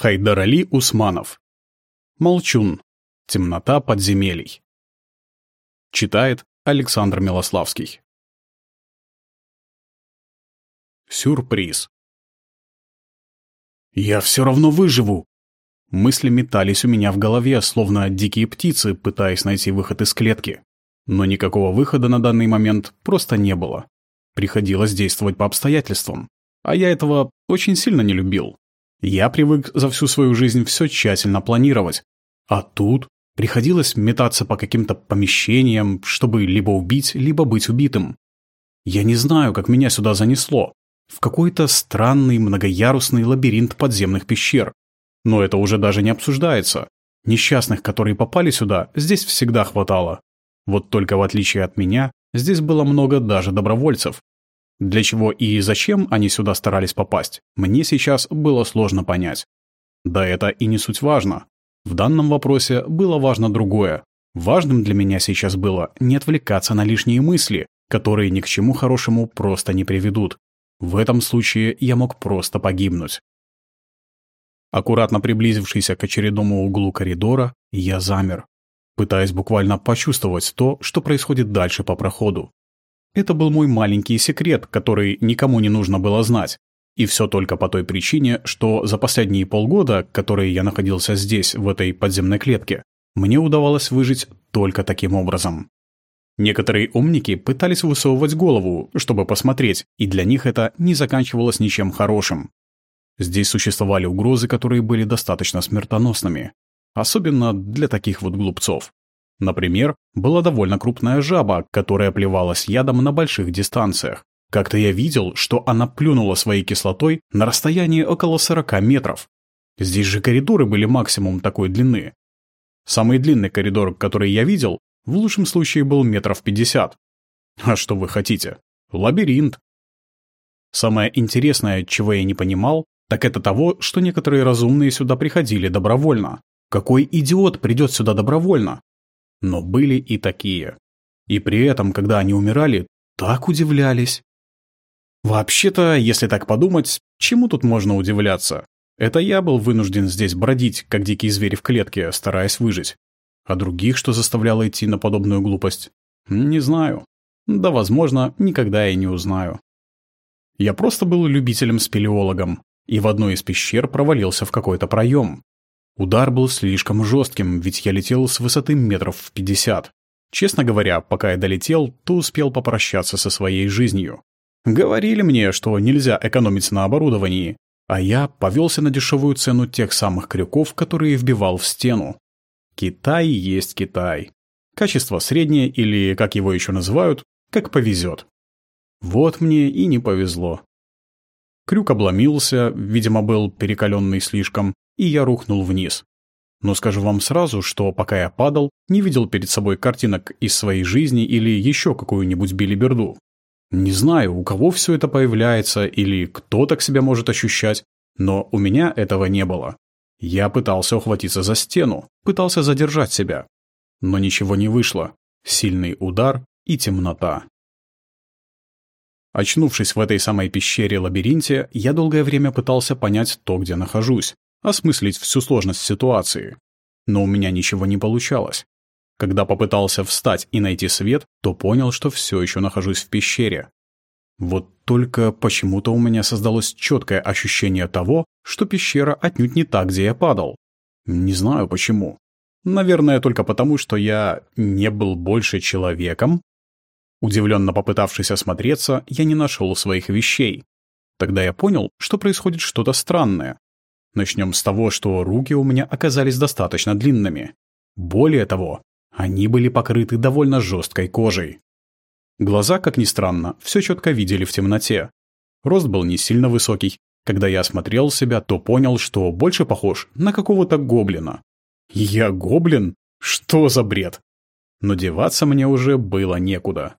Хайдарали Усманов. Молчун. Темнота подземелий. Читает Александр Милославский. Сюрприз. «Я все равно выживу!» Мысли метались у меня в голове, словно дикие птицы, пытаясь найти выход из клетки. Но никакого выхода на данный момент просто не было. Приходилось действовать по обстоятельствам. А я этого очень сильно не любил. Я привык за всю свою жизнь все тщательно планировать. А тут приходилось метаться по каким-то помещениям, чтобы либо убить, либо быть убитым. Я не знаю, как меня сюда занесло. В какой-то странный многоярусный лабиринт подземных пещер. Но это уже даже не обсуждается. Несчастных, которые попали сюда, здесь всегда хватало. Вот только в отличие от меня, здесь было много даже добровольцев, для чего и зачем они сюда старались попасть, мне сейчас было сложно понять. Да это и не суть важно. В данном вопросе было важно другое. Важным для меня сейчас было не отвлекаться на лишние мысли, которые ни к чему хорошему просто не приведут. В этом случае я мог просто погибнуть. Аккуратно приблизившись к очередному углу коридора, я замер, пытаясь буквально почувствовать то, что происходит дальше по проходу. Это был мой маленький секрет, который никому не нужно было знать. И все только по той причине, что за последние полгода, которые я находился здесь, в этой подземной клетке, мне удавалось выжить только таким образом. Некоторые умники пытались высовывать голову, чтобы посмотреть, и для них это не заканчивалось ничем хорошим. Здесь существовали угрозы, которые были достаточно смертоносными. Особенно для таких вот глупцов. Например, была довольно крупная жаба, которая плевалась ядом на больших дистанциях. Как-то я видел, что она плюнула своей кислотой на расстоянии около 40 метров. Здесь же коридоры были максимум такой длины. Самый длинный коридор, который я видел, в лучшем случае был метров 50. А что вы хотите? Лабиринт. Самое интересное, чего я не понимал, так это того, что некоторые разумные сюда приходили добровольно. Какой идиот придет сюда добровольно? Но были и такие. И при этом, когда они умирали, так удивлялись. Вообще-то, если так подумать, чему тут можно удивляться? Это я был вынужден здесь бродить, как дикий зверь в клетке, стараясь выжить. А других, что заставляло идти на подобную глупость? Не знаю. Да, возможно, никогда я не узнаю. Я просто был любителем-спелеологом, и в одной из пещер провалился в какой-то проем. Удар был слишком жестким, ведь я летел с высоты метров в пятьдесят. Честно говоря, пока я долетел, то успел попрощаться со своей жизнью. Говорили мне, что нельзя экономить на оборудовании, а я повелся на дешевую цену тех самых крюков, которые вбивал в стену. Китай есть Китай. Качество среднее или, как его еще называют, как повезет. Вот мне и не повезло. Крюк обломился, видимо, был перекаленный слишком, и я рухнул вниз. Но скажу вам сразу, что пока я падал, не видел перед собой картинок из своей жизни или еще какую-нибудь билиберду. Не знаю, у кого все это появляется или кто так себя может ощущать, но у меня этого не было. Я пытался ухватиться за стену, пытался задержать себя. Но ничего не вышло. Сильный удар и темнота. Очнувшись в этой самой пещере-лабиринте, я долгое время пытался понять то, где нахожусь, осмыслить всю сложность ситуации. Но у меня ничего не получалось. Когда попытался встать и найти свет, то понял, что все еще нахожусь в пещере. Вот только почему-то у меня создалось четкое ощущение того, что пещера отнюдь не та, где я падал. Не знаю почему. Наверное, только потому, что я не был больше человеком. Удивленно попытавшись осмотреться, я не нашел своих вещей. Тогда я понял, что происходит что-то странное. Начнем с того, что руки у меня оказались достаточно длинными. Более того, они были покрыты довольно жесткой кожей. Глаза, как ни странно, все четко видели в темноте. Рост был не сильно высокий. Когда я осмотрел себя, то понял, что больше похож на какого-то гоблина. Я гоблин? Что за бред? Но деваться мне уже было некуда.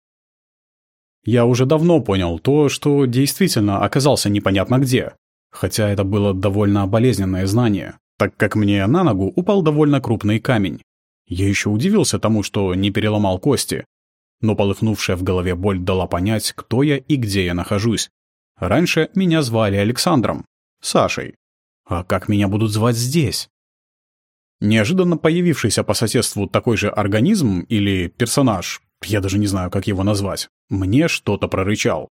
Я уже давно понял то, что действительно оказался непонятно где. Хотя это было довольно болезненное знание, так как мне на ногу упал довольно крупный камень. Я еще удивился тому, что не переломал кости. Но полыхнувшая в голове боль дала понять, кто я и где я нахожусь. Раньше меня звали Александром, Сашей. А как меня будут звать здесь? Неожиданно появившийся по соседству такой же организм или персонаж, я даже не знаю, как его назвать, мне что-то прорычал.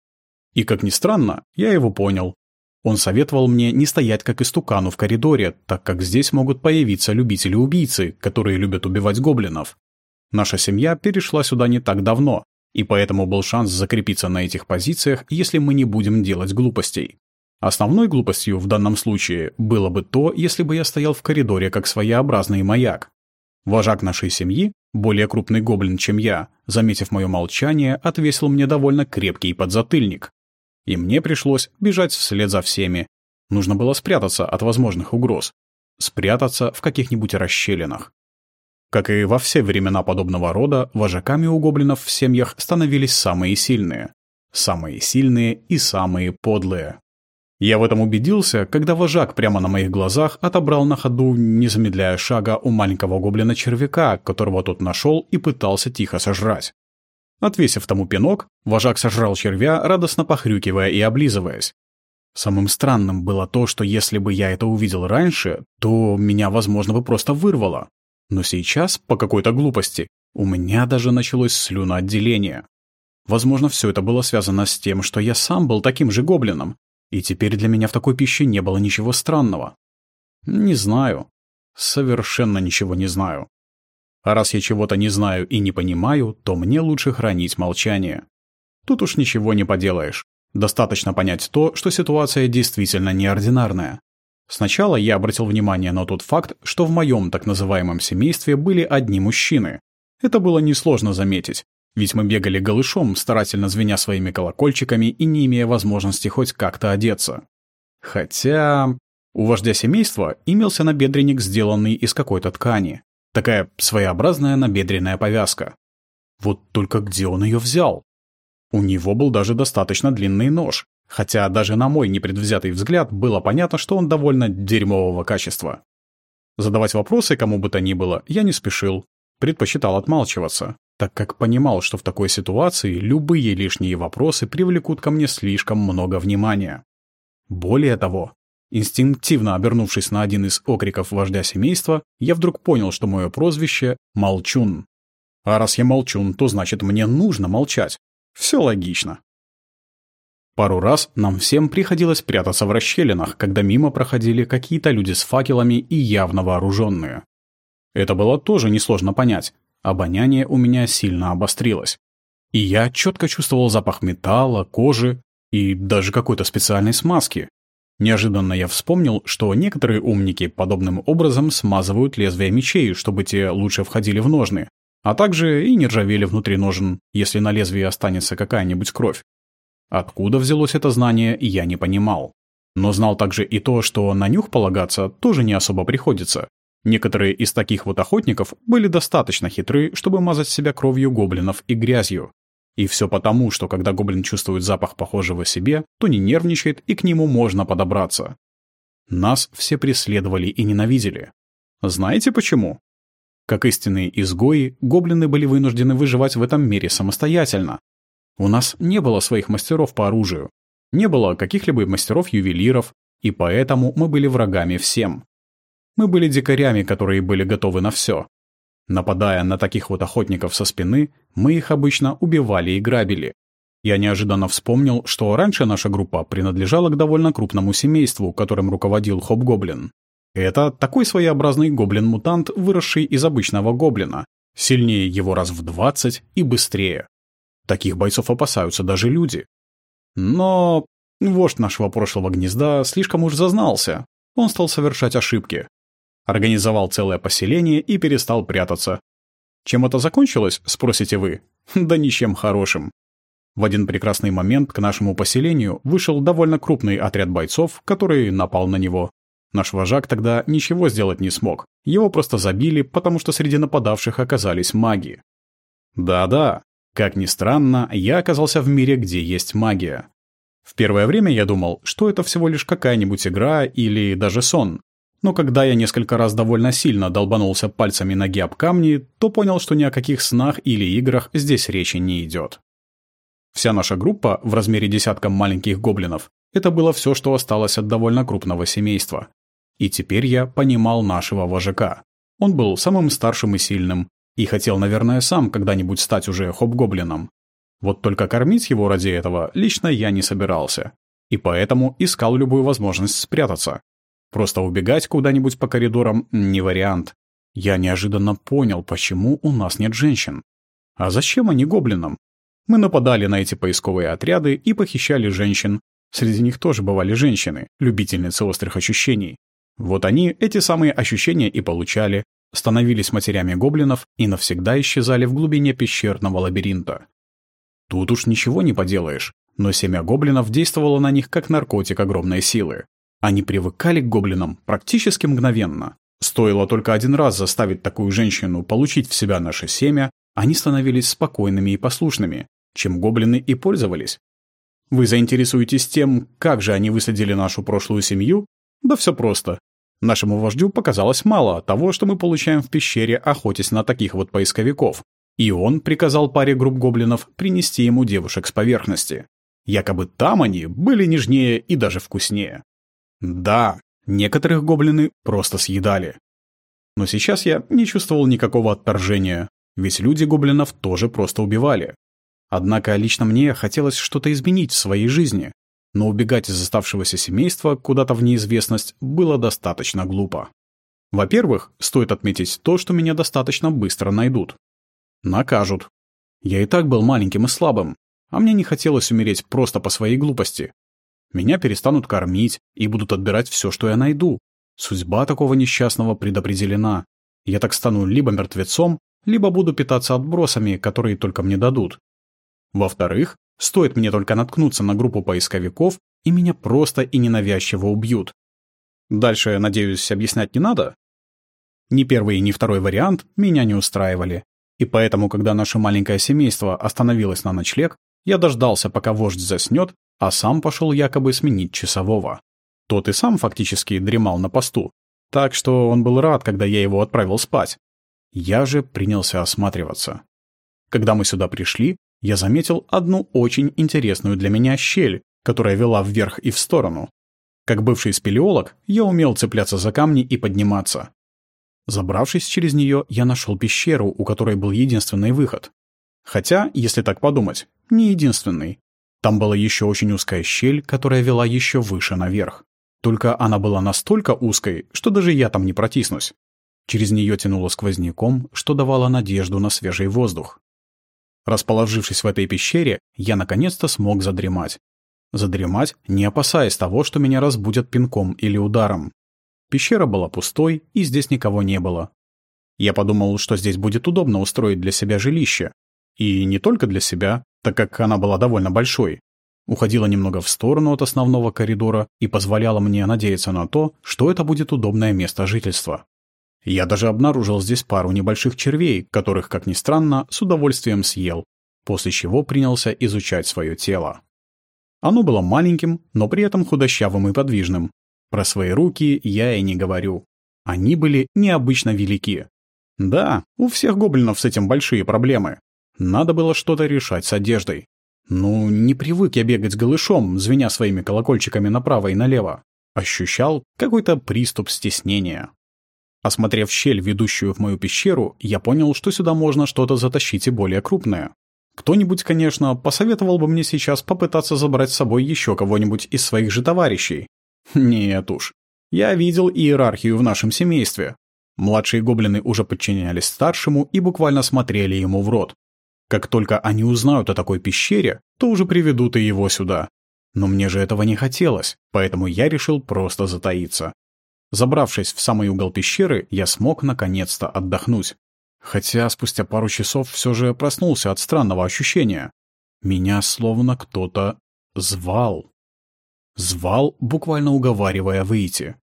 И, как ни странно, я его понял. Он советовал мне не стоять как истукану в коридоре, так как здесь могут появиться любители-убийцы, которые любят убивать гоблинов. Наша семья перешла сюда не так давно, и поэтому был шанс закрепиться на этих позициях, если мы не будем делать глупостей. Основной глупостью в данном случае было бы то, если бы я стоял в коридоре как своеобразный маяк. Вожак нашей семьи, более крупный гоблин, чем я, заметив мое молчание, отвесил мне довольно крепкий подзатыльник. И мне пришлось бежать вслед за всеми. Нужно было спрятаться от возможных угроз. Спрятаться в каких-нибудь расщелинах. Как и во все времена подобного рода, вожаками у гоблинов в семьях становились самые сильные. Самые сильные и самые подлые. Я в этом убедился, когда вожак прямо на моих глазах отобрал на ходу, не замедляя шага, у маленького гоблина-червяка, которого тот нашел и пытался тихо сожрать. Отвесив тому пинок, вожак сожрал червя, радостно похрюкивая и облизываясь. Самым странным было то, что если бы я это увидел раньше, то меня, возможно, бы просто вырвало. Но сейчас, по какой-то глупости, у меня даже началось слюноотделение. Возможно, все это было связано с тем, что я сам был таким же гоблином, и теперь для меня в такой пище не было ничего странного. Не знаю. Совершенно ничего не знаю. А раз я чего-то не знаю и не понимаю, то мне лучше хранить молчание. Тут уж ничего не поделаешь. Достаточно понять то, что ситуация действительно неординарная. Сначала я обратил внимание на тот факт, что в моем так называемом семействе были одни мужчины. Это было несложно заметить, ведь мы бегали голышом, старательно звеня своими колокольчиками и не имея возможности хоть как-то одеться. Хотя... У вождя семейства имелся набедренник, сделанный из какой-то ткани. Такая своеобразная набедренная повязка. Вот только где он ее взял? У него был даже достаточно длинный нож, хотя даже на мой непредвзятый взгляд было понятно, что он довольно дерьмового качества. Задавать вопросы кому бы то ни было я не спешил, предпочитал отмалчиваться так как понимал, что в такой ситуации любые лишние вопросы привлекут ко мне слишком много внимания. Более того, инстинктивно обернувшись на один из окриков вождя семейства, я вдруг понял, что мое прозвище — Молчун. А раз я молчун, то значит мне нужно молчать. Все логично. Пару раз нам всем приходилось прятаться в расщелинах, когда мимо проходили какие-то люди с факелами и явно вооруженные. Это было тоже несложно понять, Обоняние у меня сильно обострилось. И я четко чувствовал запах металла, кожи и даже какой-то специальной смазки. Неожиданно я вспомнил, что некоторые умники подобным образом смазывают лезвия мечей, чтобы те лучше входили в ножны, а также и не ржавели внутри ножен, если на лезвии останется какая-нибудь кровь. Откуда взялось это знание, я не понимал. Но знал также и то, что на нюх полагаться тоже не особо приходится, Некоторые из таких вот охотников были достаточно хитры, чтобы мазать себя кровью гоблинов и грязью. И все потому, что когда гоблин чувствует запах похожего себе, то не нервничает и к нему можно подобраться. Нас все преследовали и ненавидели. Знаете почему? Как истинные изгои, гоблины были вынуждены выживать в этом мире самостоятельно. У нас не было своих мастеров по оружию, не было каких-либо мастеров-ювелиров, и поэтому мы были врагами всем. Мы были дикарями, которые были готовы на все. Нападая на таких вот охотников со спины, мы их обычно убивали и грабили. Я неожиданно вспомнил, что раньше наша группа принадлежала к довольно крупному семейству, которым руководил Хоб-Гоблин. Это такой своеобразный гоблин-мутант, выросший из обычного гоблина, сильнее его раз в 20 и быстрее. Таких бойцов опасаются даже люди. Но вождь нашего прошлого гнезда слишком уж зазнался. Он стал совершать ошибки, организовал целое поселение и перестал прятаться. Чем это закончилось, спросите вы? Да ничем хорошим. В один прекрасный момент к нашему поселению вышел довольно крупный отряд бойцов, который напал на него. Наш вожак тогда ничего сделать не смог. Его просто забили, потому что среди нападавших оказались маги. Да-да, как ни странно, я оказался в мире, где есть магия. В первое время я думал, что это всего лишь какая-нибудь игра или даже сон, но когда я несколько раз довольно сильно долбанулся пальцами ноги об камни, то понял, что ни о каких снах или играх здесь речи не идет. Вся наша группа в размере десятка маленьких гоблинов — это было все, что осталось от довольно крупного семейства. И теперь я понимал нашего вожака. Он был самым старшим и сильным, и хотел, наверное, сам когда-нибудь стать уже хоб-гоблином. Вот только кормить его ради этого лично я не собирался. И поэтому искал любую возможность спрятаться. Просто убегать куда-нибудь по коридорам не вариант. Я неожиданно понял, почему у нас нет женщин. А зачем они гоблинам? Мы нападали на эти поисковые отряды и похищали женщин. Среди них тоже бывали женщины, любительницы острых ощущений. Вот они эти самые ощущения и получали, становились матерями гоблинов и навсегда исчезали в глубине пещерного лабиринта. Тут уж ничего не поделаешь, но семя гоблинов действовало на них как наркотик огромной силы. Они привыкали к гоблинам практически мгновенно. Стоило только один раз заставить такую женщину получить в себя наше семя, они становились спокойными и послушными, чем гоблины и пользовались. Вы заинтересуетесь тем, как же они высадили нашу прошлую семью? Да все просто. Нашему вождю показалось мало того, что мы получаем в пещере, охотясь на таких вот поисковиков. И он приказал паре групп гоблинов принести ему девушек с поверхности. Якобы там они были нежнее и даже вкуснее. Да, некоторых гоблины просто съедали. Но сейчас я не чувствовал никакого отторжения, ведь люди гоблинов тоже просто убивали. Однако лично мне хотелось что-то изменить в своей жизни, но убегать из оставшегося семейства куда-то в неизвестность было достаточно глупо. Во-первых, стоит отметить то, что меня достаточно быстро найдут. Накажут. Я и так был маленьким и слабым, а мне не хотелось умереть просто по своей глупости. Меня перестанут кормить и будут отбирать все, что я найду. Судьба такого несчастного предопределена. Я так стану либо мертвецом, либо буду питаться отбросами, которые только мне дадут. Во-вторых, Стоит мне только наткнуться на группу поисковиков, и меня просто и ненавязчиво убьют. Дальше, надеюсь, объяснять не надо? Ни первый, ни второй вариант меня не устраивали. И поэтому, когда наше маленькое семейство остановилось на ночлег, я дождался, пока вождь заснет, а сам пошел якобы сменить часового. Тот и сам фактически дремал на посту, так что он был рад, когда я его отправил спать. Я же принялся осматриваться. Когда мы сюда пришли, я заметил одну очень интересную для меня щель, которая вела вверх и в сторону. Как бывший спелеолог, я умел цепляться за камни и подниматься. Забравшись через нее, я нашел пещеру, у которой был единственный выход. Хотя, если так подумать, не единственный. Там была еще очень узкая щель, которая вела еще выше наверх. Только она была настолько узкой, что даже я там не протиснусь. Через нее тянуло сквозняком, что давало надежду на свежий воздух. Расположившись в этой пещере, я наконец-то смог задремать. Задремать, не опасаясь того, что меня разбудят пинком или ударом. Пещера была пустой, и здесь никого не было. Я подумал, что здесь будет удобно устроить для себя жилище. И не только для себя, так как она была довольно большой. Уходила немного в сторону от основного коридора и позволяла мне надеяться на то, что это будет удобное место жительства. Я даже обнаружил здесь пару небольших червей, которых, как ни странно, с удовольствием съел, после чего принялся изучать свое тело. Оно было маленьким, но при этом худощавым и подвижным. Про свои руки я и не говорю. Они были необычно велики. Да, у всех гоблинов с этим большие проблемы. Надо было что-то решать с одеждой. Ну, не привык я бегать голышом, звеня своими колокольчиками направо и налево. Ощущал какой-то приступ стеснения. Осмотрев щель, ведущую в мою пещеру, я понял, что сюда можно что-то затащить и более крупное. Кто-нибудь, конечно, посоветовал бы мне сейчас попытаться забрать с собой еще кого-нибудь из своих же товарищей. Нет уж. Я видел иерархию в нашем семействе. Младшие гоблины уже подчинялись старшему и буквально смотрели ему в рот. Как только они узнают о такой пещере, то уже приведут и его сюда. Но мне же этого не хотелось, поэтому я решил просто затаиться. Забравшись в самый угол пещеры, я смог наконец-то отдохнуть. Хотя спустя пару часов все же проснулся от странного ощущения. Меня словно кто-то звал. Звал, буквально уговаривая выйти.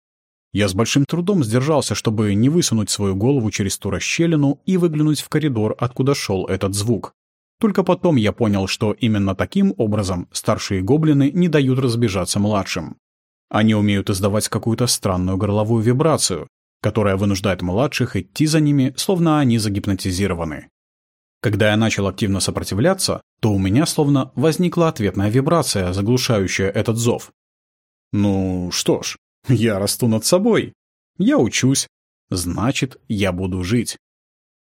Я с большим трудом сдержался, чтобы не высунуть свою голову через ту расщелину и выглянуть в коридор, откуда шел этот звук. Только потом я понял, что именно таким образом старшие гоблины не дают разбежаться младшим. Они умеют издавать какую-то странную горловую вибрацию, которая вынуждает младших идти за ними, словно они загипнотизированы. Когда я начал активно сопротивляться, то у меня словно возникла ответная вибрация, заглушающая этот зов. Ну что ж, я расту над собой. Я учусь. Значит, я буду жить.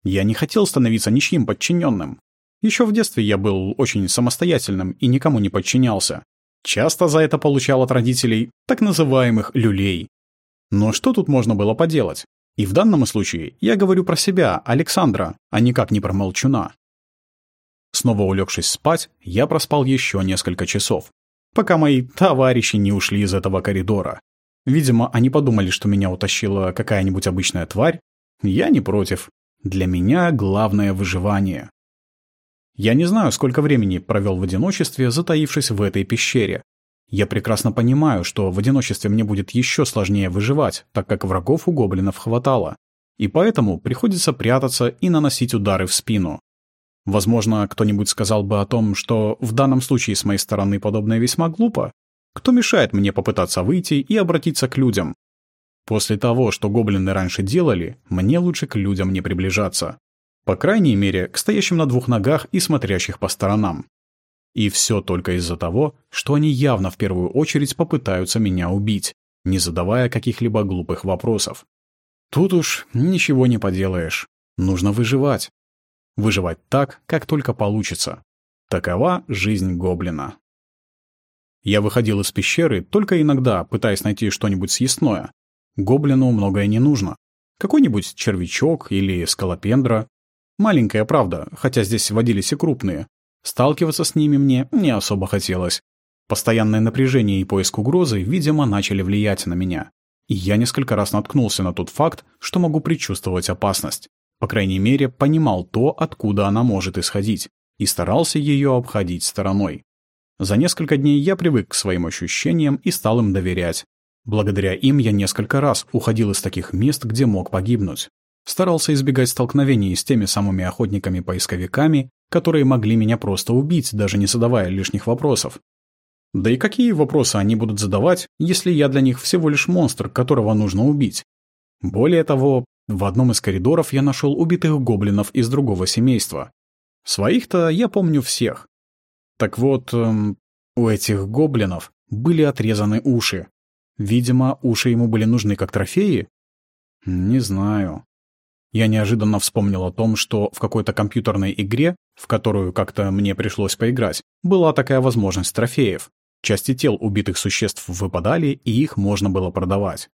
Я не хотел становиться ничьим подчиненным. Еще в детстве я был очень самостоятельным и никому не подчинялся. Часто за это получал от родителей так называемых люлей. Но что тут можно было поделать? И в данном случае я говорю про себя, Александра, а никак не про молчуна. Снова улегшись спать, я проспал еще несколько часов, пока мои товарищи не ушли из этого коридора. Видимо, они подумали, что меня утащила какая-нибудь обычная тварь. Я не против. Для меня главное выживание. Я не знаю, сколько времени провел в одиночестве, затаившись в этой пещере. Я прекрасно понимаю, что в одиночестве мне будет еще сложнее выживать, так как врагов у гоблинов хватало. И поэтому приходится прятаться и наносить удары в спину. Возможно, кто-нибудь сказал бы о том, что в данном случае с моей стороны подобное весьма глупо. Кто мешает мне попытаться выйти и обратиться к людям? После того, что гоблины раньше делали, мне лучше к людям не приближаться. По крайней мере, к стоящим на двух ногах и смотрящих по сторонам. И все только из-за того, что они явно в первую очередь попытаются меня убить, не задавая каких-либо глупых вопросов. Тут уж ничего не поделаешь. Нужно выживать. Выживать так, как только получится. Такова жизнь гоблина. Я выходил из пещеры только иногда, пытаясь найти что-нибудь съестное. Гоблину многое не нужно. Какой-нибудь червячок или скалопендра. Маленькая, правда, хотя здесь водились и крупные. Сталкиваться с ними мне не особо хотелось. Постоянное напряжение и поиск угрозы, видимо, начали влиять на меня. И я несколько раз наткнулся на тот факт, что могу предчувствовать опасность. По крайней мере, понимал то, откуда она может исходить, и старался ее обходить стороной. За несколько дней я привык к своим ощущениям и стал им доверять. Благодаря им я несколько раз уходил из таких мест, где мог погибнуть. Старался избегать столкновений с теми самыми охотниками-поисковиками, которые могли меня просто убить, даже не задавая лишних вопросов. Да и какие вопросы они будут задавать, если я для них всего лишь монстр, которого нужно убить? Более того, в одном из коридоров я нашел убитых гоблинов из другого семейства. Своих-то я помню всех. Так вот, эм, у этих гоблинов были отрезаны уши. Видимо, уши ему были нужны как трофеи? Не знаю. Я неожиданно вспомнил о том, что в какой-то компьютерной игре, в которую как-то мне пришлось поиграть, была такая возможность трофеев. Части тел убитых существ выпадали, и их можно было продавать.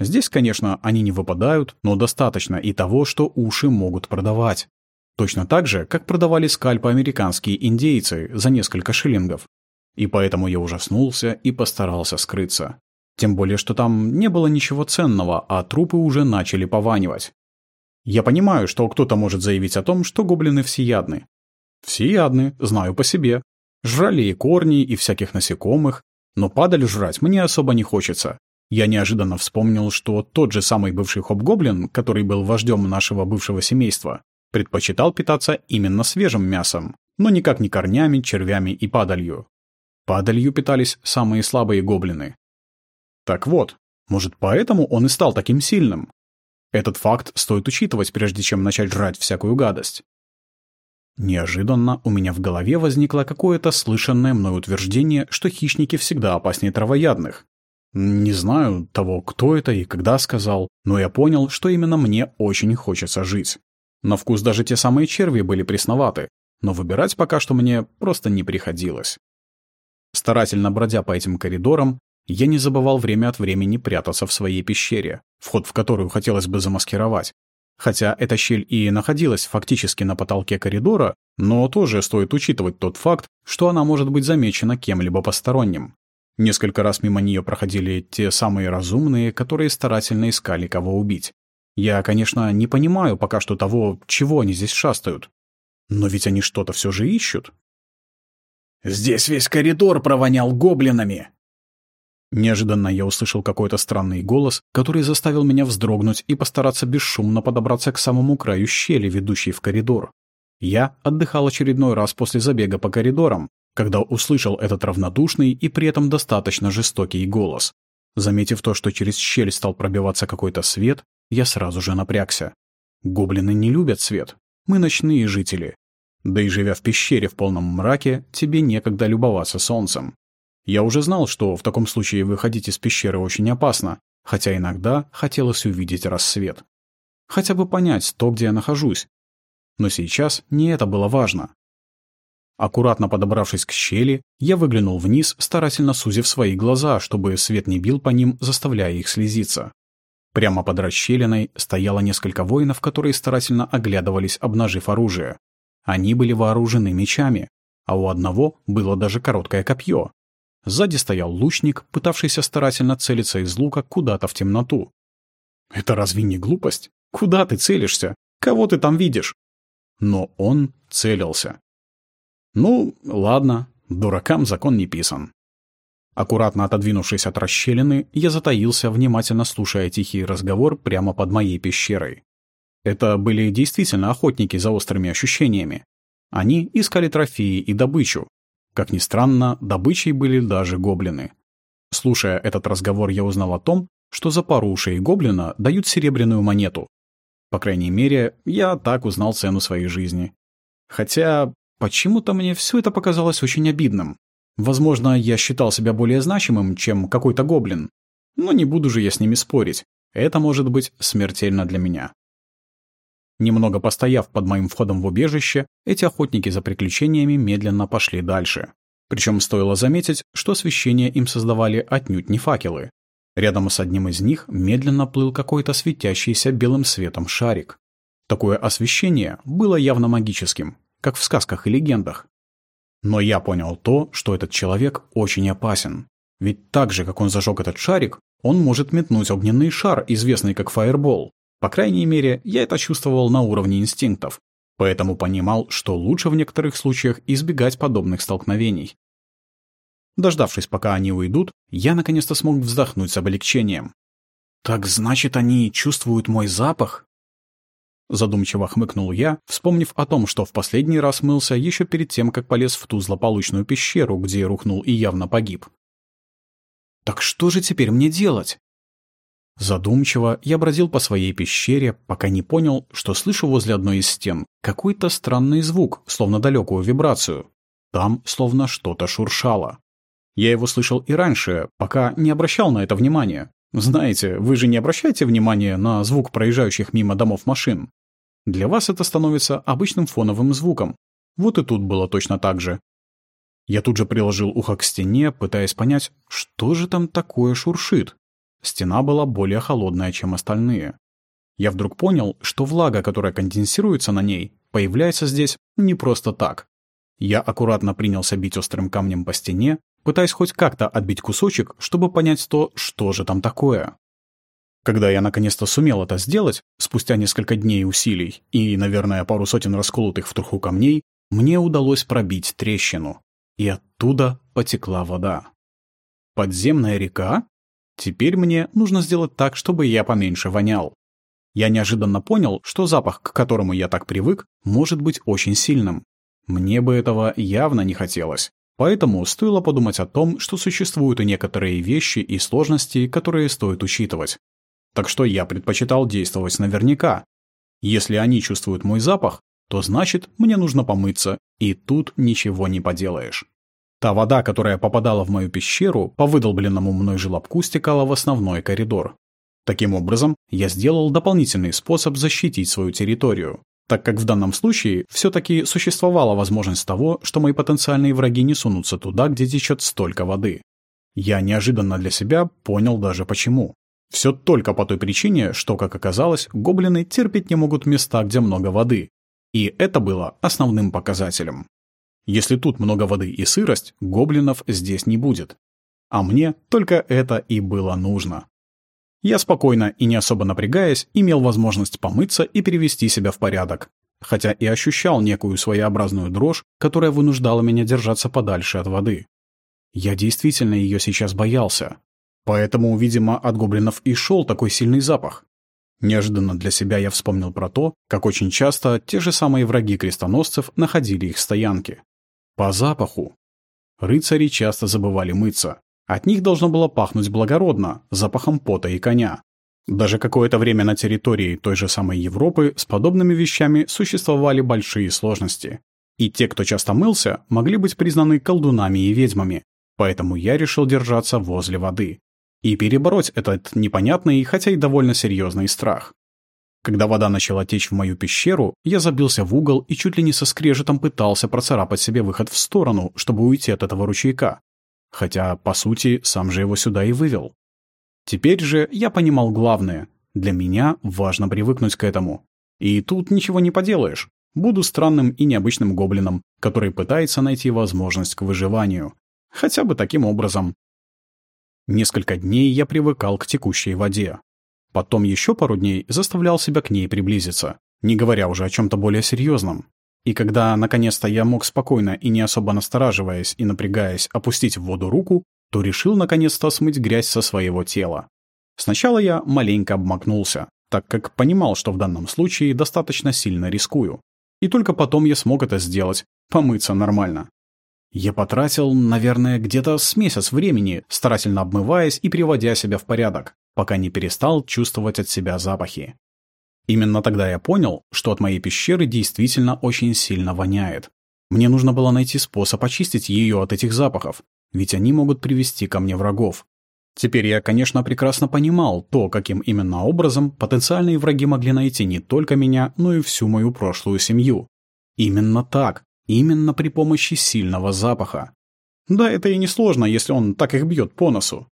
Здесь, конечно, они не выпадают, но достаточно и того, что уши могут продавать. Точно так же, как продавали скальпы американские индейцы за несколько шиллингов. И поэтому я ужаснулся и постарался скрыться. Тем более, что там не было ничего ценного, а трупы уже начали пованивать. Я понимаю, что кто-то может заявить о том, что гоблины всеядны. Всеядны, знаю по себе. Жрали и корни, и всяких насекомых, но падаль жрать мне особо не хочется. Я неожиданно вспомнил, что тот же самый бывший хоп-гоблин, который был вождем нашего бывшего семейства, предпочитал питаться именно свежим мясом, но никак не корнями, червями и падалью. Падалью питались самые слабые гоблины. Так вот, может поэтому он и стал таким сильным? Этот факт стоит учитывать, прежде чем начать жрать всякую гадость. Неожиданно у меня в голове возникло какое-то слышанное мной утверждение, что хищники всегда опаснее травоядных, не знаю того, кто это и когда сказал, но я понял, что именно мне очень хочется жить. На вкус даже те самые черви были пресноваты, но выбирать пока что мне просто не приходилось. Старательно бродя по этим коридорам, я не забывал время от времени прятаться в своей пещере, вход в которую хотелось бы замаскировать. Хотя эта щель и находилась фактически на потолке коридора, но тоже стоит учитывать тот факт, что она может быть замечена кем-либо посторонним. Несколько раз мимо нее проходили те самые разумные, которые старательно искали, кого убить. Я, конечно, не понимаю пока что того, чего они здесь шастают. Но ведь они что-то все же ищут. «Здесь весь коридор провонял гоблинами!» Неожиданно я услышал какой-то странный голос, который заставил меня вздрогнуть и постараться бесшумно подобраться к самому краю щели, ведущей в коридор. Я отдыхал очередной раз после забега по коридорам, когда услышал этот равнодушный и при этом достаточно жестокий голос. Заметив то, что через щель стал пробиваться какой-то свет, я сразу же напрягся. Гоблины не любят свет. Мы ночные жители. Да и живя в пещере в полном мраке, тебе некогда любоваться солнцем. Я уже знал, что в таком случае выходить из пещеры очень опасно, хотя иногда хотелось увидеть рассвет. Хотя бы понять то, где я нахожусь. Но сейчас не это было важно. Аккуратно подобравшись к щели, я выглянул вниз, старательно сузив свои глаза, чтобы свет не бил по ним, заставляя их слезиться. Прямо под расщелиной стояло несколько воинов, которые старательно оглядывались, обнажив оружие. Они были вооружены мечами, а у одного было даже короткое копье. Сзади стоял лучник, пытавшийся старательно целиться из лука куда-то в темноту. «Это разве не глупость? Куда ты целишься? Кого ты там видишь?» Но он целился. Ну, ладно, дуракам закон не писан. Аккуратно отодвинувшись от расщелины, я затаился, внимательно слушая тихий разговор прямо под моей пещерой. Это были действительно охотники за острыми ощущениями. Они искали трофеи и добычу. Как ни странно, добычей были даже гоблины. Слушая этот разговор, я узнал о том, что за пару ушей гоблина дают серебряную монету. По крайней мере, я так узнал цену своей жизни. Хотя Почему-то мне все это показалось очень обидным. Возможно, я считал себя более значимым, чем какой-то гоблин. Но не буду же я с ними спорить. Это может быть смертельно для меня. Немного постояв под моим входом в убежище, эти охотники за приключениями медленно пошли дальше. Причем стоило заметить, что освещение им создавали отнюдь не факелы. Рядом с одним из них медленно плыл какой-то светящийся белым светом шарик. Такое освещение было явно магическим, как в сказках и легендах. Но я понял то, что этот человек очень опасен. Ведь так же, как он зажег этот шарик, он может метнуть огненный шар, известный как фаербол. По крайней мере, я это чувствовал на уровне инстинктов. Поэтому понимал, что лучше в некоторых случаях избегать подобных столкновений. Дождавшись, пока они уйдут, я наконец-то смог вздохнуть с облегчением. «Так значит, они чувствуют мой запах?» Задумчиво хмыкнул я, вспомнив о том, что в последний раз мылся еще перед тем, как полез в ту злополучную пещеру, где рухнул и явно погиб. «Так что же теперь мне делать?» Задумчиво я бродил по своей пещере, пока не понял, что слышу возле одной из стен какой-то странный звук, словно далекую вибрацию. Там словно что-то шуршало. Я его слышал и раньше, пока не обращал на это внимания. Знаете, вы же не обращаете внимания на звук проезжающих мимо домов машин. Для вас это становится обычным фоновым звуком. Вот и тут было точно так же. Я тут же приложил ухо к стене, пытаясь понять, что же там такое шуршит. Стена была более холодная, чем остальные. Я вдруг понял, что влага, которая конденсируется на ней, появляется здесь не просто так. Я аккуратно принялся бить острым камнем по стене, пытаясь хоть как-то отбить кусочек, чтобы понять то, что же там такое. Когда я наконец-то сумел это сделать, спустя несколько дней усилий и, наверное, пару сотен расколотых в труху камней, мне удалось пробить трещину. И оттуда потекла вода. Подземная река? Теперь мне нужно сделать так, чтобы я поменьше вонял. Я неожиданно понял, что запах, к которому я так привык, может быть очень сильным. Мне бы этого явно не хотелось. Поэтому стоило подумать о том, что существуют и некоторые вещи и сложности, которые стоит учитывать. Так что я предпочитал действовать наверняка. Если они чувствуют мой запах, то значит, мне нужно помыться, и тут ничего не поделаешь. Та вода, которая попадала в мою пещеру, по выдолбленному мной желобку стекала в основной коридор. Таким образом, я сделал дополнительный способ защитить свою территорию, так как в данном случае все-таки существовала возможность того, что мои потенциальные враги не сунутся туда, где течет столько воды. Я неожиданно для себя понял даже почему. Все только по той причине, что, как оказалось, гоблины терпеть не могут места, где много воды. И это было основным показателем. Если тут много воды и сырость, гоблинов здесь не будет. А мне только это и было нужно. Я спокойно и не особо напрягаясь, имел возможность помыться и привести себя в порядок. Хотя и ощущал некую своеобразную дрожь, которая вынуждала меня держаться подальше от воды. Я действительно ее сейчас боялся, Поэтому, видимо, от гоблинов и шел такой сильный запах. Неожиданно для себя я вспомнил про то, как очень часто те же самые враги крестоносцев находили их стоянки. По запаху. Рыцари часто забывали мыться. От них должно было пахнуть благородно, запахом пота и коня. Даже какое-то время на территории той же самой Европы с подобными вещами существовали большие сложности. И те, кто часто мылся, могли быть признаны колдунами и ведьмами. Поэтому я решил держаться возле воды. и перебороть этот непонятный, хотя и довольно серьезный страх. Когда вода начала течь в мою пещеру, я забился в угол и чуть ли не со скрежетом пытался процарапать себе выход в сторону, чтобы уйти от этого ручейка. Хотя, по сути, сам же его сюда и вывел. Теперь же я понимал главное. Для меня важно привыкнуть к этому. И тут ничего не поделаешь. Буду странным и необычным гоблином, который пытается найти возможность к выживанию. Хотя бы таким образом. Несколько дней я привыкал к текущей воде. Потом еще пару дней заставлял себя к ней приблизиться, не говоря уже о чем-то более серьезном. И когда, наконец-то, я мог спокойно и не особо настораживаясь и напрягаясь опустить в воду руку, то решил, наконец-то, смыть грязь со своего тела. Сначала я маленько обмакнулся, так как понимал, что в данном случае достаточно сильно рискую. И только потом я смог это сделать, помыться нормально. Я потратил, наверное, где-то с месяц времени, старательно обмываясь и приводя себя в порядок, пока не перестал чувствовать от себя запахи. Именно тогда я понял, что от моей пещеры действительно очень сильно воняет. Мне нужно было найти способ очистить ее от этих запахов, ведь они могут привести ко мне врагов. Теперь я, конечно, прекрасно понимал то, каким именно образом потенциальные враги могли найти не только меня, но и всю мою прошлую семью. Именно так, Именно при помощи сильного запаха. Да, это и не сложно, если он так их бьет по носу.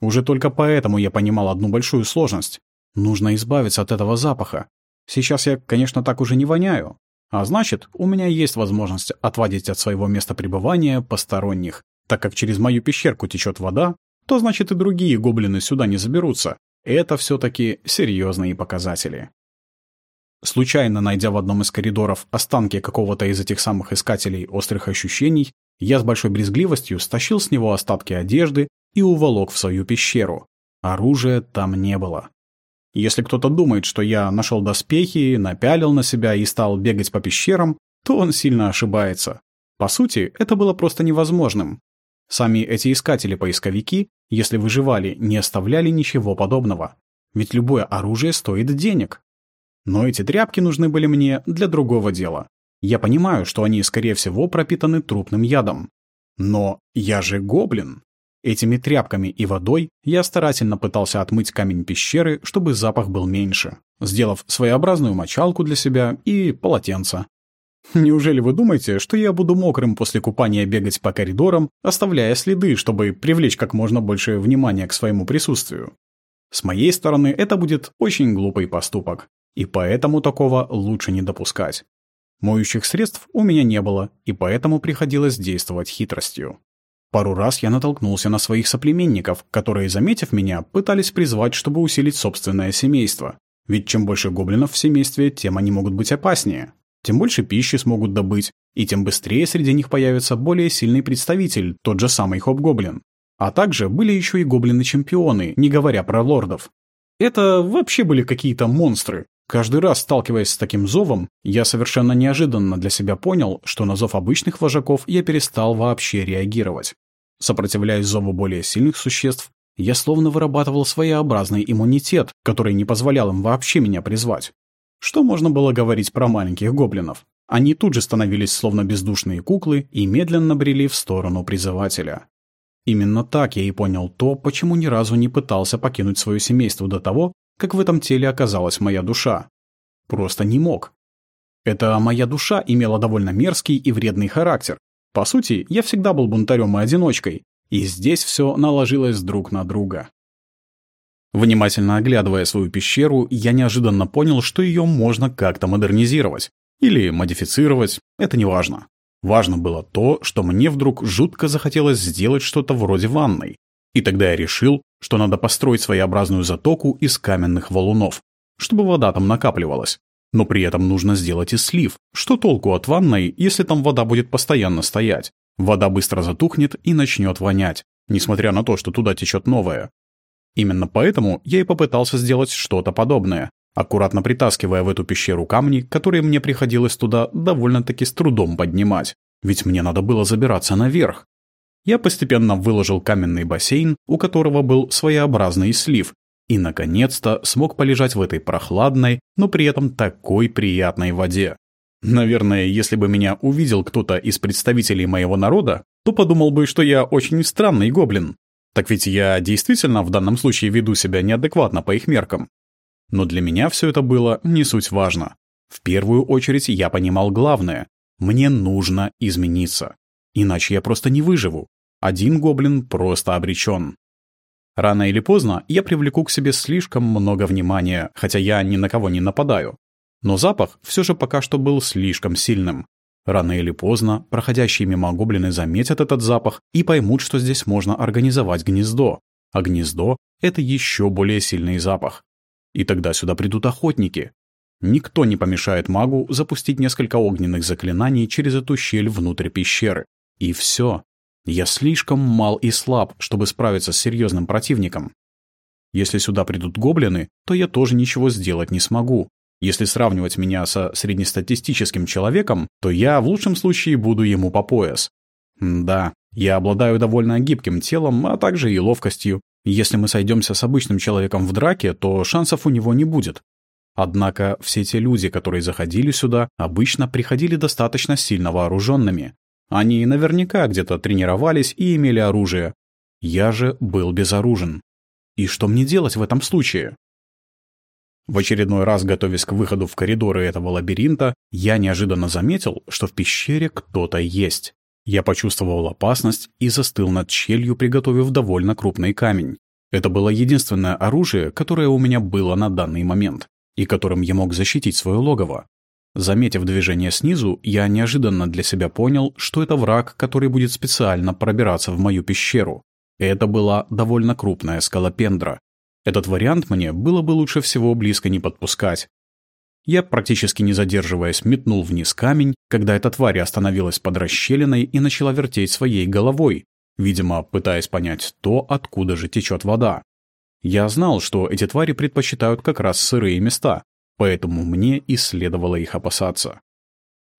Уже только поэтому я понимал одну большую сложность. Нужно избавиться от этого запаха. Сейчас я, конечно, так уже не воняю. А значит, у меня есть возможность отводить от своего места пребывания посторонних. Так как через мою пещерку течет вода, то значит и другие гоблины сюда не заберутся. Это все-таки серьезные показатели. Случайно найдя в одном из коридоров останки какого-то из этих самых искателей острых ощущений, я с большой брезгливостью стащил с него остатки одежды и уволок в свою пещеру. Оружия там не было. Если кто-то думает, что я нашел доспехи, напялил на себя и стал бегать по пещерам, то он сильно ошибается. По сути, это было просто невозможным. Сами эти искатели-поисковики, если выживали, не оставляли ничего подобного. Ведь любое оружие стоит денег. Но эти тряпки нужны были мне для другого дела. Я понимаю, что они, скорее всего, пропитаны трупным ядом. Но я же гоблин. Этими тряпками и водой я старательно пытался отмыть камень пещеры, чтобы запах был меньше, сделав своеобразную мочалку для себя и полотенце. Неужели вы думаете, что я буду мокрым после купания бегать по коридорам, оставляя следы, чтобы привлечь как можно больше внимания к своему присутствию? С моей стороны это будет очень глупый поступок. И поэтому такого лучше не допускать. Моющих средств у меня не было, и поэтому приходилось действовать хитростью. Пару раз я натолкнулся на своих соплеменников, которые, заметив меня, пытались призвать, чтобы усилить собственное семейство. Ведь чем больше гоблинов в семействе, тем они могут быть опаснее. Тем больше пищи смогут добыть, и тем быстрее среди них появится более сильный представитель, тот же самый Хоп-Гоблин. А также были еще и гоблины-чемпионы, не говоря про лордов. Это вообще были какие-то монстры, Каждый раз, сталкиваясь с таким зовом, я совершенно неожиданно для себя понял, что на зов обычных вожаков я перестал вообще реагировать. Сопротивляясь зову более сильных существ, я словно вырабатывал своеобразный иммунитет, который не позволял им вообще меня призвать. Что можно было говорить про маленьких гоблинов? Они тут же становились словно бездушные куклы и медленно брели в сторону призывателя. Именно так я и понял то, почему ни разу не пытался покинуть свое семейство до того, как в этом теле оказалась моя душа. Просто не мог. Эта моя душа имела довольно мерзкий и вредный характер. По сути, я всегда был бунтарем и одиночкой, и здесь все наложилось друг на друга. Внимательно оглядывая свою пещеру, я неожиданно понял, что ее можно как-то модернизировать. Или модифицировать, это не важно. Важно было то, что мне вдруг жутко захотелось сделать что-то вроде ванной. И тогда я решил, что надо построить своеобразную затоку из каменных валунов, чтобы вода там накапливалась. Но при этом нужно сделать и слив. Что толку от ванной, если там вода будет постоянно стоять? Вода быстро затухнет и начнет вонять, несмотря на то, что туда течет новая. Именно поэтому я и попытался сделать что-то подобное, аккуратно притаскивая в эту пещеру камни, которые мне приходилось туда довольно-таки с трудом поднимать. Ведь мне надо было забираться наверх, я постепенно выложил каменный бассейн, у которого был своеобразный слив, и, наконец-то, смог полежать в этой прохладной, но при этом такой приятной воде. Наверное, если бы меня увидел кто-то из представителей моего народа, то подумал бы, что я очень странный гоблин. Так ведь я действительно в данном случае веду себя неадекватно по их меркам. Но для меня все это было не суть важно. В первую очередь я понимал главное. Мне нужно измениться. Иначе я просто не выживу. Один гоблин просто обречен. Рано или поздно я привлеку к себе слишком много внимания, хотя я ни на кого не нападаю. Но запах все же пока что был слишком сильным. Рано или поздно проходящие мимо гоблины заметят этот запах и поймут, что здесь можно организовать гнездо. А гнездо — это еще более сильный запах. И тогда сюда придут охотники. Никто не помешает магу запустить несколько огненных заклинаний через эту щель внутрь пещеры. И все. Я слишком мал и слаб, чтобы справиться с серьезным противником. Если сюда придут гоблины, то я тоже ничего сделать не смогу. Если сравнивать меня со среднестатистическим человеком, то я в лучшем случае буду ему по пояс. да, я обладаю довольно гибким телом, а также и ловкостью. Если мы сойдемся с обычным человеком в драке, то шансов у него не будет. Однако все те люди, которые заходили сюда, обычно приходили достаточно сильно вооруженными. Они наверняка где-то тренировались и имели оружие. Я же был безоружен. И что мне делать в этом случае? В очередной раз, готовясь к выходу в коридоры этого лабиринта, я неожиданно заметил, что в пещере кто-то есть. Я почувствовал опасность и застыл над щелью, приготовив довольно крупный камень. Это было единственное оружие, которое у меня было на данный момент, и которым я мог защитить свое логово. Заметив движение снизу, я неожиданно для себя понял, что это враг, который будет специально пробираться в мою пещеру. Это была довольно крупная скалопендра. Этот вариант мне было бы лучше всего близко не подпускать. Я, практически не задерживаясь, метнул вниз камень, когда эта тварь остановилась под расщелиной и начала вертеть своей головой, видимо, пытаясь понять то, откуда же течет вода. Я знал, что эти твари предпочитают как раз сырые места, поэтому мне и следовало их опасаться.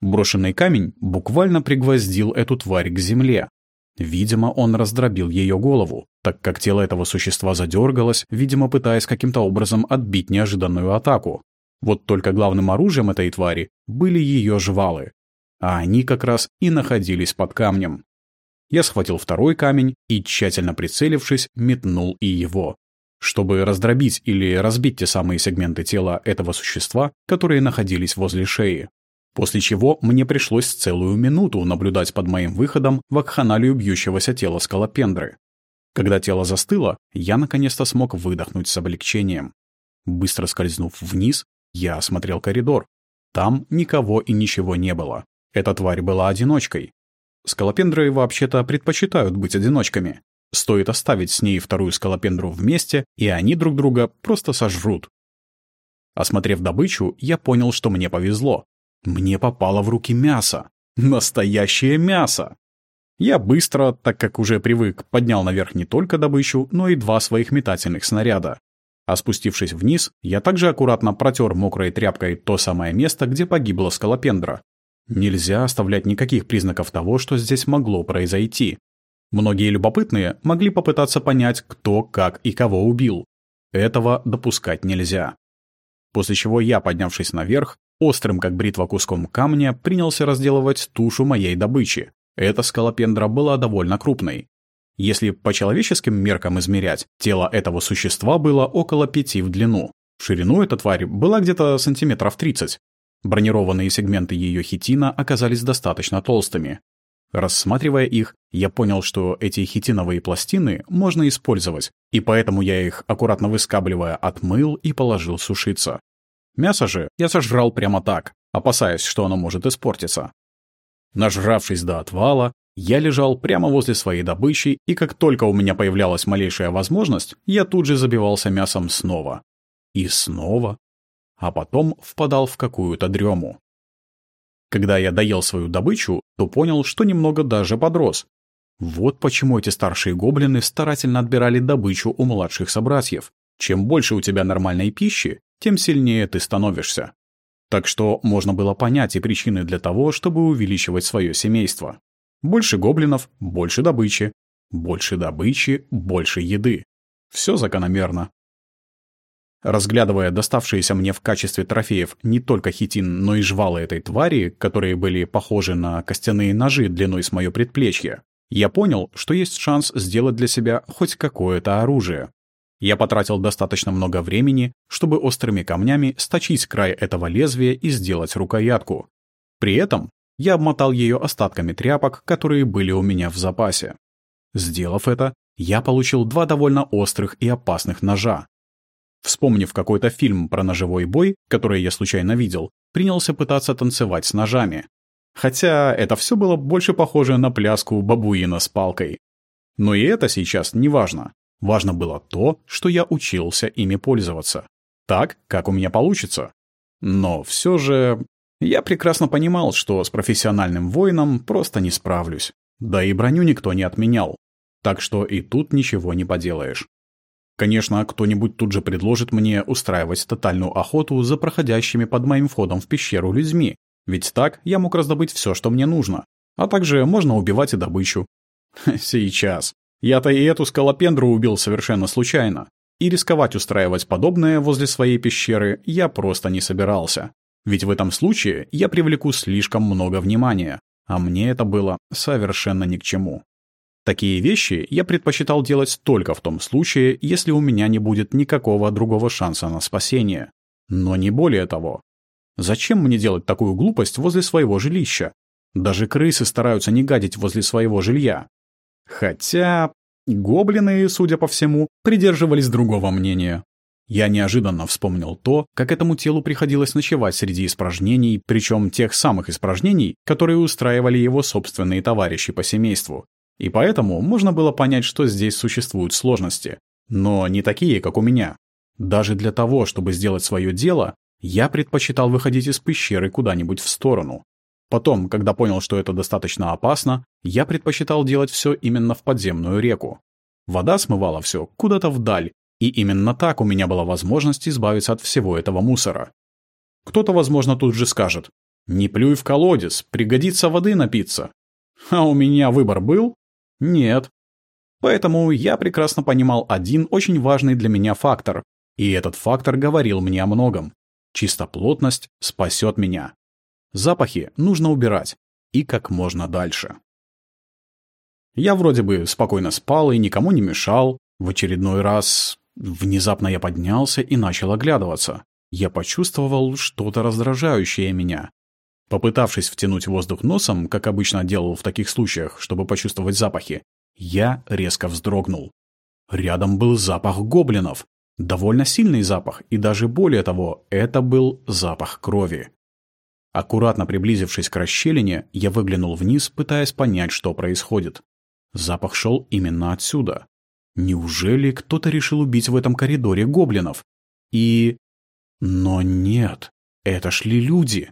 Брошенный камень буквально пригвоздил эту тварь к земле. Видимо, он раздробил ее голову, так как тело этого существа задергалось, видимо, пытаясь каким-то образом отбить неожиданную атаку. Вот только главным оружием этой твари были ее жвалы. А они как раз и находились под камнем. Я схватил второй камень и, тщательно прицелившись, метнул и его чтобы раздробить или разбить те самые сегменты тела этого существа, которые находились возле шеи. После чего мне пришлось целую минуту наблюдать под моим выходом в акханалию бьющегося тела скалопендры. Когда тело застыло, я наконец-то смог выдохнуть с облегчением. Быстро скользнув вниз, я осмотрел коридор. Там никого и ничего не было. Эта тварь была одиночкой. Скалопендры вообще-то предпочитают быть одиночками. Стоит оставить с ней вторую скалопендру вместе, и они друг друга просто сожрут. Осмотрев добычу, я понял, что мне повезло. Мне попало в руки мясо. Настоящее мясо! Я быстро, так как уже привык, поднял наверх не только добычу, но и два своих метательных снаряда. А спустившись вниз, я также аккуратно протер мокрой тряпкой то самое место, где погибла скалопендра. Нельзя оставлять никаких признаков того, что здесь могло произойти. Многие любопытные могли попытаться понять, кто, как и кого убил. Этого допускать нельзя. После чего я, поднявшись наверх, острым как бритва куском камня, принялся разделывать тушу моей добычи. Эта скалопендра была довольно крупной. Если по человеческим меркам измерять, тело этого существа было около пяти в длину. Ширину эта тварь была где-то сантиметров 30. Бронированные сегменты ее хитина оказались достаточно толстыми. Рассматривая их, я понял, что эти хитиновые пластины можно использовать, и поэтому я их, аккуратно выскабливая, отмыл и положил сушиться. Мясо же я сожрал прямо так, опасаясь, что оно может испортиться. Нажравшись до отвала, я лежал прямо возле своей добычи, и как только у меня появлялась малейшая возможность, я тут же забивался мясом снова. И снова. А потом впадал в какую-то дрему. Когда я доел свою добычу, то понял, что немного даже подрос. Вот почему эти старшие гоблины старательно отбирали добычу у младших собратьев. Чем больше у тебя нормальной пищи, тем сильнее ты становишься. Так что можно было понять и причины для того, чтобы увеличивать свое семейство. Больше гоблинов, больше добычи. Больше добычи, больше еды. Все закономерно. Разглядывая доставшиеся мне в качестве трофеев не только хитин, но и жвалы этой твари, которые были похожи на костяные ножи длиной с мое предплечье, Я понял, что есть шанс сделать для себя хоть какое-то оружие. Я потратил достаточно много времени, чтобы острыми камнями сточить край этого лезвия и сделать рукоятку. При этом я обмотал ее остатками тряпок, которые были у меня в запасе. Сделав это, я получил два довольно острых и опасных ножа. Вспомнив какой-то фильм про ножевой бой, который я случайно видел, принялся пытаться танцевать с ножами. Хотя это все было больше похоже на пляску бабуина с палкой. Но и это сейчас не важно. Важно было то, что я учился ими пользоваться. Так, как у меня получится. Но все же я прекрасно понимал, что с профессиональным воином просто не справлюсь. Да и броню никто не отменял. Так что и тут ничего не поделаешь. Конечно, кто-нибудь тут же предложит мне устраивать тотальную охоту за проходящими под моим входом в пещеру людьми, ведь так я мог раздобыть все, что мне нужно. А также можно убивать и добычу. Сейчас. Я-то и эту скалопендру убил совершенно случайно. И рисковать устраивать подобное возле своей пещеры я просто не собирался. Ведь в этом случае я привлеку слишком много внимания, а мне это было совершенно ни к чему. Такие вещи я предпочитал делать только в том случае, если у меня не будет никакого другого шанса на спасение. Но не более того. Зачем мне делать такую глупость возле своего жилища? Даже крысы стараются не гадить возле своего жилья. Хотя гоблины, судя по всему, придерживались другого мнения. Я неожиданно вспомнил то, как этому телу приходилось ночевать среди испражнений, причем тех самых испражнений, которые устраивали его собственные товарищи по семейству. И поэтому можно было понять, что здесь существуют сложности. Но не такие, как у меня. Даже для того, чтобы сделать свое дело, я предпочитал выходить из пещеры куда-нибудь в сторону. Потом, когда понял, что это достаточно опасно, я предпочитал делать все именно в подземную реку. Вода смывала все куда-то вдаль, и именно так у меня была возможность избавиться от всего этого мусора. Кто-то, возможно, тут же скажет, «Не плюй в колодец, пригодится воды напиться». А у меня выбор был? Нет. Поэтому я прекрасно понимал один очень важный для меня фактор, и этот фактор говорил мне о многом. Чистоплотность спасет меня. Запахи нужно убирать. И как можно дальше. Я вроде бы спокойно спал и никому не мешал. В очередной раз внезапно я поднялся и начал оглядываться. Я почувствовал что-то раздражающее меня. Попытавшись втянуть воздух носом, как обычно делал в таких случаях, чтобы почувствовать запахи, я резко вздрогнул. Рядом был запах гоблинов. Довольно сильный запах, и даже более того, это был запах крови. Аккуратно приблизившись к расщелине, я выглянул вниз, пытаясь понять, что происходит. Запах шел именно отсюда. Неужели кто-то решил убить в этом коридоре гоблинов? И... Но нет, это шли люди.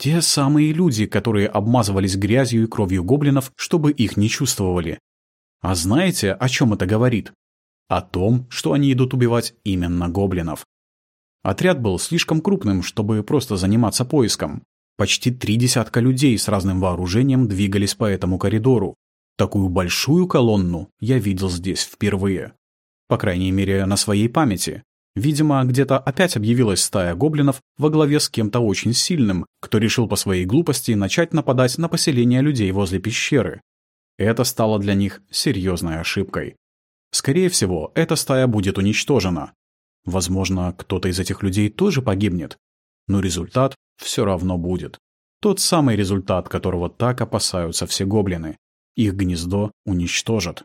Те самые люди, которые обмазывались грязью и кровью гоблинов, чтобы их не чувствовали. А знаете, о чем это говорит? О том, что они идут убивать именно гоблинов. Отряд был слишком крупным, чтобы просто заниматься поиском. Почти три десятка людей с разным вооружением двигались по этому коридору. Такую большую колонну я видел здесь впервые. По крайней мере, на своей памяти. Видимо, где-то опять объявилась стая гоблинов во главе с кем-то очень сильным, кто решил по своей глупости начать нападать на поселение людей возле пещеры. Это стало для них серьезной ошибкой. Скорее всего, эта стая будет уничтожена, Возможно, кто-то из этих людей тоже погибнет, но результат все равно будет. Тот самый результат, которого так опасаются все гоблины. Их гнездо уничтожат.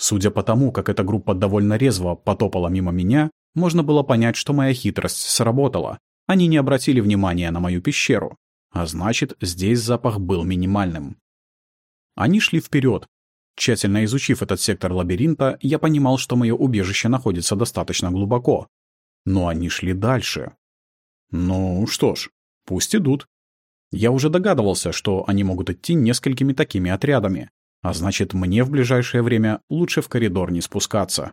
Судя по тому, как эта группа довольно резво потопала мимо меня, можно было понять, что моя хитрость сработала. Они не обратили внимания на мою пещеру. А значит, здесь запах был минимальным. Они шли вперед, Тщательно изучив этот сектор лабиринта, я понимал, что мое убежище находится достаточно глубоко. Но они шли дальше. Ну что ж, пусть идут. Я уже догадывался, что они могут идти несколькими такими отрядами, а значит, мне в ближайшее время лучше в коридор не спускаться.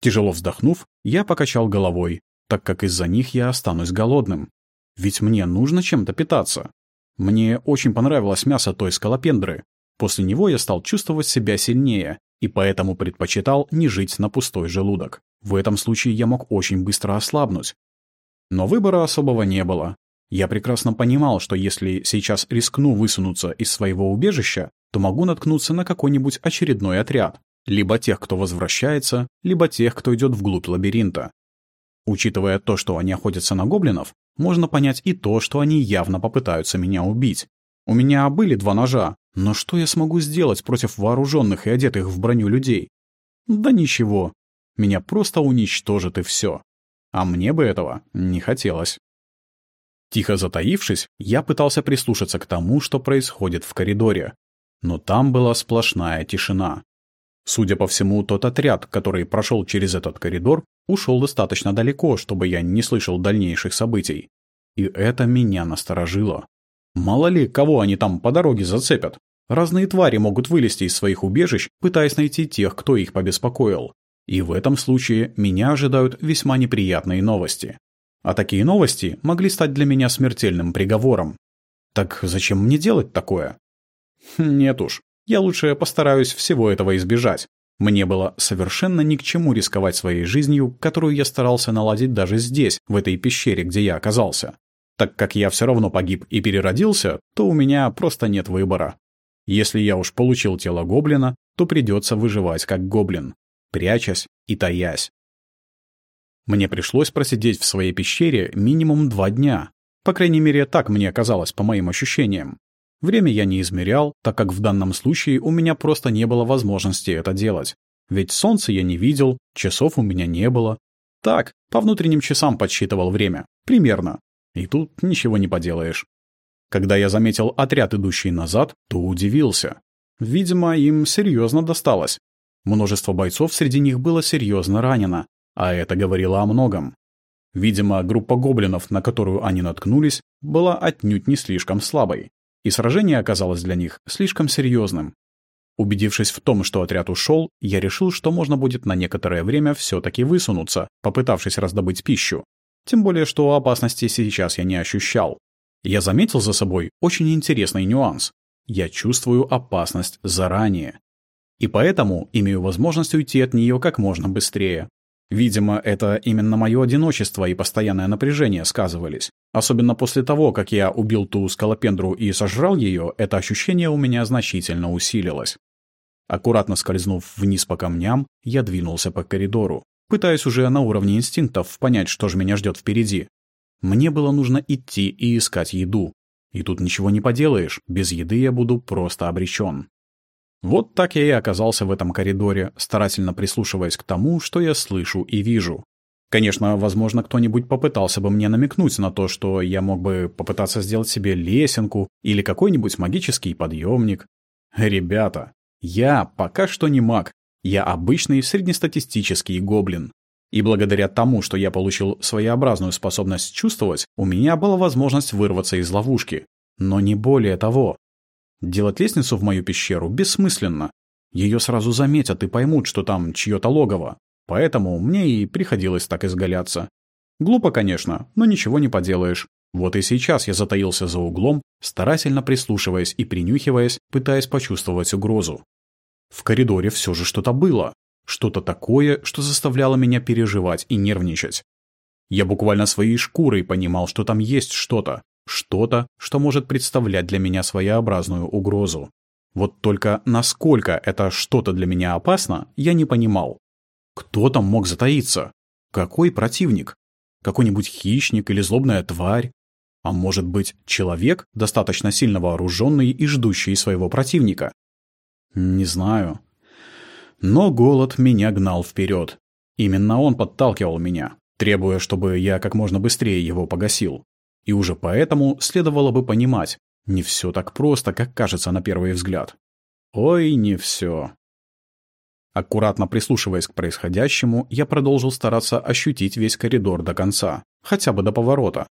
Тяжело вздохнув, я покачал головой, так как из-за них я останусь голодным. Ведь мне нужно чем-то питаться. Мне очень понравилось мясо той скалопендры, После него я стал чувствовать себя сильнее, и поэтому предпочитал не жить на пустой желудок. В этом случае я мог очень быстро ослабнуть. Но выбора особого не было. Я прекрасно понимал, что если сейчас рискну высунуться из своего убежища, то могу наткнуться на какой-нибудь очередной отряд. Либо тех, кто возвращается, либо тех, кто идет вглубь лабиринта. Учитывая то, что они охотятся на гоблинов, можно понять и то, что они явно попытаются меня убить. У меня были два ножа, но что я смогу сделать против вооруженных и одетых в броню людей? Да ничего. Меня просто уничтожат и все. А мне бы этого не хотелось. Тихо затаившись, я пытался прислушаться к тому, что происходит в коридоре. Но там была сплошная тишина. Судя по всему, тот отряд, который прошел через этот коридор, ушел достаточно далеко, чтобы я не слышал дальнейших событий. И это меня насторожило. Мало ли, кого они там по дороге зацепят. Разные твари могут вылезти из своих убежищ, пытаясь найти тех, кто их побеспокоил. И в этом случае меня ожидают весьма неприятные новости. А такие новости могли стать для меня смертельным приговором. Так зачем мне делать такое? Нет уж, я лучше постараюсь всего этого избежать. Мне было совершенно ни к чему рисковать своей жизнью, которую я старался наладить даже здесь, в этой пещере, где я оказался. Так как я все равно погиб и переродился, то у меня просто нет выбора. Если я уж получил тело гоблина, то придется выживать как гоблин, прячась и таясь. Мне пришлось просидеть в своей пещере минимум два дня. По крайней мере, так мне казалось по моим ощущениям. Время я не измерял, так как в данном случае у меня просто не было возможности это делать. Ведь солнца я не видел, часов у меня не было. Так, по внутренним часам подсчитывал время. Примерно. И тут ничего не поделаешь. Когда я заметил отряд, идущий назад, то удивился. Видимо, им серьезно досталось. Множество бойцов среди них было серьезно ранено, а это говорило о многом. Видимо, группа гоблинов, на которую они наткнулись, была отнюдь не слишком слабой и сражение оказалось для них слишком серьезным. Убедившись в том, что отряд ушел, я решил, что можно будет на некоторое время все-таки высунуться, попытавшись раздобыть пищу. Тем более, что опасности сейчас я не ощущал. Я заметил за собой очень интересный нюанс. Я чувствую опасность заранее. И поэтому имею возможность уйти от нее как можно быстрее. Видимо, это именно мое одиночество и постоянное напряжение сказывались. Особенно после того, как я убил ту скалопендру и сожрал ее, это ощущение у меня значительно усилилось. Аккуратно скользнув вниз по камням, я двинулся по коридору, пытаясь уже на уровне инстинктов понять, что же меня ждет впереди. Мне было нужно идти и искать еду. И тут ничего не поделаешь, без еды я буду просто обречен. Вот так я и оказался в этом коридоре, старательно прислушиваясь к тому, что я слышу и вижу. Конечно, возможно, кто-нибудь попытался бы мне намекнуть на то, что я мог бы попытаться сделать себе лесенку или какой-нибудь магический подъемник. Ребята, я пока что не маг. Я обычный среднестатистический гоблин. И благодаря тому, что я получил своеобразную способность чувствовать, у меня была возможность вырваться из ловушки. Но не более того. Делать лестницу в мою пещеру бессмысленно. Ее сразу заметят и поймут, что там чье-то логово. Поэтому мне и приходилось так изгаляться. Глупо, конечно, но ничего не поделаешь. Вот и сейчас я затаился за углом, старательно прислушиваясь и принюхиваясь, пытаясь почувствовать угрозу. В коридоре все же что-то было. Что-то такое, что заставляло меня переживать и нервничать. Я буквально своей шкурой понимал, что там есть что-то, что-то, что может представлять для меня своеобразную угрозу. Вот только насколько это что-то для меня опасно, я не понимал. Кто там мог затаиться? Какой противник? Какой-нибудь хищник или злобная тварь? А может быть, человек, достаточно сильно вооруженный и ждущий своего противника? Не знаю. Но голод меня гнал вперед. Именно он подталкивал меня, требуя, чтобы я как можно быстрее его погасил. И уже поэтому следовало бы понимать, не все так просто, как кажется на первый взгляд. Ой, не все. Аккуратно прислушиваясь к происходящему, я продолжил стараться ощутить весь коридор до конца, хотя бы до поворота.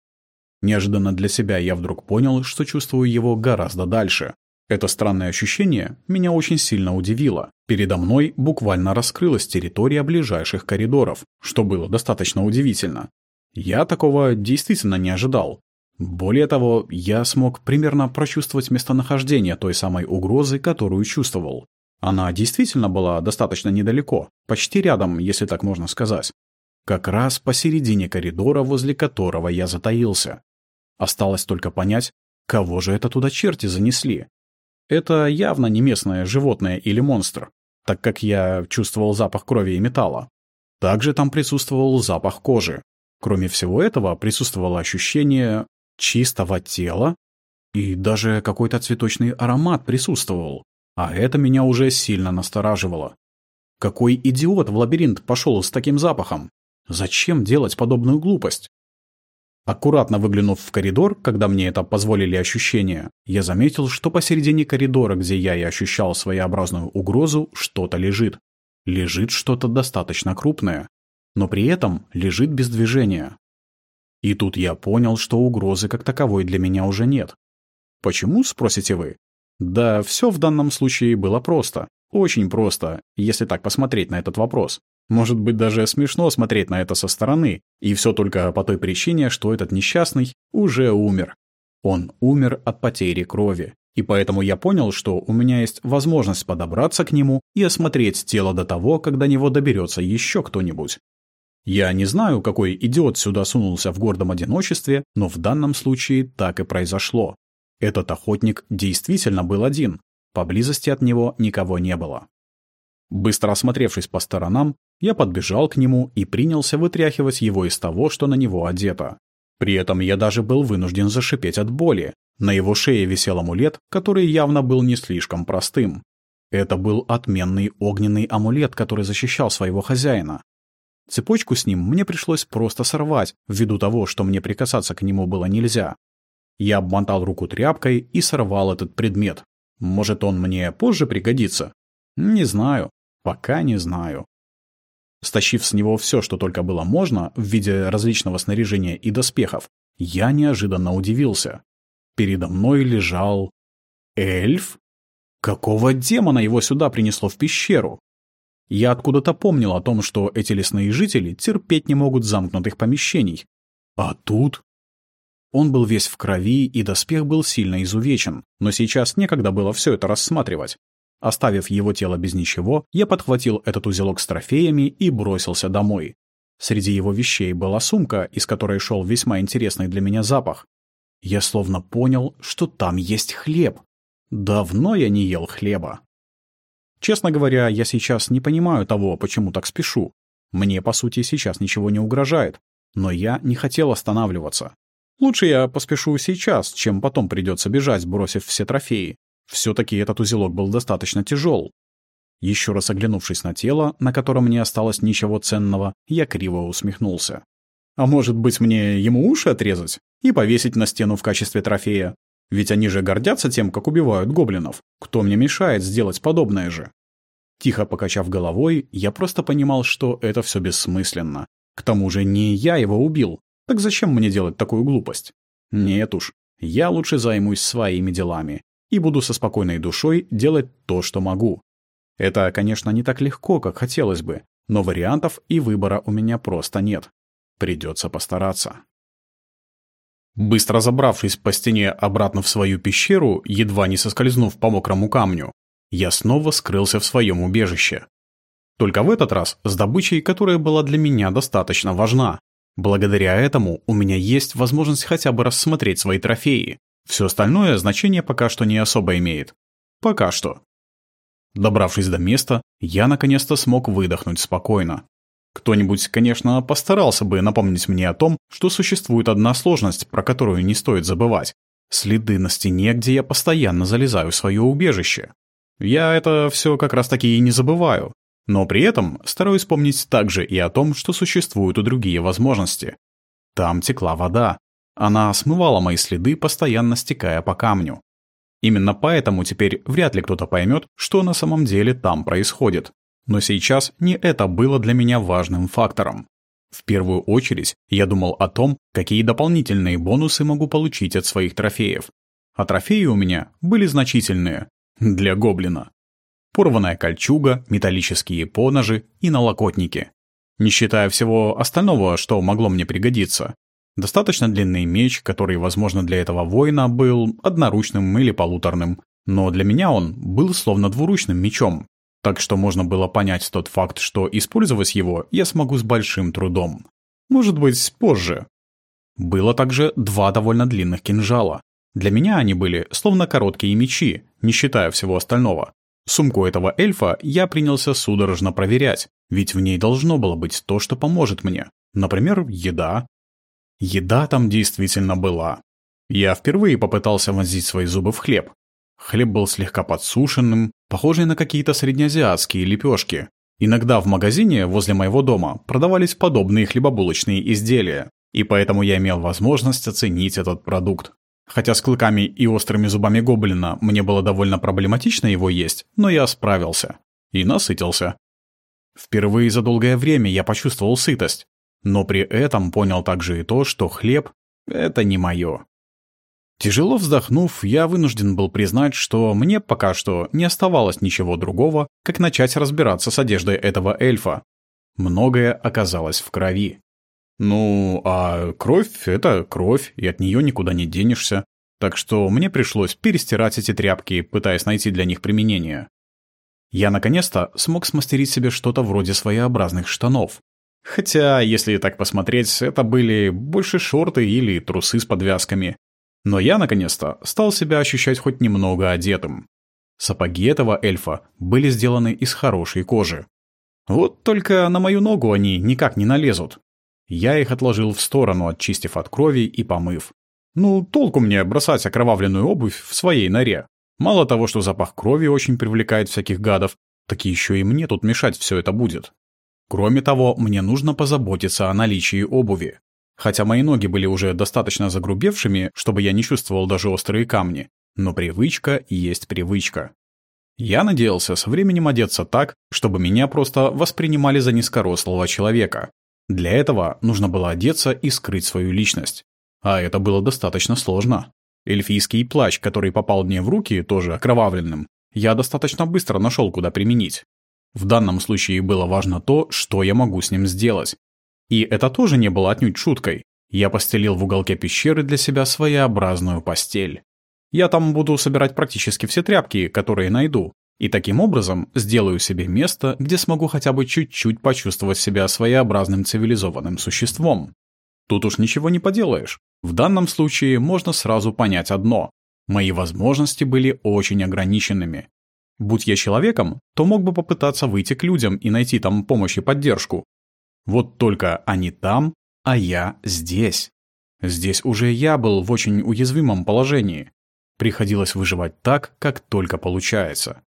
Неожиданно для себя я вдруг понял, что чувствую его гораздо дальше. Это странное ощущение меня очень сильно удивило. Передо мной буквально раскрылась территория ближайших коридоров, что было достаточно удивительно. Я такого действительно не ожидал. Более того, я смог примерно прочувствовать местонахождение той самой угрозы, которую чувствовал. Она действительно была достаточно недалеко, почти рядом, если так можно сказать. Как раз посередине коридора, возле которого я затаился. Осталось только понять, кого же это туда черти занесли. Это явно не местное животное или монстр, так как я чувствовал запах крови и металла. Также там присутствовал запах кожи. Кроме всего этого, присутствовало ощущение чистого тела, и даже какой-то цветочный аромат присутствовал. А это меня уже сильно настораживало. Какой идиот в лабиринт пошел с таким запахом? Зачем делать подобную глупость? Аккуратно выглянув в коридор, когда мне это позволили ощущения, я заметил, что посередине коридора, где я и ощущал своеобразную угрозу, что-то лежит. Лежит что-то достаточно крупное, но при этом лежит без движения. И тут я понял, что угрозы как таковой для меня уже нет. Почему, спросите вы? Да, все в данном случае было просто. Очень просто, если так посмотреть на этот вопрос. Может быть, даже смешно смотреть на это со стороны, и все только по той причине, что этот несчастный уже умер. Он умер от потери крови. И поэтому я понял, что у меня есть возможность подобраться к нему и осмотреть тело до того, когда до него доберется еще кто-нибудь. Я не знаю, какой идиот сюда сунулся в гордом одиночестве, но в данном случае так и произошло. Этот охотник действительно был один. Поблизости от него никого не было. Быстро осмотревшись по сторонам, я подбежал к нему и принялся вытряхивать его из того, что на него одето. При этом я даже был вынужден зашипеть от боли. На его шее висел амулет, который явно был не слишком простым. Это был отменный огненный амулет, который защищал своего хозяина. Цепочку с ним мне пришлось просто сорвать, ввиду того, что мне прикасаться к нему было нельзя. Я обмотал руку тряпкой и сорвал этот предмет. Может, он мне позже пригодится? Не знаю. Пока не знаю. Стащив с него все, что только было можно, в виде различного снаряжения и доспехов, я неожиданно удивился. Передо мной лежал... эльф? Какого демона его сюда принесло в пещеру? Я откуда-то помнил о том, что эти лесные жители терпеть не могут замкнутых помещений. А тут он был весь в крови, и доспех был сильно изувечен, но сейчас некогда было все это рассматривать. Оставив его тело без ничего, я подхватил этот узелок с трофеями и бросился домой. Среди его вещей была сумка, из которой шел весьма интересный для меня запах. Я словно понял, что там есть хлеб. Давно я не ел хлеба. Честно говоря, я сейчас не понимаю того, почему так спешу. Мне, по сути, сейчас ничего не угрожает. Но я не хотел останавливаться. Лучше я поспешу сейчас, чем потом придется бежать, бросив все трофеи. Все-таки этот узелок был достаточно тяжел. Еще раз оглянувшись на тело, на котором не осталось ничего ценного, я криво усмехнулся. А может быть мне ему уши отрезать и повесить на стену в качестве трофея? Ведь они же гордятся тем, как убивают гоблинов. Кто мне мешает сделать подобное же? Тихо покачав головой, я просто понимал, что это все бессмысленно. К тому же не я его убил, так зачем мне делать такую глупость? Нет уж, я лучше займусь своими делами и буду со спокойной душой делать то, что могу. Это, конечно, не так легко, как хотелось бы, но вариантов и выбора у меня просто нет. Придется постараться. Быстро забравшись по стене обратно в свою пещеру, едва не соскользнув по мокрому камню, я снова скрылся в своем убежище. Только в этот раз с добычей, которая была для меня достаточно важна. Благодаря этому у меня есть возможность хотя бы рассмотреть свои трофеи. Все остальное значение пока что не особо имеет. Пока что. Добравшись до места, я наконец-то смог выдохнуть спокойно. Кто-нибудь, конечно, постарался бы напомнить мне о том, что существует одна сложность, про которую не стоит забывать. Следы на стене, где я постоянно залезаю в свое убежище. Я это все как раз таки и не забываю. Но при этом стараюсь помнить также и о том, что существуют и другие возможности. Там текла вода. Она смывала мои следы, постоянно стекая по камню. Именно поэтому теперь вряд ли кто-то поймет, что на самом деле там происходит. Но сейчас не это было для меня важным фактором. В первую очередь я думал о том, какие дополнительные бонусы могу получить от своих трофеев. А трофеи у меня были значительные. Для гоблина порванная кольчуга, металлические поножи и налокотники. Не считая всего остального, что могло мне пригодиться. Достаточно длинный меч, который, возможно, для этого воина был одноручным или полуторным, но для меня он был словно двуручным мечом, так что можно было понять тот факт, что использовать его я смогу с большим трудом. Может быть, позже. Было также два довольно длинных кинжала. Для меня они были словно короткие мечи, не считая всего остального. Сумку этого эльфа я принялся судорожно проверять, ведь в ней должно было быть то, что поможет мне. Например, еда. Еда там действительно была. Я впервые попытался вонзить свои зубы в хлеб. Хлеб был слегка подсушенным, похожий на какие-то среднеазиатские лепешки. Иногда в магазине возле моего дома продавались подобные хлебобулочные изделия, и поэтому я имел возможность оценить этот продукт. Хотя с клыками и острыми зубами гоблина мне было довольно проблематично его есть, но я справился. И насытился. Впервые за долгое время я почувствовал сытость, но при этом понял также и то, что хлеб — это не мое. Тяжело вздохнув, я вынужден был признать, что мне пока что не оставалось ничего другого, как начать разбираться с одеждой этого эльфа. Многое оказалось в крови. Ну, а кровь — это кровь, и от нее никуда не денешься. Так что мне пришлось перестирать эти тряпки, пытаясь найти для них применение. Я наконец-то смог смастерить себе что-то вроде своеобразных штанов. Хотя, если так посмотреть, это были больше шорты или трусы с подвязками. Но я, наконец-то, стал себя ощущать хоть немного одетым. Сапоги этого эльфа были сделаны из хорошей кожи. Вот только на мою ногу они никак не налезут. Я их отложил в сторону, очистив от крови и помыв. Ну, толку мне бросать окровавленную обувь в своей норе. Мало того, что запах крови очень привлекает всяких гадов, так еще и мне тут мешать все это будет. Кроме того, мне нужно позаботиться о наличии обуви. Хотя мои ноги были уже достаточно загрубевшими, чтобы я не чувствовал даже острые камни, но привычка есть привычка. Я надеялся со временем одеться так, чтобы меня просто воспринимали за низкорослого человека. Для этого нужно было одеться и скрыть свою личность. А это было достаточно сложно. Эльфийский плащ, который попал мне в руки, тоже окровавленным, я достаточно быстро нашел, куда применить. В данном случае было важно то, что я могу с ним сделать. И это тоже не было отнюдь шуткой. Я постелил в уголке пещеры для себя своеобразную постель. Я там буду собирать практически все тряпки, которые найду, и таким образом сделаю себе место, где смогу хотя бы чуть-чуть почувствовать себя своеобразным цивилизованным существом. Тут уж ничего не поделаешь. В данном случае можно сразу понять одно. Мои возможности были очень ограниченными. Будь я человеком, то мог бы попытаться выйти к людям и найти там помощь и поддержку. Вот только они там, а я здесь. Здесь уже я был в очень уязвимом положении. Приходилось выживать так, как только получается.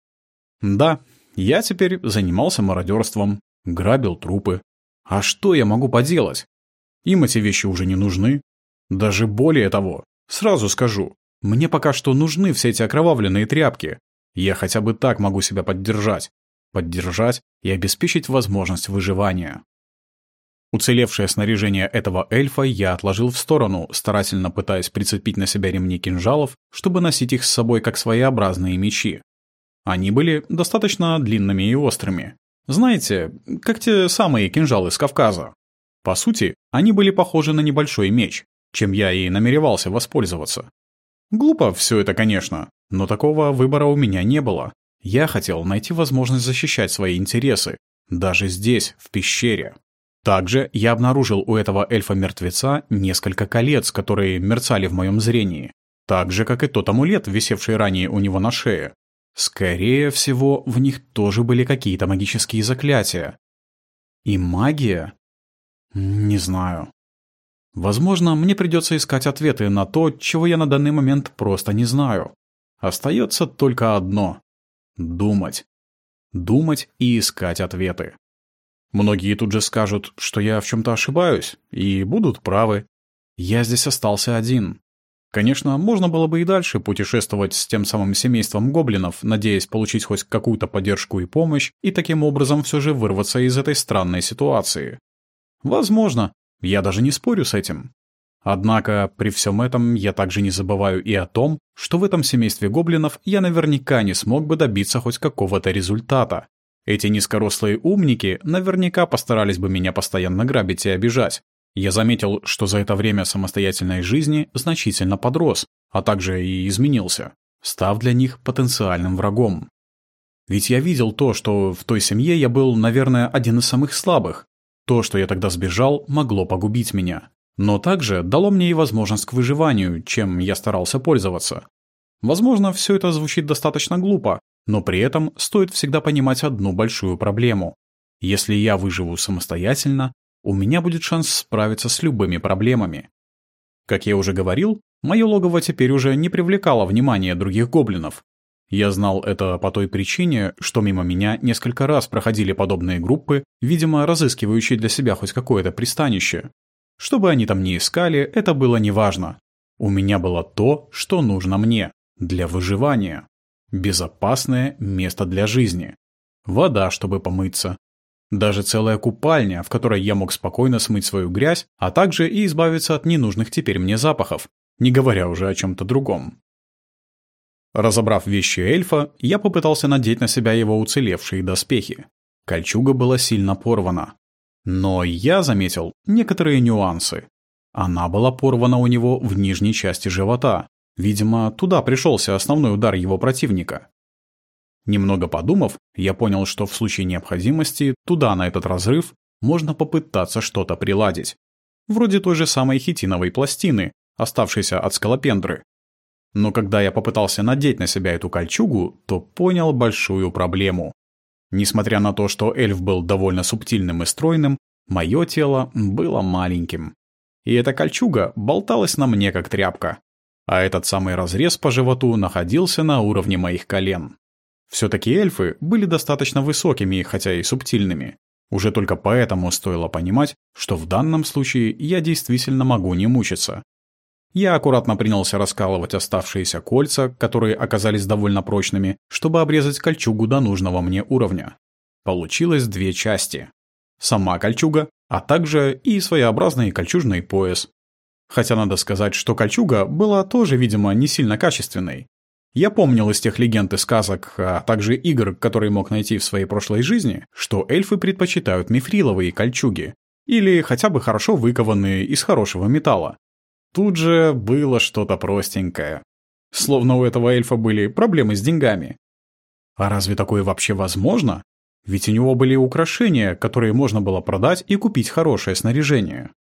Да, я теперь занимался мародерством, грабил трупы. А что я могу поделать? Им эти вещи уже не нужны. Даже более того, сразу скажу, мне пока что нужны все эти окровавленные тряпки. Я хотя бы так могу себя поддержать. Поддержать и обеспечить возможность выживания. Уцелевшее снаряжение этого эльфа я отложил в сторону, старательно пытаясь прицепить на себя ремни кинжалов, чтобы носить их с собой как своеобразные мечи. Они были достаточно длинными и острыми. Знаете, как те самые кинжалы с Кавказа. По сути, они были похожи на небольшой меч, чем я и намеревался воспользоваться. Глупо все это, конечно, но такого выбора у меня не было. Я хотел найти возможность защищать свои интересы, даже здесь, в пещере. Также я обнаружил у этого эльфа-мертвеца несколько колец, которые мерцали в моем зрении. Так же, как и тот амулет, висевший ранее у него на шее. Скорее всего, в них тоже были какие-то магические заклятия. И магия? Не знаю. Возможно, мне придется искать ответы на то, чего я на данный момент просто не знаю. Остается только одно — думать. Думать и искать ответы. Многие тут же скажут, что я в чем-то ошибаюсь, и будут правы. Я здесь остался один. Конечно, можно было бы и дальше путешествовать с тем самым семейством гоблинов, надеясь получить хоть какую-то поддержку и помощь, и таким образом все же вырваться из этой странной ситуации. Возможно, я даже не спорю с этим. Однако при всем этом я также не забываю и о том, что в этом семействе гоблинов я наверняка не смог бы добиться хоть какого-то результата. Эти низкорослые умники наверняка постарались бы меня постоянно грабить и обижать, я заметил, что за это время самостоятельной жизни значительно подрос, а также и изменился, став для них потенциальным врагом. Ведь я видел то, что в той семье я был, наверное, один из самых слабых. То, что я тогда сбежал, могло погубить меня. Но также дало мне и возможность к выживанию, чем я старался пользоваться. Возможно, все это звучит достаточно глупо, но при этом стоит всегда понимать одну большую проблему. Если я выживу самостоятельно, у меня будет шанс справиться с любыми проблемами. Как я уже говорил, мое логово теперь уже не привлекало внимания других гоблинов. Я знал это по той причине, что мимо меня несколько раз проходили подобные группы, видимо, разыскивающие для себя хоть какое-то пристанище. Что бы они там ни искали, это было неважно. У меня было то, что нужно мне, для выживания. Безопасное место для жизни. Вода, чтобы помыться. Даже целая купальня, в которой я мог спокойно смыть свою грязь, а также и избавиться от ненужных теперь мне запахов, не говоря уже о чем-то другом. Разобрав вещи эльфа, я попытался надеть на себя его уцелевшие доспехи. Кольчуга была сильно порвана. Но я заметил некоторые нюансы. Она была порвана у него в нижней части живота. Видимо, туда пришелся основной удар его противника. Немного подумав, я понял, что в случае необходимости туда, на этот разрыв, можно попытаться что-то приладить. Вроде той же самой хитиновой пластины, оставшейся от скалопендры. Но когда я попытался надеть на себя эту кольчугу, то понял большую проблему. Несмотря на то, что эльф был довольно субтильным и стройным, мое тело было маленьким. И эта кольчуга болталась на мне как тряпка. А этот самый разрез по животу находился на уровне моих колен. Все-таки эльфы были достаточно высокими, хотя и субтильными. Уже только поэтому стоило понимать, что в данном случае я действительно могу не мучиться. Я аккуратно принялся раскалывать оставшиеся кольца, которые оказались довольно прочными, чтобы обрезать кольчугу до нужного мне уровня. Получилось две части. Сама кольчуга, а также и своеобразный кольчужный пояс. Хотя надо сказать, что кольчуга была тоже, видимо, не сильно качественной. Я помнил из тех легенд и сказок, а также игр, которые мог найти в своей прошлой жизни, что эльфы предпочитают мифриловые кольчуги, или хотя бы хорошо выкованные из хорошего металла, Тут же было что-то простенькое. Словно у этого эльфа были проблемы с деньгами. А разве такое вообще возможно? Ведь у него были украшения, которые можно было продать и купить хорошее снаряжение.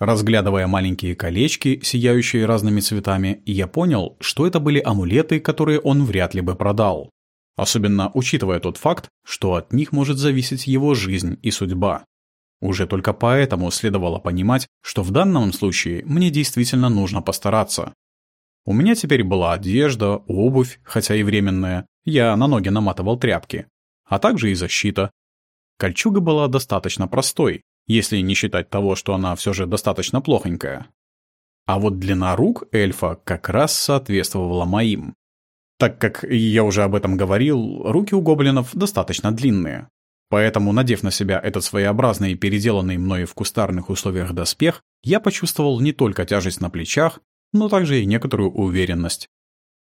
Разглядывая маленькие колечки, сияющие разными цветами, я понял, что это были амулеты, которые он вряд ли бы продал. Особенно учитывая тот факт, что от них может зависеть его жизнь и судьба. Уже только поэтому следовало понимать, что в данном случае мне действительно нужно постараться. У меня теперь была одежда, обувь, хотя и временная, я на ноги наматывал тряпки, а также и защита. Кольчуга была достаточно простой, если не считать того, что она все же достаточно плохонькая. А вот длина рук эльфа как раз соответствовала моим. Так как я уже об этом говорил, руки у гоблинов достаточно длинные. Поэтому, надев на себя этот своеобразный переделанный мной в кустарных условиях доспех, я почувствовал не только тяжесть на плечах, но также и некоторую уверенность.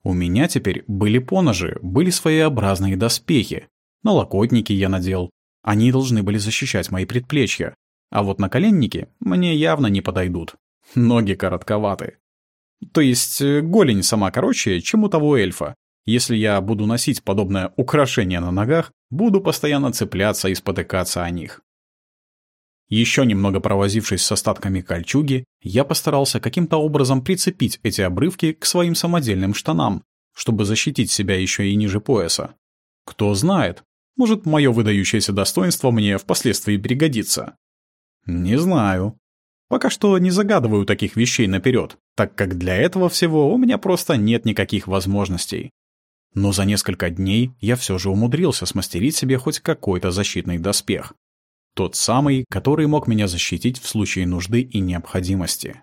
У меня теперь были поножи, были своеобразные доспехи. Налокотники я надел. Они должны были защищать мои предплечья. А вот наколенники мне явно не подойдут. Ноги коротковаты. То есть э, голень сама короче, чем у того эльфа, если я буду носить подобное украшение на ногах, буду постоянно цепляться и спотыкаться о них. Еще немного провозившись с остатками кольчуги, я постарался каким-то образом прицепить эти обрывки к своим самодельным штанам, чтобы защитить себя еще и ниже пояса. Кто знает, может, мое выдающееся достоинство мне впоследствии пригодится. Не знаю. Пока что не загадываю таких вещей наперед, так как для этого всего у меня просто нет никаких возможностей. Но за несколько дней я все же умудрился смастерить себе хоть какой-то защитный доспех. Тот самый, который мог меня защитить в случае нужды и необходимости.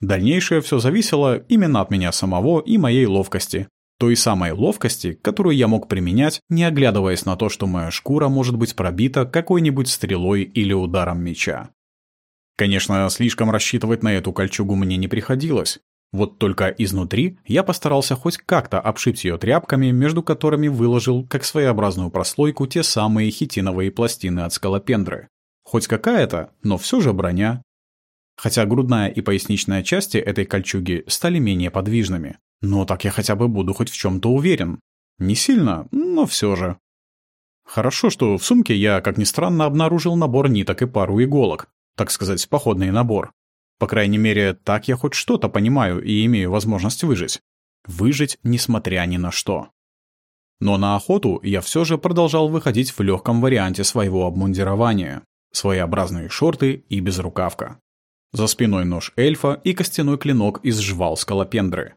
Дальнейшее все зависело именно от меня самого и моей ловкости. Той самой ловкости, которую я мог применять, не оглядываясь на то, что моя шкура может быть пробита какой-нибудь стрелой или ударом меча. Конечно, слишком рассчитывать на эту кольчугу мне не приходилось. Вот только изнутри я постарался хоть как-то обшить ее тряпками, между которыми выложил как своеобразную прослойку те самые хитиновые пластины от скалопендры. Хоть какая-то, но все же броня. Хотя грудная и поясничная части этой кольчуги стали менее подвижными. Но так я хотя бы буду хоть в чем-то уверен. Не сильно, но все же. Хорошо, что в сумке я, как ни странно, обнаружил набор ниток и пару иголок. Так сказать, походный набор. По крайней мере, так я хоть что-то понимаю и имею возможность выжить. Выжить, несмотря ни на что. Но на охоту я все же продолжал выходить в легком варианте своего обмундирования. Своеобразные шорты и безрукавка. За спиной нож эльфа и костяной клинок из жвал скалопендры.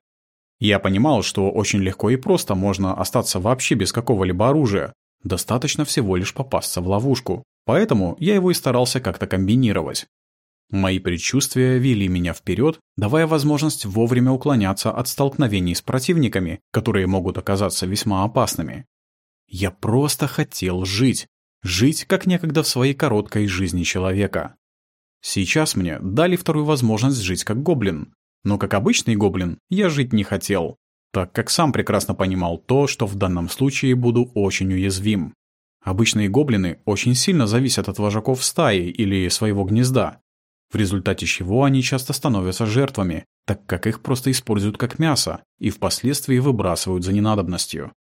Я понимал, что очень легко и просто можно остаться вообще без какого-либо оружия. Достаточно всего лишь попасться в ловушку. Поэтому я его и старался как-то комбинировать. Мои предчувствия вели меня вперед, давая возможность вовремя уклоняться от столкновений с противниками, которые могут оказаться весьма опасными. Я просто хотел жить. Жить, как некогда в своей короткой жизни человека. Сейчас мне дали вторую возможность жить как гоблин. Но как обычный гоблин я жить не хотел, так как сам прекрасно понимал то, что в данном случае буду очень уязвим. Обычные гоблины очень сильно зависят от вожаков стаи или своего гнезда, в результате чего они часто становятся жертвами, так как их просто используют как мясо и впоследствии выбрасывают за ненадобностью.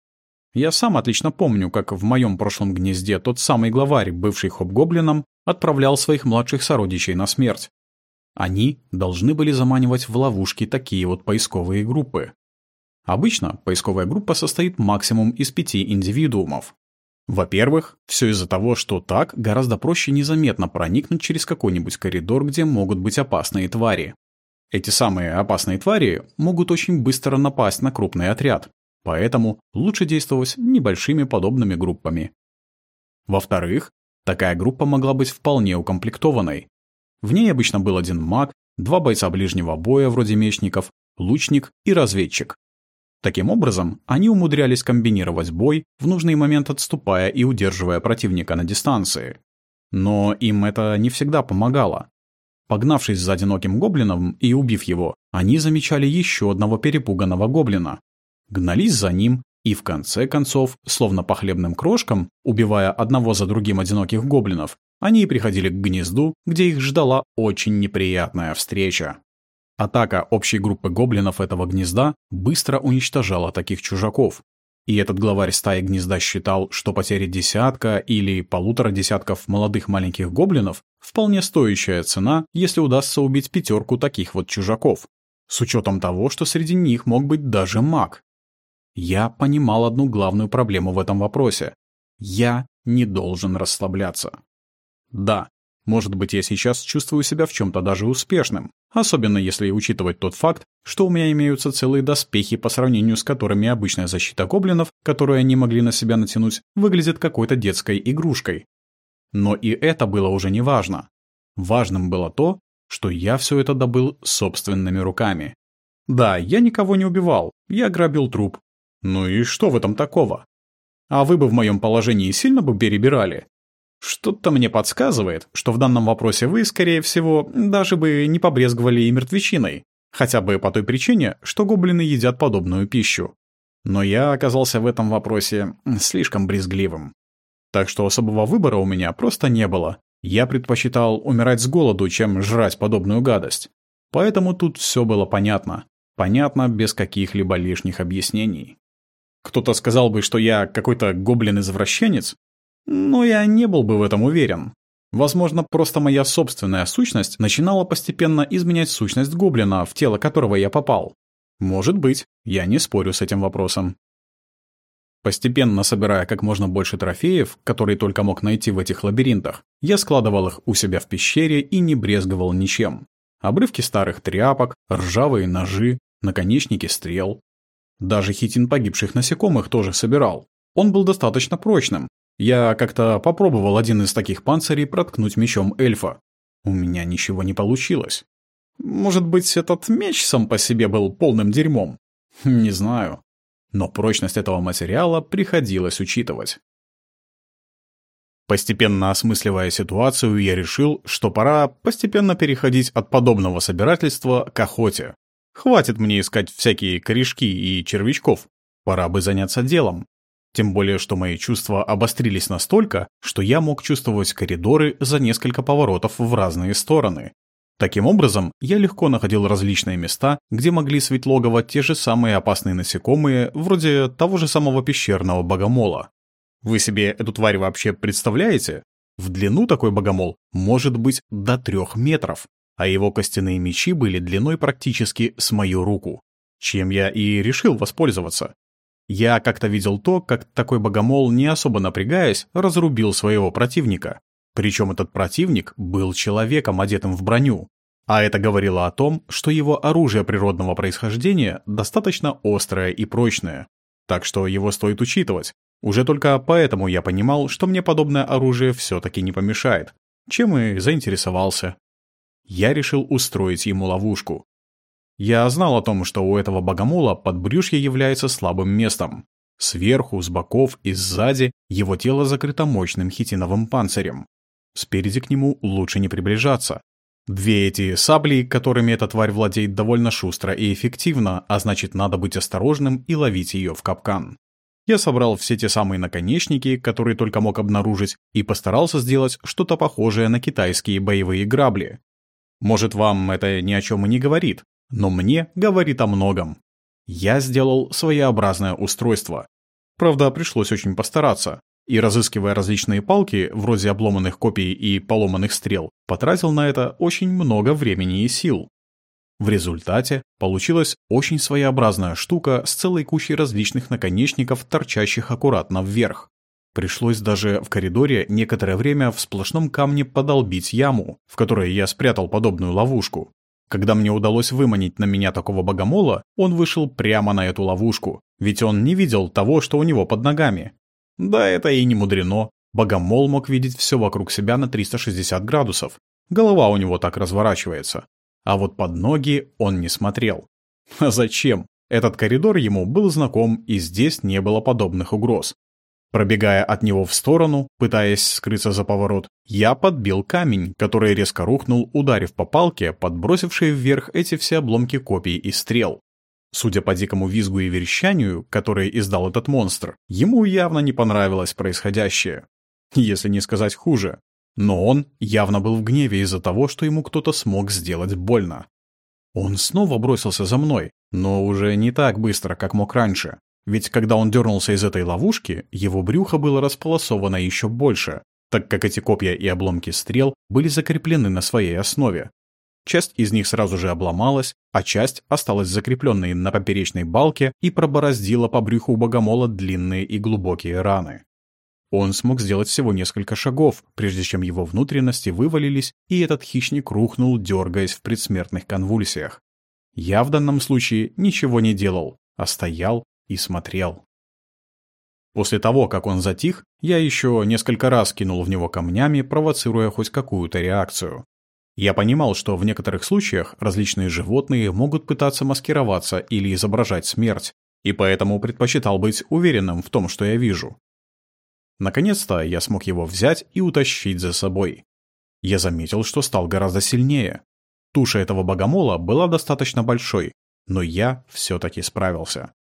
Я сам отлично помню, как в моем прошлом гнезде тот самый главарь, бывший хоб-гоблином, отправлял своих младших сородичей на смерть. Они должны были заманивать в ловушки такие вот поисковые группы. Обычно поисковая группа состоит максимум из пяти индивидуумов. Во-первых, все из-за того, что так гораздо проще незаметно проникнуть через какой-нибудь коридор, где могут быть опасные твари. Эти самые опасные твари могут очень быстро напасть на крупный отряд, поэтому лучше действовать небольшими подобными группами. Во-вторых, такая группа могла быть вполне укомплектованной. В ней обычно был один маг, два бойца ближнего боя вроде мечников, лучник и разведчик. Таким образом, они умудрялись комбинировать бой, в нужный момент отступая и удерживая противника на дистанции. Но им это не всегда помогало. Погнавшись за одиноким гоблином и убив его, они замечали еще одного перепуганного гоблина. Гнались за ним и в конце концов, словно по хлебным крошкам, убивая одного за другим одиноких гоблинов, они приходили к гнезду, где их ждала очень неприятная встреча. Атака общей группы гоблинов этого гнезда быстро уничтожала таких чужаков. И этот главарь стаи гнезда считал, что потеря десятка или полутора десятков молодых маленьких гоблинов вполне стоящая цена, если удастся убить пятерку таких вот чужаков. С учетом того, что среди них мог быть даже маг. Я понимал одну главную проблему в этом вопросе. Я не должен расслабляться. Да, может быть, я сейчас чувствую себя в чем-то даже успешным, особенно если учитывать тот факт, что у меня имеются целые доспехи, по сравнению с которыми обычная защита гоблинов, которую они могли на себя натянуть, выглядит какой-то детской игрушкой. Но и это было уже не важно. Важным было то, что я все это добыл собственными руками. Да, я никого не убивал, я грабил труп. Ну и что в этом такого? А вы бы в моем положении сильно бы перебирали? Что-то мне подсказывает, что в данном вопросе вы, скорее всего, даже бы не побрезговали и мертвечиной. Хотя бы по той причине, что гоблины едят подобную пищу. Но я оказался в этом вопросе слишком брезгливым. Так что особого выбора у меня просто не было. Я предпочитал умирать с голоду, чем жрать подобную гадость. Поэтому тут все было понятно. Понятно без каких-либо лишних объяснений. Кто-то сказал бы, что я какой-то гоблин-извращенец, но я не был бы в этом уверен. Возможно, просто моя собственная сущность начинала постепенно изменять сущность гоблина, в тело которого я попал. Может быть, я не спорю с этим вопросом. Постепенно собирая как можно больше трофеев, которые только мог найти в этих лабиринтах, я складывал их у себя в пещере и не брезговал ничем. Обрывки старых тряпок, ржавые ножи, наконечники стрел. Даже хитин погибших насекомых тоже собирал. Он был достаточно прочным, я как-то попробовал один из таких панцирей проткнуть мечом эльфа. У меня ничего не получилось. Может быть, этот меч сам по себе был полным дерьмом? Не знаю. Но прочность этого материала приходилось учитывать. Постепенно осмысливая ситуацию, я решил, что пора постепенно переходить от подобного собирательства к охоте. Хватит мне искать всякие корешки и червячков. Пора бы заняться делом. Тем более, что мои чувства обострились настолько, что я мог чувствовать коридоры за несколько поворотов в разные стороны. Таким образом, я легко находил различные места, где могли свить логово те же самые опасные насекомые, вроде того же самого пещерного богомола. Вы себе эту тварь вообще представляете? В длину такой богомол может быть до трех метров, а его костяные мечи были длиной практически с мою руку. чем я и решил воспользоваться. Я как-то видел то, как такой богомол, не особо напрягаясь, разрубил своего противника. Причем этот противник был человеком, одетым в броню. А это говорило о том, что его оружие природного происхождения достаточно острое и прочное. Так что его стоит учитывать. Уже только поэтому я понимал, что мне подобное оружие все-таки не помешает. Чем и заинтересовался. Я решил устроить ему ловушку. Я знал о том, что у этого богомола подбрюшье является слабым местом. Сверху, с боков и сзади его тело закрыто мощным хитиновым панцирем. Спереди к нему лучше не приближаться. Две эти сабли, которыми эта тварь владеет довольно шустро и эффективно, а значит надо быть осторожным и ловить ее в капкан. Я собрал все те самые наконечники, которые только мог обнаружить, и постарался сделать что-то похожее на китайские боевые грабли. Может, вам это ни о чем и не говорит, но мне говорит о многом. Я сделал своеобразное устройство. Правда, пришлось очень постараться. И разыскивая различные палки, вроде обломанных копий и поломанных стрел, потратил на это очень много времени и сил. В результате получилась очень своеобразная штука с целой кучей различных наконечников, торчащих аккуратно вверх. Пришлось даже в коридоре некоторое время в сплошном камне подолбить яму, в которой я спрятал подобную ловушку. Когда мне удалось выманить на меня такого богомола, он вышел прямо на эту ловушку, ведь он не видел того, что у него под ногами. Да, это и не мудрено. Богомол мог видеть все вокруг себя на 360 градусов. Голова у него так разворачивается. А вот под ноги он не смотрел. А зачем? Этот коридор ему был знаком, и здесь не было подобных угроз. Пробегая от него в сторону, пытаясь скрыться за поворот, я подбил камень, который резко рухнул, ударив по палке, подбросившей вверх эти все обломки копий и стрел. Судя по дикому визгу и верещанию, которое издал этот монстр, ему явно не понравилось происходящее. Если не сказать хуже. Но он явно был в гневе из-за того, что ему кто-то смог сделать больно. Он снова бросился за мной, но уже не так быстро, как мог раньше. Ведь когда он дернулся из этой ловушки, его брюхо было располосовано еще больше, так как эти копья и обломки стрел были закреплены на своей основе. Часть из них сразу же обломалась, а часть осталась закрепленной на поперечной балке и пробороздила по брюху богомола длинные и глубокие раны. Он смог сделать всего несколько шагов, прежде чем его внутренности вывалились, и этот хищник рухнул, дергаясь в предсмертных конвульсиях. Я в данном случае ничего не делал, а стоял и смотрел. После того, как он затих, я еще несколько раз кинул в него камнями, провоцируя хоть какую-то реакцию. Я понимал, что в некоторых случаях различные животные могут пытаться маскироваться или изображать смерть, и поэтому предпочитал быть уверенным в том, что я вижу. Наконец-то я смог его взять и утащить за собой. Я заметил, что стал гораздо сильнее. Туша этого богомола была достаточно большой, но я все-таки справился.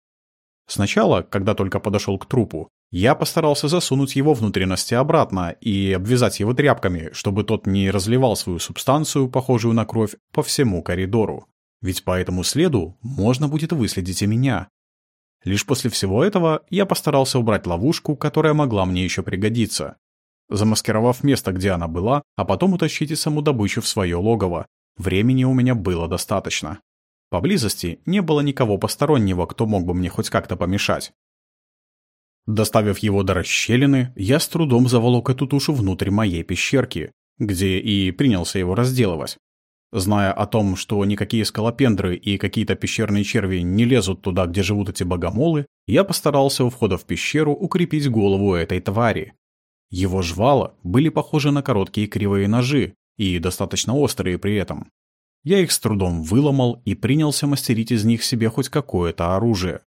Сначала, когда только подошел к трупу, я постарался засунуть его внутренности обратно и обвязать его тряпками, чтобы тот не разливал свою субстанцию, похожую на кровь, по всему коридору. Ведь по этому следу можно будет выследить и меня. Лишь после всего этого я постарался убрать ловушку, которая могла мне еще пригодиться. Замаскировав место, где она была, а потом утащить и саму добычу в свое логово. Времени у меня было достаточно. Поблизости не было никого постороннего, кто мог бы мне хоть как-то помешать. Доставив его до расщелины, я с трудом заволок эту тушу внутрь моей пещерки, где и принялся его разделывать. Зная о том, что никакие скалопендры и какие-то пещерные черви не лезут туда, где живут эти богомолы, я постарался у входа в пещеру укрепить голову этой твари. Его жвала были похожи на короткие кривые ножи и достаточно острые при этом. Я их с трудом выломал и принялся мастерить из них себе хоть какое-то оружие.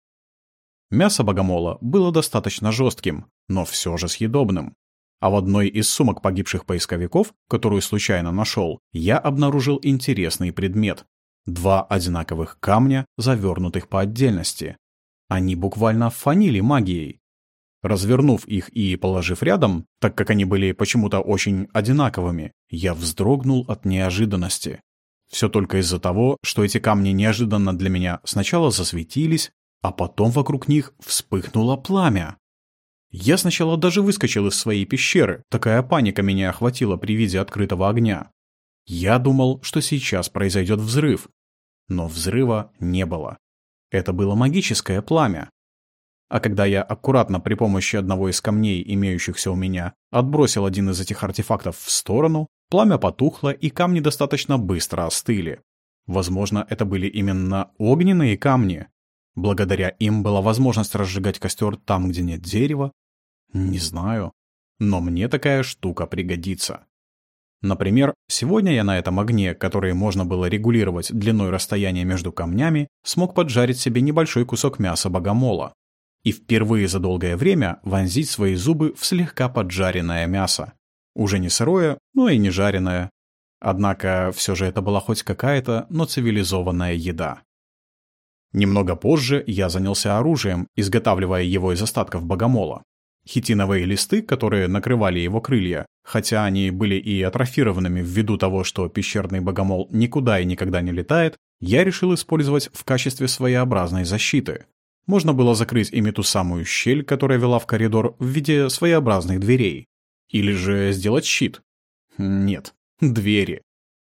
Мясо богомола было достаточно жестким, но все же съедобным. А в одной из сумок погибших поисковиков, которую случайно нашел, я обнаружил интересный предмет. Два одинаковых камня, завернутых по отдельности. Они буквально фанили магией. Развернув их и положив рядом, так как они были почему-то очень одинаковыми, я вздрогнул от неожиданности. Все только из-за того, что эти камни неожиданно для меня сначала засветились, а потом вокруг них вспыхнуло пламя. Я сначала даже выскочил из своей пещеры, такая паника меня охватила при виде открытого огня. Я думал, что сейчас произойдет взрыв, но взрыва не было. Это было магическое пламя. А когда я аккуратно при помощи одного из камней, имеющихся у меня, отбросил один из этих артефактов в сторону, пламя потухло, и камни достаточно быстро остыли. Возможно, это были именно огненные камни. Благодаря им была возможность разжигать костер там, где нет дерева. Не знаю. Но мне такая штука пригодится. Например, сегодня я на этом огне, который можно было регулировать длиной расстояния между камнями, смог поджарить себе небольшой кусок мяса богомола. И впервые за долгое время вонзить свои зубы в слегка поджаренное мясо. Уже не сырое, но и не жареное. Однако все же это была хоть какая-то, но цивилизованная еда. Немного позже я занялся оружием, изготавливая его из остатков богомола. Хитиновые листы, которые накрывали его крылья, хотя они были и атрофированными ввиду того, что пещерный богомол никуда и никогда не летает, я решил использовать в качестве своеобразной защиты. Можно было закрыть ими ту самую щель, которая вела в коридор в виде своеобразных дверей. Или же сделать щит. Нет, двери.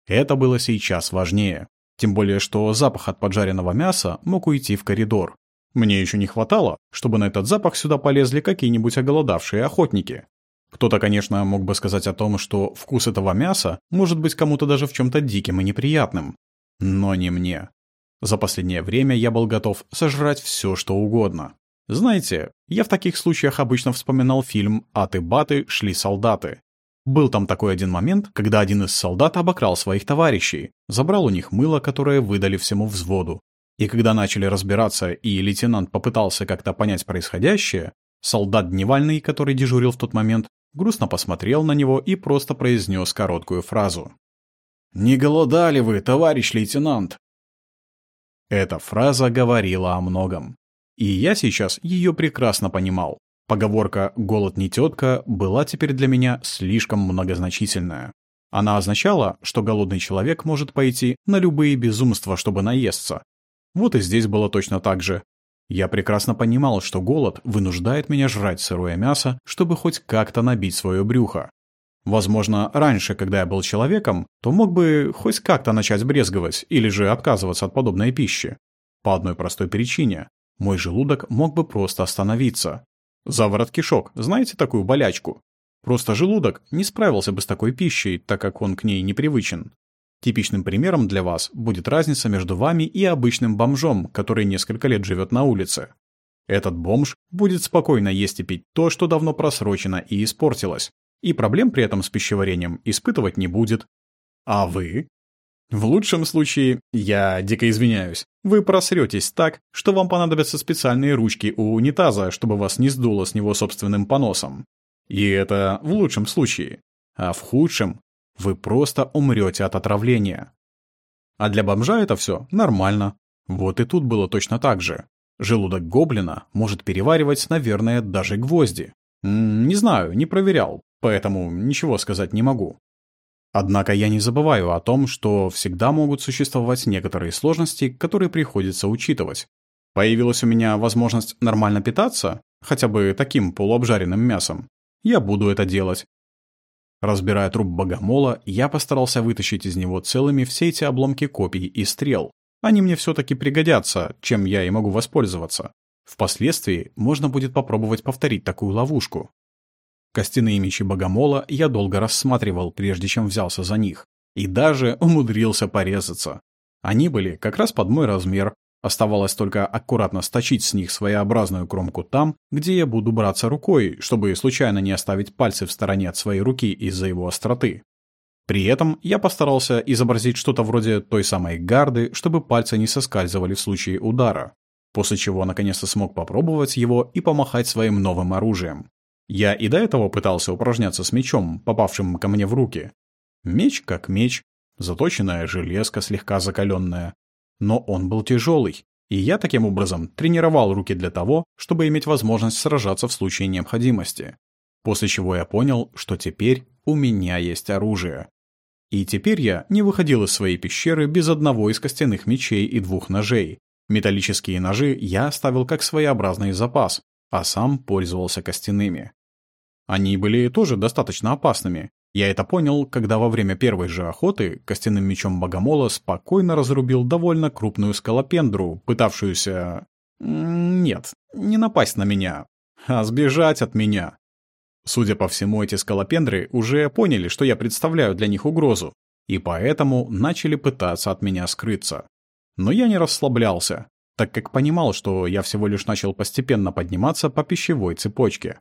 Это было сейчас важнее. Тем более, что запах от поджаренного мяса мог уйти в коридор. Мне еще не хватало, чтобы на этот запах сюда полезли какие-нибудь оголодавшие охотники. Кто-то, конечно, мог бы сказать о том, что вкус этого мяса может быть кому-то даже в чем-то диким и неприятным. Но не мне. За последнее время я был готов сожрать все, что угодно. Знаете, я в таких случаях обычно вспоминал фильм «Аты-баты, шли солдаты». Был там такой один момент, когда один из солдат обокрал своих товарищей, забрал у них мыло, которое выдали всему взводу, и когда начали разбираться, и лейтенант попытался как-то понять происходящее, солдат Дневальный, который дежурил в тот момент, грустно посмотрел на него и просто произнес короткую фразу. «Не голодали вы, товарищ лейтенант?» Эта фраза говорила о многом. И я сейчас ее прекрасно понимал. Поговорка «голод не тетка» была теперь для меня слишком многозначительная. Она означала, что голодный человек может пойти на любые безумства, чтобы наесться, вот и здесь было точно так же. Я прекрасно понимал, что голод вынуждает меня жрать сырое мясо, чтобы хоть как-то набить свое брюхо. Возможно, раньше, когда я был человеком, то мог бы хоть как-то начать брезговать или же отказываться от подобной пищи. По одной простой причине. Мой желудок мог бы просто остановиться. Заворот кишок, знаете такую болячку? Просто желудок не справился бы с такой пищей, так как он к ней непривычен. Типичным примером для вас будет разница между вами и обычным бомжом, который несколько лет живет на улице. Этот бомж будет спокойно есть и пить то, что давно просрочено и испортилось, и проблем при этом с пищеварением испытывать не будет. А вы? В лучшем случае, я дико извиняюсь, вы просретесь так, что вам понадобятся специальные ручки у унитаза, чтобы вас не сдуло с него собственным поносом. И это в лучшем случае. А в худшем вы просто умрете от отравления. А для бомжа это все нормально. Вот и тут было точно так же. Желудок гоблина может переваривать, наверное, даже гвозди. Не знаю, не проверял, поэтому ничего сказать не могу. Однако я не забываю о том, что всегда могут существовать некоторые сложности, которые приходится учитывать. Появилась у меня возможность нормально питаться, хотя бы таким полуобжаренным мясом. Я буду это делать, Разбирая труп богомола, я постарался вытащить из него целыми все эти обломки копий и стрел. Они мне все-таки пригодятся, чем я и могу воспользоваться. Впоследствии можно будет попробовать повторить такую ловушку. Костяные мечи богомола я долго рассматривал, прежде чем взялся за них. И даже умудрился порезаться. Они были как раз под мой размер, Оставалось только аккуратно сточить с них своеобразную кромку там, где я буду браться рукой, чтобы случайно не оставить пальцы в стороне от своей руки из-за его остроты. При этом я постарался изобразить что-то вроде той самой гарды, чтобы пальцы не соскальзывали в случае удара, после чего наконец-то смог попробовать его и помахать своим новым оружием. Я и до этого пытался упражняться с мечом, попавшим ко мне в руки. Меч как меч, заточенная железка слегка закаленная, но он был тяжелый, и я таким образом тренировал руки для того, чтобы иметь возможность сражаться в случае необходимости. После чего я понял, что теперь у меня есть оружие. И теперь я не выходил из своей пещеры без одного из костяных мечей и двух ножей. Металлические ножи я оставил как своеобразный запас, а сам пользовался костяными. Они были тоже достаточно опасными, Я это понял, когда во время первой же охоты костяным мечом богомола спокойно разрубил довольно крупную скалопендру, пытавшуюся... Нет, не напасть на меня, а сбежать от меня. Судя по всему, эти скалопендры уже поняли, что я представляю для них угрозу, и поэтому начали пытаться от меня скрыться. Но я не расслаблялся, так как понимал, что я всего лишь начал постепенно подниматься по пищевой цепочке.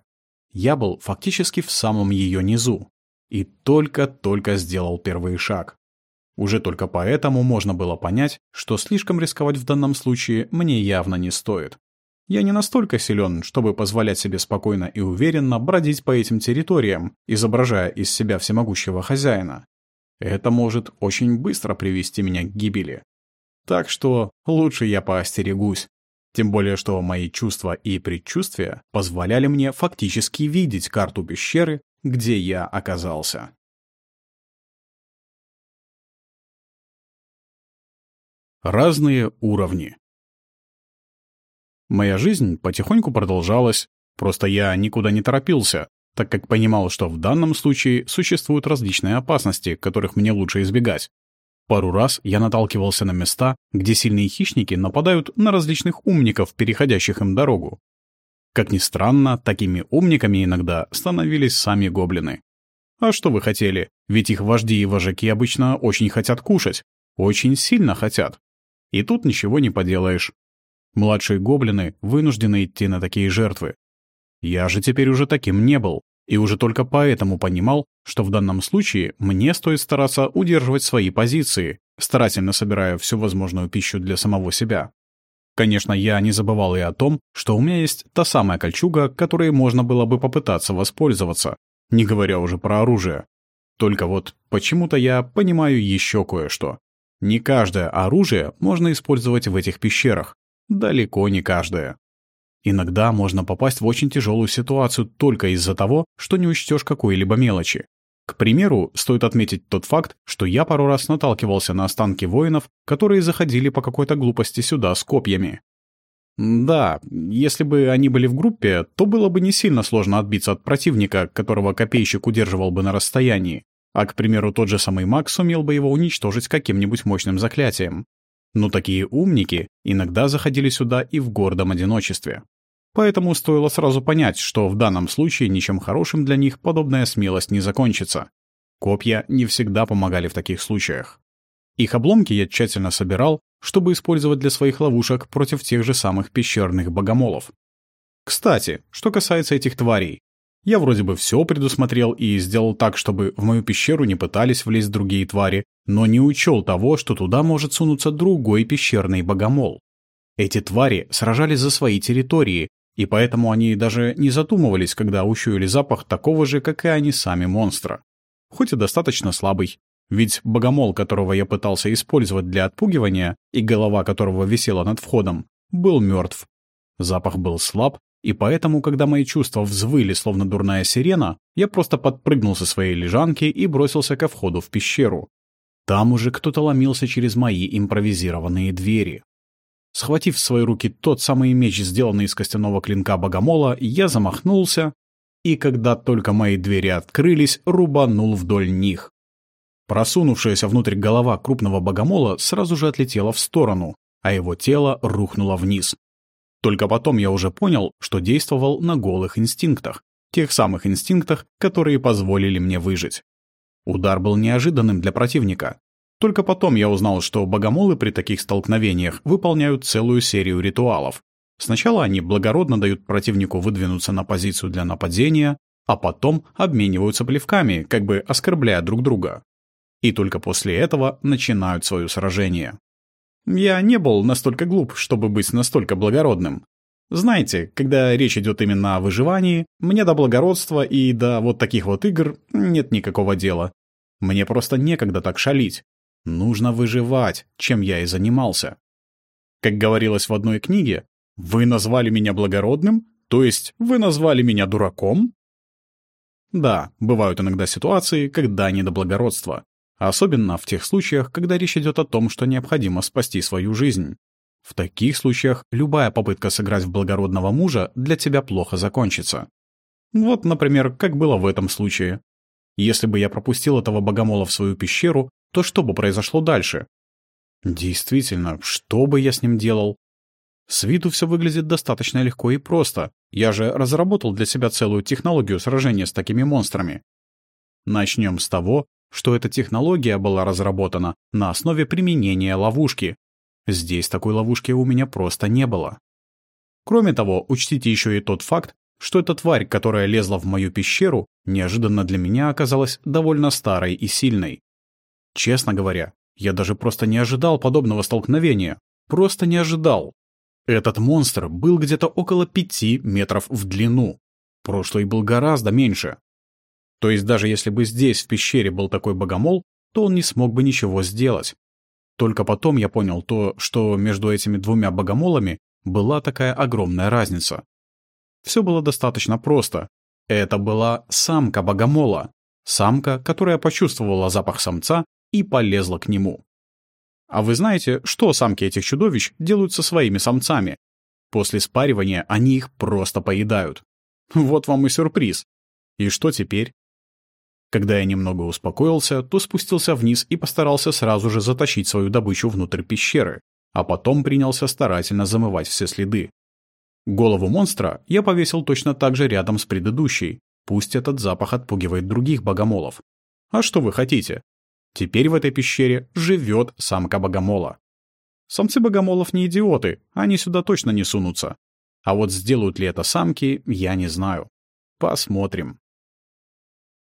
Я был фактически в самом ее низу, и только-только сделал первый шаг. Уже только поэтому можно было понять, что слишком рисковать в данном случае мне явно не стоит. Я не настолько силен, чтобы позволять себе спокойно и уверенно бродить по этим территориям, изображая из себя всемогущего хозяина. Это может очень быстро привести меня к гибели. Так что лучше я поостерегусь. Тем более, что мои чувства и предчувствия позволяли мне фактически видеть карту пещеры, где я оказался. Разные уровни Моя жизнь потихоньку продолжалась, просто я никуда не торопился, так как понимал, что в данном случае существуют различные опасности, которых мне лучше избегать. Пару раз я наталкивался на места, где сильные хищники нападают на различных умников, переходящих им дорогу. Как ни странно, такими умниками иногда становились сами гоблины. А что вы хотели? Ведь их вожди и вожаки обычно очень хотят кушать. Очень сильно хотят. И тут ничего не поделаешь. Младшие гоблины вынуждены идти на такие жертвы. Я же теперь уже таким не был, и уже только поэтому понимал, что в данном случае мне стоит стараться удерживать свои позиции, старательно собирая всю возможную пищу для самого себя. Конечно, я не забывал и о том, что у меня есть та самая кольчуга, которой можно было бы попытаться воспользоваться, не говоря уже про оружие. Только вот почему-то я понимаю еще кое-что. Не каждое оружие можно использовать в этих пещерах. Далеко не каждое. Иногда можно попасть в очень тяжелую ситуацию только из-за того, что не учтешь какой-либо мелочи. К примеру, стоит отметить тот факт, что я пару раз наталкивался на останки воинов, которые заходили по какой-то глупости сюда с копьями. Да, если бы они были в группе, то было бы не сильно сложно отбиться от противника, которого копейщик удерживал бы на расстоянии. А, к примеру, тот же самый маг сумел бы его уничтожить каким-нибудь мощным заклятием. Но такие умники иногда заходили сюда и в гордом одиночестве. Поэтому стоило сразу понять, что в данном случае ничем хорошим для них подобная смелость не закончится. Копья не всегда помогали в таких случаях. Их обломки я тщательно собирал, чтобы использовать для своих ловушек против тех же самых пещерных богомолов. Кстати, что касается этих тварей. Я вроде бы все предусмотрел и сделал так, чтобы в мою пещеру не пытались влезть другие твари, но не учел того, что туда может сунуться другой пещерный богомол. Эти твари сражались за свои территории, и поэтому они даже не задумывались, когда учуяли запах такого же, как и они сами монстра. Хоть и достаточно слабый. Ведь богомол, которого я пытался использовать для отпугивания, и голова которого висела над входом, был мертв. Запах был слаб, и поэтому, когда мои чувства взвыли, словно дурная сирена, я просто подпрыгнул со своей лежанки и бросился ко входу в пещеру. Там уже кто-то ломился через мои импровизированные двери. Схватив в свои руки тот самый меч, сделанный из костяного клинка богомола, я замахнулся, и когда только мои двери открылись, рубанул вдоль них. Просунувшаяся внутрь голова крупного богомола сразу же отлетела в сторону, а его тело рухнуло вниз. Только потом я уже понял, что действовал на голых инстинктах, тех самых инстинктах, которые позволили мне выжить. Удар был неожиданным для противника, только потом я узнал, что богомолы при таких столкновениях выполняют целую серию ритуалов. Сначала они благородно дают противнику выдвинуться на позицию для нападения, а потом обмениваются плевками, как бы оскорбляя друг друга. И только после этого начинают свое сражение. Я не был настолько глуп, чтобы быть настолько благородным. Знаете, когда речь идет именно о выживании, мне до благородства и до вот таких вот игр нет никакого дела. Мне просто некогда так шалить. Нужно выживать, чем я и занимался. Как говорилось в одной книге, «Вы назвали меня благородным? То есть вы назвали меня дураком?» Да, бывают иногда ситуации, когда не до благородства. Особенно в тех случаях, когда речь идет о том, что необходимо спасти свою жизнь. В таких случаях любая попытка сыграть в благородного мужа для тебя плохо закончится. Вот, например, как было в этом случае. Если бы я пропустил этого богомола в свою пещеру, то что бы произошло дальше? Действительно, что бы я с ним делал? С виду все выглядит достаточно легко и просто. Я же разработал для себя целую технологию сражения с такими монстрами. Начнем с того, что эта технология была разработана на основе применения ловушки. Здесь такой ловушки у меня просто не было. Кроме того, учтите еще и тот факт, что эта тварь, которая лезла в мою пещеру, неожиданно для меня оказалась довольно старой и сильной. Честно говоря, я даже просто не ожидал подобного столкновения. Просто не ожидал. Этот монстр был где-то около пяти метров в длину. Прошлый был гораздо меньше. То есть даже если бы здесь, в пещере, был такой богомол, то он не смог бы ничего сделать. Только потом я понял то, что между этими двумя богомолами была такая огромная разница. Все было достаточно просто. Это была самка богомола. Самка, которая почувствовала запах самца и полезла к нему. А вы знаете, что самки этих чудовищ делают со своими самцами? После спаривания они их просто поедают. Вот вам и сюрприз. И что теперь? Когда я немного успокоился, то спустился вниз и постарался сразу же затащить свою добычу внутрь пещеры, а потом принялся старательно замывать все следы. Голову монстра я повесил точно так же рядом с предыдущей, пусть этот запах отпугивает других богомолов. А что вы хотите? Теперь в этой пещере живет самка богомола. Самцы богомолов не идиоты, они сюда точно не сунутся. А вот сделают ли это самки, я не знаю. Посмотрим.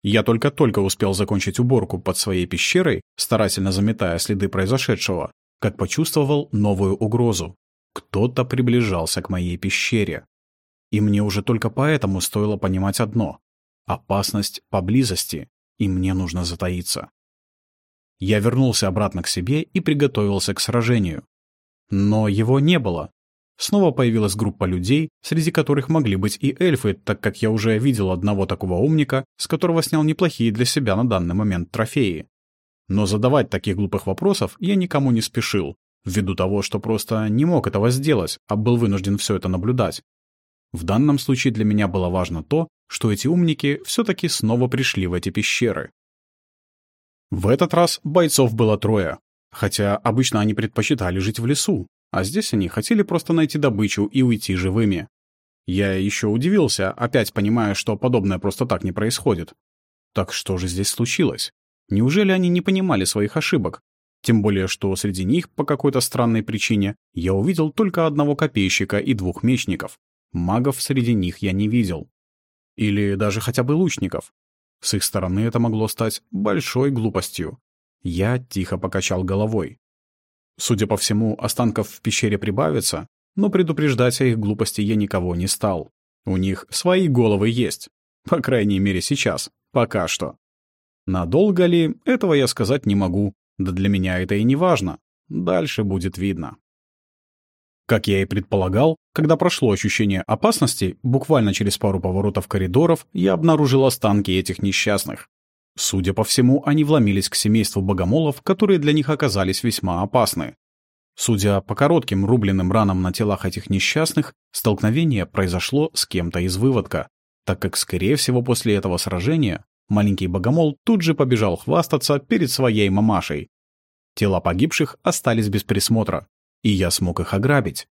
Я только-только успел закончить уборку под своей пещерой, старательно заметая следы произошедшего, как почувствовал новую угрозу. Кто-то приближался к моей пещере. И мне уже только поэтому стоило понимать одно — опасность поблизости, и мне нужно затаиться. Я вернулся обратно к себе и приготовился к сражению. Но его не было, Снова появилась группа людей, среди которых могли быть и эльфы, так как я уже видел одного такого умника, с которого снял неплохие для себя на данный момент трофеи. Но задавать таких глупых вопросов я никому не спешил, ввиду того, что просто не мог этого сделать, а был вынужден все это наблюдать. В данном случае для меня было важно то, что эти умники все-таки снова пришли в эти пещеры. В этот раз бойцов было трое, хотя обычно они предпочитали жить в лесу, а здесь они хотели просто найти добычу и уйти живыми. Я еще удивился, опять понимая, что подобное просто так не происходит. Так что же здесь случилось? Неужели они не понимали своих ошибок? Тем более, что среди них, по какой-то странной причине, я увидел только одного копейщика и двух мечников. Магов среди них я не видел. Или даже хотя бы лучников. С их стороны это могло стать большой глупостью. Я тихо покачал головой. Судя по всему, останков в пещере прибавится, но предупреждать о их глупости я никого не стал. У них свои головы есть. По крайней мере сейчас. Пока что. Надолго ли, этого я сказать не могу. Да для меня это и не важно. Дальше будет видно. Как я и предполагал, когда прошло ощущение опасности, буквально через пару поворотов коридоров я обнаружил останки этих несчастных. Судя по всему, они вломились к семейству богомолов, которые для них оказались весьма опасны. Судя по коротким рубленным ранам на телах этих несчастных, столкновение произошло с кем-то из выводка, так как, скорее всего, после этого сражения маленький богомол тут же побежал хвастаться перед своей мамашей. Тела погибших остались без присмотра, и я смог их ограбить.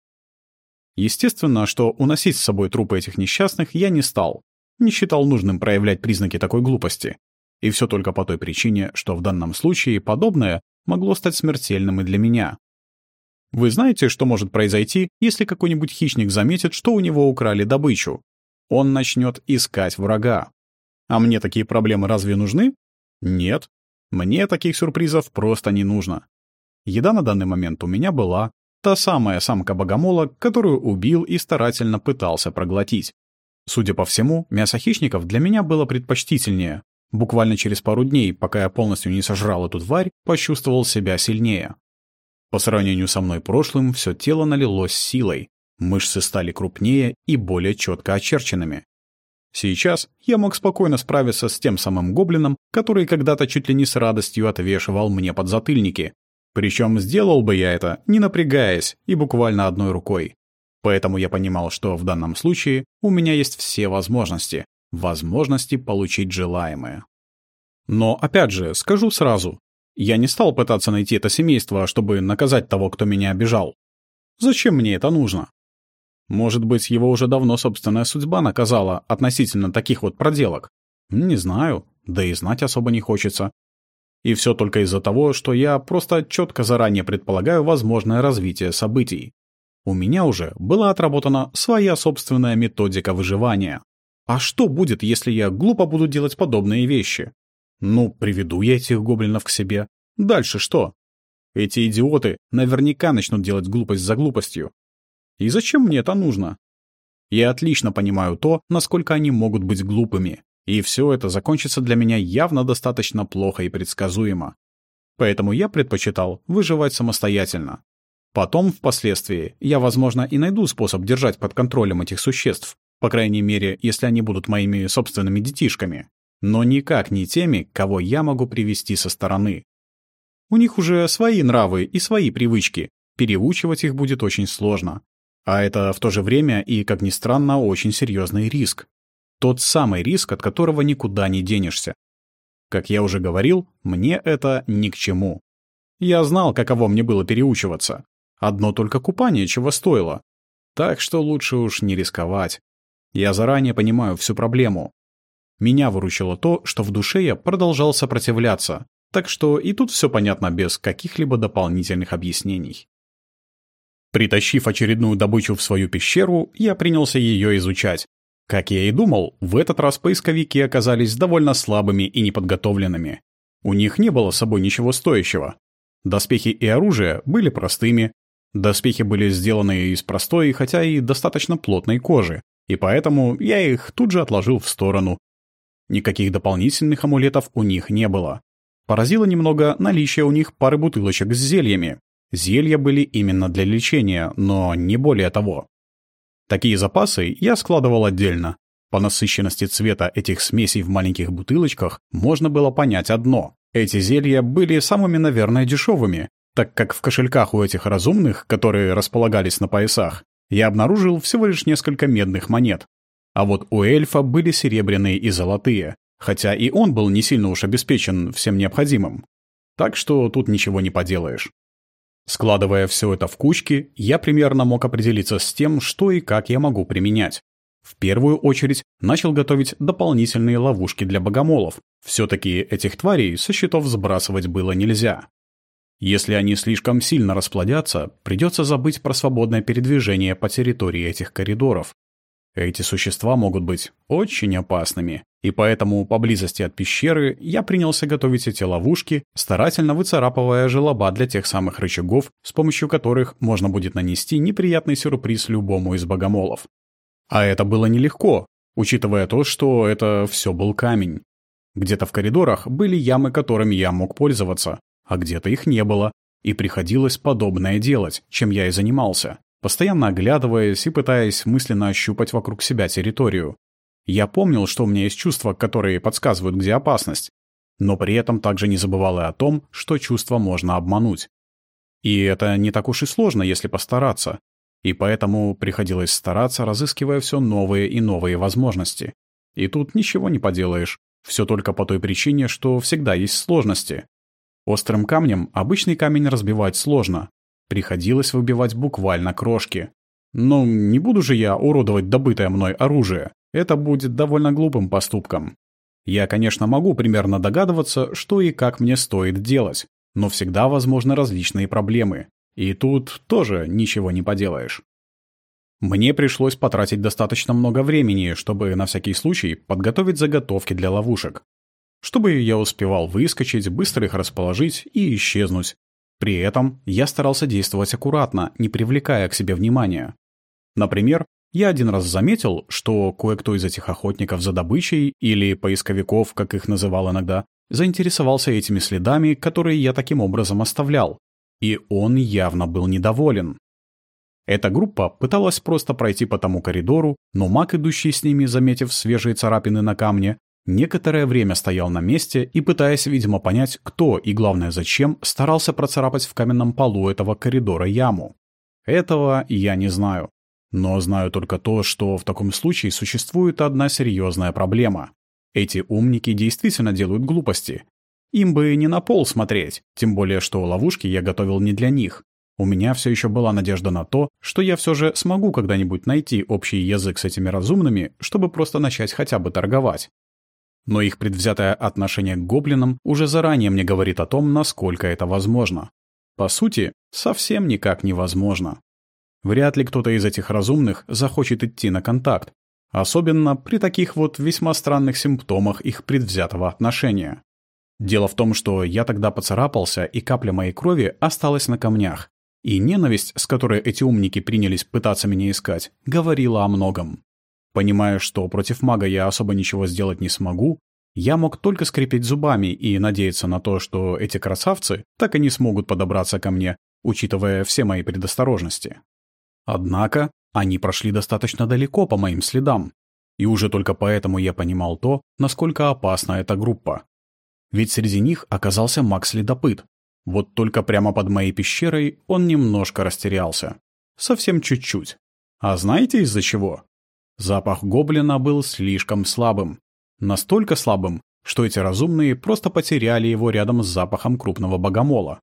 Естественно, что уносить с собой трупы этих несчастных я не стал, не считал нужным проявлять признаки такой глупости. И все только по той причине, что в данном случае подобное могло стать смертельным и для меня. Вы знаете, что может произойти, если какой-нибудь хищник заметит, что у него украли добычу? Он начнет искать врага. А мне такие проблемы разве нужны? Нет. Мне таких сюрпризов просто не нужно. Еда на данный момент у меня была. Та самая самка богомола, которую убил и старательно пытался проглотить. Судя по всему, мясо хищников для меня было предпочтительнее, Буквально через пару дней, пока я полностью не сожрал эту тварь, почувствовал себя сильнее. По сравнению со мной прошлым, все тело налилось силой, мышцы стали крупнее и более четко очерченными. Сейчас я мог спокойно справиться с тем самым гоблином, который когда-то чуть ли не с радостью отвешивал мне подзатыльники. Причем сделал бы я это, не напрягаясь и буквально одной рукой. Поэтому я понимал, что в данном случае у меня есть все возможности, возможности получить желаемое. Но, опять же, скажу сразу, я не стал пытаться найти это семейство, чтобы наказать того, кто меня обижал. Зачем мне это нужно? Может быть, его уже давно собственная судьба наказала относительно таких вот проделок? Не знаю, да и знать особо не хочется. И все только из-за того, что я просто четко заранее предполагаю возможное развитие событий. У меня уже была отработана своя собственная методика выживания. А что будет, если я глупо буду делать подобные вещи? Ну, приведу я этих гоблинов к себе. Дальше что? Эти идиоты наверняка начнут делать глупость за глупостью. И зачем мне это нужно? Я отлично понимаю то, насколько они могут быть глупыми. И все это закончится для меня явно достаточно плохо и предсказуемо. Поэтому я предпочитал выживать самостоятельно. Потом, впоследствии, я, возможно, и найду способ держать под контролем этих существ, по крайней мере, если они будут моими собственными детишками, но никак не теми, кого я могу привести со стороны. У них уже свои нравы и свои привычки, переучивать их будет очень сложно. А это в то же время и, как ни странно, очень серьезный риск. Тот самый риск, от которого никуда не денешься. Как я уже говорил, мне это ни к чему. Я знал, каково мне было переучиваться. Одно только купание чего стоило. Так что лучше уж не рисковать. Я заранее понимаю всю проблему. Меня выручило то, что в душе я продолжал сопротивляться, так что и тут все понятно без каких-либо дополнительных объяснений. Притащив очередную добычу в свою пещеру, я принялся ее изучать. Как я и думал, в этот раз поисковики оказались довольно слабыми и неподготовленными. У них не было с собой ничего стоящего. Доспехи и оружие были простыми, Доспехи были сделаны из простой, хотя и достаточно плотной кожи, и поэтому я их тут же отложил в сторону. Никаких дополнительных амулетов у них не было. Поразило немного наличие у них пары бутылочек с зельями. Зелья были именно для лечения, но не более того. Такие запасы я складывал отдельно. По насыщенности цвета этих смесей в маленьких бутылочках можно было понять одно. Эти зелья были самыми, наверное, дешевыми, так как в кошельках у этих разумных, которые располагались на поясах, я обнаружил всего лишь несколько медных монет. А вот у эльфа были серебряные и золотые, хотя и он был не сильно уж обеспечен всем необходимым. Так что тут ничего не поделаешь. Складывая все это в кучки, я примерно мог определиться с тем, что и как я могу применять. В первую очередь начал готовить дополнительные ловушки для богомолов. Все-таки этих тварей со счетов сбрасывать было нельзя. Если они слишком сильно расплодятся, придется забыть про свободное передвижение по территории этих коридоров. Эти существа могут быть очень опасными, и поэтому поблизости от пещеры я принялся готовить эти ловушки, старательно выцарапывая желоба для тех самых рычагов, с помощью которых можно будет нанести неприятный сюрприз любому из богомолов. А это было нелегко, учитывая то, что это все был камень. Где-то в коридорах были ямы, которыми я мог пользоваться, а где-то их не было, и приходилось подобное делать, чем я и занимался, постоянно оглядываясь и пытаясь мысленно ощупать вокруг себя территорию. Я помнил, что у меня есть чувства, которые подсказывают, где опасность, но при этом также не забывал и о том, что чувства можно обмануть. И это не так уж и сложно, если постараться. И поэтому приходилось стараться, разыскивая все новые и новые возможности. И тут ничего не поделаешь. Все только по той причине, что всегда есть сложности. Острым камнем обычный камень разбивать сложно. Приходилось выбивать буквально крошки. Но не буду же я уродовать добытое мной оружие. Это будет довольно глупым поступком. Я, конечно, могу примерно догадываться, что и как мне стоит делать, но всегда возможны различные проблемы. И тут тоже ничего не поделаешь. Мне пришлось потратить достаточно много времени, чтобы на всякий случай подготовить заготовки для ловушек чтобы я успевал выскочить, быстро их расположить и исчезнуть. При этом я старался действовать аккуратно, не привлекая к себе внимания. Например, я один раз заметил, что кое-кто из этих охотников за добычей, или поисковиков, как их называл иногда, заинтересовался этими следами, которые я таким образом оставлял. И он явно был недоволен. Эта группа пыталась просто пройти по тому коридору, но маг, идущий с ними, заметив свежие царапины на камне, Некоторое время стоял на месте и, пытаясь, видимо, понять, кто и, главное, зачем, старался процарапать в каменном полу этого коридора яму. Этого я не знаю. Но знаю только то, что в таком случае существует одна серьезная проблема. Эти умники действительно делают глупости. Им бы не на пол смотреть, тем более что ловушки я готовил не для них. У меня все еще была надежда на то, что я все же смогу когда-нибудь найти общий язык с этими разумными, чтобы просто начать хотя бы торговать. Но их предвзятое отношение к гоблинам уже заранее мне говорит о том, насколько это возможно. По сути, совсем никак невозможно. Вряд ли кто-то из этих разумных захочет идти на контакт, особенно при таких вот весьма странных симптомах их предвзятого отношения. Дело в том, что я тогда поцарапался, и капля моей крови осталась на камнях. И ненависть, с которой эти умники принялись пытаться меня искать, говорила о многом. Понимая, что против мага я особо ничего сделать не смогу, я мог только скрипеть зубами и надеяться на то, что эти красавцы так и не смогут подобраться ко мне, учитывая все мои предосторожности. Однако они прошли достаточно далеко по моим следам, и уже только поэтому я понимал то, насколько опасна эта группа. Ведь среди них оказался маг-следопыт. Вот только прямо под моей пещерой он немножко растерялся. Совсем чуть-чуть. А знаете из-за чего? Запах гоблина был слишком слабым. Настолько слабым, что эти разумные просто потеряли его рядом с запахом крупного богомола.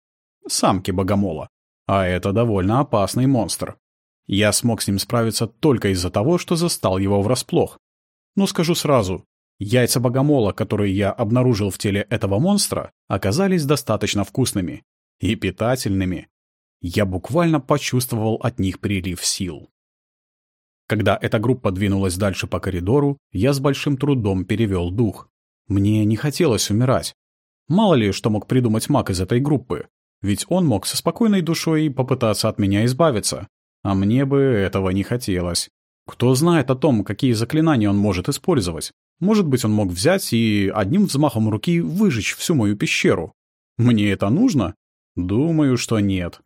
Самки богомола. А это довольно опасный монстр. Я смог с ним справиться только из-за того, что застал его врасплох. Но скажу сразу, яйца богомола, которые я обнаружил в теле этого монстра, оказались достаточно вкусными и питательными. Я буквально почувствовал от них прилив сил. Когда эта группа двинулась дальше по коридору, я с большим трудом перевел дух. Мне не хотелось умирать. Мало ли, что мог придумать маг из этой группы. Ведь он мог со спокойной душой попытаться от меня избавиться. А мне бы этого не хотелось. Кто знает о том, какие заклинания он может использовать. Может быть, он мог взять и одним взмахом руки выжечь всю мою пещеру. Мне это нужно? Думаю, что нет.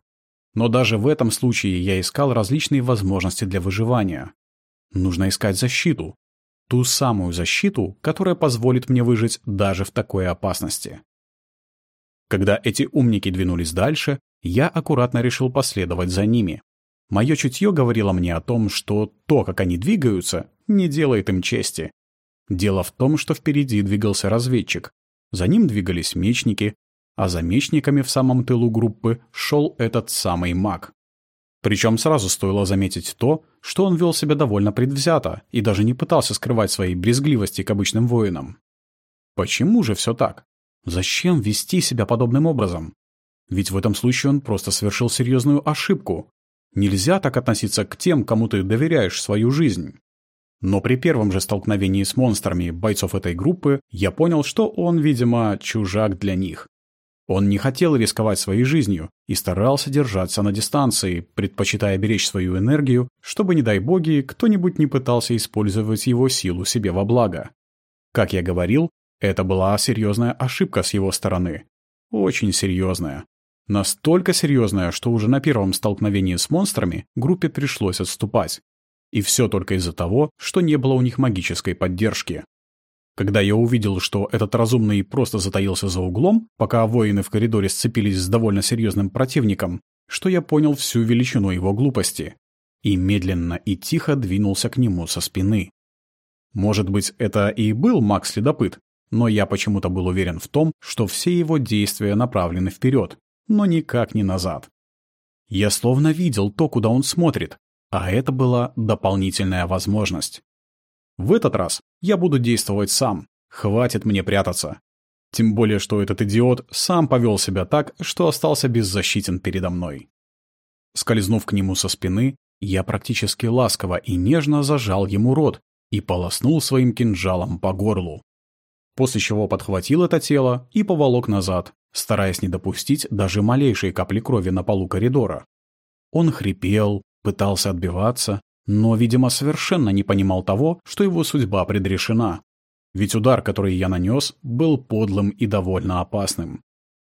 Но даже в этом случае я искал различные возможности для выживания. Нужно искать защиту. Ту самую защиту, которая позволит мне выжить даже в такой опасности. Когда эти умники двинулись дальше, я аккуратно решил последовать за ними. Мое чутье говорило мне о том, что то, как они двигаются, не делает им чести. Дело в том, что впереди двигался разведчик. За ним двигались мечники, а за мечниками в самом тылу группы шел этот самый маг. Причем сразу стоило заметить то, что он вел себя довольно предвзято и даже не пытался скрывать своей брезгливости к обычным воинам. Почему же все так? Зачем вести себя подобным образом? Ведь в этом случае он просто совершил серьезную ошибку. Нельзя так относиться к тем, кому ты доверяешь свою жизнь. Но при первом же столкновении с монстрами бойцов этой группы я понял, что он, видимо, чужак для них. Он не хотел рисковать своей жизнью и старался держаться на дистанции, предпочитая беречь свою энергию, чтобы, не дай боги, кто-нибудь не пытался использовать его силу себе во благо. Как я говорил, это была серьезная ошибка с его стороны. Очень серьезная. Настолько серьезная, что уже на первом столкновении с монстрами группе пришлось отступать. И все только из-за того, что не было у них магической поддержки. Когда я увидел, что этот разумный просто затаился за углом, пока воины в коридоре сцепились с довольно серьезным противником, что я понял всю величину его глупости. И медленно и тихо двинулся к нему со спины. Может быть, это и был маг-следопыт, но я почему-то был уверен в том, что все его действия направлены вперед, но никак не назад. Я словно видел то, куда он смотрит, а это была дополнительная возможность. В этот раз я буду действовать сам. Хватит мне прятаться. Тем более, что этот идиот сам повел себя так, что остался беззащитен передо мной. Скользнув к нему со спины, я практически ласково и нежно зажал ему рот и полоснул своим кинжалом по горлу. После чего подхватил это тело и поволок назад, стараясь не допустить даже малейшей капли крови на полу коридора. Он хрипел, пытался отбиваться, но, видимо, совершенно не понимал того, что его судьба предрешена. Ведь удар, который я нанес, был подлым и довольно опасным.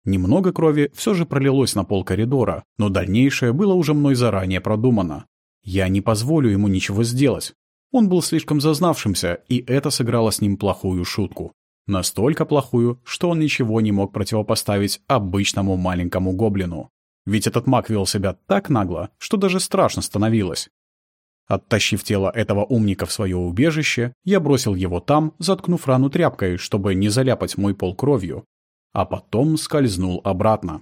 Немного крови все же пролилось на пол коридора, но дальнейшее было уже мной заранее продумано. Я не позволю ему ничего сделать. Он был слишком зазнавшимся, и это сыграло с ним плохую шутку. Настолько плохую, что он ничего не мог противопоставить обычному маленькому гоблину. Ведь этот маг вел себя так нагло, что даже страшно становилось. Оттащив тело этого умника в свое убежище, я бросил его там, заткнув рану тряпкой, чтобы не заляпать мой пол кровью, а потом скользнул обратно.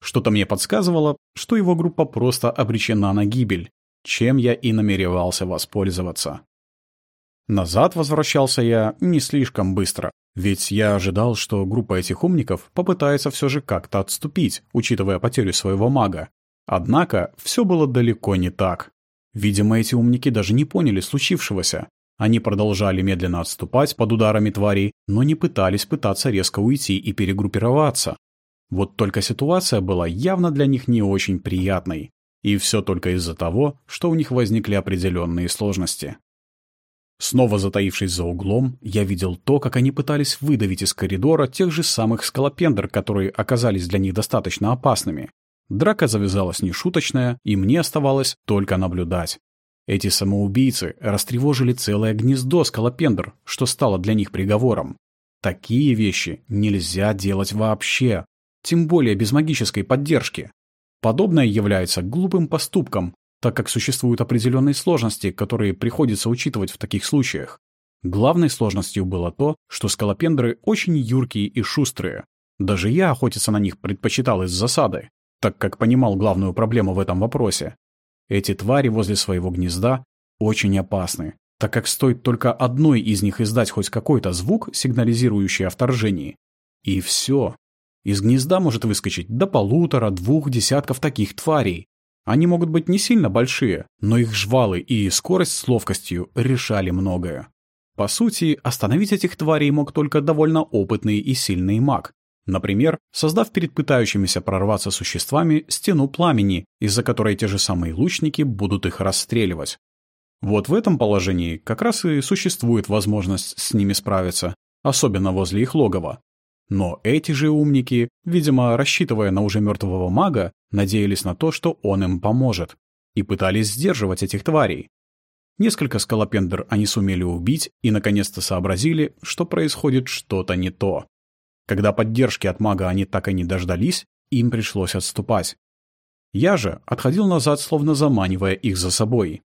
Что-то мне подсказывало, что его группа просто обречена на гибель, чем я и намеревался воспользоваться. Назад возвращался я не слишком быстро, ведь я ожидал, что группа этих умников попытается все же как-то отступить, учитывая потерю своего мага. Однако все было далеко не так. Видимо, эти умники даже не поняли случившегося. Они продолжали медленно отступать под ударами тварей, но не пытались пытаться резко уйти и перегруппироваться. Вот только ситуация была явно для них не очень приятной. И все только из-за того, что у них возникли определенные сложности. Снова затаившись за углом, я видел то, как они пытались выдавить из коридора тех же самых скалопендр, которые оказались для них достаточно опасными. Драка завязалась нешуточная, и мне оставалось только наблюдать. Эти самоубийцы растревожили целое гнездо скалопендр, что стало для них приговором. Такие вещи нельзя делать вообще, тем более без магической поддержки. Подобное является глупым поступком, так как существуют определенные сложности, которые приходится учитывать в таких случаях. Главной сложностью было то, что скалопендры очень юркие и шустрые. Даже я охотиться на них предпочитал из засады так как понимал главную проблему в этом вопросе. Эти твари возле своего гнезда очень опасны, так как стоит только одной из них издать хоть какой-то звук, сигнализирующий о вторжении. И все. Из гнезда может выскочить до полутора-двух десятков таких тварей. Они могут быть не сильно большие, но их жвалы и скорость с ловкостью решали многое. По сути, остановить этих тварей мог только довольно опытный и сильный маг, Например, создав перед пытающимися прорваться существами стену пламени, из-за которой те же самые лучники будут их расстреливать. Вот в этом положении как раз и существует возможность с ними справиться, особенно возле их логова. Но эти же умники, видимо, рассчитывая на уже мертвого мага, надеялись на то, что он им поможет, и пытались сдерживать этих тварей. Несколько скалопендр они сумели убить и наконец-то сообразили, что происходит что-то не то. Когда поддержки от мага они так и не дождались, им пришлось отступать. Я же отходил назад, словно заманивая их за собой.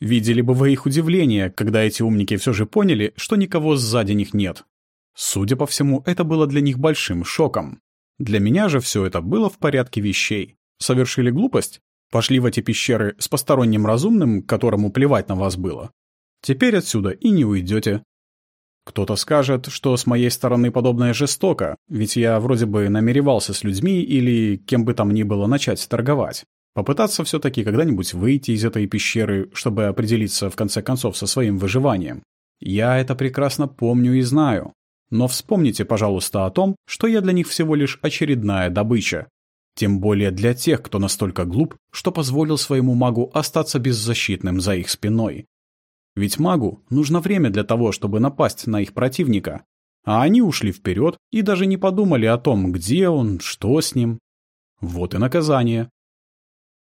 Видели бы вы их удивление, когда эти умники все же поняли, что никого сзади них нет. Судя по всему, это было для них большим шоком. Для меня же все это было в порядке вещей. Совершили глупость? Пошли в эти пещеры с посторонним разумным, которому плевать на вас было. Теперь отсюда и не уйдете. Кто-то скажет, что с моей стороны подобное жестоко, ведь я вроде бы намеревался с людьми или кем бы там ни было начать торговать. Попытаться все-таки когда-нибудь выйти из этой пещеры, чтобы определиться в конце концов со своим выживанием. Я это прекрасно помню и знаю. Но вспомните, пожалуйста, о том, что я для них всего лишь очередная добыча. Тем более для тех, кто настолько глуп, что позволил своему магу остаться беззащитным за их спиной. Ведь магу нужно время для того, чтобы напасть на их противника. А они ушли вперед и даже не подумали о том, где он, что с ним. Вот и наказание.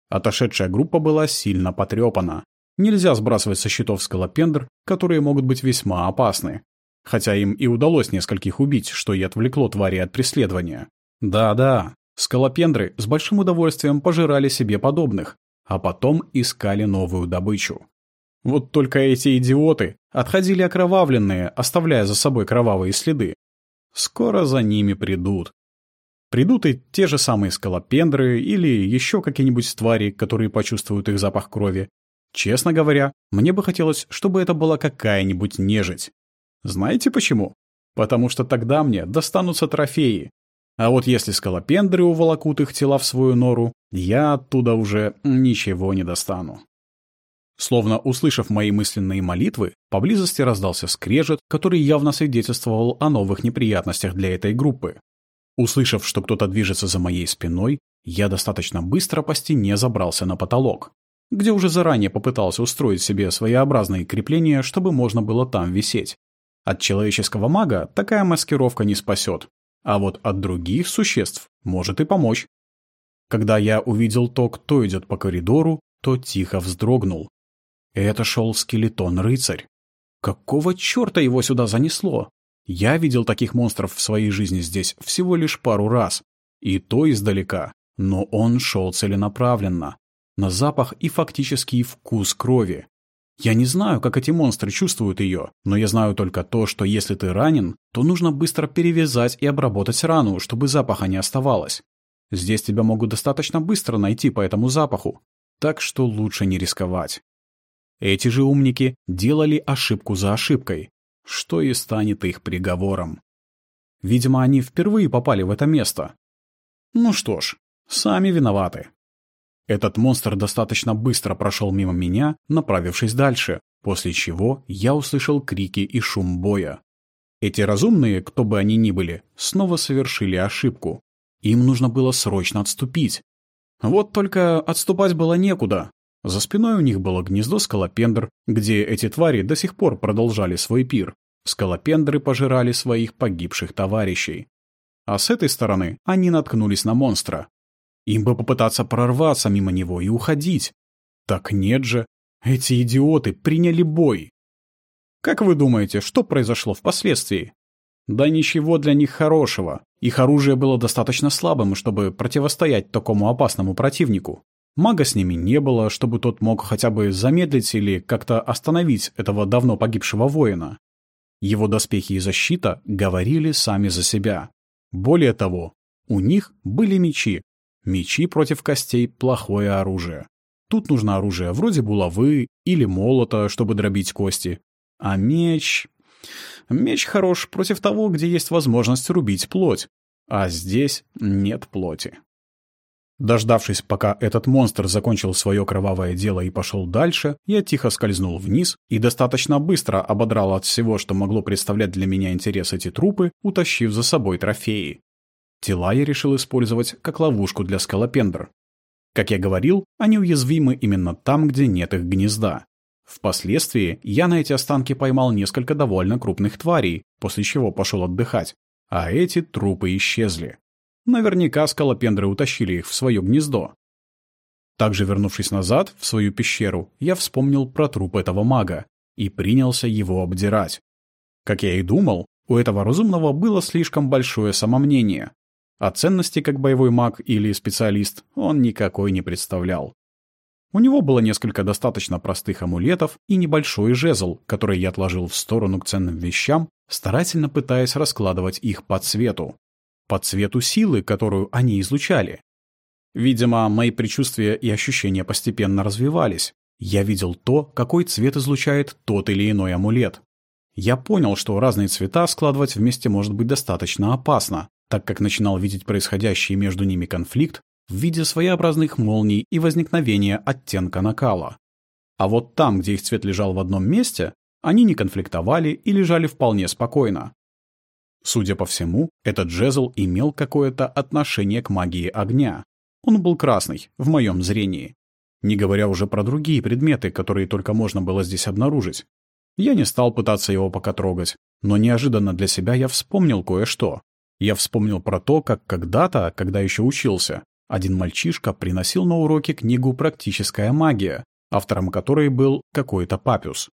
Отошедшая группа была сильно потрепана. Нельзя сбрасывать со счетов скалопендр, которые могут быть весьма опасны. Хотя им и удалось нескольких убить, что и отвлекло твари от преследования. Да-да, скалопендры с большим удовольствием пожирали себе подобных, а потом искали новую добычу. Вот только эти идиоты отходили окровавленные, оставляя за собой кровавые следы. Скоро за ними придут. Придут и те же самые скалопендры или еще какие-нибудь твари, которые почувствуют их запах крови. Честно говоря, мне бы хотелось, чтобы это была какая-нибудь нежить. Знаете почему? Потому что тогда мне достанутся трофеи. А вот если скалопендры уволокут их тела в свою нору, я оттуда уже ничего не достану. Словно услышав мои мысленные молитвы, поблизости раздался скрежет, который явно свидетельствовал о новых неприятностях для этой группы. Услышав, что кто-то движется за моей спиной, я достаточно быстро по стене забрался на потолок, где уже заранее попытался устроить себе своеобразные крепления, чтобы можно было там висеть. От человеческого мага такая маскировка не спасет, а вот от других существ может и помочь. Когда я увидел то, кто идет по коридору, то тихо вздрогнул. Это шел скелетон-рыцарь. Какого черта его сюда занесло? Я видел таких монстров в своей жизни здесь всего лишь пару раз. И то издалека. Но он шел целенаправленно. На запах и фактический вкус крови. Я не знаю, как эти монстры чувствуют ее, но я знаю только то, что если ты ранен, то нужно быстро перевязать и обработать рану, чтобы запаха не оставалось. Здесь тебя могут достаточно быстро найти по этому запаху, так что лучше не рисковать. Эти же умники делали ошибку за ошибкой, что и станет их приговором. Видимо, они впервые попали в это место. Ну что ж, сами виноваты. Этот монстр достаточно быстро прошел мимо меня, направившись дальше, после чего я услышал крики и шум боя. Эти разумные, кто бы они ни были, снова совершили ошибку. Им нужно было срочно отступить. Вот только отступать было некуда. За спиной у них было гнездо скалопендр, где эти твари до сих пор продолжали свой пир. Скалопендры пожирали своих погибших товарищей. А с этой стороны они наткнулись на монстра. Им бы попытаться прорваться мимо него и уходить. Так нет же, эти идиоты приняли бой. Как вы думаете, что произошло впоследствии? Да ничего для них хорошего. Их оружие было достаточно слабым, чтобы противостоять такому опасному противнику. Мага с ними не было, чтобы тот мог хотя бы замедлить или как-то остановить этого давно погибшего воина. Его доспехи и защита говорили сами за себя. Более того, у них были мечи. Мечи против костей – плохое оружие. Тут нужно оружие вроде булавы или молота, чтобы дробить кости. А меч... Меч хорош против того, где есть возможность рубить плоть. А здесь нет плоти. Дождавшись, пока этот монстр закончил свое кровавое дело и пошел дальше, я тихо скользнул вниз и достаточно быстро ободрал от всего, что могло представлять для меня интерес эти трупы, утащив за собой трофеи. Тела я решил использовать как ловушку для скалопендр. Как я говорил, они уязвимы именно там, где нет их гнезда. Впоследствии я на эти останки поймал несколько довольно крупных тварей, после чего пошел отдыхать, а эти трупы исчезли. Наверняка скалопендры утащили их в свое гнездо. Также вернувшись назад, в свою пещеру, я вспомнил про труп этого мага и принялся его обдирать. Как я и думал, у этого разумного было слишком большое самомнение. А ценности как боевой маг или специалист он никакой не представлял. У него было несколько достаточно простых амулетов и небольшой жезл, который я отложил в сторону к ценным вещам, старательно пытаясь раскладывать их по цвету по цвету силы, которую они излучали. Видимо, мои предчувствия и ощущения постепенно развивались. Я видел то, какой цвет излучает тот или иной амулет. Я понял, что разные цвета складывать вместе может быть достаточно опасно, так как начинал видеть происходящий между ними конфликт в виде своеобразных молний и возникновения оттенка накала. А вот там, где их цвет лежал в одном месте, они не конфликтовали и лежали вполне спокойно. Судя по всему, этот жезл имел какое-то отношение к магии огня. Он был красный, в моем зрении. Не говоря уже про другие предметы, которые только можно было здесь обнаружить. Я не стал пытаться его пока трогать, но неожиданно для себя я вспомнил кое-что. Я вспомнил про то, как когда-то, когда еще учился, один мальчишка приносил на уроки книгу «Практическая магия», автором которой был какой-то папюс.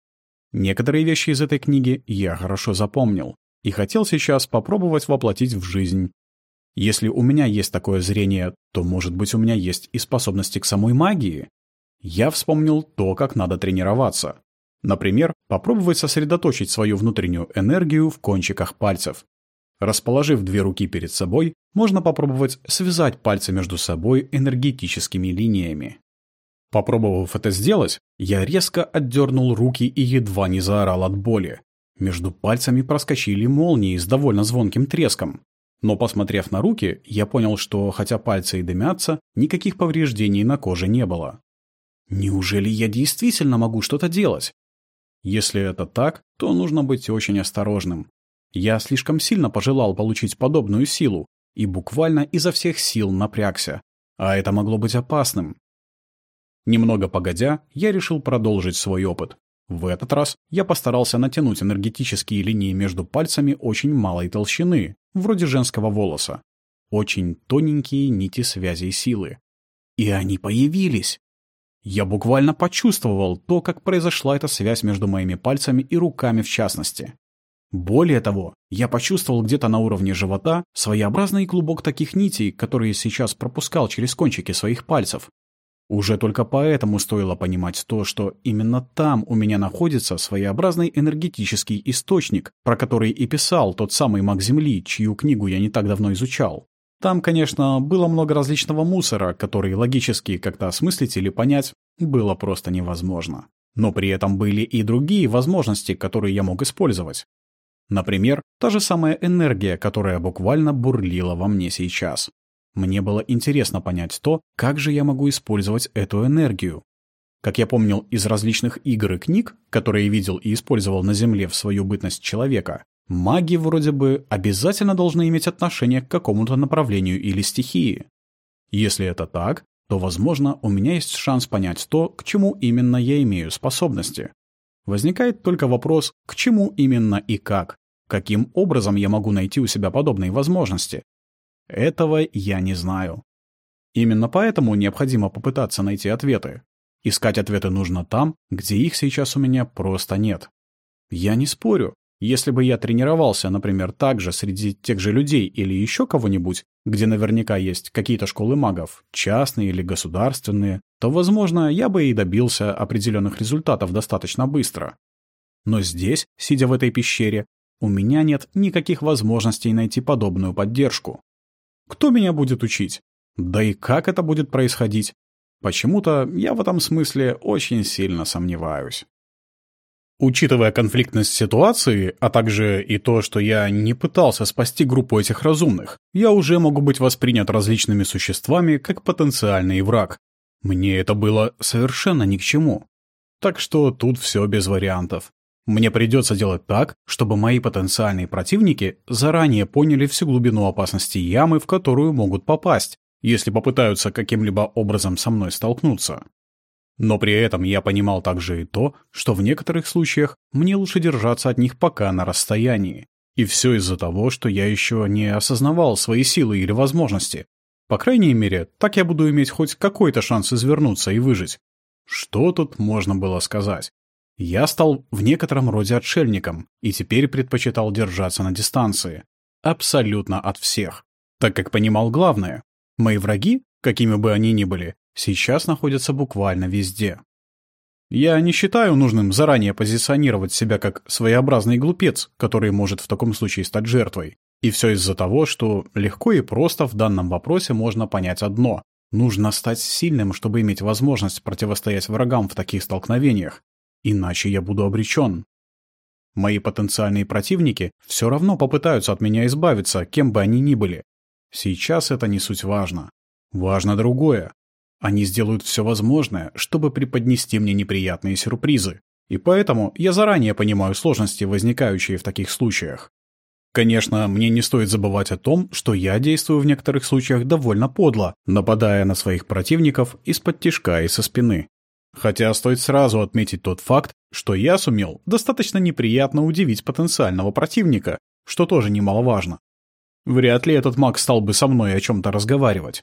Некоторые вещи из этой книги я хорошо запомнил, и хотел сейчас попробовать воплотить в жизнь. Если у меня есть такое зрение, то, может быть, у меня есть и способности к самой магии? Я вспомнил то, как надо тренироваться. Например, попробовать сосредоточить свою внутреннюю энергию в кончиках пальцев. Расположив две руки перед собой, можно попробовать связать пальцы между собой энергетическими линиями. Попробовав это сделать, я резко отдернул руки и едва не заорал от боли. Между пальцами проскочили молнии с довольно звонким треском. Но, посмотрев на руки, я понял, что, хотя пальцы и дымятся, никаких повреждений на коже не было. Неужели я действительно могу что-то делать? Если это так, то нужно быть очень осторожным. Я слишком сильно пожелал получить подобную силу и буквально изо всех сил напрягся. А это могло быть опасным. Немного погодя, я решил продолжить свой опыт. В этот раз я постарался натянуть энергетические линии между пальцами очень малой толщины, вроде женского волоса. Очень тоненькие нити связи силы. И они появились. Я буквально почувствовал то, как произошла эта связь между моими пальцами и руками в частности. Более того, я почувствовал где-то на уровне живота своеобразный клубок таких нитей, которые сейчас пропускал через кончики своих пальцев. Уже только поэтому стоило понимать то, что именно там у меня находится своеобразный энергетический источник, про который и писал тот самый маг Земли, чью книгу я не так давно изучал. Там, конечно, было много различного мусора, который логически как-то осмыслить или понять было просто невозможно. Но при этом были и другие возможности, которые я мог использовать. Например, та же самая энергия, которая буквально бурлила во мне сейчас. Мне было интересно понять то, как же я могу использовать эту энергию. Как я помнил из различных игр и книг, которые видел и использовал на Земле в свою бытность человека, маги вроде бы обязательно должны иметь отношение к какому-то направлению или стихии. Если это так, то, возможно, у меня есть шанс понять то, к чему именно я имею способности. Возникает только вопрос, к чему именно и как, каким образом я могу найти у себя подобные возможности. Этого я не знаю. Именно поэтому необходимо попытаться найти ответы. Искать ответы нужно там, где их сейчас у меня просто нет. Я не спорю. Если бы я тренировался, например, так же среди тех же людей или еще кого-нибудь, где наверняка есть какие-то школы магов, частные или государственные, то, возможно, я бы и добился определенных результатов достаточно быстро. Но здесь, сидя в этой пещере, у меня нет никаких возможностей найти подобную поддержку. Кто меня будет учить? Да и как это будет происходить? Почему-то я в этом смысле очень сильно сомневаюсь. Учитывая конфликтность ситуации, а также и то, что я не пытался спасти группу этих разумных, я уже могу быть воспринят различными существами как потенциальный враг. Мне это было совершенно ни к чему. Так что тут все без вариантов. Мне придется делать так, чтобы мои потенциальные противники заранее поняли всю глубину опасности ямы, в которую могут попасть, если попытаются каким-либо образом со мной столкнуться. Но при этом я понимал также и то, что в некоторых случаях мне лучше держаться от них пока на расстоянии. И все из-за того, что я еще не осознавал свои силы или возможности. По крайней мере, так я буду иметь хоть какой-то шанс извернуться и выжить. Что тут можно было сказать? Я стал в некотором роде отшельником и теперь предпочитал держаться на дистанции. Абсолютно от всех. Так как понимал главное. Мои враги, какими бы они ни были, сейчас находятся буквально везде. Я не считаю нужным заранее позиционировать себя как своеобразный глупец, который может в таком случае стать жертвой. И все из-за того, что легко и просто в данном вопросе можно понять одно. Нужно стать сильным, чтобы иметь возможность противостоять врагам в таких столкновениях. Иначе я буду обречен. Мои потенциальные противники все равно попытаются от меня избавиться, кем бы они ни были. Сейчас это не суть важно. Важно другое. Они сделают все возможное, чтобы преподнести мне неприятные сюрпризы. И поэтому я заранее понимаю сложности, возникающие в таких случаях. Конечно, мне не стоит забывать о том, что я действую в некоторых случаях довольно подло, нападая на своих противников из-под тишка и со спины. Хотя стоит сразу отметить тот факт, что я сумел достаточно неприятно удивить потенциального противника, что тоже немаловажно. Вряд ли этот маг стал бы со мной о чем-то разговаривать.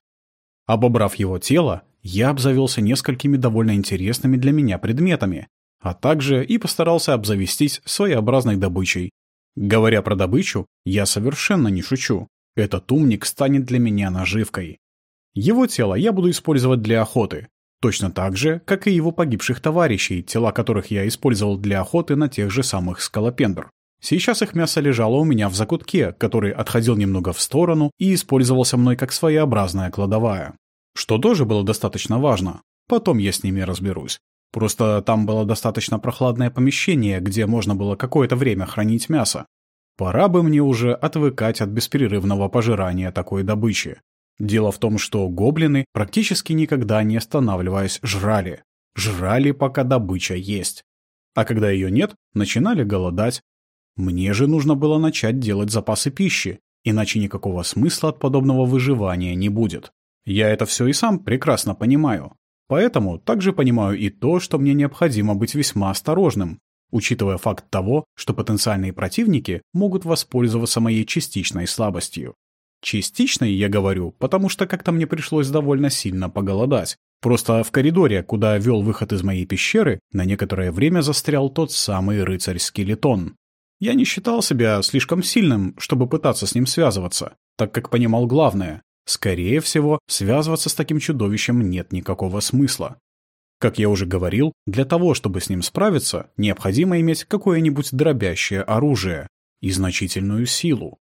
Обобрав его тело, я обзавелся несколькими довольно интересными для меня предметами, а также и постарался обзавестись своеобразной добычей. Говоря про добычу, я совершенно не шучу. Этот умник станет для меня наживкой. Его тело я буду использовать для охоты, Точно так же, как и его погибших товарищей, тела которых я использовал для охоты на тех же самых скалопендр. Сейчас их мясо лежало у меня в закутке, который отходил немного в сторону и использовался мной как своеобразная кладовая. Что тоже было достаточно важно. Потом я с ними разберусь. Просто там было достаточно прохладное помещение, где можно было какое-то время хранить мясо. Пора бы мне уже отвыкать от беспрерывного пожирания такой добычи. Дело в том, что гоблины, практически никогда не останавливаясь, жрали. Жрали, пока добыча есть. А когда ее нет, начинали голодать. Мне же нужно было начать делать запасы пищи, иначе никакого смысла от подобного выживания не будет. Я это все и сам прекрасно понимаю. Поэтому также понимаю и то, что мне необходимо быть весьма осторожным, учитывая факт того, что потенциальные противники могут воспользоваться моей частичной слабостью. Частичной, я говорю, потому что как-то мне пришлось довольно сильно поголодать. Просто в коридоре, куда вел выход из моей пещеры, на некоторое время застрял тот самый рыцарь-скелетон. Я не считал себя слишком сильным, чтобы пытаться с ним связываться, так как понимал главное. скорее всего, связываться с таким чудовищем нет никакого смысла. Как я уже говорил, для того, чтобы с ним справиться, необходимо иметь какое-нибудь дробящее оружие и значительную силу.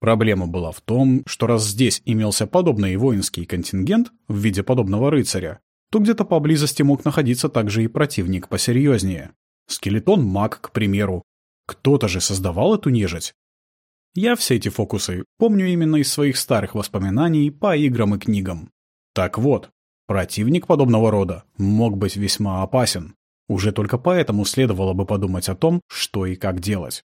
Проблема была в том, что раз здесь имелся подобный воинский контингент в виде подобного рыцаря, то где-то поблизости мог находиться также и противник посерьезнее. Скелетон-маг, к примеру. Кто-то же создавал эту нежить. Я все эти фокусы помню именно из своих старых воспоминаний по играм и книгам. Так вот, противник подобного рода мог быть весьма опасен. Уже только поэтому следовало бы подумать о том, что и как делать.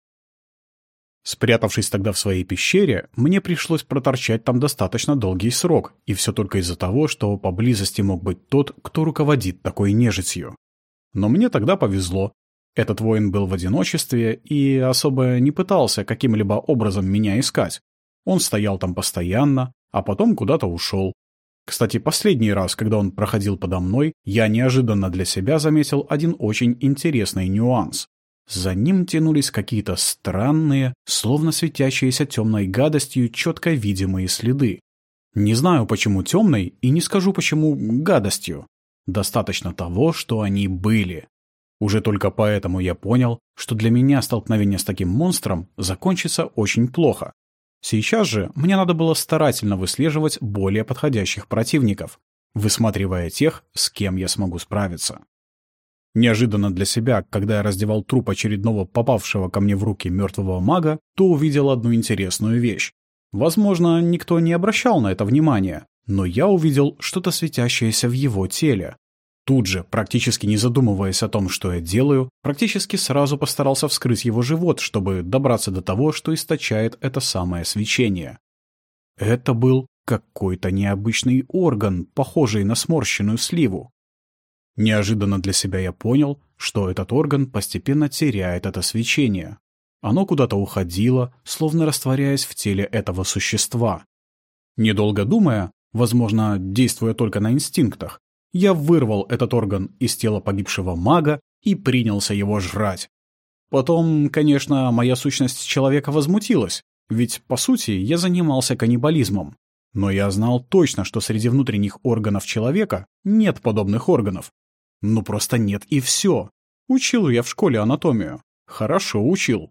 Спрятавшись тогда в своей пещере, мне пришлось проторчать там достаточно долгий срок, и все только из-за того, что поблизости мог быть тот, кто руководит такой нежитью. Но мне тогда повезло. Этот воин был в одиночестве и особо не пытался каким-либо образом меня искать. Он стоял там постоянно, а потом куда-то ушел. Кстати, последний раз, когда он проходил подо мной, я неожиданно для себя заметил один очень интересный нюанс. За ним тянулись какие-то странные, словно светящиеся темной гадостью четко видимые следы. Не знаю, почему темной, и не скажу, почему гадостью. Достаточно того, что они были. Уже только поэтому я понял, что для меня столкновение с таким монстром закончится очень плохо. Сейчас же мне надо было старательно выслеживать более подходящих противников, высматривая тех, с кем я смогу справиться. Неожиданно для себя, когда я раздевал труп очередного попавшего ко мне в руки мертвого мага, то увидел одну интересную вещь. Возможно, никто не обращал на это внимания, но я увидел что-то светящееся в его теле. Тут же, практически не задумываясь о том, что я делаю, практически сразу постарался вскрыть его живот, чтобы добраться до того, что источает это самое свечение. Это был какой-то необычный орган, похожий на сморщенную сливу. Неожиданно для себя я понял, что этот орган постепенно теряет это свечение. Оно куда-то уходило, словно растворяясь в теле этого существа. Недолго думая, возможно, действуя только на инстинктах, я вырвал этот орган из тела погибшего мага и принялся его жрать. Потом, конечно, моя сущность человека возмутилась, ведь, по сути, я занимался каннибализмом. Но я знал точно, что среди внутренних органов человека нет подобных органов, ну просто нет и все. Учил я в школе анатомию. Хорошо учил.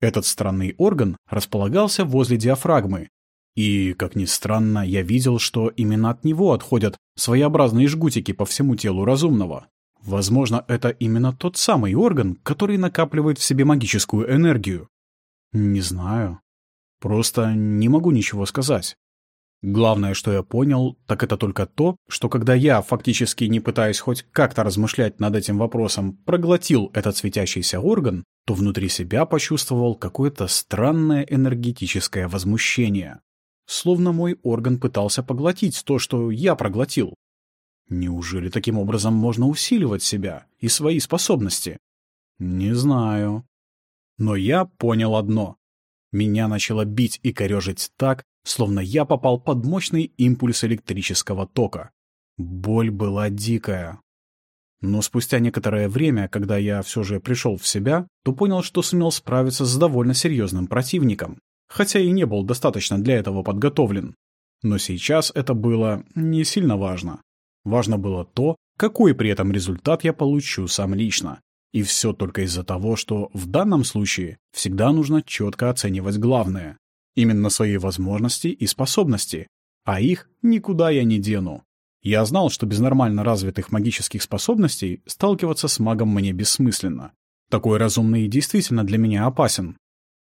Этот странный орган располагался возле диафрагмы. И, как ни странно, я видел, что именно от него отходят своеобразные жгутики по всему телу разумного. Возможно, это именно тот самый орган, который накапливает в себе магическую энергию. Не знаю. Просто не могу ничего сказать. Главное, что я понял, так это только то, что когда я, фактически не пытаясь хоть как-то размышлять над этим вопросом, проглотил этот светящийся орган, то внутри себя почувствовал какое-то странное энергетическое возмущение. Словно мой орган пытался поглотить то, что я проглотил. Неужели таким образом можно усиливать себя и свои способности? Не знаю. Но я понял одно. Меня начало бить и корежить так, словно я попал под мощный импульс электрического тока. Боль была дикая. Но спустя некоторое время, когда я все же пришел в себя, то понял, что сумел справиться с довольно серьезным противником, хотя и не был достаточно для этого подготовлен. Но сейчас это было не сильно важно. Важно было то, какой при этом результат я получу сам лично. И все только из-за того, что в данном случае всегда нужно четко оценивать главное. Именно свои возможности и способности. А их никуда я не дену. Я знал, что без нормально развитых магических способностей сталкиваться с магом мне бессмысленно. Такой разумный действительно для меня опасен.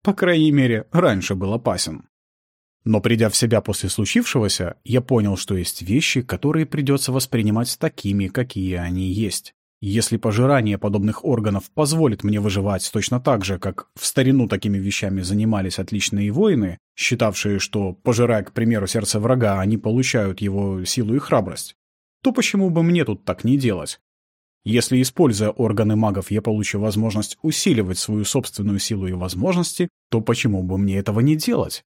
По крайней мере, раньше был опасен. Но придя в себя после случившегося, я понял, что есть вещи, которые придется воспринимать такими, какие они есть. Если пожирание подобных органов позволит мне выживать точно так же, как в старину такими вещами занимались отличные воины, считавшие, что, пожирая, к примеру, сердце врага, они получают его силу и храбрость, то почему бы мне тут так не делать? Если, используя органы магов, я получу возможность усиливать свою собственную силу и возможности, то почему бы мне этого не делать?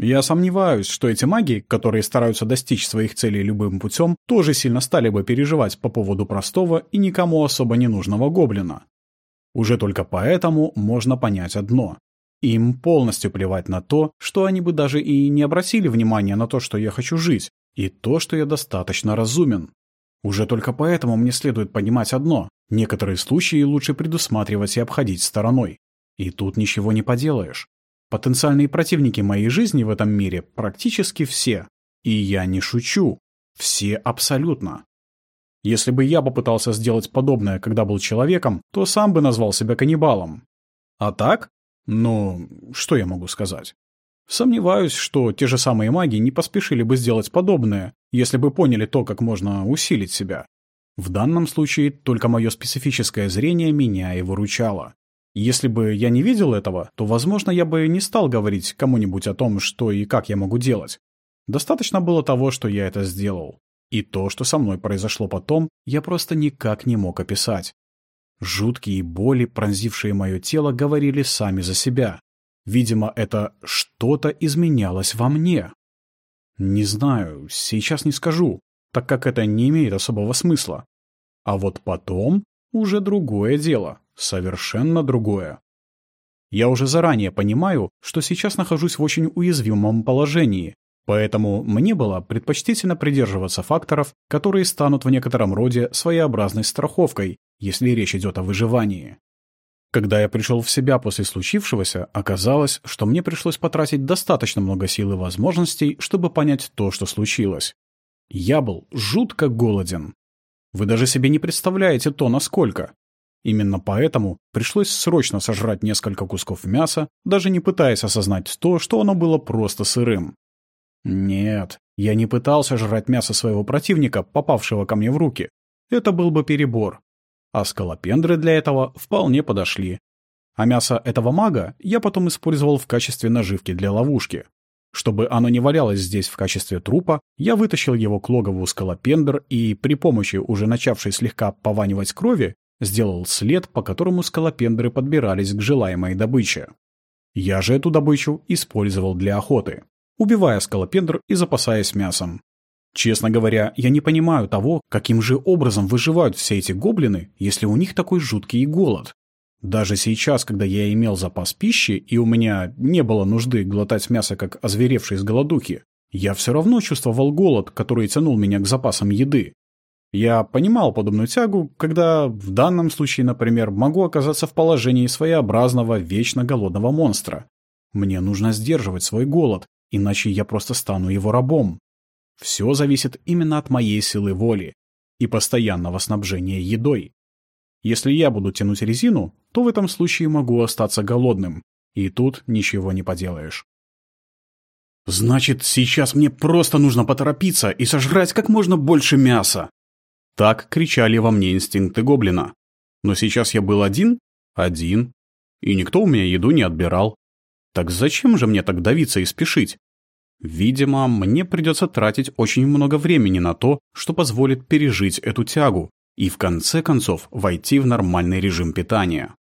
Я сомневаюсь, что эти маги, которые стараются достичь своих целей любым путем, тоже сильно стали бы переживать по поводу простого и никому особо не нужного гоблина. Уже только поэтому можно понять одно. Им полностью плевать на то, что они бы даже и не обратили внимания на то, что я хочу жить, и то, что я достаточно разумен. Уже только поэтому мне следует понимать одно. Некоторые случаи лучше предусматривать и обходить стороной. И тут ничего не поделаешь. Потенциальные противники моей жизни в этом мире практически все. И я не шучу. Все абсолютно. Если бы я попытался сделать подобное, когда был человеком, то сам бы назвал себя каннибалом. А так? Ну, что я могу сказать? Сомневаюсь, что те же самые маги не поспешили бы сделать подобное, если бы поняли то, как можно усилить себя. В данном случае только мое специфическое зрение меня и выручало. Если бы я не видел этого, то, возможно, я бы не стал говорить кому-нибудь о том, что и как я могу делать. Достаточно было того, что я это сделал. И то, что со мной произошло потом, я просто никак не мог описать. Жуткие боли, пронзившие мое тело, говорили сами за себя. Видимо, это что-то изменялось во мне. Не знаю, сейчас не скажу, так как это не имеет особого смысла. А вот потом уже другое дело, совершенно другое. Я уже заранее понимаю, что сейчас нахожусь в очень уязвимом положении, Поэтому мне было предпочтительно придерживаться факторов, которые станут в некотором роде своеобразной страховкой, если речь идет о выживании. Когда я пришел в себя после случившегося, оказалось, что мне пришлось потратить достаточно много сил и возможностей, чтобы понять то, что случилось. Я был жутко голоден. Вы даже себе не представляете то, насколько. Именно поэтому пришлось срочно сожрать несколько кусков мяса, даже не пытаясь осознать то, что оно было просто сырым. Нет, я не пытался жрать мясо своего противника, попавшего ко мне в руки. Это был бы перебор. А скалопендры для этого вполне подошли. А мясо этого мага я потом использовал в качестве наживки для ловушки. Чтобы оно не валялось здесь в качестве трупа, я вытащил его к логову скалопендр и при помощи уже начавшей слегка пованивать крови сделал след, по которому скалопендры подбирались к желаемой добыче. Я же эту добычу использовал для охоты убивая скалопендр и запасаясь мясом. Честно говоря, я не понимаю того, каким же образом выживают все эти гоблины, если у них такой жуткий голод. Даже сейчас, когда я имел запас пищи, и у меня не было нужды глотать мясо, как озверевший с голодухи, я все равно чувствовал голод, который тянул меня к запасам еды. Я понимал подобную тягу, когда в данном случае, например, могу оказаться в положении своеобразного вечно голодного монстра. Мне нужно сдерживать свой голод, иначе я просто стану его рабом. Все зависит именно от моей силы воли и постоянного снабжения едой. Если я буду тянуть резину, то в этом случае могу остаться голодным, и тут ничего не поделаешь. «Значит, сейчас мне просто нужно поторопиться и сожрать как можно больше мяса!» Так кричали во мне инстинкты гоблина. Но сейчас я был один, один, и никто у меня еду не отбирал. Так зачем же мне так давиться и спешить? Видимо, мне придется тратить очень много времени на то, что позволит пережить эту тягу и в конце концов войти в нормальный режим питания.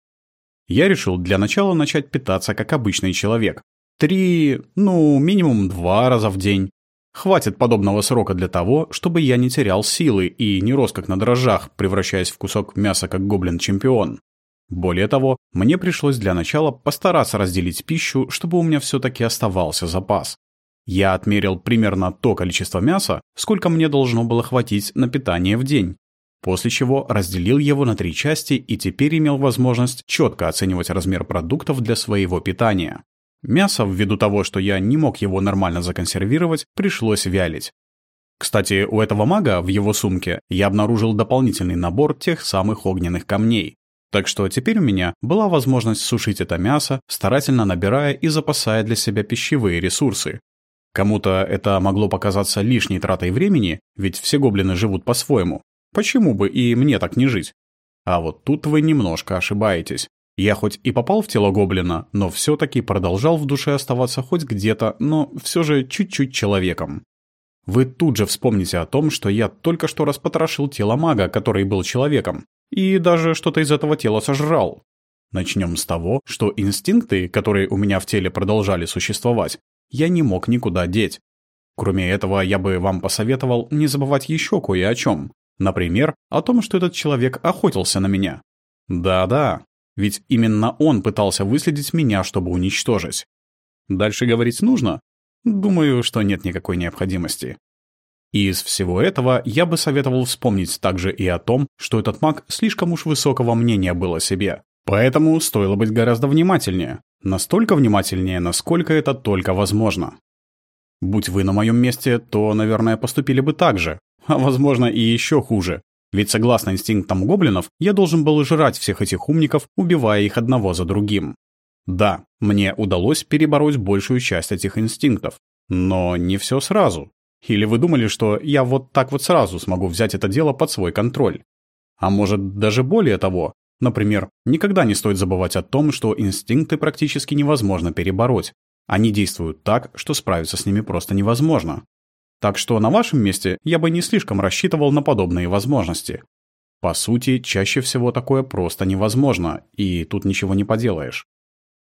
Я решил для начала начать питаться как обычный человек. Три, ну, минимум два раза в день. Хватит подобного срока для того, чтобы я не терял силы и не рос как на дрожжах, превращаясь в кусок мяса как гоблин-чемпион. Более того, мне пришлось для начала постараться разделить пищу, чтобы у меня все-таки оставался запас. Я отмерил примерно то количество мяса, сколько мне должно было хватить на питание в день, после чего разделил его на три части и теперь имел возможность четко оценивать размер продуктов для своего питания. Мясо, ввиду того, что я не мог его нормально законсервировать, пришлось вялить. Кстати, у этого мага в его сумке я обнаружил дополнительный набор тех самых огненных камней, так что теперь у меня была возможность сушить это мясо, старательно набирая и запасая для себя пищевые ресурсы. Кому-то это могло показаться лишней тратой времени, ведь все гоблины живут по-своему. Почему бы и мне так не жить? А вот тут вы немножко ошибаетесь. Я хоть и попал в тело гоблина, но все-таки продолжал в душе оставаться хоть где-то, но все же чуть-чуть человеком. Вы тут же вспомните о том, что я только что распотрошил тело мага, который был человеком, и даже что-то из этого тела сожрал. Начнем с того, что инстинкты, которые у меня в теле продолжали существовать, я не мог никуда деть. Кроме этого, я бы вам посоветовал не забывать еще кое о чем. Например, о том, что этот человек охотился на меня. Да-да, Ведь именно он пытался выследить меня, чтобы уничтожить. Дальше говорить нужно? Думаю, что нет никакой необходимости. И из всего этого я бы советовал вспомнить также и о том, что этот маг слишком уж высокого мнения был о себе. Поэтому стоило быть гораздо внимательнее. Настолько внимательнее, насколько это только возможно. Будь вы на моем месте, то, наверное, поступили бы так же. А возможно и еще хуже. Ведь согласно инстинктам гоблинов, я должен был жрать всех этих умников, убивая их одного за другим. Да, мне удалось перебороть большую часть этих инстинктов. Но не все сразу. Или вы думали, что я вот так вот сразу смогу взять это дело под свой контроль? А может, даже более того, Например, никогда не стоит забывать о том, что инстинкты практически невозможно перебороть. Они действуют так, что справиться с ними просто невозможно. Так что на вашем месте я бы не слишком рассчитывал на подобные возможности. По сути, чаще всего такое просто невозможно, и тут ничего не поделаешь.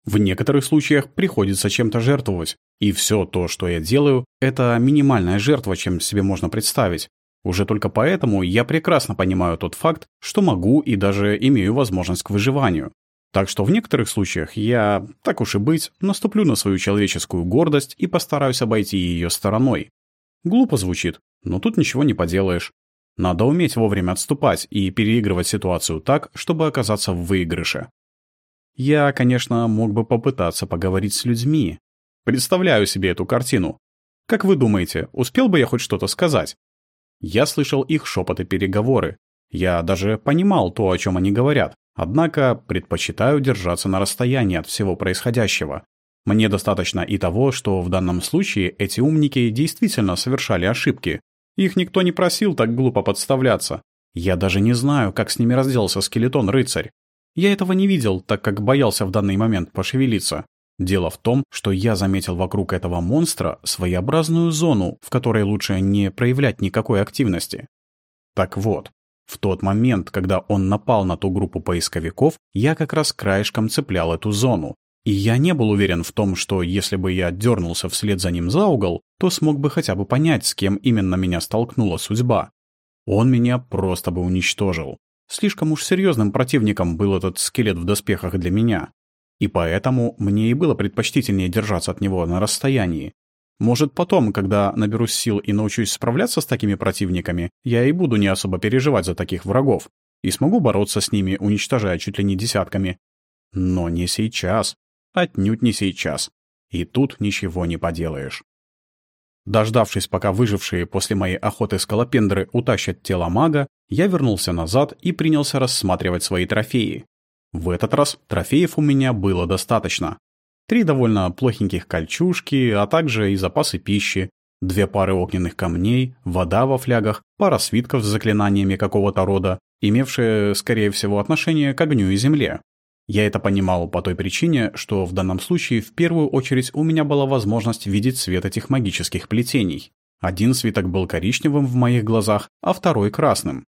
В некоторых случаях приходится чем-то жертвовать, и все то, что я делаю, это минимальная жертва, чем себе можно представить, уже только поэтому я прекрасно понимаю тот факт, что могу и даже имею возможность к выживанию. Так что в некоторых случаях я, так уж и быть, наступлю на свою человеческую гордость и постараюсь обойти ее стороной. Глупо звучит, но тут ничего не поделаешь. Надо уметь вовремя отступать и переигрывать ситуацию так, чтобы оказаться в выигрыше. Я, конечно, мог бы попытаться поговорить с людьми. Представляю себе эту картину. Как вы думаете, успел бы я хоть что-то сказать? Я слышал их шепоты переговоры. Я даже понимал то, о чем они говорят, однако предпочитаю держаться на расстоянии от всего происходящего. Мне достаточно и того, что в данном случае эти умники действительно совершали ошибки. Их никто не просил так глупо подставляться. Я даже не знаю, как с ними разделался скелетон-рыцарь. Я этого не видел, так как боялся в данный момент пошевелиться. Дело в том, что я заметил вокруг этого монстра своеобразную зону, в которой лучше не проявлять никакой активности. Так вот, в тот момент, когда он напал на ту группу поисковиков, я как раз краешком цеплял эту зону. И я не был уверен в том, что если бы я дернулся вслед за ним за угол, то смог бы хотя бы понять, с кем именно меня столкнула судьба. Он меня просто бы уничтожил. Слишком уж серьезным противником был этот скелет в доспехах для меня. И поэтому мне и было предпочтительнее держаться от него на расстоянии. Может, потом, когда наберусь сил и научусь справляться с такими противниками, я и буду не особо переживать за таких врагов. И смогу бороться с ними, уничтожая чуть ли не десятками. Но не сейчас. Отнюдь не сейчас. И тут ничего не поделаешь. Дождавшись, пока выжившие после моей охоты скалопендры утащат тело мага, я вернулся назад и принялся рассматривать свои трофеи. В этот раз трофеев у меня было достаточно. Три довольно плохеньких кольчужки, а также и запасы пищи, две пары огненных камней, вода во флягах, пара свитков с заклинаниями какого-то рода, имевшие, скорее всего, отношение к огню и земле. Я это понимал по той причине, что в данном случае в первую очередь у меня была возможность видеть свет этих магических плетений. Один свиток был коричневым в моих глазах, а второй — красным.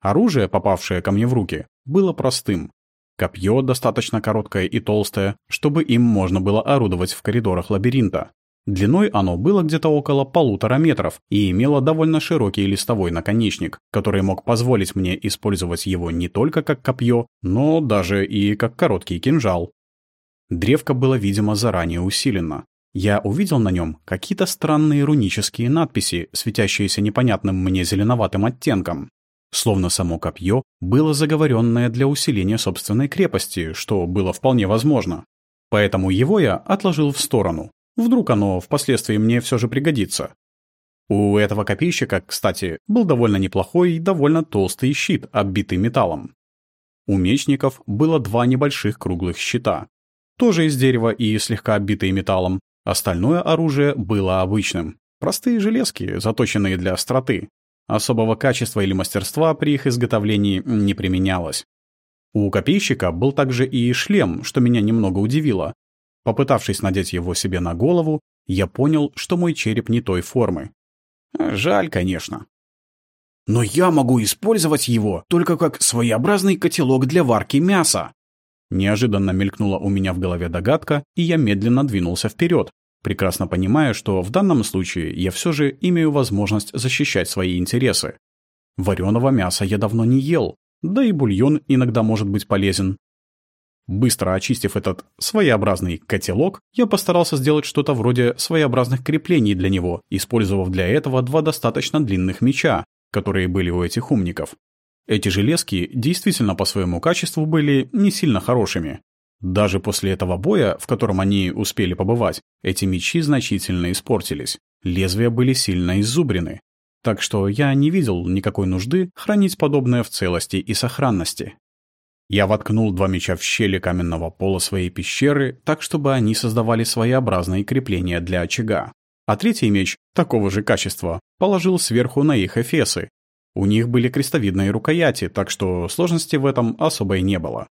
Оружие, попавшее ко мне в руки, было простым, Копье достаточно короткое и толстое, чтобы им можно было орудовать в коридорах лабиринта. Длиной оно было где-то около полутора метров и имело довольно широкий листовой наконечник, который мог позволить мне использовать его не только как копье, но даже и как короткий кинжал. Древко было, видимо, заранее усилено. Я увидел на нем какие-то странные рунические надписи, светящиеся непонятным мне зеленоватым оттенком. Словно само копье было заговоренное для усиления собственной крепости, что было вполне возможно. Поэтому его я отложил в сторону. Вдруг оно впоследствии мне все же пригодится. У этого копейщика, кстати, был довольно неплохой и довольно толстый щит, оббитый металлом. У мечников было два небольших круглых щита. Тоже из дерева и слегка оббитые металлом. Остальное оружие было обычным. Простые железки, заточенные для остроты. Особого качества или мастерства при их изготовлении не применялось. У копейщика был также и шлем, что меня немного удивило. Попытавшись надеть его себе на голову, я понял, что мой череп не той формы. Жаль, конечно. Но я могу использовать его только как своеобразный котелок для варки мяса. Неожиданно мелькнула у меня в голове догадка, и я медленно двинулся вперед, прекрасно понимая, что в данном случае я все же имею возможность защищать свои интересы. Вареного мяса я давно не ел, да и бульон иногда может быть полезен. Быстро очистив этот своеобразный котелок, я постарался сделать что-то вроде своеобразных креплений для него, использовав для этого два достаточно длинных меча, которые были у этих умников. Эти железки действительно по своему качеству были не сильно хорошими. Даже после этого боя, в котором они успели побывать, эти мечи значительно испортились. Лезвия были сильно иззубрены. Так что я не видел никакой нужды хранить подобное в целости и сохранности. Я воткнул два меча в щели каменного пола своей пещеры, так чтобы они создавали своеобразные крепления для очага. А третий меч, такого же качества, положил сверху на их эфесы. У них были крестовидные рукояти, так что сложности в этом особой не было.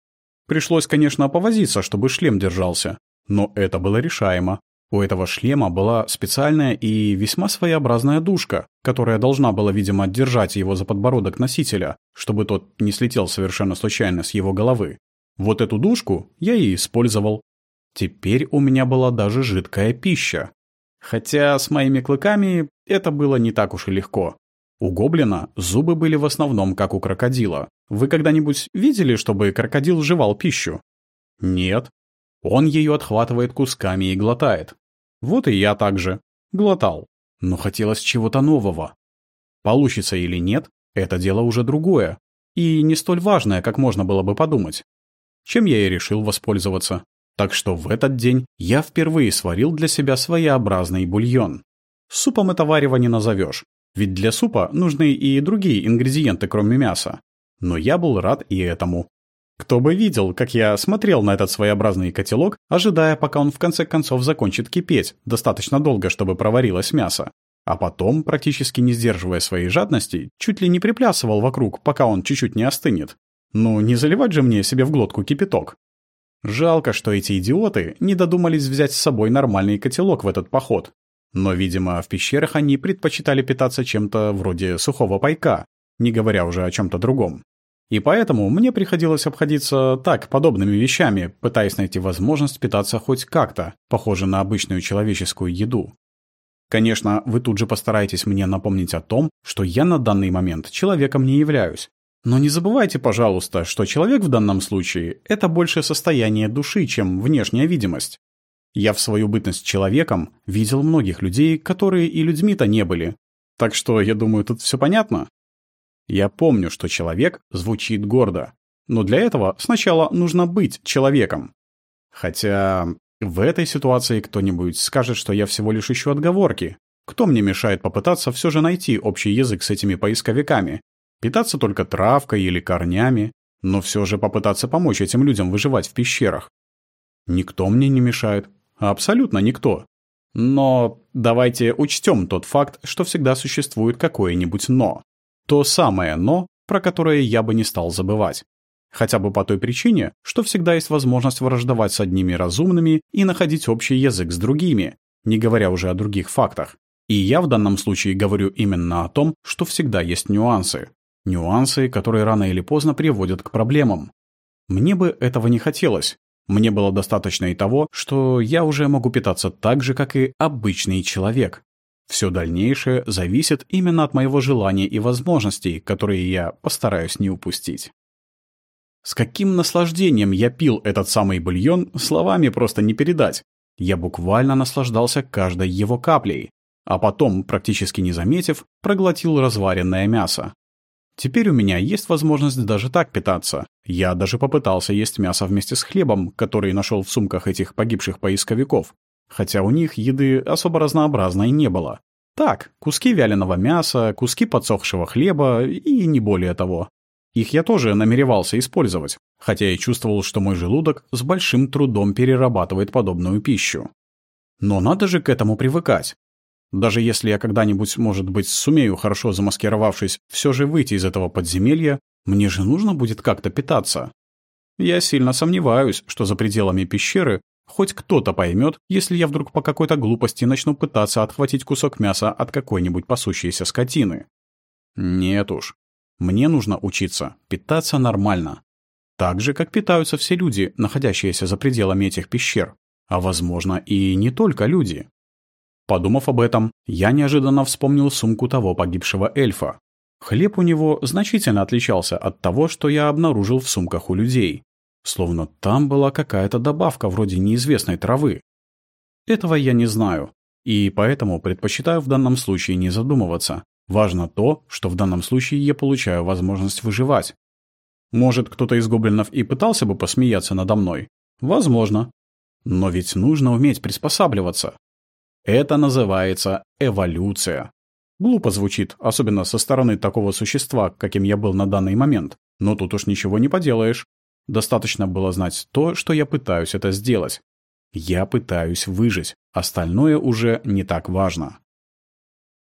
Пришлось, конечно, повозиться, чтобы шлем держался, но это было решаемо. У этого шлема была специальная и весьма своеобразная дужка, которая должна была, видимо, держать его за подбородок носителя, чтобы тот не слетел совершенно случайно с его головы. Вот эту дужку я и использовал. Теперь у меня была даже жидкая пища. Хотя с моими клыками это было не так уж и легко. У гоблина зубы были в основном как у крокодила. Вы когда-нибудь видели, чтобы крокодил жевал пищу? Нет, он ее отхватывает кусками и глотает. Вот и я также. Глотал. Но хотелось чего-то нового. Получится или нет, это дело уже другое. И не столь важное, как можно было бы подумать. Чем я и решил воспользоваться. Так что в этот день я впервые сварил для себя своеобразный бульон. Супом это варево не назовешь. Ведь для супа нужны и другие ингредиенты, кроме мяса. Но я был рад и этому. Кто бы видел, как я смотрел на этот своеобразный котелок, ожидая, пока он в конце концов закончит кипеть, достаточно долго, чтобы проварилось мясо. А потом, практически не сдерживая своей жадности, чуть ли не приплясывал вокруг, пока он чуть-чуть не остынет. Ну, не заливать же мне себе в глотку кипяток. Жалко, что эти идиоты не додумались взять с собой нормальный котелок в этот поход. Но, видимо, в пещерах они предпочитали питаться чем-то вроде сухого пайка, не говоря уже о чем-то другом. И поэтому мне приходилось обходиться так, подобными вещами, пытаясь найти возможность питаться хоть как-то, похоже на обычную человеческую еду. Конечно, вы тут же постараетесь мне напомнить о том, что я на данный момент человеком не являюсь. Но не забывайте, пожалуйста, что человек в данном случае – это больше состояние души, чем внешняя видимость. Я в свою бытность человеком видел многих людей, которые и людьми-то не были. Так что, я думаю, тут все понятно. Я помню, что человек звучит гордо. Но для этого сначала нужно быть человеком. Хотя в этой ситуации кто-нибудь скажет, что я всего лишь ищу отговорки. Кто мне мешает попытаться все же найти общий язык с этими поисковиками? Питаться только травкой или корнями, но все же попытаться помочь этим людям выживать в пещерах. Никто мне не мешает. Абсолютно никто. Но давайте учтем тот факт, что всегда существует какое-нибудь «но». То самое «но», про которое я бы не стал забывать. Хотя бы по той причине, что всегда есть возможность враждовать с одними разумными и находить общий язык с другими, не говоря уже о других фактах. И я в данном случае говорю именно о том, что всегда есть нюансы. Нюансы, которые рано или поздно приводят к проблемам. Мне бы этого не хотелось. Мне было достаточно и того, что я уже могу питаться так же, как и обычный человек. Все дальнейшее зависит именно от моего желания и возможностей, которые я постараюсь не упустить. С каким наслаждением я пил этот самый бульон, словами просто не передать. Я буквально наслаждался каждой его каплей, а потом, практически не заметив, проглотил разваренное мясо. Теперь у меня есть возможность даже так питаться. Я даже попытался есть мясо вместе с хлебом, который нашел в сумках этих погибших поисковиков, хотя у них еды особо разнообразной не было. Так, куски вяленого мяса, куски подсохшего хлеба и не более того. Их я тоже намеревался использовать, хотя и чувствовал, что мой желудок с большим трудом перерабатывает подобную пищу. Но надо же к этому привыкать. Даже если я когда-нибудь, может быть, сумею, хорошо замаскировавшись, все же выйти из этого подземелья, мне же нужно будет как-то питаться. Я сильно сомневаюсь, что за пределами пещеры Хоть кто-то поймет, если я вдруг по какой-то глупости начну пытаться отхватить кусок мяса от какой-нибудь пасущейся скотины. Нет уж. Мне нужно учиться питаться нормально. Так же, как питаются все люди, находящиеся за пределами этих пещер. А возможно, и не только люди. Подумав об этом, я неожиданно вспомнил сумку того погибшего эльфа. Хлеб у него значительно отличался от того, что я обнаружил в сумках у людей. Словно там была какая-то добавка вроде неизвестной травы. Этого я не знаю, и поэтому предпочитаю в данном случае не задумываться. Важно то, что в данном случае я получаю возможность выживать. Может, кто-то из гоблинов и пытался бы посмеяться надо мной? Возможно. Но ведь нужно уметь приспосабливаться. Это называется эволюция. Глупо звучит, особенно со стороны такого существа, каким я был на данный момент. Но тут уж ничего не поделаешь. Достаточно было знать то, что я пытаюсь это сделать. Я пытаюсь выжить, остальное уже не так важно.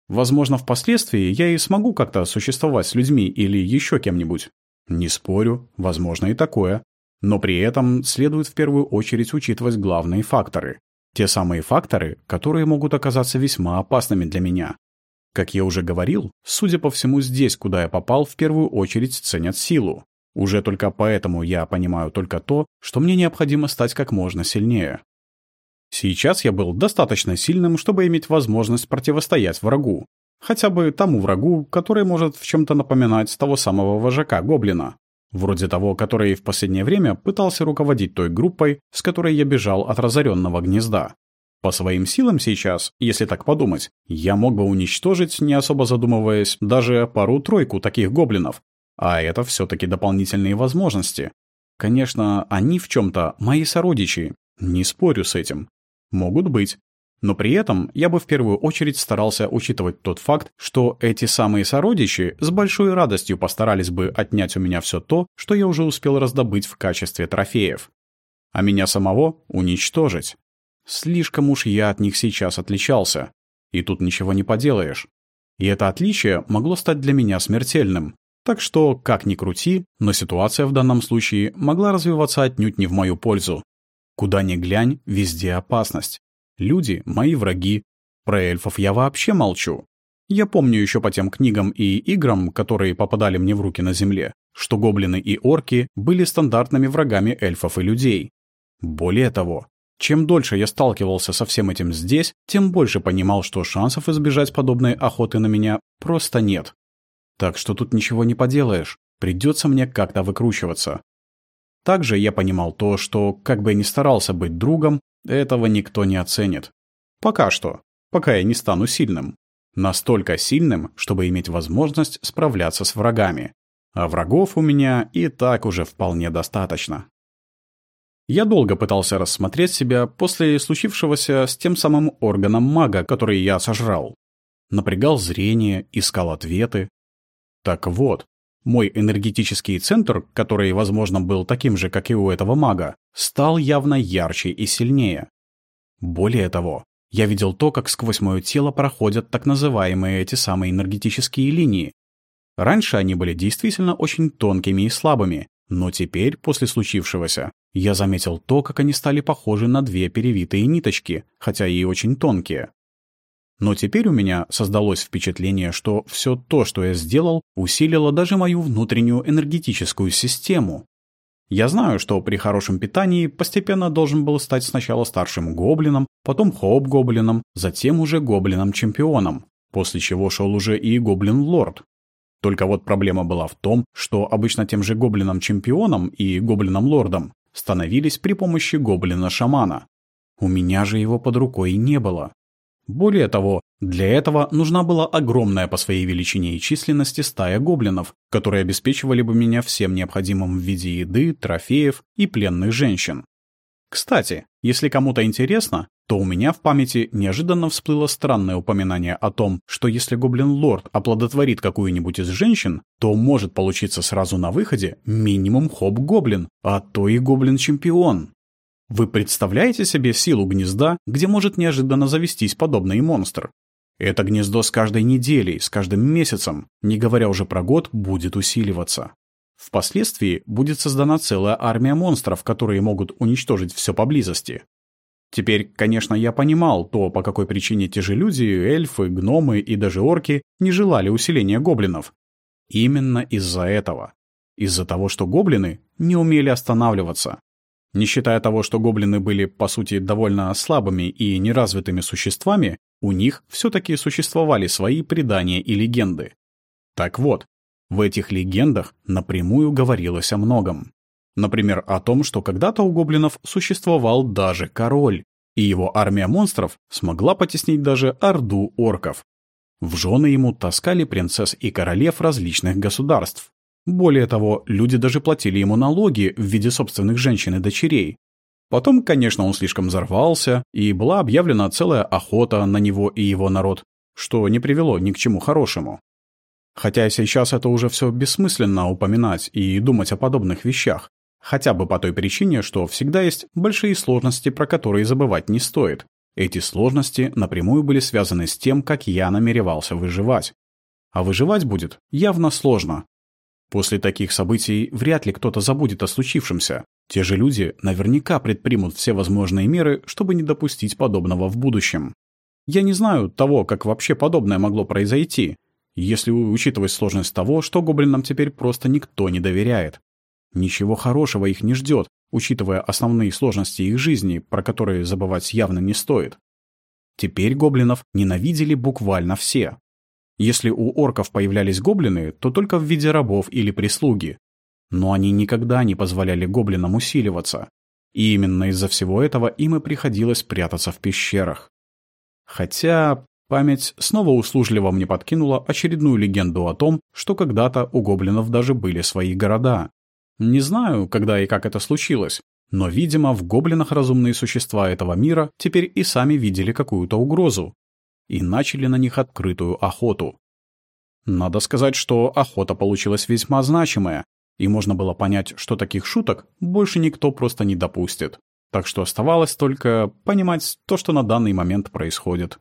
Возможно, впоследствии я и смогу как-то существовать с людьми или еще кем-нибудь. Не спорю, возможно и такое. Но при этом следует в первую очередь учитывать главные факторы. Те самые факторы, которые могут оказаться весьма опасными для меня. Как я уже говорил, судя по всему, здесь, куда я попал, в первую очередь ценят силу. Уже только поэтому я понимаю только то, что мне необходимо стать как можно сильнее. Сейчас я был достаточно сильным, чтобы иметь возможность противостоять врагу. Хотя бы тому врагу, который может в чем-то напоминать того самого вожака Гоблина. Вроде того, который в последнее время пытался руководить той группой, с которой я бежал от разоренного гнезда. По своим силам сейчас, если так подумать, я мог бы уничтожить, не особо задумываясь, даже пару-тройку таких гоблинов, а это все-таки дополнительные возможности. Конечно, они в чем-то мои сородичи, не спорю с этим. Могут быть. Но при этом я бы в первую очередь старался учитывать тот факт, что эти самые сородичи с большой радостью постарались бы отнять у меня все то, что я уже успел раздобыть в качестве трофеев. А меня самого уничтожить. Слишком уж я от них сейчас отличался. И тут ничего не поделаешь. И это отличие могло стать для меня смертельным. Так что, как ни крути, но ситуация в данном случае могла развиваться отнюдь не в мою пользу. Куда ни глянь, везде опасность. Люди — мои враги. Про эльфов я вообще молчу. Я помню еще по тем книгам и играм, которые попадали мне в руки на земле, что гоблины и орки были стандартными врагами эльфов и людей. Более того, чем дольше я сталкивался со всем этим здесь, тем больше понимал, что шансов избежать подобной охоты на меня просто нет. Так что тут ничего не поделаешь, придется мне как-то выкручиваться. Также я понимал то, что, как бы я ни старался быть другом, этого никто не оценит. Пока что, пока я не стану сильным. Настолько сильным, чтобы иметь возможность справляться с врагами. А врагов у меня и так уже вполне достаточно. Я долго пытался рассмотреть себя после случившегося с тем самым органом мага, который я сожрал. Напрягал зрение, искал ответы, так вот, мой энергетический центр, который, возможно, был таким же, как и у этого мага, стал явно ярче и сильнее. Более того, я видел то, как сквозь мое тело проходят так называемые эти самые энергетические линии. Раньше они были действительно очень тонкими и слабыми, но теперь, после случившегося, я заметил то, как они стали похожи на две перевитые ниточки, хотя и очень тонкие. Но теперь у меня создалось впечатление, что все то, что я сделал, усилило даже мою внутреннюю энергетическую систему. Я знаю, что при хорошем питании постепенно должен был стать сначала старшим гоблином, потом хоп-гоблином, затем уже гоблином-чемпионом, после чего шел уже и гоблин-лорд. Только вот проблема была в том, что обычно тем же гоблином-чемпионом и гоблином-лордом становились при помощи гоблина-шамана. У меня же его под рукой не было. Более того, для этого нужна была огромная по своей величине и численности стая гоблинов, которые обеспечивали бы меня всем необходимым в виде еды, трофеев и пленных женщин. Кстати, если кому-то интересно, то у меня в памяти неожиданно всплыло странное упоминание о том, что если гоблин-лорд оплодотворит какую-нибудь из женщин, то может получиться сразу на выходе минимум хоп-гоблин, а то и гоблин-чемпион. Вы представляете себе силу гнезда, где может неожиданно завестись подобный монстр? Это гнездо с каждой неделей, с каждым месяцем, не говоря уже про год, будет усиливаться. Впоследствии будет создана целая армия монстров, которые могут уничтожить все поблизости. Теперь, конечно, я понимал то, по какой причине те же люди, эльфы, гномы и даже орки не желали усиления гоблинов. Именно из-за этого. Из-за того, что гоблины не умели останавливаться. Не считая того, что гоблины были, по сути, довольно слабыми и неразвитыми существами, у них все-таки существовали свои предания и легенды. Так вот, в этих легендах напрямую говорилось о многом. Например, о том, что когда-то у гоблинов существовал даже король, и его армия монстров смогла потеснить даже орду орков. В жены ему таскали принцесс и королев различных государств. Более того, люди даже платили ему налоги в виде собственных женщин и дочерей. Потом, конечно, он слишком взорвался, и была объявлена целая охота на него и его народ, что не привело ни к чему хорошему. Хотя сейчас это уже все бессмысленно упоминать и думать о подобных вещах, хотя бы по той причине, что всегда есть большие сложности, про которые забывать не стоит. Эти сложности напрямую были связаны с тем, как я намеревался выживать. А выживать будет явно сложно, После таких событий вряд ли кто-то забудет о случившемся. Те же люди наверняка предпримут все возможные меры, чтобы не допустить подобного в будущем. Я не знаю того, как вообще подобное могло произойти, если учитывать сложность того, что гоблинам теперь просто никто не доверяет. Ничего хорошего их не ждет, учитывая основные сложности их жизни, про которые забывать явно не стоит. Теперь гоблинов ненавидели буквально все. Если у орков появлялись гоблины, то только в виде рабов или прислуги. Но они никогда не позволяли гоблинам усиливаться. И именно из-за всего этого им и приходилось прятаться в пещерах. Хотя память снова услужливо мне подкинула очередную легенду о том, что когда-то у гоблинов даже были свои города. Не знаю, когда и как это случилось, но, видимо, в гоблинах разумные существа этого мира теперь и сами видели какую-то угрозу, и начали на них открытую охоту. Надо сказать, что охота получилась весьма значимая, и можно было понять, что таких шуток больше никто просто не допустит. Так что оставалось только понимать то, что на данный момент происходит.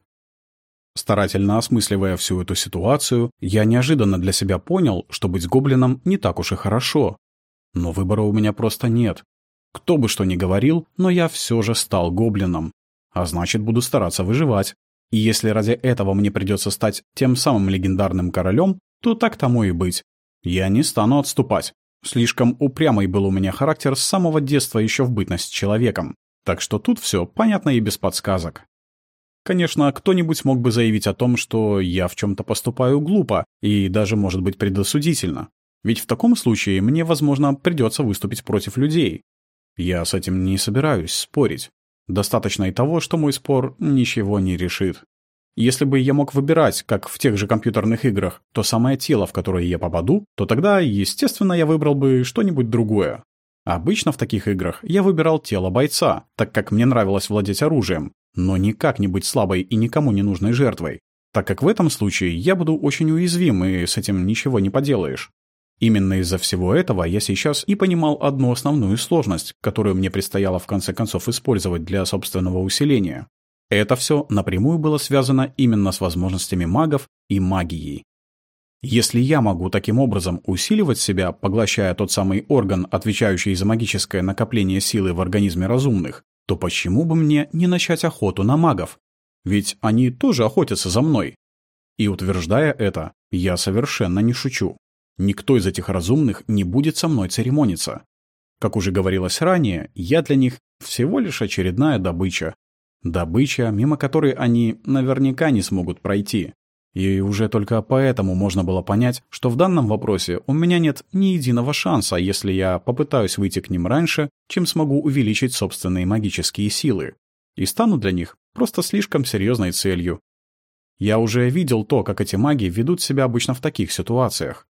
Старательно осмысливая всю эту ситуацию, я неожиданно для себя понял, что быть гоблином не так уж и хорошо. Но выбора у меня просто нет. Кто бы что ни говорил, но я все же стал гоблином. А значит, буду стараться выживать. И если ради этого мне придется стать тем самым легендарным королем, то так тому и быть. Я не стану отступать. Слишком упрямый был у меня характер с самого детства еще в бытность человеком. Так что тут все понятно и без подсказок. Конечно, кто-нибудь мог бы заявить о том, что я в чем-то поступаю глупо и даже, может быть, предосудительно. Ведь в таком случае мне, возможно, придется выступить против людей. Я с этим не собираюсь спорить. Достаточно и того, что мой спор ничего не решит. Если бы я мог выбирать, как в тех же компьютерных играх, то самое тело, в которое я попаду, то тогда, естественно, я выбрал бы что-нибудь другое. Обычно в таких играх я выбирал тело бойца, так как мне нравилось владеть оружием, но никак не быть слабой и никому не нужной жертвой, так как в этом случае я буду очень уязвим, и с этим ничего не поделаешь. Именно из-за всего этого я сейчас и понимал одну основную сложность, которую мне предстояло в конце концов использовать для собственного усиления. Это все напрямую было связано именно с возможностями магов и магией. Если я могу таким образом усиливать себя, поглощая тот самый орган, отвечающий за магическое накопление силы в организме разумных, то почему бы мне не начать охоту на магов? Ведь они тоже охотятся за мной. И утверждая это, я совершенно не шучу. Никто из этих разумных не будет со мной церемониться. Как уже говорилось ранее, я для них всего лишь очередная добыча. Добыча, мимо которой они наверняка не смогут пройти. И уже только поэтому можно было понять, что в данном вопросе у меня нет ни единого шанса, если я попытаюсь выйти к ним раньше, чем смогу увеличить собственные магические силы. И стану для них просто слишком серьезной целью. Я уже видел то, как эти маги ведут себя обычно в таких ситуациях.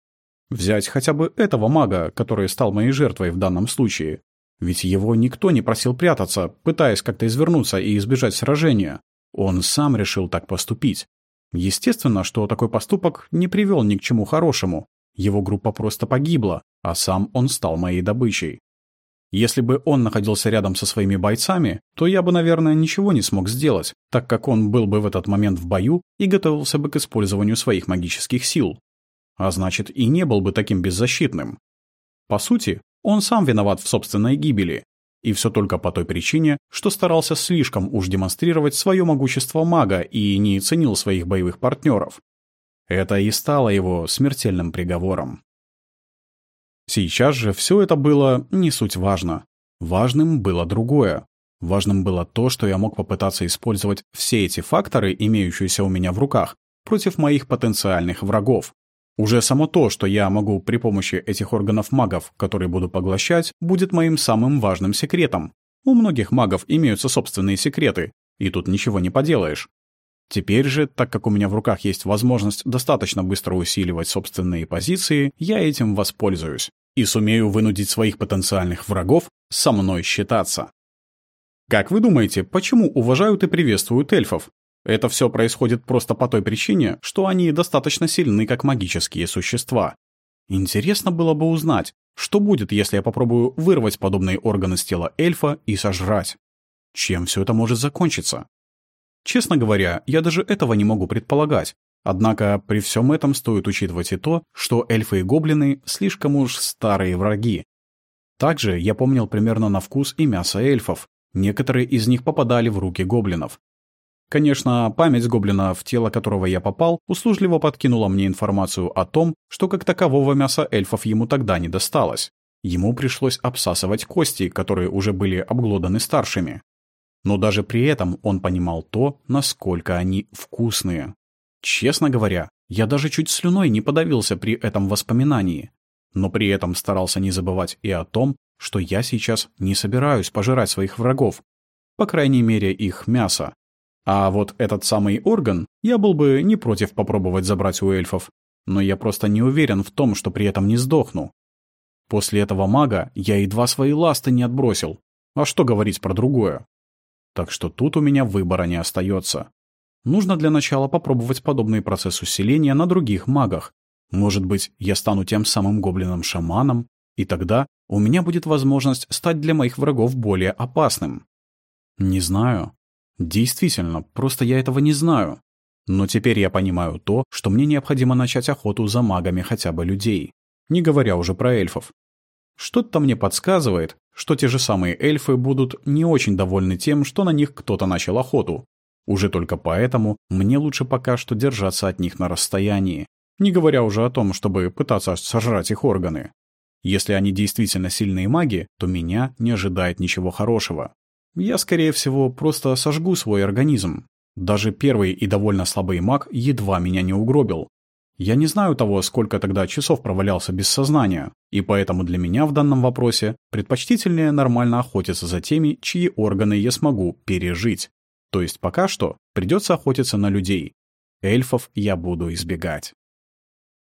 Взять хотя бы этого мага, который стал моей жертвой в данном случае. Ведь его никто не просил прятаться, пытаясь как-то извернуться и избежать сражения. Он сам решил так поступить. Естественно, что такой поступок не привел ни к чему хорошему. Его группа просто погибла, а сам он стал моей добычей. Если бы он находился рядом со своими бойцами, то я бы, наверное, ничего не смог сделать, так как он был бы в этот момент в бою и готовился бы к использованию своих магических сил а значит и не был бы таким беззащитным. По сути, он сам виноват в собственной гибели, и все только по той причине, что старался слишком уж демонстрировать свое могущество мага и не ценил своих боевых партнеров. Это и стало его смертельным приговором. Сейчас же все это было не суть важно. Важным было другое. Важным было то, что я мог попытаться использовать все эти факторы, имеющиеся у меня в руках, против моих потенциальных врагов. Уже само то, что я могу при помощи этих органов магов, которые буду поглощать, будет моим самым важным секретом. У многих магов имеются собственные секреты, и тут ничего не поделаешь. Теперь же, так как у меня в руках есть возможность достаточно быстро усиливать собственные позиции, я этим воспользуюсь и сумею вынудить своих потенциальных врагов со мной считаться. Как вы думаете, почему уважают и приветствуют эльфов? Это все происходит просто по той причине, что они достаточно сильны как магические существа. Интересно было бы узнать, что будет, если я попробую вырвать подобные органы с тела эльфа и сожрать. Чем все это может закончиться? Честно говоря, я даже этого не могу предполагать. Однако при всем этом стоит учитывать и то, что эльфы и гоблины слишком уж старые враги. Также я помнил примерно на вкус и мясо эльфов. Некоторые из них попадали в руки гоблинов. Конечно, память гоблина, в тело которого я попал, услужливо подкинула мне информацию о том, что как такового мяса эльфов ему тогда не досталось. Ему пришлось обсасывать кости, которые уже были обглоданы старшими. Но даже при этом он понимал то, насколько они вкусные. Честно говоря, я даже чуть слюной не подавился при этом воспоминании. Но при этом старался не забывать и о том, что я сейчас не собираюсь пожирать своих врагов, по крайней мере их мясо. А вот этот самый орган я был бы не против попробовать забрать у эльфов, но я просто не уверен в том, что при этом не сдохну. После этого мага я едва свои ласты не отбросил. А что говорить про другое? Так что тут у меня выбора не остается. Нужно для начала попробовать подобный процесс усиления на других магах. Может быть, я стану тем самым гоблином-шаманом, и тогда у меня будет возможность стать для моих врагов более опасным. Не знаю. Действительно, просто я этого не знаю. Но теперь я понимаю то, что мне необходимо начать охоту за магами хотя бы людей, не говоря уже про эльфов. Что-то мне подсказывает, что те же самые эльфы будут не очень довольны тем, что на них кто-то начал охоту. Уже только поэтому мне лучше пока что держаться от них на расстоянии, не говоря уже о том, чтобы пытаться сожрать их органы. Если они действительно сильные маги, то меня не ожидает ничего хорошего. Я, скорее всего, просто сожгу свой организм. Даже первый и довольно слабый маг едва меня не угробил. Я не знаю того, сколько тогда часов провалялся без сознания, и поэтому для меня в данном вопросе предпочтительнее нормально охотиться за теми, чьи органы я смогу пережить. То есть пока что придется охотиться на людей. Эльфов я буду избегать.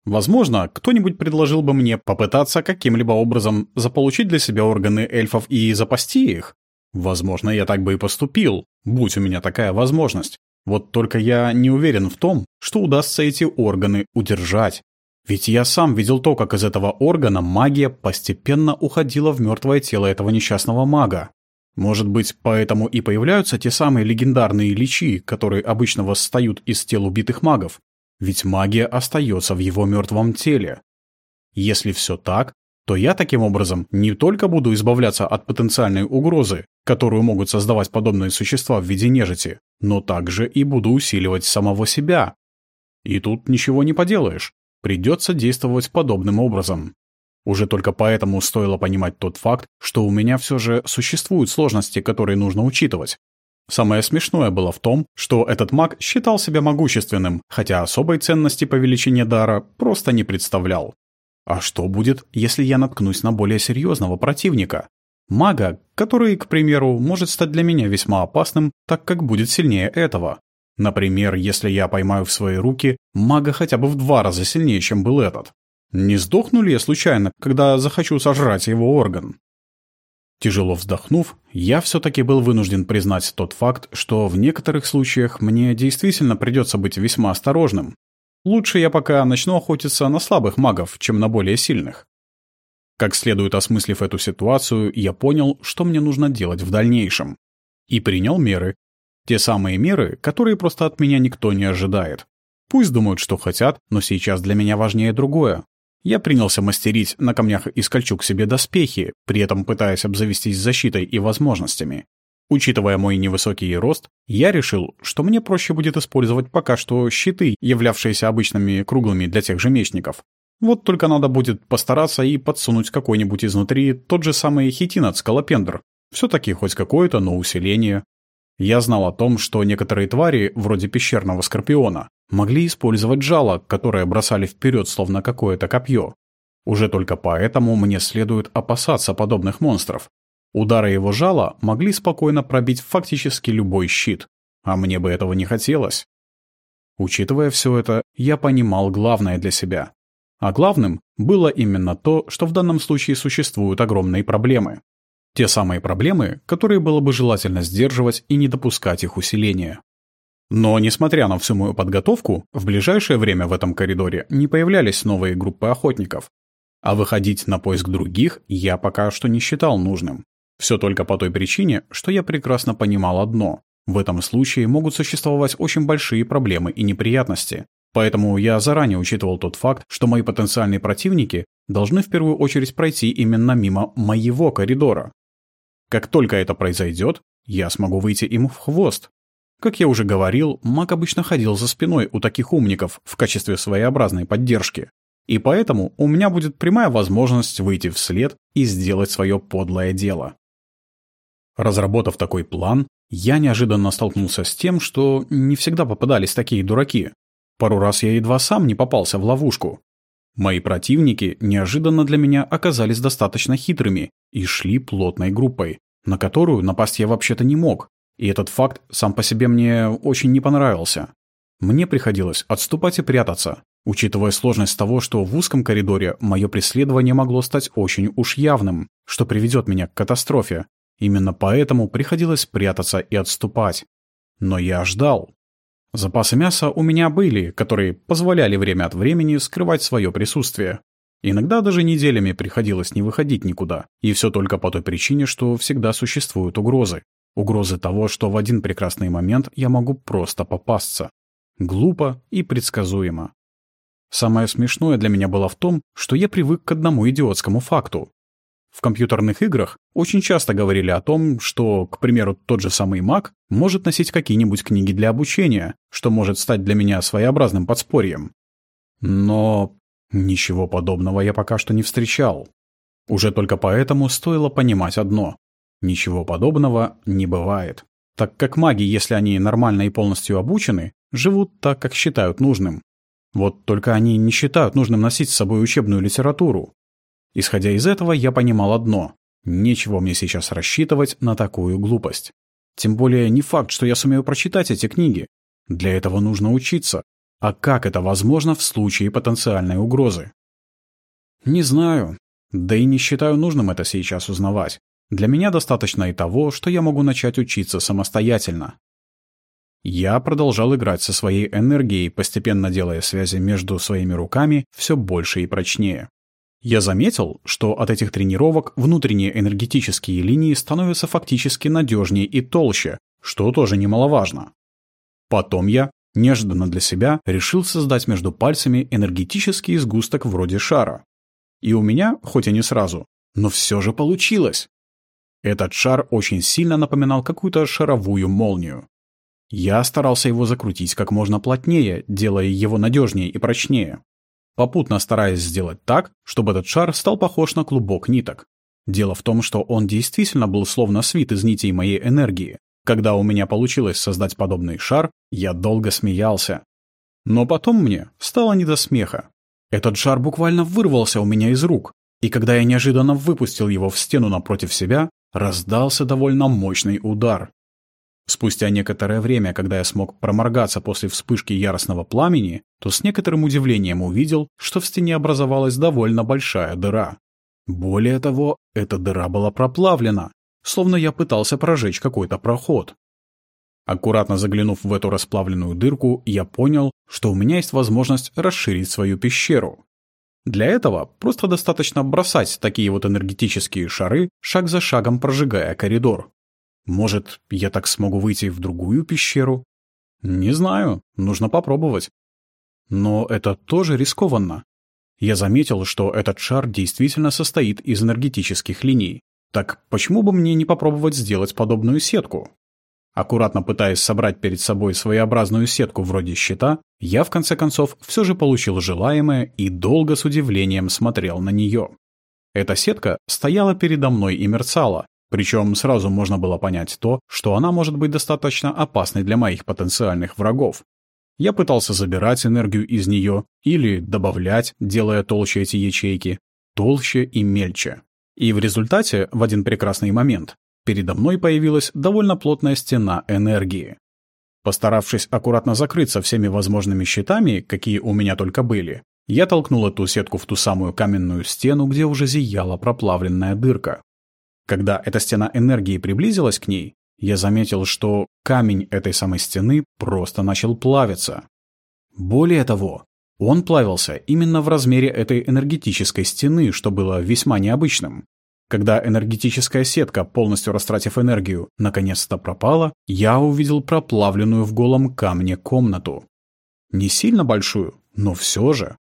Возможно, кто-нибудь предложил бы мне попытаться каким-либо образом заполучить для себя органы эльфов и запасти их, Возможно, я так бы и поступил, будь у меня такая возможность. Вот только я не уверен в том, что удастся эти органы удержать. Ведь я сам видел то, как из этого органа магия постепенно уходила в мертвое тело этого несчастного мага. Может быть, поэтому и появляются те самые легендарные личи, которые обычно восстают из тел убитых магов. Ведь магия остается в его мертвом теле. Если все так, то я таким образом не только буду избавляться от потенциальной угрозы, которую могут создавать подобные существа в виде нежити, но также и буду усиливать самого себя. И тут ничего не поделаешь, придется действовать подобным образом. Уже только поэтому стоило понимать тот факт, что у меня все же существуют сложности, которые нужно учитывать. Самое смешное было в том, что этот маг считал себя могущественным, хотя особой ценности по величине дара просто не представлял. А что будет, если я наткнусь на более серьезного противника? Мага, который, к примеру, может стать для меня весьма опасным, так как будет сильнее этого. Например, если я поймаю в свои руки мага хотя бы в два раза сильнее, чем был этот. Не сдохну ли я случайно, когда захочу сожрать его орган? Тяжело вздохнув, я все-таки был вынужден признать тот факт, что в некоторых случаях мне действительно придется быть весьма осторожным, Лучше я пока начну охотиться на слабых магов, чем на более сильных. Как следует осмыслив эту ситуацию, я понял, что мне нужно делать в дальнейшем. И принял меры. Те самые меры, которые просто от меня никто не ожидает. Пусть думают, что хотят, но сейчас для меня важнее другое. Я принялся мастерить на камнях из кольчуг себе доспехи, при этом пытаясь обзавестись защитой и возможностями. Учитывая мой невысокий рост, я решил, что мне проще будет использовать пока что щиты, являвшиеся обычными круглыми для тех же мечников. Вот только надо будет постараться и подсунуть какой-нибудь изнутри тот же самый хитин от скалопендр. Все-таки хоть какое-то, но усиление. Я знал о том, что некоторые твари, вроде пещерного скорпиона, могли использовать жало, которое бросали вперед словно какое-то копье. Уже только поэтому мне следует опасаться подобных монстров. Удары его жала могли спокойно пробить фактически любой щит, а мне бы этого не хотелось. Учитывая все это, я понимал главное для себя. А главным было именно то, что в данном случае существуют огромные проблемы. Те самые проблемы, которые было бы желательно сдерживать и не допускать их усиления. Но, несмотря на всю мою подготовку, в ближайшее время в этом коридоре не появлялись новые группы охотников. А выходить на поиск других я пока что не считал нужным. Все только по той причине, что я прекрасно понимал одно. В этом случае могут существовать очень большие проблемы и неприятности. Поэтому я заранее учитывал тот факт, что мои потенциальные противники должны в первую очередь пройти именно мимо моего коридора, как только это произойдет, я смогу выйти им в хвост. Как я уже говорил, маг обычно ходил за спиной у таких умников в качестве своеобразной поддержки. И поэтому у меня будет прямая возможность выйти вслед и сделать свое подлое дело. Разработав такой план, я неожиданно столкнулся с тем, что не всегда попадались такие дураки. Пару раз я едва сам не попался в ловушку. Мои противники неожиданно для меня оказались достаточно хитрыми и шли плотной группой, на которую напасть я вообще-то не мог, и этот факт сам по себе мне очень не понравился. Мне приходилось отступать и прятаться, учитывая сложность того, что в узком коридоре мое преследование могло стать очень уж явным, что приведет меня к катастрофе. Именно поэтому приходилось прятаться и отступать. Но я ждал. Запасы мяса у меня были, которые позволяли время от времени скрывать свое присутствие. Иногда даже неделями приходилось не выходить никуда, и все только по той причине, что всегда существуют угрозы. Угрозы того, что в один прекрасный момент я могу просто попасться. Глупо и предсказуемо. Самое смешное для меня было в том, что я привык к одному идиотскому факту. В компьютерных играх очень часто говорили о том, что, к примеру, тот же самый Mac может носить какие-нибудь книги для обучения, что может стать для меня своеобразным подспорьем. Но ничего подобного я пока что не встречал. Уже только поэтому стоило понимать одно. Ничего подобного не бывает. Так как маги, если они нормально и полностью обучены, живут так, как считают нужным. Вот только они не считают нужным носить с собой учебную литературу. Исходя из этого, я понимал одно. Нечего мне сейчас рассчитывать на такую глупость. Тем более не факт, что я сумею прочитать эти книги. Для этого нужно учиться. А как это возможно в случае потенциальной угрозы? Не знаю. Да и не считаю нужным это сейчас узнавать. Для меня достаточно и того, что я могу начать учиться самостоятельно. Я продолжал играть со своей энергией, постепенно делая связи между своими руками все больше и прочнее. Я заметил, что от этих тренировок внутренние энергетические линии становятся фактически надежнее и толще, что тоже немаловажно. Потом я, неожиданно для себя, решил создать между пальцами энергетический сгусток вроде шара. И у меня, хоть и не сразу, но все же получилось. Этот шар очень сильно напоминал какую-то шаровую молнию. Я старался его закрутить как можно плотнее, делая его надежнее и прочнее попутно стараясь сделать так, чтобы этот шар стал похож на клубок ниток. Дело в том, что он действительно был словно свит из нитей моей энергии. Когда у меня получилось создать подобный шар, я долго смеялся. Но потом мне стало не до смеха. Этот шар буквально вырвался у меня из рук, и когда я неожиданно выпустил его в стену напротив себя, раздался довольно мощный удар. Спустя некоторое время, когда я смог проморгаться после вспышки яростного пламени, то с некоторым удивлением увидел, что в стене образовалась довольно большая дыра. Более того, эта дыра была проплавлена, словно я пытался прожечь какой-то проход. Аккуратно заглянув в эту расплавленную дырку, я понял, что у меня есть возможность расширить свою пещеру. Для этого просто достаточно бросать такие вот энергетические шары, шаг за шагом прожигая коридор. Может, я так смогу выйти в другую пещеру? Не знаю, нужно попробовать. Но это тоже рискованно. Я заметил, что этот шар действительно состоит из энергетических линий. Так почему бы мне не попробовать сделать подобную сетку? Аккуратно пытаясь собрать перед собой своеобразную сетку вроде щита, я в конце концов все же получил желаемое и долго с удивлением смотрел на нее. Эта сетка стояла передо мной и мерцала, причем сразу можно было понять то, что она может быть достаточно опасной для моих потенциальных врагов. Я пытался забирать энергию из нее или добавлять, делая толще эти ячейки, толще и мельче. И в результате, в один прекрасный момент, передо мной появилась довольно плотная стена энергии. Постаравшись аккуратно закрыться всеми возможными щитами, какие у меня только были, я толкнул эту сетку в ту самую каменную стену, где уже зияла проплавленная дырка. Когда эта стена энергии приблизилась к ней, я заметил, что камень этой самой стены просто начал плавиться. Более того, он плавился именно в размере этой энергетической стены, что было весьма необычным. Когда энергетическая сетка, полностью растратив энергию, наконец-то пропала, я увидел проплавленную в голом камне комнату. Не сильно большую, но все же.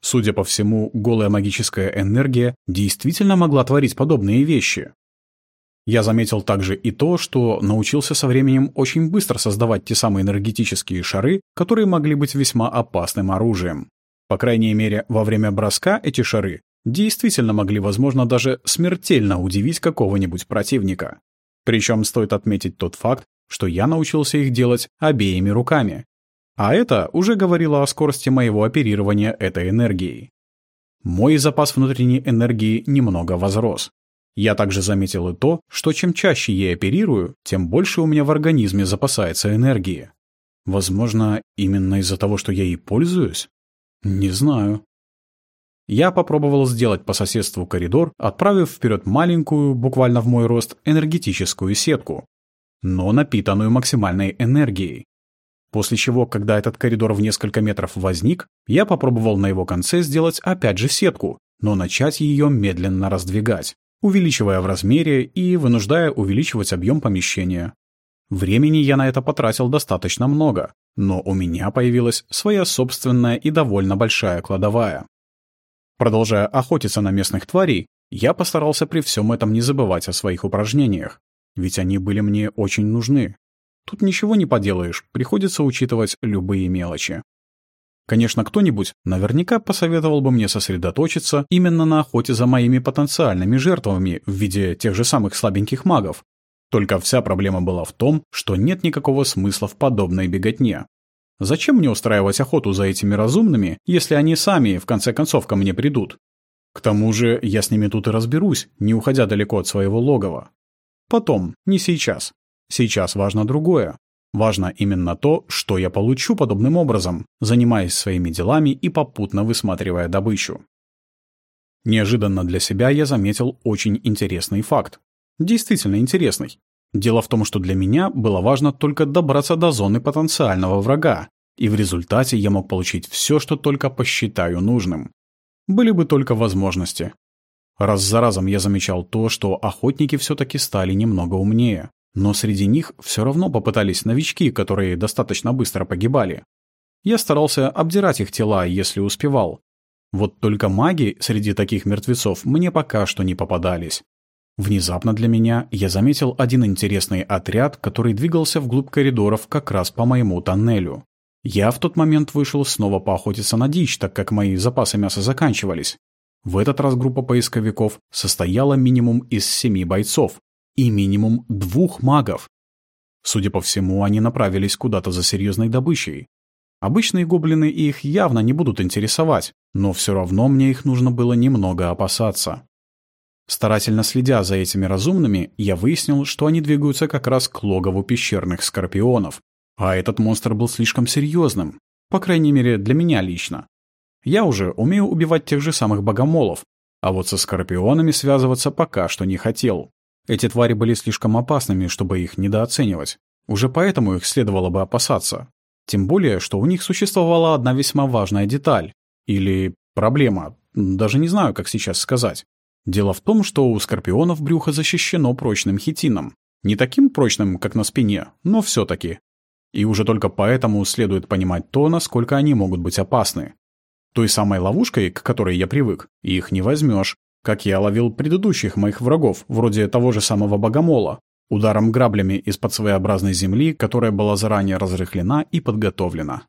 Судя по всему, голая магическая энергия действительно могла творить подобные вещи. Я заметил также и то, что научился со временем очень быстро создавать те самые энергетические шары, которые могли быть весьма опасным оружием. По крайней мере, во время броска эти шары действительно могли, возможно, даже смертельно удивить какого-нибудь противника. Причем стоит отметить тот факт, что я научился их делать обеими руками. А это уже говорило о скорости моего оперирования этой энергией. Мой запас внутренней энергии немного возрос. Я также заметил и то, что чем чаще я оперирую, тем больше у меня в организме запасается энергии. Возможно, именно из-за того, что я ей пользуюсь? Не знаю. Я попробовал сделать по соседству коридор, отправив вперед маленькую, буквально в мой рост, энергетическую сетку, но напитанную максимальной энергией. После чего, когда этот коридор в несколько метров возник, я попробовал на его конце сделать опять же сетку, но начать ее медленно раздвигать увеличивая в размере и вынуждая увеличивать объем помещения. Времени я на это потратил достаточно много, но у меня появилась своя собственная и довольно большая кладовая. Продолжая охотиться на местных тварей, я постарался при всем этом не забывать о своих упражнениях, ведь они были мне очень нужны. Тут ничего не поделаешь, приходится учитывать любые мелочи. Конечно, кто-нибудь наверняка посоветовал бы мне сосредоточиться именно на охоте за моими потенциальными жертвами в виде тех же самых слабеньких магов. Только вся проблема была в том, что нет никакого смысла в подобной беготне. Зачем мне устраивать охоту за этими разумными, если они сами, в конце концов, ко мне придут? К тому же я с ними тут и разберусь, не уходя далеко от своего логова. Потом, не сейчас. Сейчас важно другое. Важно именно то, что я получу подобным образом, занимаясь своими делами и попутно высматривая добычу. Неожиданно для себя я заметил очень интересный факт. Действительно интересный. Дело в том, что для меня было важно только добраться до зоны потенциального врага, и в результате я мог получить все, что только посчитаю нужным. Были бы только возможности. Раз за разом я замечал то, что охотники все-таки стали немного умнее. Но среди них все равно попытались новички, которые достаточно быстро погибали. Я старался обдирать их тела, если успевал. Вот только маги среди таких мертвецов мне пока что не попадались. Внезапно для меня я заметил один интересный отряд, который двигался вглубь коридоров как раз по моему тоннелю. Я в тот момент вышел снова поохотиться на дичь, так как мои запасы мяса заканчивались. В этот раз группа поисковиков состояла минимум из семи бойцов, и минимум двух магов. Судя по всему, они направились куда-то за серьезной добычей. Обычные гоблины их явно не будут интересовать, но все равно мне их нужно было немного опасаться. Старательно следя за этими разумными, я выяснил, что они двигаются как раз к логову пещерных скорпионов. А этот монстр был слишком серьезным, по крайней мере для меня лично. Я уже умею убивать тех же самых богомолов, а вот со скорпионами связываться пока что не хотел. Эти твари были слишком опасными, чтобы их недооценивать. Уже поэтому их следовало бы опасаться. Тем более, что у них существовала одна весьма важная деталь. Или проблема. Даже не знаю, как сейчас сказать. Дело в том, что у скорпионов брюхо защищено прочным хитином. Не таким прочным, как на спине, но все таки И уже только поэтому следует понимать то, насколько они могут быть опасны. Той самой ловушкой, к которой я привык, их не возьмешь, как я ловил предыдущих моих врагов, вроде того же самого богомола, ударом граблями из-под своеобразной земли, которая была заранее разрыхлена и подготовлена.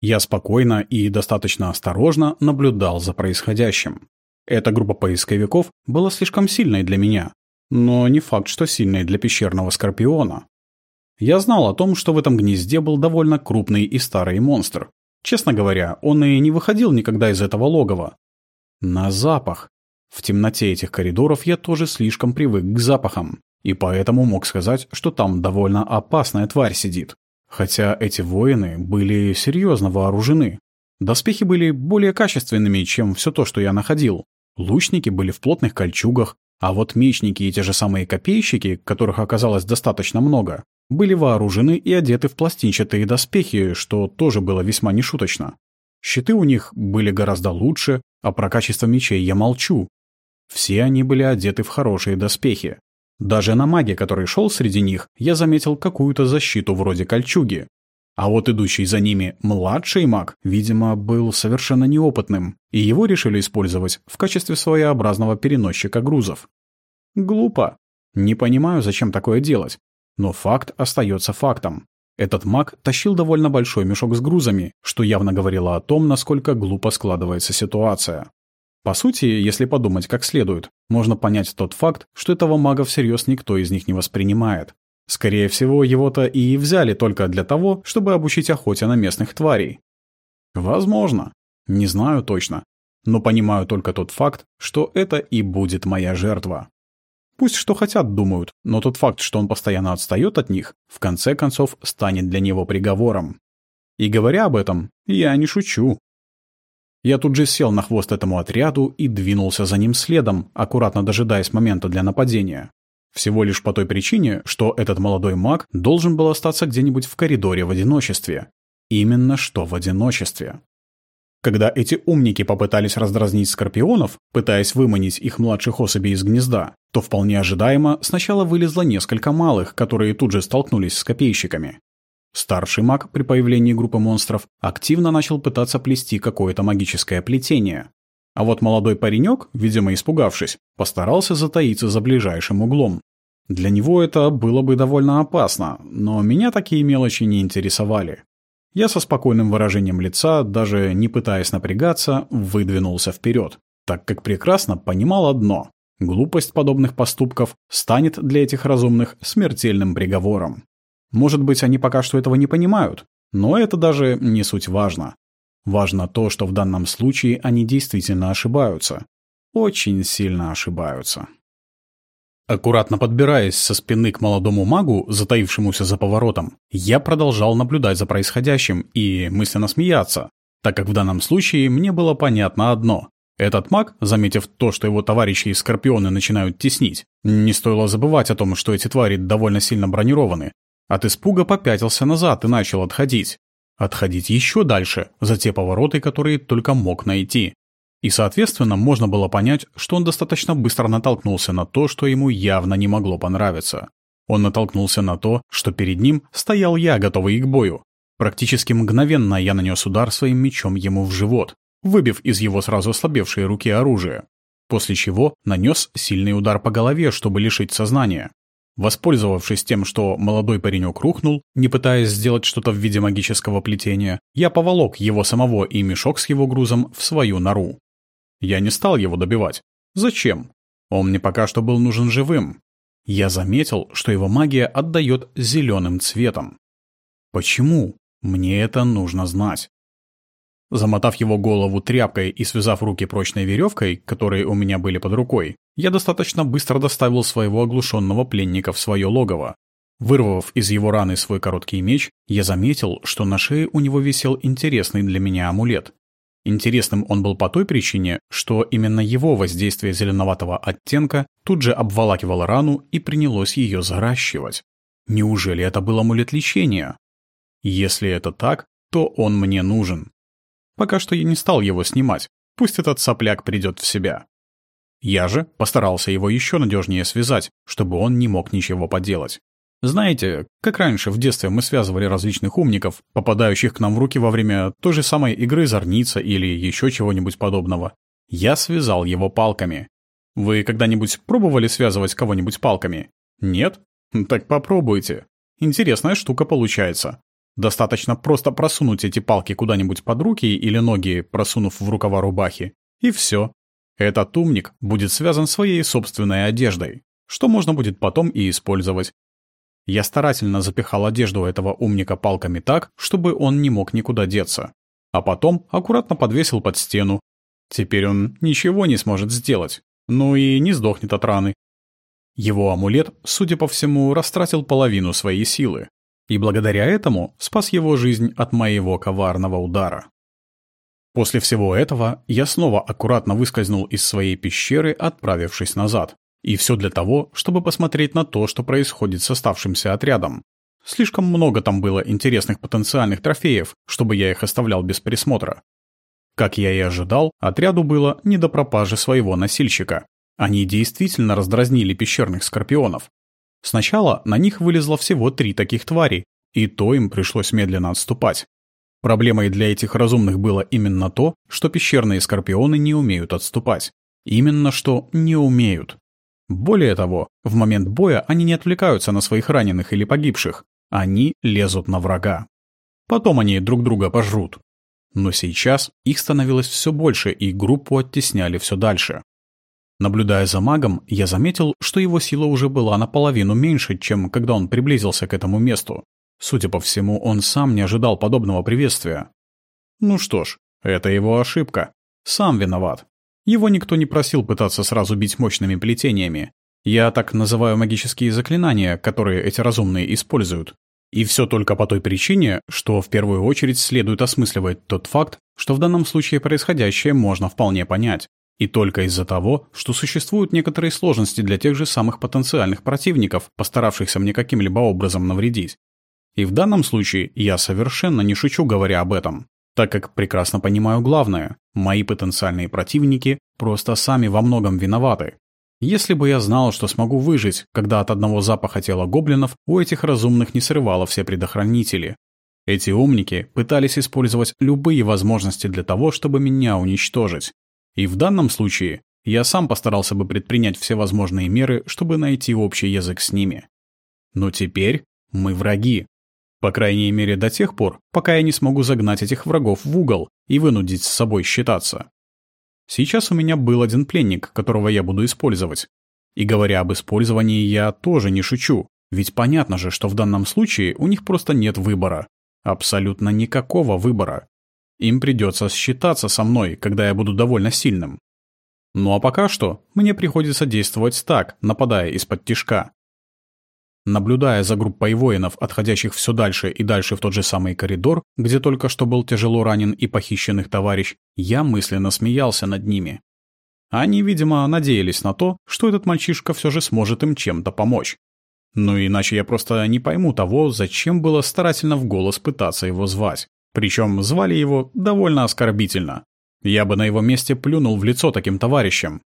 Я спокойно и достаточно осторожно наблюдал за происходящим. Эта группа поисковиков была слишком сильной для меня, но не факт, что сильной для пещерного скорпиона. Я знал о том, что в этом гнезде был довольно крупный и старый монстр. Честно говоря, он и не выходил никогда из этого логова. На запах. В темноте этих коридоров я тоже слишком привык к запахам, и поэтому мог сказать, что там довольно опасная тварь сидит. Хотя эти воины были серьезно вооружены. Доспехи были более качественными, чем все то, что я находил. Лучники были в плотных кольчугах, а вот мечники и те же самые копейщики, которых оказалось достаточно много, были вооружены и одеты в пластинчатые доспехи, что тоже было весьма нешуточно. Щиты у них были гораздо лучше, а про качество мечей я молчу. Все они были одеты в хорошие доспехи. Даже на маге, который шел среди них, я заметил какую-то защиту вроде кольчуги. А вот идущий за ними младший маг, видимо, был совершенно неопытным, и его решили использовать в качестве своеобразного переносчика грузов. Глупо. Не понимаю, зачем такое делать. Но факт остается фактом. Этот маг тащил довольно большой мешок с грузами, что явно говорило о том, насколько глупо складывается ситуация. По сути, если подумать как следует, можно понять тот факт, что этого мага всерьез никто из них не воспринимает. Скорее всего, его-то и взяли только для того, чтобы обучить охоте на местных тварей. Возможно. Не знаю точно. Но понимаю только тот факт, что это и будет моя жертва. Пусть что хотят думают, но тот факт, что он постоянно отстает от них, в конце концов станет для него приговором. И говоря об этом, я не шучу. Я тут же сел на хвост этому отряду и двинулся за ним следом, аккуратно дожидаясь момента для нападения. Всего лишь по той причине, что этот молодой маг должен был остаться где-нибудь в коридоре в одиночестве. Именно что в одиночестве. Когда эти умники попытались раздразнить скорпионов, пытаясь выманить их младших особей из гнезда, то вполне ожидаемо сначала вылезло несколько малых, которые тут же столкнулись с копейщиками. Старший маг при появлении группы монстров активно начал пытаться плести какое-то магическое плетение. А вот молодой паренек, видимо испугавшись, постарался затаиться за ближайшим углом. Для него это было бы довольно опасно, но меня такие мелочи не интересовали. Я со спокойным выражением лица, даже не пытаясь напрягаться, выдвинулся вперед, так как прекрасно понимал одно — глупость подобных поступков станет для этих разумных смертельным приговором. Может быть, они пока что этого не понимают, но это даже не суть важно. Важно то, что в данном случае они действительно ошибаются. Очень сильно ошибаются. Аккуратно подбираясь со спины к молодому магу, затаившемуся за поворотом, я продолжал наблюдать за происходящим и мысленно смеяться, так как в данном случае мне было понятно одно. Этот маг, заметив то, что его товарищи и скорпионы начинают теснить, не стоило забывать о том, что эти твари довольно сильно бронированы, от испуга попятился назад и начал отходить. Отходить еще дальше, за те повороты, которые только мог найти. И, соответственно, можно было понять, что он достаточно быстро натолкнулся на то, что ему явно не могло понравиться. Он натолкнулся на то, что перед ним стоял я, готовый к бою. Практически мгновенно я нанес удар своим мечом ему в живот, выбив из его сразу ослабевшей руки оружие. После чего нанес сильный удар по голове, чтобы лишить сознания. Воспользовавшись тем, что молодой паренек рухнул, не пытаясь сделать что-то в виде магического плетения, я поволок его самого и мешок с его грузом в свою нору. Я не стал его добивать. Зачем? Он мне пока что был нужен живым. Я заметил, что его магия отдает зеленым цветом. Почему? Мне это нужно знать. Замотав его голову тряпкой и связав руки прочной веревкой, которые у меня были под рукой, я достаточно быстро доставил своего оглушенного пленника в свое логово. Вырвав из его раны свой короткий меч, я заметил, что на шее у него висел интересный для меня амулет. Интересным он был по той причине, что именно его воздействие зеленоватого оттенка тут же обволакивало рану и принялось ее заращивать. Неужели это был амулет лечения? Если это так, то он мне нужен. Пока что я не стал его снимать, пусть этот сопляк придет в себя. Я же постарался его еще надежнее связать, чтобы он не мог ничего поделать. Знаете, как раньше в детстве мы связывали различных умников, попадающих к нам в руки во время той же самой игры «Зорница» или еще чего-нибудь подобного. Я связал его палками. Вы когда-нибудь пробовали связывать кого-нибудь палками? Нет? Так попробуйте. Интересная штука получается. Достаточно просто просунуть эти палки куда-нибудь под руки или ноги, просунув в рукава рубахи. И все. Этот умник будет связан своей собственной одеждой, что можно будет потом и использовать. Я старательно запихал одежду этого умника палками так, чтобы он не мог никуда деться. А потом аккуратно подвесил под стену. Теперь он ничего не сможет сделать. Ну и не сдохнет от раны. Его амулет, судя по всему, растратил половину своей силы. И благодаря этому спас его жизнь от моего коварного удара. После всего этого я снова аккуратно выскользнул из своей пещеры, отправившись назад. И все для того, чтобы посмотреть на то, что происходит с оставшимся отрядом. Слишком много там было интересных потенциальных трофеев, чтобы я их оставлял без присмотра. Как я и ожидал, отряду было не до пропажи своего носильщика. Они действительно раздразнили пещерных скорпионов. Сначала на них вылезло всего три таких твари, и то им пришлось медленно отступать. Проблемой для этих разумных было именно то, что пещерные скорпионы не умеют отступать. Именно что не умеют. Более того, в момент боя они не отвлекаются на своих раненых или погибших. Они лезут на врага. Потом они друг друга пожрут. Но сейчас их становилось все больше, и группу оттесняли все дальше. Наблюдая за магом, я заметил, что его сила уже была наполовину меньше, чем когда он приблизился к этому месту. Судя по всему, он сам не ожидал подобного приветствия. Ну что ж, это его ошибка. Сам виноват. Его никто не просил пытаться сразу бить мощными плетениями. Я так называю магические заклинания, которые эти разумные используют. И все только по той причине, что в первую очередь следует осмысливать тот факт, что в данном случае происходящее можно вполне понять. И только из-за того, что существуют некоторые сложности для тех же самых потенциальных противников, постаравшихся мне каким-либо образом навредить. И в данном случае я совершенно не шучу, говоря об этом, так как прекрасно понимаю главное – мои потенциальные противники просто сами во многом виноваты. Если бы я знал, что смогу выжить, когда от одного запаха тела гоблинов у этих разумных не срывало все предохранители. Эти умники пытались использовать любые возможности для того, чтобы меня уничтожить. И в данном случае я сам постарался бы предпринять все возможные меры, чтобы найти общий язык с ними. Но теперь мы враги, по крайней мере до тех пор, пока я не смогу загнать этих врагов в угол и вынудить с собой считаться. Сейчас у меня был один пленник, которого я буду использовать. И говоря об использовании, я тоже не шучу, ведь понятно же, что в данном случае у них просто нет выбора. Абсолютно никакого выбора. Им придется считаться со мной, когда я буду довольно сильным. Ну а пока что мне приходится действовать так, нападая из-под тишка. Наблюдая за группой воинов, отходящих все дальше и дальше в тот же самый коридор, где только что был тяжело ранен и похищенных товарищ, я мысленно смеялся над ними. Они, видимо, надеялись на то, что этот мальчишка все же сможет им чем-то помочь. Ну иначе я просто не пойму того, зачем было старательно в голос пытаться его звать. Причем звали его довольно оскорбительно. Я бы на его месте плюнул в лицо таким товарищам.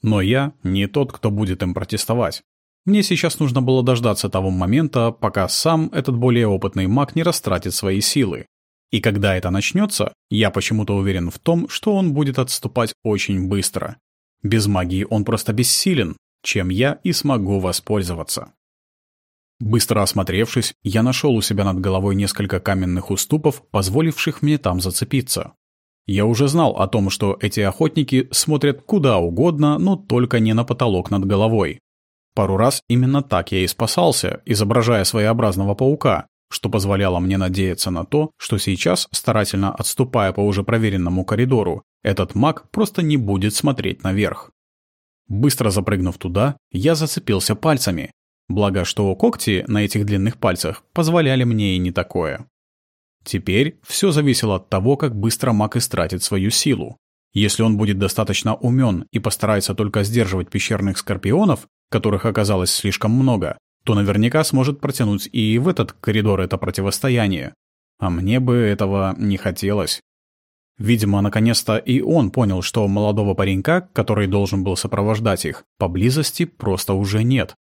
Но я не тот, кто будет им протестовать. Мне сейчас нужно было дождаться того момента, пока сам этот более опытный маг не растратит свои силы. И когда это начнется, я почему-то уверен в том, что он будет отступать очень быстро. Без магии он просто бессилен, чем я и смогу воспользоваться. Быстро осмотревшись, я нашел у себя над головой несколько каменных уступов, позволивших мне там зацепиться. Я уже знал о том, что эти охотники смотрят куда угодно, но только не на потолок над головой. Пару раз именно так я и спасался, изображая своеобразного паука, что позволяло мне надеяться на то, что сейчас, старательно отступая по уже проверенному коридору, этот маг просто не будет смотреть наверх. Быстро запрыгнув туда, я зацепился пальцами, благо что когти на этих длинных пальцах позволяли мне и не такое. Теперь все зависело от того, как быстро маг истратит свою силу. Если он будет достаточно умен и постарается только сдерживать пещерных скорпионов, которых оказалось слишком много, то наверняка сможет протянуть и в этот коридор это противостояние. А мне бы этого не хотелось. Видимо, наконец-то и он понял, что молодого паренька, который должен был сопровождать их, поблизости просто уже нет.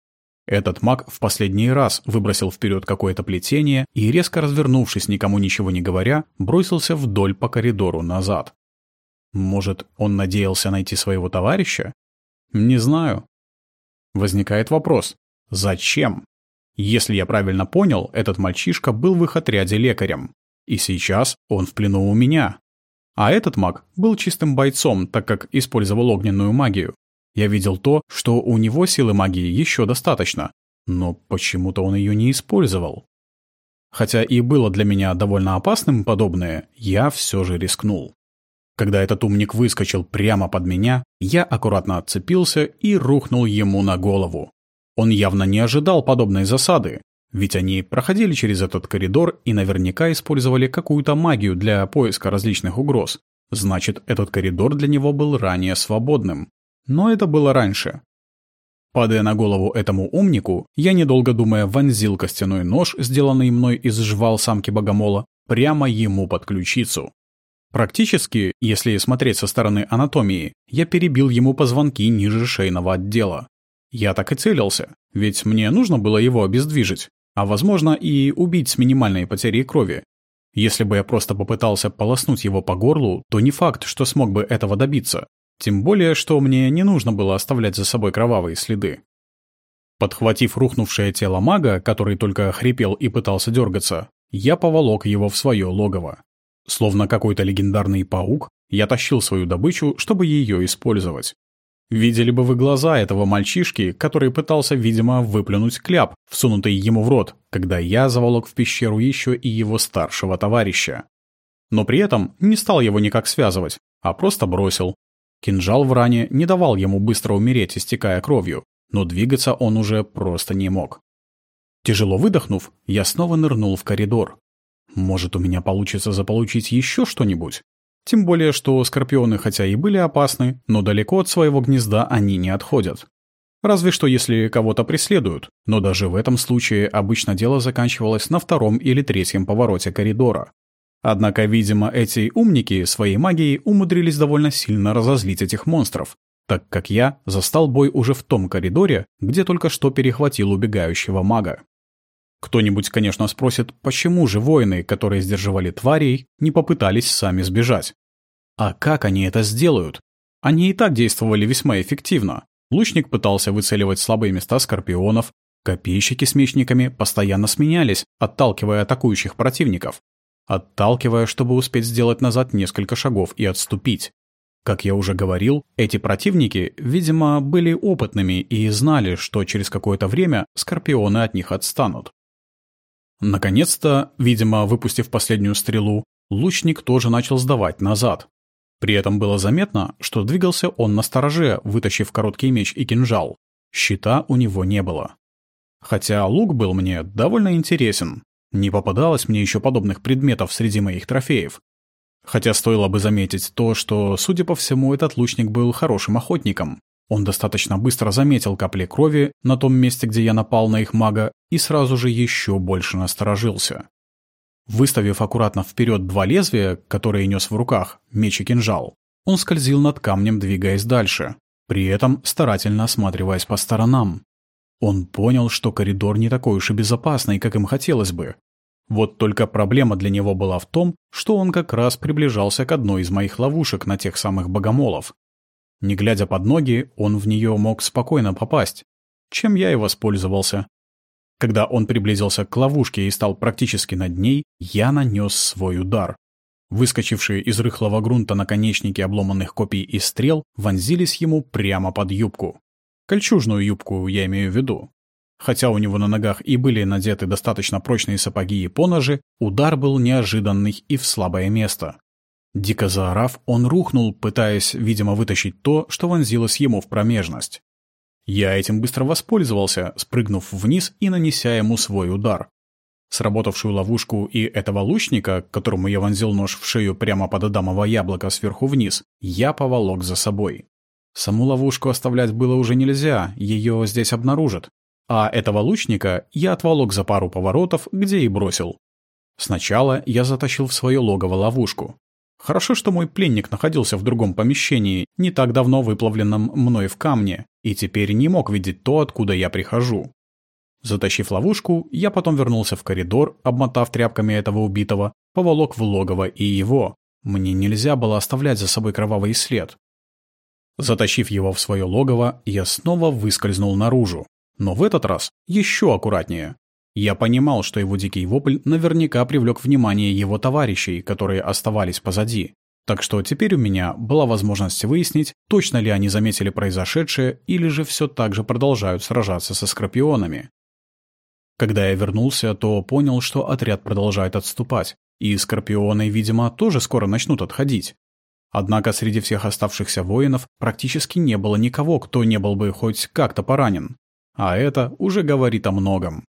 Этот маг в последний раз выбросил вперед какое-то плетение и, резко развернувшись, никому ничего не говоря, бросился вдоль по коридору назад. Может, он надеялся найти своего товарища? Не знаю. Возникает вопрос, зачем? Если я правильно понял, этот мальчишка был в их отряде лекарем. И сейчас он в плену у меня. А этот маг был чистым бойцом, так как использовал огненную магию. Я видел то, что у него силы магии еще достаточно. Но почему-то он ее не использовал. Хотя и было для меня довольно опасным подобное, я все же рискнул. Когда этот умник выскочил прямо под меня, я аккуратно отцепился и рухнул ему на голову. Он явно не ожидал подобной засады, ведь они проходили через этот коридор и наверняка использовали какую-то магию для поиска различных угроз. Значит, этот коридор для него был ранее свободным. Но это было раньше. Падая на голову этому умнику, я, недолго думая, вонзил костяной нож, сделанный мной из жвал самки богомола, прямо ему под ключицу. Практически, если смотреть со стороны анатомии, я перебил ему позвонки ниже шейного отдела. Я так и целился, ведь мне нужно было его обездвижить, а возможно и убить с минимальной потерей крови. Если бы я просто попытался полоснуть его по горлу, то не факт, что смог бы этого добиться. Тем более, что мне не нужно было оставлять за собой кровавые следы. Подхватив рухнувшее тело мага, который только хрипел и пытался дергаться, я поволок его в свое логово. Словно какой-то легендарный паук, я тащил свою добычу, чтобы ее использовать. Видели бы вы глаза этого мальчишки, который пытался, видимо, выплюнуть кляп, всунутый ему в рот, когда я заволок в пещеру еще и его старшего товарища. Но при этом не стал его никак связывать, а просто бросил, Кинжал в ране не давал ему быстро умереть, истекая кровью, но двигаться он уже просто не мог. Тяжело выдохнув, я снова нырнул в коридор. Может, у меня получится заполучить еще что-нибудь? Тем более, что скорпионы хотя и были опасны, но далеко от своего гнезда они не отходят. Разве что если кого-то преследуют, но даже в этом случае обычно дело заканчивалось на втором или третьем повороте коридора. Однако, видимо, эти умники своей магией умудрились довольно сильно разозлить этих монстров, так как я застал бой уже в том коридоре, где только что перехватил убегающего мага. Кто-нибудь, конечно, спросит, почему же воины, которые сдерживали тварей, не попытались сами сбежать? А как они это сделают? Они и так действовали весьма эффективно. Лучник пытался выцеливать слабые места скорпионов, копейщики с мечниками постоянно сменялись, отталкивая атакующих противников, отталкивая, чтобы успеть сделать назад несколько шагов и отступить. Как я уже говорил, эти противники, видимо, были опытными и знали, что через какое-то время скорпионы от них отстанут. Наконец-то, видимо, выпустив последнюю стрелу, лучник тоже начал сдавать назад. При этом было заметно, что двигался он на стороже, вытащив короткий меч и кинжал. Щита у него не было. Хотя лук был мне довольно интересен, не попадалось мне еще подобных предметов среди моих трофеев. Хотя стоило бы заметить то, что, судя по всему, этот лучник был хорошим охотником. Он достаточно быстро заметил капли крови на том месте, где я напал на их мага, и сразу же еще больше насторожился. Выставив аккуратно вперед два лезвия, которые нес в руках, меч и кинжал, он скользил над камнем, двигаясь дальше, при этом старательно осматриваясь по сторонам. Он понял, что коридор не такой уж и безопасный, как им хотелось бы. Вот только проблема для него была в том, что он как раз приближался к одной из моих ловушек на тех самых богомолов. Не глядя под ноги, он в нее мог спокойно попасть, чем я и воспользовался. Когда он приблизился к ловушке и стал практически над ней, я нанес свой удар. Выскочившие из рыхлого грунта наконечники обломанных копий и стрел вонзились ему прямо под юбку. Кольчужную юбку я имею в виду. Хотя у него на ногах и были надеты достаточно прочные сапоги и поножи, удар был неожиданный и в слабое место. Дико заорав, он рухнул, пытаясь, видимо, вытащить то, что вонзилось ему в промежность. Я этим быстро воспользовался, спрыгнув вниз и нанеся ему свой удар. Сработавшую ловушку и этого лучника, которому я вонзил нож в шею прямо под адамово яблоко сверху вниз, я поволок за собой. Саму ловушку оставлять было уже нельзя, ее здесь обнаружат. А этого лучника я отволок за пару поворотов, где и бросил. Сначала я затащил в свое логово ловушку. Хорошо, что мой пленник находился в другом помещении, не так давно выплавленном мной в камне, и теперь не мог видеть то, откуда я прихожу. Затащив ловушку, я потом вернулся в коридор, обмотав тряпками этого убитого, поволок в логово и его. Мне нельзя было оставлять за собой кровавый след. Затащив его в свое логово, я снова выскользнул наружу. Но в этот раз еще аккуратнее. Я понимал, что его дикий вопль наверняка привлек внимание его товарищей, которые оставались позади. Так что теперь у меня была возможность выяснить, точно ли они заметили произошедшее или же все так же продолжают сражаться со скорпионами. Когда я вернулся, то понял, что отряд продолжает отступать, и скорпионы, видимо, тоже скоро начнут отходить. Однако среди всех оставшихся воинов практически не было никого, кто не был бы хоть как-то поранен. А это уже говорит о многом.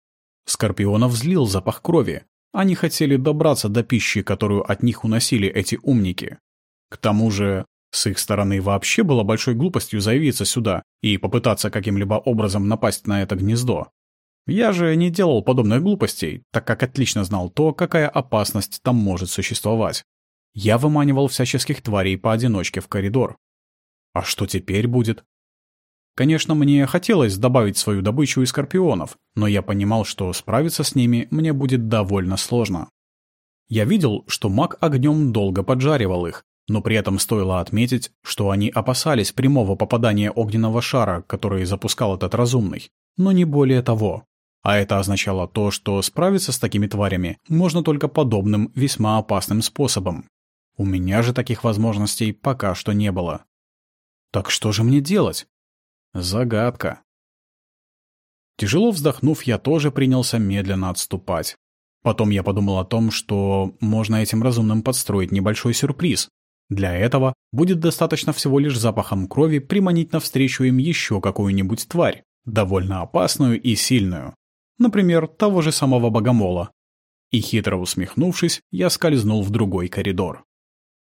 Скорпионов злил запах крови. Они хотели добраться до пищи, которую от них уносили эти умники. К тому же, с их стороны вообще было большой глупостью заявиться сюда и попытаться каким-либо образом напасть на это гнездо. Я же не делал подобных глупостей, так как отлично знал то, какая опасность там может существовать. Я выманивал всяческих тварей поодиночке в коридор. А что теперь будет? Конечно, мне хотелось добавить свою добычу из скорпионов, но я понимал, что справиться с ними мне будет довольно сложно. Я видел, что маг огнем долго поджаривал их, но при этом стоило отметить, что они опасались прямого попадания огненного шара, который запускал этот разумный, но не более того. А это означало то, что справиться с такими тварями можно только подобным весьма опасным способом. У меня же таких возможностей пока что не было. Так что же мне делать? Загадка. Тяжело вздохнув, я тоже принялся медленно отступать. Потом я подумал о том, что можно этим разумным подстроить небольшой сюрприз. Для этого будет достаточно всего лишь запахом крови приманить навстречу им еще какую-нибудь тварь, довольно опасную и сильную. Например, того же самого богомола. И хитро усмехнувшись, я скользнул в другой коридор.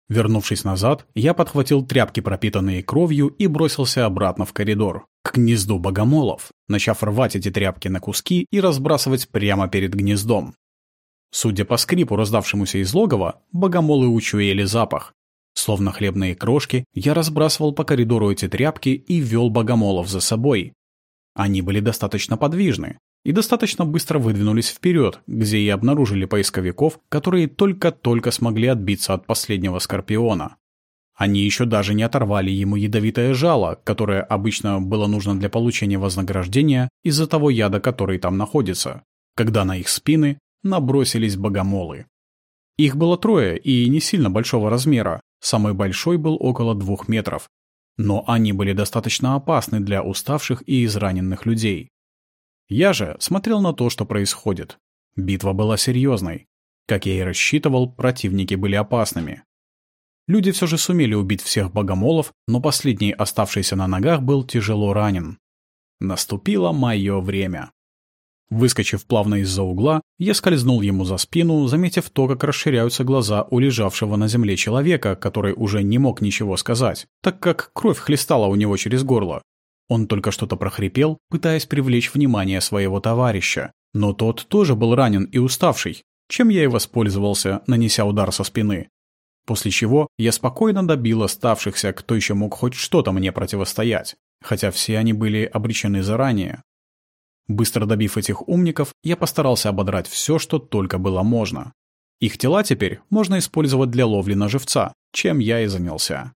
Вернувшись назад, я подхватил тряпки, пропитанные кровью, и бросился обратно в коридор, к гнезду богомолов, начав рвать эти тряпки на куски и разбрасывать прямо перед гнездом. Судя по скрипу, раздавшемуся из логова, богомолы учуяли запах. Словно хлебные крошки, я разбрасывал по коридору эти тряпки и вел богомолов за собой. Они были достаточно подвижны, и достаточно быстро выдвинулись вперед, где и обнаружили поисковиков, которые только-только смогли отбиться от последнего скорпиона. Они еще даже не оторвали ему ядовитое жало, которое обычно было нужно для получения вознаграждения из-за того яда, который там находится, когда на их спины набросились богомолы. Их было трое и не сильно большого размера, самый большой был около двух метров. Но они были достаточно опасны для уставших и израненных людей. Я же смотрел на то, что происходит. Битва была серьезной. Как я и рассчитывал, противники были опасными. Люди все же сумели убить всех богомолов, но последний, оставшийся на ногах, был тяжело ранен. Наступило мое время. Выскочив плавно из-за угла, я скользнул ему за спину, заметив то, как расширяются глаза у лежавшего на земле человека, который уже не мог ничего сказать, так как кровь хлестала у него через горло, он только что-то прохрипел, пытаясь привлечь внимание своего товарища. Но тот тоже был ранен и уставший, чем я и воспользовался, нанеся удар со спины. После чего я спокойно добил оставшихся, кто еще мог хоть что-то мне противостоять, хотя все они были обречены заранее. Быстро добив этих умников, я постарался ободрать все, что только было можно. Их тела теперь можно использовать для ловли на живца, чем я и занялся.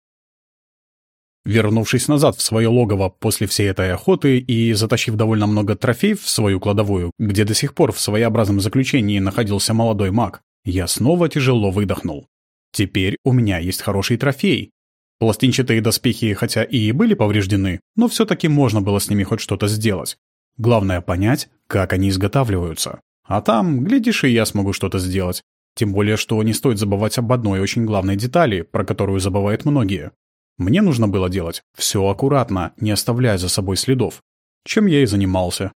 Вернувшись назад в свое логово после всей этой охоты и затащив довольно много трофеев в свою кладовую, где до сих пор в своеобразном заключении находился молодой маг, я снова тяжело выдохнул. Теперь у меня есть хороший трофей. Пластинчатые доспехи хотя и были повреждены, но все-таки можно было с ними хоть что-то сделать. Главное понять, как они изготавливаются. А там, глядишь, и я смогу что-то сделать. Тем более, что не стоит забывать об одной очень главной детали, про которую забывают многие. Мне нужно было делать все аккуратно, не оставляя за собой следов, чем я и занимался.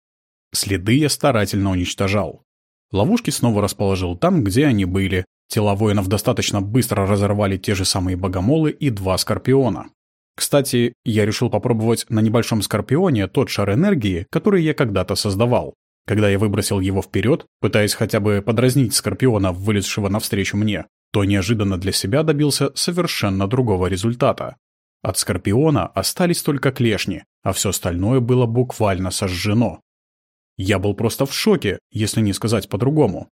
Следы я старательно уничтожал. Ловушки снова расположил там, где они были. Тела воинов достаточно быстро разорвали те же самые богомолы и два скорпиона. Кстати, я решил попробовать на небольшом скорпионе тот шар энергии, который я когда-то создавал. Когда я выбросил его вперед, пытаясь хотя бы подразнить скорпиона, вылезшего навстречу мне, то неожиданно для себя добился совершенно другого результата. От Скорпиона остались только клешни, а все остальное было буквально сожжено. Я был просто в шоке, если не сказать по-другому.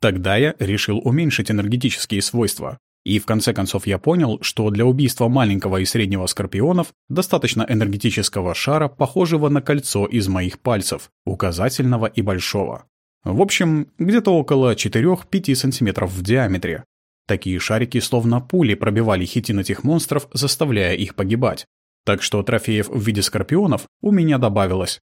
Тогда я решил уменьшить энергетические свойства. И в конце концов я понял, что для убийства маленького и среднего скорпионов достаточно энергетического шара, похожего на кольцо из моих пальцев, указательного и большого. В общем, где-то около 4-5 сантиметров в диаметре, Такие шарики словно пули пробивали хитин этих монстров, заставляя их погибать. Так что трофеев в виде скорпионов у меня добавилось.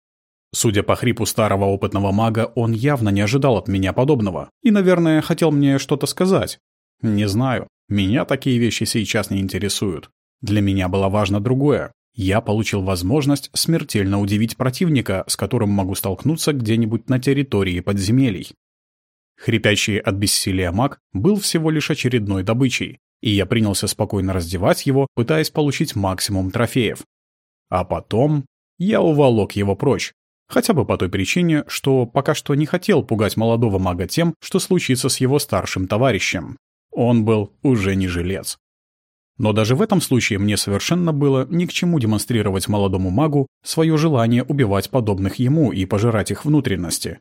Судя по хрипу старого опытного мага, он явно не ожидал от меня подобного и, наверное, хотел мне что-то сказать. Не знаю, меня такие вещи сейчас не интересуют. Для меня было важно другое. Я получил возможность смертельно удивить противника, с которым могу столкнуться где-нибудь на территории подземелий. Хрипящий от бессилия маг был всего лишь очередной добычей, и я принялся спокойно раздевать его, пытаясь получить максимум трофеев. А потом я уволок его прочь, Хотя бы по той причине, что пока что не хотел пугать молодого мага тем, что случится с его старшим товарищем. Он был уже не жилец. Но даже в этом случае мне совершенно было ни к чему демонстрировать молодому магу свое желание убивать подобных ему и пожирать их внутренности.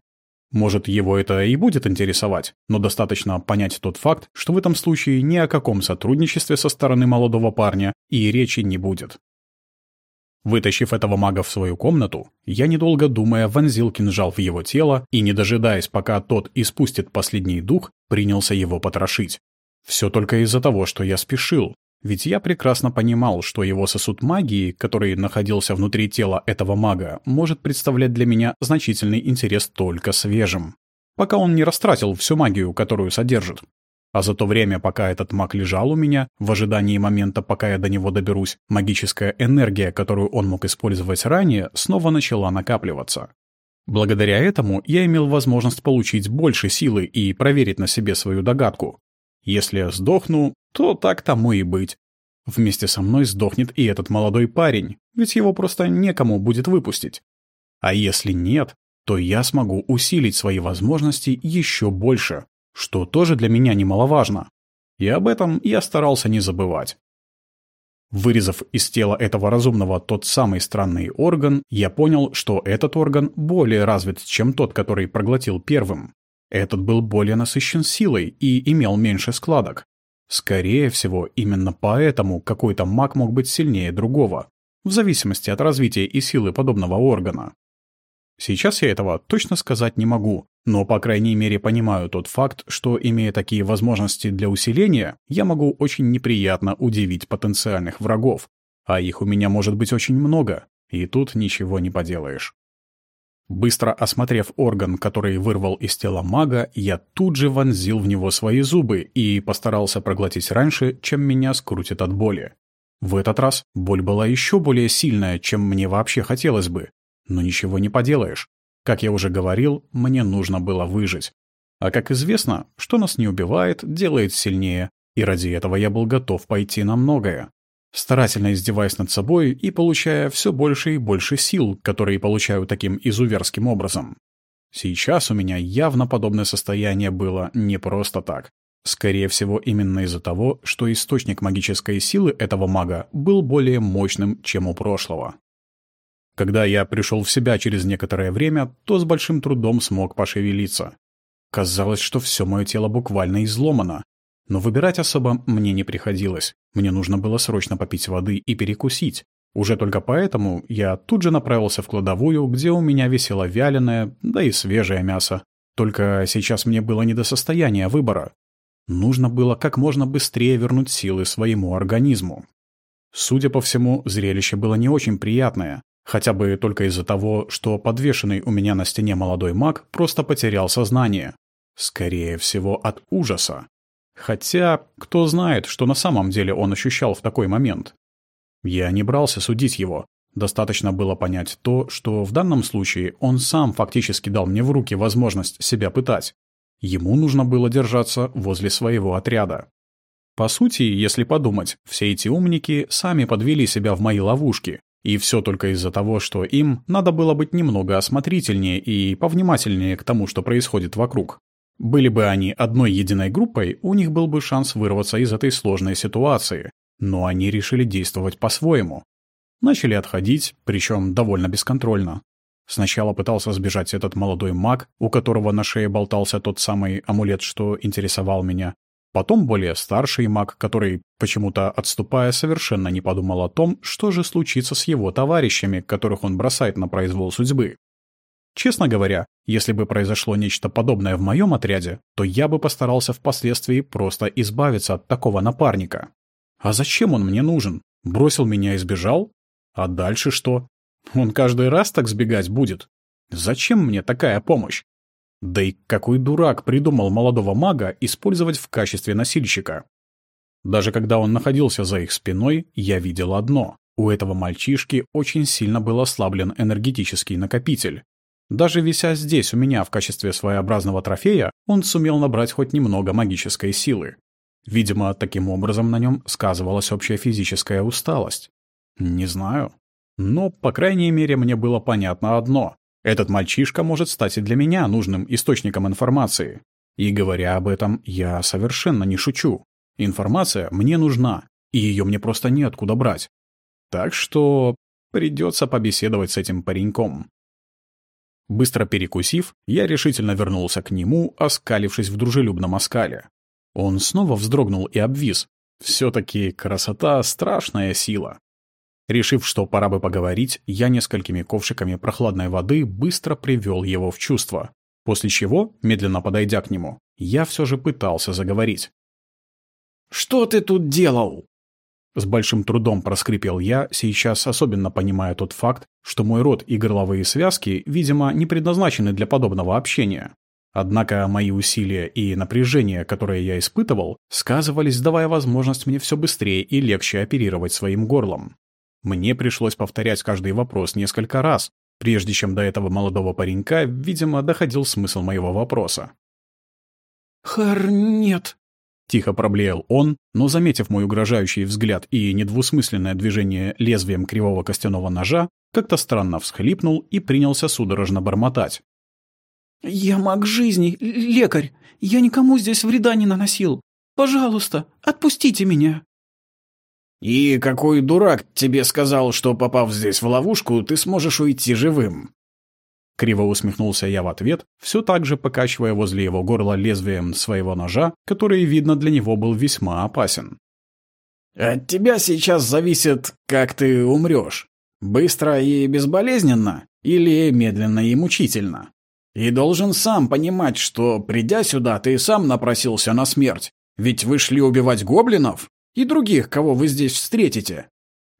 Может, его это и будет интересовать, но достаточно понять тот факт, что в этом случае ни о каком сотрудничестве со стороны молодого парня и речи не будет. Вытащив этого мага в свою комнату, я, недолго думая, вонзил кинжал в его тело и, не дожидаясь, пока тот испустит последний дух, принялся его потрошить. Все только из-за того, что я спешил, ведь я прекрасно понимал, что его сосуд магии, который находился внутри тела этого мага, может представлять для меня значительный интерес только свежим. Пока он не растратил всю магию, которую содержит. А за то время, пока этот маг лежал у меня, в ожидании момента, пока я до него доберусь, магическая энергия, которую он мог использовать ранее, снова начала накапливаться. Благодаря этому я имел возможность получить больше силы и проверить на себе свою догадку. Если я сдохну, то так тому и быть. Вместе со мной сдохнет и этот молодой парень, ведь его просто некому будет выпустить. А если нет, то я смогу усилить свои возможности еще больше, что тоже для меня немаловажно. И об этом я старался не забывать. Вырезав из тела этого разумного тот самый странный орган, я понял, что этот орган более развит, чем тот, который проглотил первым. Этот был более насыщен силой и имел меньше складок. Скорее всего, именно поэтому какой-то маг мог быть сильнее другого, в зависимости от развития и силы подобного органа. Сейчас я этого точно сказать не могу, но, по крайней мере, понимаю тот факт, что, имея такие возможности для усиления, я могу очень неприятно удивить потенциальных врагов. А их у меня может быть очень много, и тут ничего не поделаешь. Быстро осмотрев орган, который вырвал из тела мага, я тут же вонзил в него свои зубы и постарался проглотить раньше, чем меня скрутит от боли. В этот раз боль была еще более сильная, чем мне вообще хотелось бы, но ничего не поделаешь. Как я уже говорил, мне нужно было выжить. А как известно, что нас не убивает, делает сильнее, и ради этого я был готов пойти на многое. Старательно издеваясь над собой и получая все больше и больше сил, которые получаю таким изуверским образом. Сейчас у меня явно подобное состояние было не просто так. Скорее всего, именно из-за того, что источник магической силы этого мага был более мощным, чем у прошлого. Когда я пришел в себя через некоторое время, то с большим трудом смог пошевелиться. Казалось, что все мое тело буквально изломано. Но выбирать особо мне не приходилось. Мне нужно было срочно попить воды и перекусить. Уже только поэтому я тут же направился в кладовую, где у меня висело вяленое, да и свежее мясо. Только сейчас мне было не до состояния выбора. Нужно было как можно быстрее вернуть силы своему организму. Судя по всему, зрелище было не очень приятное. Хотя бы только из-за того, что подвешенный у меня на стене молодой маг просто потерял сознание. Скорее всего, от ужаса. Хотя, кто знает, что на самом деле он ощущал в такой момент. Я не брался судить его. Достаточно было понять то, что в данном случае он сам фактически дал мне в руки возможность себя пытать. Ему нужно было держаться возле своего отряда. По сути, если подумать, все эти умники сами подвели себя в мои ловушки, и все только из-за того, что им надо было быть немного осмотрительнее и повнимательнее к тому, что происходит вокруг. Были бы они одной единой группой, у них был бы шанс вырваться из этой сложной ситуации. Но они решили действовать по-своему. Начали отходить, причем довольно бесконтрольно. Сначала пытался сбежать этот молодой маг, у которого на шее болтался тот самый амулет, что интересовал меня. Потом более старший маг, который, почему-то отступая, совершенно не подумал о том, что же случится с его товарищами, которых он бросает на произвол судьбы. Честно говоря, если бы произошло нечто подобное в моем отряде, то я бы постарался впоследствии просто избавиться от такого напарника. А зачем он мне нужен? Бросил меня и сбежал? А дальше что? Он каждый раз так сбегать будет? Зачем мне такая помощь? Да и какой дурак придумал молодого мага использовать в качестве носильщика? Даже когда он находился за их спиной, я видел одно. У этого мальчишки очень сильно был ослаблен энергетический накопитель. Даже вися здесь у меня в качестве своеобразного трофея, он сумел набрать хоть немного магической силы. Видимо, таким образом на нем сказывалась общая физическая усталость. Не знаю. Но, по крайней мере, мне было понятно одно. Этот мальчишка может стать и для меня нужным источником информации. И говоря об этом, я совершенно не шучу. Информация мне нужна, и ее мне просто неоткуда брать. Так что придется побеседовать с этим пареньком. Быстро перекусив, я решительно вернулся к нему, оскалившись в дружелюбном оскале. Он снова вздрогнул и обвис. Все-таки красота — страшная сила. Решив, что пора бы поговорить, я несколькими ковшиками прохладной воды быстро привел его в чувство. После чего, медленно подойдя к нему, я все же пытался заговорить. «Что ты тут делал?» С большим трудом проскрипел я, сейчас особенно понимая тот факт, что мой рот и горловые связки, видимо, не предназначены для подобного общения. Однако мои усилия и напряжение, которые я испытывал, сказывались, давая возможность мне все быстрее и легче оперировать своим горлом. Мне пришлось повторять каждый вопрос несколько раз, прежде чем до этого молодого паренька, видимо, доходил смысл моего вопроса. «Хар, нет», — тихо проблеял он, но, заметив мой угрожающий взгляд и недвусмысленное движение лезвием кривого костяного ножа, как-то странно всхлипнул и принялся судорожно бормотать. «Я маг жизни, лекарь. Я никому здесь вреда не наносил. Пожалуйста, отпустите меня». «И какой дурак тебе сказал, что, попав здесь в ловушку, ты сможешь уйти живым?» Криво усмехнулся я в ответ, все так же покачивая возле его горла лезвием своего ножа, который, видно, для него был весьма опасен. «От тебя сейчас зависит, как ты умрешь. Быстро и безболезненно или медленно и мучительно. И должен сам понимать, что, придя сюда, ты сам напросился на смерть. Ведь вы шли убивать гоблинов, и других, кого вы здесь встретите.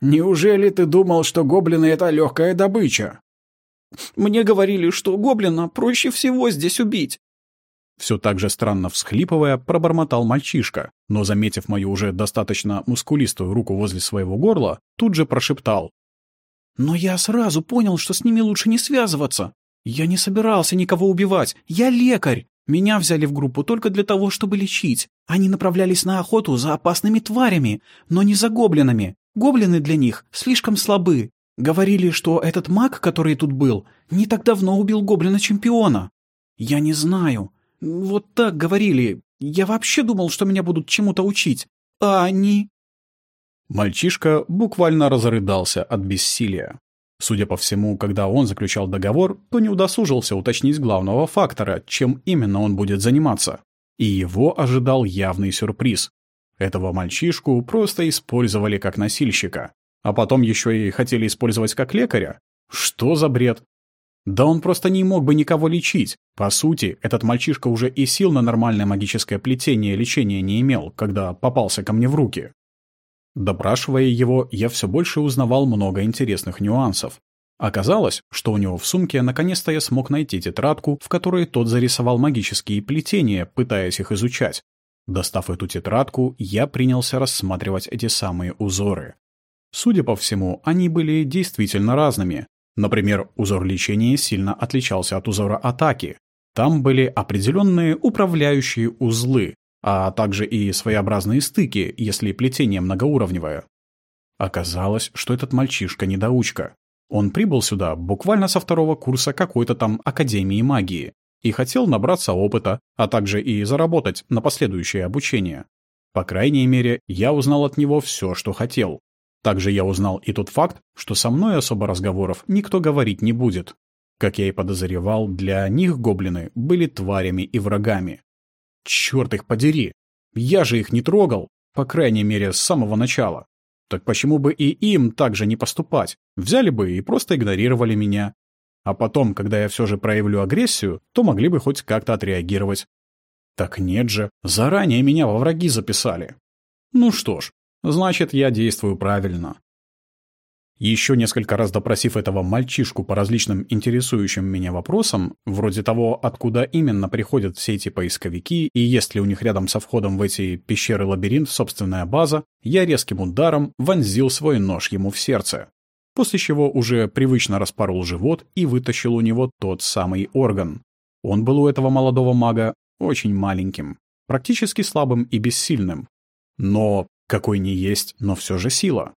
Неужели ты думал, что гоблины — это легкая добыча?» «Мне говорили, что гоблина проще всего здесь убить». Все так же странно всхлипывая, пробормотал мальчишка, но, заметив мою уже достаточно мускулистую руку возле своего горла, тут же прошептал. «Но я сразу понял, что с ними лучше не связываться. Я не собирался никого убивать. Я лекарь. Меня взяли в группу только для того, чтобы лечить. Они направлялись на охоту за опасными тварями, но не за гоблинами. Гоблины для них слишком слабы. Говорили, что этот маг, который тут был, не так давно убил гоблина-чемпиона. Я не знаю. Вот так говорили. Я вообще думал, что меня будут чему-то учить. А они... Мальчишка буквально разрыдался от бессилия. Судя по всему, когда он заключал договор, то не удосужился уточнить главного фактора, чем именно он будет заниматься. И его ожидал явный сюрприз. Этого мальчишку просто использовали как носильщика. А потом еще и хотели использовать как лекаря? Что за бред? Да он просто не мог бы никого лечить. По сути, этот мальчишка уже и сил на нормальное магическое плетение лечения не имел, когда попался ко мне в руки. Допрашивая его, я все больше узнавал много интересных нюансов. Оказалось, что у него в сумке наконец-то я смог найти тетрадку, в которой тот зарисовал магические плетения, пытаясь их изучать. Достав эту тетрадку, я принялся рассматривать эти самые узоры. Судя по всему, они были действительно разными. Например, узор лечения сильно отличался от узора атаки. Там были определенные управляющие узлы, а также и своеобразные стыки, если плетение многоуровневое. Оказалось, что этот мальчишка-недоучка. Он прибыл сюда буквально со второго курса какой-то там Академии магии и хотел набраться опыта, а также и заработать на последующее обучение. По крайней мере, я узнал от него все, что хотел. Также я узнал и тот факт, что со мной особо разговоров никто говорить не будет. Как я и подозревал, для них гоблины были тварями и врагами. Черт их подери! Я же их не трогал, по крайней мере, с самого начала. Так почему бы и им так же не поступать? Взяли бы и просто игнорировали меня. А потом, когда я все же проявлю агрессию, то могли бы хоть как-то отреагировать. Так нет же, заранее меня во враги записали. Ну что ж, значит, я действую правильно. Еще несколько раз допросив этого мальчишку по различным интересующим меня вопросам, вроде того, откуда именно приходят все эти поисковики и есть ли у них рядом со входом в эти пещеры-лабиринт собственная база, я резким ударом вонзил свой нож ему в сердце. После чего уже привычно распорол живот и вытащил у него тот самый орган. Он был у этого молодого мага очень маленьким, практически слабым и бессильным. Но какой не есть, но все же сила.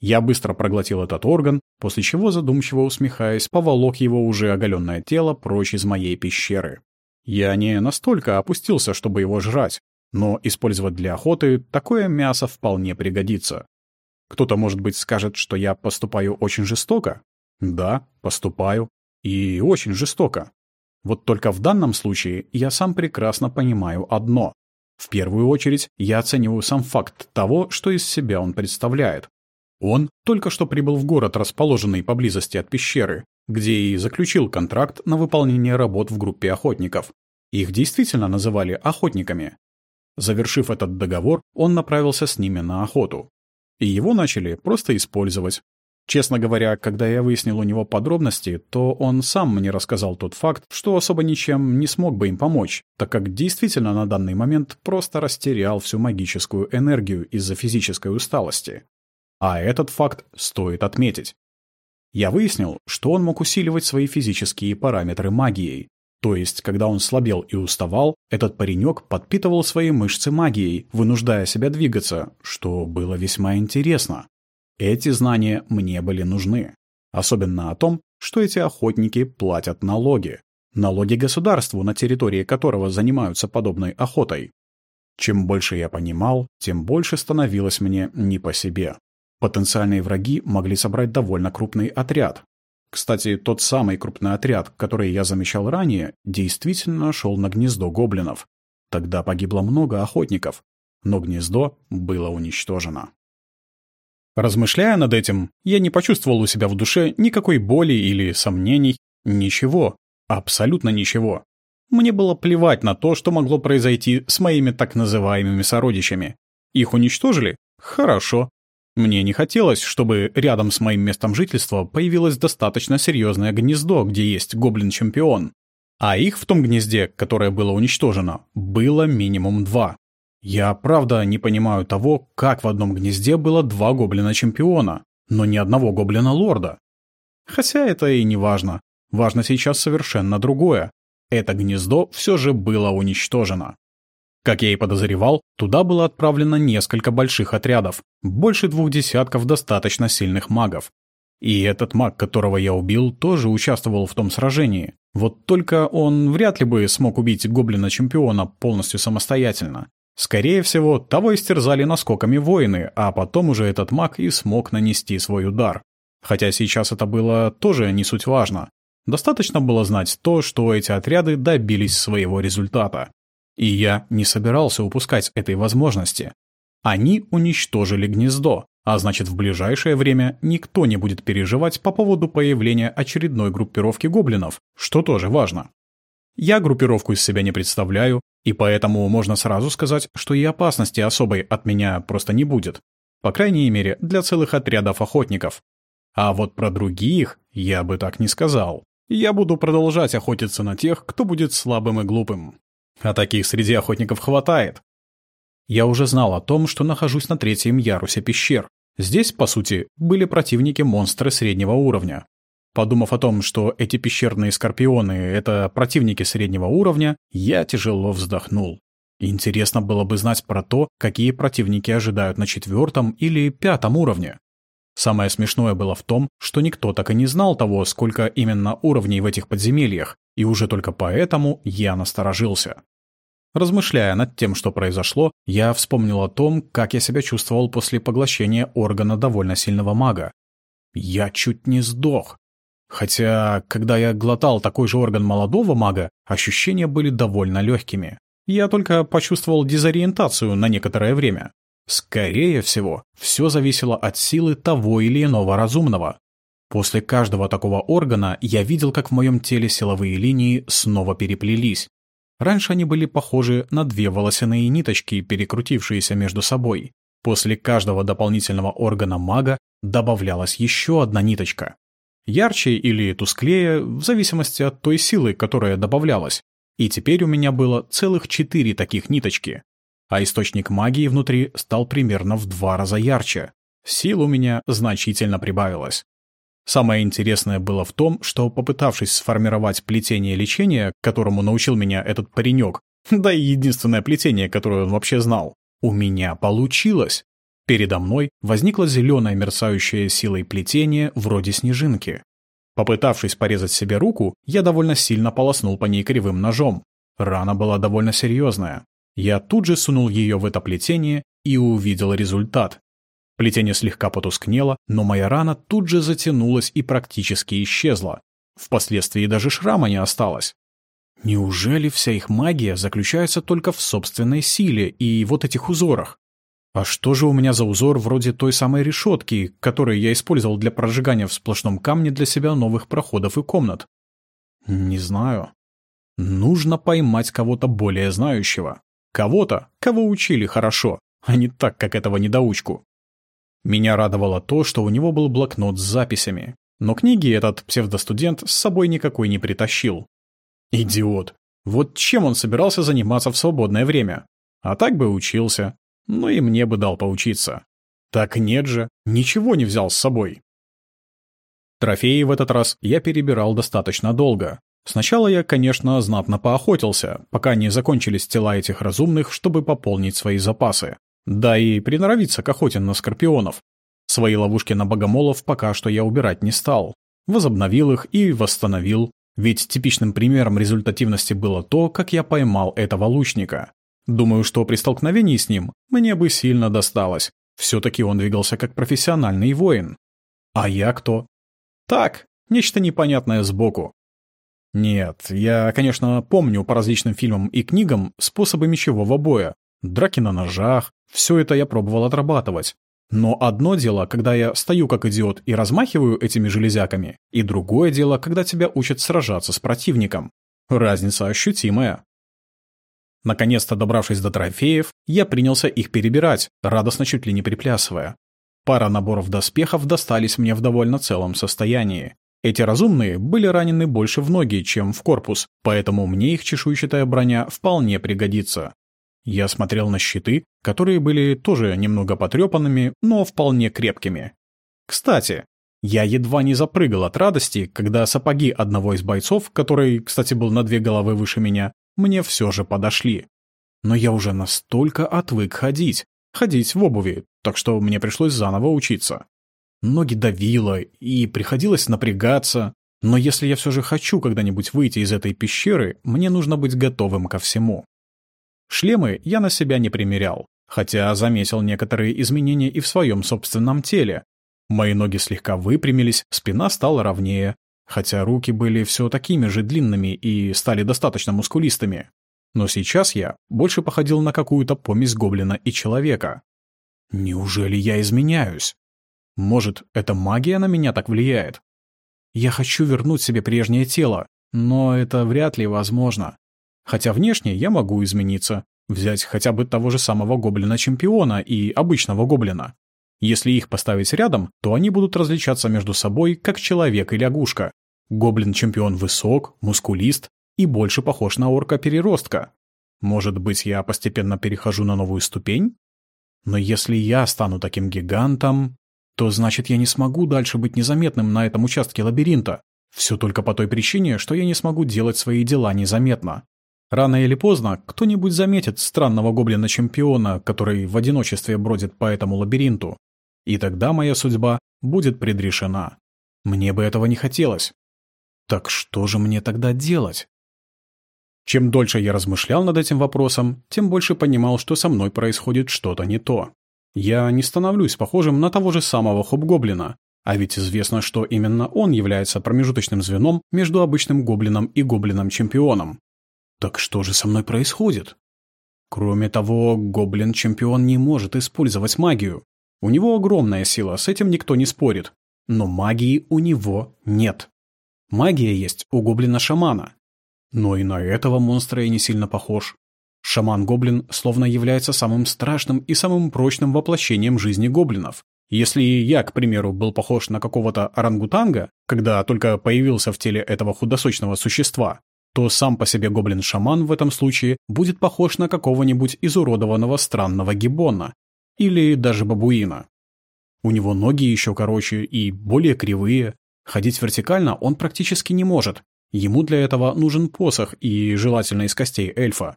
Я быстро проглотил этот орган, после чего, задумчиво усмехаясь, поволок его уже оголенное тело прочь из моей пещеры. Я не настолько опустился, чтобы его жрать, но использовать для охоты такое мясо вполне пригодится. Кто-то, может быть, скажет, что я поступаю очень жестоко? Да, поступаю. И очень жестоко. Вот только в данном случае я сам прекрасно понимаю одно. В первую очередь я оцениваю сам факт того, что из себя он представляет. Он только что прибыл в город, расположенный поблизости от пещеры, где и заключил контракт на выполнение работ в группе охотников. Их действительно называли охотниками. Завершив этот договор, он направился с ними на охоту. И его начали просто использовать. Честно говоря, когда я выяснил у него подробности, то он сам мне рассказал тот факт, что особо ничем не смог бы им помочь, так как действительно на данный момент просто растерял всю магическую энергию из-за физической усталости. А этот факт стоит отметить. Я выяснил, что он мог усиливать свои физические параметры магией. То есть, когда он слабел и уставал, этот паренек подпитывал свои мышцы магией, вынуждая себя двигаться, что было весьма интересно. Эти знания мне были нужны. Особенно о том, что эти охотники платят налоги. Налоги государству, на территории которого занимаются подобной охотой. Чем больше я понимал, тем больше становилось мне не по себе. Потенциальные враги могли собрать довольно крупный отряд. Кстати, тот самый крупный отряд, который я замечал ранее, действительно шел на гнездо гоблинов. Тогда погибло много охотников, но гнездо было уничтожено. Размышляя над этим, я не почувствовал у себя в душе никакой боли или сомнений. Ничего. Абсолютно ничего. Мне было плевать на то, что могло произойти с моими так называемыми сородичами. Их уничтожили? Хорошо. Мне не хотелось, чтобы рядом с моим местом жительства появилось достаточно серьезное гнездо, где есть гоблин-чемпион. А их в том гнезде, которое было уничтожено, было минимум два. Я правда не понимаю того, как в одном гнезде было два гоблина-чемпиона, но ни одного гоблина-лорда. Хотя это и не важно. Важно сейчас совершенно другое. Это гнездо все же было уничтожено. Как я и подозревал, туда было отправлено несколько больших отрядов, больше двух десятков достаточно сильных магов. И этот маг, которого я убил, тоже участвовал в том сражении. Вот только он вряд ли бы смог убить гоблина-чемпиона полностью самостоятельно. Скорее всего, того истерзали наскоками воины, а потом уже этот маг и смог нанести свой удар. Хотя сейчас это было тоже не суть важно. Достаточно было знать то, что эти отряды добились своего результата. И я не собирался упускать этой возможности. Они уничтожили гнездо, а значит в ближайшее время никто не будет переживать по поводу появления очередной группировки гоблинов, что тоже важно. Я группировку из себя не представляю, и поэтому можно сразу сказать, что и опасности особой от меня просто не будет. По крайней мере, для целых отрядов охотников. А вот про других я бы так не сказал. Я буду продолжать охотиться на тех, кто будет слабым и глупым. А таких среди охотников хватает. Я уже знал о том, что нахожусь на третьем ярусе пещер. Здесь, по сути, были противники-монстры среднего уровня. Подумав о том, что эти пещерные скорпионы — это противники среднего уровня, я тяжело вздохнул. Интересно было бы знать про то, какие противники ожидают на четвертом или пятом уровне. Самое смешное было в том, что никто так и не знал того, сколько именно уровней в этих подземельях, и уже только поэтому я насторожился. Размышляя над тем, что произошло, я вспомнил о том, как я себя чувствовал после поглощения органа довольно сильного мага. Я чуть не сдох. Хотя, когда я глотал такой же орган молодого мага, ощущения были довольно легкими. Я только почувствовал дезориентацию на некоторое время. Скорее всего, все зависело от силы того или иного разумного. После каждого такого органа я видел, как в моем теле силовые линии снова переплелись. Раньше они были похожи на две волосяные ниточки, перекрутившиеся между собой. После каждого дополнительного органа мага добавлялась еще одна ниточка. Ярче или тусклее, в зависимости от той силы, которая добавлялась. И теперь у меня было целых четыре таких ниточки. А источник магии внутри стал примерно в два раза ярче. Сил у меня значительно прибавилось. Самое интересное было в том, что, попытавшись сформировать плетение лечения, которому научил меня этот паренек, да и единственное плетение, которое он вообще знал, у меня получилось. Передо мной возникла зеленая мерцающая силой плетение вроде снежинки. Попытавшись порезать себе руку, я довольно сильно полоснул по ней кривым ножом. Рана была довольно серьезная. Я тут же сунул ее в это плетение и увидел результат. Плетение слегка потускнело, но моя рана тут же затянулась и практически исчезла. Впоследствии даже шрама не осталось. Неужели вся их магия заключается только в собственной силе и вот этих узорах? А что же у меня за узор вроде той самой решетки, которую я использовал для прожигания в сплошном камне для себя новых проходов и комнат? Не знаю. Нужно поймать кого-то более знающего. Кого-то, кого учили хорошо, а не так, как этого недоучку. Меня радовало то, что у него был блокнот с записями. Но книги этот псевдостудент с собой никакой не притащил. Идиот. Вот чем он собирался заниматься в свободное время? А так бы учился. Ну и мне бы дал поучиться. Так нет же, ничего не взял с собой. Трофеи в этот раз я перебирал достаточно долго. Сначала я, конечно, знатно поохотился, пока не закончились тела этих разумных, чтобы пополнить свои запасы. Да и приноровиться к охоте на скорпионов. Свои ловушки на богомолов пока что я убирать не стал. Возобновил их и восстановил, ведь типичным примером результативности было то, как я поймал этого лучника. Думаю, что при столкновении с ним мне бы сильно досталось. Все-таки он двигался как профессиональный воин. А я кто? Так, нечто непонятное сбоку. Нет, я, конечно, помню по различным фильмам и книгам способы мечевого боя. Драки на ножах, все это я пробовал отрабатывать. Но одно дело, когда я стою как идиот и размахиваю этими железяками, и другое дело, когда тебя учат сражаться с противником. Разница ощутимая. Наконец-то добравшись до трофеев, я принялся их перебирать, радостно чуть ли не приплясывая. Пара наборов доспехов достались мне в довольно целом состоянии. Эти разумные были ранены больше в ноги, чем в корпус, поэтому мне их чешуйчатая броня вполне пригодится. Я смотрел на щиты, которые были тоже немного потрепанными, но вполне крепкими. Кстати, я едва не запрыгал от радости, когда сапоги одного из бойцов, который, кстати, был на две головы выше меня, мне все же подошли. Но я уже настолько отвык ходить, ходить в обуви, так что мне пришлось заново учиться. Ноги давило, и приходилось напрягаться, но если я все же хочу когда-нибудь выйти из этой пещеры, мне нужно быть готовым ко всему. Шлемы я на себя не примерял, хотя заметил некоторые изменения и в своем собственном теле. Мои ноги слегка выпрямились, спина стала ровнее, хотя руки были все такими же длинными и стали достаточно мускулистыми. Но сейчас я больше походил на какую-то помесь гоблина и человека. Неужели я изменяюсь? Может, это магия на меня так влияет? Я хочу вернуть себе прежнее тело, но это вряд ли возможно. Хотя внешне я могу измениться, взять хотя бы того же самого гоблина-чемпиона и обычного гоблина. Если их поставить рядом, то они будут различаться между собой, как человек и лягушка. Гоблин-чемпион высок, мускулист и больше похож на орка-переростка. Может быть, я постепенно перехожу на новую ступень? Но если я стану таким гигантом, то значит я не смогу дальше быть незаметным на этом участке лабиринта. Все только по той причине, что я не смогу делать свои дела незаметно. Рано или поздно кто-нибудь заметит странного гоблина-чемпиона, который в одиночестве бродит по этому лабиринту. И тогда моя судьба будет предрешена. Мне бы этого не хотелось. Так что же мне тогда делать? Чем дольше я размышлял над этим вопросом, тем больше понимал, что со мной происходит что-то не то. Я не становлюсь похожим на того же самого Хоб-Гоблина, а ведь известно, что именно он является промежуточным звеном между обычным гоблином и гоблином-чемпионом. Так что же со мной происходит? Кроме того, гоблин-чемпион не может использовать магию. У него огромная сила, с этим никто не спорит. Но магии у него нет. Магия есть у гоблина-шамана. Но и на этого монстра я не сильно похож. Шаман-гоблин словно является самым страшным и самым прочным воплощением жизни гоблинов. Если я, к примеру, был похож на какого-то орангутанга, когда только появился в теле этого худосочного существа, то сам по себе гоблин-шаман в этом случае будет похож на какого-нибудь изуродованного странного гиббона или даже бабуина. У него ноги еще короче и более кривые, ходить вертикально он практически не может, ему для этого нужен посох и желательно из костей эльфа.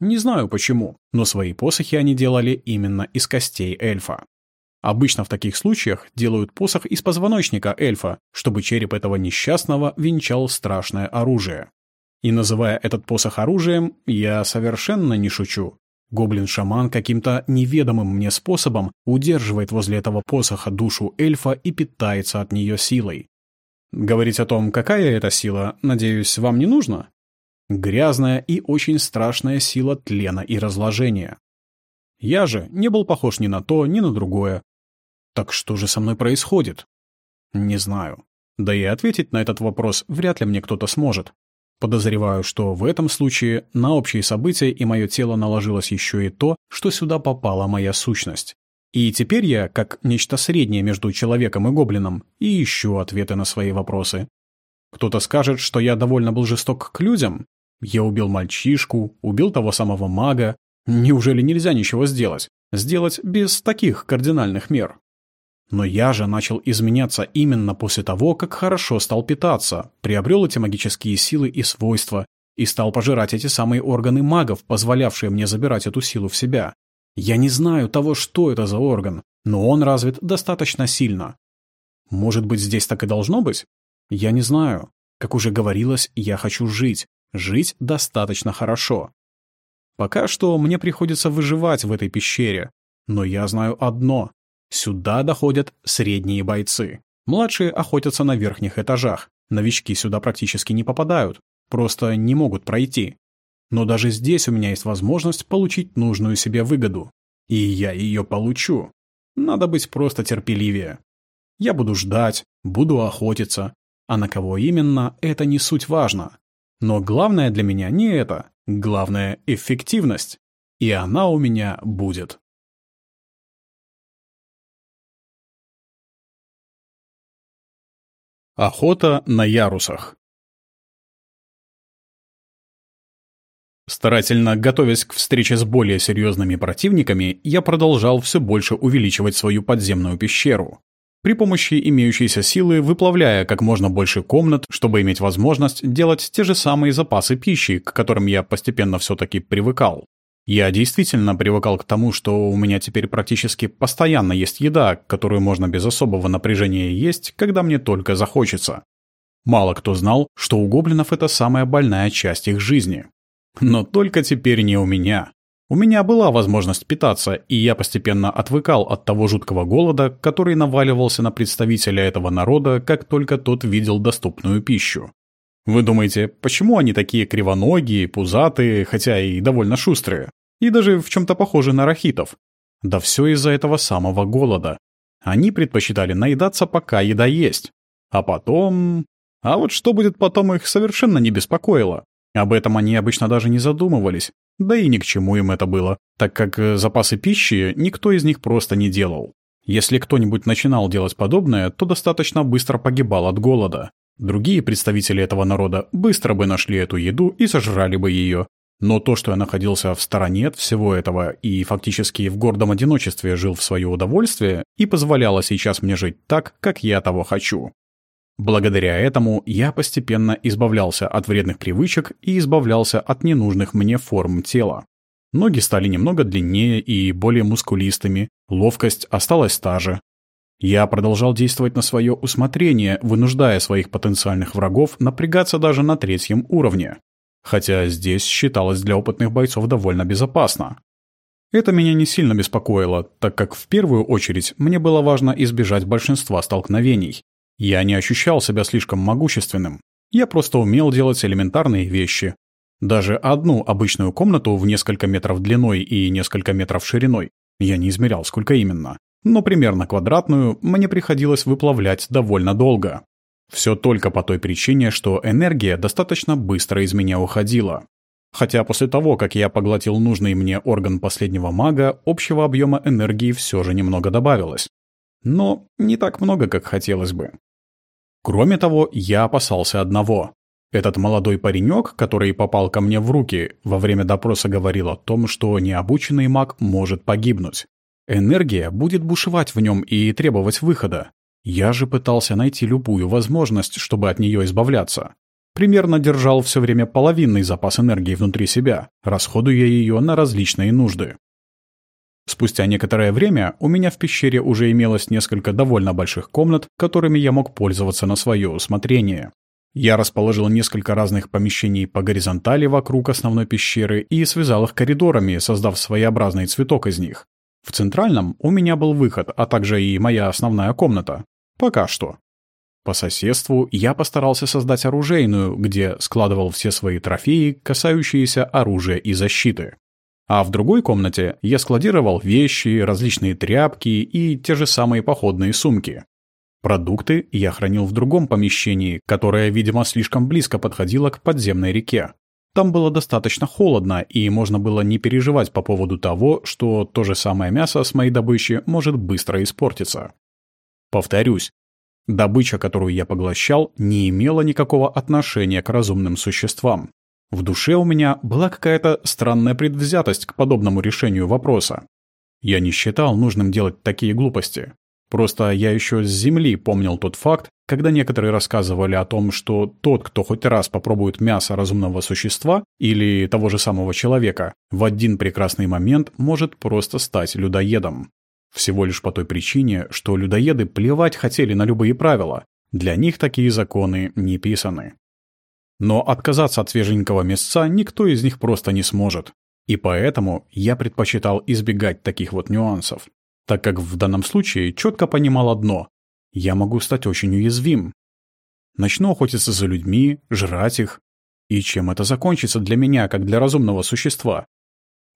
Не знаю почему, но свои посохи они делали именно из костей эльфа. Обычно в таких случаях делают посох из позвоночника эльфа, чтобы череп этого несчастного венчал страшное оружие. И называя этот посох оружием, я совершенно не шучу. Гоблин-шаман каким-то неведомым мне способом удерживает возле этого посоха душу эльфа и питается от нее силой. Говорить о том, какая это сила, надеюсь, вам не нужно? Грязная и очень страшная сила тлена и разложения. Я же не был похож ни на то, ни на другое. Так что же со мной происходит? Не знаю. Да и ответить на этот вопрос вряд ли мне кто-то сможет. Подозреваю, что в этом случае на общие события и мое тело наложилось еще и то, что сюда попала моя сущность. И теперь я, как нечто среднее между человеком и гоблином, и ищу ответы на свои вопросы. Кто-то скажет, что я довольно был жесток к людям. Я убил мальчишку, убил того самого мага. Неужели нельзя ничего сделать? Сделать без таких кардинальных мер? Но я же начал изменяться именно после того, как хорошо стал питаться, приобрел эти магические силы и свойства, и стал пожирать эти самые органы магов, позволявшие мне забирать эту силу в себя. Я не знаю того, что это за орган, но он развит достаточно сильно. Может быть, здесь так и должно быть? Я не знаю. Как уже говорилось, я хочу жить. Жить достаточно хорошо. Пока что мне приходится выживать в этой пещере. Но я знаю одно. Сюда доходят средние бойцы. Младшие охотятся на верхних этажах. Новички сюда практически не попадают. Просто не могут пройти. Но даже здесь у меня есть возможность получить нужную себе выгоду. И я ее получу. Надо быть просто терпеливее. Я буду ждать, буду охотиться. А на кого именно, это не суть важно. Но главное для меня не это. Главное — эффективность. И она у меня будет. Охота на ярусах. Старательно готовясь к встрече с более серьезными противниками, я продолжал все больше увеличивать свою подземную пещеру. При помощи имеющейся силы выплавляя как можно больше комнат, чтобы иметь возможность делать те же самые запасы пищи, к которым я постепенно все-таки привыкал. Я действительно привыкал к тому, что у меня теперь практически постоянно есть еда, которую можно без особого напряжения есть, когда мне только захочется. Мало кто знал, что у гоблинов это самая больная часть их жизни. Но только теперь не у меня. У меня была возможность питаться, и я постепенно отвыкал от того жуткого голода, который наваливался на представителя этого народа, как только тот видел доступную пищу. Вы думаете, почему они такие кривоногие, пузатые, хотя и довольно шустрые? И даже в чем-то похожи на рахитов? Да все из-за этого самого голода. Они предпочитали наедаться, пока еда есть. А потом... А вот что будет потом, их совершенно не беспокоило. Об этом они обычно даже не задумывались. Да и ни к чему им это было, так как э, запасы пищи никто из них просто не делал. Если кто-нибудь начинал делать подобное, то достаточно быстро погибал от голода. Другие представители этого народа быстро бы нашли эту еду и сожрали бы ее. Но то, что я находился в стороне от всего этого и фактически в гордом одиночестве жил в свое удовольствие, и позволяло сейчас мне жить так, как я того хочу. Благодаря этому я постепенно избавлялся от вредных привычек и избавлялся от ненужных мне форм тела. Ноги стали немного длиннее и более мускулистыми, ловкость осталась та же, я продолжал действовать на свое усмотрение, вынуждая своих потенциальных врагов напрягаться даже на третьем уровне. Хотя здесь считалось для опытных бойцов довольно безопасно. Это меня не сильно беспокоило, так как в первую очередь мне было важно избежать большинства столкновений. Я не ощущал себя слишком могущественным. Я просто умел делать элементарные вещи. Даже одну обычную комнату в несколько метров длиной и несколько метров шириной я не измерял, сколько именно но примерно квадратную мне приходилось выплавлять довольно долго. Все только по той причине, что энергия достаточно быстро из меня уходила. Хотя после того, как я поглотил нужный мне орган последнего мага, общего объема энергии все же немного добавилось. Но не так много, как хотелось бы. Кроме того, я опасался одного. Этот молодой паренек, который попал ко мне в руки, во время допроса говорил о том, что необученный маг может погибнуть. Энергия будет бушевать в нем и требовать выхода. Я же пытался найти любую возможность, чтобы от нее избавляться. Примерно держал все время половинный запас энергии внутри себя, расходуя ее на различные нужды. Спустя некоторое время у меня в пещере уже имелось несколько довольно больших комнат, которыми я мог пользоваться на свое усмотрение. Я расположил несколько разных помещений по горизонтали вокруг основной пещеры и связал их коридорами, создав своеобразный цветок из них. В центральном у меня был выход, а также и моя основная комната. Пока что. По соседству я постарался создать оружейную, где складывал все свои трофеи, касающиеся оружия и защиты. А в другой комнате я складировал вещи, различные тряпки и те же самые походные сумки. Продукты я хранил в другом помещении, которое, видимо, слишком близко подходило к подземной реке. Там было достаточно холодно, и можно было не переживать по поводу того, что то же самое мясо с моей добычи может быстро испортиться. Повторюсь, добыча, которую я поглощал, не имела никакого отношения к разумным существам. В душе у меня была какая-то странная предвзятость к подобному решению вопроса. Я не считал нужным делать такие глупости. Просто я еще с земли помнил тот факт, когда некоторые рассказывали о том, что тот, кто хоть раз попробует мясо разумного существа или того же самого человека, в один прекрасный момент может просто стать людоедом. Всего лишь по той причине, что людоеды плевать хотели на любые правила. Для них такие законы не писаны. Но отказаться от свеженького мясца никто из них просто не сможет. И поэтому я предпочитал избегать таких вот нюансов, так как в данном случае четко понимал одно – я могу стать очень уязвим. Начну охотиться за людьми, жрать их. И чем это закончится для меня, как для разумного существа?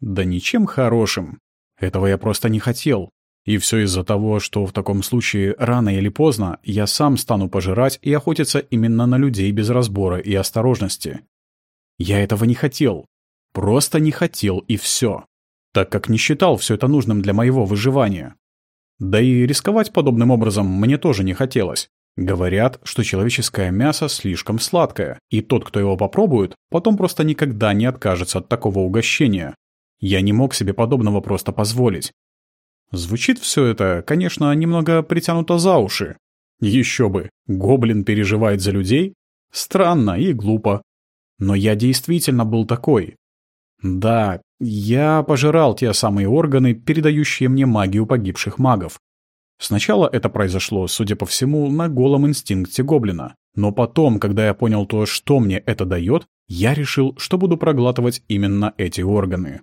Да ничем хорошим. Этого я просто не хотел. И все из-за того, что в таком случае рано или поздно я сам стану пожирать и охотиться именно на людей без разбора и осторожности. Я этого не хотел. Просто не хотел и все. Так как не считал все это нужным для моего выживания. Да и рисковать подобным образом мне тоже не хотелось. Говорят, что человеческое мясо слишком сладкое, и тот, кто его попробует, потом просто никогда не откажется от такого угощения. Я не мог себе подобного просто позволить. Звучит все это, конечно, немного притянуто за уши. Еще бы, гоблин переживает за людей? Странно и глупо. Но я действительно был такой. Да, я пожирал те самые органы, передающие мне магию погибших магов. Сначала это произошло, судя по всему, на голом инстинкте гоблина. Но потом, когда я понял то, что мне это дает, я решил, что буду проглатывать именно эти органы.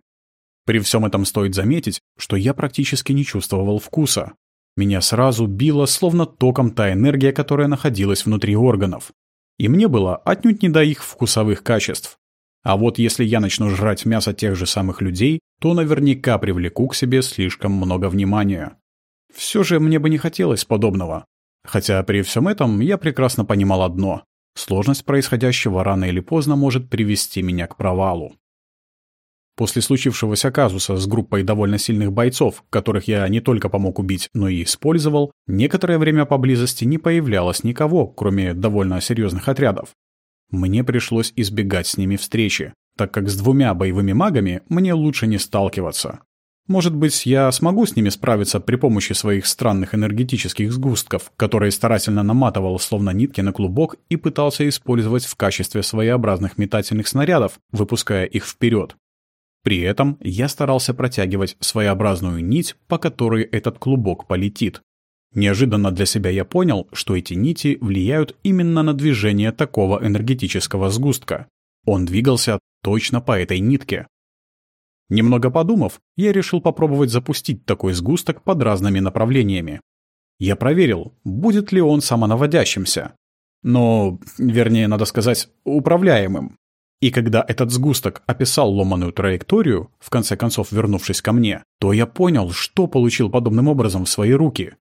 При всем этом стоит заметить, что я практически не чувствовал вкуса. Меня сразу било словно током та энергия, которая находилась внутри органов. И мне было отнюдь не до их вкусовых качеств. А вот если я начну жрать мясо тех же самых людей, то наверняка привлеку к себе слишком много внимания. Все же мне бы не хотелось подобного. Хотя при всем этом я прекрасно понимал одно. Сложность происходящего рано или поздно может привести меня к провалу. После случившегося казуса с группой довольно сильных бойцов, которых я не только помог убить, но и использовал, некоторое время поблизости не появлялось никого, кроме довольно серьезных отрядов. Мне пришлось избегать с ними встречи, так как с двумя боевыми магами мне лучше не сталкиваться. Может быть, я смогу с ними справиться при помощи своих странных энергетических сгустков, которые старательно наматывал словно нитки на клубок и пытался использовать в качестве своеобразных метательных снарядов, выпуская их вперед. При этом я старался протягивать своеобразную нить, по которой этот клубок полетит. Неожиданно для себя я понял, что эти нити влияют именно на движение такого энергетического сгустка. Он двигался точно по этой нитке. Немного подумав, я решил попробовать запустить такой сгусток под разными направлениями. Я проверил, будет ли он самонаводящимся. Но, вернее, надо сказать, управляемым. И когда этот сгусток описал ломаную траекторию, в конце концов вернувшись ко мне, то я понял, что получил подобным образом в свои руки.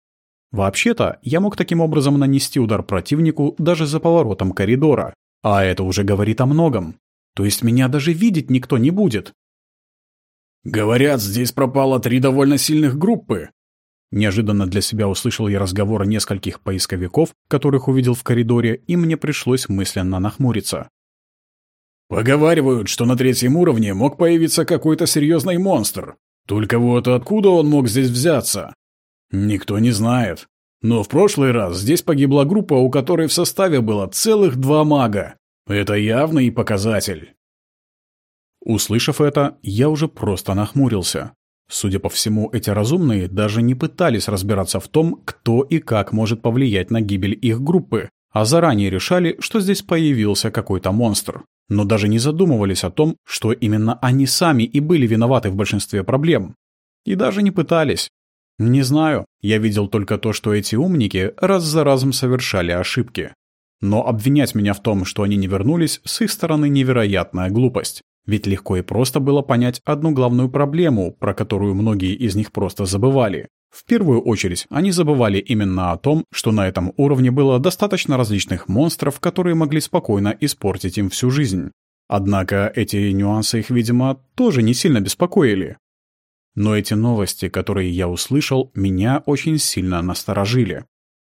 Вообще-то, я мог таким образом нанести удар противнику даже за поворотом коридора, а это уже говорит о многом. То есть меня даже видеть никто не будет. «Говорят, здесь пропало три довольно сильных группы», Неожиданно для себя услышал я разговор нескольких поисковиков, которых увидел в коридоре, и мне пришлось мысленно нахмуриться. Поговаривают, что на третьем уровне мог появиться какой-то серьезный монстр. Только вот откуда он мог здесь взяться? Никто не знает. Но в прошлый раз здесь погибла группа, у которой в составе было целых два мага. Это явный показатель. Услышав это, я уже просто нахмурился. Судя по всему, эти разумные даже не пытались разбираться в том, кто и как может повлиять на гибель их группы, а заранее решали, что здесь появился какой-то монстр но даже не задумывались о том, что именно они сами и были виноваты в большинстве проблем. И даже не пытались. Не знаю, я видел только то, что эти умники раз за разом совершали ошибки. Но обвинять меня в том, что они не вернулись, с их стороны невероятная глупость. Ведь легко и просто было понять одну главную проблему, про которую многие из них просто забывали. В первую очередь, они забывали именно о том, что на этом уровне было достаточно различных монстров, которые могли спокойно испортить им всю жизнь. Однако эти нюансы их, видимо, тоже не сильно беспокоили. Но эти новости, которые я услышал, меня очень сильно насторожили.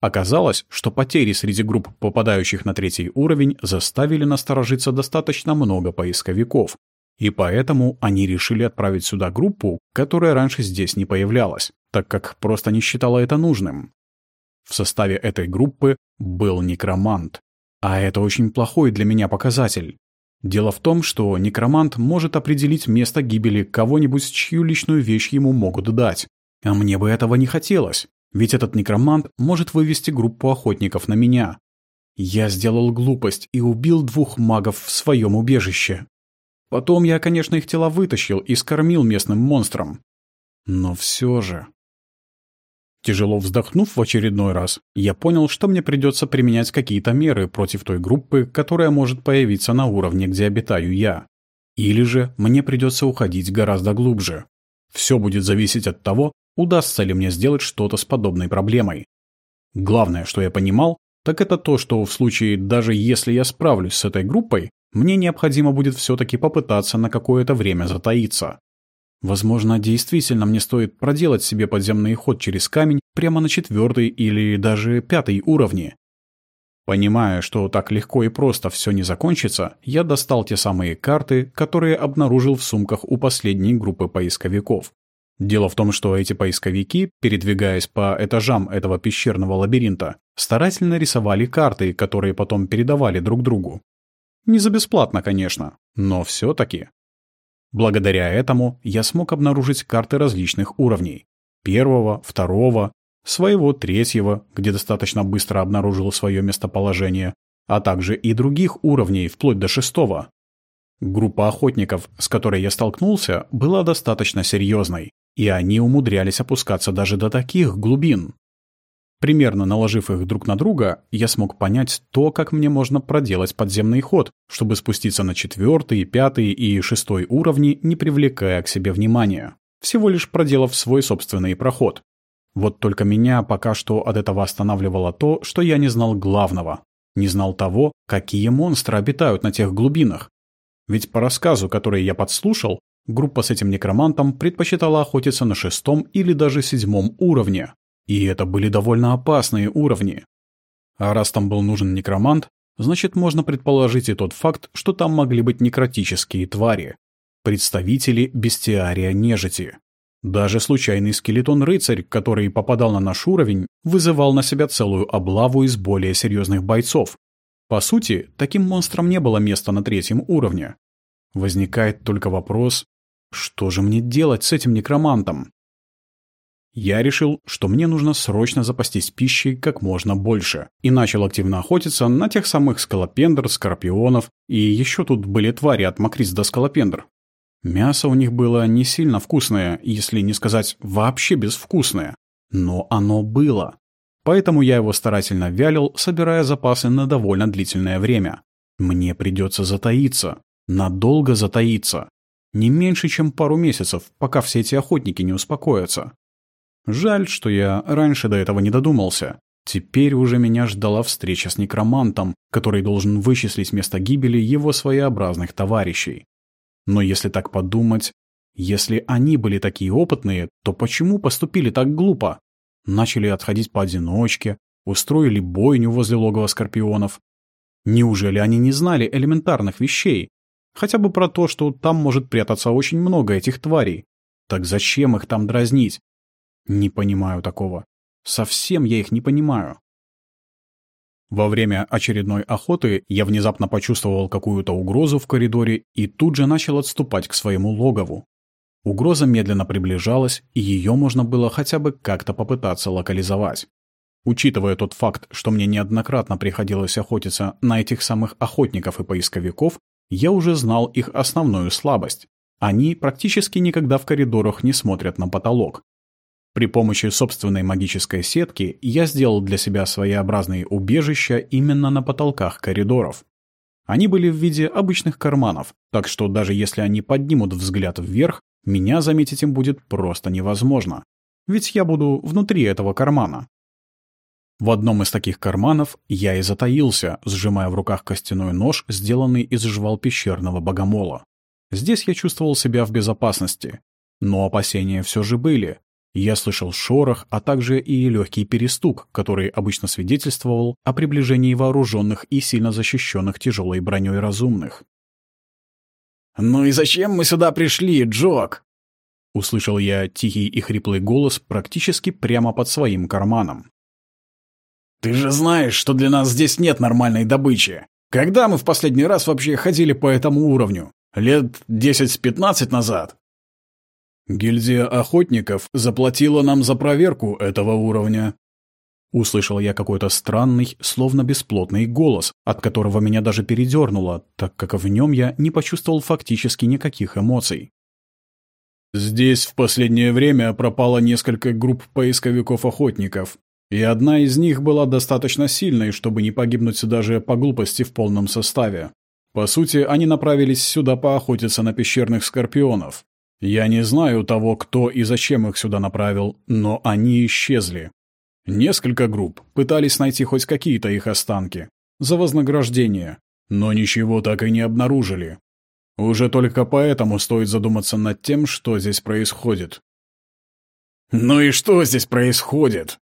Оказалось, что потери среди групп, попадающих на третий уровень, заставили насторожиться достаточно много поисковиков. И поэтому они решили отправить сюда группу, которая раньше здесь не появлялась так как просто не считала это нужным. В составе этой группы был некромант, а это очень плохой для меня показатель. Дело в том, что некромант может определить место гибели кого-нибудь, чью личную вещь ему могут дать. А мне бы этого не хотелось, ведь этот некромант может вывести группу охотников на меня. Я сделал глупость и убил двух магов в своем убежище. Потом я, конечно, их тела вытащил и скормил местным монстрам. Но все же... Тяжело вздохнув в очередной раз, я понял, что мне придется применять какие-то меры против той группы, которая может появиться на уровне, где обитаю я. Или же мне придется уходить гораздо глубже. Все будет зависеть от того, удастся ли мне сделать что-то с подобной проблемой. Главное, что я понимал, так это то, что в случае, даже если я справлюсь с этой группой, мне необходимо будет все-таки попытаться на какое-то время затаиться. Возможно, действительно мне стоит проделать себе подземный ход через камень прямо на четвертый или даже пятый уровни. Понимая, что так легко и просто все не закончится, я достал те самые карты, которые обнаружил в сумках у последней группы поисковиков. Дело в том, что эти поисковики, передвигаясь по этажам этого пещерного лабиринта, старательно рисовали карты, которые потом передавали друг другу. Не за бесплатно, конечно, но все-таки. Благодаря этому я смог обнаружить карты различных уровней. Первого, второго, своего третьего, где достаточно быстро обнаружил свое местоположение, а также и других уровней, вплоть до шестого. Группа охотников, с которой я столкнулся, была достаточно серьезной, и они умудрялись опускаться даже до таких глубин. Примерно наложив их друг на друга, я смог понять то, как мне можно проделать подземный ход, чтобы спуститься на четвертый, пятый и шестой уровни, не привлекая к себе внимания, всего лишь проделав свой собственный проход. Вот только меня пока что от этого останавливало то, что я не знал главного. Не знал того, какие монстры обитают на тех глубинах. Ведь по рассказу, который я подслушал, группа с этим некромантом предпочитала охотиться на шестом или даже седьмом уровне, и это были довольно опасные уровни. А раз там был нужен некромант, значит можно предположить и тот факт, что там могли быть некротические твари. Представители бестиария нежити. Даже случайный скелетон-рыцарь, который попадал на наш уровень, вызывал на себя целую облаву из более серьезных бойцов. По сути, таким монстрам не было места на третьем уровне. Возникает только вопрос, что же мне делать с этим некромантом? Я решил, что мне нужно срочно запастись пищей как можно больше, и начал активно охотиться на тех самых скалопендр, скорпионов, и еще тут были твари от макриц до скалопендр. Мясо у них было не сильно вкусное, если не сказать вообще безвкусное, но оно было. Поэтому я его старательно вялил, собирая запасы на довольно длительное время. Мне придется затаиться, надолго затаиться. Не меньше, чем пару месяцев, пока все эти охотники не успокоятся. Жаль, что я раньше до этого не додумался. Теперь уже меня ждала встреча с некромантом, который должен вычислить место гибели его своеобразных товарищей. Но если так подумать, если они были такие опытные, то почему поступили так глупо? начали отходить поодиночке, устроили бойню возле логова скорпионов. Неужели они не знали элементарных вещей? Хотя бы про то, что там может прятаться очень много этих тварей. Так зачем их там дразнить? Не понимаю такого. Совсем я их не понимаю. Во время очередной охоты я внезапно почувствовал какую-то угрозу в коридоре и тут же начал отступать к своему логову. Угроза медленно приближалась, и ее можно было хотя бы как-то попытаться локализовать. Учитывая тот факт, что мне неоднократно приходилось охотиться на этих самых охотников и поисковиков, я уже знал их основную слабость. Они практически никогда в коридорах не смотрят на потолок. При помощи собственной магической сетки я сделал для себя своеобразные убежища именно на потолках коридоров. Они были в виде обычных карманов, так что даже если они поднимут взгляд вверх, меня заметить им будет просто невозможно. Ведь я буду внутри этого кармана. В одном из таких карманов я и затаился, сжимая в руках костяной нож, сделанный из жвал пещерного богомола. Здесь я чувствовал себя в безопасности. Но опасения все же были. Я слышал шорох, а также и легкий перестук, который обычно свидетельствовал о приближении вооруженных и сильно защищенных тяжелой броней разумных. «Ну и зачем мы сюда пришли, Джок?» Услышал я тихий и хриплый голос практически прямо под своим карманом. «Ты же знаешь, что для нас здесь нет нормальной добычи. Когда мы в последний раз вообще ходили по этому уровню? Лет 10-15 назад?» «Гильдия охотников заплатила нам за проверку этого уровня». Услышал я какой-то странный, словно бесплотный голос, от которого меня даже передернуло, так как в нем я не почувствовал фактически никаких эмоций. Здесь в последнее время пропало несколько групп поисковиков-охотников. И одна из них была достаточно сильной, чтобы не погибнуть даже по глупости в полном составе. По сути, они направились сюда поохотиться на пещерных скорпионов. Я не знаю того, кто и зачем их сюда направил, но они исчезли. Несколько групп пытались найти хоть какие-то их останки. За вознаграждение. Но ничего так и не обнаружили. Уже только поэтому стоит задуматься над тем, что здесь происходит. «Ну и что здесь происходит?»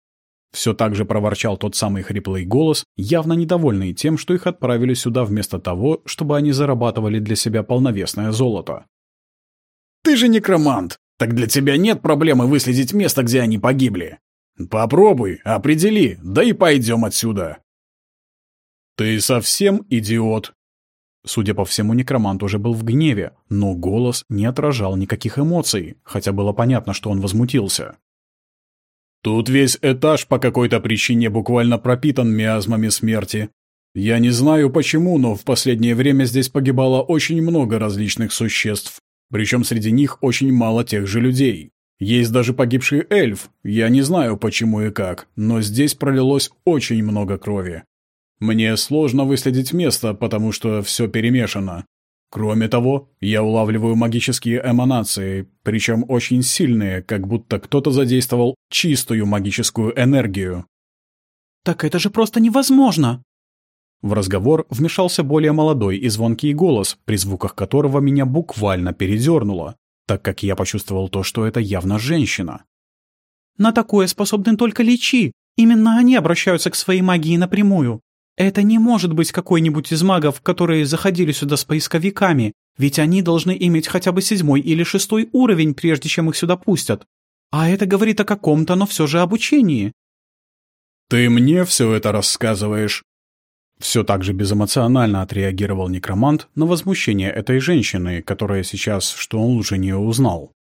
Все так же проворчал тот самый хриплый голос, явно недовольный тем, что их отправили сюда вместо того, чтобы они зарабатывали для себя полновесное золото. «Ты же некромант! Так для тебя нет проблемы выследить место, где они погибли. Попробуй, определи, да и пойдем отсюда». «Ты совсем идиот?» Судя по всему, некромант уже был в гневе, но голос не отражал никаких эмоций, хотя было понятно, что он возмутился. Тут весь этаж по какой-то причине буквально пропитан миазмами смерти. Я не знаю почему, но в последнее время здесь погибало очень много различных существ. Причем среди них очень мало тех же людей. Есть даже погибший эльф, я не знаю почему и как, но здесь пролилось очень много крови. Мне сложно выследить место, потому что все перемешано. Кроме того, я улавливаю магические эманации, причем очень сильные, как будто кто-то задействовал чистую магическую энергию. «Так это же просто невозможно!» В разговор вмешался более молодой и звонкий голос, при звуках которого меня буквально передернуло, так как я почувствовал то, что это явно женщина. «На такое способны только личи. Именно они обращаются к своей магии напрямую. Это не может быть какой-нибудь из магов, которые заходили сюда с поисковиками, ведь они должны иметь хотя бы седьмой или шестой уровень, прежде чем их сюда пустят. А это говорит о каком-то, но все же обучении. «Ты мне все это рассказываешь?» Все так же безэмоционально отреагировал некромант на возмущение этой женщины, которая сейчас, что он лучше не узнал.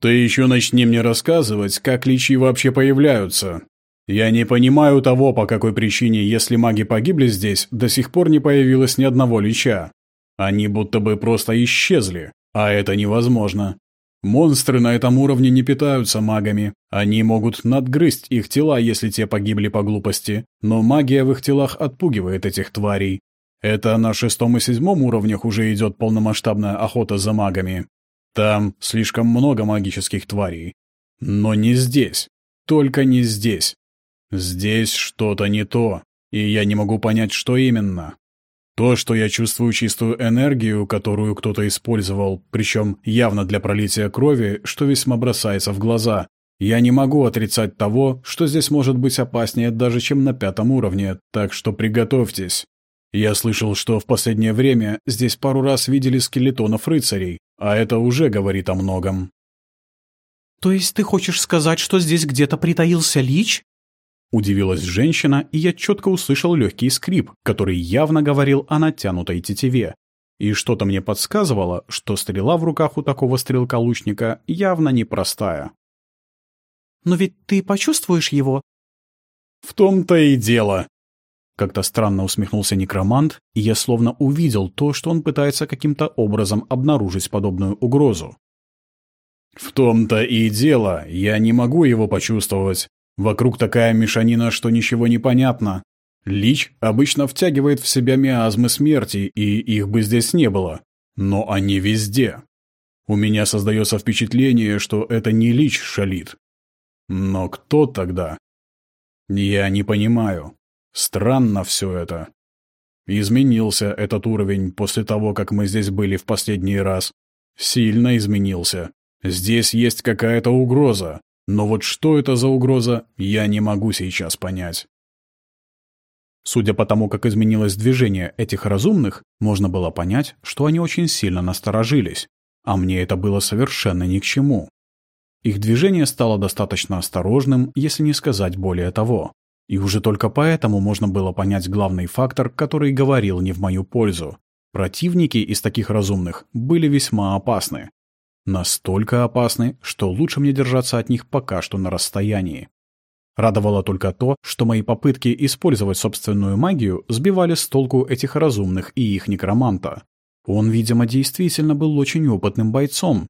«Ты еще начни мне рассказывать, как личи вообще появляются. Я не понимаю того, по какой причине, если маги погибли здесь, до сих пор не появилось ни одного лича. Они будто бы просто исчезли, а это невозможно. Монстры на этом уровне не питаются магами. Они могут надгрызть их тела, если те погибли по глупости, но магия в их телах отпугивает этих тварей. Это на шестом и седьмом уровнях уже идет полномасштабная охота за магами. Там слишком много магических тварей. Но не здесь. Только не здесь. Здесь что-то не то, и я не могу понять, что именно. То, что я чувствую чистую энергию, которую кто-то использовал, причем явно для пролития крови, что весьма бросается в глаза. Я не могу отрицать того, что здесь может быть опаснее даже, чем на пятом уровне, так что приготовьтесь. Я слышал, что в последнее время здесь пару раз видели скелетонов рыцарей, а это уже говорит о многом. «То есть ты хочешь сказать, что здесь где-то притаился лич?» Удивилась женщина, и я четко услышал легкий скрип, который явно говорил о натянутой тетиве. И что-то мне подсказывало, что стрела в руках у такого стрелка-лучника явно непростая. «Но ведь ты почувствуешь его?» «В том-то и дело!» Как-то странно усмехнулся некромант, и я словно увидел то, что он пытается каким-то образом обнаружить подобную угрозу. «В том-то и дело, я не могу его почувствовать. Вокруг такая мешанина, что ничего не понятно. Лич обычно втягивает в себя миазмы смерти, и их бы здесь не было. Но они везде. У меня создается впечатление, что это не Лич шалит. Но кто тогда? Я не понимаю. Странно все это. Изменился этот уровень после того, как мы здесь были в последний раз. Сильно изменился. Здесь есть какая-то угроза, но вот что это за угроза, я не могу сейчас понять. Судя по тому, как изменилось движение этих разумных, можно было понять, что они очень сильно насторожились, а мне это было совершенно ни к чему. Их движение стало достаточно осторожным, если не сказать более того. И уже только поэтому можно было понять главный фактор, который говорил не в мою пользу. Противники из таких разумных были весьма опасны. Настолько опасны, что лучше мне держаться от них пока что на расстоянии. Радовало только то, что мои попытки использовать собственную магию сбивали с толку этих разумных и их некроманта. Он, видимо, действительно был очень опытным бойцом.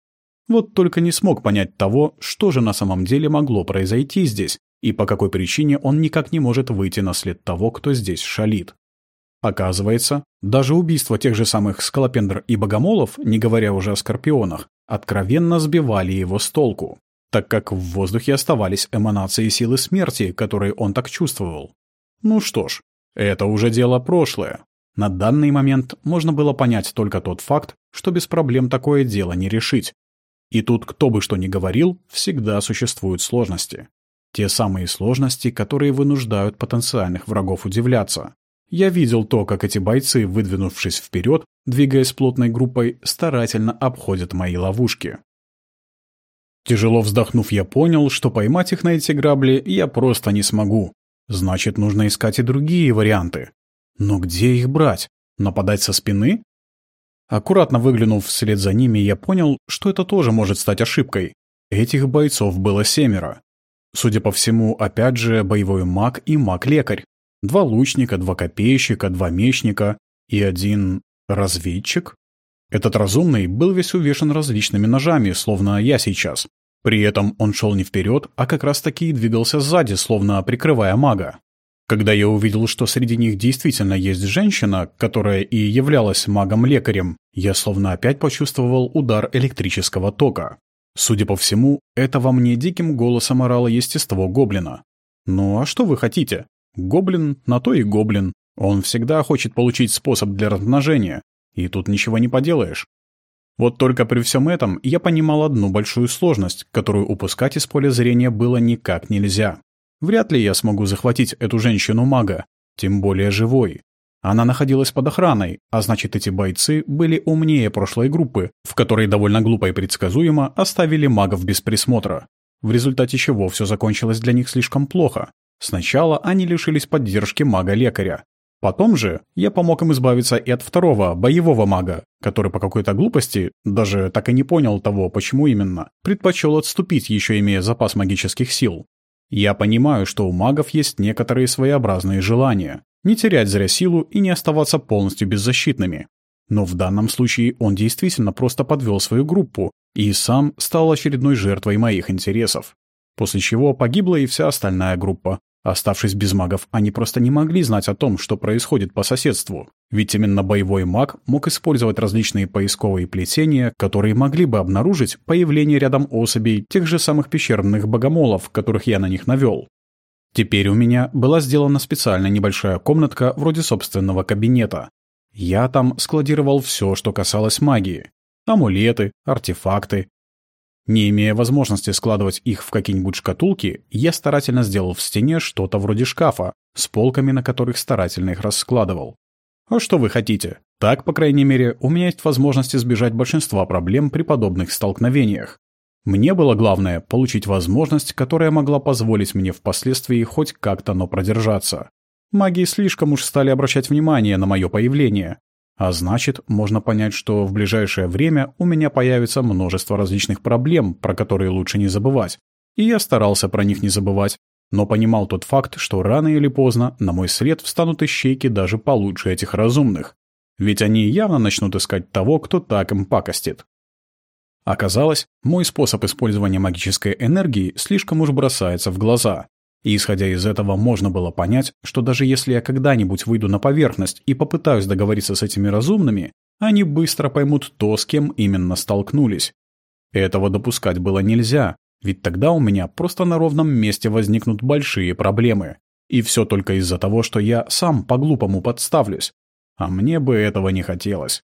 Вот только не смог понять того, что же на самом деле могло произойти здесь, и по какой причине он никак не может выйти на след того, кто здесь шалит. Оказывается, даже убийство тех же самых скалопендр и богомолов, не говоря уже о скорпионах, откровенно сбивали его с толку, так как в воздухе оставались эманации силы смерти, которые он так чувствовал. Ну что ж, это уже дело прошлое. На данный момент можно было понять только тот факт, что без проблем такое дело не решить. И тут, кто бы что ни говорил, всегда существуют сложности. Те самые сложности, которые вынуждают потенциальных врагов удивляться. Я видел то, как эти бойцы, выдвинувшись вперед, двигаясь плотной группой, старательно обходят мои ловушки. Тяжело вздохнув, я понял, что поймать их на эти грабли я просто не смогу. Значит, нужно искать и другие варианты. Но где их брать? Нападать со спины? Аккуратно выглянув вслед за ними, я понял, что это тоже может стать ошибкой. Этих бойцов было семеро. Судя по всему, опять же, боевой маг и маг-лекарь. Два лучника, два копейщика, два мечника и один разведчик. Этот разумный был весь увешан различными ножами, словно я сейчас. При этом он шел не вперед, а как раз таки двигался сзади, словно прикрывая мага. Когда я увидел, что среди них действительно есть женщина, которая и являлась магом-лекарем, я словно опять почувствовал удар электрического тока. Судя по всему, это во мне диким голосом орало естество гоблина. Ну а что вы хотите? Гоблин на то и гоблин. Он всегда хочет получить способ для размножения. И тут ничего не поделаешь. Вот только при всем этом я понимал одну большую сложность, которую упускать из поля зрения было никак нельзя. Вряд ли я смогу захватить эту женщину-мага, тем более живой. Она находилась под охраной, а значит эти бойцы были умнее прошлой группы, в которой довольно глупо и предсказуемо оставили магов без присмотра. В результате чего все закончилось для них слишком плохо. Сначала они лишились поддержки мага-лекаря. Потом же я помог им избавиться и от второго, боевого мага, который по какой-то глупости, даже так и не понял того, почему именно, предпочел отступить, еще имея запас магических сил. Я понимаю, что у магов есть некоторые своеобразные желания, не терять зря силу и не оставаться полностью беззащитными. Но в данном случае он действительно просто подвел свою группу и сам стал очередной жертвой моих интересов. После чего погибла и вся остальная группа. Оставшись без магов, они просто не могли знать о том, что происходит по соседству. Ведь именно боевой маг мог использовать различные поисковые плетения, которые могли бы обнаружить появление рядом особей тех же самых пещерных богомолов, которых я на них навел. Теперь у меня была сделана специальная небольшая комнатка вроде собственного кабинета. Я там складировал все, что касалось магии. Амулеты, артефакты. Не имея возможности складывать их в какие-нибудь шкатулки, я старательно сделал в стене что-то вроде шкафа, с полками, на которых старательно их раскладывал. А что вы хотите? Так, по крайней мере, у меня есть возможность избежать большинства проблем при подобных столкновениях. Мне было главное получить возможность, которая могла позволить мне впоследствии хоть как-то, но продержаться. Маги слишком уж стали обращать внимание на мое появление. А значит, можно понять, что в ближайшее время у меня появится множество различных проблем, про которые лучше не забывать. И я старался про них не забывать, но понимал тот факт, что рано или поздно на мой след встанут ищейки даже получше этих разумных. Ведь они явно начнут искать того, кто так им пакостит. Оказалось, мой способ использования магической энергии слишком уж бросается в глаза. И исходя из этого можно было понять, что даже если я когда-нибудь выйду на поверхность и попытаюсь договориться с этими разумными, они быстро поймут то, с кем именно столкнулись. Этого допускать было нельзя, ведь тогда у меня просто на ровном месте возникнут большие проблемы. И все только из-за того, что я сам по-глупому подставлюсь. А мне бы этого не хотелось.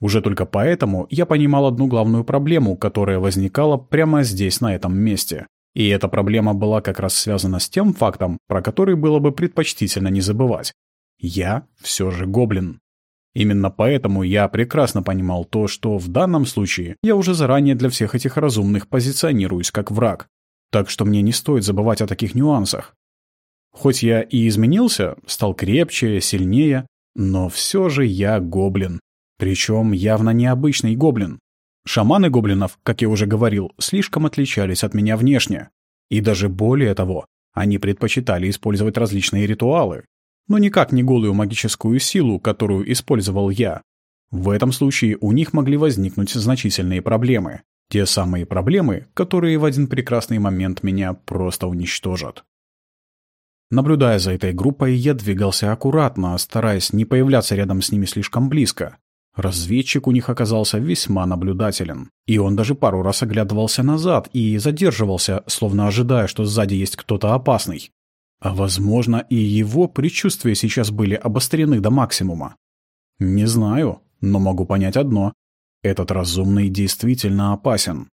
Уже только поэтому я понимал одну главную проблему, которая возникала прямо здесь, на этом месте. И эта проблема была как раз связана с тем фактом, про который было бы предпочтительно не забывать. Я все же гоблин. Именно поэтому я прекрасно понимал то, что в данном случае я уже заранее для всех этих разумных позиционируюсь как враг. Так что мне не стоит забывать о таких нюансах. Хоть я и изменился, стал крепче, сильнее, но все же я гоблин. Причем явно необычный гоблин. Шаманы гоблинов, как я уже говорил, слишком отличались от меня внешне. И даже более того, они предпочитали использовать различные ритуалы. Но никак не голую магическую силу, которую использовал я. В этом случае у них могли возникнуть значительные проблемы. Те самые проблемы, которые в один прекрасный момент меня просто уничтожат. Наблюдая за этой группой, я двигался аккуратно, стараясь не появляться рядом с ними слишком близко. Разведчик у них оказался весьма наблюдателен. И он даже пару раз оглядывался назад и задерживался, словно ожидая, что сзади есть кто-то опасный. А возможно, и его предчувствия сейчас были обострены до максимума. Не знаю, но могу понять одно. Этот разумный действительно опасен.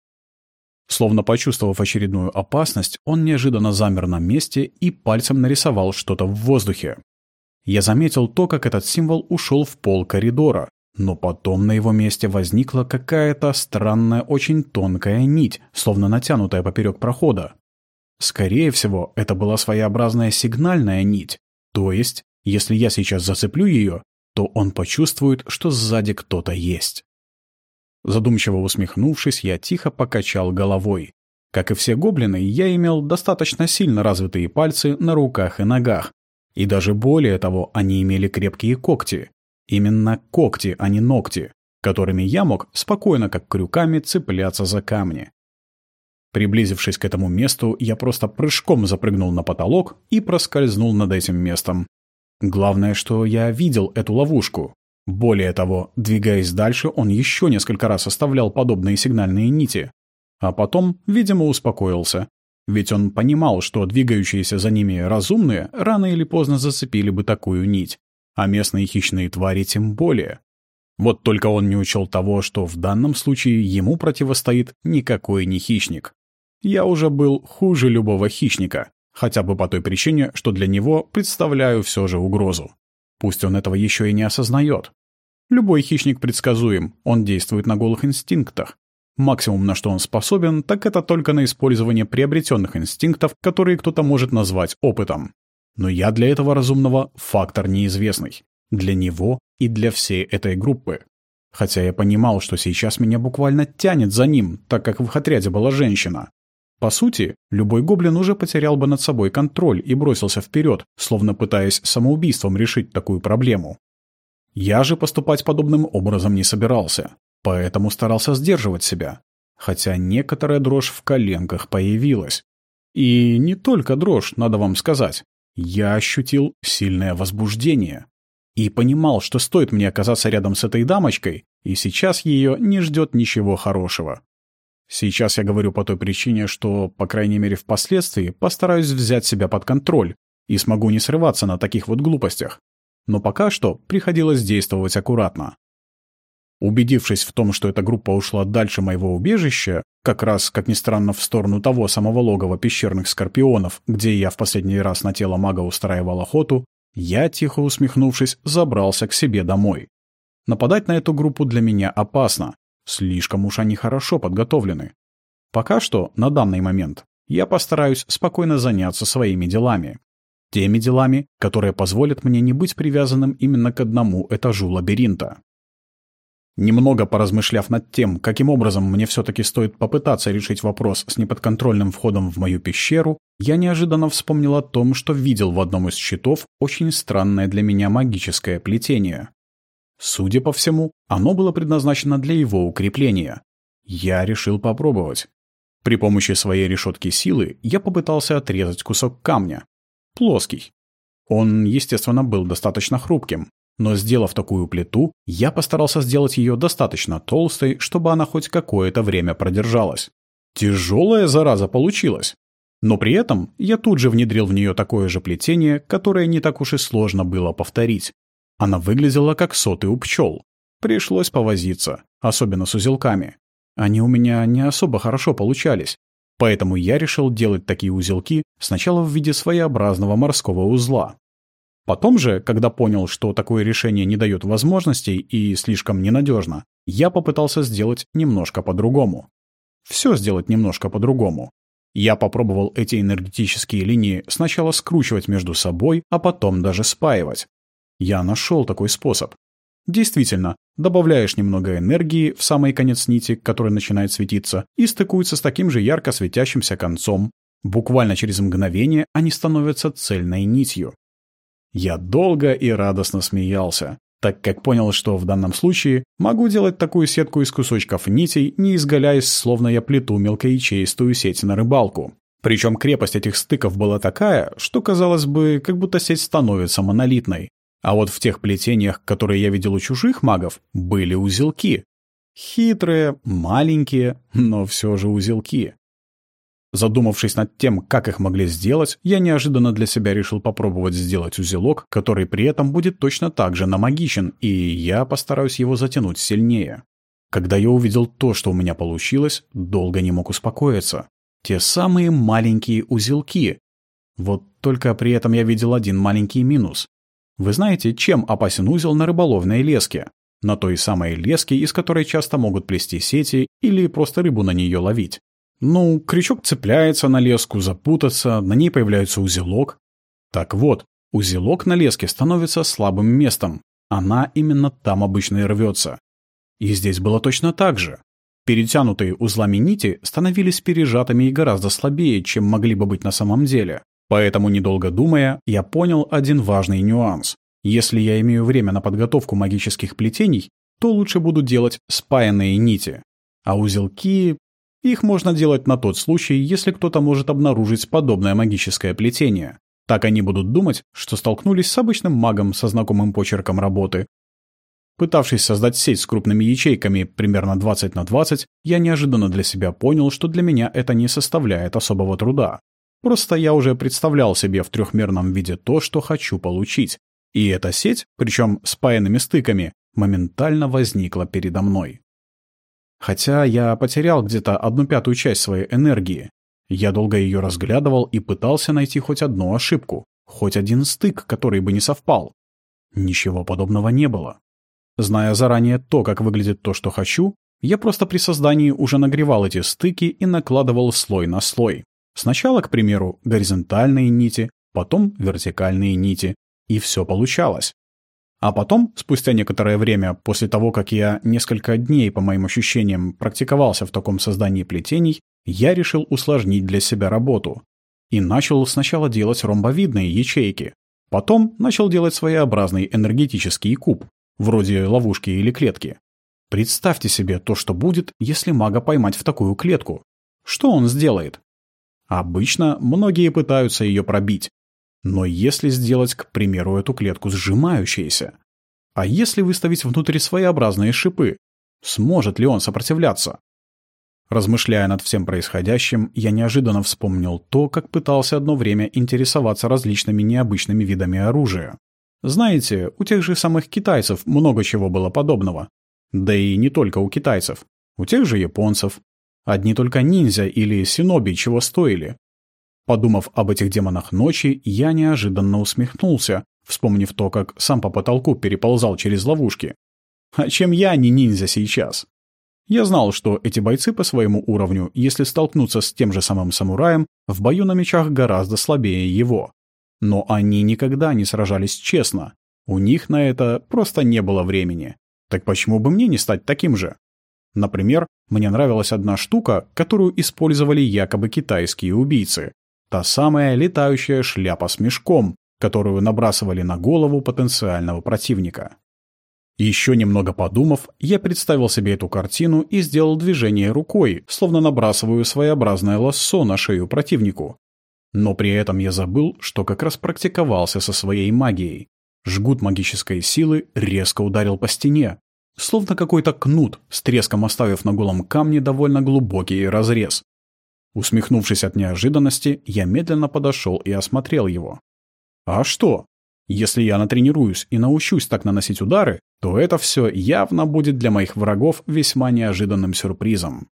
Словно почувствовав очередную опасность, он неожиданно замер на месте и пальцем нарисовал что-то в воздухе. Я заметил то, как этот символ ушел в пол коридора, но потом на его месте возникла какая-то странная, очень тонкая нить, словно натянутая поперек прохода. Скорее всего, это была своеобразная сигнальная нить. То есть, если я сейчас зацеплю ее, то он почувствует, что сзади кто-то есть. Задумчиво усмехнувшись, я тихо покачал головой. Как и все гоблины, я имел достаточно сильно развитые пальцы на руках и ногах. И даже более того, они имели крепкие когти. Именно когти, а не ногти, которыми я мог спокойно, как крюками, цепляться за камни. Приблизившись к этому месту, я просто прыжком запрыгнул на потолок и проскользнул над этим местом. Главное, что я видел эту ловушку. Более того, двигаясь дальше, он еще несколько раз оставлял подобные сигнальные нити. А потом, видимо, успокоился. Ведь он понимал, что двигающиеся за ними разумные рано или поздно зацепили бы такую нить а местные хищные твари тем более. Вот только он не учел того, что в данном случае ему противостоит никакой не хищник. Я уже был хуже любого хищника, хотя бы по той причине, что для него представляю все же угрозу. Пусть он этого еще и не осознает. Любой хищник предсказуем, он действует на голых инстинктах. Максимум, на что он способен, так это только на использование приобретенных инстинктов, которые кто-то может назвать опытом. Но я для этого разумного фактор неизвестный. Для него и для всей этой группы. Хотя я понимал, что сейчас меня буквально тянет за ним, так как в их отряде была женщина. По сути, любой гоблин уже потерял бы над собой контроль и бросился вперед, словно пытаясь самоубийством решить такую проблему. Я же поступать подобным образом не собирался, поэтому старался сдерживать себя. Хотя некоторая дрожь в коленках появилась. И не только дрожь, надо вам сказать. Я ощутил сильное возбуждение и понимал, что стоит мне оказаться рядом с этой дамочкой, и сейчас ее не ждет ничего хорошего. Сейчас я говорю по той причине, что, по крайней мере впоследствии, постараюсь взять себя под контроль и смогу не срываться на таких вот глупостях. Но пока что приходилось действовать аккуратно. Убедившись в том, что эта группа ушла дальше моего убежища, как раз, как ни странно, в сторону того самого логова пещерных скорпионов, где я в последний раз на тело мага устраивал охоту, я, тихо усмехнувшись, забрался к себе домой. Нападать на эту группу для меня опасно. Слишком уж они хорошо подготовлены. Пока что, на данный момент, я постараюсь спокойно заняться своими делами. Теми делами, которые позволят мне не быть привязанным именно к одному этажу лабиринта. Немного поразмышляв над тем, каким образом мне все-таки стоит попытаться решить вопрос с неподконтрольным входом в мою пещеру, я неожиданно вспомнил о том, что видел в одном из щитов очень странное для меня магическое плетение. Судя по всему, оно было предназначено для его укрепления. Я решил попробовать. При помощи своей решетки силы я попытался отрезать кусок камня. Плоский. Он, естественно, был достаточно хрупким, но сделав такую плиту, я постарался сделать ее достаточно толстой, чтобы она хоть какое-то время продержалась. Тяжелая зараза получилась. Но при этом я тут же внедрил в нее такое же плетение, которое не так уж и сложно было повторить. Она выглядела как соты у пчел. Пришлось повозиться, особенно с узелками. Они у меня не особо хорошо получались, поэтому я решил делать такие узелки сначала в виде своеобразного морского узла. Потом же, когда понял, что такое решение не дает возможностей и слишком ненадежно, я попытался сделать немножко по-другому. Все сделать немножко по-другому. Я попробовал эти энергетические линии сначала скручивать между собой, а потом даже спаивать. Я нашел такой способ. Действительно, добавляешь немного энергии в самый конец нити, который начинает светиться, и стыкуется с таким же ярко светящимся концом. Буквально через мгновение они становятся цельной нитью. Я долго и радостно смеялся, так как понял, что в данном случае могу делать такую сетку из кусочков нитей, не изгаляясь, словно я плету мелкоячеистую сеть на рыбалку. Причем крепость этих стыков была такая, что казалось бы, как будто сеть становится монолитной. А вот в тех плетениях, которые я видел у чужих магов, были узелки. Хитрые, маленькие, но все же узелки. Задумавшись над тем, как их могли сделать, я неожиданно для себя решил попробовать сделать узелок, который при этом будет точно так же намагичен, и я постараюсь его затянуть сильнее. Когда я увидел то, что у меня получилось, долго не мог успокоиться. Те самые маленькие узелки. Вот только при этом я видел один маленький минус. Вы знаете, чем опасен узел на рыболовной леске? На той самой леске, из которой часто могут плести сети или просто рыбу на нее ловить. Ну, крючок цепляется на леску, запутаться, на ней появляется узелок. Так вот, узелок на леске становится слабым местом. Она именно там обычно и рвется. И здесь было точно так же. Перетянутые узлами нити становились пережатыми и гораздо слабее, чем могли бы быть на самом деле. Поэтому, недолго думая, я понял один важный нюанс. Если я имею время на подготовку магических плетений, то лучше буду делать спаянные нити. А узелки их можно делать на тот случай, если кто-то может обнаружить подобное магическое плетение. Так они будут думать, что столкнулись с обычным магом со знакомым почерком работы. Пытавшись создать сеть с крупными ячейками примерно 20 на 20, я неожиданно для себя понял, что для меня это не составляет особого труда. Просто я уже представлял себе в трехмерном виде то, что хочу получить. И эта сеть, причем спаянными стыками, моментально возникла передо мной. Хотя я потерял где-то одну пятую часть своей энергии. Я долго ее разглядывал и пытался найти хоть одну ошибку, хоть один стык, который бы не совпал. Ничего подобного не было. Зная заранее то, как выглядит то, что хочу, я просто при создании уже нагревал эти стыки и накладывал слой на слой. Сначала, к примеру, горизонтальные нити, потом вертикальные нити, и все получалось. А потом, спустя некоторое время, после того, как я несколько дней, по моим ощущениям, практиковался в таком создании плетений, я решил усложнить для себя работу. И начал сначала делать ромбовидные ячейки. Потом начал делать своеобразный энергетический куб, вроде ловушки или клетки. Представьте себе то, что будет, если мага поймать в такую клетку. Что он сделает? Обычно многие пытаются ее пробить, но если сделать, к примеру, эту клетку сжимающейся, а если выставить внутрь своеобразные шипы, сможет ли он сопротивляться? Размышляя над всем происходящим, я неожиданно вспомнил то, как пытался одно время интересоваться различными необычными видами оружия. Знаете, у тех же самых китайцев много чего было подобного. Да и не только у китайцев. У тех же японцев. Одни только ниндзя или синоби чего стоили. Подумав об этих демонах ночи, я неожиданно усмехнулся, вспомнив то, как сам по потолку переползал через ловушки. А чем я не ниндзя сейчас? Я знал, что эти бойцы по своему уровню, если столкнуться с тем же самым самураем, в бою на мечах гораздо слабее его. Но они никогда не сражались честно. У них на это просто не было времени. Так почему бы мне не стать таким же? Например, мне нравилась одна штука, которую использовали якобы китайские убийцы. Та самая летающая шляпа с мешком, которую набрасывали на голову потенциального противника. Еще немного подумав, я представил себе эту картину и сделал движение рукой, словно набрасываю своеобразное лассо на шею противнику. Но при этом я забыл, что как раз практиковался со своей магией. Жгут магической силы резко ударил по стене, словно какой-то кнут, с треском оставив на голом камне довольно глубокий разрез. Усмехнувшись от неожиданности, я медленно подошел и осмотрел его. А что? Если я натренируюсь и научусь так наносить удары, то это все явно будет для моих врагов весьма неожиданным сюрпризом.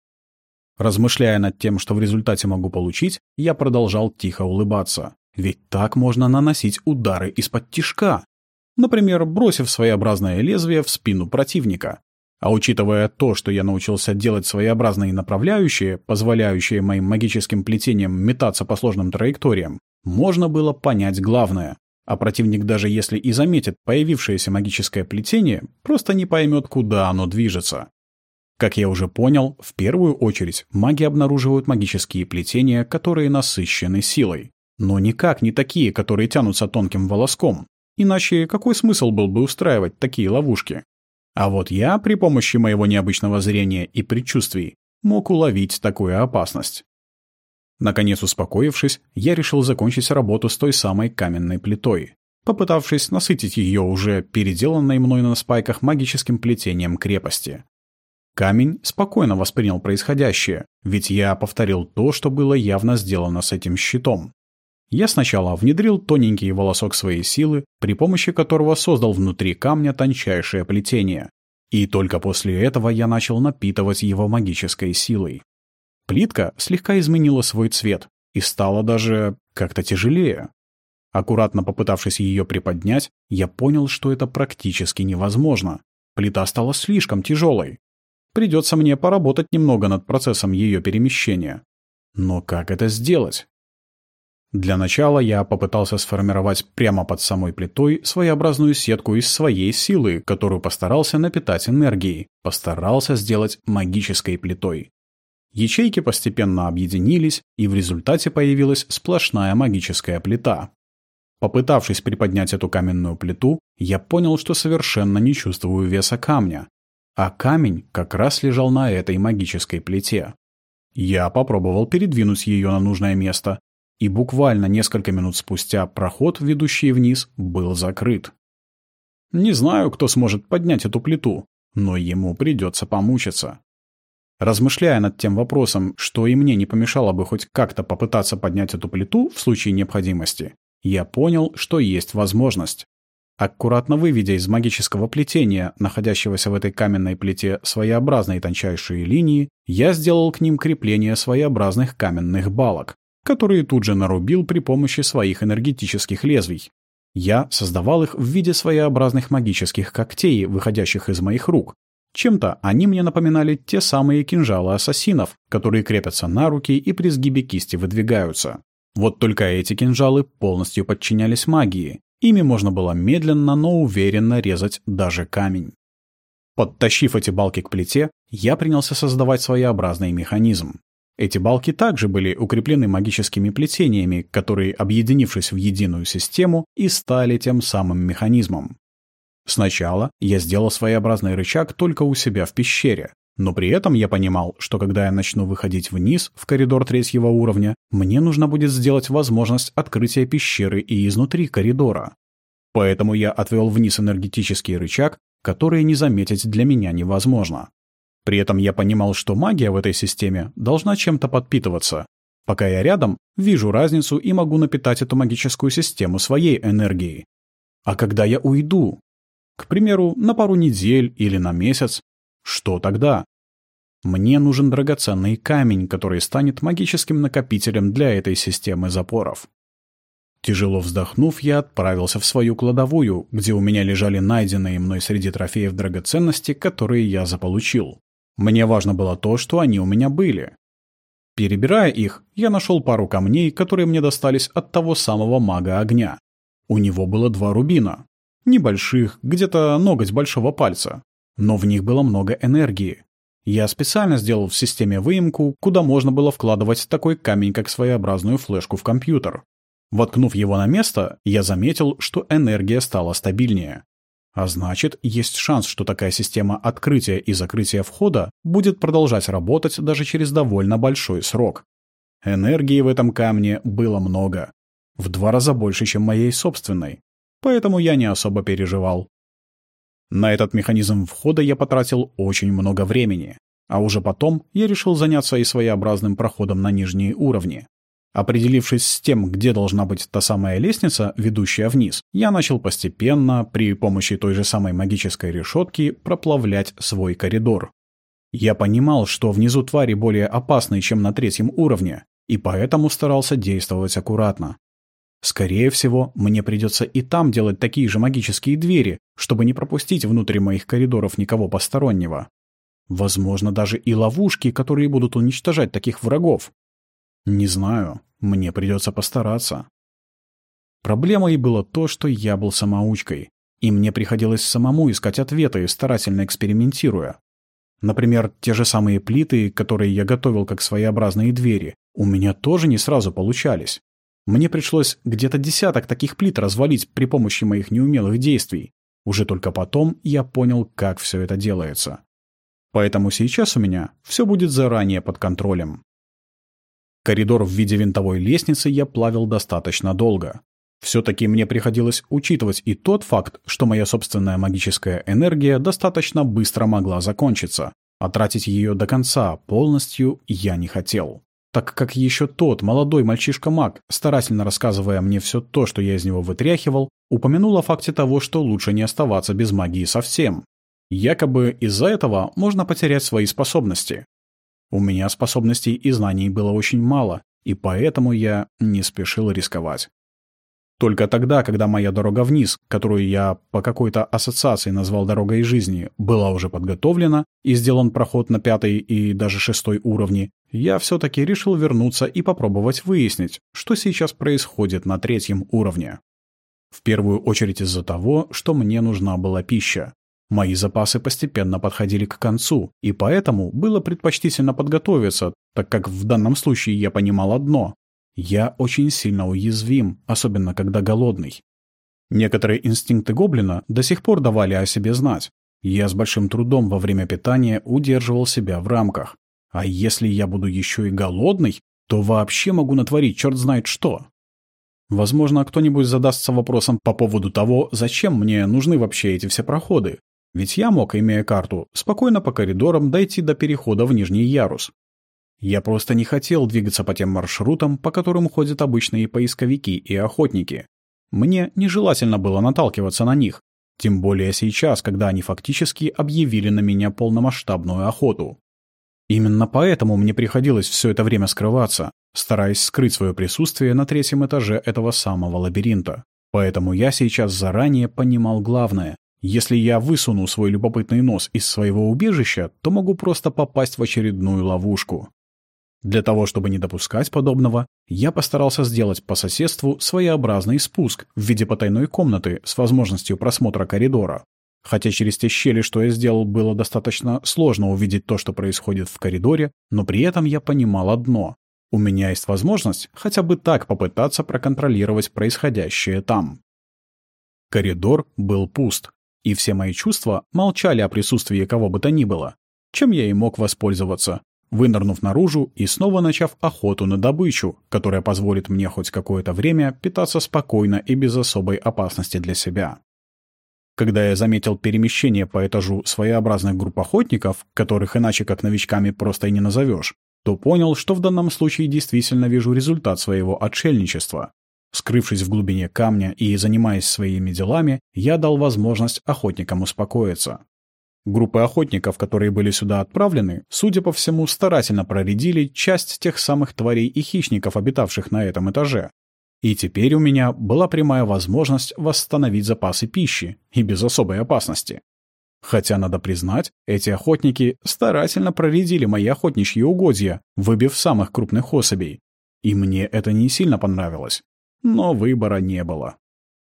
Размышляя над тем, что в результате могу получить, я продолжал тихо улыбаться. Ведь так можно наносить удары из-под тишка. Например, бросив своеобразное лезвие в спину противника. А учитывая то, что я научился делать своеобразные направляющие, позволяющие моим магическим плетениям метаться по сложным траекториям, можно было понять главное. А противник даже если и заметит появившееся магическое плетение, просто не поймет, куда оно движется. Как я уже понял, в первую очередь маги обнаруживают магические плетения, которые насыщены силой. Но никак не такие, которые тянутся тонким волоском. Иначе какой смысл был бы устраивать такие ловушки? А вот я при помощи моего необычного зрения и предчувствий мог уловить такую опасность. Наконец успокоившись, я решил закончить работу с той самой каменной плитой, попытавшись насытить ее уже переделанной мной на спайках магическим плетением крепости. Камень спокойно воспринял происходящее, ведь я повторил то, что было явно сделано с этим щитом. Я сначала внедрил тоненький волосок своей силы, при помощи которого создал внутри камня тончайшее плетение. И только после этого я начал напитывать его магической силой. Плитка слегка изменила свой цвет и стала даже как-то тяжелее. Аккуратно попытавшись ее приподнять, я понял, что это практически невозможно. Плита стала слишком тяжелой. Придется мне поработать немного над процессом ее перемещения. Но как это сделать? Для начала я попытался сформировать прямо под самой плитой своеобразную сетку из своей силы, которую постарался напитать энергией, постарался сделать магической плитой. Ячейки постепенно объединились, и в результате появилась сплошная магическая плита. Попытавшись приподнять эту каменную плиту, я понял, что совершенно не чувствую веса камня. А камень как раз лежал на этой магической плите. Я попробовал передвинуть ее на нужное место, и буквально несколько минут спустя проход, ведущий вниз, был закрыт. Не знаю, кто сможет поднять эту плиту, но ему придется помучиться. Размышляя над тем вопросом, что и мне не помешало бы хоть как-то попытаться поднять эту плиту в случае необходимости, я понял, что есть возможность. Аккуратно выведя из магического плетения, находящегося в этой каменной плите, своеобразные тончайшие линии, я сделал к ним крепление своеобразных каменных балок, которые тут же нарубил при помощи своих энергетических лезвий. Я создавал их в виде своеобразных магических когтей, выходящих из моих рук, чем-то они мне напоминали те самые кинжалы ассасинов, которые крепятся на руки и при сгибе кисти выдвигаются. Вот только эти кинжалы полностью подчинялись магии. Ими можно было медленно, но уверенно резать даже камень. Подтащив эти балки к плите, я принялся создавать своеобразный механизм. Эти балки также были укреплены магическими плетениями, которые, объединившись в единую систему, и стали тем самым механизмом. Сначала я сделал своеобразный рычаг только у себя в пещере, но при этом я понимал, что когда я начну выходить вниз, в коридор третьего уровня, мне нужно будет сделать возможность открытия пещеры и изнутри коридора. Поэтому я отвел вниз энергетический рычаг, который не заметить для меня невозможно. При этом я понимал, что магия в этой системе должна чем-то подпитываться. Пока я рядом, вижу разницу и могу напитать эту магическую систему своей энергией. А когда я уйду, к примеру, на пару недель или на месяц. Что тогда? Мне нужен драгоценный камень, который станет магическим накопителем для этой системы запоров. Тяжело вздохнув, я отправился в свою кладовую, где у меня лежали найденные мной среди трофеев драгоценности, которые я заполучил. Мне важно было то, что они у меня были. Перебирая их, я нашел пару камней, которые мне достались от того самого мага огня. У него было два рубина. Небольших, где-то ноготь большого пальца. Но в них было много энергии. Я специально сделал в системе выемку, куда можно было вкладывать такой камень, как своеобразную флешку в компьютер. Воткнув его на место, я заметил, что энергия стала стабильнее. А значит, есть шанс, что такая система открытия и закрытия входа будет продолжать работать даже через довольно большой срок. Энергии в этом камне было много. В два раза больше, чем моей собственной. Поэтому я не особо переживал. На этот механизм входа я потратил очень много времени. А уже потом я решил заняться и своеобразным проходом на нижние уровни. Определившись с тем, где должна быть та самая лестница, ведущая вниз, я начал постепенно, при помощи той же самой магической решетки, проплавлять свой коридор. Я понимал, что внизу твари более опасны, чем на третьем уровне, и поэтому старался действовать аккуратно. Скорее всего, мне придется и там делать такие же магические двери, чтобы не пропустить внутрь моих коридоров никого постороннего. Возможно, даже и ловушки, которые будут уничтожать таких врагов. Не знаю, мне придется постараться. Проблемой было то, что я был самоучкой, и мне приходилось самому искать ответы, старательно экспериментируя. Например, те же самые плиты, которые я готовил как своеобразные двери, у меня тоже не сразу получались. Мне пришлось где-то десяток таких плит развалить при помощи моих неумелых действий. Уже только потом я понял, как все это делается. Поэтому сейчас у меня все будет заранее под контролем. Коридор в виде винтовой лестницы я плавил достаточно долго. Все-таки мне приходилось учитывать и тот факт, что моя собственная магическая энергия достаточно быстро могла закончиться, а тратить ее до конца полностью я не хотел. Так как еще тот молодой мальчишка-маг, старательно рассказывая мне все то, что я из него вытряхивал, упомянул о факте того, что лучше не оставаться без магии совсем. Якобы из-за этого можно потерять свои способности. У меня способностей и знаний было очень мало, и поэтому я не спешил рисковать. Только тогда, когда моя дорога вниз, которую я по какой-то ассоциации назвал дорогой жизни, была уже подготовлена и сделан проход на пятый и даже шестой уровни, я все-таки решил вернуться и попробовать выяснить, что сейчас происходит на третьем уровне. В первую очередь из-за того, что мне нужна была пища. Мои запасы постепенно подходили к концу, и поэтому было предпочтительно подготовиться, так как в данном случае я понимал одно — я очень сильно уязвим, особенно когда голодный. Некоторые инстинкты гоблина до сих пор давали о себе знать. Я с большим трудом во время питания удерживал себя в рамках. А если я буду еще и голодный, то вообще могу натворить черт знает что. Возможно, кто-нибудь задастся вопросом по поводу того, зачем мне нужны вообще эти все проходы. Ведь я мог, имея карту, спокойно по коридорам дойти до перехода в нижний ярус. Я просто не хотел двигаться по тем маршрутам, по которым ходят обычные поисковики и охотники. Мне нежелательно было наталкиваться на них, тем более сейчас, когда они фактически объявили на меня полномасштабную охоту. Именно поэтому мне приходилось все это время скрываться, стараясь скрыть свое присутствие на третьем этаже этого самого лабиринта. Поэтому я сейчас заранее понимал главное. Если я высуну свой любопытный нос из своего убежища, то могу просто попасть в очередную ловушку. Для того, чтобы не допускать подобного, я постарался сделать по соседству своеобразный спуск в виде потайной комнаты с возможностью просмотра коридора. Хотя через те щели, что я сделал, было достаточно сложно увидеть то, что происходит в коридоре, но при этом я понимал одно. У меня есть возможность хотя бы так попытаться проконтролировать происходящее там. Коридор был пуст и все мои чувства молчали о присутствии кого бы то ни было, чем я и мог воспользоваться, вынырнув наружу и снова начав охоту на добычу, которая позволит мне хоть какое-то время питаться спокойно и без особой опасности для себя. Когда я заметил перемещение по этажу своеобразных групп охотников, которых иначе как новичками просто и не назовешь, то понял, что в данном случае действительно вижу результат своего отшельничества. Скрывшись в глубине камня и занимаясь своими делами, я дал возможность охотникам успокоиться. Группы охотников, которые были сюда отправлены, судя по всему, старательно проредили часть тех самых тварей и хищников, обитавших на этом этаже. И теперь у меня была прямая возможность восстановить запасы пищи, и без особой опасности. Хотя, надо признать, эти охотники старательно проредили мои охотничьи угодья, выбив самых крупных особей. И мне это не сильно понравилось. Но выбора не было.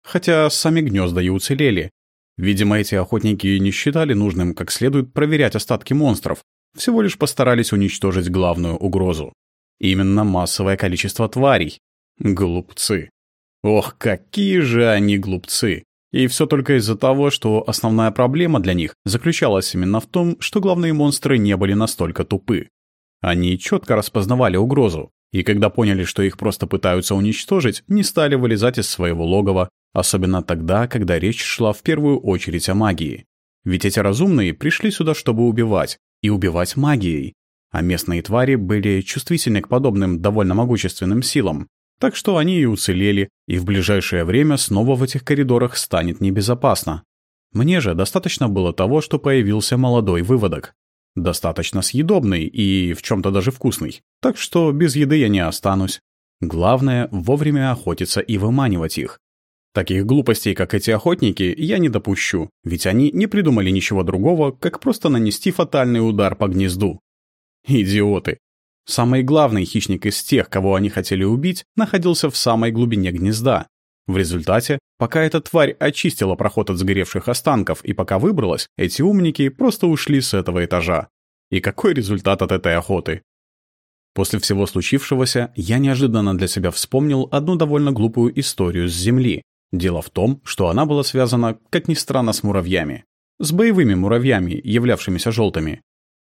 Хотя сами гнезда и уцелели. Видимо, эти охотники не считали нужным как следует проверять остатки монстров, всего лишь постарались уничтожить главную угрозу. Именно массовое количество тварей. Глупцы. Ох, какие же они глупцы. И все только из-за того, что основная проблема для них заключалась именно в том, что главные монстры не были настолько тупы. Они четко распознавали угрозу, и когда поняли, что их просто пытаются уничтожить, не стали вылезать из своего логова, особенно тогда, когда речь шла в первую очередь о магии. Ведь эти разумные пришли сюда, чтобы убивать, и убивать магией. А местные твари были чувствительны к подобным довольно могущественным силам, так что они и уцелели, и в ближайшее время снова в этих коридорах станет небезопасно. Мне же достаточно было того, что появился молодой выводок. Достаточно съедобный и в чем-то даже вкусный. Так что без еды я не останусь. Главное — вовремя охотиться и выманивать их. Таких глупостей, как эти охотники, я не допущу, ведь они не придумали ничего другого, как просто нанести фатальный удар по гнезду. Идиоты. Самый главный хищник из тех, кого они хотели убить, находился в самой глубине гнезда. В результате, пока эта тварь очистила проход от сгоревших останков и пока выбралась, эти умники просто ушли с этого этажа. И какой результат от этой охоты? После всего случившегося я неожиданно для себя вспомнил одну довольно глупую историю с Земли. Дело в том, что она была связана, как ни странно, с муравьями. С боевыми муравьями, являвшимися желтыми.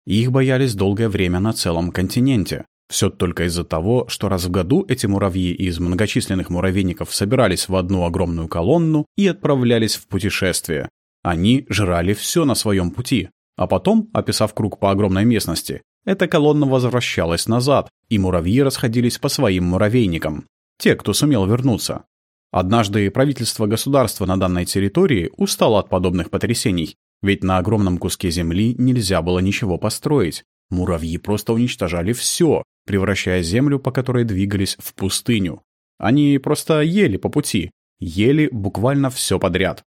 Их боялись долгое время на целом континенте. Все только из-за того, что раз в году эти муравьи из многочисленных муравейников собирались в одну огромную колонну и отправлялись в путешествие. Они жрали все на своем пути. А потом, описав круг по огромной местности, эта колонна возвращалась назад, и муравьи расходились по своим муравейникам. Те, кто сумел вернуться. Однажды правительство государства на данной территории устало от подобных потрясений ведь на огромном куске земли нельзя было ничего построить. Муравьи просто уничтожали все, превращая землю, по которой двигались, в пустыню. Они просто ели по пути, ели буквально все подряд.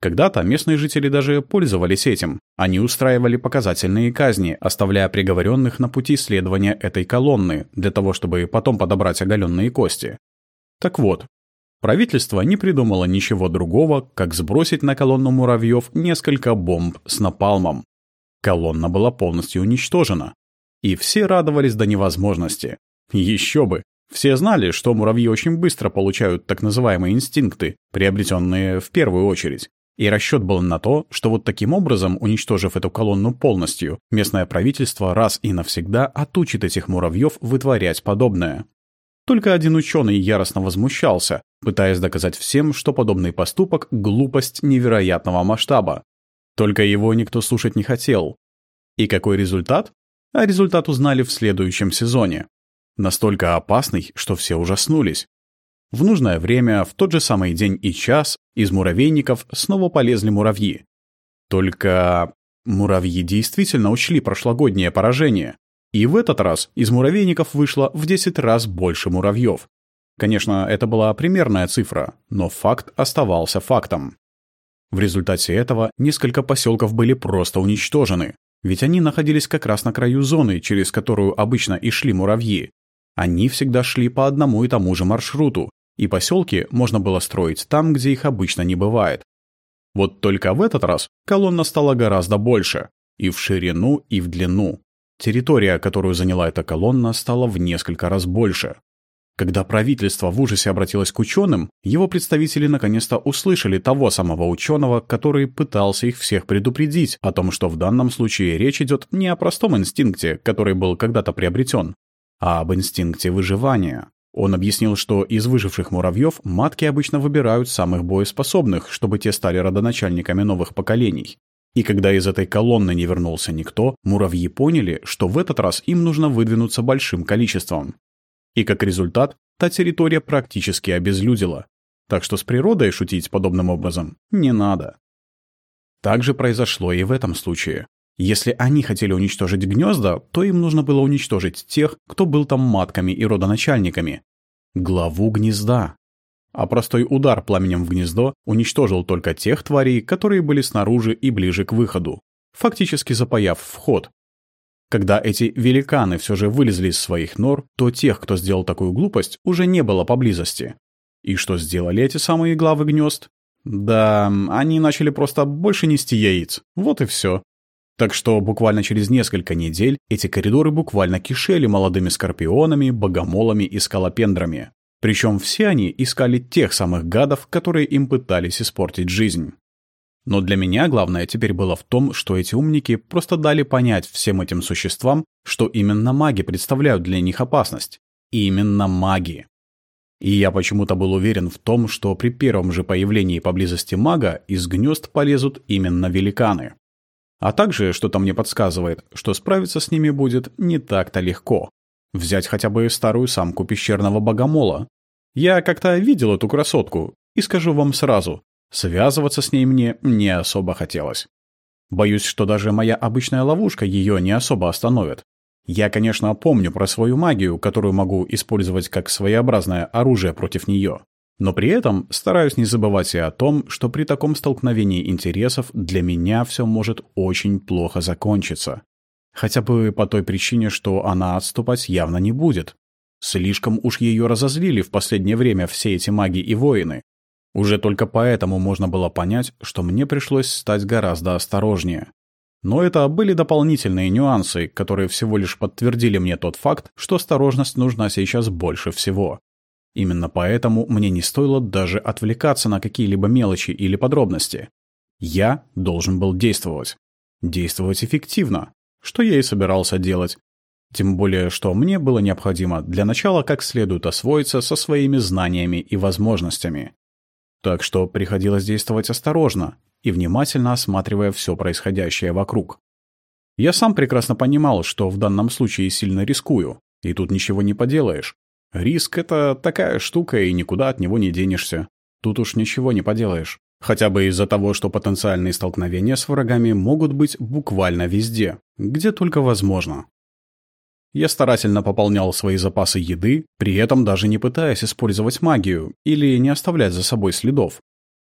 Когда-то местные жители даже пользовались этим. Они устраивали показательные казни, оставляя приговоренных на пути следования этой колонны, для того, чтобы потом подобрать оголенные кости. Так вот, Правительство не придумало ничего другого, как сбросить на колонну муравьев несколько бомб с напалмом. Колонна была полностью уничтожена. И все радовались до невозможности. Еще бы! Все знали, что муравьи очень быстро получают так называемые инстинкты, приобретенные в первую очередь. И расчет был на то, что вот таким образом, уничтожив эту колонну полностью, местное правительство раз и навсегда отучит этих муравьев вытворять подобное. Только один ученый яростно возмущался, пытаясь доказать всем, что подобный поступок — глупость невероятного масштаба. Только его никто слушать не хотел. И какой результат? А результат узнали в следующем сезоне. Настолько опасный, что все ужаснулись. В нужное время, в тот же самый день и час, из муравейников снова полезли муравьи. Только муравьи действительно учли прошлогоднее поражение. И в этот раз из муравейников вышло в 10 раз больше муравьев. Конечно, это была примерная цифра, но факт оставался фактом. В результате этого несколько поселков были просто уничтожены, ведь они находились как раз на краю зоны, через которую обычно и шли муравьи. Они всегда шли по одному и тому же маршруту, и поселки можно было строить там, где их обычно не бывает. Вот только в этот раз колонна стала гораздо больше, и в ширину, и в длину. Территория, которую заняла эта колонна, стала в несколько раз больше. Когда правительство в ужасе обратилось к ученым, его представители наконец-то услышали того самого ученого, который пытался их всех предупредить о том, что в данном случае речь идет не о простом инстинкте, который был когда-то приобретен, а об инстинкте выживания. Он объяснил, что из выживших муравьев матки обычно выбирают самых боеспособных, чтобы те стали родоначальниками новых поколений. И когда из этой колонны не вернулся никто, муравьи поняли, что в этот раз им нужно выдвинуться большим количеством. И как результат, та территория практически обезлюдила. Так что с природой шутить подобным образом не надо. Так же произошло и в этом случае. Если они хотели уничтожить гнезда, то им нужно было уничтожить тех, кто был там матками и родоначальниками. Главу гнезда. А простой удар пламенем в гнездо уничтожил только тех тварей, которые были снаружи и ближе к выходу, фактически запаяв вход. Когда эти великаны все же вылезли из своих нор, то тех, кто сделал такую глупость, уже не было поблизости. И что сделали эти самые главы гнезд? Да, они начали просто больше нести яиц. Вот и все. Так что буквально через несколько недель эти коридоры буквально кишели молодыми скорпионами, богомолами и скалопендрами. Причем все они искали тех самых гадов, которые им пытались испортить жизнь. Но для меня главное теперь было в том, что эти умники просто дали понять всем этим существам, что именно маги представляют для них опасность. Именно маги. И я почему-то был уверен в том, что при первом же появлении поблизости мага из гнезд полезут именно великаны. А также что-то мне подсказывает, что справиться с ними будет не так-то легко. Взять хотя бы старую самку пещерного богомола. Я как-то видел эту красотку, и скажу вам сразу, связываться с ней мне не особо хотелось. Боюсь, что даже моя обычная ловушка ее не особо остановит. Я, конечно, помню про свою магию, которую могу использовать как своеобразное оружие против нее. Но при этом стараюсь не забывать и о том, что при таком столкновении интересов для меня все может очень плохо закончиться. Хотя бы по той причине, что она отступать явно не будет. Слишком уж ее разозлили в последнее время все эти маги и воины. Уже только поэтому можно было понять, что мне пришлось стать гораздо осторожнее. Но это были дополнительные нюансы, которые всего лишь подтвердили мне тот факт, что осторожность нужна сейчас больше всего. Именно поэтому мне не стоило даже отвлекаться на какие-либо мелочи или подробности. Я должен был действовать. Действовать эффективно, что я и собирался делать. Тем более, что мне было необходимо для начала как следует освоиться со своими знаниями и возможностями. Так что приходилось действовать осторожно и внимательно осматривая все происходящее вокруг. Я сам прекрасно понимал, что в данном случае сильно рискую, и тут ничего не поделаешь. Риск — это такая штука, и никуда от него не денешься. Тут уж ничего не поделаешь. Хотя бы из-за того, что потенциальные столкновения с врагами могут быть буквально везде, где только возможно. Я старательно пополнял свои запасы еды, при этом даже не пытаясь использовать магию или не оставлять за собой следов.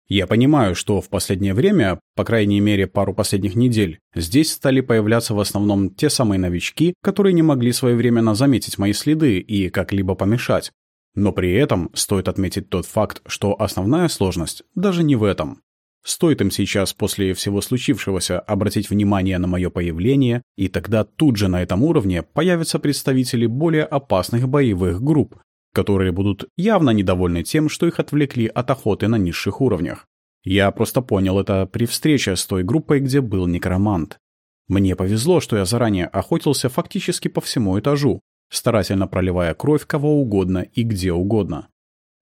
Я понимаю, что в последнее время, по крайней мере пару последних недель, здесь стали появляться в основном те самые новички, которые не могли своевременно заметить мои следы и как-либо помешать. Но при этом стоит отметить тот факт, что основная сложность даже не в этом. Стоит им сейчас после всего случившегося обратить внимание на мое появление, и тогда тут же на этом уровне появятся представители более опасных боевых групп, которые будут явно недовольны тем, что их отвлекли от охоты на низших уровнях. Я просто понял это при встрече с той группой, где был некромант. Мне повезло, что я заранее охотился фактически по всему этажу, старательно проливая кровь кого угодно и где угодно.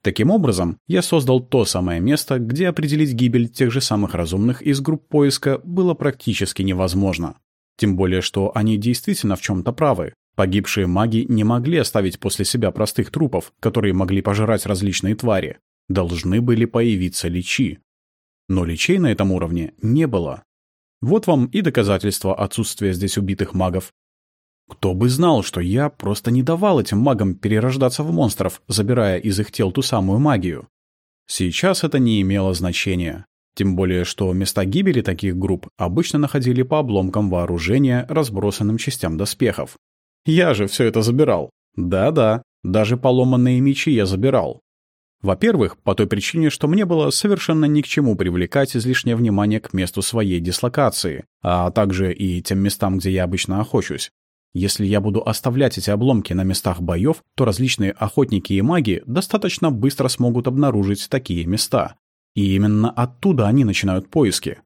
Таким образом, я создал то самое место, где определить гибель тех же самых разумных из групп поиска было практически невозможно. Тем более, что они действительно в чем-то правы. Погибшие маги не могли оставить после себя простых трупов, которые могли пожирать различные твари. Должны были появиться личи. Но личей на этом уровне не было. Вот вам и доказательство отсутствия здесь убитых магов. Кто бы знал, что я просто не давал этим магам перерождаться в монстров, забирая из их тел ту самую магию. Сейчас это не имело значения. Тем более, что места гибели таких групп обычно находили по обломкам вооружения, разбросанным частям доспехов. Я же все это забирал. Да-да, даже поломанные мечи я забирал. Во-первых, по той причине, что мне было совершенно ни к чему привлекать излишнее внимание к месту своей дислокации, а также и тем местам, где я обычно охочусь. Если я буду оставлять эти обломки на местах боев, то различные охотники и маги достаточно быстро смогут обнаружить такие места. И именно оттуда они начинают поиски.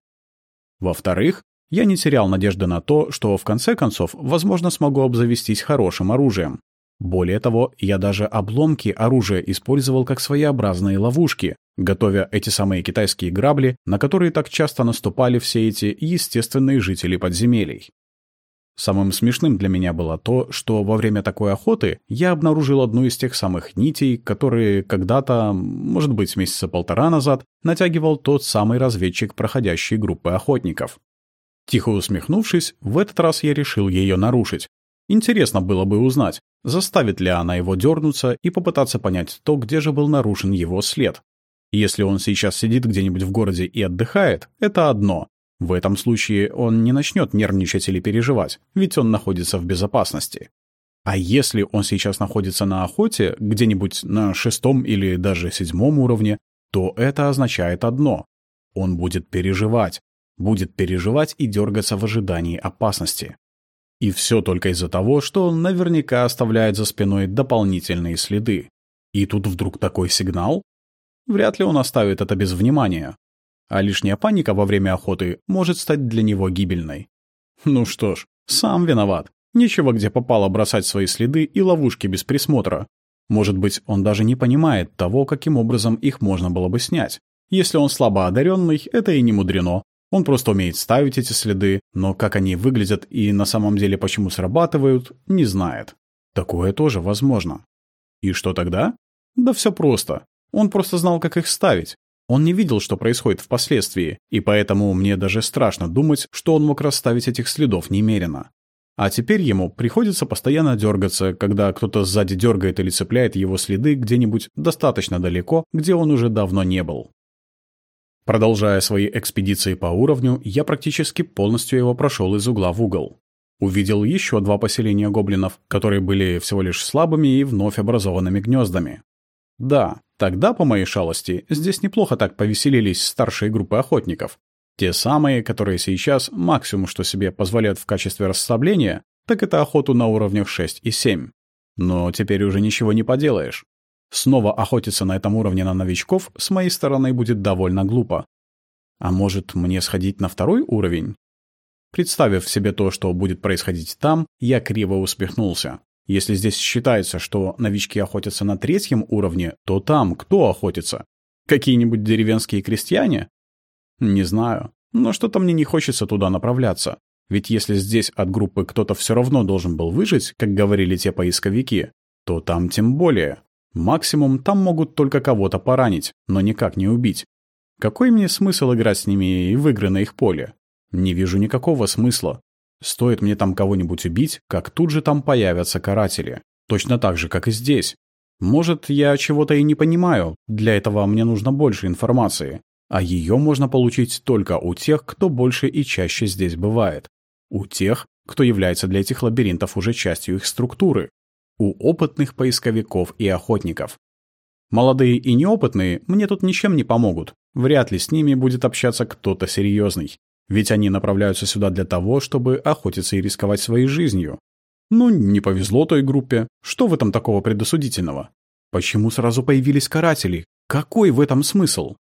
Во-вторых, я не терял надежды на то, что в конце концов, возможно, смогу обзавестись хорошим оружием. Более того, я даже обломки оружия использовал как своеобразные ловушки, готовя эти самые китайские грабли, на которые так часто наступали все эти естественные жители подземелий. Самым смешным для меня было то, что во время такой охоты я обнаружил одну из тех самых нитей, которые когда-то, может быть, месяца полтора назад, натягивал тот самый разведчик проходящей группы охотников. Тихо усмехнувшись, в этот раз я решил ее нарушить. Интересно было бы узнать, заставит ли она его дернуться и попытаться понять то, где же был нарушен его след. Если он сейчас сидит где-нибудь в городе и отдыхает, это одно. В этом случае он не начнет нервничать или переживать, ведь он находится в безопасности. А если он сейчас находится на охоте, где-нибудь на шестом или даже седьмом уровне, то это означает одно. Он будет переживать. Будет переживать и дергаться в ожидании опасности. И все только из-за того, что он наверняка оставляет за спиной дополнительные следы. И тут вдруг такой сигнал? Вряд ли он оставит это без внимания а лишняя паника во время охоты может стать для него гибельной. Ну что ж, сам виноват. Нечего где попало бросать свои следы и ловушки без присмотра. Может быть, он даже не понимает того, каким образом их можно было бы снять. Если он слабо одаренный, это и не мудрено. Он просто умеет ставить эти следы, но как они выглядят и на самом деле почему срабатывают, не знает. Такое тоже возможно. И что тогда? Да все просто. Он просто знал, как их ставить. Он не видел, что происходит впоследствии, и поэтому мне даже страшно думать, что он мог расставить этих следов немерено. А теперь ему приходится постоянно дергаться, когда кто-то сзади дергает или цепляет его следы где-нибудь достаточно далеко, где он уже давно не был. Продолжая свои экспедиции по уровню, я практически полностью его прошел из угла в угол. Увидел еще два поселения гоблинов, которые были всего лишь слабыми и вновь образованными гнездами. Да, тогда, по моей шалости, здесь неплохо так повеселились старшие группы охотников. Те самые, которые сейчас максимум, что себе позволяют в качестве расслабления, так это охоту на уровнях 6 и 7. Но теперь уже ничего не поделаешь. Снова охотиться на этом уровне на новичков с моей стороны будет довольно глупо. А может, мне сходить на второй уровень? Представив себе то, что будет происходить там, я криво усмехнулся. Если здесь считается, что новички охотятся на третьем уровне, то там кто охотится? Какие-нибудь деревенские крестьяне? Не знаю, но что-то мне не хочется туда направляться. Ведь если здесь от группы кто-то все равно должен был выжить, как говорили те поисковики, то там тем более. Максимум там могут только кого-то поранить, но никак не убить. Какой мне смысл играть с ними и в игры на их поле? Не вижу никакого смысла. Стоит мне там кого-нибудь убить, как тут же там появятся каратели. Точно так же, как и здесь. Может, я чего-то и не понимаю, для этого мне нужно больше информации. А ее можно получить только у тех, кто больше и чаще здесь бывает. У тех, кто является для этих лабиринтов уже частью их структуры. У опытных поисковиков и охотников. Молодые и неопытные мне тут ничем не помогут. Вряд ли с ними будет общаться кто-то серьезный. Ведь они направляются сюда для того, чтобы охотиться и рисковать своей жизнью. Ну, не повезло той группе. Что в этом такого предосудительного? Почему сразу появились каратели? Какой в этом смысл?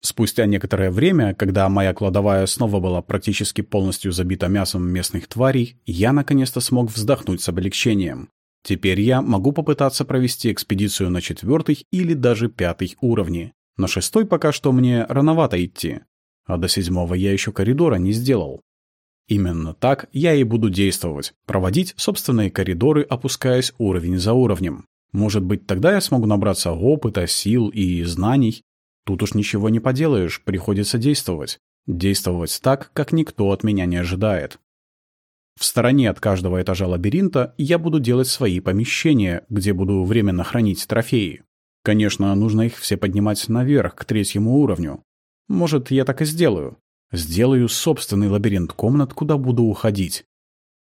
Спустя некоторое время, когда моя кладовая снова была практически полностью забита мясом местных тварей, я наконец-то смог вздохнуть с облегчением. Теперь я могу попытаться провести экспедицию на четвертый или даже пятый уровни. На шестой пока что мне рановато идти а до седьмого я еще коридора не сделал. Именно так я и буду действовать, проводить собственные коридоры, опускаясь уровень за уровнем. Может быть, тогда я смогу набраться опыта, сил и знаний. Тут уж ничего не поделаешь, приходится действовать. Действовать так, как никто от меня не ожидает. В стороне от каждого этажа лабиринта я буду делать свои помещения, где буду временно хранить трофеи. Конечно, нужно их все поднимать наверх, к третьему уровню. Может, я так и сделаю. Сделаю собственный лабиринт комнат, куда буду уходить.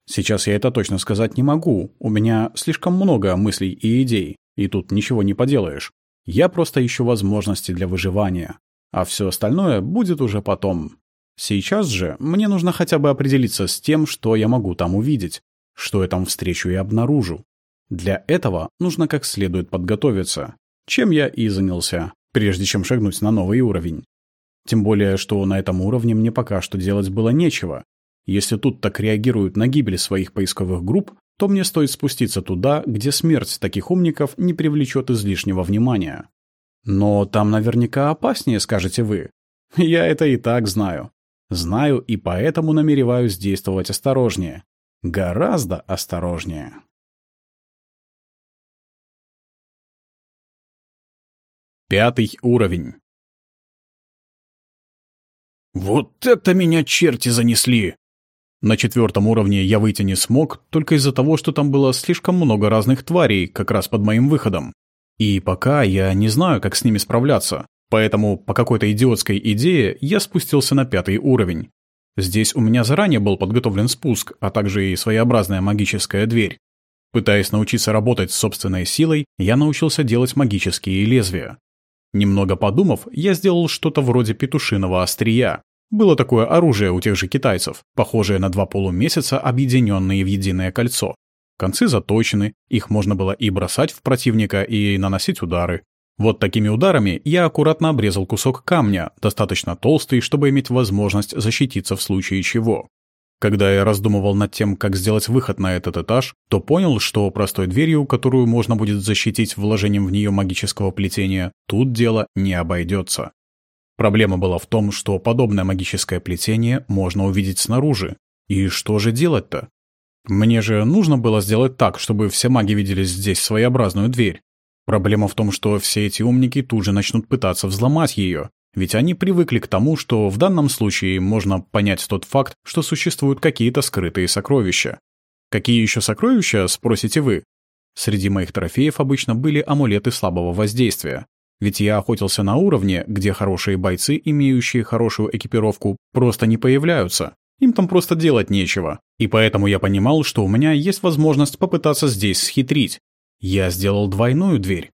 Сейчас я это точно сказать не могу. У меня слишком много мыслей и идей, и тут ничего не поделаешь. Я просто ищу возможности для выживания. А все остальное будет уже потом. Сейчас же мне нужно хотя бы определиться с тем, что я могу там увидеть, что я там встречу и обнаружу. Для этого нужно как следует подготовиться, чем я и занялся, прежде чем шагнуть на новый уровень. Тем более, что на этом уровне мне пока что делать было нечего. Если тут так реагируют на гибель своих поисковых групп, то мне стоит спуститься туда, где смерть таких умников не привлечет излишнего внимания. Но там наверняка опаснее, скажете вы. Я это и так знаю. Знаю и поэтому намереваюсь действовать осторожнее. Гораздо осторожнее. Пятый уровень. Вот это меня черти занесли! На четвертом уровне я выйти не смог, только из-за того, что там было слишком много разных тварей, как раз под моим выходом. И пока я не знаю, как с ними справляться. Поэтому по какой-то идиотской идее я спустился на пятый уровень. Здесь у меня заранее был подготовлен спуск, а также и своеобразная магическая дверь. Пытаясь научиться работать с собственной силой, я научился делать магические лезвия. Немного подумав, я сделал что-то вроде петушиного острия. Было такое оружие у тех же китайцев, похожее на два полумесяца, объединенные в единое кольцо. Концы заточены, их можно было и бросать в противника, и наносить удары. Вот такими ударами я аккуратно обрезал кусок камня, достаточно толстый, чтобы иметь возможность защититься в случае чего. Когда я раздумывал над тем, как сделать выход на этот этаж, то понял, что простой дверью, которую можно будет защитить вложением в нее магического плетения, тут дело не обойдется. Проблема была в том, что подобное магическое плетение можно увидеть снаружи. И что же делать-то? Мне же нужно было сделать так, чтобы все маги видели здесь своеобразную дверь. Проблема в том, что все эти умники тут же начнут пытаться взломать ее, ведь они привыкли к тому, что в данном случае можно понять тот факт, что существуют какие-то скрытые сокровища. Какие еще сокровища, спросите вы? Среди моих трофеев обычно были амулеты слабого воздействия. Ведь я охотился на уровне, где хорошие бойцы, имеющие хорошую экипировку, просто не появляются. Им там просто делать нечего. И поэтому я понимал, что у меня есть возможность попытаться здесь схитрить. Я сделал двойную дверь.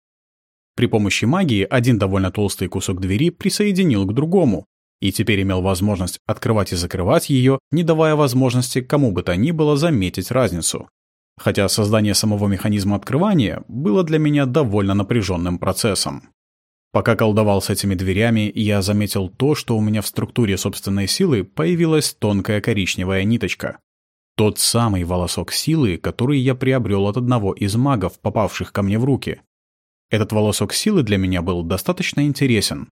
При помощи магии один довольно толстый кусок двери присоединил к другому, и теперь имел возможность открывать и закрывать ее, не давая возможности кому бы то ни было заметить разницу. Хотя создание самого механизма открывания было для меня довольно напряженным процессом. Пока колдовал с этими дверями, я заметил то, что у меня в структуре собственной силы появилась тонкая коричневая ниточка. Тот самый волосок силы, который я приобрел от одного из магов, попавших ко мне в руки. Этот волосок силы для меня был достаточно интересен.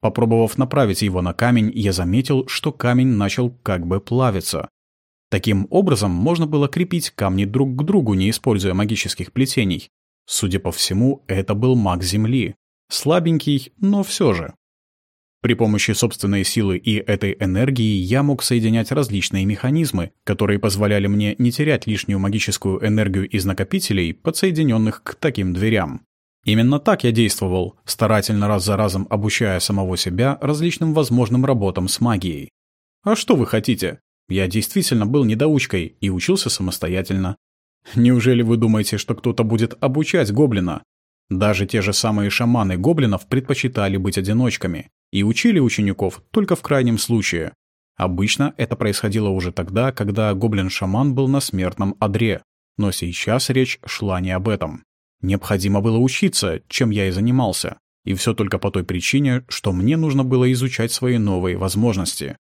Попробовав направить его на камень, я заметил, что камень начал как бы плавиться. Таким образом, можно было крепить камни друг к другу, не используя магических плетений. Судя по всему, это был маг Земли. Слабенький, но все же. При помощи собственной силы и этой энергии я мог соединять различные механизмы, которые позволяли мне не терять лишнюю магическую энергию из накопителей, подсоединенных к таким дверям. Именно так я действовал, старательно раз за разом обучая самого себя различным возможным работам с магией. А что вы хотите? Я действительно был недоучкой и учился самостоятельно. Неужели вы думаете, что кто-то будет обучать гоблина? Даже те же самые шаманы гоблинов предпочитали быть одиночками и учили учеников только в крайнем случае. Обычно это происходило уже тогда, когда гоблин-шаман был на смертном одре, но сейчас речь шла не об этом. Необходимо было учиться, чем я и занимался. И все только по той причине, что мне нужно было изучать свои новые возможности.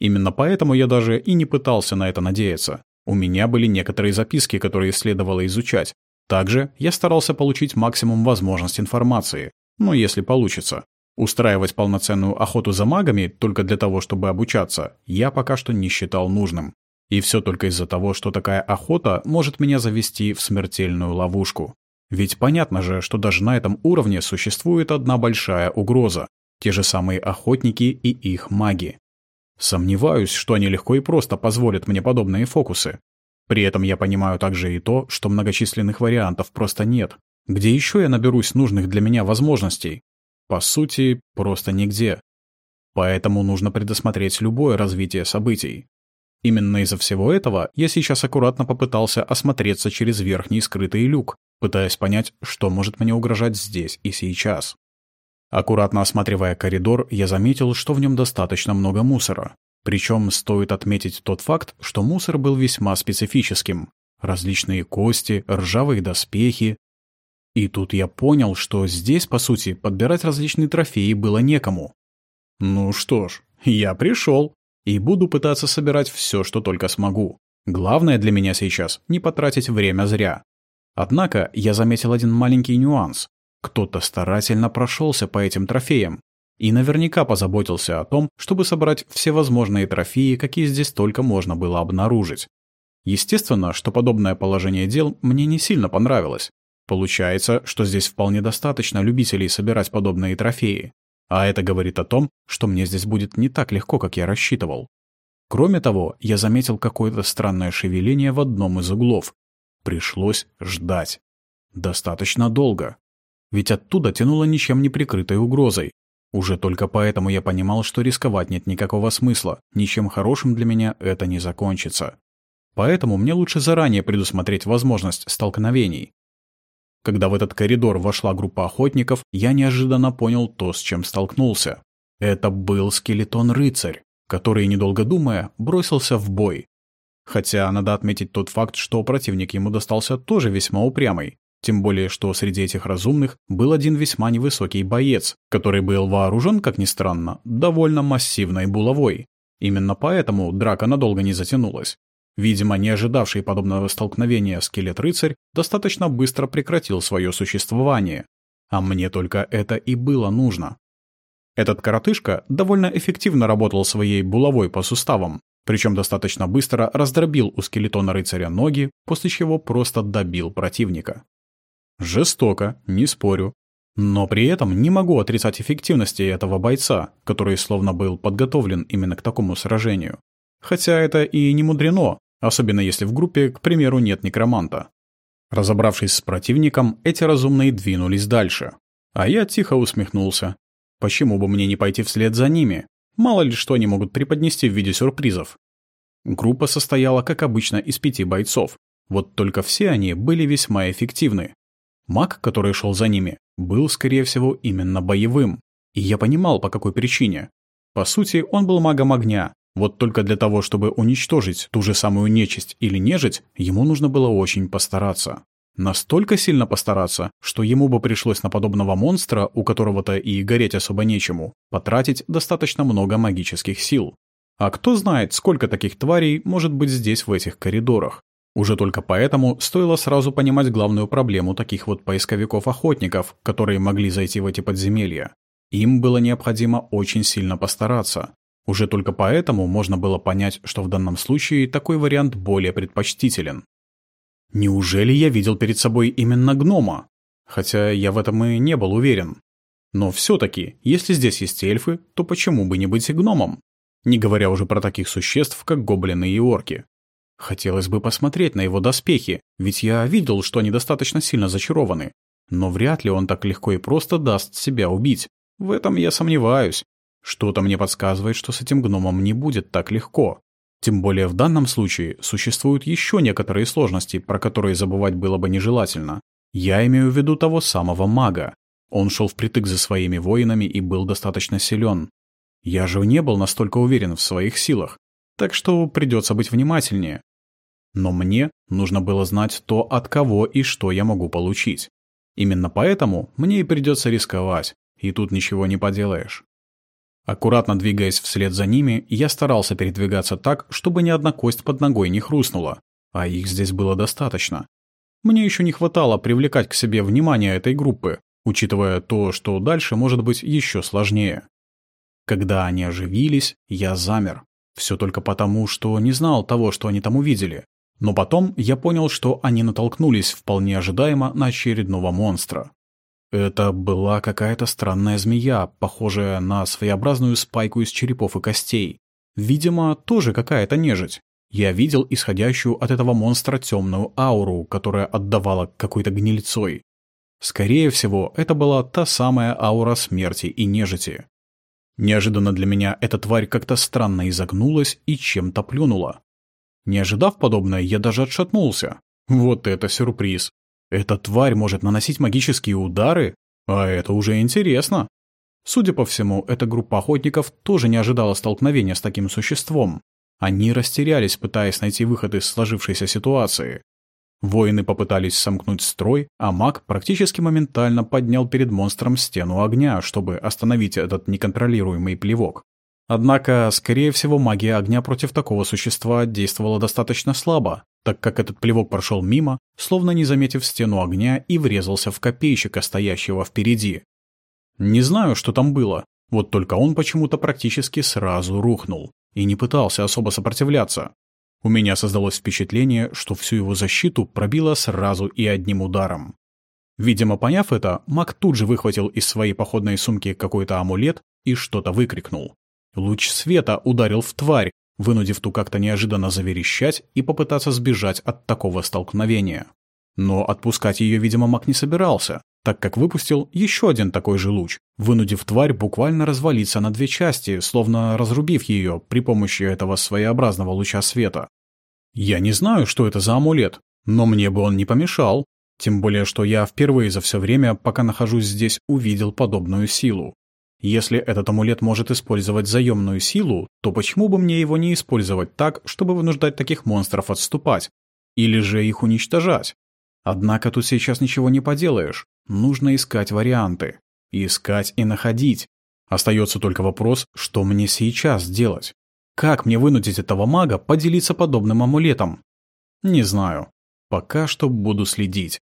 Именно поэтому я даже и не пытался на это надеяться. У меня были некоторые записки, которые следовало изучать. Также я старался получить максимум возможности информации. Ну, если получится. Устраивать полноценную охоту за магами только для того, чтобы обучаться, я пока что не считал нужным. И все только из-за того, что такая охота может меня завести в смертельную ловушку. Ведь понятно же, что даже на этом уровне существует одна большая угроза — те же самые охотники и их маги. Сомневаюсь, что они легко и просто позволят мне подобные фокусы. При этом я понимаю также и то, что многочисленных вариантов просто нет. Где еще я наберусь нужных для меня возможностей? По сути, просто нигде. Поэтому нужно предусмотреть любое развитие событий. Именно из-за всего этого я сейчас аккуратно попытался осмотреться через верхний скрытый люк, пытаясь понять, что может мне угрожать здесь и сейчас. Аккуратно осматривая коридор, я заметил, что в нем достаточно много мусора. Причем стоит отметить тот факт, что мусор был весьма специфическим. Различные кости, ржавые доспехи. И тут я понял, что здесь, по сути, подбирать различные трофеи было некому. Ну что ж, я пришел и буду пытаться собирать все, что только смогу. Главное для меня сейчас — не потратить время зря. Однако я заметил один маленький нюанс. Кто-то старательно прошелся по этим трофеям. И наверняка позаботился о том, чтобы собрать все возможные трофеи, какие здесь только можно было обнаружить. Естественно, что подобное положение дел мне не сильно понравилось. Получается, что здесь вполне достаточно любителей собирать подобные трофеи. А это говорит о том, что мне здесь будет не так легко, как я рассчитывал. Кроме того, я заметил какое-то странное шевеление в одном из углов. Пришлось ждать. Достаточно долго. Ведь оттуда тянуло ничем не прикрытой угрозой. Уже только поэтому я понимал, что рисковать нет никакого смысла, ничем хорошим для меня это не закончится. Поэтому мне лучше заранее предусмотреть возможность столкновений. Когда в этот коридор вошла группа охотников, я неожиданно понял то, с чем столкнулся. Это был скелетон-рыцарь, который, недолго думая, бросился в бой. Хотя надо отметить тот факт, что противник ему достался тоже весьма упрямый. Тем более, что среди этих разумных был один весьма невысокий боец, который был вооружен, как ни странно, довольно массивной булавой. Именно поэтому драка надолго не затянулась. Видимо, не ожидавший подобного столкновения скелет-рыцарь достаточно быстро прекратил свое существование. А мне только это и было нужно. Этот коротышка довольно эффективно работал своей булавой по суставам, причем достаточно быстро раздробил у скелетона рыцаря ноги, после чего просто добил противника. Жестоко, не спорю. Но при этом не могу отрицать эффективности этого бойца, который словно был подготовлен именно к такому сражению. Хотя это и не мудрено, особенно если в группе, к примеру, нет некроманта. Разобравшись с противником, эти разумные двинулись дальше. А я тихо усмехнулся. Почему бы мне не пойти вслед за ними? Мало ли что они могут преподнести в виде сюрпризов. Группа состояла, как обычно, из пяти бойцов. Вот только все они были весьма эффективны. Маг, который шел за ними, был, скорее всего, именно боевым. И я понимал, по какой причине. По сути, он был магом огня. Вот только для того, чтобы уничтожить ту же самую нечисть или нежить, ему нужно было очень постараться. Настолько сильно постараться, что ему бы пришлось на подобного монстра, у которого-то и гореть особо нечему, потратить достаточно много магических сил. А кто знает, сколько таких тварей может быть здесь в этих коридорах. Уже только поэтому стоило сразу понимать главную проблему таких вот поисковиков-охотников, которые могли зайти в эти подземелья. Им было необходимо очень сильно постараться. Уже только поэтому можно было понять, что в данном случае такой вариант более предпочтителен. Неужели я видел перед собой именно гнома? Хотя я в этом и не был уверен. Но все-таки, если здесь есть эльфы, то почему бы не быть и гномом? Не говоря уже про таких существ, как гоблины и орки. Хотелось бы посмотреть на его доспехи, ведь я видел, что они достаточно сильно зачарованы. Но вряд ли он так легко и просто даст себя убить. В этом я сомневаюсь. Что-то мне подсказывает, что с этим гномом не будет так легко. Тем более в данном случае существуют еще некоторые сложности, про которые забывать было бы нежелательно. Я имею в виду того самого мага. Он шел впритык за своими воинами и был достаточно силен. Я же не был настолько уверен в своих силах, так что придется быть внимательнее. Но мне нужно было знать то, от кого и что я могу получить. Именно поэтому мне и придется рисковать, и тут ничего не поделаешь. Аккуратно двигаясь вслед за ними, я старался передвигаться так, чтобы ни одна кость под ногой не хрустнула, а их здесь было достаточно. Мне еще не хватало привлекать к себе внимание этой группы, учитывая то, что дальше может быть еще сложнее. Когда они оживились, я замер. Все только потому, что не знал того, что они там увидели. Но потом я понял, что они натолкнулись вполне ожидаемо на очередного монстра. Это была какая-то странная змея, похожая на своеобразную спайку из черепов и костей. Видимо, тоже какая-то нежить. Я видел исходящую от этого монстра темную ауру, которая отдавала какой-то гнильцой. Скорее всего, это была та самая аура смерти и нежити. Неожиданно для меня эта тварь как-то странно изогнулась и чем-то плюнула. Не ожидав подобное, я даже отшатнулся. Вот это сюрприз. Эта тварь может наносить магические удары? А это уже интересно. Судя по всему, эта группа охотников тоже не ожидала столкновения с таким существом. Они растерялись, пытаясь найти выход из сложившейся ситуации. Воины попытались сомкнуть строй, а маг практически моментально поднял перед монстром стену огня, чтобы остановить этот неконтролируемый плевок. Однако, скорее всего, магия огня против такого существа действовала достаточно слабо, так как этот плевок прошел мимо, словно не заметив стену огня и врезался в копейщика, стоящего впереди. Не знаю, что там было. Вот только он почему-то практически сразу рухнул и не пытался особо сопротивляться. У меня создалось впечатление, что всю его защиту пробило сразу и одним ударом. Видимо, поняв это, маг тут же выхватил из своей походной сумки какой-то амулет и что-то выкрикнул. Луч света ударил в тварь, вынудив ту как-то неожиданно заверещать и попытаться сбежать от такого столкновения. Но отпускать ее, видимо, маг не собирался, так как выпустил еще один такой же луч, вынудив тварь буквально развалиться на две части, словно разрубив ее при помощи этого своеобразного луча света. Я не знаю, что это за амулет, но мне бы он не помешал. Тем более, что я впервые за все время, пока нахожусь здесь, увидел подобную силу. Если этот амулет может использовать заемную силу, то почему бы мне его не использовать так, чтобы вынуждать таких монстров отступать? Или же их уничтожать? Однако тут сейчас ничего не поделаешь. Нужно искать варианты. Искать и находить. Остается только вопрос, что мне сейчас делать. Как мне вынудить этого мага поделиться подобным амулетом? Не знаю. Пока что буду следить.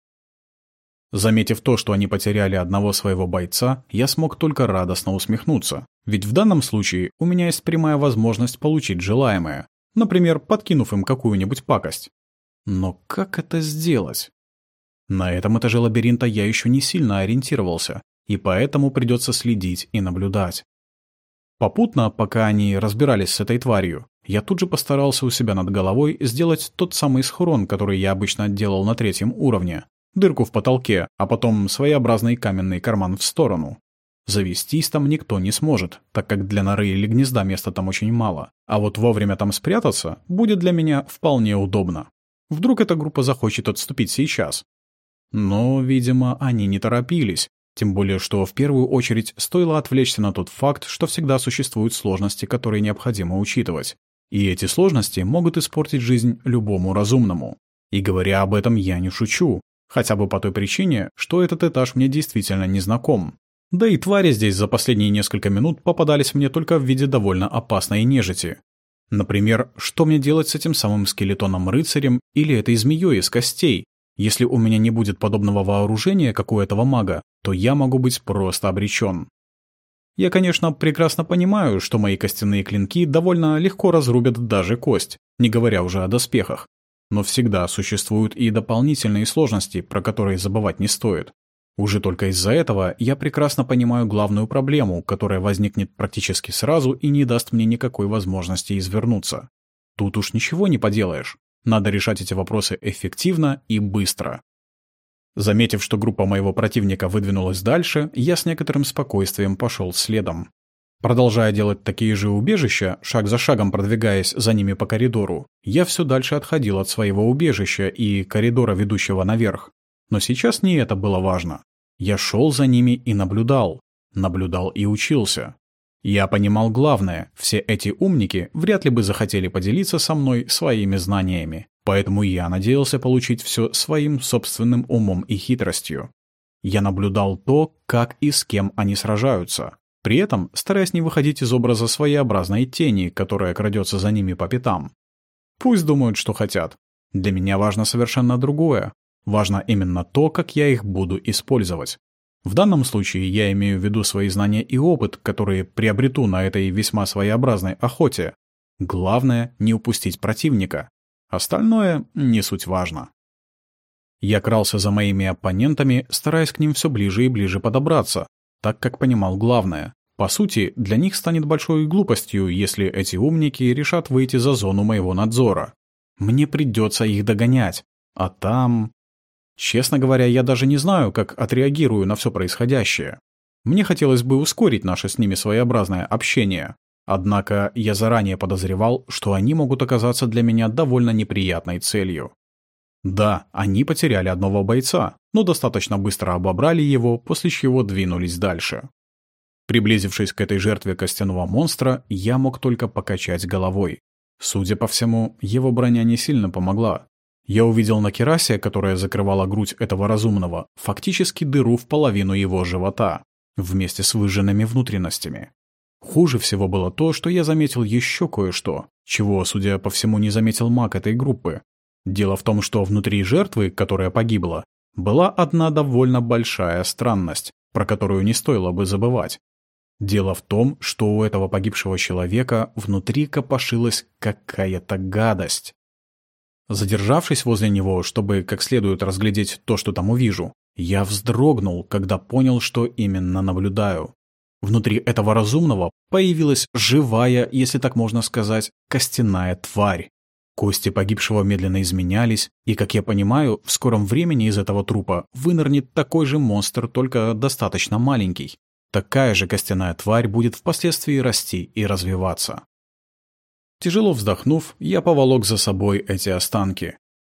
Заметив то, что они потеряли одного своего бойца, я смог только радостно усмехнуться. Ведь в данном случае у меня есть прямая возможность получить желаемое. Например, подкинув им какую-нибудь пакость. Но как это сделать? На этом этаже лабиринта я еще не сильно ориентировался, и поэтому придется следить и наблюдать. Попутно, пока они разбирались с этой тварью, я тут же постарался у себя над головой сделать тот самый схрон, который я обычно делал на третьем уровне, дырку в потолке, а потом своеобразный каменный карман в сторону. Завестись там никто не сможет, так как для норы или гнезда места там очень мало. А вот вовремя там спрятаться будет для меня вполне удобно. Вдруг эта группа захочет отступить сейчас. Но, видимо, они не торопились. Тем более, что в первую очередь стоило отвлечься на тот факт, что всегда существуют сложности, которые необходимо учитывать. И эти сложности могут испортить жизнь любому разумному. И говоря об этом, я не шучу. Хотя бы по той причине, что этот этаж мне действительно не знаком. Да и твари здесь за последние несколько минут попадались мне только в виде довольно опасной нежити. Например, что мне делать с этим самым скелетоном-рыцарем или этой змеей из костей? Если у меня не будет подобного вооружения, как у этого мага, то я могу быть просто обречен. Я, конечно, прекрасно понимаю, что мои костяные клинки довольно легко разрубят даже кость, не говоря уже о доспехах. Но всегда существуют и дополнительные сложности, про которые забывать не стоит. Уже только из-за этого я прекрасно понимаю главную проблему, которая возникнет практически сразу и не даст мне никакой возможности извернуться. Тут уж ничего не поделаешь. Надо решать эти вопросы эффективно и быстро. Заметив, что группа моего противника выдвинулась дальше, я с некоторым спокойствием пошел следом. Продолжая делать такие же убежища, шаг за шагом продвигаясь за ними по коридору, я все дальше отходил от своего убежища и коридора, ведущего наверх. Но сейчас не это было важно. Я шел за ними и наблюдал. Наблюдал и учился. Я понимал главное, все эти умники вряд ли бы захотели поделиться со мной своими знаниями, поэтому я надеялся получить все своим собственным умом и хитростью. Я наблюдал то, как и с кем они сражаются, при этом стараясь не выходить из образа своеобразной тени, которая крадется за ними по пятам. Пусть думают, что хотят. Для меня важно совершенно другое. Важно именно то, как я их буду использовать. В данном случае я имею в виду свои знания и опыт, которые приобрету на этой весьма своеобразной охоте. Главное — не упустить противника. Остальное не суть важно. Я крался за моими оппонентами, стараясь к ним все ближе и ближе подобраться, так как понимал главное. По сути, для них станет большой глупостью, если эти умники решат выйти за зону моего надзора. Мне придется их догонять. А там... Честно говоря, я даже не знаю, как отреагирую на все происходящее. Мне хотелось бы ускорить наше с ними своеобразное общение. Однако я заранее подозревал, что они могут оказаться для меня довольно неприятной целью. Да, они потеряли одного бойца, но достаточно быстро обобрали его, после чего двинулись дальше. Приблизившись к этой жертве костяного монстра, я мог только покачать головой. Судя по всему, его броня не сильно помогла. Я увидел на керасе, которая закрывала грудь этого разумного, фактически дыру в половину его живота, вместе с выжженными внутренностями. Хуже всего было то, что я заметил еще кое-что, чего, судя по всему, не заметил маг этой группы. Дело в том, что внутри жертвы, которая погибла, была одна довольно большая странность, про которую не стоило бы забывать. Дело в том, что у этого погибшего человека внутри копошилась какая-то гадость. Задержавшись возле него, чтобы как следует разглядеть то, что там увижу, я вздрогнул, когда понял, что именно наблюдаю. Внутри этого разумного появилась живая, если так можно сказать, костяная тварь. Кости погибшего медленно изменялись, и, как я понимаю, в скором времени из этого трупа вынырнет такой же монстр, только достаточно маленький. Такая же костяная тварь будет впоследствии расти и развиваться. Тяжело вздохнув, я поволок за собой эти останки.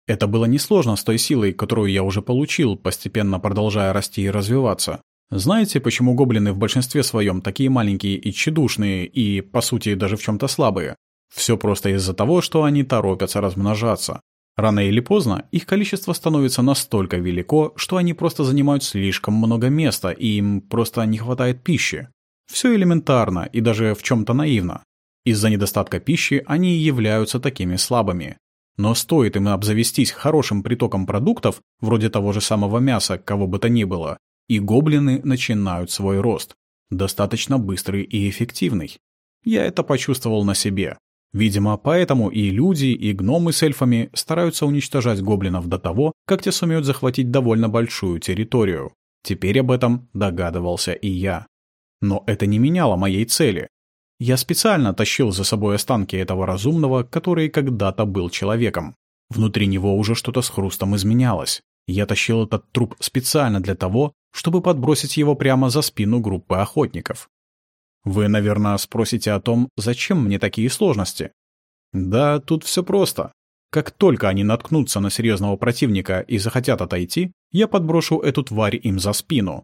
Это было несложно с той силой, которую я уже получил, постепенно продолжая расти и развиваться. Знаете, почему гоблины в большинстве своем такие маленькие и тщедушные, и, по сути, даже в чем-то слабые? Все просто из-за того, что они торопятся размножаться. Рано или поздно их количество становится настолько велико, что они просто занимают слишком много места, и им просто не хватает пищи. Все элементарно и даже в чем-то наивно. Из-за недостатка пищи они являются такими слабыми. Но стоит им обзавестись хорошим притоком продуктов, вроде того же самого мяса, кого бы то ни было, и гоблины начинают свой рост. Достаточно быстрый и эффективный. Я это почувствовал на себе. Видимо, поэтому и люди, и гномы с эльфами стараются уничтожать гоблинов до того, как те сумеют захватить довольно большую территорию. Теперь об этом догадывался и я. Но это не меняло моей цели. Я специально тащил за собой останки этого разумного, который когда-то был человеком. Внутри него уже что-то с хрустом изменялось. Я тащил этот труп специально для того, чтобы подбросить его прямо за спину группы охотников. Вы, наверное, спросите о том, зачем мне такие сложности. Да, тут все просто. Как только они наткнутся на серьезного противника и захотят отойти, я подброшу эту тварь им за спину.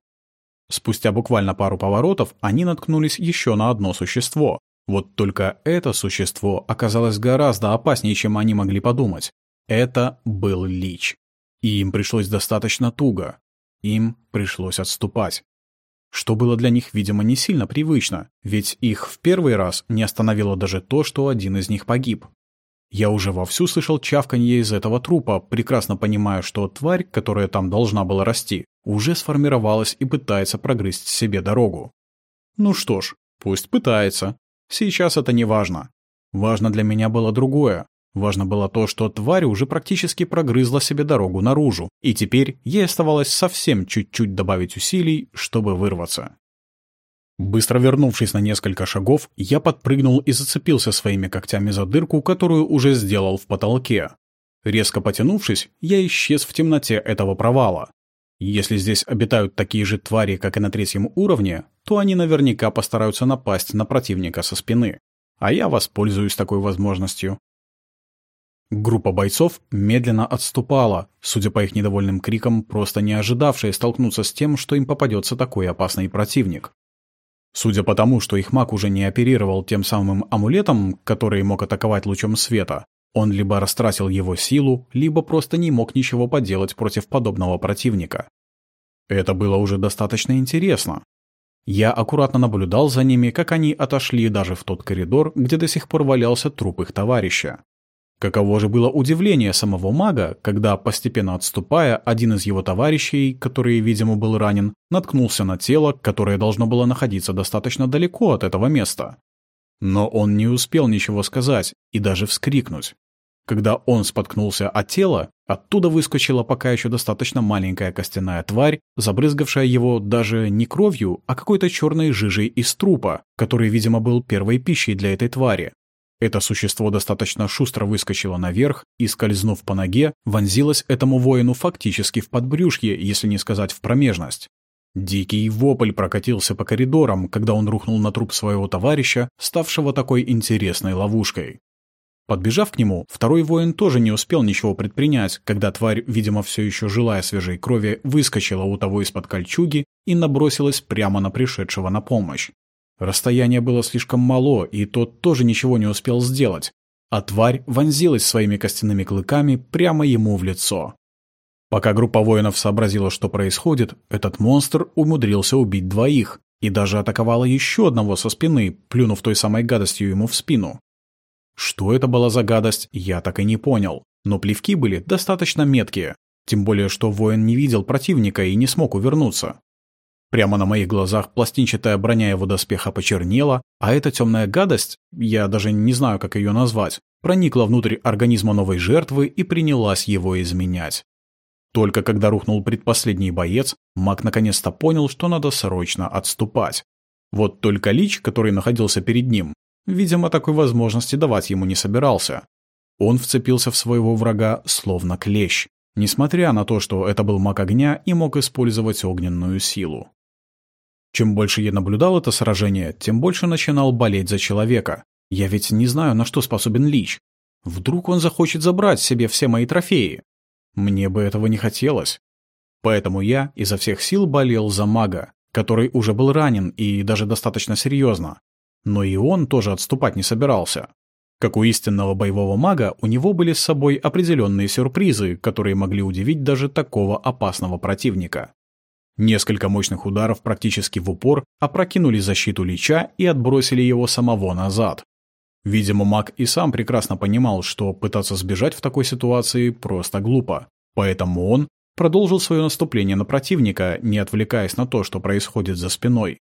Спустя буквально пару поворотов они наткнулись еще на одно существо. Вот только это существо оказалось гораздо опаснее, чем они могли подумать. Это был Лич. И им пришлось достаточно туго. Им пришлось отступать что было для них, видимо, не сильно привычно, ведь их в первый раз не остановило даже то, что один из них погиб. Я уже вовсю слышал чавканье из этого трупа, прекрасно понимая, что тварь, которая там должна была расти, уже сформировалась и пытается прогрызть себе дорогу. Ну что ж, пусть пытается. Сейчас это не важно. Важно для меня было другое. Важно было то, что тварь уже практически прогрызла себе дорогу наружу, и теперь ей оставалось совсем чуть-чуть добавить усилий, чтобы вырваться. Быстро вернувшись на несколько шагов, я подпрыгнул и зацепился своими когтями за дырку, которую уже сделал в потолке. Резко потянувшись, я исчез в темноте этого провала. Если здесь обитают такие же твари, как и на третьем уровне, то они наверняка постараются напасть на противника со спины. А я воспользуюсь такой возможностью. Группа бойцов медленно отступала, судя по их недовольным крикам, просто не ожидавшие столкнуться с тем, что им попадется такой опасный противник. Судя по тому, что их маг уже не оперировал тем самым амулетом, который мог атаковать лучом света, он либо растратил его силу, либо просто не мог ничего поделать против подобного противника. Это было уже достаточно интересно. Я аккуратно наблюдал за ними, как они отошли даже в тот коридор, где до сих пор валялся труп их товарища. Каково же было удивление самого мага, когда, постепенно отступая, один из его товарищей, который, видимо, был ранен, наткнулся на тело, которое должно было находиться достаточно далеко от этого места. Но он не успел ничего сказать и даже вскрикнуть. Когда он споткнулся от тела, оттуда выскочила пока еще достаточно маленькая костяная тварь, забрызгавшая его даже не кровью, а какой-то черной жижей из трупа, который, видимо, был первой пищей для этой твари. Это существо достаточно шустро выскочило наверх и, скользнув по ноге, вонзилось этому воину фактически в подбрюшье, если не сказать в промежность. Дикий вопль прокатился по коридорам, когда он рухнул на труп своего товарища, ставшего такой интересной ловушкой. Подбежав к нему, второй воин тоже не успел ничего предпринять, когда тварь, видимо, все еще желая свежей крови, выскочила у того из-под кольчуги и набросилась прямо на пришедшего на помощь. Расстояние было слишком мало, и тот тоже ничего не успел сделать, а тварь вонзилась своими костяными клыками прямо ему в лицо. Пока группа воинов сообразила, что происходит, этот монстр умудрился убить двоих и даже атаковала еще одного со спины, плюнув той самой гадостью ему в спину. Что это была за гадость, я так и не понял, но плевки были достаточно меткие, тем более что воин не видел противника и не смог увернуться. Прямо на моих глазах пластинчатая броня его доспеха почернела, а эта темная гадость, я даже не знаю, как ее назвать, проникла внутрь организма новой жертвы и принялась его изменять. Только когда рухнул предпоследний боец, маг наконец-то понял, что надо срочно отступать. Вот только Лич, который находился перед ним, видимо, такой возможности давать ему не собирался. Он вцепился в своего врага словно клещ, несмотря на то, что это был маг огня и мог использовать огненную силу. Чем больше я наблюдал это сражение, тем больше начинал болеть за человека. Я ведь не знаю, на что способен Лич. Вдруг он захочет забрать себе все мои трофеи. Мне бы этого не хотелось. Поэтому я изо всех сил болел за мага, который уже был ранен и даже достаточно серьезно. Но и он тоже отступать не собирался. Как у истинного боевого мага, у него были с собой определенные сюрпризы, которые могли удивить даже такого опасного противника. Несколько мощных ударов практически в упор опрокинули защиту Лича и отбросили его самого назад. Видимо, маг и сам прекрасно понимал, что пытаться сбежать в такой ситуации просто глупо. Поэтому он продолжил свое наступление на противника, не отвлекаясь на то, что происходит за спиной.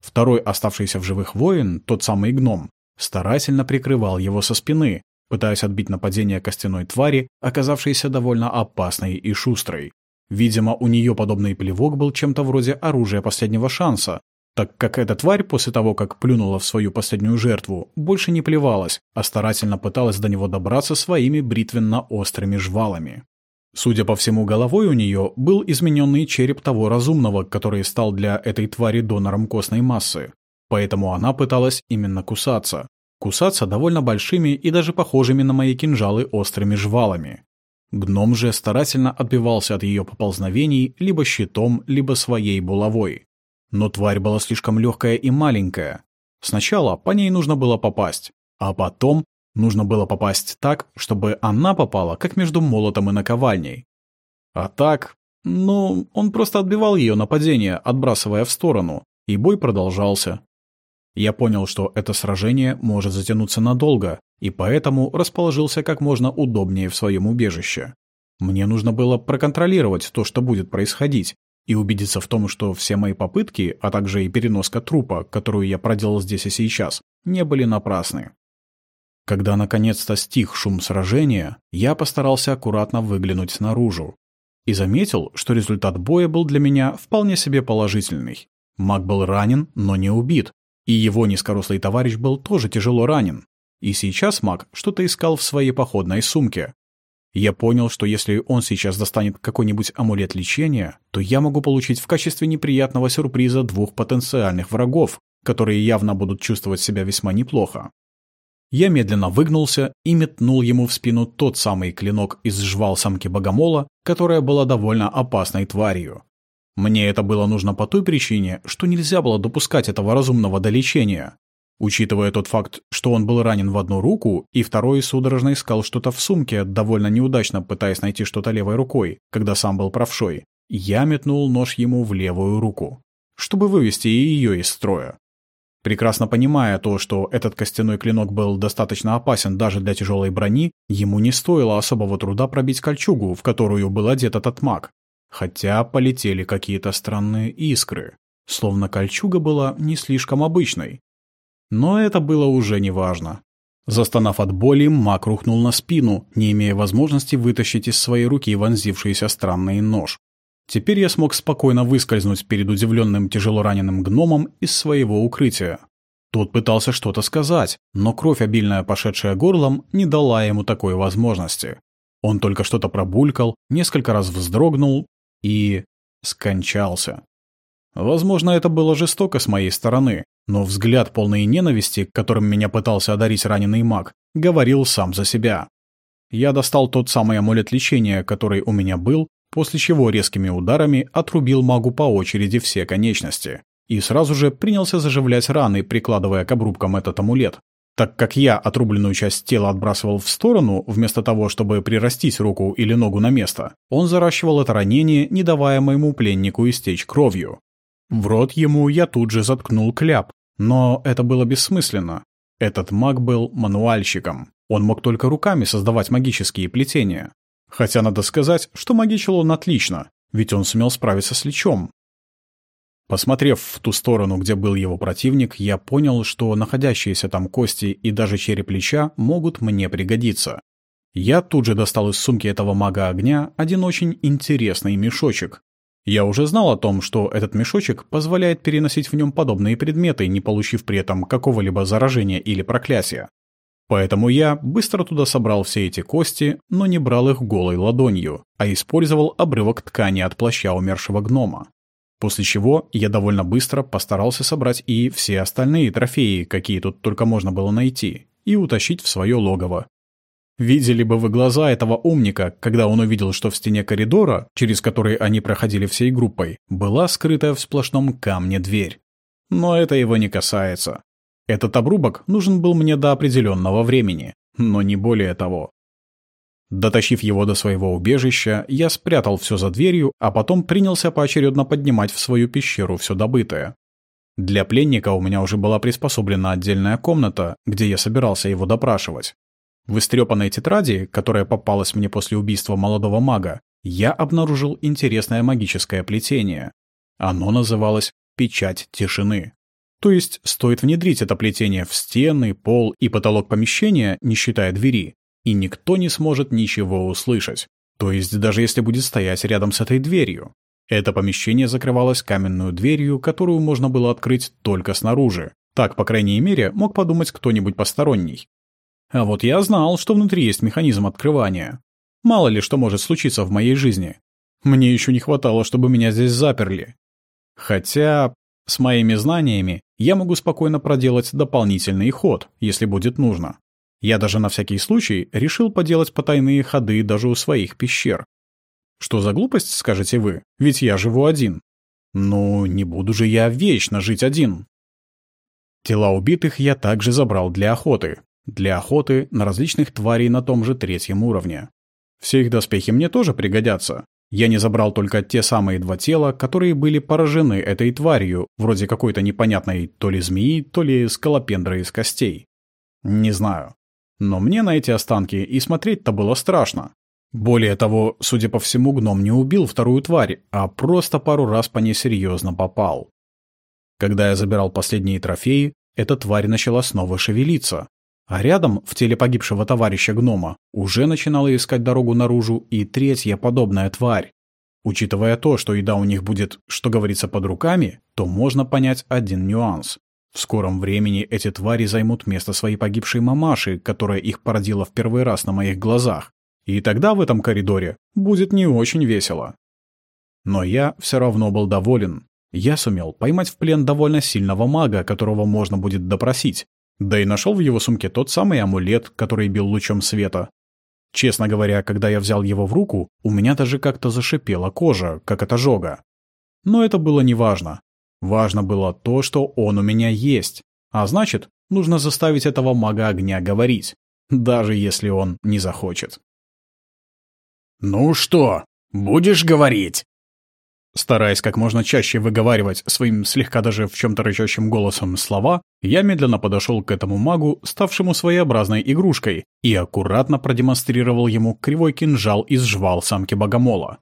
Второй оставшийся в живых воин, тот самый гном, старательно прикрывал его со спины, пытаясь отбить нападение костяной твари, оказавшейся довольно опасной и шустрой. Видимо, у нее подобный плевок был чем-то вроде оружия последнего шанса, так как эта тварь после того, как плюнула в свою последнюю жертву, больше не плевалась, а старательно пыталась до него добраться своими бритвенно-острыми жвалами. Судя по всему, головой у нее был измененный череп того разумного, который стал для этой твари донором костной массы. Поэтому она пыталась именно кусаться. Кусаться довольно большими и даже похожими на мои кинжалы острыми жвалами. Гном же старательно отбивался от ее поползновений либо щитом, либо своей булавой. Но тварь была слишком легкая и маленькая. Сначала по ней нужно было попасть, а потом нужно было попасть так, чтобы она попала как между молотом и наковальней. А так, ну, он просто отбивал ее нападение, отбрасывая в сторону, и бой продолжался. Я понял, что это сражение может затянуться надолго, и поэтому расположился как можно удобнее в своем убежище. Мне нужно было проконтролировать то, что будет происходить, и убедиться в том, что все мои попытки, а также и переноска трупа, которую я проделал здесь и сейчас, не были напрасны. Когда наконец-то стих шум сражения, я постарался аккуратно выглянуть наружу. И заметил, что результат боя был для меня вполне себе положительный. Маг был ранен, но не убит, и его низкорослый товарищ был тоже тяжело ранен. И сейчас маг что-то искал в своей походной сумке. Я понял, что если он сейчас достанет какой-нибудь амулет лечения, то я могу получить в качестве неприятного сюрприза двух потенциальных врагов, которые явно будут чувствовать себя весьма неплохо. Я медленно выгнулся и метнул ему в спину тот самый клинок из жвал самки богомола, которая была довольно опасной тварью. Мне это было нужно по той причине, что нельзя было допускать этого разумного до лечения. Учитывая тот факт, что он был ранен в одну руку, и второй судорожно искал что-то в сумке, довольно неудачно пытаясь найти что-то левой рукой, когда сам был правшой, я метнул нож ему в левую руку, чтобы вывести ее из строя. Прекрасно понимая то, что этот костяной клинок был достаточно опасен даже для тяжелой брони, ему не стоило особого труда пробить кольчугу, в которую был одет этот маг, хотя полетели какие-то странные искры, словно кольчуга была не слишком обычной. Но это было уже неважно. Застонав от боли, маг рухнул на спину, не имея возможности вытащить из своей руки вонзившийся странный нож. Теперь я смог спокойно выскользнуть перед удивленным тяжело раненым гномом из своего укрытия. Тот пытался что-то сказать, но кровь, обильная пошедшая горлом, не дала ему такой возможности. Он только что-то пробулькал, несколько раз вздрогнул, и скончался. Возможно, это было жестоко с моей стороны, но взгляд полной ненависти, которым меня пытался одарить раненый маг, говорил сам за себя. Я достал тот самый амулет лечения, который у меня был, после чего резкими ударами отрубил магу по очереди все конечности. И сразу же принялся заживлять раны, прикладывая к обрубкам этот амулет, так как я отрубленную часть тела отбрасывал в сторону, вместо того, чтобы прирастить руку или ногу на место, он заращивал это ранение, не давая моему пленнику истечь кровью. В рот ему я тут же заткнул кляп, но это было бессмысленно. Этот маг был мануальщиком. Он мог только руками создавать магические плетения. Хотя надо сказать, что магичил он отлично, ведь он сумел справиться с лечом. Посмотрев в ту сторону, где был его противник, я понял, что находящиеся там кости и даже череп плеча могут мне пригодиться. Я тут же достал из сумки этого мага огня один очень интересный мешочек. Я уже знал о том, что этот мешочек позволяет переносить в нем подобные предметы, не получив при этом какого-либо заражения или проклятия. Поэтому я быстро туда собрал все эти кости, но не брал их голой ладонью, а использовал обрывок ткани от плаща умершего гнома. После чего я довольно быстро постарался собрать и все остальные трофеи, какие тут только можно было найти, и утащить в свое логово. Видели бы вы глаза этого умника, когда он увидел, что в стене коридора, через который они проходили всей группой, была скрытая в сплошном камне дверь. Но это его не касается. Этот обрубок нужен был мне до определенного времени, но не более того. Дотащив его до своего убежища, я спрятал все за дверью, а потом принялся поочередно поднимать в свою пещеру все добытое. Для пленника у меня уже была приспособлена отдельная комната, где я собирался его допрашивать. В истрепанной тетради, которая попалась мне после убийства молодого мага, я обнаружил интересное магическое плетение. Оно называлось «Печать тишины». То есть стоит внедрить это плетение в стены, пол и потолок помещения, не считая двери, и никто не сможет ничего услышать. То есть даже если будет стоять рядом с этой дверью. Это помещение закрывалось каменную дверью, которую можно было открыть только снаружи. Так, по крайней мере, мог подумать кто-нибудь посторонний. А вот я знал, что внутри есть механизм открывания. Мало ли что может случиться в моей жизни. Мне еще не хватало, чтобы меня здесь заперли. Хотя, с моими знаниями, я могу спокойно проделать дополнительный ход, если будет нужно. Я даже на всякий случай решил поделать потайные ходы даже у своих пещер. Что за глупость, скажете вы? Ведь я живу один. Ну, не буду же я вечно жить один. Тела убитых я также забрал для охоты. Для охоты на различных тварей на том же третьем уровне. Все их доспехи мне тоже пригодятся. Я не забрал только те самые два тела, которые были поражены этой тварью, вроде какой-то непонятной то ли змеи, то ли скалопендры из костей. Не знаю. Но мне на эти останки и смотреть-то было страшно. Более того, судя по всему, гном не убил вторую тварь, а просто пару раз по ней серьезно попал. Когда я забирал последние трофеи, эта тварь начала снова шевелиться. А рядом, в теле погибшего товарища гнома, уже начинала искать дорогу наружу и третья подобная тварь. Учитывая то, что еда у них будет, что говорится, под руками, то можно понять один нюанс. В скором времени эти твари займут место своей погибшей мамаши, которая их породила в первый раз на моих глазах. И тогда в этом коридоре будет не очень весело. Но я все равно был доволен. Я сумел поймать в плен довольно сильного мага, которого можно будет допросить. Да и нашел в его сумке тот самый амулет, который бил лучом света. Честно говоря, когда я взял его в руку, у меня даже как-то зашипела кожа, как от ожога. Но это было неважно. Важно было то, что он у меня есть. А значит, нужно заставить этого мага огня говорить, даже если он не захочет. «Ну что, будешь говорить?» Стараясь как можно чаще выговаривать своим слегка даже в чем-то рычащим голосом слова, я медленно подошел к этому магу, ставшему своеобразной игрушкой, и аккуратно продемонстрировал ему кривой кинжал из жвал самки богомола.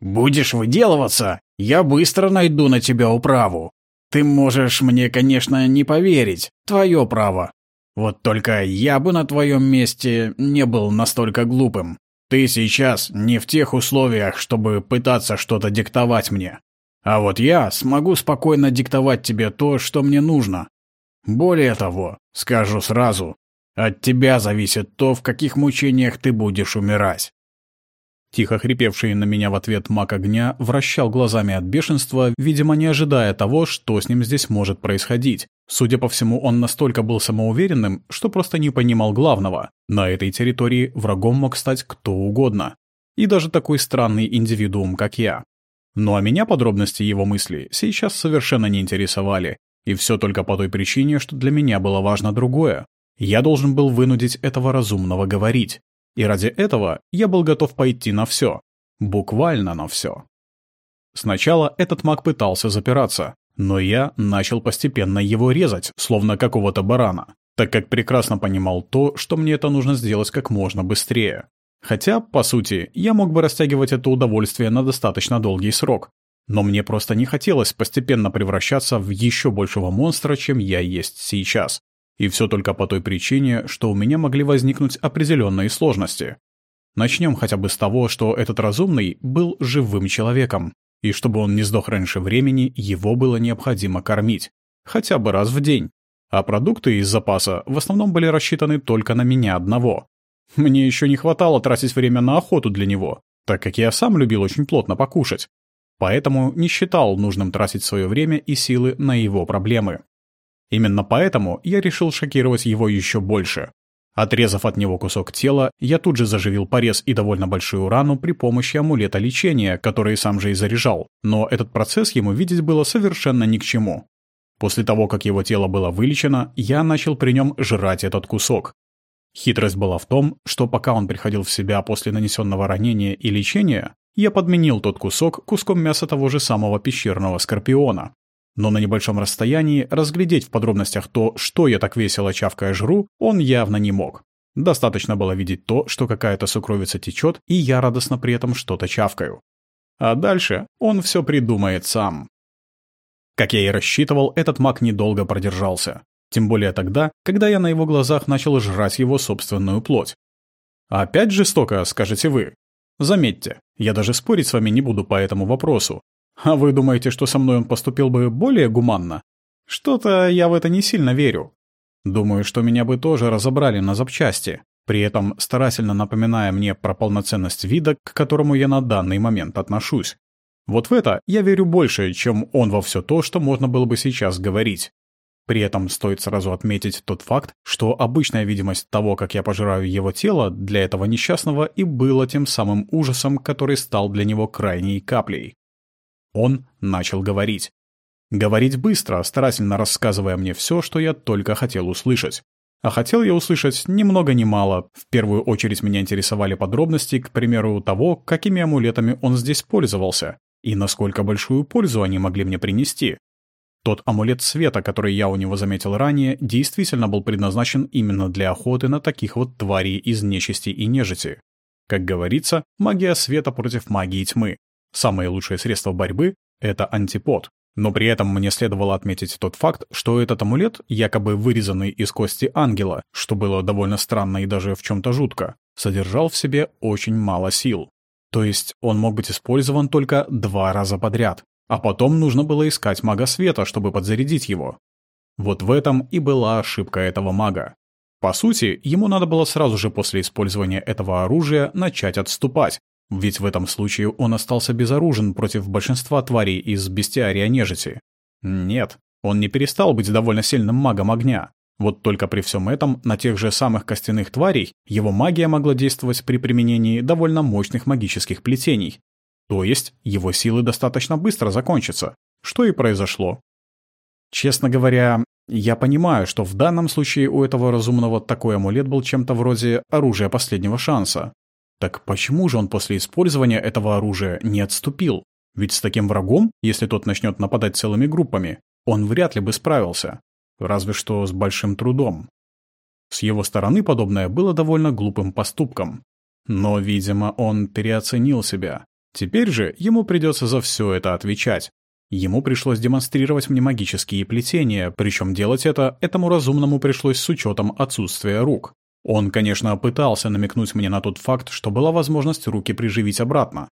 «Будешь выделываться, я быстро найду на тебя управу. Ты можешь мне, конечно, не поверить, твое право. Вот только я бы на твоем месте не был настолько глупым. Ты сейчас не в тех условиях, чтобы пытаться что-то диктовать мне. А вот я смогу спокойно диктовать тебе то, что мне нужно. Более того, скажу сразу, от тебя зависит то, в каких мучениях ты будешь умирать. Тихо хрипевший на меня в ответ маг огня вращал глазами от бешенства, видимо, не ожидая того, что с ним здесь может происходить. Судя по всему, он настолько был самоуверенным, что просто не понимал главного. На этой территории врагом мог стать кто угодно. И даже такой странный индивидуум, как я. Ну а меня подробности его мыслей сейчас совершенно не интересовали. И все только по той причине, что для меня было важно другое. Я должен был вынудить этого разумного говорить. И ради этого я был готов пойти на все. Буквально на все. Сначала этот маг пытался запираться, но я начал постепенно его резать, словно какого-то барана, так как прекрасно понимал то, что мне это нужно сделать как можно быстрее. Хотя, по сути, я мог бы растягивать это удовольствие на достаточно долгий срок. Но мне просто не хотелось постепенно превращаться в еще большего монстра, чем я есть сейчас. И все только по той причине, что у меня могли возникнуть определенные сложности. Начнем хотя бы с того, что этот разумный был живым человеком, и чтобы он не сдох раньше времени, его было необходимо кормить. Хотя бы раз в день. А продукты из запаса в основном были рассчитаны только на меня одного. Мне еще не хватало тратить время на охоту для него, так как я сам любил очень плотно покушать. Поэтому не считал нужным тратить свое время и силы на его проблемы. Именно поэтому я решил шокировать его еще больше. Отрезав от него кусок тела, я тут же заживил порез и довольно большую рану при помощи амулета лечения, который сам же и заряжал, но этот процесс ему видеть было совершенно ни к чему. После того, как его тело было вылечено, я начал при нем жрать этот кусок. Хитрость была в том, что пока он приходил в себя после нанесенного ранения и лечения, я подменил тот кусок куском мяса того же самого пещерного скорпиона, но на небольшом расстоянии разглядеть в подробностях то, что я так весело чавкая жру, он явно не мог. Достаточно было видеть то, что какая-то сукровица течет, и я радостно при этом что-то чавкаю. А дальше он все придумает сам. Как я и рассчитывал, этот маг недолго продержался. Тем более тогда, когда я на его глазах начал жрать его собственную плоть. Опять жестоко, скажете вы. Заметьте, я даже спорить с вами не буду по этому вопросу, а вы думаете, что со мной он поступил бы более гуманно? Что-то я в это не сильно верю. Думаю, что меня бы тоже разобрали на запчасти, при этом старательно напоминая мне про полноценность вида, к которому я на данный момент отношусь. Вот в это я верю больше, чем он во все то, что можно было бы сейчас говорить. При этом стоит сразу отметить тот факт, что обычная видимость того, как я пожираю его тело, для этого несчастного и было тем самым ужасом, который стал для него крайней каплей. Он начал говорить. Говорить быстро, старательно рассказывая мне все, что я только хотел услышать. А хотел я услышать ни много ни мало. В первую очередь меня интересовали подробности, к примеру, того, какими амулетами он здесь пользовался, и насколько большую пользу они могли мне принести. Тот амулет света, который я у него заметил ранее, действительно был предназначен именно для охоты на таких вот тварей из нечисти и нежити. Как говорится, магия света против магии тьмы. Самое лучшее средство борьбы — это антипод. Но при этом мне следовало отметить тот факт, что этот амулет, якобы вырезанный из кости ангела, что было довольно странно и даже в чем-то жутко, содержал в себе очень мало сил. То есть он мог быть использован только два раза подряд, а потом нужно было искать мага света, чтобы подзарядить его. Вот в этом и была ошибка этого мага. По сути, ему надо было сразу же после использования этого оружия начать отступать, ведь в этом случае он остался безоружен против большинства тварей из бестиария нежити. Нет, он не перестал быть довольно сильным магом огня. Вот только при всем этом на тех же самых костяных тварей его магия могла действовать при применении довольно мощных магических плетений. То есть его силы достаточно быстро закончатся, что и произошло. Честно говоря, я понимаю, что в данном случае у этого разумного такой амулет был чем-то вроде оружия последнего шанса. Так почему же он после использования этого оружия не отступил? Ведь с таким врагом, если тот начнет нападать целыми группами, он вряд ли бы справился. Разве что с большим трудом. С его стороны подобное было довольно глупым поступком. Но, видимо, он переоценил себя. Теперь же ему придется за все это отвечать. Ему пришлось демонстрировать мне магические плетения, причем делать это этому разумному пришлось с учетом отсутствия рук. Он, конечно, пытался намекнуть мне на тот факт, что была возможность руки приживить обратно.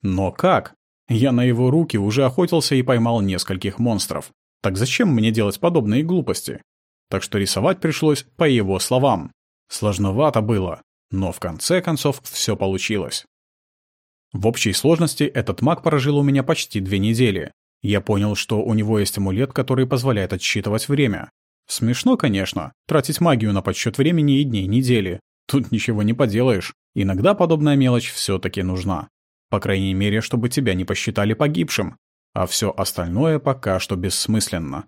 Но как? Я на его руки уже охотился и поймал нескольких монстров. Так зачем мне делать подобные глупости? Так что рисовать пришлось по его словам. Сложновато было, но в конце концов все получилось. В общей сложности этот маг прожил у меня почти две недели. Я понял, что у него есть амулет, который позволяет отсчитывать время. Смешно, конечно, тратить магию на подсчет времени и дней недели. Тут ничего не поделаешь. Иногда подобная мелочь все-таки нужна. По крайней мере, чтобы тебя не посчитали погибшим. А все остальное пока что бессмысленно.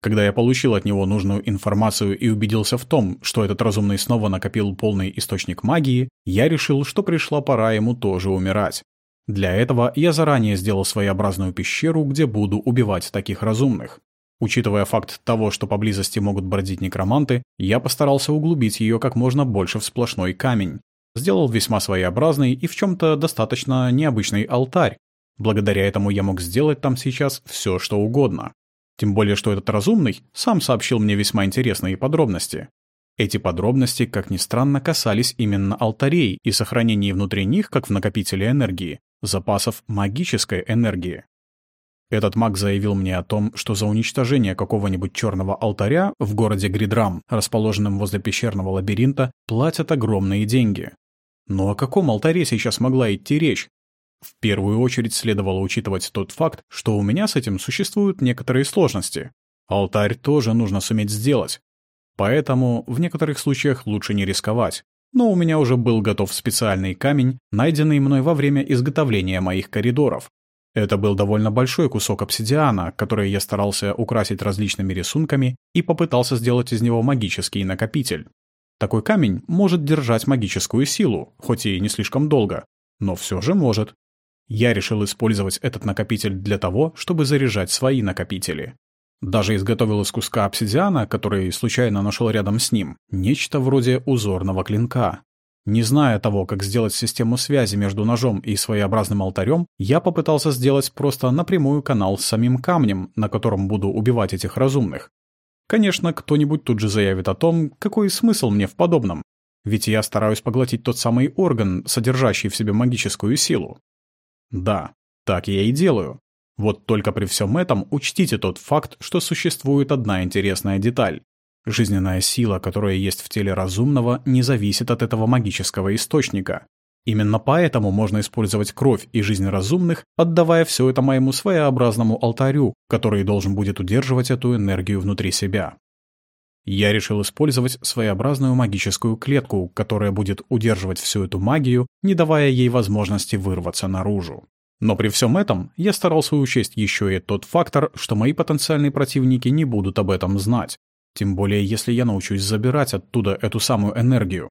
Когда я получил от него нужную информацию и убедился в том, что этот разумный снова накопил полный источник магии, я решил, что пришла пора ему тоже умирать. Для этого я заранее сделал своеобразную пещеру, где буду убивать таких разумных. Учитывая факт того, что поблизости могут бродить некроманты, я постарался углубить ее как можно больше в сплошной камень. Сделал весьма своеобразный и в чем-то достаточно необычный алтарь. Благодаря этому я мог сделать там сейчас все, что угодно. Тем более, что этот разумный сам сообщил мне весьма интересные подробности. Эти подробности, как ни странно, касались именно алтарей и сохранения внутри них, как в накопителе энергии, запасов магической энергии. Этот маг заявил мне о том, что за уничтожение какого-нибудь черного алтаря в городе Гридрам, расположенном возле пещерного лабиринта, платят огромные деньги. Но о каком алтаре сейчас могла идти речь? В первую очередь следовало учитывать тот факт, что у меня с этим существуют некоторые сложности. Алтарь тоже нужно суметь сделать. Поэтому в некоторых случаях лучше не рисковать. Но у меня уже был готов специальный камень, найденный мной во время изготовления моих коридоров. Это был довольно большой кусок обсидиана, который я старался украсить различными рисунками и попытался сделать из него магический накопитель. Такой камень может держать магическую силу, хоть и не слишком долго, но все же может. Я решил использовать этот накопитель для того, чтобы заряжать свои накопители. Даже изготовил из куска обсидиана, который случайно нашел рядом с ним, нечто вроде узорного клинка. Не зная того, как сделать систему связи между ножом и своеобразным алтарем, я попытался сделать просто напрямую канал с самим камнем, на котором буду убивать этих разумных. Конечно, кто-нибудь тут же заявит о том, какой смысл мне в подобном. Ведь я стараюсь поглотить тот самый орган, содержащий в себе магическую силу. Да, так я и делаю. Вот только при всем этом учтите тот факт, что существует одна интересная деталь. Жизненная сила, которая есть в теле разумного, не зависит от этого магического источника. Именно поэтому можно использовать кровь и жизнь разумных, отдавая все это моему своеобразному алтарю, который должен будет удерживать эту энергию внутри себя. Я решил использовать своеобразную магическую клетку, которая будет удерживать всю эту магию, не давая ей возможности вырваться наружу. Но при всем этом я старался учесть еще и тот фактор, что мои потенциальные противники не будут об этом знать. Тем более, если я научусь забирать оттуда эту самую энергию.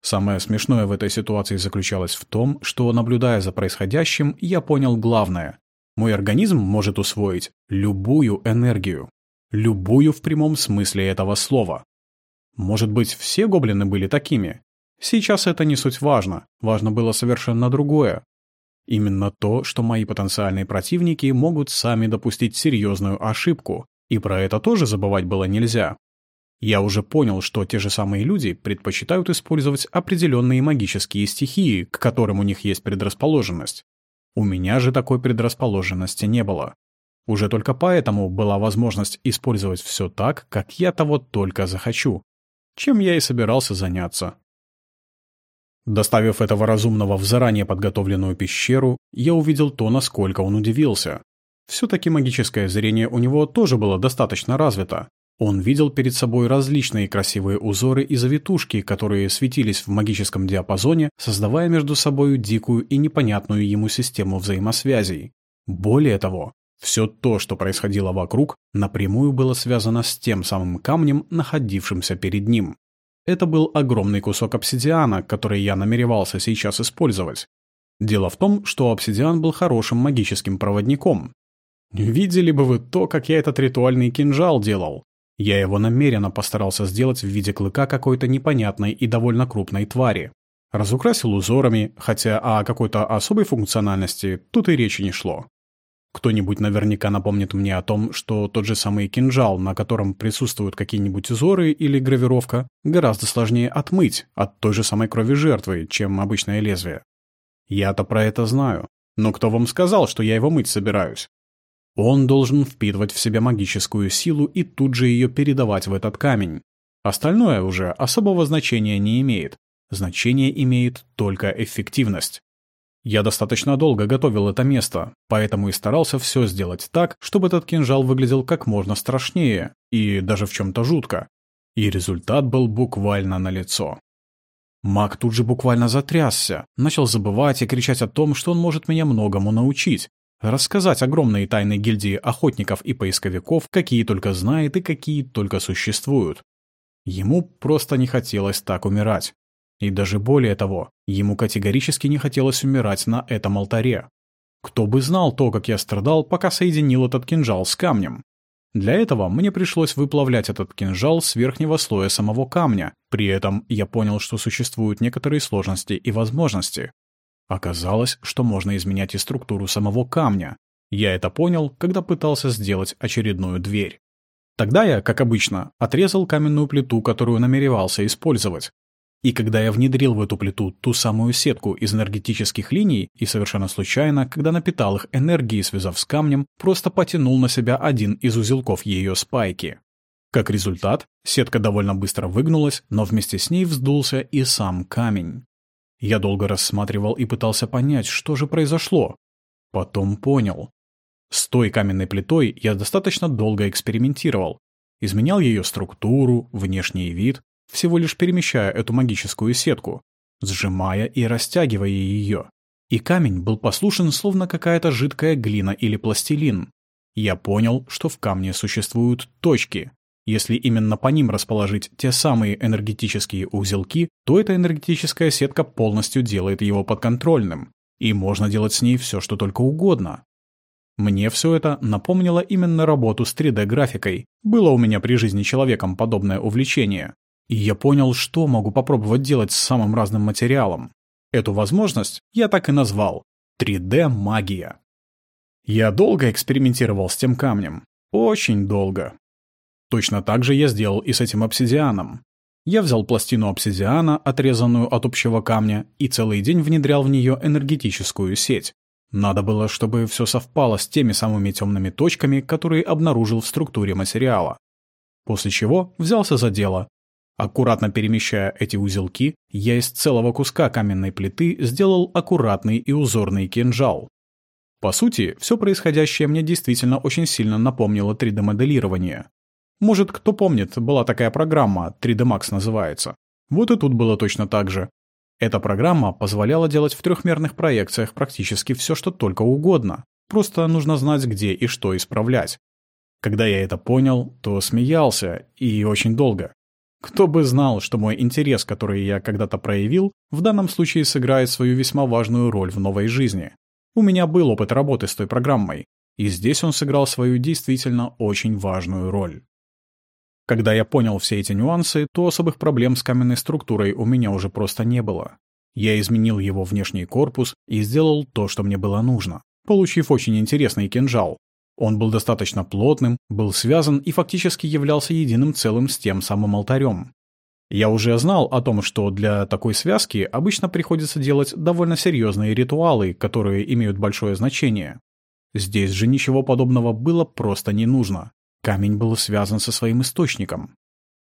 Самое смешное в этой ситуации заключалось в том, что, наблюдая за происходящим, я понял главное. Мой организм может усвоить любую энергию. Любую в прямом смысле этого слова. Может быть, все гоблины были такими? Сейчас это не суть важно. Важно было совершенно другое. Именно то, что мои потенциальные противники могут сами допустить серьезную ошибку, и про это тоже забывать было нельзя. Я уже понял, что те же самые люди предпочитают использовать определенные магические стихии, к которым у них есть предрасположенность. У меня же такой предрасположенности не было. Уже только поэтому была возможность использовать все так, как я того только захочу, чем я и собирался заняться. Доставив этого разумного в заранее подготовленную пещеру, я увидел то, насколько он удивился. Все-таки магическое зрение у него тоже было достаточно развито. Он видел перед собой различные красивые узоры и завитушки, которые светились в магическом диапазоне, создавая между собой дикую и непонятную ему систему взаимосвязей. Более того, все то, что происходило вокруг, напрямую было связано с тем самым камнем, находившимся перед ним. Это был огромный кусок обсидиана, который я намеревался сейчас использовать. Дело в том, что обсидиан был хорошим магическим проводником. Видели бы вы то, как я этот ритуальный кинжал делал. Я его намеренно постарался сделать в виде клыка какой-то непонятной и довольно крупной твари. Разукрасил узорами, хотя о какой-то особой функциональности тут и речи не шло. Кто-нибудь наверняка напомнит мне о том, что тот же самый кинжал, на котором присутствуют какие-нибудь узоры или гравировка, гораздо сложнее отмыть от той же самой крови жертвы, чем обычное лезвие. Я-то про это знаю. Но кто вам сказал, что я его мыть собираюсь? Он должен впитывать в себя магическую силу и тут же ее передавать в этот камень. Остальное уже особого значения не имеет. Значение имеет только эффективность. Я достаточно долго готовил это место, поэтому и старался все сделать так, чтобы этот кинжал выглядел как можно страшнее и даже в чем-то жутко. И результат был буквально налицо. Маг тут же буквально затрясся, начал забывать и кричать о том, что он может меня многому научить, рассказать огромные тайны гильдии охотников и поисковиков, какие только знает и какие только существуют. Ему просто не хотелось так умирать. И даже более того, ему категорически не хотелось умирать на этом алтаре. Кто бы знал то, как я страдал, пока соединил этот кинжал с камнем. Для этого мне пришлось выплавлять этот кинжал с верхнего слоя самого камня. При этом я понял, что существуют некоторые сложности и возможности. Оказалось, что можно изменять и структуру самого камня. Я это понял, когда пытался сделать очередную дверь. Тогда я, как обычно, отрезал каменную плиту, которую намеревался использовать. И когда я внедрил в эту плиту ту самую сетку из энергетических линий и совершенно случайно, когда напитал их энергией, связав с камнем, просто потянул на себя один из узелков ее спайки. Как результат, сетка довольно быстро выгнулась, но вместе с ней вздулся и сам камень. Я долго рассматривал и пытался понять, что же произошло. Потом понял. С той каменной плитой я достаточно долго экспериментировал. Изменял ее структуру, внешний вид, всего лишь перемещая эту магическую сетку, сжимая и растягивая ее. И камень был послушен, словно какая-то жидкая глина или пластилин. Я понял, что в камне существуют точки, если именно по ним расположить те самые энергетические узелки, то эта энергетическая сетка полностью делает его подконтрольным, и можно делать с ней все, что только угодно. Мне все это напомнило именно работу с 3D-графикой. Было у меня при жизни человеком подобное увлечение. И я понял, что могу попробовать делать с самым разным материалом. Эту возможность я так и назвал — 3D-магия. Я долго экспериментировал с тем камнем. Очень долго. Точно так же я сделал и с этим обсидианом. Я взял пластину обсидиана, отрезанную от общего камня, и целый день внедрял в нее энергетическую сеть. Надо было, чтобы все совпало с теми самыми темными точками, которые обнаружил в структуре материала. После чего взялся за дело. Аккуратно перемещая эти узелки, я из целого куска каменной плиты сделал аккуратный и узорный кинжал. По сути, все происходящее мне действительно очень сильно напомнило 3D-моделирование. Может, кто помнит, была такая программа, 3D Max называется. Вот и тут было точно так же. Эта программа позволяла делать в трехмерных проекциях практически все, что только угодно. Просто нужно знать, где и что исправлять. Когда я это понял, то смеялся, и очень долго. Кто бы знал, что мой интерес, который я когда-то проявил, в данном случае сыграет свою весьма важную роль в новой жизни. У меня был опыт работы с той программой, и здесь он сыграл свою действительно очень важную роль. Когда я понял все эти нюансы, то особых проблем с каменной структурой у меня уже просто не было. Я изменил его внешний корпус и сделал то, что мне было нужно, получив очень интересный кинжал. Он был достаточно плотным, был связан и фактически являлся единым целым с тем самым алтарем. Я уже знал о том, что для такой связки обычно приходится делать довольно серьезные ритуалы, которые имеют большое значение. Здесь же ничего подобного было просто не нужно. Камень был связан со своим источником.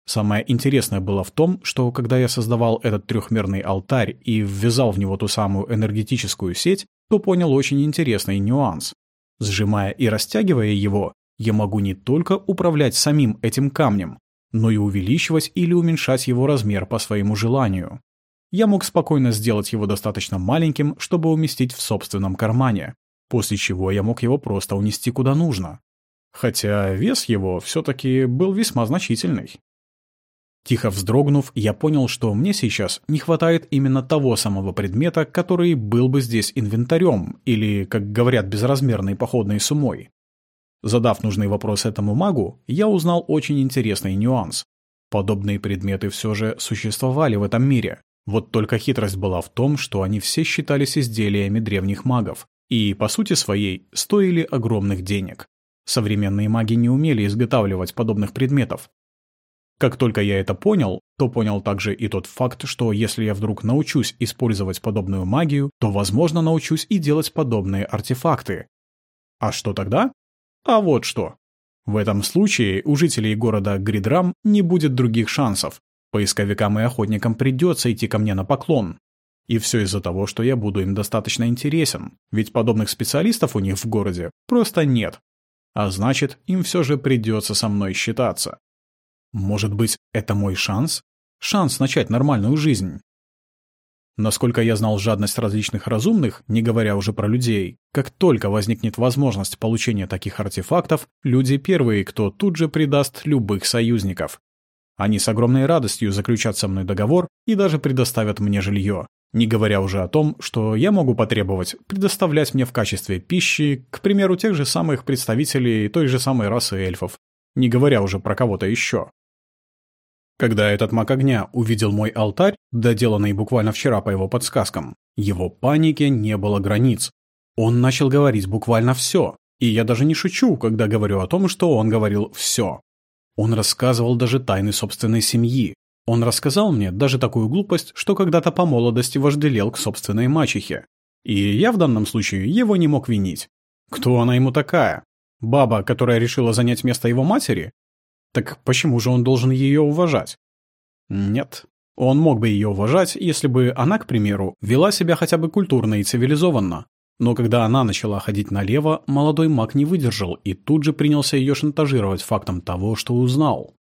Самое интересное было в том, что когда я создавал этот трехмерный алтарь и ввязал в него ту самую энергетическую сеть, то понял очень интересный нюанс. Сжимая и растягивая его, я могу не только управлять самим этим камнем, но и увеличивать или уменьшать его размер по своему желанию. Я мог спокойно сделать его достаточно маленьким, чтобы уместить в собственном кармане, после чего я мог его просто унести куда нужно хотя вес его все-таки был весьма значительный. Тихо вздрогнув, я понял, что мне сейчас не хватает именно того самого предмета, который был бы здесь инвентарем, или, как говорят, безразмерной походной суммой. Задав нужный вопрос этому магу, я узнал очень интересный нюанс. Подобные предметы все же существовали в этом мире. Вот только хитрость была в том, что они все считались изделиями древних магов и, по сути своей, стоили огромных денег. Современные маги не умели изготавливать подобных предметов. Как только я это понял, то понял также и тот факт, что если я вдруг научусь использовать подобную магию, то, возможно, научусь и делать подобные артефакты. А что тогда? А вот что. В этом случае у жителей города Гридрам не будет других шансов. Поисковикам и охотникам придется идти ко мне на поклон. И все из-за того, что я буду им достаточно интересен, ведь подобных специалистов у них в городе просто нет. А значит, им все же придется со мной считаться. Может быть, это мой шанс? Шанс начать нормальную жизнь. Насколько я знал жадность различных разумных, не говоря уже про людей, как только возникнет возможность получения таких артефактов, люди первые, кто тут же предаст любых союзников. Они с огромной радостью заключат со мной договор и даже предоставят мне жилье. Не говоря уже о том, что я могу потребовать предоставлять мне в качестве пищи, к примеру, тех же самых представителей той же самой расы эльфов, не говоря уже про кого-то еще. Когда этот маг огня увидел мой алтарь, доделанный буквально вчера по его подсказкам, его панике не было границ. Он начал говорить буквально все, и я даже не шучу, когда говорю о том, что он говорил все. Он рассказывал даже тайны собственной семьи. Он рассказал мне даже такую глупость, что когда-то по молодости вожделел к собственной мачехе. И я в данном случае его не мог винить. Кто она ему такая? Баба, которая решила занять место его матери? Так почему же он должен ее уважать? Нет. Он мог бы ее уважать, если бы она, к примеру, вела себя хотя бы культурно и цивилизованно. Но когда она начала ходить налево, молодой маг не выдержал и тут же принялся ее шантажировать фактом того, что узнал.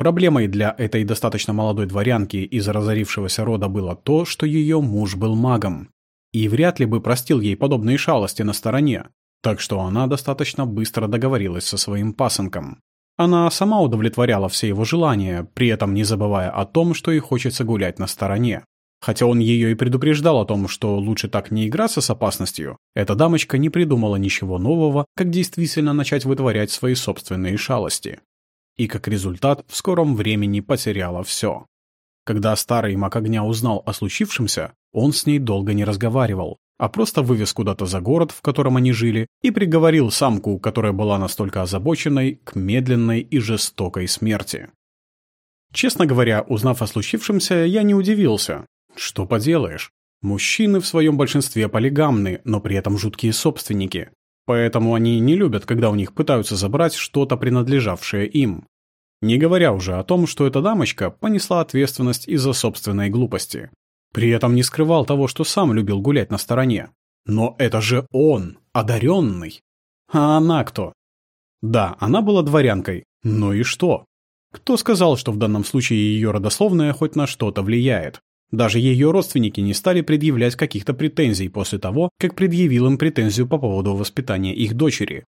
Проблемой для этой достаточно молодой дворянки из разорившегося рода было то, что ее муж был магом. И вряд ли бы простил ей подобные шалости на стороне, так что она достаточно быстро договорилась со своим пасынком. Она сама удовлетворяла все его желания, при этом не забывая о том, что ей хочется гулять на стороне. Хотя он ее и предупреждал о том, что лучше так не играться с опасностью, эта дамочка не придумала ничего нового, как действительно начать вытворять свои собственные шалости. И как результат в скором времени потеряла все. Когда старый маг огня узнал о случившемся, он с ней долго не разговаривал, а просто вывез куда-то за город, в котором они жили, и приговорил самку, которая была настолько озабоченной, к медленной и жестокой смерти. Честно говоря, узнав о случившемся, я не удивился. Что поделаешь? Мужчины в своем большинстве полигамны, но при этом жуткие собственники. Поэтому они не любят, когда у них пытаются забрать что-то, принадлежавшее им. Не говоря уже о том, что эта дамочка понесла ответственность из-за собственной глупости. При этом не скрывал того, что сам любил гулять на стороне. Но это же он, одаренный. А она кто? Да, она была дворянкой. Ну и что? Кто сказал, что в данном случае ее родословная хоть на что-то влияет? Даже ее родственники не стали предъявлять каких-то претензий после того, как предъявил им претензию по поводу воспитания их дочери.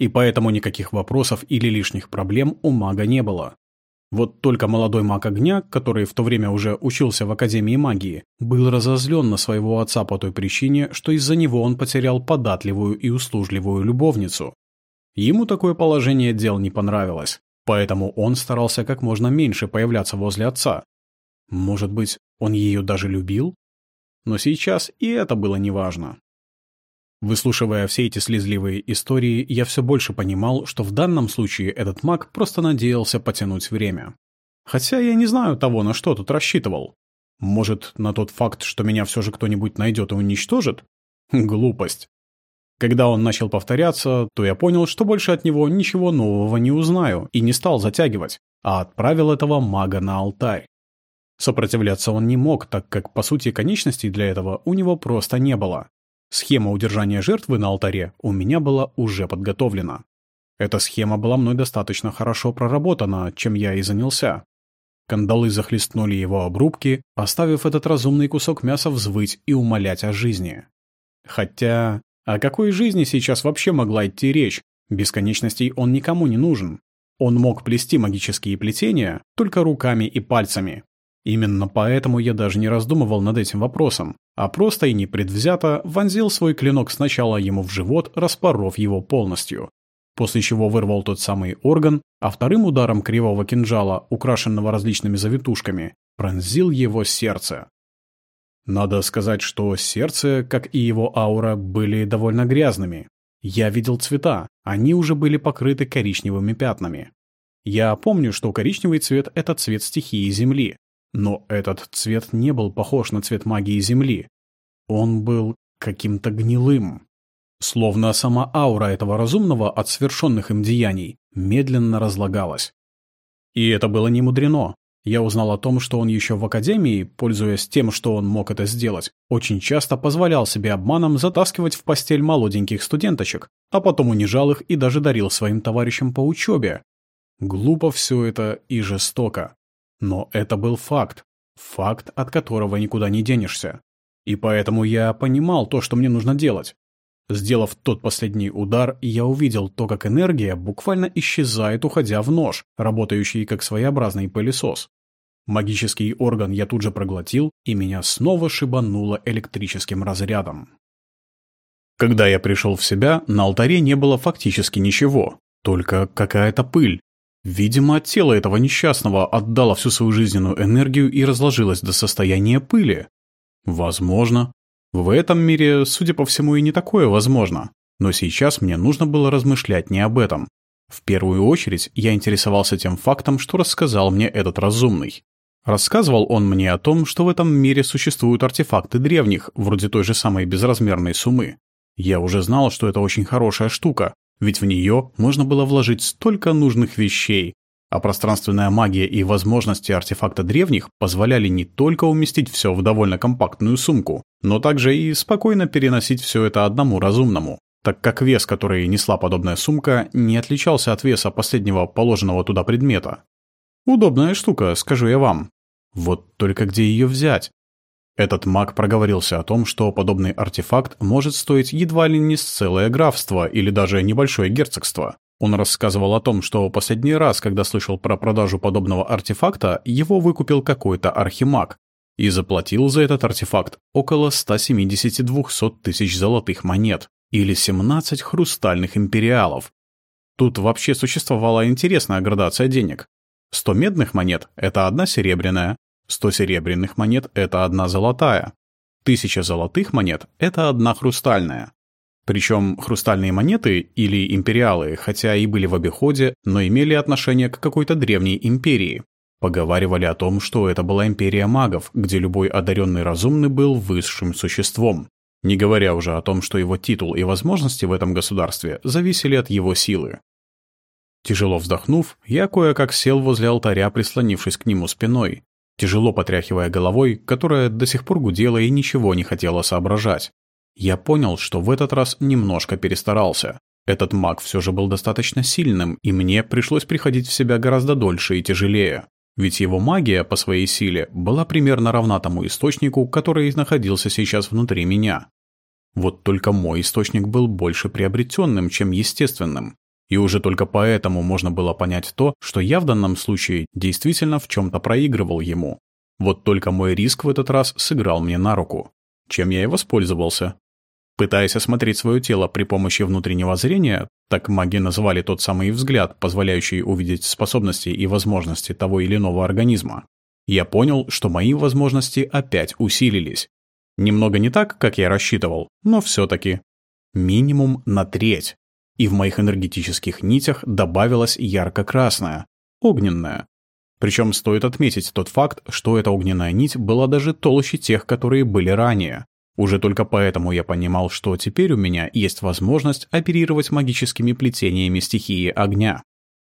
И поэтому никаких вопросов или лишних проблем у мага не было. Вот только молодой маг огня, который в то время уже учился в Академии магии, был разозлен на своего отца по той причине, что из-за него он потерял податливую и услужливую любовницу. Ему такое положение дел не понравилось, поэтому он старался как можно меньше появляться возле отца. Может быть, он ее даже любил? Но сейчас и это было неважно. Выслушивая все эти слезливые истории, я все больше понимал, что в данном случае этот маг просто надеялся потянуть время. Хотя я не знаю того, на что тут рассчитывал. Может, на тот факт, что меня все же кто-нибудь найдет и уничтожит? Глупость. Когда он начал повторяться, то я понял, что больше от него ничего нового не узнаю, и не стал затягивать, а отправил этого мага на алтарь. Сопротивляться он не мог, так как, по сути, конечностей для этого у него просто не было. Схема удержания жертвы на алтаре у меня была уже подготовлена. Эта схема была мной достаточно хорошо проработана, чем я и занялся. Кандалы захлестнули его обрубки, оставив этот разумный кусок мяса взвыть и умолять о жизни. Хотя, о какой жизни сейчас вообще могла идти речь? Бесконечностей он никому не нужен. Он мог плести магические плетения только руками и пальцами, Именно поэтому я даже не раздумывал над этим вопросом, а просто и непредвзято вонзил свой клинок сначала ему в живот, распоров его полностью. После чего вырвал тот самый орган, а вторым ударом кривого кинжала, украшенного различными завитушками, пронзил его сердце. Надо сказать, что сердце, как и его аура, были довольно грязными. Я видел цвета, они уже были покрыты коричневыми пятнами. Я помню, что коричневый цвет — это цвет стихии Земли, но этот цвет не был похож на цвет магии Земли. Он был каким-то гнилым. Словно сама аура этого разумного от свершенных им деяний медленно разлагалась. И это было не мудрено. Я узнал о том, что он еще в академии, пользуясь тем, что он мог это сделать, очень часто позволял себе обманом затаскивать в постель молоденьких студенточек, а потом унижал их и даже дарил своим товарищам по учебе. Глупо все это и жестоко. Но это был факт. Факт, от которого никуда не денешься. И поэтому я понимал то, что мне нужно делать. Сделав тот последний удар, я увидел то, как энергия буквально исчезает, уходя в нож, работающий как своеобразный пылесос. Магический орган я тут же проглотил, и меня снова шибануло электрическим разрядом. Когда я пришел в себя, на алтаре не было фактически ничего, только какая-то пыль, Видимо, тело этого несчастного отдало всю свою жизненную энергию и разложилось до состояния пыли. Возможно. В этом мире, судя по всему, и не такое возможно. Но сейчас мне нужно было размышлять не об этом. В первую очередь я интересовался тем фактом, что рассказал мне этот разумный. Рассказывал он мне о том, что в этом мире существуют артефакты древних, вроде той же самой безразмерной суммы. Я уже знал, что это очень хорошая штука, ведь в нее можно было вложить столько нужных вещей, а пространственная магия и возможности артефакта древних позволяли не только уместить все в довольно компактную сумку, но также и спокойно переносить все это одному разумному, так как вес, который несла подобная сумка, не отличался от веса последнего положенного туда предмета. Удобная штука, скажу я вам. Вот только где ее взять? Этот маг проговорился о том, что подобный артефакт может стоить едва ли не целое графство или даже небольшое герцогство. Он рассказывал о том, что последний раз, когда слышал про продажу подобного артефакта, его выкупил какой-то архимаг и заплатил за этот артефакт около 170-200 тысяч золотых монет или 17 хрустальных империалов. Тут вообще существовала интересная градация денег. 100 медных монет – это одна серебряная, 100 серебряных монет – это одна золотая, 1000 золотых монет – это одна хрустальная. Причем хрустальные монеты или империалы, хотя и были в обиходе, но имели отношение к какой-то древней империи. Поговаривали о том, что это была империя магов, где любой одаренный разумный был высшим существом. Не говоря уже о том, что его титул и возможности в этом государстве зависели от его силы. Тяжело вздохнув, я кое-как сел возле алтаря, прислонившись к нему спиной, тяжело потряхивая головой, которая до сих пор гудела и ничего не хотела соображать. Я понял, что в этот раз немножко перестарался. Этот маг все же был достаточно сильным, и мне пришлось приходить в себя гораздо дольше и тяжелее. Ведь его магия по своей силе была примерно равна тому источнику, который находился сейчас внутри меня. Вот только мой источник был больше приобретенным, чем естественным. И уже только поэтому можно было понять то, что я в данном случае действительно в чем-то проигрывал ему. Вот только мой риск в этот раз сыграл мне на руку. Чем я и воспользовался. Пытаясь осмотреть свое тело при помощи внутреннего зрения, так маги называли тот самый взгляд, позволяющий увидеть способности и возможности того или иного организма, я понял, что мои возможности опять усилились. Немного не так, как я рассчитывал, но все-таки. Минимум на треть и в моих энергетических нитях добавилась ярко-красная, огненная. Причем стоит отметить тот факт, что эта огненная нить была даже толще тех, которые были ранее. Уже только поэтому я понимал, что теперь у меня есть возможность оперировать магическими плетениями стихии огня.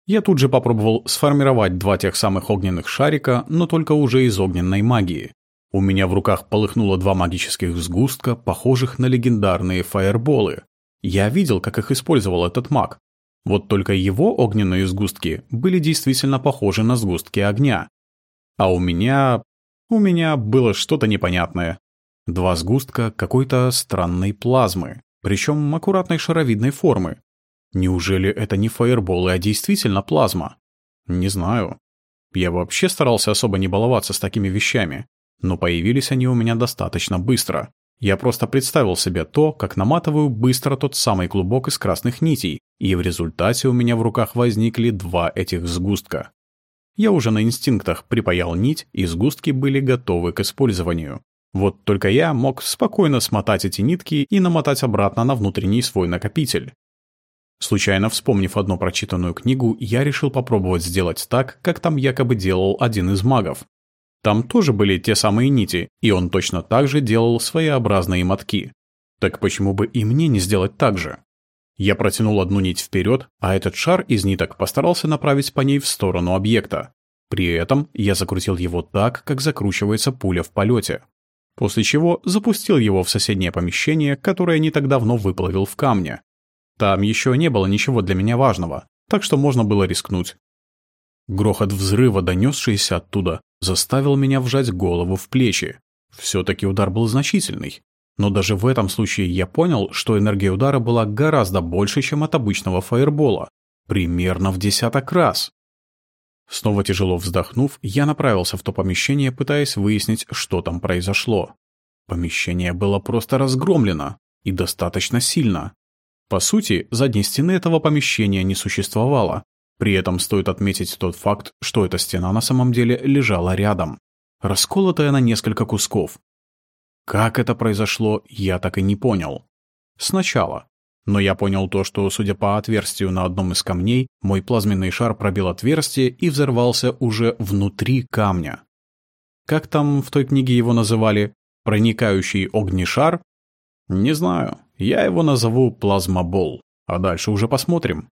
Я тут же попробовал сформировать два тех самых огненных шарика, но только уже из огненной магии. У меня в руках полыхнуло два магических сгустка, похожих на легендарные фаерболы. Я видел, как их использовал этот маг. Вот только его огненные сгустки были действительно похожи на сгустки огня. А у меня... у меня было что-то непонятное. Два сгустка какой-то странной плазмы, причем аккуратной шаровидной формы. Неужели это не фаерболы, а действительно плазма? Не знаю. Я вообще старался особо не баловаться с такими вещами, но появились они у меня достаточно быстро. Я просто представил себе то, как наматываю быстро тот самый клубок из красных нитей, и в результате у меня в руках возникли два этих сгустка. Я уже на инстинктах припаял нить, и сгустки были готовы к использованию. Вот только я мог спокойно смотать эти нитки и намотать обратно на внутренний свой накопитель. Случайно вспомнив одну прочитанную книгу, я решил попробовать сделать так, как там якобы делал один из магов. Там тоже были те самые нити, и он точно так же делал своеобразные мотки. Так почему бы и мне не сделать так же? Я протянул одну нить вперед, а этот шар из ниток постарался направить по ней в сторону объекта. При этом я закрутил его так, как закручивается пуля в полете. После чего запустил его в соседнее помещение, которое не так давно выплавил в камне. Там еще не было ничего для меня важного, так что можно было рискнуть. Грохот взрыва, донесшийся оттуда, заставил меня вжать голову в плечи. Все-таки удар был значительный. Но даже в этом случае я понял, что энергия удара была гораздо больше, чем от обычного фаербола. Примерно в десяток раз. Снова тяжело вздохнув, я направился в то помещение, пытаясь выяснить, что там произошло. Помещение было просто разгромлено. И достаточно сильно. По сути, задней стены этого помещения не существовало. При этом стоит отметить тот факт, что эта стена на самом деле лежала рядом, расколотая на несколько кусков. Как это произошло, я так и не понял. Сначала. Но я понял то, что, судя по отверстию на одном из камней, мой плазменный шар пробил отверстие и взорвался уже внутри камня. Как там в той книге его называли? Проникающий огнешар? Не знаю. Я его назову плазмобол. А дальше уже посмотрим.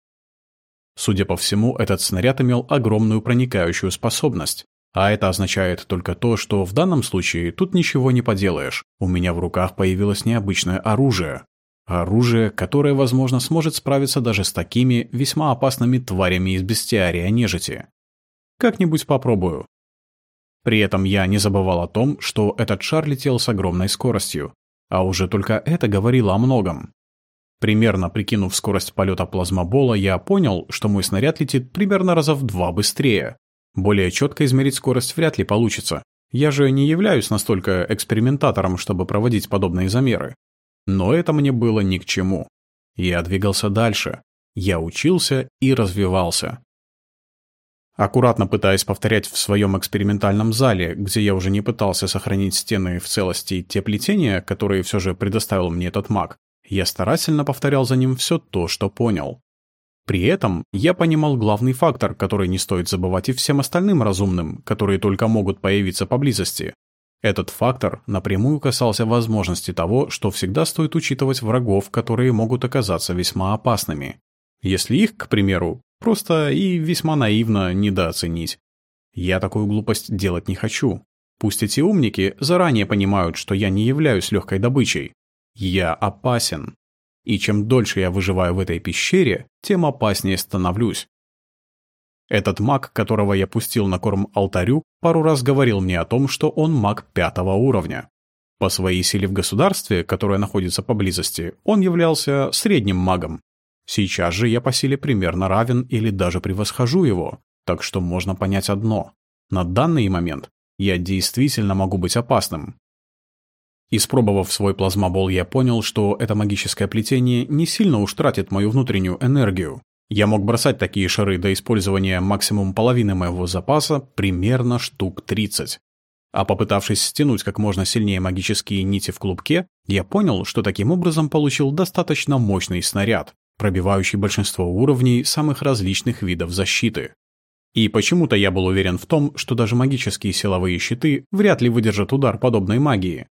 Судя по всему, этот снаряд имел огромную проникающую способность. А это означает только то, что в данном случае тут ничего не поделаешь. У меня в руках появилось необычное оружие. Оружие, которое, возможно, сможет справиться даже с такими весьма опасными тварями из бестиария нежити. Как-нибудь попробую. При этом я не забывал о том, что этот шар летел с огромной скоростью, а уже только это говорило о многом. Примерно прикинув скорость полета плазмобола, я понял, что мой снаряд летит примерно раза в два быстрее. Более четко измерить скорость вряд ли получится. Я же не являюсь настолько экспериментатором, чтобы проводить подобные замеры. Но это мне было ни к чему. Я двигался дальше. Я учился и развивался. Аккуратно пытаясь повторять в своем экспериментальном зале, где я уже не пытался сохранить стены в целости те плетения, которые все же предоставил мне этот маг, я старательно повторял за ним все то, что понял. При этом я понимал главный фактор, который не стоит забывать и всем остальным разумным, которые только могут появиться поблизости. Этот фактор напрямую касался возможности того, что всегда стоит учитывать врагов, которые могут оказаться весьма опасными. Если их, к примеру, просто и весьма наивно недооценить. Я такую глупость делать не хочу. Пусть эти умники заранее понимают, что я не являюсь легкой добычей. Я опасен. И чем дольше я выживаю в этой пещере, тем опаснее становлюсь. Этот маг, которого я пустил на корм алтарю, пару раз говорил мне о том, что он маг пятого уровня. По своей силе в государстве, которое находится поблизости, он являлся средним магом. Сейчас же я по силе примерно равен или даже превосхожу его, так что можно понять одно. На данный момент я действительно могу быть опасным. Испробовав свой плазмобол, я понял, что это магическое плетение не сильно уж тратит мою внутреннюю энергию. Я мог бросать такие шары до использования максимум половины моего запаса, примерно штук 30. А попытавшись стянуть как можно сильнее магические нити в клубке, я понял, что таким образом получил достаточно мощный снаряд, пробивающий большинство уровней самых различных видов защиты. И почему-то я был уверен в том, что даже магические силовые щиты вряд ли выдержат удар подобной магии.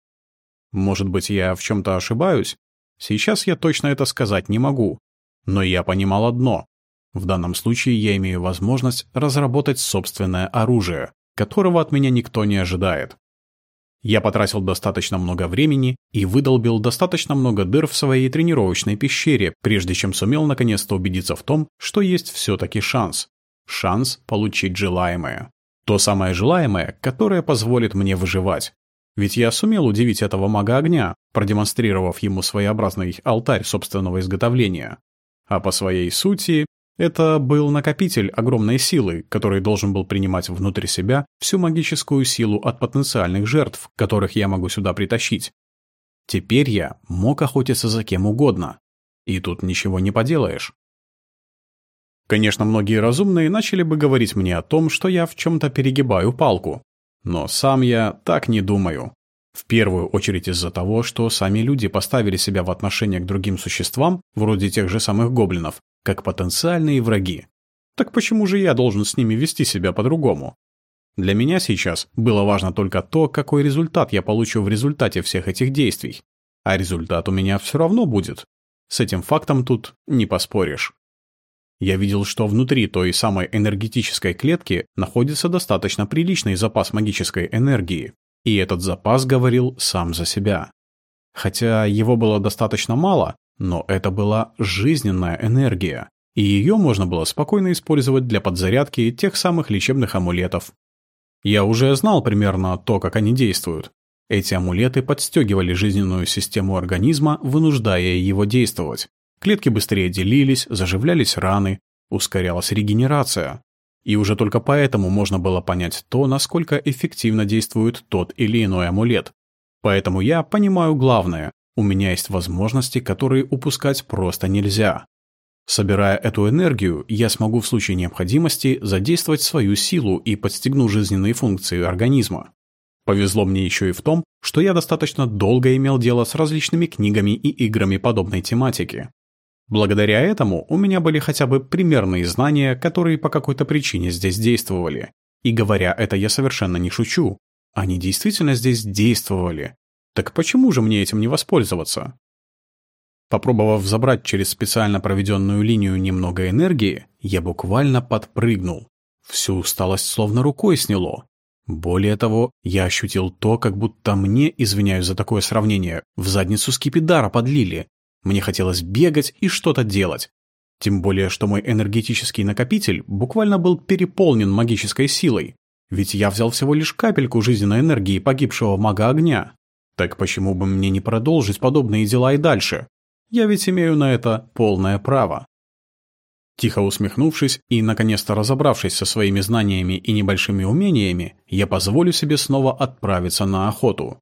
Может быть, я в чем-то ошибаюсь? Сейчас я точно это сказать не могу. Но я понимал одно. В данном случае я имею возможность разработать собственное оружие, которого от меня никто не ожидает. Я потратил достаточно много времени и выдолбил достаточно много дыр в своей тренировочной пещере, прежде чем сумел наконец-то убедиться в том, что есть все-таки шанс. Шанс получить желаемое. То самое желаемое, которое позволит мне выживать. Ведь я сумел удивить этого мага огня, продемонстрировав ему своеобразный алтарь собственного изготовления. А по своей сути, это был накопитель огромной силы, который должен был принимать внутрь себя всю магическую силу от потенциальных жертв, которых я могу сюда притащить. Теперь я мог охотиться за кем угодно. И тут ничего не поделаешь. Конечно, многие разумные начали бы говорить мне о том, что я в чем-то перегибаю палку, но сам я так не думаю. В первую очередь из-за того, что сами люди поставили себя в отношение к другим существам, вроде тех же самых гоблинов, как потенциальные враги. Так почему же я должен с ними вести себя по-другому? Для меня сейчас было важно только то, какой результат я получу в результате всех этих действий. А результат у меня все равно будет. С этим фактом тут не поспоришь. Я видел, что внутри той самой энергетической клетки находится достаточно приличный запас магической энергии, и этот запас говорил сам за себя. Хотя его было достаточно мало, но это была жизненная энергия, и ее можно было спокойно использовать для подзарядки тех самых лечебных амулетов. Я уже знал примерно то, как они действуют. Эти амулеты подстегивали жизненную систему организма, вынуждая его действовать. Клетки быстрее делились, заживлялись раны, ускорялась регенерация. И уже только поэтому можно было понять то, насколько эффективно действует тот или иной амулет. Поэтому я понимаю главное. У меня есть возможности, которые упускать просто нельзя. Собирая эту энергию, я смогу в случае необходимости задействовать свою силу и подстегну жизненные функции организма. Повезло мне еще и в том, что я достаточно долго имел дело с различными книгами и играми подобной тематики. Благодаря этому у меня были хотя бы примерные знания, которые по какой-то причине здесь действовали. И говоря это, я совершенно не шучу. Они действительно здесь действовали. Так почему же мне этим не воспользоваться? Попробовав забрать через специально проведенную линию немного энергии, я буквально подпрыгнул. Всю усталость словно рукой сняло. Более того, я ощутил то, как будто мне, извиняюсь за такое сравнение, в задницу скипидара подлили. Мне хотелось бегать и что-то делать. Тем более, что мой энергетический накопитель буквально был переполнен магической силой. Ведь я взял всего лишь капельку жизненной энергии погибшего мага огня. Так почему бы мне не продолжить подобные дела и дальше? Я ведь имею на это полное право. Тихо усмехнувшись и, наконец-то разобравшись со своими знаниями и небольшими умениями, я позволю себе снова отправиться на охоту.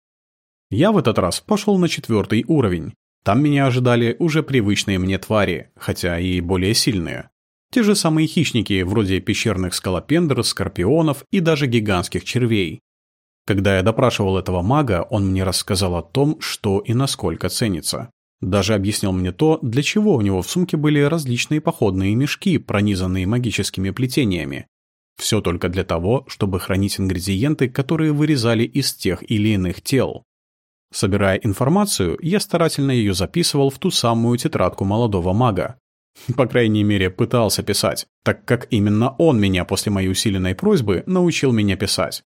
Я в этот раз пошел на четвертый уровень. Там меня ожидали уже привычные мне твари, хотя и более сильные. Те же самые хищники, вроде пещерных скалопендр, скорпионов и даже гигантских червей. Когда я допрашивал этого мага, он мне рассказал о том, что и насколько ценится. Даже объяснил мне то, для чего у него в сумке были различные походные мешки, пронизанные магическими плетениями. Все только для того, чтобы хранить ингредиенты, которые вырезали из тех или иных тел. Собирая информацию, я старательно ее записывал в ту самую тетрадку молодого мага. По крайней мере, пытался писать, так как именно он меня после моей усиленной просьбы научил меня писать.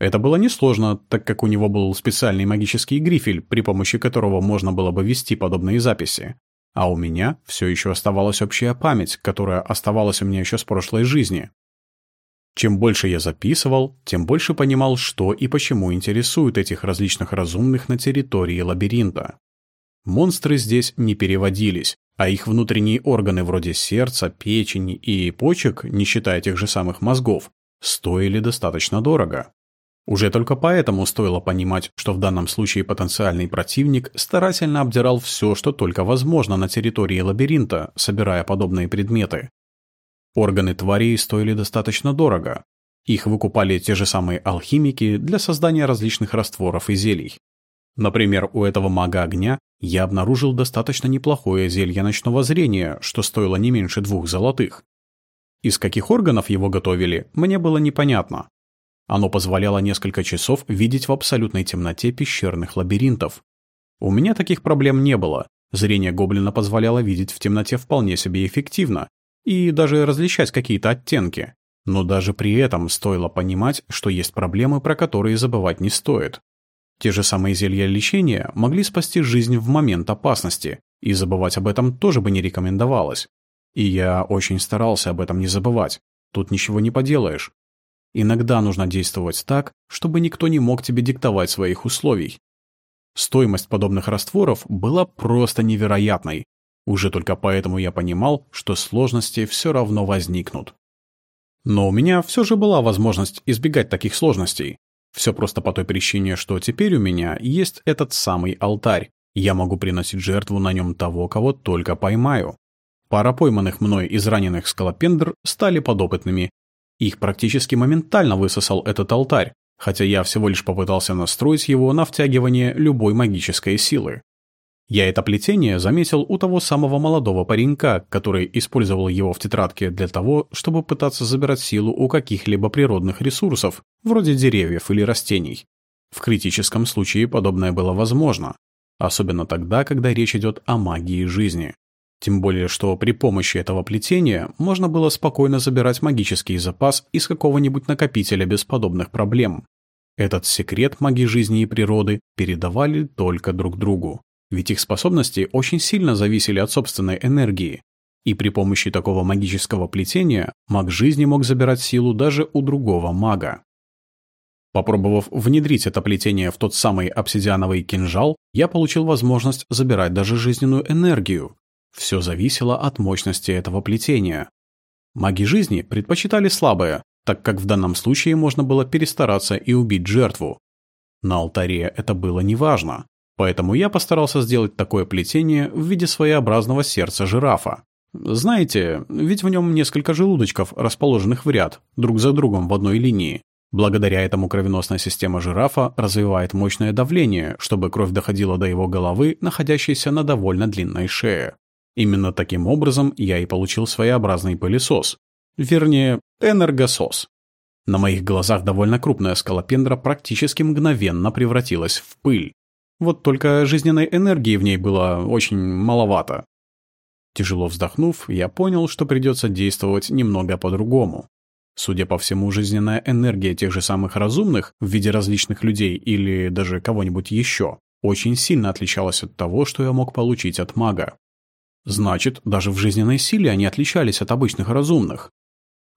Это было несложно, так как у него был специальный магический грифель, при помощи которого можно было бы вести подобные записи. А у меня все еще оставалась общая память, которая оставалась у меня еще с прошлой жизни. Чем больше я записывал, тем больше понимал, что и почему интересует этих различных разумных на территории лабиринта. Монстры здесь не переводились, а их внутренние органы вроде сердца, печени и почек, не считая тех же самых мозгов, стоили достаточно дорого. Уже только поэтому стоило понимать, что в данном случае потенциальный противник старательно обдирал все, что только возможно на территории лабиринта, собирая подобные предметы. Органы тварей стоили достаточно дорого. Их выкупали те же самые алхимики для создания различных растворов и зелий. Например, у этого мага огня я обнаружил достаточно неплохое зелье ночного зрения, что стоило не меньше двух золотых. Из каких органов его готовили, мне было непонятно, оно позволяло несколько часов видеть в абсолютной темноте пещерных лабиринтов. У меня таких проблем не было. Зрение гоблина позволяло видеть в темноте вполне себе эффективно и даже различать какие-то оттенки. Но даже при этом стоило понимать, что есть проблемы, про которые забывать не стоит. Те же самые зелья лечения могли спасти жизнь в момент опасности, и забывать об этом тоже бы не рекомендовалось. И я очень старался об этом не забывать. Тут ничего не поделаешь. Иногда нужно действовать так, чтобы никто не мог тебе диктовать своих условий. Стоимость подобных растворов была просто невероятной. Уже только поэтому я понимал, что сложности все равно возникнут. Но у меня все же была возможность избегать таких сложностей. Все просто по той причине, что теперь у меня есть этот самый алтарь. Я могу приносить жертву на нем того, кого только поймаю. Пара пойманных мной израненных скалопендр стали подопытными, их практически моментально высосал этот алтарь, хотя я всего лишь попытался настроить его на втягивание любой магической силы. Я это плетение заметил у того самого молодого паренька, который использовал его в тетрадке для того, чтобы пытаться забирать силу у каких-либо природных ресурсов, вроде деревьев или растений. В критическом случае подобное было возможно, особенно тогда, когда речь идет о магии жизни. Тем более, что при помощи этого плетения можно было спокойно забирать магический запас из какого-нибудь накопителя без подобных проблем. Этот секрет магии жизни и природы передавали только друг другу, ведь их способности очень сильно зависели от собственной энергии. И при помощи такого магического плетения маг жизни мог забирать силу даже у другого мага. Попробовав внедрить это плетение в тот самый обсидиановый кинжал, я получил возможность забирать даже жизненную энергию, все зависело от мощности этого плетения. Маги жизни предпочитали слабое, так как в данном случае можно было перестараться и убить жертву. На алтаре это было неважно, поэтому я постарался сделать такое плетение в виде своеобразного сердца жирафа. Знаете, ведь в нем несколько желудочков, расположенных в ряд, друг за другом в одной линии. Благодаря этому кровеносная система жирафа развивает мощное давление, чтобы кровь доходила до его головы, находящейся на довольно длинной шее. Именно таким образом я и получил своеобразный пылесос. Вернее, энергосос. На моих глазах довольно крупная скалопендра практически мгновенно превратилась в пыль. Вот только жизненной энергии в ней было очень маловато. Тяжело вздохнув, я понял, что придется действовать немного по-другому. Судя по всему, жизненная энергия тех же самых разумных в виде различных людей или даже кого-нибудь еще очень сильно отличалась от того, что я мог получить от мага. Значит, даже в жизненной силе они отличались от обычных разумных.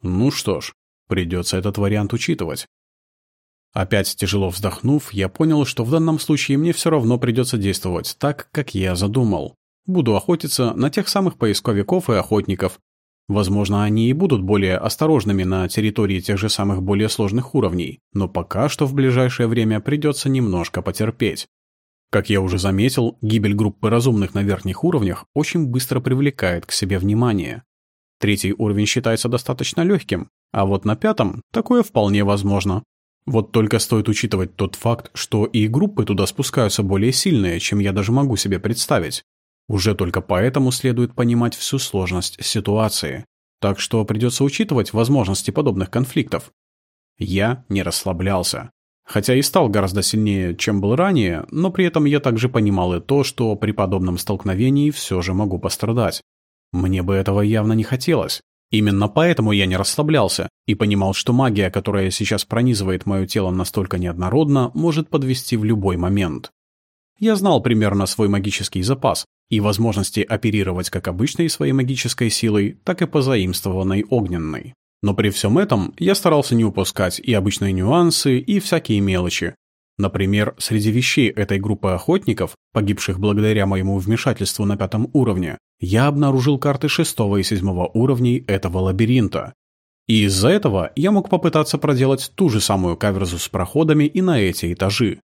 Ну что ж, придется этот вариант учитывать. Опять тяжело вздохнув, я понял, что в данном случае мне все равно придется действовать так, как я задумал. Буду охотиться на тех самых поисковиков и охотников. Возможно, они и будут более осторожными на территории тех же самых более сложных уровней, но пока что в ближайшее время придется немножко потерпеть. Как я уже заметил, гибель группы разумных на верхних уровнях очень быстро привлекает к себе внимание. Третий уровень считается достаточно легким, а вот на пятом такое вполне возможно. Вот только стоит учитывать тот факт, что и группы туда спускаются более сильные, чем я даже могу себе представить. Уже только поэтому следует понимать всю сложность ситуации. Так что придется учитывать возможности подобных конфликтов. Я не расслаблялся. Хотя и стал гораздо сильнее, чем был ранее, но при этом я также понимал и то, что при подобном столкновении все же могу пострадать. Мне бы этого явно не хотелось. Именно поэтому я не расслаблялся и понимал, что магия, которая сейчас пронизывает мое тело настолько неоднородно, может подвести в любой момент. Я знал примерно свой магический запас, и возможности оперировать как обычной своей магической силой, так и позаимствованной огненной. Но при всем этом я старался не упускать и обычные нюансы, и всякие мелочи. Например, среди вещей этой группы охотников, погибших благодаря моему вмешательству на пятом уровне, я обнаружил карты шестого и седьмого уровней этого лабиринта. И из-за этого я мог попытаться проделать ту же самую каверзу с проходами и на эти этажи.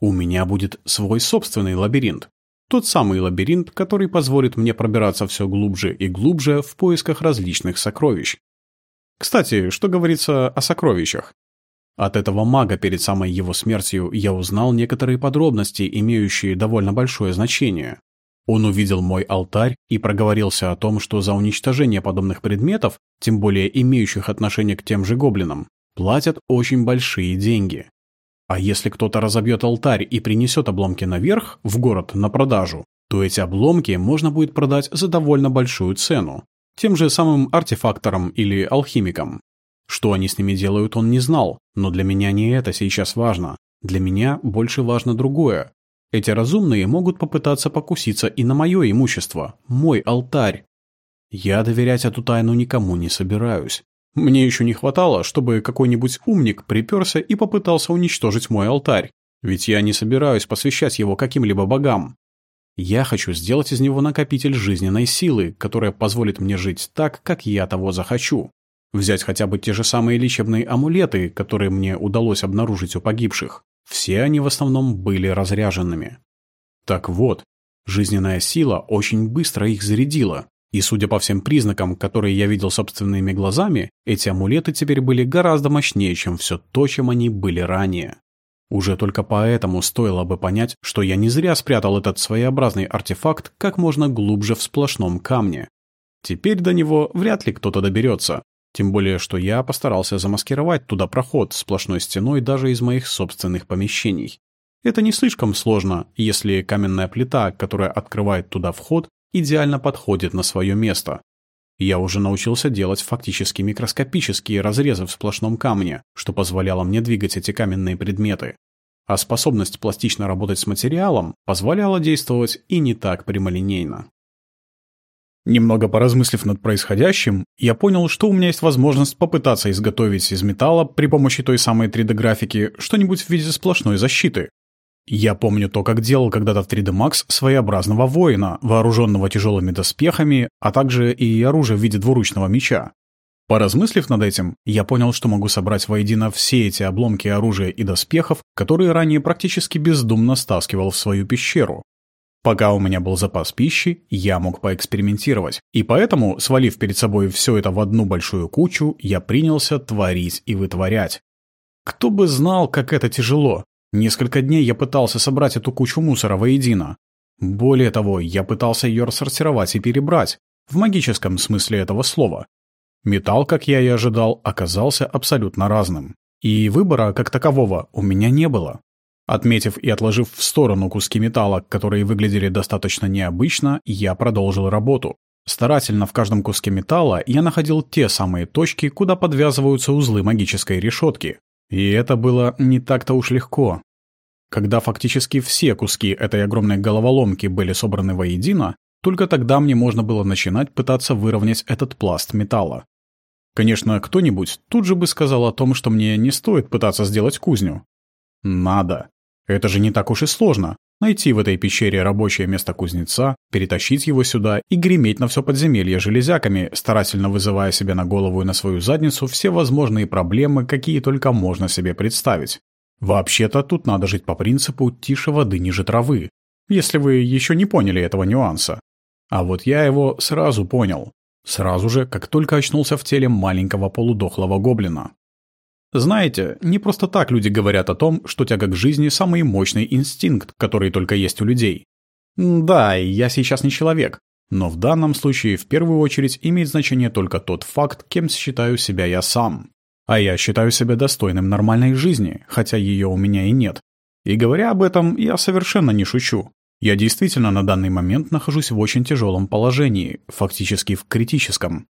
У меня будет свой собственный лабиринт, тот самый лабиринт, который позволит мне пробираться все глубже и глубже в поисках различных сокровищ. Кстати, что говорится о сокровищах? От этого мага перед самой его смертью я узнал некоторые подробности, имеющие довольно большое значение. Он увидел мой алтарь и проговорился о том, что за уничтожение подобных предметов, тем более имеющих отношение к тем же гоблинам, платят очень большие деньги. А если кто-то разобьет алтарь и принесет обломки наверх, в город, на продажу, то эти обломки можно будет продать за довольно большую цену. Тем же самым артефакторам или алхимикам. Что они с ними делают, он не знал, но для меня не это сейчас важно. Для меня больше важно другое. Эти разумные могут попытаться покуситься и на мое имущество, мой алтарь. Я доверять эту тайну никому не собираюсь. Мне еще не хватало, чтобы какой-нибудь умник приперся и попытался уничтожить мой алтарь, ведь я не собираюсь посвящать его каким-либо богам. Я хочу сделать из него накопитель жизненной силы, которая позволит мне жить так, как я того захочу. Взять хотя бы те же самые лечебные амулеты, которые мне удалось обнаружить у погибших. Все они в основном были разряженными. Так вот, жизненная сила очень быстро их зарядила, и судя по всем признакам, которые я видел собственными глазами, эти амулеты теперь были гораздо мощнее, чем все то, чем они были ранее. Уже только поэтому стоило бы понять, что я не зря спрятал этот своеобразный артефакт как можно глубже в сплошном камне. Теперь до него вряд ли кто-то доберется, тем более, что я постарался замаскировать туда проход сплошной стеной даже из моих собственных помещений. Это не слишком сложно, если каменная плита, которая открывает туда вход, идеально подходит на свое место. Я уже научился делать фактически микроскопические разрезы в сплошном камне, что позволяло мне двигать эти каменные предметы. А способность пластично работать с материалом позволяла действовать и не так прямолинейно. Немного поразмыслив над происходящим, я понял, что у меня есть возможность попытаться изготовить из металла при помощи той самой 3D-графики что-нибудь в виде сплошной защиты, я помню то, как делал когда-то в 3D Max своеобразного воина, вооруженного тяжелыми доспехами, а также и оружие в виде двуручного меча. Поразмыслив над этим, я понял, что могу собрать воедино все эти обломки оружия и доспехов, которые ранее практически бездумно стаскивал в свою пещеру. Пока у меня был запас пищи, я мог поэкспериментировать. И поэтому, свалив перед собой все это в одну большую кучу, я принялся творить и вытворять. Кто бы знал, как это тяжело. Несколько дней я пытался собрать эту кучу мусора воедино. Более того, я пытался ее рассортировать и перебрать, в магическом смысле этого слова. Металл, как я и ожидал, оказался абсолютно разным. И выбора, как такового, у меня не было. Отметив и отложив в сторону куски металла, которые выглядели достаточно необычно, я продолжил работу. Старательно в каждом куске металла я находил те самые точки, куда подвязываются узлы магической решетки. И это было не так-то уж легко. Когда фактически все куски этой огромной головоломки были собраны воедино, только тогда мне можно было начинать пытаться выровнять этот пласт металла. Конечно, кто-нибудь тут же бы сказал о том, что мне не стоит пытаться сделать кузню. Надо. Это же не так уж и сложно. Найти в этой пещере рабочее место кузнеца, перетащить его сюда и греметь на все подземелье железяками, старательно вызывая себе на голову и на свою задницу все возможные проблемы, какие только можно себе представить. Вообще-то тут надо жить по принципу «тише воды ниже травы», если вы еще не поняли этого нюанса. А вот я его сразу понял. Сразу же, как только очнулся в теле маленького полудохлого гоблина. Знаете, не просто так люди говорят о том, что тяга к жизни – самый мощный инстинкт, который только есть у людей. Да, я сейчас не человек, но в данном случае в первую очередь имеет значение только тот факт, кем считаю себя я сам. А я считаю себя достойным нормальной жизни, хотя ее у меня и нет. И говоря об этом, я совершенно не шучу. Я действительно на данный момент нахожусь в очень тяжелом положении, фактически в критическом.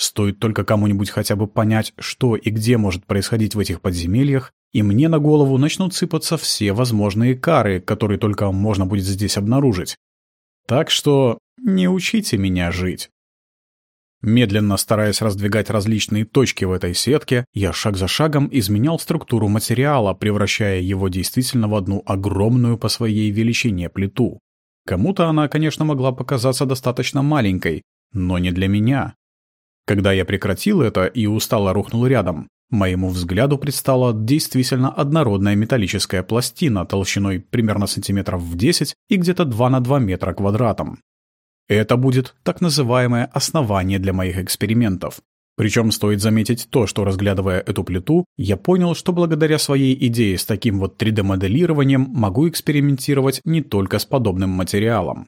Стоит только кому-нибудь хотя бы понять, что и где может происходить в этих подземельях, и мне на голову начнут сыпаться все возможные кары, которые только можно будет здесь обнаружить. Так что не учите меня жить. Медленно стараясь раздвигать различные точки в этой сетке, я шаг за шагом изменял структуру материала, превращая его действительно в одну огромную по своей величине плиту. Кому-то она, конечно, могла показаться достаточно маленькой, но не для меня. Когда я прекратил это и устало рухнул рядом, моему взгляду предстала действительно однородная металлическая пластина толщиной примерно сантиметров в 10 и где-то 2 на 2 метра квадратом. Это будет так называемое основание для моих экспериментов. Причем стоит заметить то, что разглядывая эту плиту, я понял, что благодаря своей идее с таким вот 3D-моделированием могу экспериментировать не только с подобным материалом.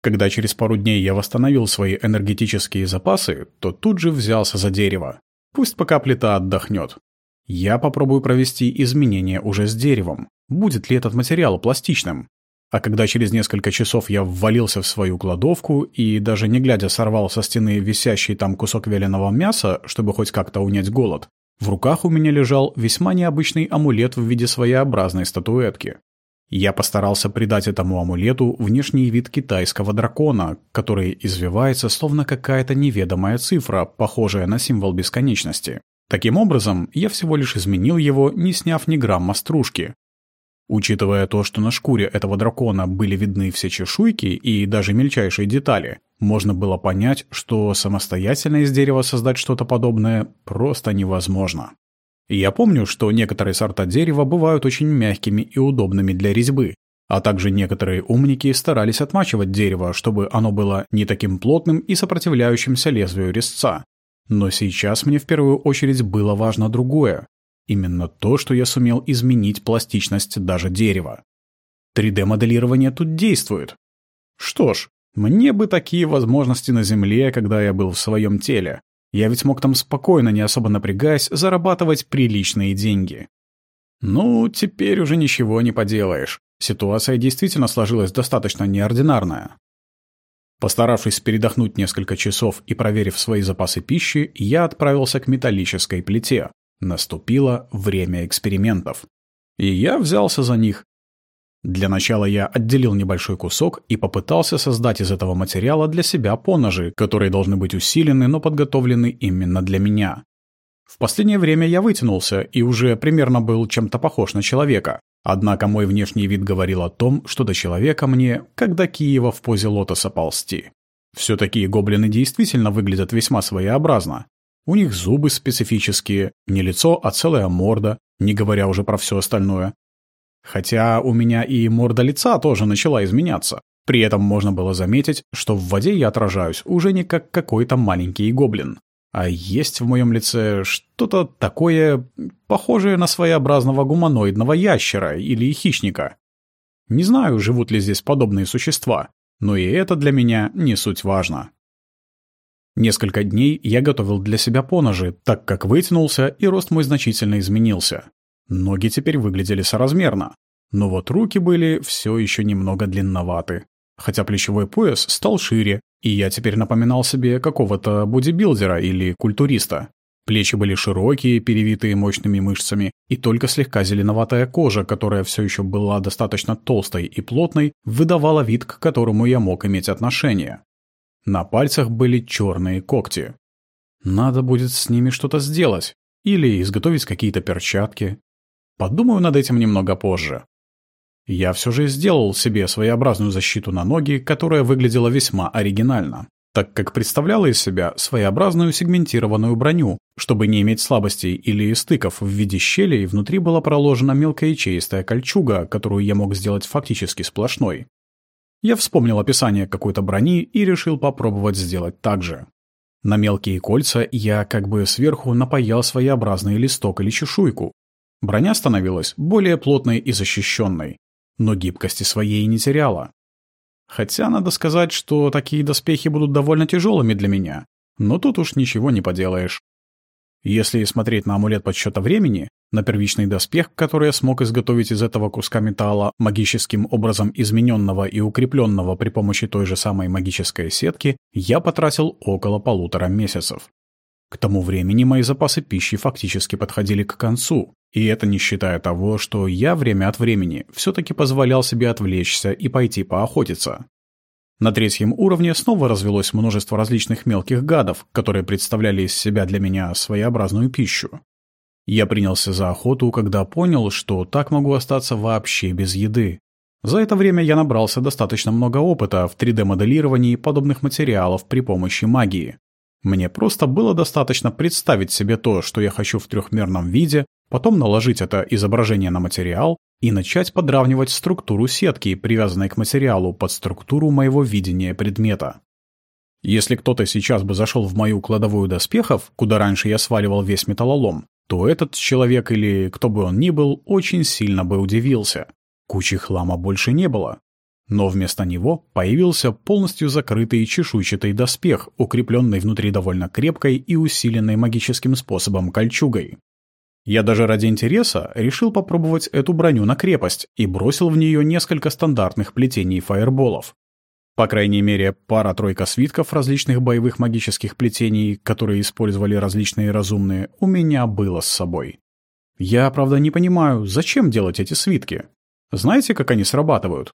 Когда через пару дней я восстановил свои энергетические запасы, то тут же взялся за дерево. Пусть пока плита отдохнет. Я попробую провести изменения уже с деревом. Будет ли этот материал пластичным? А когда через несколько часов я ввалился в свою кладовку и даже не глядя сорвал со стены висящий там кусок вяленого мяса, чтобы хоть как-то унять голод, в руках у меня лежал весьма необычный амулет в виде своеобразной статуэтки. Я постарался придать этому амулету внешний вид китайского дракона, который извивается словно какая-то неведомая цифра, похожая на символ бесконечности. Таким образом, я всего лишь изменил его, не сняв ни грамма стружки. Учитывая то, что на шкуре этого дракона были видны все чешуйки и даже мельчайшие детали, можно было понять, что самостоятельно из дерева создать что-то подобное просто невозможно. Я помню, что некоторые сорта дерева бывают очень мягкими и удобными для резьбы, а также некоторые умники старались отмачивать дерево, чтобы оно было не таким плотным и сопротивляющимся лезвию резца. Но сейчас мне в первую очередь было важно другое. Именно то, что я сумел изменить пластичность даже дерева. 3D-моделирование тут действует. Что ж, мне бы такие возможности на Земле, когда я был в своем теле. Я ведь мог там спокойно, не особо напрягаясь, зарабатывать приличные деньги. Ну, теперь уже ничего не поделаешь. Ситуация действительно сложилась достаточно неординарная. Постаравшись передохнуть несколько часов и проверив свои запасы пищи, я отправился к металлической плите. Наступило время экспериментов. И я взялся за них, для начала я отделил небольшой кусок и попытался создать из этого материала для себя поножи, которые должны быть усилены, но подготовлены именно для меня. В последнее время я вытянулся и уже примерно был чем-то похож на человека. Однако мой внешний вид говорил о том, что до человека мне, как до Киева в позе лотоса ползти. Все такие гоблины действительно выглядят весьма своеобразно. У них зубы специфические, не лицо, а целая морда, не говоря уже про все остальное. Хотя у меня и морда лица тоже начала изменяться. При этом можно было заметить, что в воде я отражаюсь уже не как какой-то маленький гоблин, а есть в моем лице что-то такое, похожее на своеобразного гуманоидного ящера или хищника. Не знаю, живут ли здесь подобные существа, но и это для меня не суть важно. Несколько дней я готовил для себя поножи, так как вытянулся и рост мой значительно изменился. Ноги теперь выглядели соразмерно, но вот руки были все еще немного длинноваты. Хотя плечевой пояс стал шире, и я теперь напоминал себе какого-то бодибилдера или культуриста. Плечи были широкие, перевитые мощными мышцами, и только слегка зеленоватая кожа, которая все еще была достаточно толстой и плотной, выдавала вид, к которому я мог иметь отношение. На пальцах были черные когти. Надо будет с ними что-то сделать. Или изготовить какие-то перчатки. Подумаю над этим немного позже. Я все же сделал себе своеобразную защиту на ноги, которая выглядела весьма оригинально так как представляла из себя своеобразную сегментированную броню, чтобы не иметь слабостей или стыков в виде щелей, внутри была проложена мелкая ячеистая кольчуга, которую я мог сделать фактически сплошной. Я вспомнил описание какой-то брони и решил попробовать сделать так же. На мелкие кольца я как бы сверху напаял своеобразный листок или чешуйку. Броня становилась более плотной и защищенной, но гибкости своей не теряла. Хотя надо сказать, что такие доспехи будут довольно тяжелыми для меня. Но тут уж ничего не поделаешь. Если смотреть на амулет подсчета времени, на первичный доспех, который я смог изготовить из этого куска металла, магическим образом измененного и укрепленного при помощи той же самой магической сетки, я потратил около полутора месяцев. К тому времени мои запасы пищи фактически подходили к концу, и это не считая того, что я время от времени все-таки позволял себе отвлечься и пойти поохотиться. На третьем уровне снова развелось множество различных мелких гадов, которые представляли из себя для меня своеобразную пищу. Я принялся за охоту, когда понял, что так могу остаться вообще без еды. За это время я набрался достаточно много опыта в 3D-моделировании подобных материалов при помощи магии. Мне просто было достаточно представить себе то, что я хочу в трехмерном виде, потом наложить это изображение на материал и начать подравнивать структуру сетки, привязанной к материалу, под структуру моего видения предмета. Если кто-то сейчас бы зашел в мою кладовую доспехов, куда раньше я сваливал весь металлолом, то этот человек или кто бы он ни был, очень сильно бы удивился. Кучи хлама больше не было. Но вместо него появился полностью закрытый чешуйчатый доспех, укрепленный внутри довольно крепкой и усиленной магическим способом кольчугой. Я даже ради интереса решил попробовать эту броню на крепость и бросил в нее несколько стандартных плетений фаерболов. По крайней мере, пара-тройка свитков различных боевых магических плетений, которые использовали различные разумные, у меня было с собой. Я, правда, не понимаю, зачем делать эти свитки. Знаете, как они срабатывают?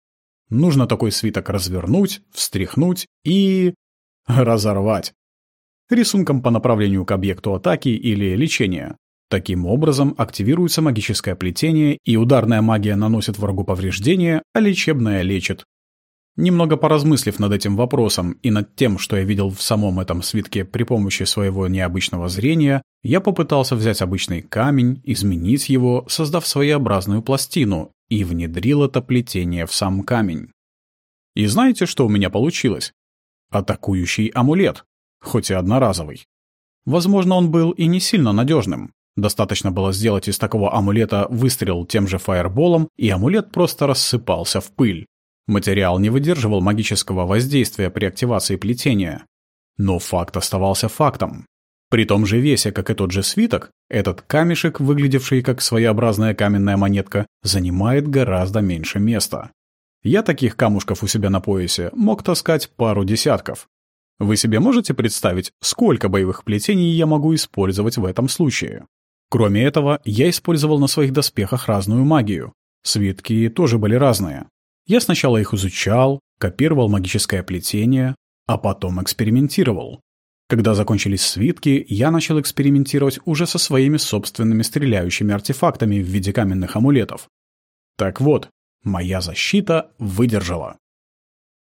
Нужно такой свиток развернуть, встряхнуть и... разорвать. Рисунком по направлению к объекту атаки или лечения. Таким образом активируется магическое плетение, и ударная магия наносит врагу повреждения, а лечебная лечит. Немного поразмыслив над этим вопросом и над тем, что я видел в самом этом свитке при помощи своего необычного зрения, я попытался взять обычный камень, изменить его, создав своеобразную пластину, и внедрил это плетение в сам камень. И знаете, что у меня получилось? Атакующий амулет, хоть и одноразовый. Возможно, он был и не сильно надежным. Достаточно было сделать из такого амулета выстрел тем же фаерболом, и амулет просто рассыпался в пыль. Материал не выдерживал магического воздействия при активации плетения. Но факт оставался фактом. При том же весе, как и тот же свиток, этот камешек, выглядевший как своеобразная каменная монетка, занимает гораздо меньше места. Я таких камушков у себя на поясе мог таскать пару десятков. Вы себе можете представить, сколько боевых плетений я могу использовать в этом случае? Кроме этого, я использовал на своих доспехах разную магию. Свитки тоже были разные. Я сначала их изучал, копировал магическое плетение, а потом экспериментировал. Когда закончились свитки, я начал экспериментировать уже со своими собственными стреляющими артефактами в виде каменных амулетов. Так вот, моя защита выдержала.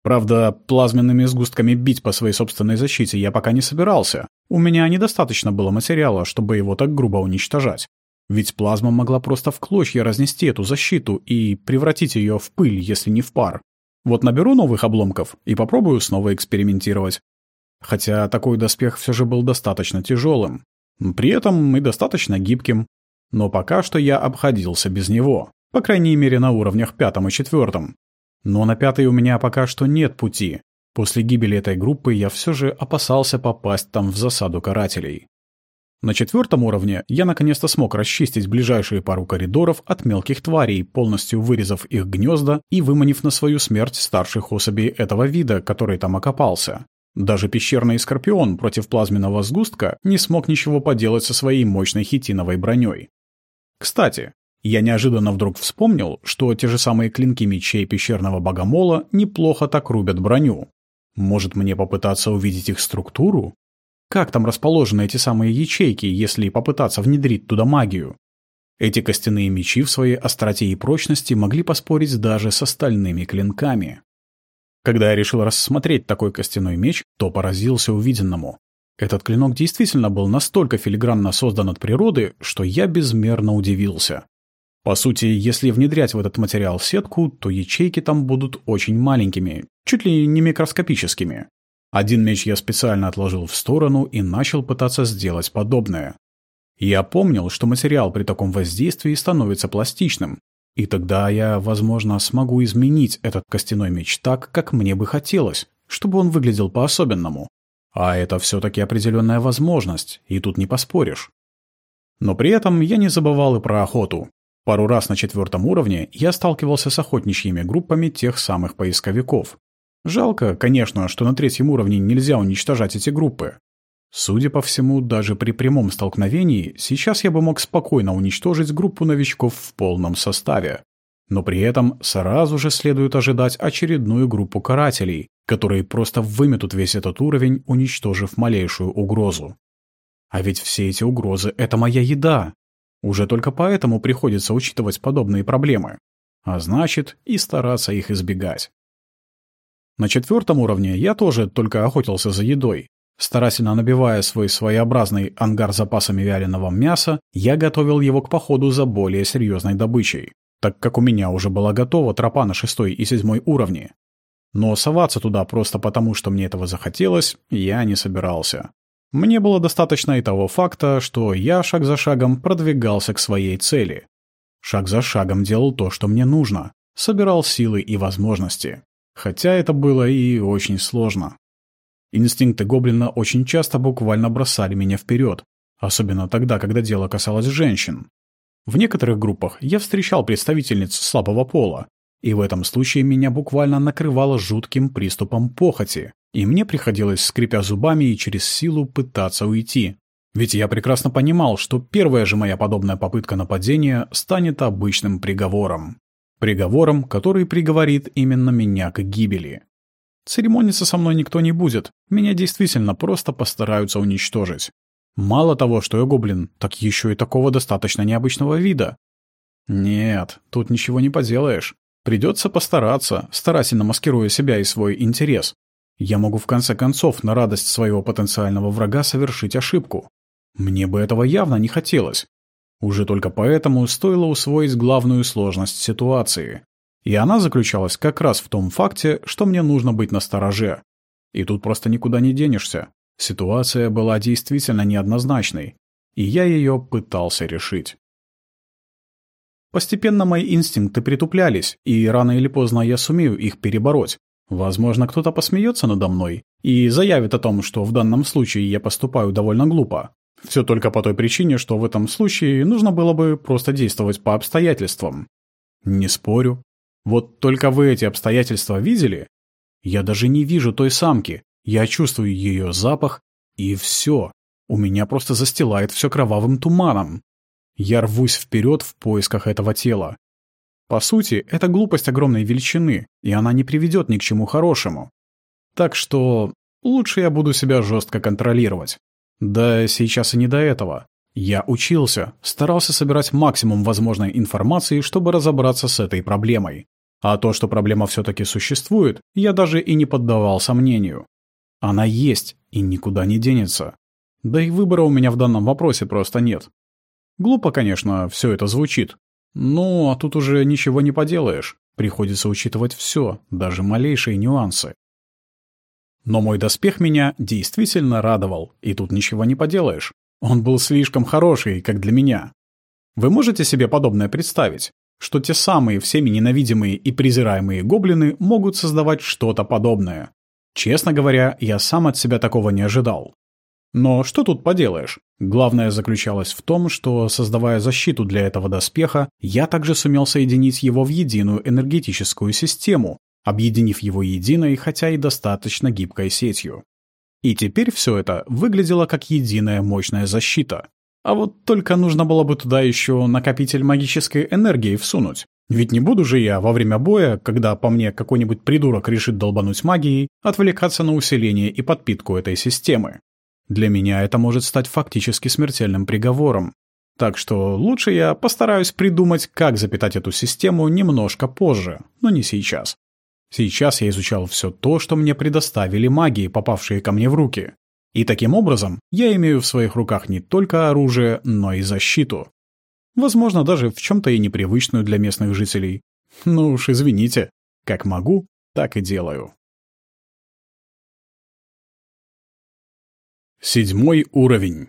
Правда, плазменными сгустками бить по своей собственной защите я пока не собирался. У меня недостаточно было материала, чтобы его так грубо уничтожать. Ведь плазма могла просто в клочья разнести эту защиту и превратить ее в пыль, если не в пар. Вот наберу новых обломков и попробую снова экспериментировать. Хотя такой доспех все же был достаточно тяжелым. При этом и достаточно гибким. Но пока что я обходился без него. По крайней мере на уровнях пятом и четвертом. Но на пятый у меня пока что нет пути. После гибели этой группы я все же опасался попасть там в засаду карателей. На четвертом уровне я наконец-то смог расчистить ближайшие пару коридоров от мелких тварей, полностью вырезав их гнезда и выманив на свою смерть старших особей этого вида, который там окопался. Даже пещерный скорпион против плазменного сгустка не смог ничего поделать со своей мощной хитиновой броней. Кстати, я неожиданно вдруг вспомнил, что те же самые клинки мечей пещерного богомола неплохо так рубят броню. Может мне попытаться увидеть их структуру? Как там расположены эти самые ячейки, если попытаться внедрить туда магию? Эти костяные мечи в своей остроте и прочности могли поспорить даже с остальными клинками. Когда я решил рассмотреть такой костяной меч, то поразился увиденному. Этот клинок действительно был настолько филигранно создан от природы, что я безмерно удивился. По сути, если внедрять в этот материал сетку, то ячейки там будут очень маленькими, чуть ли не микроскопическими. Один меч я специально отложил в сторону и начал пытаться сделать подобное. Я помнил, что материал при таком воздействии становится пластичным, и тогда я, возможно, смогу изменить этот костяной меч так, как мне бы хотелось, чтобы он выглядел по-особенному. А это все-таки определенная возможность, и тут не поспоришь. Но при этом я не забывал и про охоту. Пару раз на четвертом уровне я сталкивался с охотничьими группами тех самых поисковиков. Жалко, конечно, что на третьем уровне нельзя уничтожать эти группы. Судя по всему, даже при прямом столкновении сейчас я бы мог спокойно уничтожить группу новичков в полном составе. Но при этом сразу же следует ожидать очередную группу карателей, которые просто выметут весь этот уровень, уничтожив малейшую угрозу. А ведь все эти угрозы — это моя еда. Уже только поэтому приходится учитывать подобные проблемы. А значит, и стараться их избегать. На четвертом уровне я тоже только охотился за едой. Старательно набивая свой своеобразный ангар запасами вяленого мяса, я готовил его к походу за более серьезной добычей, так как у меня уже была готова тропа на шестой и седьмой уровне. Но соваться туда просто потому, что мне этого захотелось, я не собирался. Мне было достаточно и того факта, что я шаг за шагом продвигался к своей цели. Шаг за шагом делал то, что мне нужно, собирал силы и возможности. Хотя это было и очень сложно. Инстинкты гоблина очень часто буквально бросали меня вперед, особенно тогда, когда дело касалось женщин. В некоторых группах я встречал представительниц слабого пола, и в этом случае меня буквально накрывало жутким приступом похоти, и мне приходилось, скрипя зубами и через силу, пытаться уйти. Ведь я прекрасно понимал, что первая же моя подобная попытка нападения станет обычным приговором. Приговором, который приговорит именно меня к гибели. Церемониться со мной никто не будет, меня действительно просто постараются уничтожить. Мало того, что я гоблин, так еще и такого достаточно необычного вида. Нет, тут ничего не поделаешь. Придется постараться, старательно маскируя себя и свой интерес. Я могу в конце концов на радость своего потенциального врага совершить ошибку. Мне бы этого явно не хотелось. Уже только поэтому стоило усвоить главную сложность ситуации. И она заключалась как раз в том факте, что мне нужно быть настороже. И тут просто никуда не денешься. Ситуация была действительно неоднозначной, и я ее пытался решить. Постепенно мои инстинкты притуплялись, и рано или поздно я сумею их перебороть. Возможно, кто-то посмеется надо мной и заявит о том, что в данном случае я поступаю довольно глупо. Все только по той причине, что в этом случае нужно было бы просто действовать по обстоятельствам. Не спорю. Вот только вы эти обстоятельства видели? Я даже не вижу той самки. Я чувствую ее запах, и все. У меня просто застилает все кровавым туманом. Я рвусь вперед в поисках этого тела. По сути, это глупость огромной величины, и она не приведет ни к чему хорошему. Так что лучше я буду себя жестко контролировать. Да сейчас и не до этого. Я учился, старался собирать максимум возможной информации, чтобы разобраться с этой проблемой. А то, что проблема все-таки существует, я даже и не поддавал сомнению. Она есть и никуда не денется. Да и выбора у меня в данном вопросе просто нет. Глупо, конечно, все это звучит. Ну, а тут уже ничего не поделаешь. Приходится учитывать все, даже малейшие нюансы. Но мой доспех меня действительно радовал, и тут ничего не поделаешь. Он был слишком хороший, как для меня. Вы можете себе подобное представить? Что те самые всеми ненавидимые и презираемые гоблины могут создавать что-то подобное. Честно говоря, я сам от себя такого не ожидал. Но что тут поделаешь? Главное заключалось в том, что, создавая защиту для этого доспеха, я также сумел соединить его в единую энергетическую систему, объединив его единой, хотя и достаточно гибкой сетью. И теперь все это выглядело как единая мощная защита. А вот только нужно было бы туда еще накопитель магической энергии всунуть. Ведь не буду же я во время боя, когда по мне какой-нибудь придурок решит долбануть магией, отвлекаться на усиление и подпитку этой системы. Для меня это может стать фактически смертельным приговором. Так что лучше я постараюсь придумать, как запитать эту систему немножко позже, но не сейчас. Сейчас я изучал все то, что мне предоставили магии, попавшие ко мне в руки. И таким образом я имею в своих руках не только оружие, но и защиту. Возможно, даже в чем-то и непривычную для местных жителей. Ну уж извините, как могу, так и делаю. Седьмой уровень.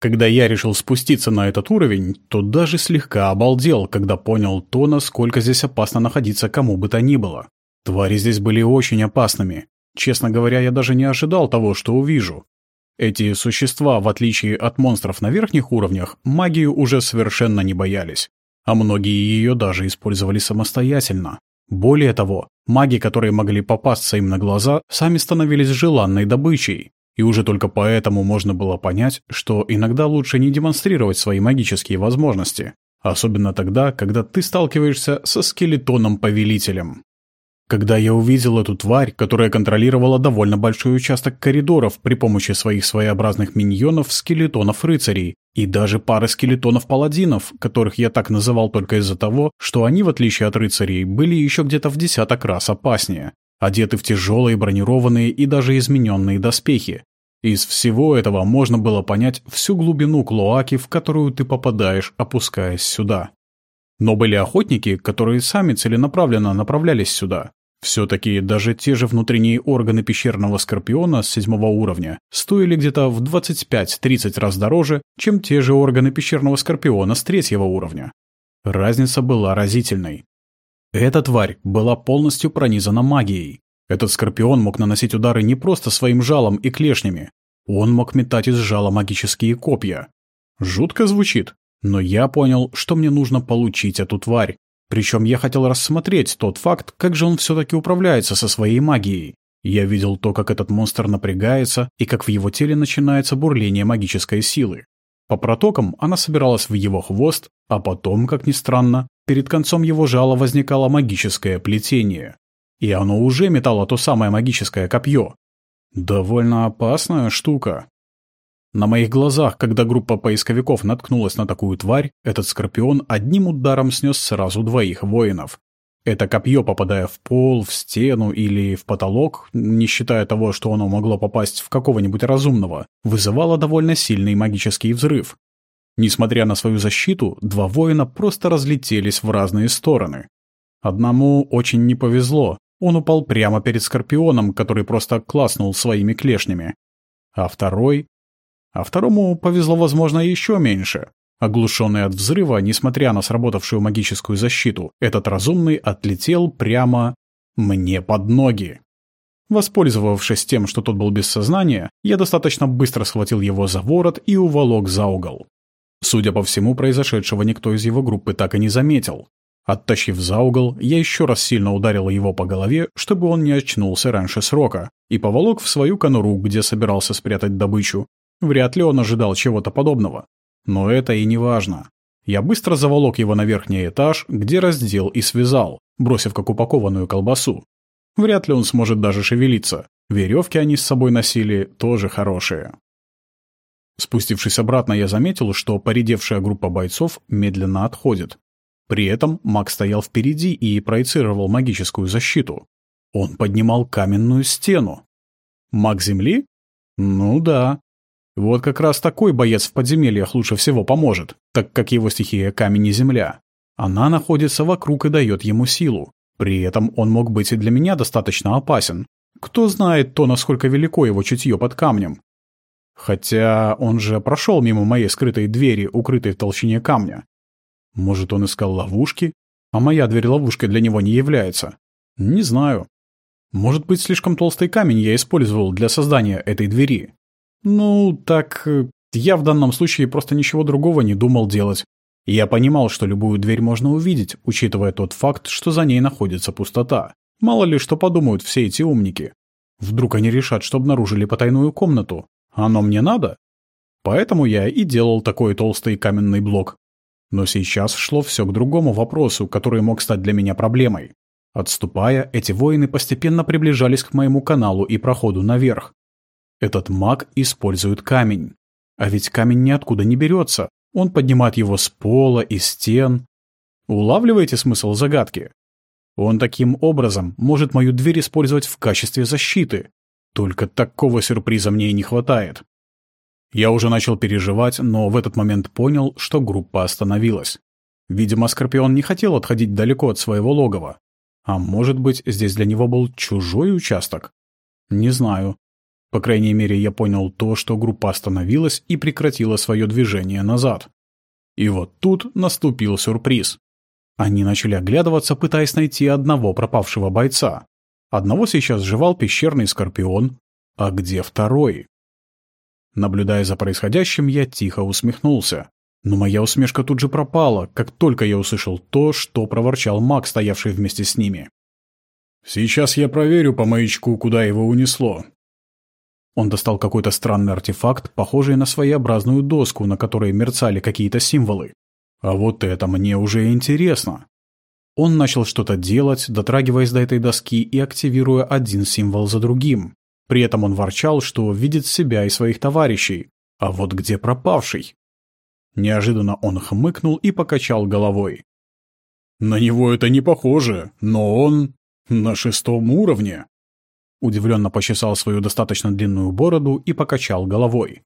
Когда я решил спуститься на этот уровень, то даже слегка обалдел, когда понял то, насколько здесь опасно находиться кому бы то ни было. Твари здесь были очень опасными. Честно говоря, я даже не ожидал того, что увижу. Эти существа, в отличие от монстров на верхних уровнях, магию уже совершенно не боялись, а многие ее даже использовали самостоятельно. Более того, маги, которые могли попасться им на глаза, сами становились желанной добычей, и уже только поэтому можно было понять, что иногда лучше не демонстрировать свои магические возможности, особенно тогда, когда ты сталкиваешься со скелетоном-повелителем. Когда я увидел эту тварь, которая контролировала довольно большой участок коридоров при помощи своих своеобразных миньонов, скелетонов-рыцарей и даже пары скелетонов-паладинов, которых я так называл только из-за того, что они, в отличие от рыцарей, были еще где-то в десяток раз опаснее, одеты в тяжелые бронированные и даже измененные доспехи. Из всего этого можно было понять всю глубину клоаки, в которую ты попадаешь, опускаясь сюда. Но были охотники, которые сами целенаправленно направлялись сюда. Все-таки даже те же внутренние органы пещерного скорпиона с седьмого уровня стоили где-то в 25-30 раз дороже, чем те же органы пещерного скорпиона с третьего уровня. Разница была разительной. Эта тварь была полностью пронизана магией. Этот скорпион мог наносить удары не просто своим жалом и клешнями. Он мог метать из жала магические копья. Жутко звучит, но я понял, что мне нужно получить эту тварь. Причем я хотел рассмотреть тот факт, как же он все-таки управляется со своей магией. Я видел то, как этот монстр напрягается и как в его теле начинается бурление магической силы. По протокам она собиралась в его хвост, а потом, как ни странно, перед концом его жала возникало магическое плетение. И оно уже метало то самое магическое копье. Довольно опасная штука. На моих глазах, когда группа поисковиков наткнулась на такую тварь, этот скорпион одним ударом снес сразу двоих воинов. Это копье, попадая в пол, в стену или в потолок, не считая того, что оно могло попасть в какого-нибудь разумного, вызывало довольно сильный магический взрыв. Несмотря на свою защиту, два воина просто разлетелись в разные стороны. Одному очень не повезло, он упал прямо перед Скорпионом, который просто класнул своими клешнями. А второй а второму повезло, возможно, еще меньше. Оглушенный от взрыва, несмотря на сработавшую магическую защиту, этот разумный отлетел прямо мне под ноги. Воспользовавшись тем, что тот был без сознания, я достаточно быстро схватил его за ворот и уволок за угол. Судя по всему, произошедшего никто из его группы так и не заметил. Оттащив за угол, я еще раз сильно ударил его по голове, чтобы он не очнулся раньше срока, и поволок в свою конуру, где собирался спрятать добычу, Вряд ли он ожидал чего-то подобного. Но это и не важно. Я быстро заволок его на верхний этаж, где раздел и связал, бросив как упакованную колбасу. Вряд ли он сможет даже шевелиться. Веревки они с собой носили тоже хорошие. Спустившись обратно, я заметил, что поредевшая группа бойцов медленно отходит. При этом маг стоял впереди и проецировал магическую защиту. Он поднимал каменную стену. Маг Земли? Ну да, вот как раз такой боец в подземельях лучше всего поможет, так как его стихия камень и земля. Она находится вокруг и дает ему силу. При этом он мог быть и для меня достаточно опасен. Кто знает то, насколько велико его чутье под камнем. Хотя он же прошел мимо моей скрытой двери, укрытой в толщине камня. Может, он искал ловушки, а моя дверь ловушкой для него не является. Не знаю. Может быть, слишком толстый камень я использовал для создания этой двери. Ну, так э, я в данном случае просто ничего другого не думал делать. Я понимал, что любую дверь можно увидеть, учитывая тот факт, что за ней находится пустота. Мало ли, что подумают все эти умники. Вдруг они решат, что обнаружили потайную комнату. Оно мне надо? Поэтому я и делал такой толстый каменный блок. Но сейчас шло все к другому вопросу, который мог стать для меня проблемой. Отступая, эти воины постепенно приближались к моему каналу и проходу наверх. Этот маг использует камень. А ведь камень ниоткуда не берется. Он поднимает его с пола и стен. Улавливаете смысл загадки? Он таким образом может мою дверь использовать в качестве защиты. Только такого сюрприза мне и не хватает. Я уже начал переживать, но в этот момент понял, что группа остановилась. Видимо, Скорпион не хотел отходить далеко от своего логова. А может быть, здесь для него был чужой участок? Не знаю. По крайней мере, я понял то, что группа остановилась и прекратила свое движение назад. И вот тут наступил сюрприз. Они начали оглядываться, пытаясь найти одного пропавшего бойца. Одного сейчас жевал пещерный скорпион, а где второй? Наблюдая за происходящим, я тихо усмехнулся. Но моя усмешка тут же пропала, как только я услышал то, что проворчал маг, стоявший вместе с ними. «Сейчас я проверю по маячку, куда его унесло. Он достал какой-то странный артефакт, похожий на своеобразную доску, на которой мерцали какие-то символы. А вот это мне уже интересно. Он начал что-то делать, дотрагиваясь до этой доски и активируя один символ за другим. При этом он ворчал, что видит себя и своих товарищей. А вот где пропавший? Неожиданно он хмыкнул и покачал головой. «На него это не похоже, но он на шестом уровне». Удивленно почесал свою достаточно длинную бороду и покачал головой.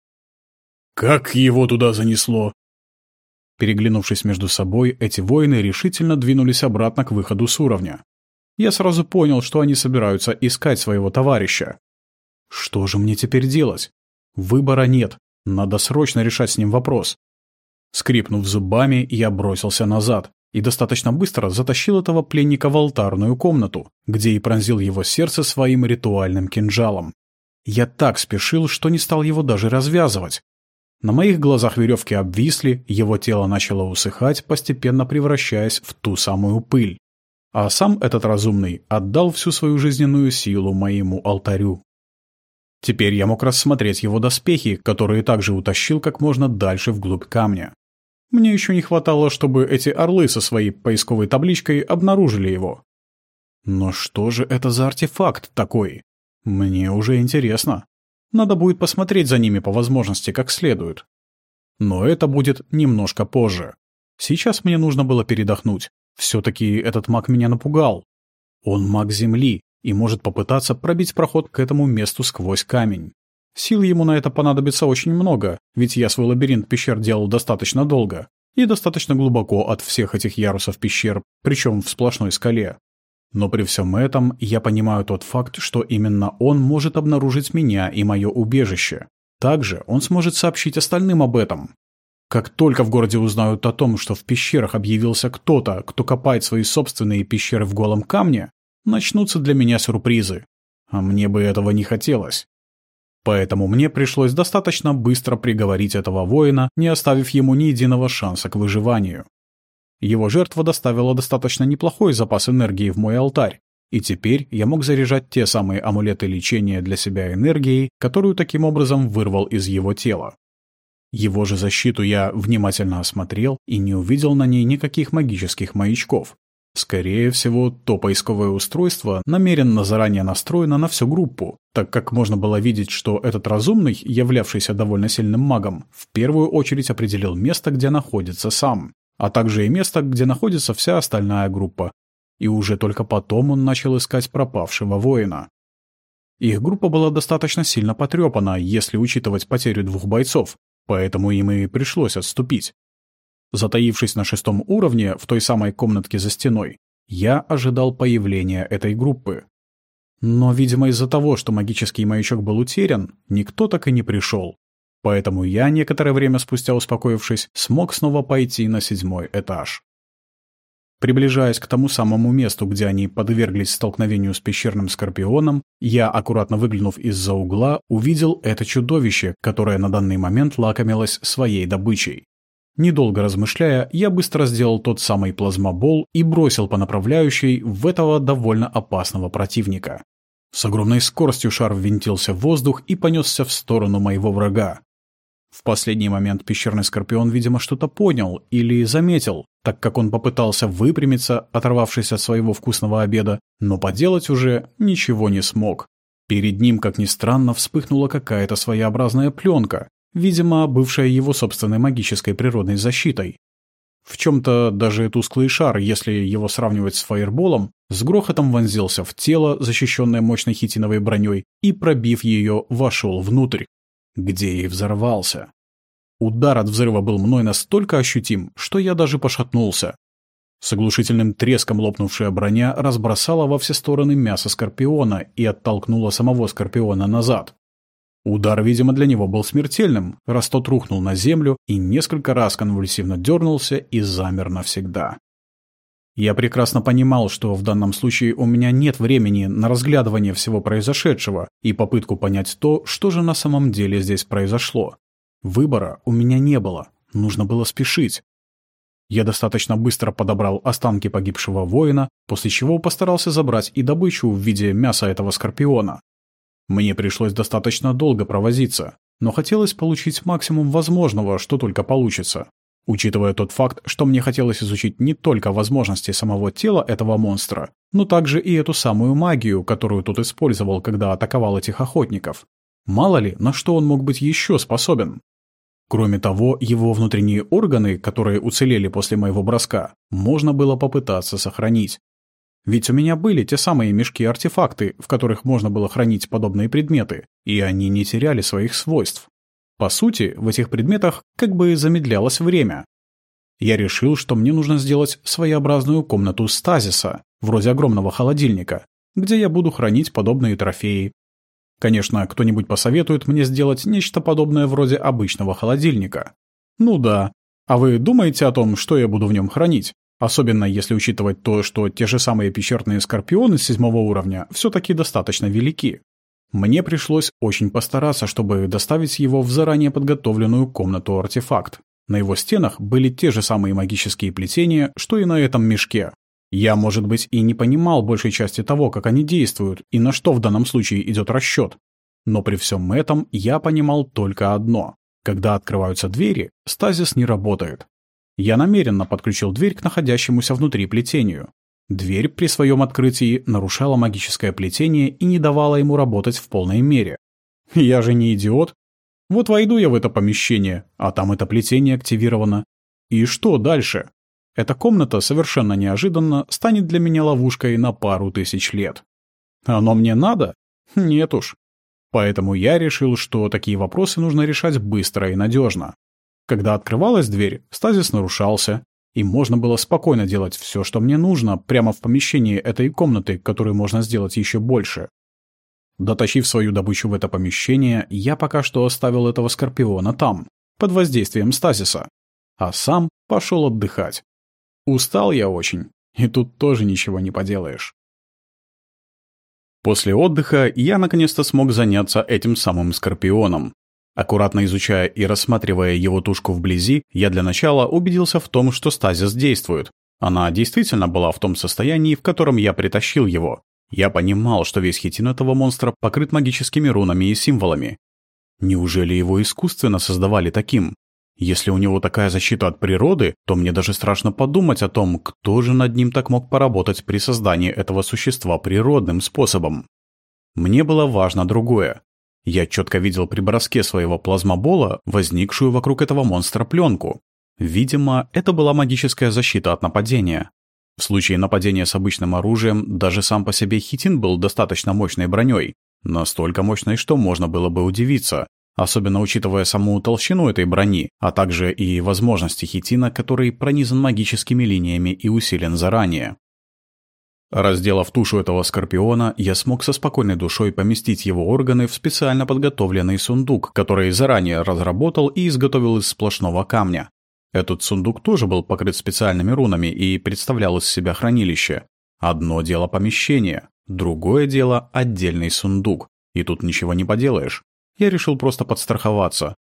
«Как его туда занесло?» Переглянувшись между собой, эти воины решительно двинулись обратно к выходу с уровня. Я сразу понял, что они собираются искать своего товарища. Что же мне теперь делать? Выбора нет, надо срочно решать с ним вопрос. Скрипнув зубами, я бросился назад и достаточно быстро затащил этого пленника в алтарную комнату, где и пронзил его сердце своим ритуальным кинжалом. Я так спешил, что не стал его даже развязывать. На моих глазах веревки обвисли, его тело начало усыхать, постепенно превращаясь в ту самую пыль. А сам этот разумный отдал всю свою жизненную силу моему алтарю. Теперь я мог рассмотреть его доспехи, которые также утащил как можно дальше вглубь камня. Мне еще не хватало, чтобы эти орлы со своей поисковой табличкой обнаружили его. Но что же это за артефакт такой? Мне уже интересно. Надо будет посмотреть за ними по возможности как следует. Но это будет немножко позже. Сейчас мне нужно было передохнуть. Все-таки этот маг меня напугал. Он маг Земли и может попытаться пробить проход к этому месту сквозь камень. Сил ему на это понадобится очень много, ведь я свой лабиринт пещер делал достаточно долго и достаточно глубоко от всех этих ярусов пещер, причем в сплошной скале. Но при всем этом я понимаю тот факт, что именно он может обнаружить меня и мое убежище. Также он сможет сообщить остальным об этом. Как только в городе узнают о том, что в пещерах объявился кто-то, кто копает свои собственные пещеры в голом камне, начнутся для меня сюрпризы. А мне бы этого не хотелось. Поэтому мне пришлось достаточно быстро приговорить этого воина, не оставив ему ни единого шанса к выживанию. Его жертва доставила достаточно неплохой запас энергии в мой алтарь, и теперь я мог заряжать те самые амулеты лечения для себя энергией, которую таким образом вырвал из его тела. Его же защиту я внимательно осмотрел и не увидел на ней никаких магических маячков, Скорее всего, то поисковое устройство намеренно заранее настроено на всю группу, так как можно было видеть, что этот разумный, являвшийся довольно сильным магом, в первую очередь определил место, где находится сам, а также и место, где находится вся остальная группа. И уже только потом он начал искать пропавшего воина. Их группа была достаточно сильно потрепана, если учитывать потерю двух бойцов, поэтому им и пришлось отступить. Затаившись на шестом уровне, в той самой комнатке за стеной, я ожидал появления этой группы. Но, видимо, из-за того, что магический маячок был утерян, никто так и не пришел. Поэтому я, некоторое время спустя успокоившись, смог снова пойти на седьмой этаж. Приближаясь к тому самому месту, где они подверглись столкновению с пещерным скорпионом, я, аккуратно выглянув из-за угла, увидел это чудовище, которое на данный момент лакомилось своей добычей. Недолго размышляя, я быстро сделал тот самый плазмобол и бросил по направляющей в этого довольно опасного противника. С огромной скоростью шар ввинтился в воздух и понесся в сторону моего врага. В последний момент пещерный скорпион, видимо, что-то понял или заметил, так как он попытался выпрямиться, оторвавшись от своего вкусного обеда, но поделать уже ничего не смог. Перед ним, как ни странно, вспыхнула какая-то своеобразная пленка, видимо, бывшая его собственной магической природной защитой. В чем-то даже тусклый шар, если его сравнивать с фаерболом, с грохотом вонзился в тело, защищенное мощной хитиновой броней, и, пробив ее, вошел внутрь, где и взорвался. Удар от взрыва был мной настолько ощутим, что я даже пошатнулся. С оглушительным треском лопнувшая броня разбросала во все стороны мясо Скорпиона и оттолкнула самого Скорпиона назад. Удар, видимо, для него был смертельным, раз тот рухнул на землю и несколько раз конвульсивно дернулся и замер навсегда. Я прекрасно понимал, что в данном случае у меня нет времени на разглядывание всего произошедшего и попытку понять то, что же на самом деле здесь произошло. Выбора у меня не было, нужно было спешить. Я достаточно быстро подобрал останки погибшего воина, после чего постарался забрать и добычу в виде мяса этого скорпиона. Мне пришлось достаточно долго провозиться, но хотелось получить максимум возможного, что только получится. Учитывая тот факт, что мне хотелось изучить не только возможности самого тела этого монстра, но также и эту самую магию, которую тут использовал, когда атаковал этих охотников. Мало ли, на что он мог быть еще способен. Кроме того, его внутренние органы, которые уцелели после моего броска, можно было попытаться сохранить. Ведь у меня были те самые мешки-артефакты, в которых можно было хранить подобные предметы, и они не теряли своих свойств. По сути, в этих предметах как бы замедлялось время. Я решил, что мне нужно сделать своеобразную комнату стазиса, вроде огромного холодильника, где я буду хранить подобные трофеи. Конечно, кто-нибудь посоветует мне сделать нечто подобное вроде обычного холодильника. Ну да. А вы думаете о том, что я буду в нем хранить? Особенно если учитывать то, что те же самые пещерные скорпионы седьмого уровня все-таки достаточно велики. Мне пришлось очень постараться, чтобы доставить его в заранее подготовленную комнату-артефакт. На его стенах были те же самые магические плетения, что и на этом мешке. Я, может быть, и не понимал большей части того, как они действуют и на что в данном случае идет расчет. Но при всем этом я понимал только одно. Когда открываются двери, стазис не работает. Я намеренно подключил дверь к находящемуся внутри плетению. Дверь при своем открытии нарушала магическое плетение и не давала ему работать в полной мере. Я же не идиот. Вот войду я в это помещение, а там это плетение активировано. И что дальше? Эта комната совершенно неожиданно станет для меня ловушкой на пару тысяч лет. Оно мне надо? Нет уж. Поэтому я решил, что такие вопросы нужно решать быстро и надежно. Когда открывалась дверь, стазис нарушался, и можно было спокойно делать все, что мне нужно, прямо в помещении этой комнаты, которую можно сделать еще больше. Дотащив свою добычу в это помещение, я пока что оставил этого скорпиона там, под воздействием стазиса, а сам пошел отдыхать. Устал я очень, и тут тоже ничего не поделаешь. После отдыха я наконец-то смог заняться этим самым скорпионом, Аккуратно изучая и рассматривая его тушку вблизи, я для начала убедился в том, что стазис действует. Она действительно была в том состоянии, в котором я притащил его. Я понимал, что весь хитин этого монстра покрыт магическими рунами и символами. Неужели его искусственно создавали таким? Если у него такая защита от природы, то мне даже страшно подумать о том, кто же над ним так мог поработать при создании этого существа природным способом. Мне было важно другое. Я четко видел при броске своего плазмобола возникшую вокруг этого монстра пленку. Видимо, это была магическая защита от нападения. В случае нападения с обычным оружием даже сам по себе хитин был достаточно мощной броней. Настолько мощной, что можно было бы удивиться. особенно учитывая саму толщину этой брони, а также и возможности хитина, который пронизан магическими линиями и усилен заранее. Разделав тушу этого скорпиона, я смог со спокойной душой поместить его органы в специально подготовленный сундук, который заранее разработал и изготовил из сплошного камня. Этот сундук тоже был покрыт специальными рунами и представлял из себя хранилище. Одно дело помещение, другое дело отдельный сундук. И тут ничего не поделаешь. Я решил просто подстраховаться.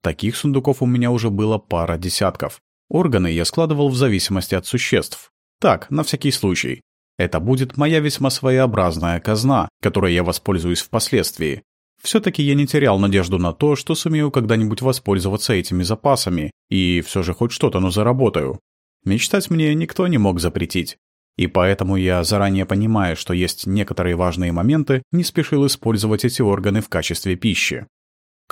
Таких сундуков у меня уже было пара десятков. Органы я складывал в зависимости от существ. Так, на всякий случай. Это будет моя весьма своеобразная казна, которой я воспользуюсь впоследствии. Все-таки я не терял надежду на то, что сумею когда-нибудь воспользоваться этими запасами, и все же хоть что-то, но заработаю. Мечтать мне никто не мог запретить. И поэтому я, заранее понимая, что есть некоторые важные моменты, не спешил использовать эти органы в качестве пищи.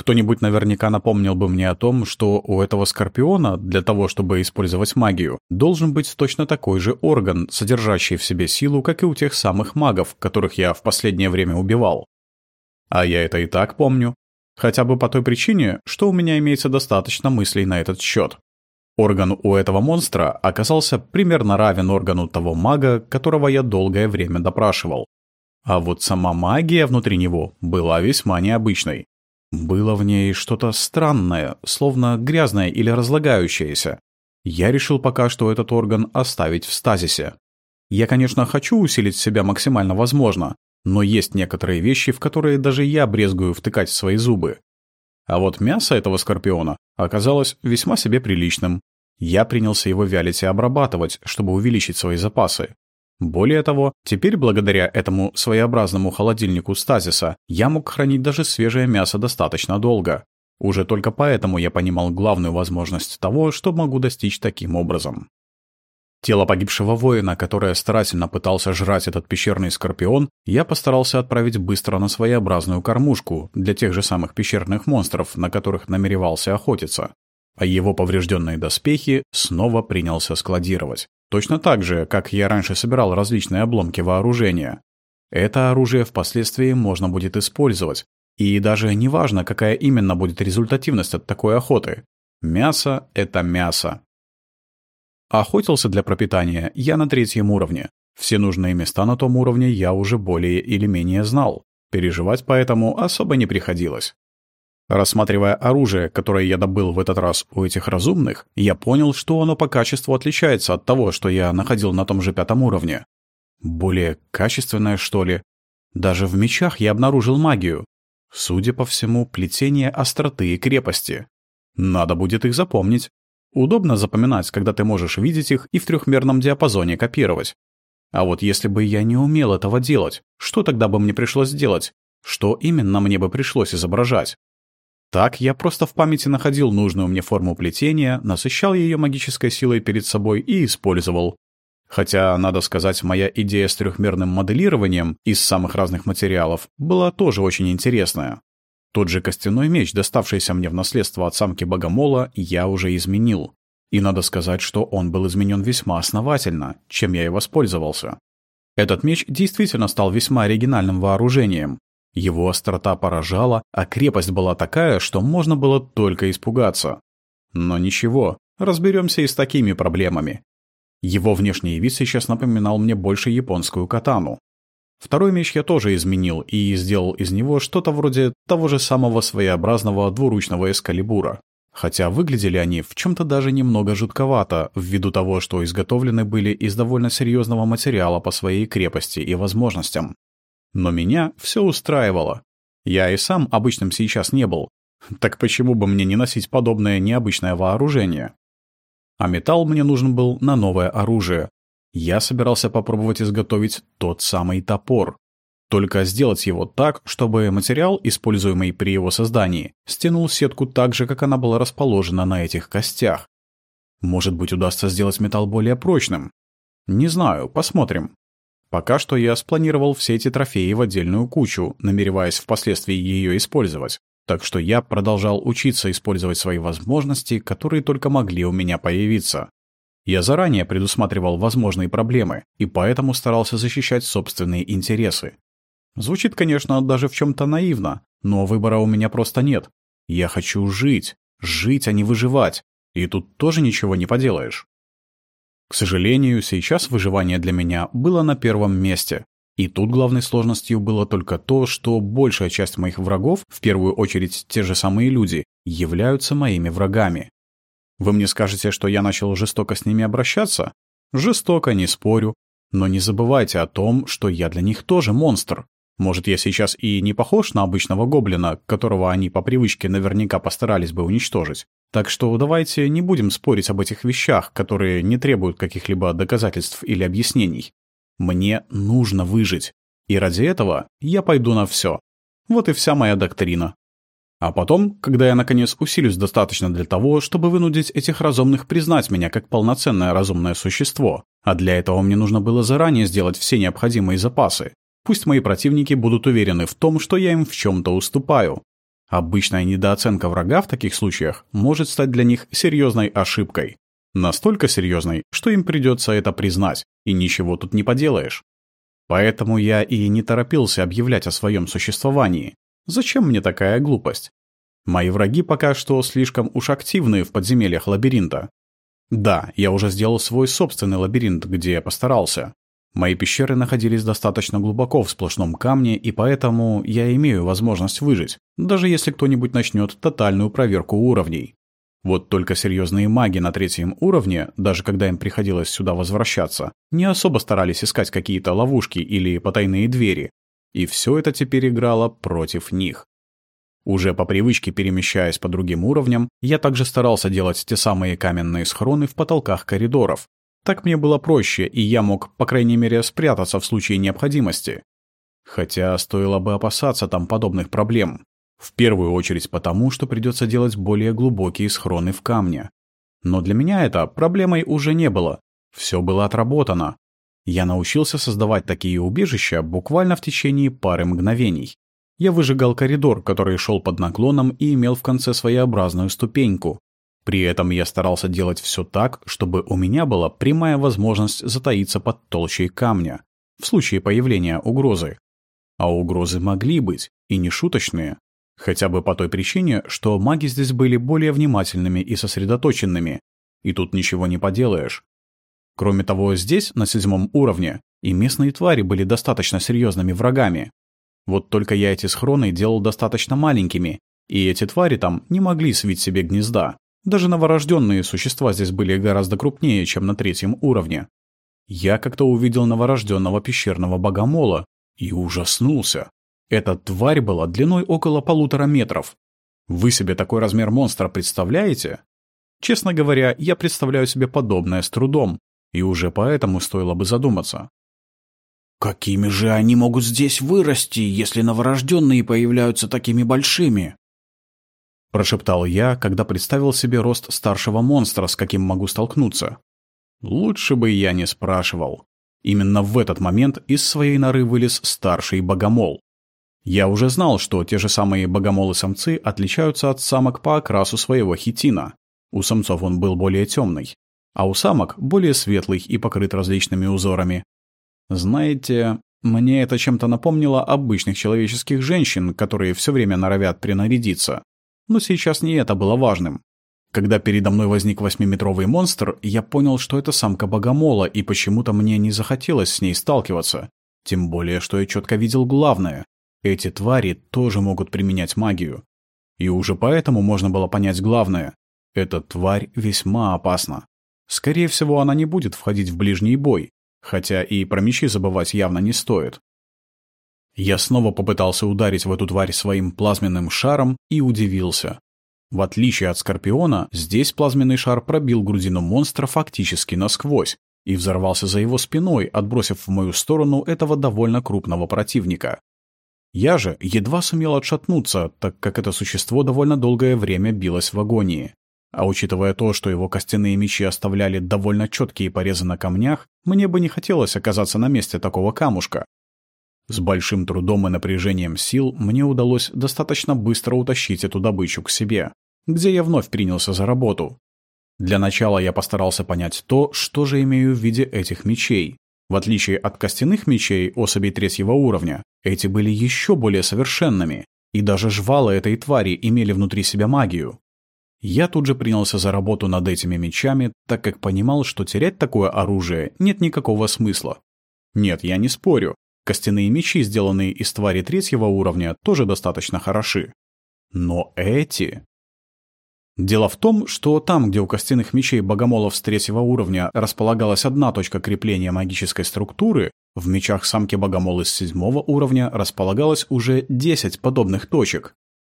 Кто-нибудь наверняка напомнил бы мне о том, что у этого скорпиона, для того, чтобы использовать магию, должен быть точно такой же орган, содержащий в себе силу, как и у тех самых магов, которых я в последнее время убивал. А я это и так помню. Хотя бы по той причине, что у меня имеется достаточно мыслей на этот счет. Орган у этого монстра оказался примерно равен органу того мага, которого я долгое время допрашивал. А вот сама магия внутри него была весьма необычной. Было в ней что-то странное, словно грязное или разлагающееся. Я решил пока что этот орган оставить в стазисе. Я, конечно, хочу усилить себя максимально возможно, но есть некоторые вещи, в которые даже я брезгую втыкать свои зубы. А вот мясо этого скорпиона оказалось весьма себе приличным. Я принялся его вялить и обрабатывать, чтобы увеличить свои запасы. Более того, теперь благодаря этому своеобразному холодильнику стазиса я мог хранить даже свежее мясо достаточно долго. Уже только поэтому я понимал главную возможность того, что могу достичь таким образом. Тело погибшего воина, которое старательно пытался жрать этот пещерный скорпион, я постарался отправить быстро на своеобразную кормушку для тех же самых пещерных монстров, на которых намеревался охотиться. А его поврежденные доспехи снова принялся складировать. Точно так же, как я раньше собирал различные обломки вооружения. Это оружие впоследствии можно будет использовать. И даже не важно, какая именно будет результативность от такой охоты. Мясо — это мясо. Охотился для пропитания я на третьем уровне. Все нужные места на том уровне я уже более или менее знал. Переживать поэтому особо не приходилось. Рассматривая оружие, которое я добыл в этот раз у этих разумных, я понял, что оно по качеству отличается от того, что я находил на том же пятом уровне. Более качественное, что ли? Даже в мечах я обнаружил магию. Судя по всему, плетение остроты и крепости. Надо будет их запомнить. Удобно запоминать, когда ты можешь видеть их и в трехмерном диапазоне копировать. А вот если бы я не умел этого делать, что тогда бы мне пришлось делать? Что именно мне бы пришлось изображать? Так я просто в памяти находил нужную мне форму плетения, насыщал ее магической силой перед собой и использовал. Хотя, надо сказать, моя идея с трехмерным моделированием из самых разных материалов была тоже очень интересная. Тот же костяной меч, доставшийся мне в наследство от самки Богомола, я уже изменил. И надо сказать, что он был изменен весьма основательно, чем я и воспользовался. Этот меч действительно стал весьма оригинальным вооружением, его острота поражала, а крепость была такая, что можно было только испугаться. Но ничего, разберемся и с такими проблемами. Его внешний вид сейчас напоминал мне больше японскую катану. Второй меч я тоже изменил и сделал из него что-то вроде того же самого своеобразного двуручного эскалибура. Хотя выглядели они в чем-то даже немного жутковато, ввиду того, что изготовлены были из довольно серьезного материала по своей крепости и возможностям. Но меня все устраивало. Я и сам обычным сейчас не был. Так почему бы мне не носить подобное необычное вооружение? А металл мне нужен был на новое оружие. Я собирался попробовать изготовить тот самый топор. Только сделать его так, чтобы материал, используемый при его создании, стянул сетку так же, как она была расположена на этих костях. Может быть, удастся сделать металл более прочным? Не знаю, посмотрим. Пока что я спланировал все эти трофеи в отдельную кучу, намереваясь впоследствии ее использовать. Так что я продолжал учиться использовать свои возможности, которые только могли у меня появиться. Я заранее предусматривал возможные проблемы и поэтому старался защищать собственные интересы. Звучит, конечно, даже в чем-то наивно, но выбора у меня просто нет. Я хочу жить, жить, а не выживать. И тут тоже ничего не поделаешь. К сожалению, сейчас выживание для меня было на первом месте. И тут главной сложностью было только то, что большая часть моих врагов, в первую очередь те же самые люди, являются моими врагами. Вы мне скажете, что я начал жестоко с ними обращаться? Жестоко, не спорю. Но не забывайте о том, что я для них тоже монстр. Может, я сейчас и не похож на обычного гоблина, которого они по привычке наверняка постарались бы уничтожить. Так что давайте не будем спорить об этих вещах, которые не требуют каких-либо доказательств или объяснений. Мне нужно выжить. И ради этого я пойду на все. Вот и вся моя доктрина. А потом, когда я наконец усилюсь достаточно для того, чтобы вынудить этих разумных признать меня как полноценное разумное существо, а для этого мне нужно было заранее сделать все необходимые запасы, Пусть мои противники будут уверены в том, что я им в чем-то уступаю. Обычная недооценка врага в таких случаях может стать для них серьезной ошибкой. Настолько серьезной, что им придется это признать, и ничего тут не поделаешь. Поэтому я и не торопился объявлять о своем существовании. Зачем мне такая глупость? Мои враги пока что слишком уж активны в подземельях лабиринта. Да, я уже сделал свой собственный лабиринт, где я постарался. Мои пещеры находились достаточно глубоко в сплошном камне, и поэтому я имею возможность выжить, даже если кто-нибудь начнет тотальную проверку уровней. Вот только серьезные маги на третьем уровне, даже когда им приходилось сюда возвращаться, не особо старались искать какие-то ловушки или потайные двери. И все это теперь играло против них. Уже по привычке перемещаясь по другим уровням, я также старался делать те самые каменные схроны в потолках коридоров, так мне было проще, и я мог, по крайней мере, спрятаться в случае необходимости. Хотя стоило бы опасаться там подобных проблем. В первую очередь потому, что придется делать более глубокие схроны в камне. Но для меня это проблемой уже не было. Все было отработано. Я научился создавать такие убежища буквально в течение пары мгновений. Я выжигал коридор, который шел под наклоном и имел в конце своеобразную ступеньку. При этом я старался делать все так, чтобы у меня была прямая возможность затаиться под толщей камня, в случае появления угрозы. А угрозы могли быть, и не шуточные. Хотя бы по той причине, что маги здесь были более внимательными и сосредоточенными. И тут ничего не поделаешь. Кроме того, здесь, на седьмом уровне, и местные твари были достаточно серьезными врагами. Вот только я эти схроны делал достаточно маленькими, и эти твари там не могли свить себе гнезда. Даже новорожденные существа здесь были гораздо крупнее, чем на третьем уровне. Я как-то увидел новорожденного пещерного богомола и ужаснулся. Эта тварь была длиной около полутора метров. Вы себе такой размер монстра представляете? Честно говоря, я представляю себе подобное с трудом, и уже поэтому стоило бы задуматься. «Какими же они могут здесь вырасти, если новорожденные появляются такими большими?» — прошептал я, когда представил себе рост старшего монстра, с каким могу столкнуться. Лучше бы я не спрашивал. Именно в этот момент из своей норы вылез старший богомол. Я уже знал, что те же самые богомолы-самцы отличаются от самок по окрасу своего хитина. У самцов он был более темный, а у самок более светлый и покрыт различными узорами. Знаете, мне это чем-то напомнило обычных человеческих женщин, которые все время норовят принарядиться. Но сейчас не это было важным. Когда передо мной возник восьмиметровый монстр, я понял, что это самка богомола, и почему-то мне не захотелось с ней сталкиваться. Тем более, что я четко видел главное. Эти твари тоже могут применять магию. И уже поэтому можно было понять главное. Эта тварь весьма опасна. Скорее всего, она не будет входить в ближний бой, хотя и про мечи забывать явно не стоит. Я снова попытался ударить в эту тварь своим плазменным шаром и удивился. В отличие от Скорпиона, здесь плазменный шар пробил грудину монстра фактически насквозь и взорвался за его спиной, отбросив в мою сторону этого довольно крупного противника. Я же едва сумел отшатнуться, так как это существо довольно долгое время билось в агонии. А учитывая то, что его костяные мечи оставляли довольно четкие порезы на камнях, мне бы не хотелось оказаться на месте такого камушка, с большим трудом и напряжением сил мне удалось достаточно быстро утащить эту добычу к себе, где я вновь принялся за работу. Для начала я постарался понять то, что же имею в виде этих мечей. В отличие от костяных мечей особей третьего уровня, эти были еще более совершенными. И даже жвалы этой твари имели внутри себя магию. Я тут же принялся за работу над этими мечами, так как понимал, что терять такое оружие нет никакого смысла. Нет, я не спорю. Костяные мечи, сделанные из твари третьего уровня, тоже достаточно хороши. Но эти... Дело в том, что там, где у костяных мечей богомолов с третьего уровня располагалась одна точка крепления магической структуры, в мечах самки богомолы с седьмого уровня располагалось уже 10 подобных точек.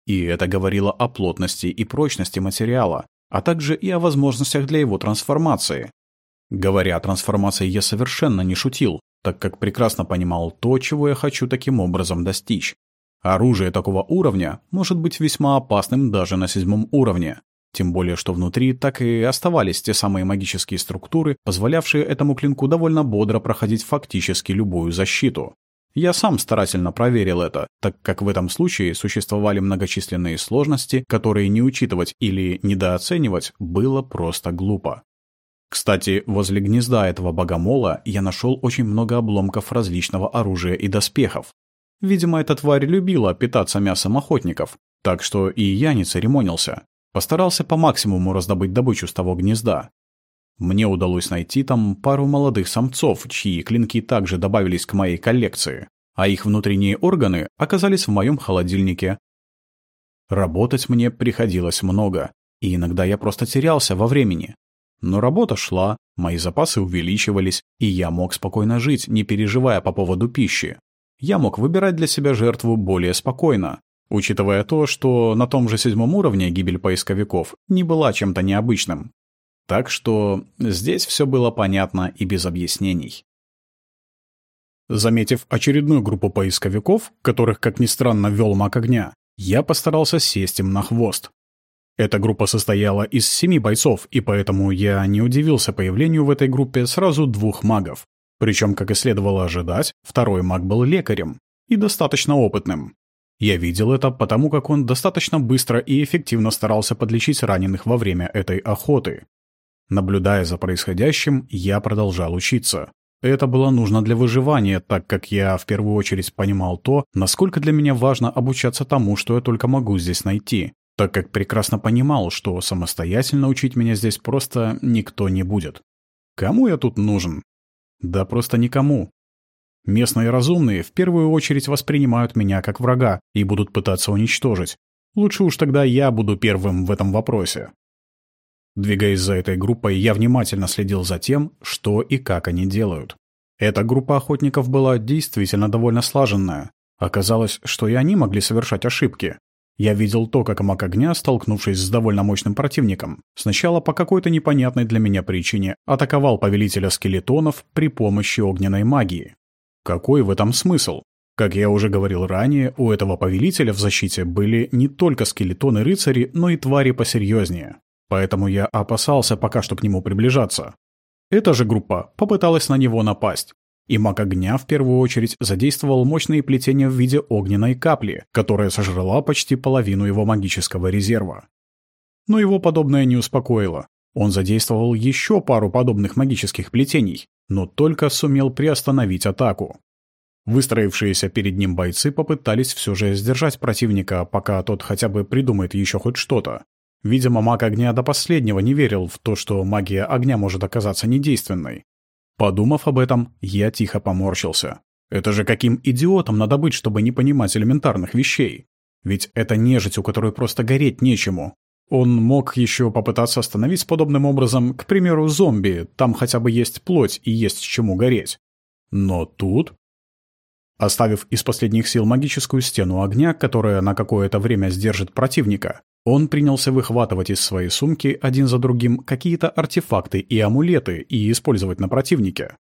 И это говорило о плотности и прочности материала, а также и о возможностях для его трансформации. Говоря о трансформации, я совершенно не шутил, так как прекрасно понимал то, чего я хочу таким образом достичь. Оружие такого уровня может быть весьма опасным даже на седьмом уровне. Тем более, что внутри так и оставались те самые магические структуры, позволявшие этому клинку довольно бодро проходить фактически любую защиту. Я сам старательно проверил это, так как в этом случае существовали многочисленные сложности, которые не учитывать или недооценивать было просто глупо. Кстати, возле гнезда этого богомола я нашел очень много обломков различного оружия и доспехов. Видимо, эта тварь любила питаться мясом охотников, так что и я не церемонился. Постарался по максимуму раздобыть добычу с того гнезда. Мне удалось найти там пару молодых самцов, чьи клинки также добавились к моей коллекции, а их внутренние органы оказались в моем холодильнике. Работать мне приходилось много, и иногда я просто терялся во времени. Но работа шла, мои запасы увеличивались, и я мог спокойно жить, не переживая по поводу пищи. Я мог выбирать для себя жертву более спокойно, учитывая то, что на том же седьмом уровне гибель поисковиков не была чем-то необычным. Так что здесь все было понятно и без объяснений. Заметив очередную группу поисковиков, которых, как ни странно, вел маг огня, я постарался сесть им на хвост. Эта группа состояла из семи бойцов, и поэтому я не удивился появлению в этой группе сразу двух магов. Причем, как и следовало ожидать, второй маг был лекарем и достаточно опытным. Я видел это потому, как он достаточно быстро и эффективно старался подлечить раненых во время этой охоты. Наблюдая за происходящим, я продолжал учиться. Это было нужно для выживания, так как я в первую очередь понимал то, насколько для меня важно обучаться тому, что я только могу здесь найти, так как прекрасно понимал, что самостоятельно учить меня здесь просто никто не будет. Кому я тут нужен? Да просто никому. Местные разумные в первую очередь воспринимают меня как врага и будут пытаться уничтожить. Лучше уж тогда я буду первым в этом вопросе. Двигаясь за этой группой, я внимательно следил за тем, что и как они делают. Эта группа охотников была действительно довольно слаженная. Оказалось, что и они могли совершать ошибки. Я видел то, как маг огня, столкнувшись с довольно мощным противником, сначала по какой-то непонятной для меня причине атаковал повелителя скелетонов при помощи огненной магии. Какой в этом смысл? Как я уже говорил ранее, у этого повелителя в защите были не только скелетоны-рыцари, но и твари посерьезнее. Поэтому я опасался пока что к нему приближаться. Эта же группа попыталась на него напасть. И маг огня в первую очередь задействовал мощные плетения в виде огненной капли, которая сожрала почти половину его магического резерва. Но его подобное не успокоило. Он задействовал еще пару подобных магических плетений, но только сумел приостановить атаку. Выстроившиеся перед ним бойцы попытались все же сдержать противника, пока тот хотя бы придумает еще хоть что-то. Видимо, маг огня до последнего не верил в то, что магия огня может оказаться недейственной. Подумав об этом, я тихо поморщился. Это же каким идиотом надо быть, чтобы не понимать элементарных вещей? Ведь это нежить, у которой просто гореть нечему. Он мог еще попытаться остановить подобным образом, к примеру, зомби, там хотя бы есть плоть и есть чему гореть. Но тут... Оставив из последних сил магическую стену огня, которая на какое-то время сдержит противника, он принялся выхватывать из своей сумки один за другим какие-то артефакты и амулеты и использовать на противнике.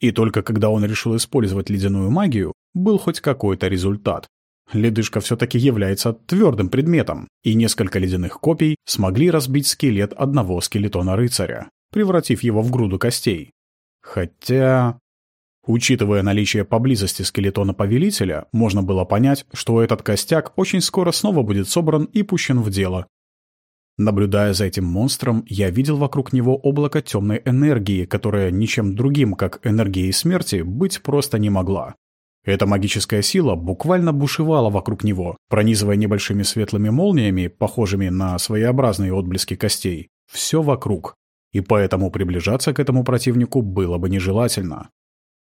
И только когда он решил использовать ледяную магию, был хоть какой-то результат. Ледышка все-таки является твердым предметом, и несколько ледяных копий смогли разбить скелет одного скелетона-рыцаря, превратив его в груду костей. Хотя... Учитывая наличие поблизости скелетона повелителя, можно было понять, что этот костяк очень скоро снова будет собран и пущен в дело. Наблюдая за этим монстром, я видел вокруг него облако темной энергии, которая ничем другим, как энергией смерти, быть просто не могла. Эта магическая сила буквально бушевала вокруг него, пронизывая небольшими светлыми молниями, похожими на своеобразные отблески костей, все вокруг. И поэтому приближаться к этому противнику было бы нежелательно.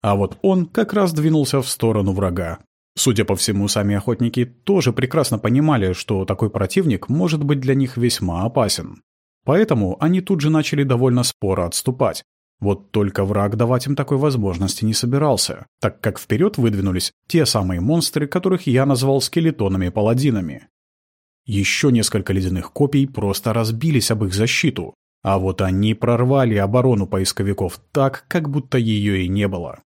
А вот он как раз двинулся в сторону врага. Судя по всему, сами охотники тоже прекрасно понимали, что такой противник может быть для них весьма опасен. Поэтому они тут же начали довольно споро отступать, вот только враг давать им такой возможности не собирался, так как вперед выдвинулись те самые монстры, которых я назвал скелетонами-паладинами. Еще несколько ледяных копий просто разбились об их защиту, а вот они прорвали оборону поисковиков так, как будто ее и не было.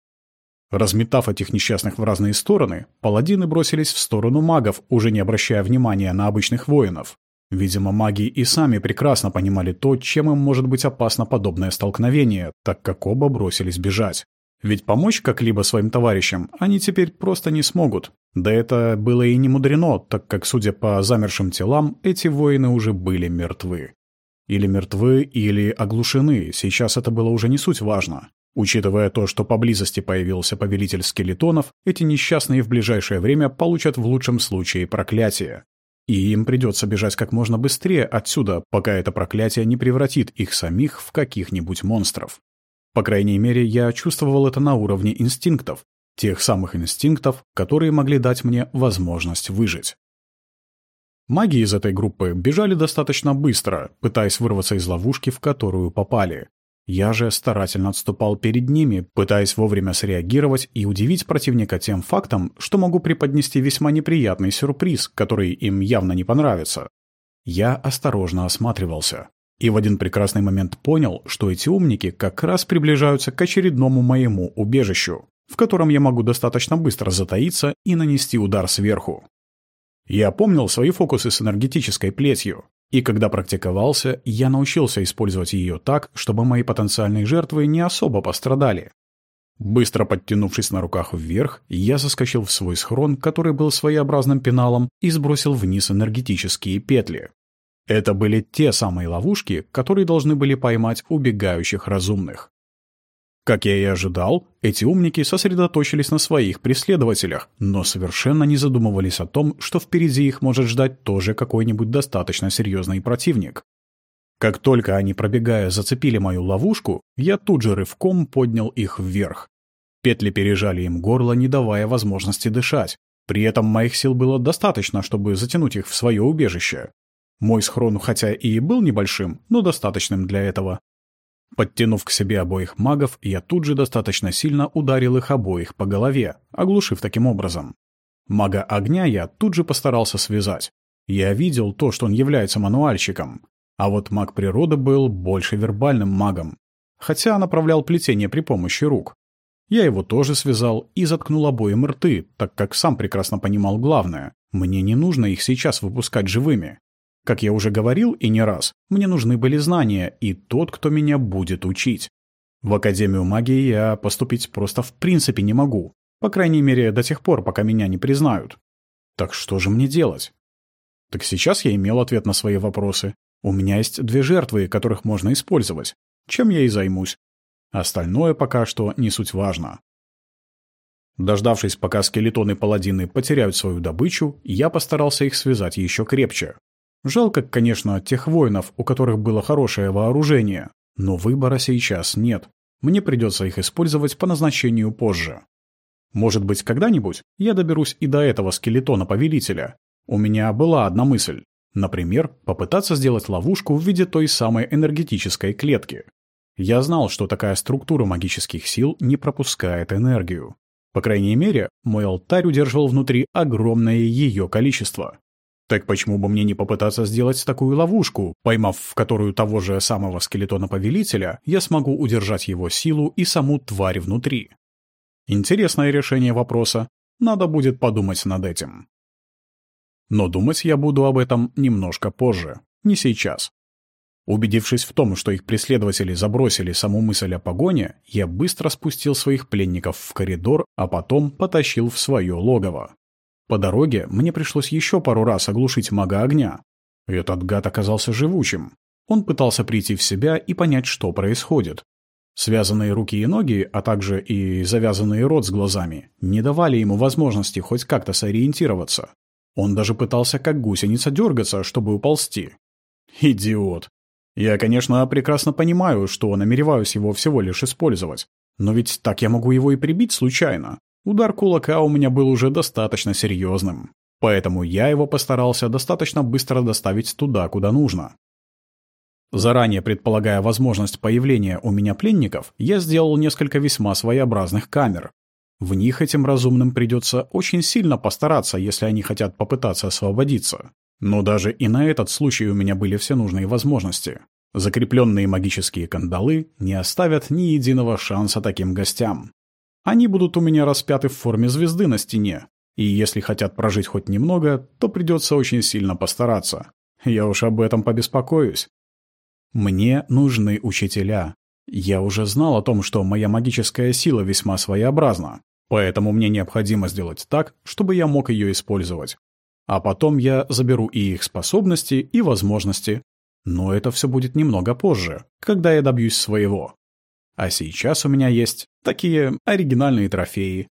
Разметав этих несчастных в разные стороны, паладины бросились в сторону магов, уже не обращая внимания на обычных воинов. Видимо, маги и сами прекрасно понимали то, чем им может быть опасно подобное столкновение, так как оба бросились бежать. Ведь помочь как-либо своим товарищам они теперь просто не смогут. Да это было и не мудрено, так как, судя по замершим телам, эти воины уже были мертвы. Или мертвы, или оглушены, сейчас это было уже не суть важно. Учитывая то, что поблизости появился повелитель скелетонов, эти несчастные в ближайшее время получат в лучшем случае проклятие. И им придется бежать как можно быстрее отсюда, пока это проклятие не превратит их самих в каких-нибудь монстров. По крайней мере, я чувствовал это на уровне инстинктов, тех самых инстинктов, которые могли дать мне возможность выжить. Маги из этой группы бежали достаточно быстро, пытаясь вырваться из ловушки, в которую попали. Я же старательно отступал перед ними, пытаясь вовремя среагировать и удивить противника тем фактом, что могу преподнести весьма неприятный сюрприз, который им явно не понравится. Я осторожно осматривался. И в один прекрасный момент понял, что эти умники как раз приближаются к очередному моему убежищу, в котором я могу достаточно быстро затаиться и нанести удар сверху. Я помнил свои фокусы с энергетической плетью, и когда практиковался, я научился использовать ее так, чтобы мои потенциальные жертвы не особо пострадали. Быстро подтянувшись на руках вверх, я заскочил в свой схрон, который был своеобразным пеналом, и сбросил вниз энергетические петли. Это были те самые ловушки, которые должны были поймать убегающих разумных. Как я и ожидал, эти умники сосредоточились на своих преследователях, но совершенно не задумывались о том, что впереди их может ждать тоже какой-нибудь достаточно серьезный противник. Как только они, пробегая, зацепили мою ловушку, я тут же рывком поднял их вверх. Петли пережали им горло, не давая возможности дышать. При этом моих сил было достаточно, чтобы затянуть их в свое убежище. Мой схрон хотя и был небольшим, но достаточным для этого. Подтянув к себе обоих магов, я тут же достаточно сильно ударил их обоих по голове, оглушив таким образом. Мага огня я тут же постарался связать. Я видел то, что он является мануальщиком. А вот маг природы был больше вербальным магом. Хотя направлял плетение при помощи рук. Я его тоже связал и заткнул обоим рты, так как сам прекрасно понимал главное. Мне не нужно их сейчас выпускать живыми. Как я уже говорил и не раз, мне нужны были знания и тот, кто меня будет учить. В Академию магии я поступить просто в принципе не могу. По крайней мере, до тех пор, пока меня не признают. Так что же мне делать? Так сейчас я имел ответ на свои вопросы. У меня есть две жертвы, которых можно использовать. Чем я и займусь. Остальное пока что не суть важно. Дождавшись, пока скелетоны-паладины потеряют свою добычу, я постарался их связать еще крепче. Жалко, конечно, тех воинов, у которых было хорошее вооружение, но выбора сейчас нет. Мне придется их использовать по назначению позже. Может быть, когда-нибудь я доберусь и до этого скелетона-повелителя. У меня была одна мысль. Например, попытаться сделать ловушку в виде той самой энергетической клетки. Я знал, что такая структура магических сил не пропускает энергию. По крайней мере, мой алтарь удерживал внутри огромное ее количество. Так почему бы мне не попытаться сделать такую ловушку, поймав в которую того же самого скелетона-повелителя, я смогу удержать его силу и саму тварь внутри? Интересное решение вопроса. Надо будет подумать над этим. Но думать я буду об этом немножко позже, не сейчас. Убедившись в том, что их преследователи забросили саму мысль о погоне, я быстро спустил своих пленников в коридор, а потом потащил в свое логово. По дороге мне пришлось еще пару раз оглушить мага огня. Этот гад оказался живучим. Он пытался прийти в себя и понять, что происходит. Связанные руки и ноги, а также и завязанный рот с глазами, не давали ему возможности хоть как-то сориентироваться. Он даже пытался как гусеница дергаться, чтобы уползти. Идиот. Я, конечно, прекрасно понимаю, что намереваюсь его всего лишь использовать. Но ведь так я могу его и прибить случайно. Удар кулака у меня был уже достаточно серьезным. Поэтому я его постарался достаточно быстро доставить туда, куда нужно. Заранее предполагая возможность появления у меня пленников, я сделал несколько весьма своеобразных камер. В них этим разумным придется очень сильно постараться, если они хотят попытаться освободиться. Но даже и на этот случай у меня были все нужные возможности. Закрепленные магические кандалы не оставят ни единого шанса таким гостям. Они будут у меня распяты в форме звезды на стене, и если хотят прожить хоть немного, то придется очень сильно постараться. Я уж об этом побеспокоюсь. Мне нужны учителя. Я уже знал о том, что моя магическая сила весьма своеобразна, поэтому мне необходимо сделать так, чтобы я мог ее использовать. А потом я заберу и их способности, и возможности. Но это все будет немного позже, когда я добьюсь своего. А сейчас у меня есть такие оригинальные трофеи.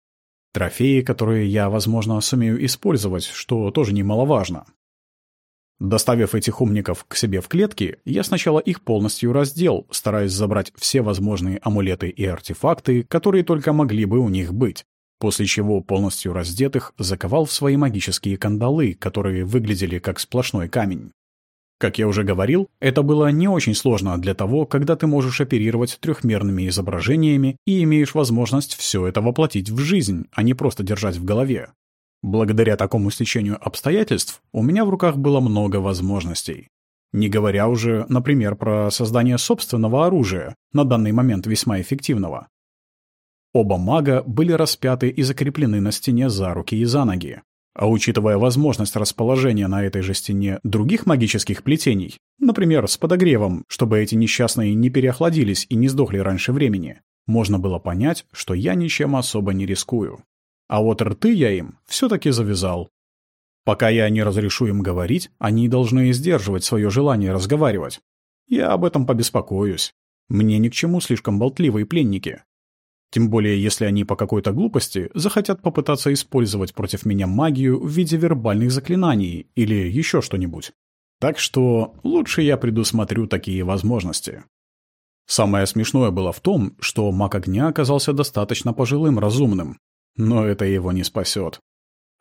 Трофеи, которые я, возможно, сумею использовать, что тоже немаловажно. Доставив этих умников к себе в клетки, я сначала их полностью раздел, стараясь забрать все возможные амулеты и артефакты, которые только могли бы у них быть, после чего полностью раздетых заковал в свои магические кандалы, которые выглядели как сплошной камень. Как я уже говорил, это было не очень сложно для того, когда ты можешь оперировать трехмерными изображениями и имеешь возможность все это воплотить в жизнь, а не просто держать в голове. Благодаря такому стечению обстоятельств у меня в руках было много возможностей. Не говоря уже, например, про создание собственного оружия, на данный момент весьма эффективного. Оба мага были распяты и закреплены на стене за руки и за ноги. А учитывая возможность расположения на этой же стене других магических плетений, например, с подогревом, чтобы эти несчастные не переохладились и не сдохли раньше времени, можно было понять, что я ничем особо не рискую. А вот рты я им все-таки завязал. Пока я не разрешу им говорить, они должны сдерживать свое желание разговаривать. Я об этом побеспокоюсь. Мне ни к чему слишком болтливые пленники. Тем более, если они по какой-то глупости захотят попытаться использовать против меня магию в виде вербальных заклинаний или еще что-нибудь. Так что лучше я предусмотрю такие возможности. Самое смешное было в том, что маг огня оказался достаточно пожилым разумным, но это его не спасет.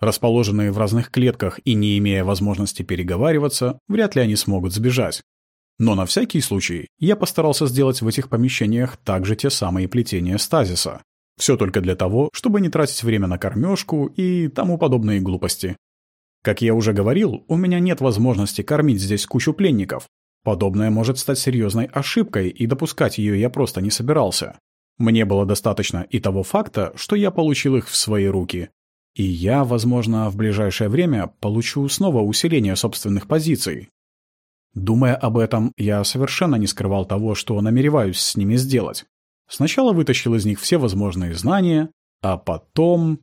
Расположенные в разных клетках и не имея возможности переговариваться, вряд ли они смогут сбежать. Но на всякий случай я постарался сделать в этих помещениях также те самые плетения стазиса. Все только для того, чтобы не тратить время на кормежку и тому подобные глупости. Как я уже говорил, у меня нет возможности кормить здесь кучу пленников. Подобное может стать серьезной ошибкой, и допускать ее я просто не собирался. Мне было достаточно и того факта, что я получил их в свои руки. И я, возможно, в ближайшее время получу снова усиление собственных позиций. Думая об этом, я совершенно не скрывал того, что намереваюсь с ними сделать. Сначала вытащил из них все возможные знания, а потом...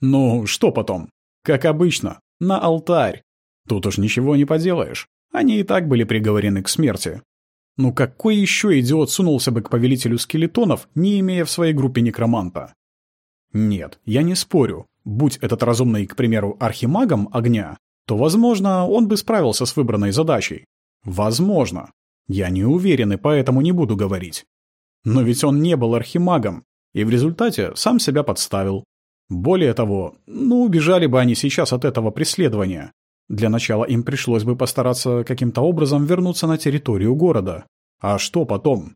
Ну, что потом? Как обычно, на алтарь. Тут уж ничего не поделаешь. Они и так были приговорены к смерти. Ну какой еще идиот сунулся бы к повелителю скелетонов, не имея в своей группе некроманта? Нет, я не спорю. Будь этот разумный, к примеру, архимагом огня, то, возможно, он бы справился с выбранной задачей. Возможно. Я не уверен и поэтому не буду говорить. Но ведь он не был архимагом, и в результате сам себя подставил. Более того, ну убежали бы они сейчас от этого преследования. Для начала им пришлось бы постараться каким-то образом вернуться на территорию города. А что потом?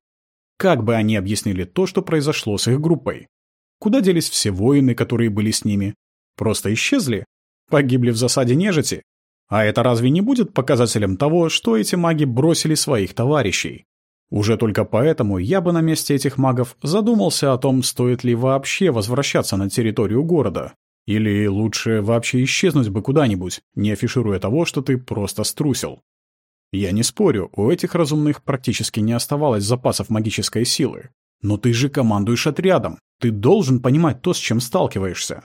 Как бы они объяснили то, что произошло с их группой? Куда делись все воины, которые были с ними? Просто исчезли? Погибли в засаде нежити? А это разве не будет показателем того, что эти маги бросили своих товарищей? Уже только поэтому я бы на месте этих магов задумался о том, стоит ли вообще возвращаться на территорию города. Или лучше вообще исчезнуть бы куда-нибудь, не афишируя того, что ты просто струсил. Я не спорю, у этих разумных практически не оставалось запасов магической силы. Но ты же командуешь отрядом. Ты должен понимать то, с чем сталкиваешься.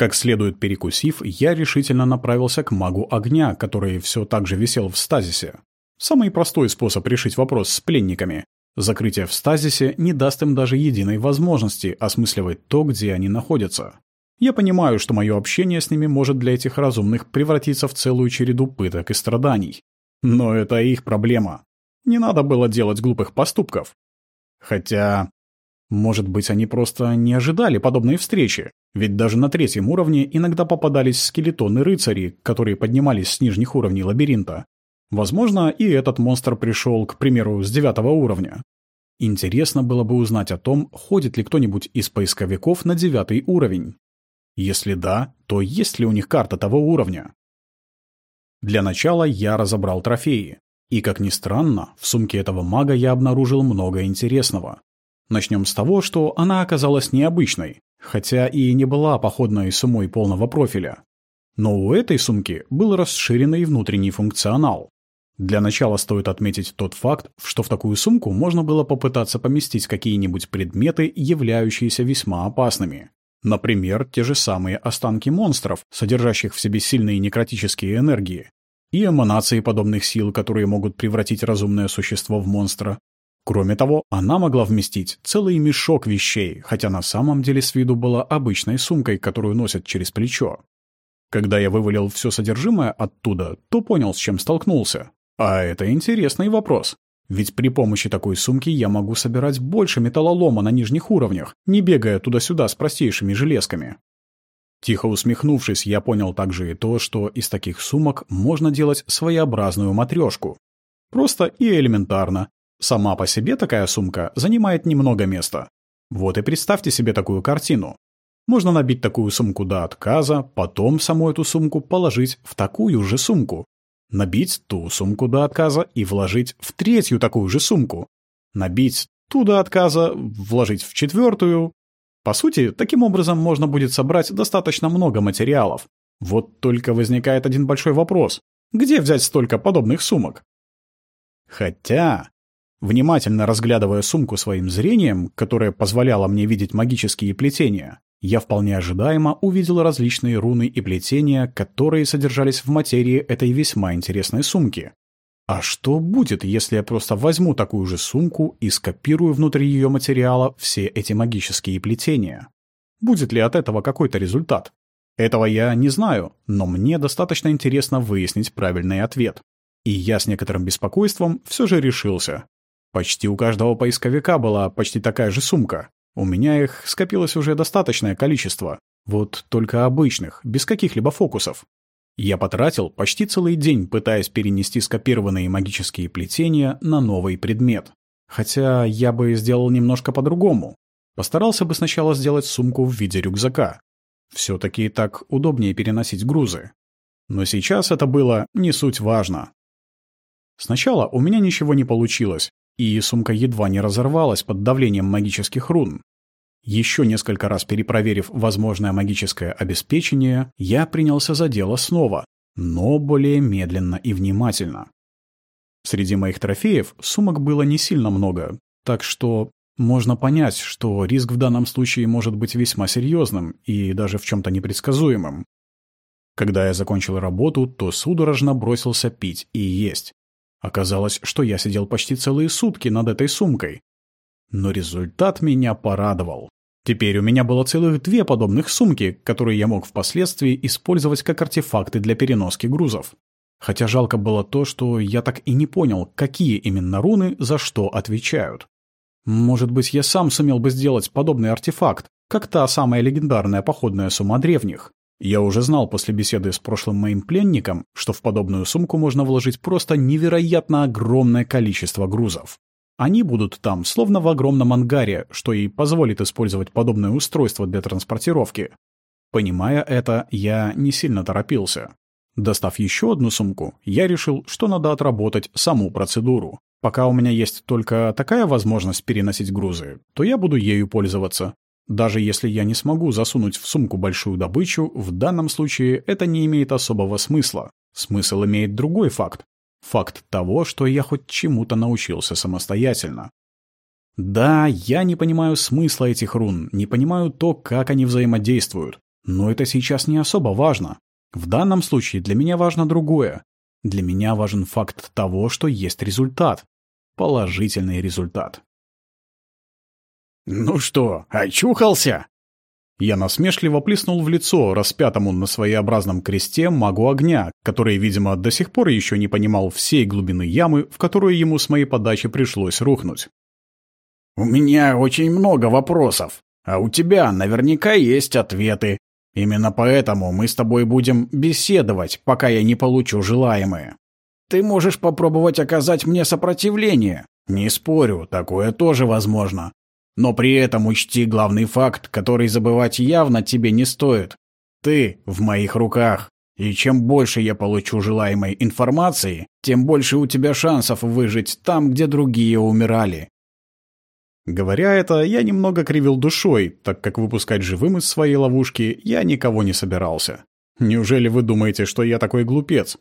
Как следует перекусив, я решительно направился к магу огня, который все так же висел в стазисе. Самый простой способ решить вопрос с пленниками. Закрытие в стазисе не даст им даже единой возможности осмысливать то, где они находятся. Я понимаю, что мое общение с ними может для этих разумных превратиться в целую череду пыток и страданий. Но это их проблема. Не надо было делать глупых поступков. Хотя, может быть, они просто не ожидали подобной встречи, ведь даже на третьем уровне иногда попадались скелетоны-рыцари, которые поднимались с нижних уровней лабиринта. Возможно, и этот монстр пришел, к примеру, с девятого уровня. Интересно было бы узнать о том, ходит ли кто-нибудь из поисковиков на девятый уровень. Если да, то есть ли у них карта того уровня? Для начала я разобрал трофеи. И, как ни странно, в сумке этого мага я обнаружил много интересного. Начнем с того, что она оказалась необычной, хотя и не была походной сумой полного профиля. Но у этой сумки был расширенный внутренний функционал. Для начала стоит отметить тот факт, что в такую сумку можно было попытаться поместить какие-нибудь предметы, являющиеся весьма опасными. Например, те же самые останки монстров, содержащих в себе сильные некротические энергии, и эманации подобных сил, которые могут превратить разумное существо в монстра. Кроме того, она могла вместить целый мешок вещей, хотя на самом деле с виду была обычной сумкой, которую носят через плечо. Когда я вывалил все содержимое оттуда, то понял, с чем столкнулся. А это интересный вопрос. Ведь при помощи такой сумки я могу собирать больше металлолома на нижних уровнях, не бегая туда-сюда с простейшими железками. Тихо усмехнувшись, я понял также и то, что из таких сумок можно делать своеобразную матрешку. Просто и элементарно. Сама по себе такая сумка занимает немного места. Вот и представьте себе такую картину. Можно набить такую сумку до отказа, потом саму эту сумку положить в такую же сумку, Набить ту сумку до отказа и вложить в третью такую же сумку. Набить ту до отказа, вложить в четвертую. По сути, таким образом можно будет собрать достаточно много материалов. Вот только возникает один большой вопрос. Где взять столько подобных сумок? Хотя, внимательно разглядывая сумку своим зрением, которое позволяло мне видеть магические плетения, я вполне ожидаемо увидел различные руны и плетения, которые содержались в материи этой весьма интересной сумки. А что будет, если я просто возьму такую же сумку и скопирую внутри ее материала все эти магические плетения? Будет ли от этого какой-то результат? Этого я не знаю, но мне достаточно интересно выяснить правильный ответ. И я с некоторым беспокойством все же решился. Почти у каждого поисковика была почти такая же сумка, у меня их скопилось уже достаточное количество. Вот только обычных, без каких-либо фокусов. Я потратил почти целый день, пытаясь перенести скопированные магические плетения на новый предмет. Хотя я бы сделал немножко по-другому. Постарался бы сначала сделать сумку в виде рюкзака. Все-таки так удобнее переносить грузы. Но сейчас это было не суть важно. Сначала у меня ничего не получилось, и сумка едва не разорвалась под давлением магических рун. Еще несколько раз перепроверив возможное магическое обеспечение, я принялся за дело снова, но более медленно и внимательно. Среди моих трофеев сумок было не сильно много, так что можно понять, что риск в данном случае может быть весьма серьезным и даже в чем-то непредсказуемым. Когда я закончил работу, то судорожно бросился пить и есть. Оказалось, что я сидел почти целые сутки над этой сумкой. Но результат меня порадовал. Теперь у меня было целых две подобных сумки, которые я мог впоследствии использовать как артефакты для переноски грузов. Хотя жалко было то, что я так и не понял, какие именно руны за что отвечают. Может быть, я сам сумел бы сделать подобный артефакт, как та самая легендарная походная сумма древних. Я уже знал после беседы с прошлым моим пленником, что в подобную сумку можно вложить просто невероятно огромное количество грузов. Они будут там, словно в огромном ангаре, что и позволит использовать подобное устройство для транспортировки. Понимая это, я не сильно торопился. Достав еще одну сумку, я решил, что надо отработать саму процедуру. Пока у меня есть только такая возможность переносить грузы, то я буду ею пользоваться. Даже если я не смогу засунуть в сумку большую добычу, в данном случае это не имеет особого смысла. Смысл имеет другой факт. Факт того, что я хоть чему-то научился самостоятельно. Да, я не понимаю смысла этих рун, не понимаю то, как они взаимодействуют. Но это сейчас не особо важно. В данном случае для меня важно другое. Для меня важен факт того, что есть результат. положительный результат. «Ну что, очухался?» Я насмешливо плеснул в лицо распятому на своеобразном кресте магу огня, который, видимо, до сих пор еще не понимал всей глубины ямы, в которую ему с моей подачи пришлось рухнуть. «У меня очень много вопросов, а у тебя наверняка есть ответы. Именно поэтому мы с тобой будем беседовать, пока я не получу желаемое. Ты можешь попробовать оказать мне сопротивление. Не спорю, такое тоже возможно. Но при этом учти главный факт, который забывать явно тебе не стоит. Ты в моих руках. И чем больше я получу желаемой информации, тем больше у тебя шансов выжить там, где другие умирали. Говоря это, я немного кривил душой, так как выпускать живым из своей ловушки я никого не собирался. Неужели вы думаете, что я такой глупец?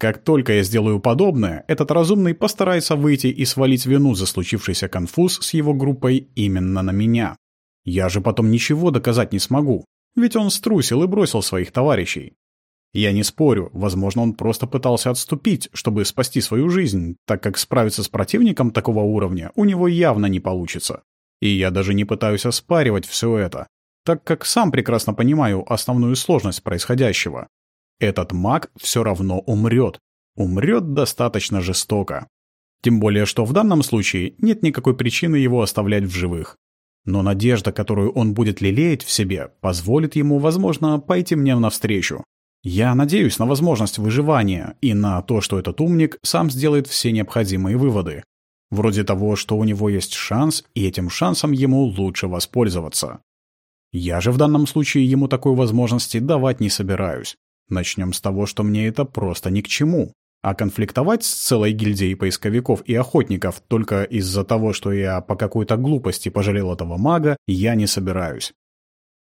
Как только я сделаю подобное, этот разумный постарается выйти и свалить вину за случившийся конфуз с его группой именно на меня. Я же потом ничего доказать не смогу, ведь он струсил и бросил своих товарищей. Я не спорю, возможно, он просто пытался отступить, чтобы спасти свою жизнь, так как справиться с противником такого уровня у него явно не получится. И я даже не пытаюсь оспаривать все это, так как сам прекрасно понимаю основную сложность происходящего. Этот маг все равно умрет. Умрет достаточно жестоко. Тем более, что в данном случае нет никакой причины его оставлять в живых. Но надежда, которую он будет лелеять в себе, позволит ему, возможно, пойти мне навстречу. Я надеюсь на возможность выживания и на то, что этот умник сам сделает все необходимые выводы. Вроде того, что у него есть шанс, и этим шансом ему лучше воспользоваться. Я же в данном случае ему такой возможности давать не собираюсь. Начнем с того, что мне это просто ни к чему. А конфликтовать с целой гильдией поисковиков и охотников только из-за того, что я по какой-то глупости пожалел этого мага, я не собираюсь.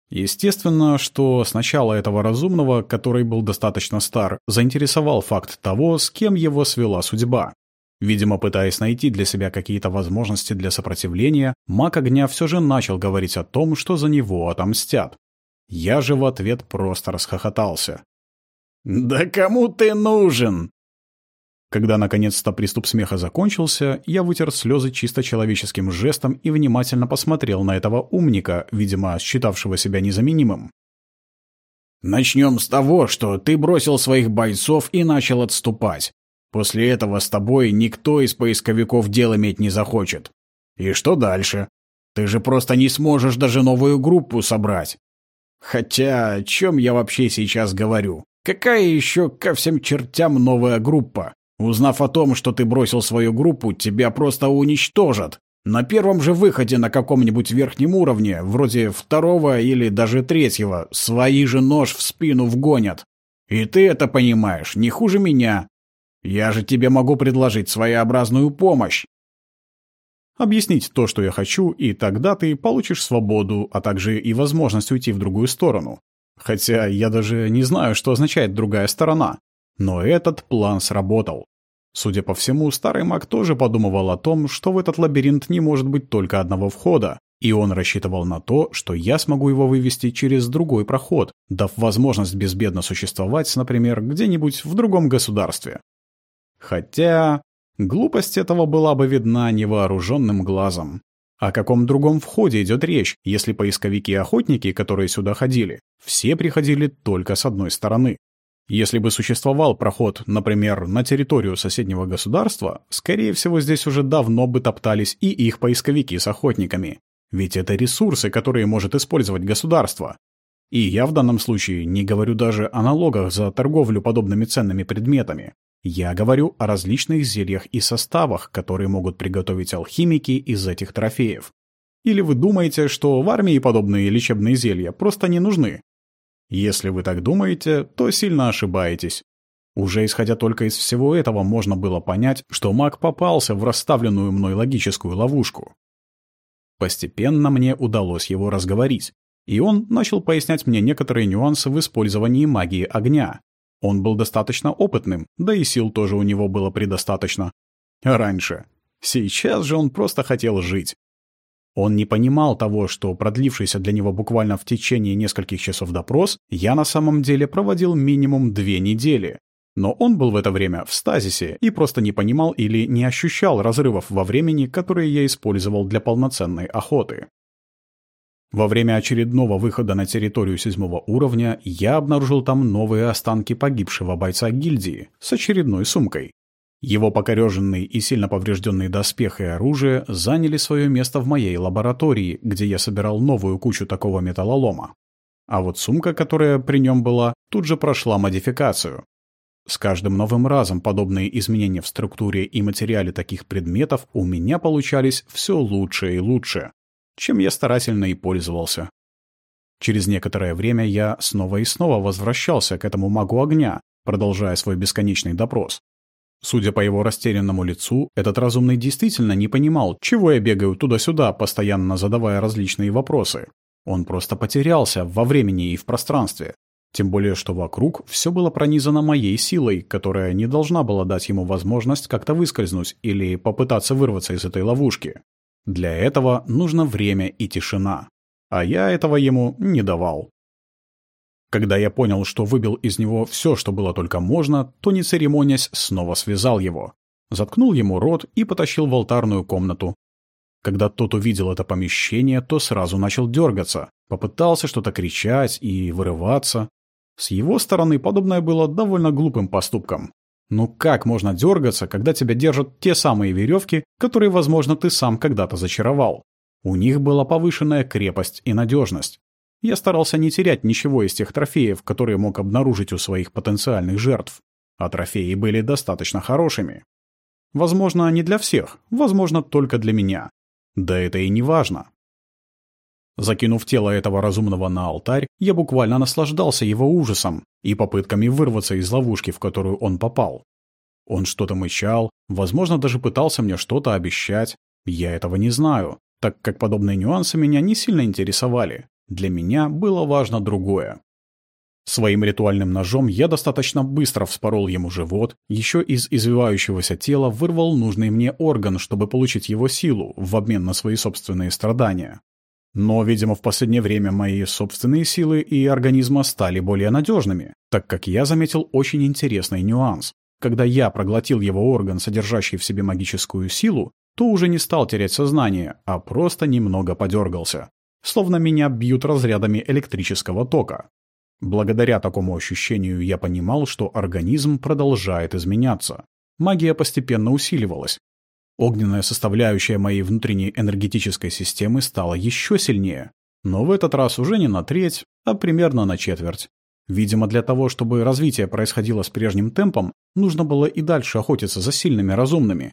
Естественно, что сначала этого разумного, который был достаточно стар, заинтересовал факт того, с кем его свела судьба. Видимо, пытаясь найти для себя какие-то возможности для сопротивления, маг огня все же начал говорить о том, что за него отомстят. Я же в ответ просто расхохотался. «Да кому ты нужен?» Когда наконец-то приступ смеха закончился, я вытер слезы чисто человеческим жестом и внимательно посмотрел на этого умника, видимо, считавшего себя незаменимым. «Начнем с того, что ты бросил своих бойцов и начал отступать. После этого с тобой никто из поисковиков дел иметь не захочет. И что дальше? Ты же просто не сможешь даже новую группу собрать. Хотя, о чем я вообще сейчас говорю? Какая еще ко всем чертям новая группа? Узнав о том, что ты бросил свою группу, тебя просто уничтожат. На первом же выходе на каком-нибудь верхнем уровне, вроде второго или даже третьего, свои же нож в спину вгонят. И ты это понимаешь, не хуже меня. Я же тебе могу предложить своеобразную помощь. Объяснить то, что я хочу, и тогда ты получишь свободу, а также и возможность уйти в другую сторону. Хотя я даже не знаю, что означает другая сторона. Но этот план сработал. Судя по всему, старый маг тоже подумывал о том, что в этот лабиринт не может быть только одного входа, и он рассчитывал на то, что я смогу его вывести через другой проход, дав возможность безбедно существовать, например, где-нибудь в другом государстве. Хотя глупость этого была бы видна невооруженным глазом. О каком другом входе идет речь, если поисковики и охотники, которые сюда ходили, все приходили только с одной стороны? Если бы существовал проход, например, на территорию соседнего государства, скорее всего, здесь уже давно бы топтались и их поисковики с охотниками. Ведь это ресурсы, которые может использовать государство. И я в данном случае не говорю даже о налогах за торговлю подобными ценными предметами. Я говорю о различных зельях и составах, которые могут приготовить алхимики из этих трофеев. Или вы думаете, что в армии подобные лечебные зелья просто не нужны? Если вы так думаете, то сильно ошибаетесь. Уже исходя только из всего этого, можно было понять, что маг попался в расставленную мной логическую ловушку. Постепенно мне удалось его разговорить, и он начал пояснять мне некоторые нюансы в использовании магии огня, он был достаточно опытным, да и сил тоже у него было предостаточно. Раньше. Сейчас же он просто хотел жить. Он не понимал того, что продлившийся для него буквально в течение нескольких часов допрос я на самом деле проводил минимум две недели. Но он был в это время в стазисе и просто не понимал или не ощущал разрывов во времени, которые я использовал для полноценной охоты. Во время очередного выхода на территорию седьмого уровня я обнаружил там новые останки погибшего бойца гильдии с очередной сумкой. Его покореженный и сильно поврежденный доспех и оружие заняли свое место в моей лаборатории, где я собирал новую кучу такого металлолома. А вот сумка, которая при нем была, тут же прошла модификацию. С каждым новым разом подобные изменения в структуре и материале таких предметов у меня получались все лучше и лучше чем я старательно и пользовался. Через некоторое время я снова и снова возвращался к этому магу огня, продолжая свой бесконечный допрос. Судя по его растерянному лицу, этот разумный действительно не понимал, чего я бегаю туда-сюда, постоянно задавая различные вопросы. Он просто потерялся во времени и в пространстве. Тем более, что вокруг все было пронизано моей силой, которая не должна была дать ему возможность как-то выскользнуть или попытаться вырваться из этой ловушки. Для этого нужно время и тишина. А я этого ему не давал. Когда я понял, что выбил из него все, что было только можно, то, не церемонясь, снова связал его. Заткнул ему рот и потащил в алтарную комнату. Когда тот увидел это помещение, то сразу начал дергаться, попытался что-то кричать и вырываться. С его стороны подобное было довольно глупым поступком. Ну как можно дергаться, когда тебя держат те самые веревки, которые, возможно, ты сам когда-то зачаровал? У них была повышенная крепость и надежность. Я старался не терять ничего из тех трофеев, которые мог обнаружить у своих потенциальных жертв. А трофеи были достаточно хорошими. Возможно, не для всех, возможно, только для меня. Да это и не важно. Закинув тело этого разумного на алтарь, я буквально наслаждался его ужасом и попытками вырваться из ловушки, в которую он попал. Он что-то мычал, возможно, даже пытался мне что-то обещать. Я этого не знаю, так как подобные нюансы меня не сильно интересовали. Для меня было важно другое. Своим ритуальным ножом я достаточно быстро вспорол ему живот, еще из извивающегося тела вырвал нужный мне орган, чтобы получить его силу в обмен на свои собственные страдания. Но, видимо, в последнее время мои собственные силы и организма стали более надежными, так как я заметил очень интересный нюанс. Когда я проглотил его орган, содержащий в себе магическую силу, то уже не стал терять сознание, а просто немного подергался. Словно меня бьют разрядами электрического тока. Благодаря такому ощущению я понимал, что организм продолжает изменяться. Магия постепенно усиливалась, Огненная составляющая моей внутренней энергетической системы стала еще сильнее, но в этот раз уже не на треть, а примерно на четверть. Видимо, для того, чтобы развитие происходило с прежним темпом, нужно было и дальше охотиться за сильными разумными.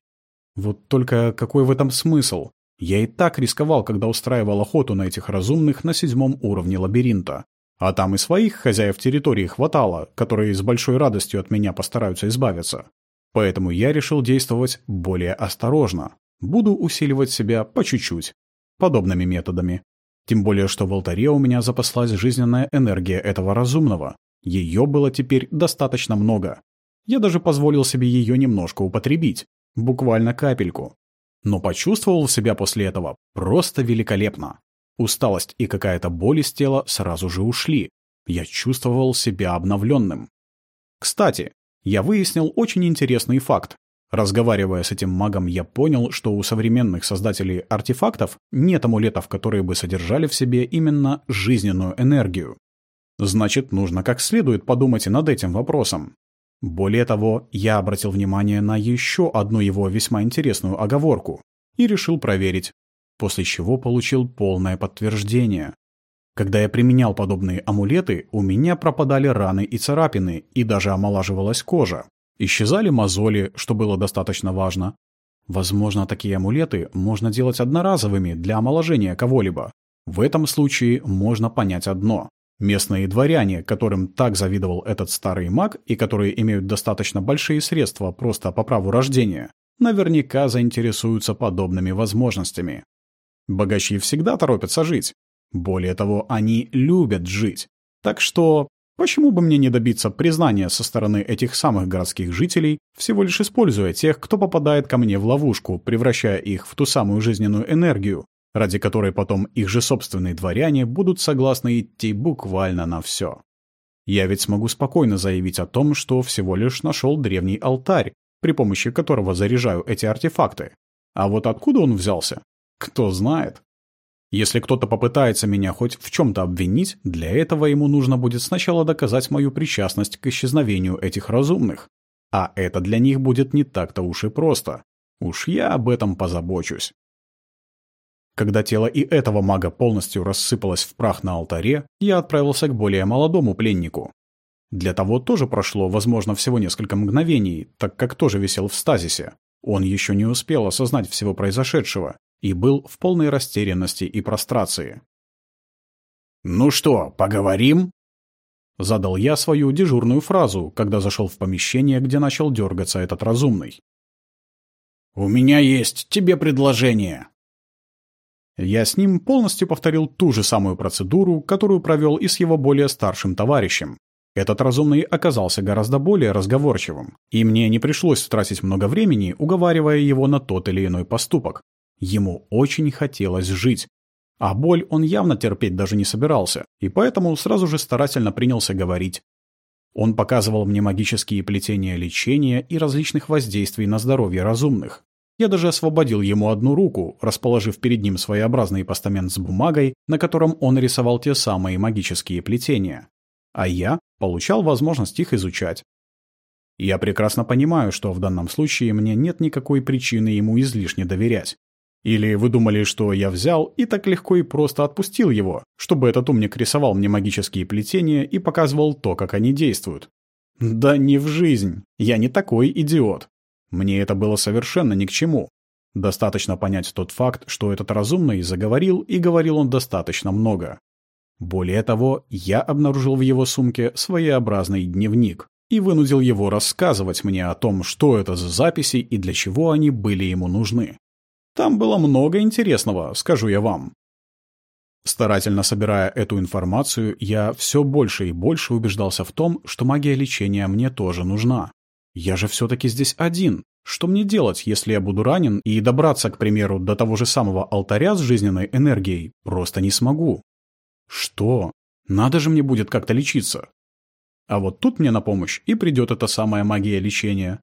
Вот только какой в этом смысл? Я и так рисковал, когда устраивал охоту на этих разумных на седьмом уровне лабиринта. А там и своих хозяев территории хватало, которые с большой радостью от меня постараются избавиться. Поэтому я решил действовать более осторожно. Буду усиливать себя по чуть-чуть. Подобными методами. Тем более, что в алтаре у меня запаслась жизненная энергия этого разумного. Ее было теперь достаточно много. Я даже позволил себе ее немножко употребить. Буквально капельку. Но почувствовал себя после этого просто великолепно. Усталость и какая-то боль из тела сразу же ушли. Я чувствовал себя обновленным. Кстати, я выяснил очень интересный факт. Разговаривая с этим магом, я понял, что у современных создателей артефактов нет амулетов, которые бы содержали в себе именно жизненную энергию. Значит, нужно как следует подумать над этим вопросом. Более того, я обратил внимание на еще одну его весьма интересную оговорку и решил проверить, после чего получил полное подтверждение. Когда я применял подобные амулеты, у меня пропадали раны и царапины, и даже омолаживалась кожа. Исчезали мозоли, что было достаточно важно. Возможно, такие амулеты можно делать одноразовыми для омоложения кого-либо. В этом случае можно понять одно. Местные дворяне, которым так завидовал этот старый маг и которые имеют достаточно большие средства просто по праву рождения, наверняка заинтересуются подобными возможностями. Богачи всегда торопятся жить, более того, они любят жить. Так что почему бы мне не добиться признания со стороны этих самых городских жителей, всего лишь используя тех, кто попадает ко мне в ловушку, превращая их в ту самую жизненную энергию, ради которой потом их же собственные дворяне будут согласны идти буквально на все. Я ведь смогу спокойно заявить о том, что всего лишь нашел древний алтарь, при помощи которого заряжаю эти артефакты. А вот откуда он взялся? Кто знает. Если кто-то попытается меня хоть в чем-то обвинить, для этого ему нужно будет сначала доказать мою причастность к исчезновению этих разумных. А это для них будет не так-то уж и просто. Уж я об этом позабочусь. Когда тело и этого мага полностью рассыпалось в прах на алтаре, я отправился к более молодому пленнику. Для того тоже прошло, возможно, всего несколько мгновений, так как тоже висел в стазисе. Он еще не успел осознать всего произошедшего и был в полной растерянности и прострации. «Ну что, поговорим?» Задал я свою дежурную фразу, когда зашел в помещение, где начал дергаться этот разумный. «У меня есть тебе предложение», я с ним полностью повторил ту же самую процедуру, которую провел и с его более старшим товарищем. Этот разумный оказался гораздо более разговорчивым, и мне не пришлось тратить много времени, уговаривая его на тот или иной поступок. Ему очень хотелось жить. А боль он явно терпеть даже не собирался, и поэтому сразу же старательно принялся говорить. Он показывал мне магические плетения лечения и различных воздействий на здоровье разумных. Я даже освободил ему одну руку, расположив перед ним своеобразный постамент с бумагой, на котором он рисовал те самые магические плетения. А я получал возможность их изучать. Я прекрасно понимаю, что в данном случае мне нет никакой причины ему излишне доверять. Или вы думали, что я взял и так легко и просто отпустил его, чтобы этот умник рисовал мне магические плетения и показывал то, как они действуют? Да не в жизнь. Я не такой идиот. Мне это было совершенно ни к чему. Достаточно понять тот факт, что этот разумный заговорил, и говорил он достаточно много. Более того, я обнаружил в его сумке своеобразный дневник и вынудил его рассказывать мне о том, что это за записи и для чего они были ему нужны. Там было много интересного, скажу я вам. Старательно собирая эту информацию, я все больше и больше убеждался в том, что магия лечения мне тоже нужна. Я же все-таки здесь один. Что мне делать, если я буду ранен и добраться, к примеру, до того же самого алтаря с жизненной энергией просто не смогу? Что? Надо же мне будет как-то лечиться. А вот тут мне на помощь и придет эта самая магия лечения.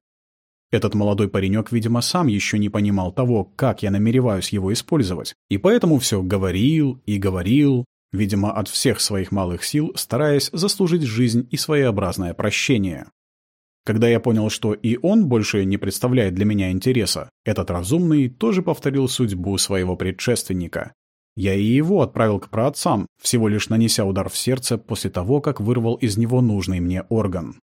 Этот молодой паренек, видимо, сам еще не понимал того, как я намереваюсь его использовать, и поэтому все говорил и говорил, видимо, от всех своих малых сил, стараясь заслужить жизнь и своеобразное прощение. Когда я понял, что и он больше не представляет для меня интереса, этот разумный тоже повторил судьбу своего предшественника. Я и его отправил к праотцам, всего лишь нанеся удар в сердце после того, как вырвал из него нужный мне орган.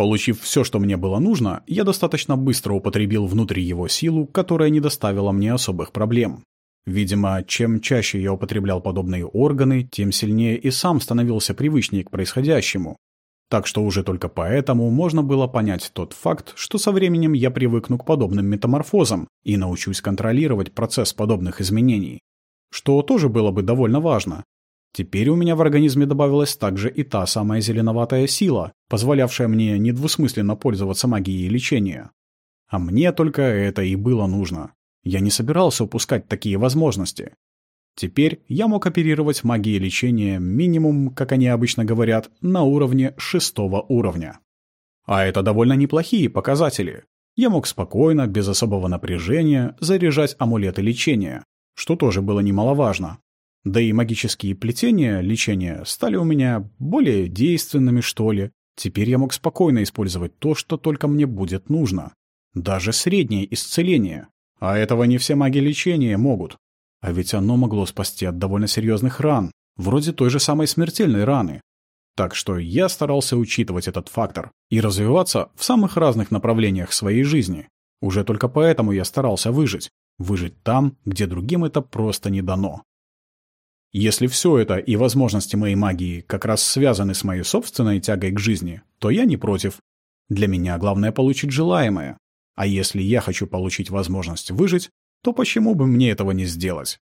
Получив все, что мне было нужно, я достаточно быстро употребил внутри его силу, которая не доставила мне особых проблем. Видимо, чем чаще я употреблял подобные органы, тем сильнее и сам становился привычнее к происходящему, так что уже только поэтому можно было понять тот факт, что со временем я привыкну к подобным метаморфозам и научусь контролировать процесс подобных изменений. Что тоже было бы довольно важно. Теперь у меня в организме добавилась также и та самая зеленоватая сила, позволявшая мне недвусмысленно пользоваться магией лечения. А мне только это и было нужно. Я не собирался упускать такие возможности. Теперь я мог оперировать магией лечения минимум, как они обычно говорят, на уровне шестого уровня. А это довольно неплохие показатели. Я мог спокойно, без особого напряжения, заряжать амулеты лечения, что тоже было немаловажно. Да и магические плетения лечения стали у меня более действенными, что ли. Теперь я мог спокойно использовать то, что только мне будет нужно. Даже среднее исцеление. А этого не все маги лечения могут. А ведь оно могло спасти от довольно серьезных ран, вроде той же самой смертельной раны. Так что я старался учитывать этот фактор и развиваться в самых разных направлениях своей жизни. Уже только поэтому я старался выжить. Выжить там, где другим это просто не дано. Если все это и возможности моей магии как раз связаны с моей собственной тягой к жизни, то я не против. Для меня главное получить желаемое. А если я хочу получить возможность выжить, то почему бы мне этого не сделать?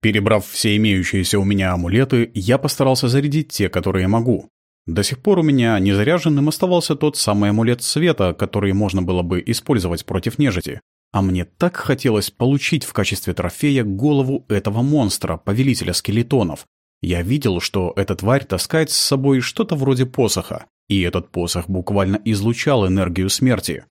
Перебрав все имеющиеся у меня амулеты, я постарался зарядить те, которые могу. До сих пор у меня незаряженным оставался тот самый амулет света, который можно было бы использовать против нежити. А мне так хотелось получить в качестве трофея голову этого монстра, повелителя скелетонов. Я видел, что эта тварь таскает с собой что-то вроде посоха, и этот посох буквально излучал энергию смерти.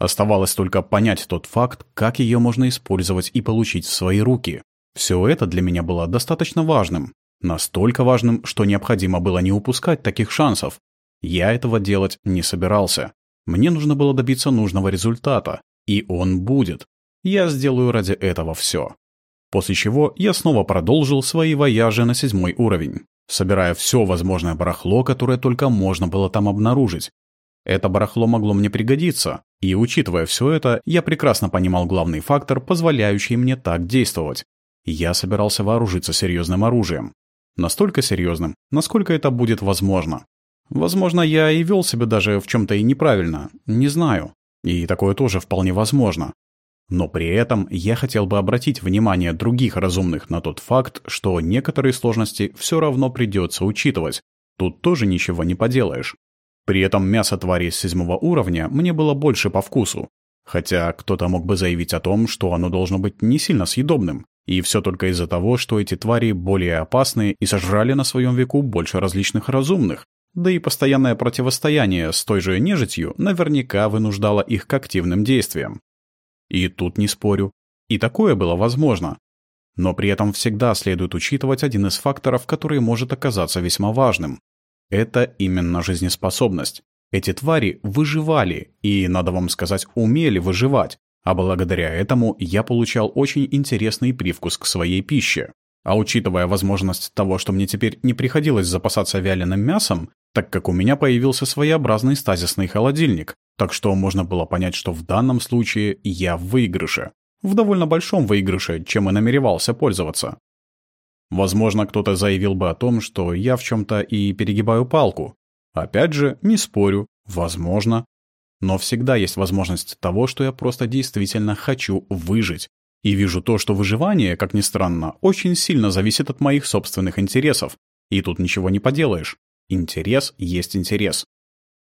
Оставалось только понять тот факт, как ее можно использовать и получить в свои руки. Все это для меня было достаточно важным. Настолько важным, что необходимо было не упускать таких шансов. Я этого делать не собирался. Мне нужно было добиться нужного результата. И он будет. Я сделаю ради этого все. После чего я снова продолжил свои вояжи на седьмой уровень, собирая все возможное барахло, которое только можно было там обнаружить. Это барахло могло мне пригодиться, и, учитывая все это, я прекрасно понимал главный фактор, позволяющий мне так действовать. Я собирался вооружиться серьезным оружием. Настолько серьезным, насколько это будет возможно. Возможно, я и вел себя даже в чем-то и неправильно, не знаю. И такое тоже вполне возможно. Но при этом я хотел бы обратить внимание других разумных на тот факт, что некоторые сложности все равно придется учитывать. Тут тоже ничего не поделаешь. При этом мясо твари седьмого уровня мне было больше по вкусу. Хотя кто-то мог бы заявить о том, что оно должно быть не сильно съедобным. И все только из-за того, что эти твари более опасные и сожрали на своем веку больше различных разумных. Да и постоянное противостояние с той же нежитью наверняка вынуждало их к активным действиям. И тут не спорю. И такое было возможно. Но при этом всегда следует учитывать один из факторов, который может оказаться весьма важным. Это именно жизнеспособность. Эти твари выживали, и, надо вам сказать, умели выживать, а благодаря этому я получал очень интересный привкус к своей пище. А учитывая возможность того, что мне теперь не приходилось запасаться вяленым мясом, так как у меня появился своеобразный стазисный холодильник, так что можно было понять, что в данном случае я в выигрыше. В довольно большом выигрыше, чем и намеревался пользоваться. Возможно, кто-то заявил бы о том, что я в чем-то и перегибаю палку. Опять же, не спорю, возможно. Но всегда есть возможность того, что я просто действительно хочу выжить. И вижу то, что выживание, как ни странно, очень сильно зависит от моих собственных интересов. И тут ничего не поделаешь. Интерес есть интерес.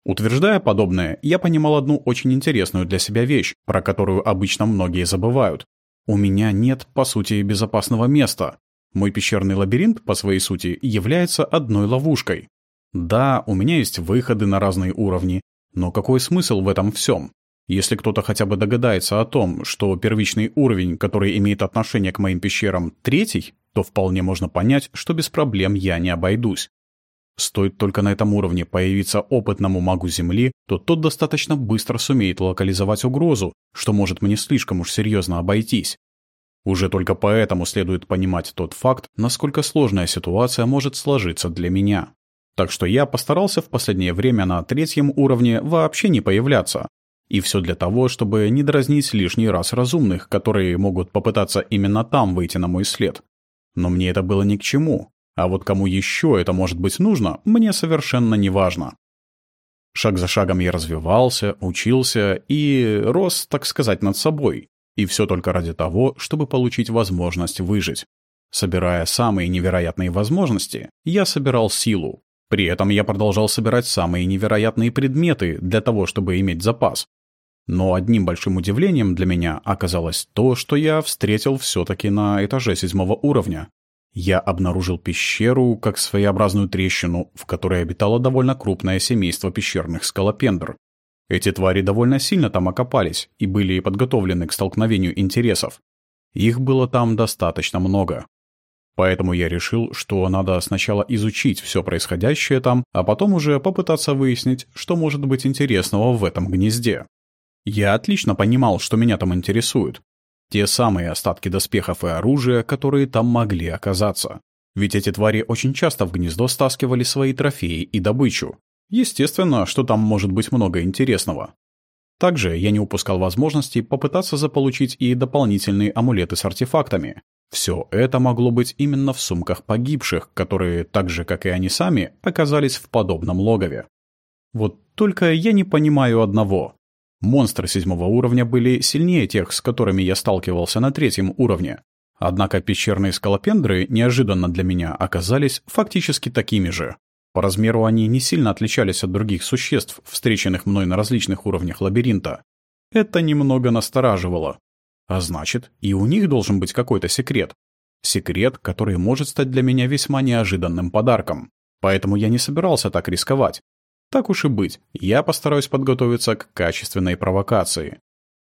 Утверждая подобное, я понимал одну очень интересную для себя вещь, про которую обычно многие забывают. У меня нет, по сути, безопасного места. Мой пещерный лабиринт, по своей сути, является одной ловушкой. Да, у меня есть выходы на разные уровни, но какой смысл в этом всем? Если кто-то хотя бы догадается о том, что первичный уровень, который имеет отношение к моим пещерам, третий, то вполне можно понять, что без проблем я не обойдусь. Стоит только на этом уровне появиться опытному магу Земли, то тот достаточно быстро сумеет локализовать угрозу, что может мне слишком уж серьезно обойтись. Уже только поэтому следует понимать тот факт, насколько сложная ситуация может сложиться для меня. Так что я постарался в последнее время на третьем уровне вообще не появляться. И все для того, чтобы не дразнить лишний раз разумных, которые могут попытаться именно там выйти на мой след. Но мне это было ни к чему. А вот кому еще это может быть нужно, мне совершенно не важно. Шаг за шагом я развивался, учился и рос, так сказать, над собой. И все только ради того, чтобы получить возможность выжить. Собирая самые невероятные возможности, я собирал силу. При этом я продолжал собирать самые невероятные предметы для того, чтобы иметь запас. Но одним большим удивлением для меня оказалось то, что я встретил все-таки на этаже седьмого уровня, я обнаружил пещеру как своеобразную трещину, в которой обитало довольно крупное семейство пещерных скалопендр. Эти твари довольно сильно там окопались и были подготовлены к столкновению интересов. Их было там достаточно много. Поэтому я решил, что надо сначала изучить все происходящее там, а потом уже попытаться выяснить, что может быть интересного в этом гнезде. Я отлично понимал, что меня там интересует, те самые остатки доспехов и оружия, которые там могли оказаться. Ведь эти твари очень часто в гнездо стаскивали свои трофеи и добычу. Естественно, что там может быть много интересного. Также я не упускал возможности попытаться заполучить и дополнительные амулеты с артефактами. Все это могло быть именно в сумках погибших, которые, так же как и они сами, оказались в подобном логове. Вот только я не понимаю одного. Монстры седьмого уровня были сильнее тех, с которыми я сталкивался на третьем уровне. Однако пещерные скалопендры неожиданно для меня оказались фактически такими же. По размеру они не сильно отличались от других существ, встреченных мной на различных уровнях лабиринта. Это немного настораживало. А значит, и у них должен быть какой-то секрет. Секрет, который может стать для меня весьма неожиданным подарком. Поэтому я не собирался так рисковать. Так уж и быть, я постараюсь подготовиться к качественной провокации.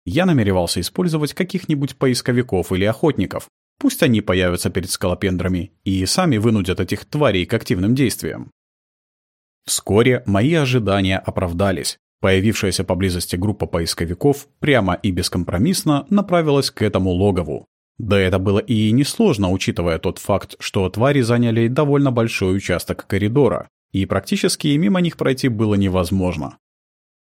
Я намеревался использовать каких-нибудь поисковиков или охотников. Пусть они появятся перед скалопендрами и сами вынудят этих тварей к активным действиям. Вскоре мои ожидания оправдались. Появившаяся поблизости группа поисковиков прямо и бескомпромиссно направилась к этому логову. Да это было и несложно, учитывая тот факт, что твари заняли довольно большой участок коридора, и практически мимо них пройти было невозможно.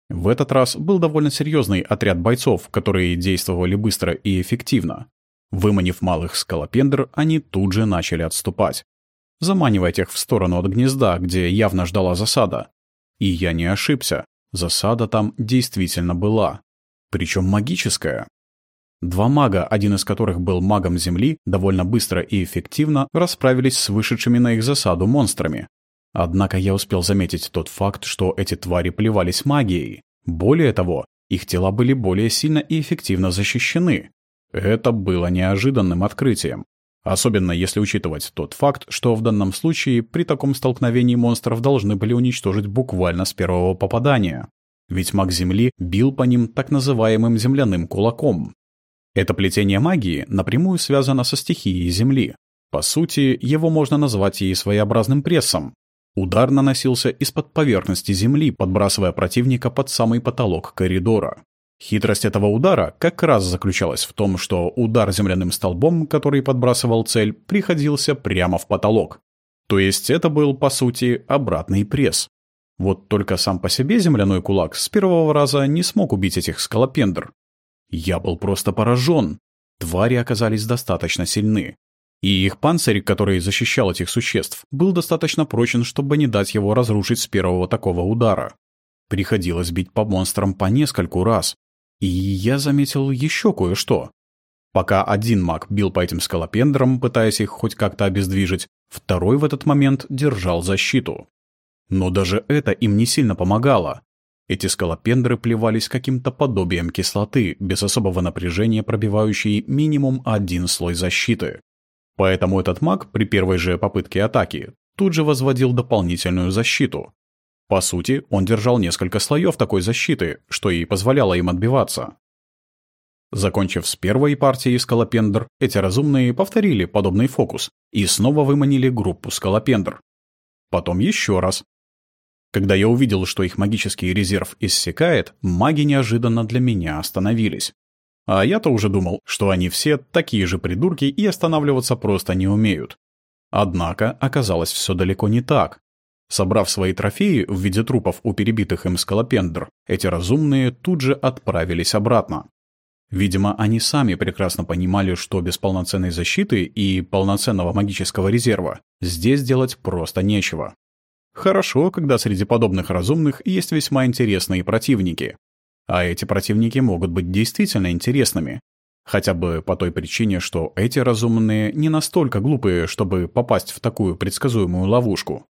В этот раз был довольно серьезный отряд бойцов, которые действовали быстро и эффективно. Выманив малых скалопендр, они тут же начали отступать, заманивая их в сторону от гнезда, где явно ждала засада. И я не ошибся, засада там действительно была. Причем магическая. Два мага, один из которых был магом Земли, довольно быстро и эффективно расправились с вышедшими на их засаду монстрами. Однако я успел заметить тот факт, что эти твари плевались магией. Более того, их тела были более сильно и эффективно защищены. Это было неожиданным открытием. Особенно если учитывать тот факт, что в данном случае при таком столкновении монстров должны были уничтожить буквально с первого попадания. Ведь маг Земли бил по ним так называемым земляным кулаком. Это плетение магии напрямую связано со стихией Земли. По сути, его можно назвать и своеобразным прессом. Удар наносился из-под поверхности Земли, подбрасывая противника под самый потолок коридора. Хитрость этого удара как раз заключалась в том, что удар земляным столбом, который подбрасывал цель, приходился прямо в потолок. То есть это был, по сути, обратный пресс. Вот только сам по себе земляной кулак с первого раза не смог убить этих скалопендр. Я был просто поражен. Твари оказались достаточно сильны. И их панцирь, который защищал этих существ, был достаточно прочен, чтобы не дать его разрушить с первого такого удара. Приходилось бить по монстрам по нескольку раз. И я заметил еще кое-что. Пока один маг бил по этим скалопендрам, пытаясь их хоть как-то обездвижить, второй в этот момент держал защиту. Но даже это им не сильно помогало. Эти скалопендры плевались каким-то подобием кислоты, без особого напряжения пробивающей минимум один слой защиты. Поэтому этот маг при первой же попытке атаки тут же возводил дополнительную защиту. По сути, он держал несколько слоев такой защиты, что и позволяло им отбиваться. Закончив с первой партией скалопендр, эти разумные повторили подобный фокус и снова выманили группу скалопендр. Потом еще раз, когда я увидел, что их магический резерв иссякает, маги неожиданно для меня остановились. А я-то уже думал, что они все такие же придурки и останавливаться просто не умеют. Однако оказалось все далеко не так. Собрав свои трофеи в виде трупов у перебитых им скалопендр, эти разумные тут же отправились обратно. Видимо, они сами прекрасно понимали, что без полноценной защиты и полноценного магического резерва здесь делать просто нечего. Хорошо, когда среди подобных разумных есть весьма интересные противники. А эти противники могут быть действительно интересными. Хотя бы по той причине, что эти разумные не настолько глупые, чтобы попасть в такую предсказуемую ловушку.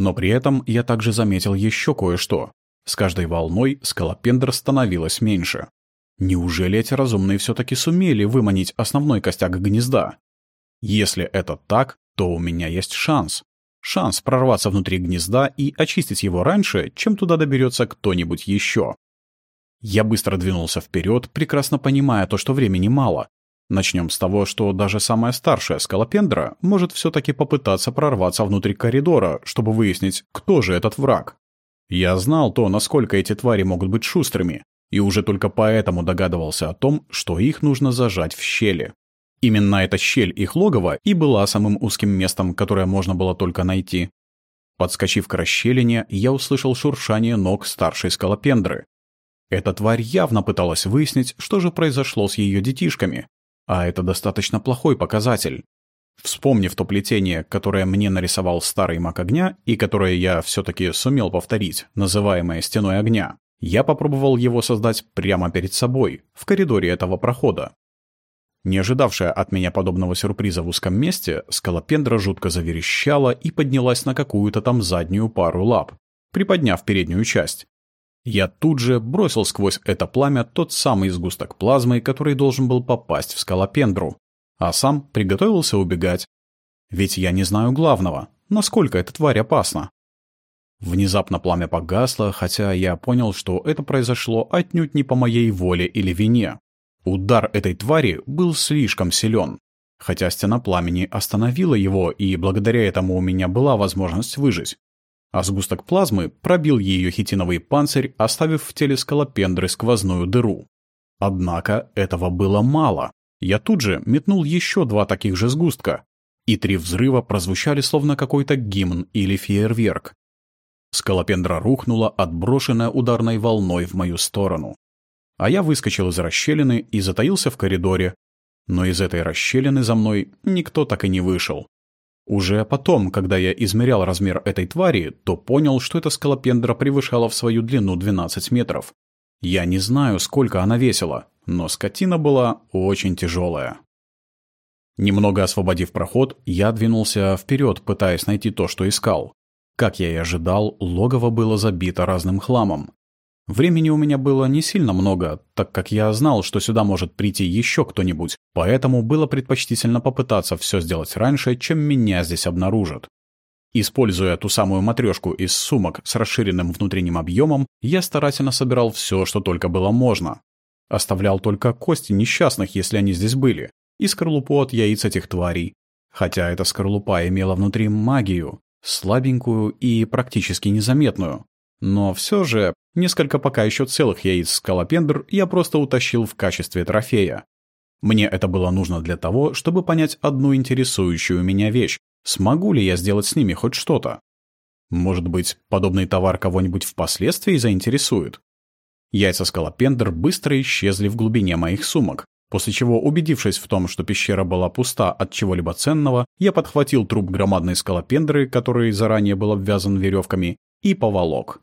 Но при этом я также заметил еще кое-что. С каждой волной скалопендр становилось меньше. Неужели эти разумные все-таки сумели выманить основной костяк гнезда? Если это так, то у меня есть шанс. Шанс прорваться внутри гнезда и очистить его раньше, чем туда доберется кто-нибудь еще. Я быстро двинулся вперед, прекрасно понимая то, что времени мало. Начнем с того, что даже самая старшая скалопендра может все-таки попытаться прорваться внутрь коридора, чтобы выяснить, кто же этот враг. Я знал то, насколько эти твари могут быть шустрыми, и уже только поэтому догадывался о том, что их нужно зажать в щели. Именно эта щель их логова и была самым узким местом, которое можно было только найти. Подскочив к расщелине, я услышал шуршание ног старшей скалопендры. Эта тварь явно пыталась выяснить, что же произошло с ее детишками, а это достаточно плохой показатель. Вспомнив то плетение, которое мне нарисовал старый маг огня и которое я все-таки сумел повторить, называемое стеной огня, я попробовал его создать прямо перед собой, в коридоре этого прохода. Не ожидавшая от меня подобного сюрприза в узком месте, скалопендра жутко заверещала и поднялась на какую-то там заднюю пару лап, приподняв переднюю часть. Я тут же бросил сквозь это пламя тот самый сгусток плазмы, который должен был попасть в скалопендру. а сам приготовился убегать. Ведь я не знаю главного, насколько эта тварь опасна. Внезапно пламя погасло, хотя я понял, что это произошло отнюдь не по моей воле или вине. Удар этой твари был слишком силен. Хотя стена пламени остановила его, и благодаря этому у меня была возможность выжить. А сгусток плазмы пробил ее хитиновый панцирь, оставив в теле скалопендры сквозную дыру. Однако этого было мало. Я тут же метнул еще два таких же сгустка, и три взрыва прозвучали словно какой-то гимн или фейерверк. Скалопендра рухнула, отброшенная ударной волной в мою сторону. А я выскочил из расщелины и затаился в коридоре. Но из этой расщелины за мной никто так и не вышел. Уже потом, когда я измерял размер этой твари, то понял, что эта скалопендра превышала в свою длину 12 метров. Я не знаю, сколько она весила, но скотина была очень тяжелая. Немного освободив проход, я двинулся вперед, пытаясь найти то, что искал. Как я и ожидал, логово было забито разным хламом. Времени у меня было не сильно много, так как я знал, что сюда может прийти еще кто-нибудь, поэтому было предпочтительно попытаться все сделать раньше, чем меня здесь обнаружат. Используя ту самую матрешку из сумок с расширенным внутренним объемом, я старательно собирал все, что только было можно. Оставлял только кости несчастных, если они здесь были, и скорлупу от яиц этих тварей. Хотя эта скорлупа имела внутри магию, слабенькую и практически незаметную. Но все же, несколько пока еще целых яиц скалопендр я просто утащил в качестве трофея. Мне это было нужно для того, чтобы понять одну интересующую меня вещь. Смогу ли я сделать с ними хоть что-то? Может быть, подобный товар кого-нибудь впоследствии заинтересует? Яйца скалопендр быстро исчезли в глубине моих сумок, После чего, убедившись в том, что пещера была пуста от чего-либо ценного, я подхватил труп громадной скалопендры, который заранее был обвязан веревками, и поволок.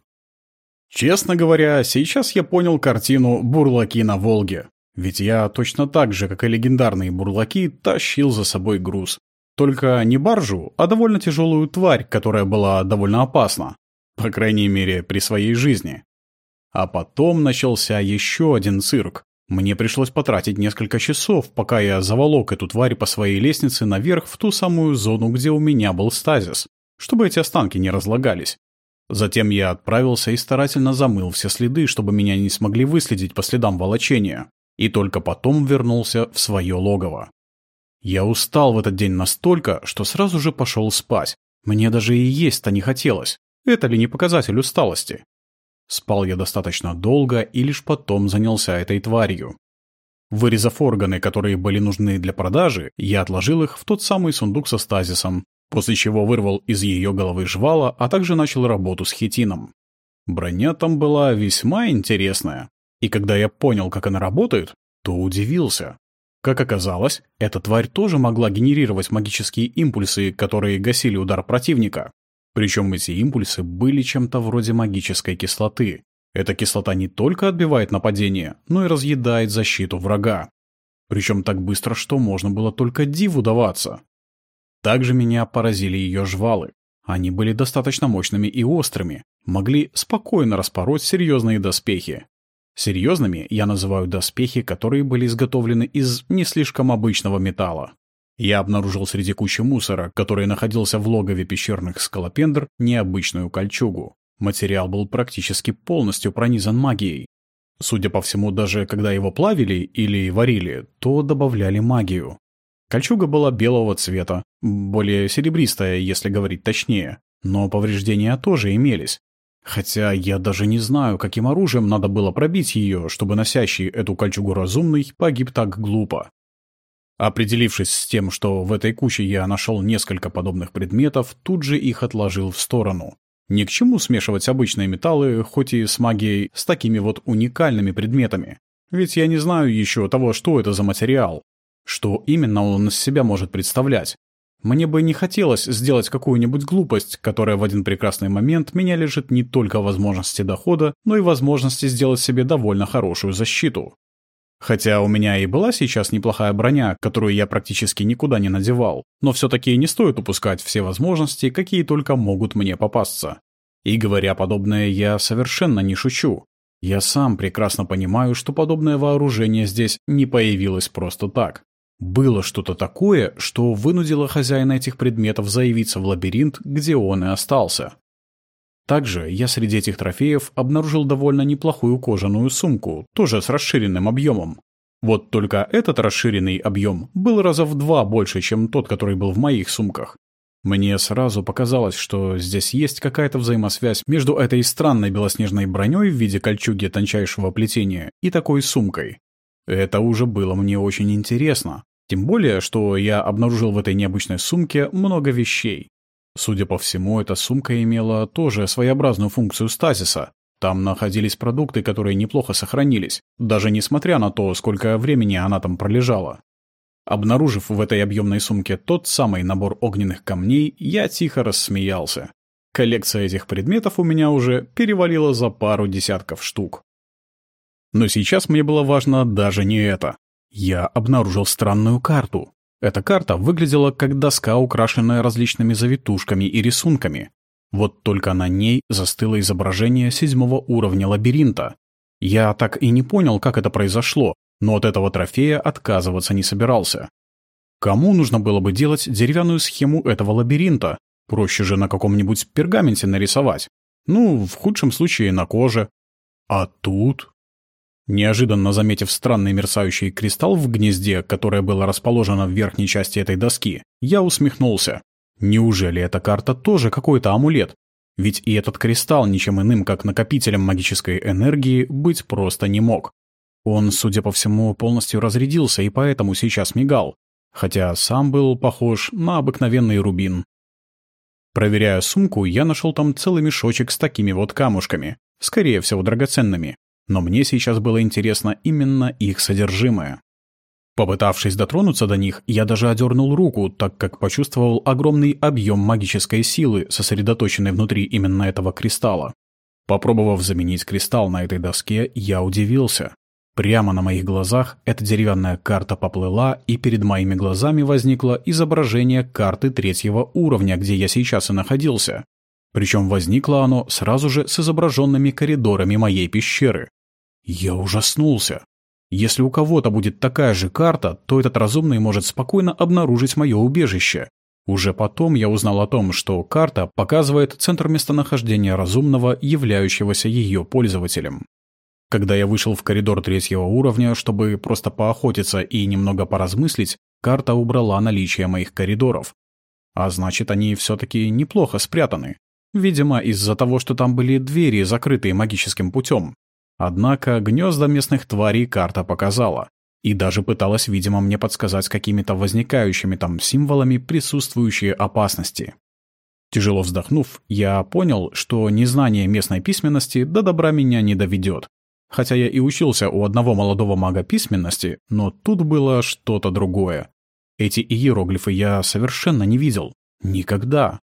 Честно говоря, сейчас я понял картину «Бурлаки на Волге». Ведь я точно так же, как и легендарные бурлаки, тащил за собой груз. Только не баржу, а довольно тяжелую тварь, которая была довольно опасна. По крайней мере, при своей жизни. А потом начался еще один цирк. Мне пришлось потратить несколько часов, пока я заволок эту тварь по своей лестнице наверх в ту самую зону, где у меня был стазис, чтобы эти останки не разлагались. Затем я отправился и старательно замыл все следы, чтобы меня не смогли выследить по следам волочения, и только потом вернулся в свое логово. Я устал в этот день настолько, что сразу же пошел спать. Мне даже и есть-то не хотелось. Это ли не показатель усталости? Спал я достаточно долго и лишь потом занялся этой тварью. Вырезав органы, которые были нужны для продажи, я отложил их в тот самый сундук со стазисом, после чего вырвал из ее головы жвала, а также начал работу с хитином. Броня там была весьма интересная, и когда я понял, как она работает, то удивился. Как оказалось, эта тварь тоже могла генерировать магические импульсы, которые гасили удар противника. Причем эти импульсы были чем-то вроде магической кислоты. Эта кислота не только отбивает нападение, но и разъедает защиту врага. Причем так быстро, что можно было только диву даваться. Также меня поразили ее жвалы. Они были достаточно мощными и острыми, могли спокойно распороть серьезные доспехи. Серьезными я называю доспехи, которые были изготовлены из не слишком обычного металла. Я обнаружил среди кучи мусора, который находился в логове пещерных скалопендр, необычную кольчугу. Материал был практически полностью пронизан магией. Судя по всему, даже когда его плавили или варили, то добавляли магию. Кольчуга была белого цвета, более серебристая, если говорить точнее, но повреждения тоже имелись. Хотя я даже не знаю, каким оружием надо было пробить ее, чтобы носящий эту кольчугу разумный погиб так глупо. Определившись с тем, что в этой куче я нашел несколько подобных предметов, тут же их отложил в сторону. Ни к чему смешивать обычные металлы, хоть и с магией, с такими вот уникальными предметами. Ведь я не знаю еще того, что это за материал. Что именно он из себя может представлять. Мне бы не хотелось сделать какую-нибудь глупость, которая в один прекрасный момент меня лежит не только возможности дохода, но и возможности сделать себе довольно хорошую защиту. Хотя у меня и была сейчас неплохая броня, которую я практически никуда не надевал, но все-таки не стоит упускать все возможности, какие только могут мне попасться. И говоря подобное, я совершенно не шучу. Я сам прекрасно понимаю, что подобное вооружение здесь не появилось просто так. Было что-то такое, что вынудило хозяина этих предметов заявиться в лабиринт, где он и остался. Также я среди этих трофеев обнаружил довольно неплохую кожаную сумку, тоже с расширенным объемом. Вот только этот расширенный объем был раза в два больше, чем тот, который был в моих сумках. Мне сразу показалось, что здесь есть какая-то взаимосвязь между этой странной белоснежной броней в виде кольчуги тончайшего плетения и такой сумкой. Это уже было мне очень интересно. Тем более, что я обнаружил в этой необычной сумке много вещей. Судя по всему, эта сумка имела тоже своеобразную функцию стазиса. Там находились продукты, которые неплохо сохранились, даже несмотря на то, сколько времени она там пролежала. Обнаружив в этой объемной сумке тот самый набор огненных камней, я тихо рассмеялся. Коллекция этих предметов у меня уже перевалила за пару десятков штук. Но сейчас мне было важно даже не это. Я обнаружил странную карту. Эта карта выглядела как доска, украшенная различными завитушками и рисунками. Вот только на ней застыло изображение седьмого уровня лабиринта. Я так и не понял, как это произошло, но от этого трофея отказываться не собирался. Кому нужно было бы делать деревянную схему этого лабиринта? Проще же на каком-нибудь пергаменте нарисовать. Ну, в худшем случае на коже. А тут... Неожиданно заметив странный мерцающий кристалл в гнезде, которое было расположено в верхней части этой доски, я усмехнулся. Неужели эта карта тоже какой-то амулет? Ведь и этот кристалл ничем иным, как накопителем магической энергии, быть просто не мог. Он, судя по всему, полностью разрядился и поэтому сейчас мигал, хотя сам был похож на обыкновенный рубин. Проверяя сумку, я нашел там целый мешочек с такими вот камушками, скорее всего драгоценными но мне сейчас было интересно именно их содержимое. Попытавшись дотронуться до них, я даже одернул руку, так как почувствовал огромный объем магической силы, сосредоточенной внутри именно этого кристалла. Попробовав заменить кристалл на этой доске, я удивился. Прямо на моих глазах эта деревянная карта поплыла, и перед моими глазами возникло изображение карты третьего уровня, где я сейчас и находился. Причем возникло оно сразу же с изображенными коридорами моей пещеры. Я ужаснулся. Если у кого-то будет такая же карта, то этот разумный может спокойно обнаружить мое убежище. Уже потом я узнал о том, что карта показывает центр местонахождения разумного, являющегося ее пользователем. Когда я вышел в коридор третьего уровня, чтобы просто поохотиться и немного поразмыслить, карта убрала наличие моих коридоров. А значит, они все-таки неплохо спрятаны. Видимо, из-за того, что там были двери, закрытые магическим путем. Однако гнезда местных тварей карта показала. И даже пыталась, видимо, мне подсказать какими-то возникающими там символами присутствующие опасности. Тяжело вздохнув, я понял, что незнание местной письменности до добра меня не доведет. Хотя я и учился у одного молодого мага письменности, но тут было что-то другое. Эти иероглифы я совершенно не видел. Никогда.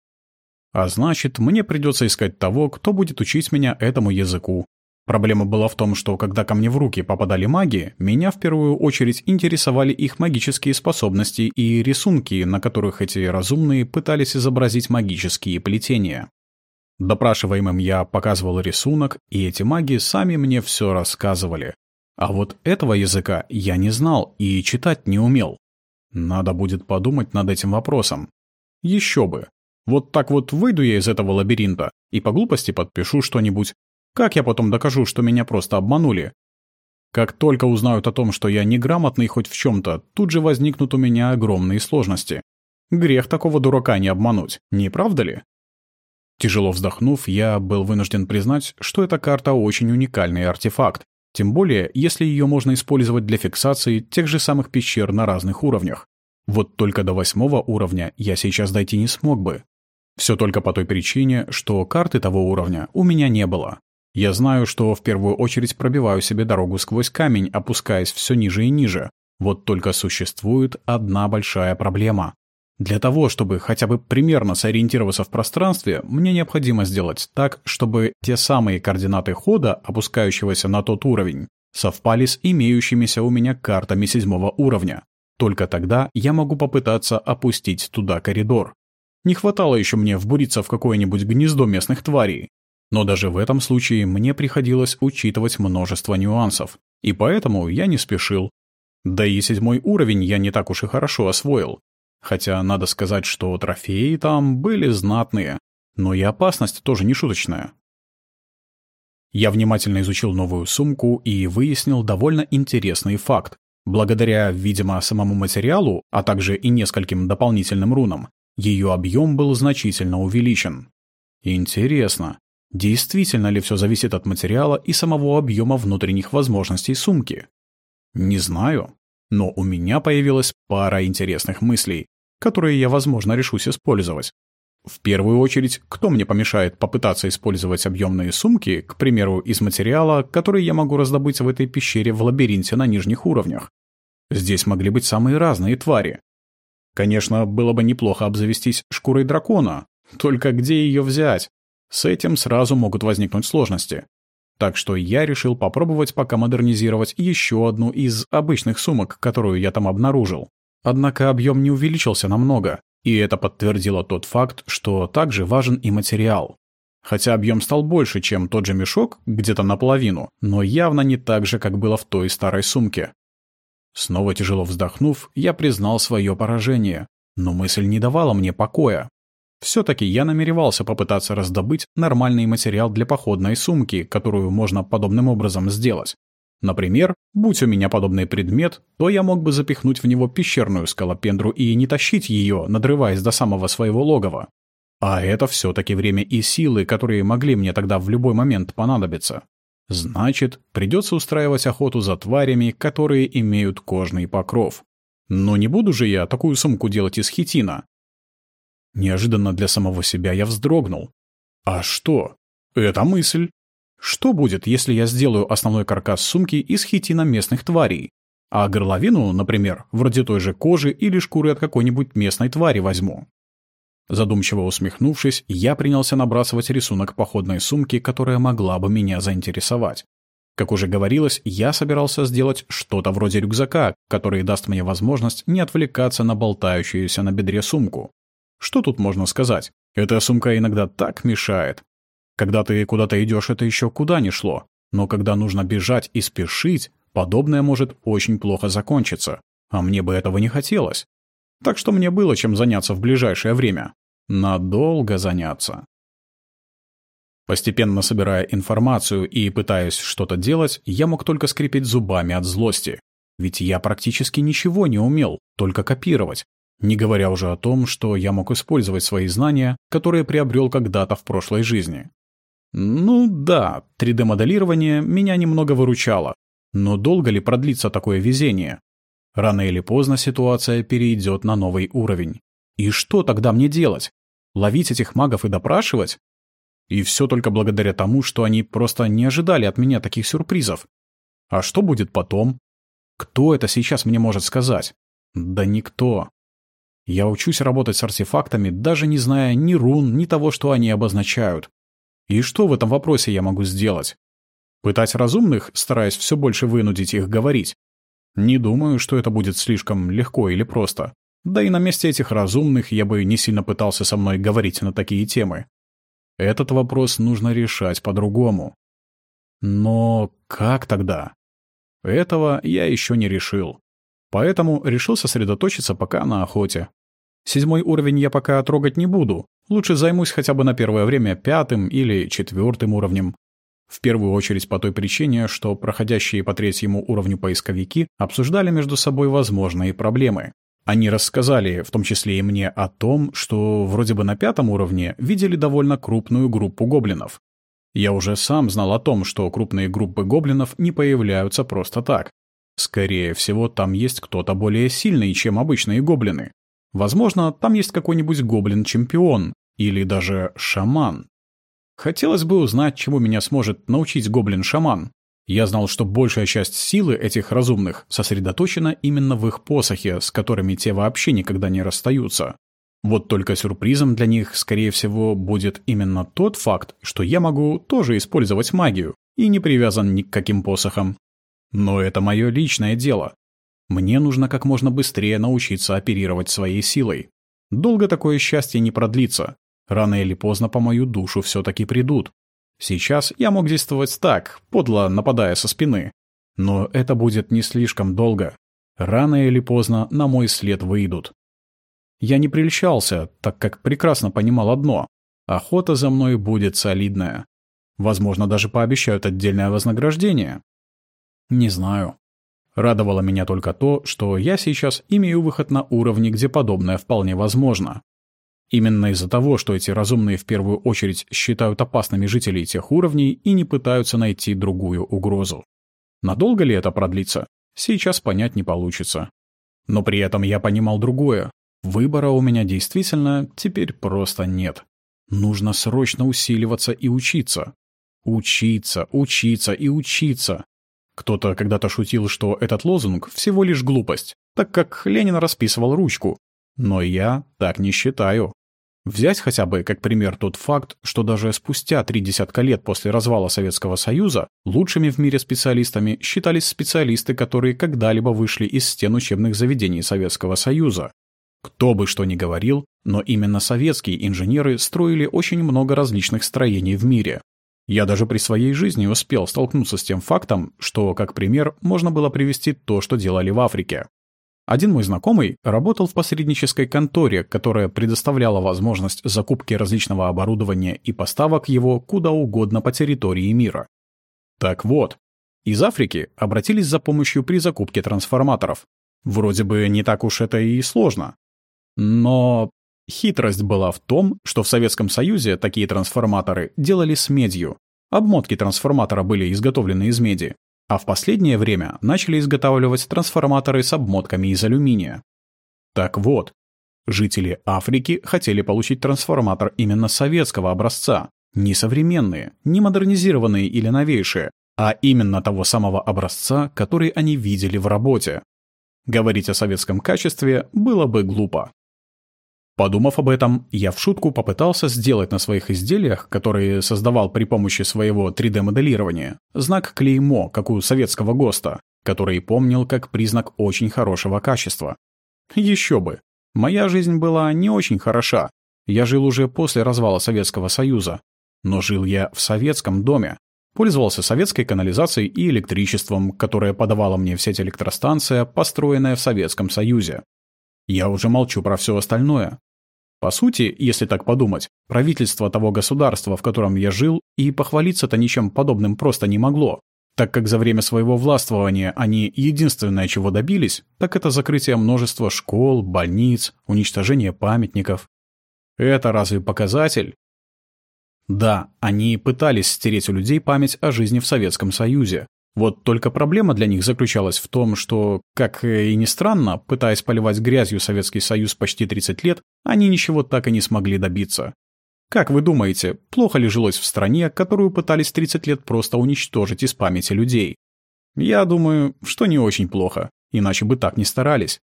А значит, мне придется искать того, кто будет учить меня этому языку, Проблема была в том, что когда ко мне в руки попадали маги, меня в первую очередь интересовали их магические способности и рисунки, на которых эти разумные пытались изобразить магические плетения. Допрашиваемым я показывал рисунок, и эти маги сами мне все рассказывали. А вот этого языка я не знал и читать не умел. Надо будет подумать над этим вопросом. Еще бы. Вот так вот выйду я из этого лабиринта и по глупости подпишу что-нибудь, как я потом докажу, что меня просто обманули? Как только узнают о том, что я неграмотный хоть в чем-то, тут же возникнут у меня огромные сложности. Грех такого дурака не обмануть, не правда ли? Тяжело вздохнув, я был вынужден признать, что эта карта очень уникальный артефакт, тем более, если ее можно использовать для фиксации тех же самых пещер на разных уровнях. Вот только до восьмого уровня я сейчас дойти не смог бы. Все только по той причине, что карты того уровня у меня не было. Я знаю, что в первую очередь пробиваю себе дорогу сквозь камень, опускаясь все ниже и ниже. Вот только существует одна большая проблема. Для того, чтобы хотя бы примерно сориентироваться в пространстве, мне необходимо сделать так, чтобы те самые координаты хода, опускающегося на тот уровень, совпали с имеющимися у меня картами седьмого уровня. Только тогда я могу попытаться опустить туда коридор. Не хватало еще мне вбуриться в какое-нибудь гнездо местных тварей. Но даже в этом случае мне приходилось учитывать множество нюансов, и поэтому я не спешил. Да и седьмой уровень я не так уж и хорошо освоил. Хотя надо сказать, что трофеи там были знатные. Но и опасность тоже не шуточная. Я внимательно изучил новую сумку и выяснил довольно интересный факт. Благодаря, видимо, самому материалу, а также и нескольким дополнительным рунам, ее объем был значительно увеличен. Интересно, действительно ли все зависит от материала и самого объема внутренних возможностей сумки? Не знаю, но у меня появилась пара интересных мыслей, которые я, возможно, решусь использовать. В первую очередь, кто мне помешает попытаться использовать объемные сумки, к примеру, из материала, который я могу раздобыть в этой пещере в лабиринте на нижних уровнях? Здесь могли быть самые разные твари. Конечно, было бы неплохо обзавестись шкурой дракона, только где ее взять? С этим сразу могут возникнуть сложности. Так что я решил попробовать пока модернизировать еще одну из обычных сумок, которую я там обнаружил. Однако объем не увеличился намного, и это подтвердило тот факт, что также важен и материал. Хотя объем стал больше, чем тот же мешок, где-то наполовину, но явно не так же, как было в той старой сумке. Снова тяжело вздохнув, я признал свое поражение, но мысль не давала мне покоя. Все-таки я намеревался попытаться раздобыть нормальный материал для походной сумки, которую можно подобным образом сделать. Например, будь у меня подобный предмет, то я мог бы запихнуть в него пещерную скалопендру и не тащить ее, надрываясь до самого своего логова. А это все-таки время и силы, которые могли мне тогда в любой момент понадобиться. Значит, придется устраивать охоту за тварями, которые имеют кожный покров. Но не буду же я такую сумку делать из хитина. Неожиданно для самого себя я вздрогнул. А что? Это мысль. Что будет, если я сделаю основной каркас сумки из хитина местных тварей? А горловину, например, вроде той же кожи или шкуры от какой-нибудь местной твари возьму. Задумчиво усмехнувшись, я принялся набрасывать рисунок походной сумки, которая могла бы меня заинтересовать. Как уже говорилось, я собирался сделать что-то вроде рюкзака, который даст мне возможность не отвлекаться на болтающуюся на бедре сумку. Что тут можно сказать? Эта сумка иногда так мешает. Когда ты куда-то идешь, это еще куда ни шло. Но когда нужно бежать и спешить, подобное может очень плохо закончиться. А мне бы этого не хотелось. Так что мне было чем заняться в ближайшее время. Надолго заняться. Постепенно собирая информацию и пытаясь что-то делать, я мог только скрипеть зубами от злости. Ведь я практически ничего не умел, только копировать, не говоря уже о том, что я мог использовать свои знания, которые приобрел когда-то в прошлой жизни. Ну да, 3D-моделирование меня немного выручало. Но долго ли продлится такое везение? Рано или поздно ситуация перейдет на новый уровень. И что тогда мне делать? Ловить этих магов и допрашивать? И все только благодаря тому, что они просто не ожидали от меня таких сюрпризов. А что будет потом? Кто это сейчас мне может сказать? Да никто. Я учусь работать с артефактами, даже не зная ни рун, ни того, что они обозначают. И что в этом вопросе я могу сделать? Пытать разумных, стараясь все больше вынудить их говорить? Не думаю, что это будет слишком легко или просто. Да и на месте этих разумных я бы не сильно пытался со мной говорить на такие темы. Этот вопрос нужно решать по-другому. Но как тогда? Этого я еще не решил. Поэтому решил сосредоточиться пока на охоте. Седьмой уровень я пока трогать не буду. Лучше займусь хотя бы на первое время пятым или четвертым уровнем. В первую очередь по той причине, что проходящие по третьему уровню поисковики обсуждали между собой возможные проблемы. Они рассказали, в том числе и мне, о том, что вроде бы на пятом уровне видели довольно крупную группу гоблинов. Я уже сам знал о том, что крупные группы гоблинов не появляются просто так. Скорее всего, там есть кто-то более сильный, чем обычные гоблины. Возможно, там есть какой-нибудь гоблин-чемпион или даже шаман. Хотелось бы узнать, чему меня сможет научить гоблин-шаман. Я знал, что большая часть силы этих разумных сосредоточена именно в их посохе, с которыми те вообще никогда не расстаются. Вот только сюрпризом для них, скорее всего, будет именно тот факт, что я могу тоже использовать магию и не привязан ни к каким посохам. Но это мое личное дело. Мне нужно как можно быстрее научиться оперировать своей силой. Долго такое счастье не продлится. Рано или поздно по мою душу все-таки придут. Сейчас я мог действовать так, подло нападая со спины. Но это будет не слишком долго. рано или поздно на мой след выйдут. Я не прельщался, так как прекрасно понимал одно — охота за мной будет солидная. Возможно, даже пообещают отдельное вознаграждение. Не знаю. Радовало меня только то, что я сейчас имею выход на уровне, где подобное вполне возможно. Именно из-за того, что эти разумные в первую очередь считают опасными жителей тех уровней и не пытаются найти другую угрозу. Надолго ли это продлится, сейчас понять не получится. Но при этом я понимал другое. Выбора у меня действительно теперь просто нет. Нужно срочно усиливаться и учиться. Учиться, учиться и учиться. Кто-то когда-то шутил, что этот лозунг всего лишь глупость, так как Ленин расписывал ручку. Но я так не считаю. Взять хотя бы как пример тот факт, что даже спустя три десятка лет после развала Советского Союза лучшими в мире специалистами считались специалисты, которые когда-либо вышли из стен учебных заведений Советского Союза. Кто бы что ни говорил, но именно советские инженеры строили очень много различных строений в мире. Я даже при своей жизни успел столкнуться с тем фактом, что, как пример, можно было привести то, что делали в Африке. Один мой знакомый работал в посреднической конторе, которая предоставляла возможность закупки различного оборудования и поставок его куда угодно по территории мира. Так вот, из Африки обратились за помощью при закупке трансформаторов. Вроде бы не так уж это и сложно. Но Хитрость была в том, что в Советском Союзе такие трансформаторы делали с медью. Обмотки трансформатора были изготовлены из меди. А в последнее время начали изготавливать трансформаторы с обмотками из алюминия. Так вот, жители Африки хотели получить трансформатор именно советского образца. Не современные, не модернизированные или новейшие, а именно того самого образца, который они видели в работе. Говорить о советском качестве было бы глупо. Подумав об этом, я в шутку попытался сделать на своих изделиях, которые создавал при помощи своего 3D-моделирования, знак клеймо, как у советского ГОСТа, который помнил как признак очень хорошего качества. Еще бы. Моя жизнь была не очень хороша. Я жил уже после развала Советского Союза. Но жил я в советском доме. Пользовался советской канализацией и электричеством, которое подавала мне в сеть электростанция, построенная в Советском Союзе. Я уже молчу про все остальное. По сути, если так подумать, правительство того государства, в котором я жил, и похвалиться-то ничем подобным просто не могло, так как за время своего властвования они единственное, чего добились, так это закрытие множества школ, больниц, уничтожение памятников. Это разве показатель? Да, они пытались стереть у людей память о жизни в Советском Союзе, вот только проблема для них заключалась в том, что, как и ни странно, пытаясь поливать грязью Советский Союз почти 30 лет, они ничего так и не смогли добиться. Как вы думаете, плохо ли жилось в стране, которую пытались 30 лет просто уничтожить из памяти людей? Я думаю, что не очень плохо, иначе бы так не старались.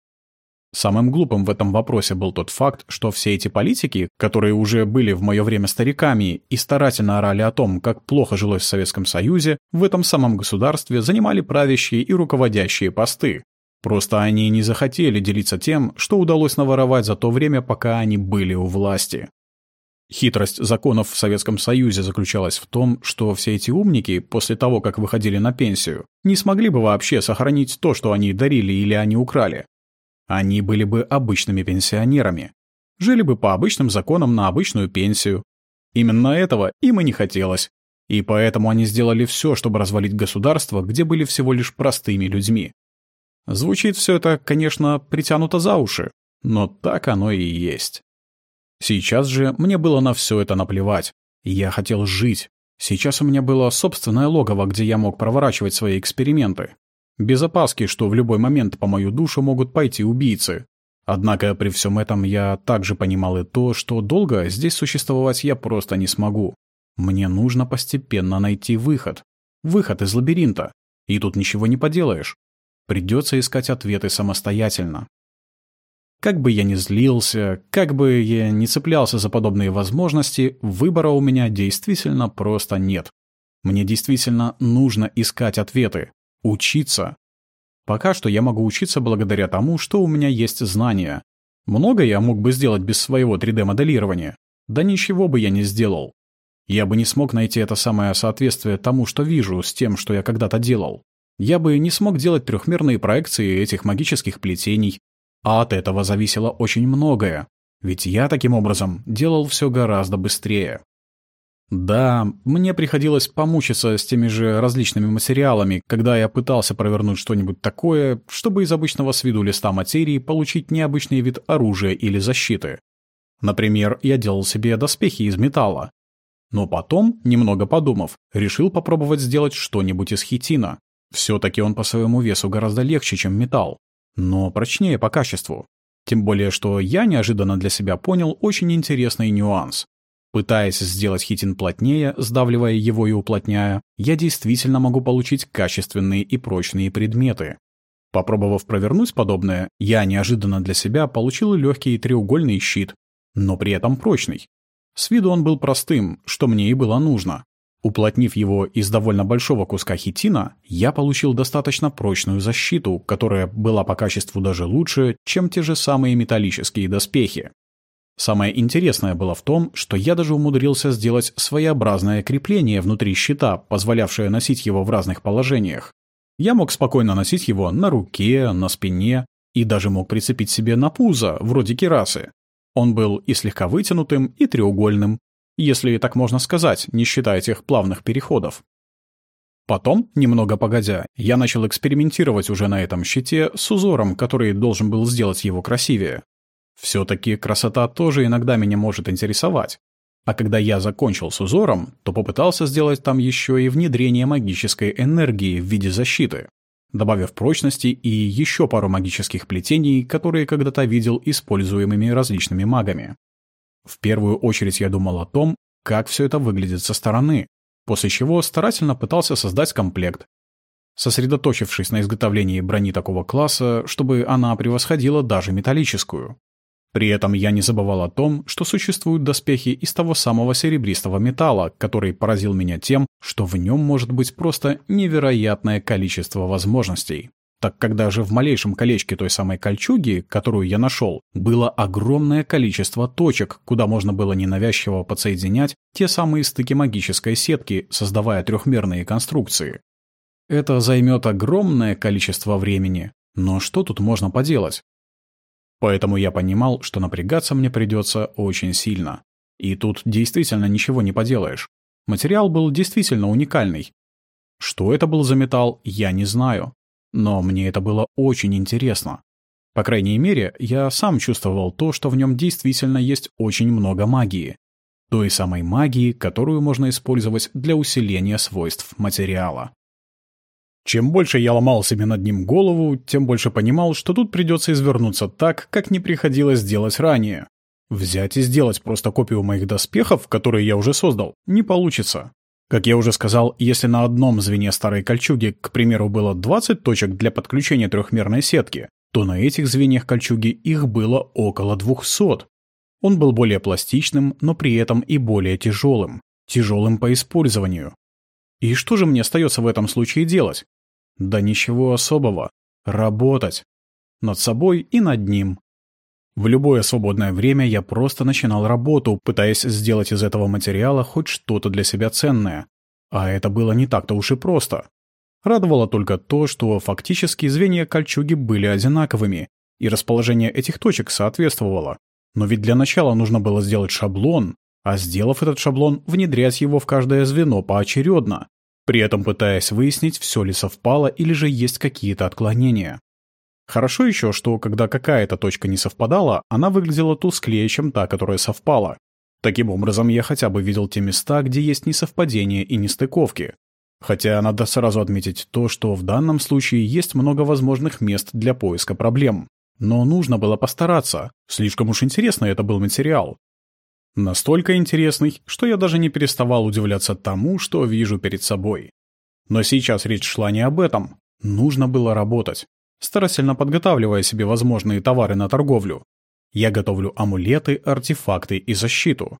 Самым глупым в этом вопросе был тот факт, что все эти политики, которые уже были в мое время стариками и старательно орали о том, как плохо жилось в Советском Союзе, в этом самом государстве занимали правящие и руководящие посты. Просто они не захотели делиться тем, что удалось наворовать за то время, пока они были у власти. Хитрость законов в Советском Союзе заключалась в том, что все эти умники, после того, как выходили на пенсию, не смогли бы вообще сохранить то, что они дарили или они украли. Они были бы обычными пенсионерами. Жили бы по обычным законам на обычную пенсию. Именно этого им и не хотелось. И поэтому они сделали все, чтобы развалить государство, где были всего лишь простыми людьми. Звучит все это, конечно, притянуто за уши, но так оно и есть. Сейчас же мне было на все это наплевать. Я хотел жить. Сейчас у меня было собственное логово, где я мог проворачивать свои эксперименты. Без опаски, что в любой момент по мою душу могут пойти убийцы. Однако при всем этом я также понимал и то, что долго здесь существовать я просто не смогу. Мне нужно постепенно найти выход. Выход из лабиринта. И тут ничего не поделаешь. Придется искать ответы самостоятельно. Как бы я ни злился, как бы я ни цеплялся за подобные возможности, выбора у меня действительно просто нет. Мне действительно нужно искать ответы. Учиться. Пока что я могу учиться благодаря тому, что у меня есть знания. Много я мог бы сделать без своего 3D-моделирования. Да ничего бы я не сделал. Я бы не смог найти это самое соответствие тому, что вижу, с тем, что я когда-то делал. я бы не смог делать трехмерные проекции этих магических плетений, а от этого зависело очень многое, ведь я таким образом делал все гораздо быстрее. Да, мне приходилось помучиться с теми же различными материалами, когда я пытался провернуть что-нибудь такое, чтобы из обычного с виду листа материи получить необычный вид оружия или защиты. Например, я делал себе доспехи из металла. Но потом, немного подумав, решил попробовать сделать что-нибудь из хитина. Все-таки он по своему весу гораздо легче, чем металл, но прочнее по качеству. Тем более, что я неожиданно для себя понял очень интересный нюанс. Пытаясь сделать хитин плотнее, сдавливая его и уплотняя, я действительно могу получить качественные и прочные предметы. Попробовав провернуть подобное, я неожиданно для себя получил легкий треугольный щит, но при этом прочный. С виду он был простым, что мне и было нужно. Уплотнив его из довольно большого куска хитина, я получил достаточно прочную защиту, которая была по качеству даже лучше, чем те же самые металлические доспехи. Самое интересное было в том, что я даже умудрился сделать своеобразное крепление внутри щита, позволявшее носить его в разных положениях. Я мог спокойно носить его на руке, на спине и даже мог прицепить себе на пузо, вроде кирасы. Он был и слегка вытянутым, и треугольным, если так можно сказать, не считая тех плавных переходов. Потом, немного погодя, я начал экспериментировать уже на этом щите с узором, который должен был сделать его красивее. Все-таки красота тоже иногда меня может интересовать. А когда я закончил с узором, то попытался сделать там еще и внедрение магической энергии в виде защиты, добавив прочности и еще пару магических плетений, которые когда-то видел используемыми различными магами. В первую очередь я думал о том, как все это выглядит со стороны, после чего старательно пытался создать комплект, сосредоточившись на изготовлении брони такого класса, чтобы она превосходила даже металлическую. При этом я не забывал о том, что существуют доспехи из того самого серебристого металла, который поразил меня тем, что в нем может быть просто невероятное количество возможностей. Так как даже в малейшем колечке той самой кольчуги, которую я нашел, было огромное количество точек, куда можно было ненавязчиво подсоединять те самые стыки магической сетки, создавая трехмерные конструкции. Это займет огромное количество времени, но что тут можно поделать? Поэтому я понимал, что напрягаться мне придется очень сильно. И тут действительно ничего не поделаешь. Материал был действительно уникальный. Что это был за металл, я не знаю. Но мне это было очень интересно. По крайней мере, я сам чувствовал то, что в нем действительно есть очень много магии. Той самой магии, которую можно использовать для усиления свойств материала. Чем больше я ломал себе над ним голову, тем больше понимал, что тут придется извернуться так, как не приходилось делать ранее. Взять и сделать просто копию моих доспехов, которые я уже создал, не получится. Как я уже сказал, если на одном звене старой кольчуги, к примеру, было 20 точек для подключения трехмерной сетки, то на этих звеньях кольчуги их было около 200. Он был более пластичным, но при этом и более тяжелым. Тяжелым по использованию. И что же мне остается в этом случае делать? Да ничего особого. Работать. Над собой и над ним. В любое свободное время я просто начинал работу, пытаясь сделать из этого материала хоть что-то для себя ценное. А это было не так-то уж и просто. Радовало только то, что фактически звенья кольчуги были одинаковыми, и расположение этих точек соответствовало. Но ведь для начала нужно было сделать шаблон, а сделав этот шаблон, внедрять его в каждое звено поочередно, при этом пытаясь выяснить, все ли совпало или же есть какие-то отклонения. Хорошо еще, что когда какая-то точка не совпадала, она выглядела тусклее, чем та, которая совпала. Таким образом, я хотя бы видел те места, где есть несовпадения и нестыковки. Хотя надо сразу отметить то, что в данном случае есть много возможных мест для поиска проблем. Но нужно было постараться. Слишком уж интересный это был материал. Настолько интересный, что я даже не переставал удивляться тому, что вижу перед собой. Но сейчас речь шла не об этом. Нужно было работать, старательно подготавливая себе возможные товары на торговлю. Я готовлю амулеты, артефакты и защиту.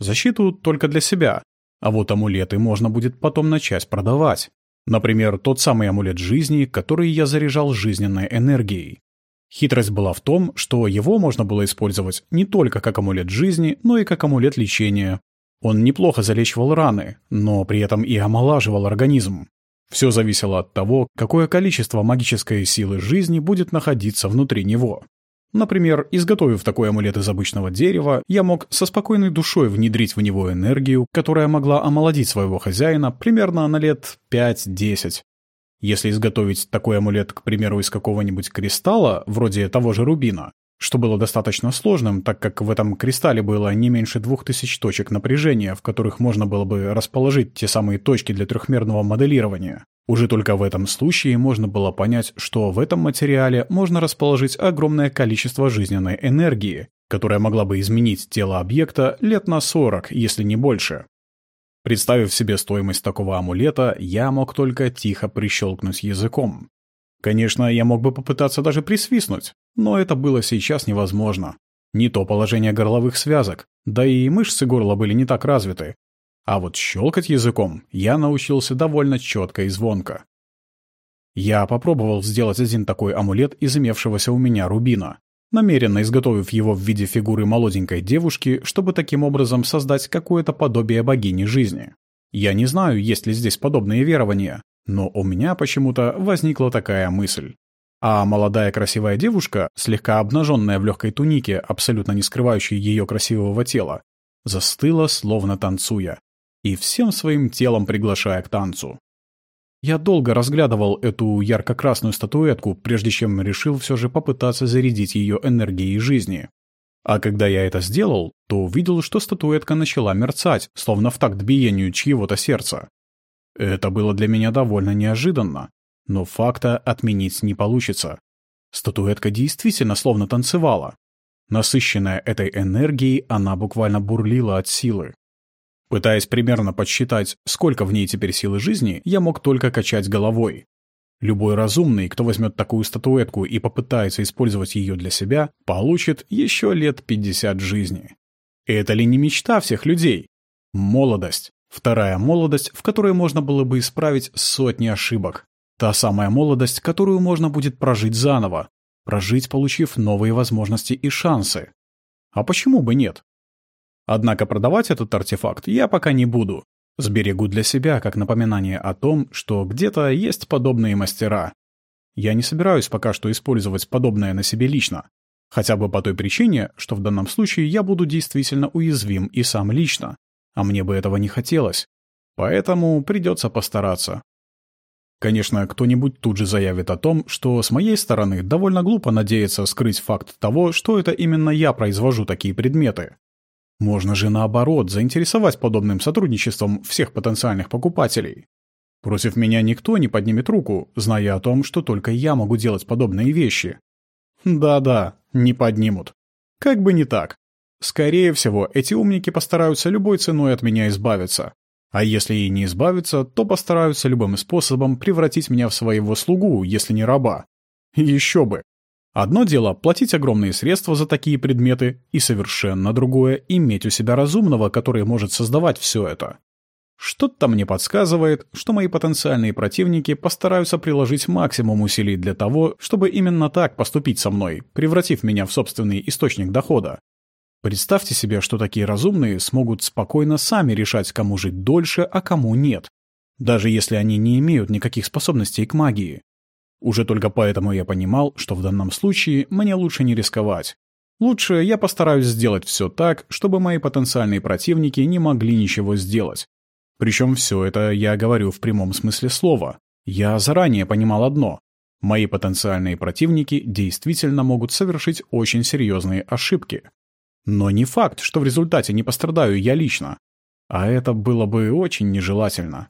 Защиту только для себя, а вот амулеты можно будет потом начать продавать. Например, тот самый амулет жизни, который я заряжал жизненной энергией. Хитрость была в том, что его можно было использовать не только как амулет жизни, но и как амулет лечения. Он неплохо залечивал раны, но при этом и омолаживал организм. Все зависело от того, какое количество магической силы жизни будет находиться внутри него. Например, изготовив такой амулет из обычного дерева, я мог со спокойной душой внедрить в него энергию, которая могла омолодить своего хозяина примерно на лет 5-10. Если изготовить такой амулет, к примеру, из какого-нибудь кристалла, вроде того же рубина, что было достаточно сложным, так как в этом кристалле было не меньше двух тысяч точек напряжения, в которых можно было бы расположить те самые точки для трехмерного моделирования. Уже только в этом случае можно было понять, что в этом материале можно расположить огромное количество жизненной энергии, которая могла бы изменить тело объекта лет на 40, если не больше. Представив себе стоимость такого амулета, я мог только тихо прищелкнуть языком. Конечно, я мог бы попытаться даже присвистнуть, но это было сейчас невозможно. Не то положение горловых связок, да и мышцы горла были не так развиты. А вот щелкать языком я научился довольно четко и звонко. Я попробовал сделать один такой амулет из имевшегося у меня рубина, намеренно изготовив его в виде фигуры молоденькой девушки, чтобы таким образом создать какое-то подобие богини жизни. Я не знаю, есть ли здесь подобные верования, но у меня почему-то возникла такая мысль. А молодая красивая девушка, слегка обнаженная в легкой тунике, абсолютно не скрывающей ее красивого тела, застыла, словно танцуя, и всем своим телом приглашая к танцу. Я долго разглядывал эту ярко-красную статуэтку, прежде чем решил все же попытаться зарядить ее энергией жизни. А когда я это сделал, то увидел, что статуэтка начала мерцать, словно в такт биению чьего-то сердца. Это было для меня довольно неожиданно, но факта отменить не получится. Статуэтка действительно словно танцевала. Насыщенная этой энергией, она буквально бурлила от силы. Пытаясь примерно подсчитать, сколько в ней теперь силы жизни, я мог только качать головой. Любой разумный, кто возьмет такую статуэтку и попытается использовать ее для себя, получит еще лет 50 жизни. Это ли не мечта всех людей? Молодость. Вторая молодость, в которой можно было бы исправить сотни ошибок. Та самая молодость, которую можно будет прожить заново. Прожить, получив новые возможности и шансы. А почему бы нет? Однако продавать этот артефакт я пока не буду. Сберегу для себя как напоминание о том, что где-то есть подобные мастера. Я не собираюсь пока что использовать подобное на себе лично. Хотя бы по той причине, что в данном случае я буду действительно уязвим и сам лично а мне бы этого не хотелось. Поэтому придется постараться. Конечно, кто-нибудь тут же заявит о том, что с моей стороны довольно глупо надеяться скрыть факт того, что это именно я произвожу такие предметы. Можно же наоборот заинтересовать подобным сотрудничеством всех потенциальных покупателей. Против меня никто не поднимет руку, зная о том, что только я могу делать подобные вещи. Да-да, не поднимут. Как бы не так. Скорее всего, эти умники постараются любой ценой от меня избавиться. А если и не избавиться, то постараются любым способом превратить меня в своего слугу, если не раба. Еще бы. Одно дело платить огромные средства за такие предметы, и совершенно другое — иметь у себя разумного, который может создавать все это. Что-то мне подсказывает, что мои потенциальные противники постараются приложить максимум усилий для того, чтобы именно так поступить со мной, превратив меня в собственный источник дохода. Представьте себе, что такие разумные смогут спокойно сами решать, кому жить дольше, а кому нет, даже если они не имеют никаких способностей к магии. Уже только поэтому я понимал, что в данном случае мне лучше не рисковать. Лучше я постараюсь сделать все так, чтобы мои потенциальные противники не могли ничего сделать. Причем все это я говорю в прямом смысле слова. Я заранее понимал одно. Мои потенциальные противники действительно могут совершить очень серьезные ошибки. Но не факт, что в результате не пострадаю я лично. А это было бы очень нежелательно.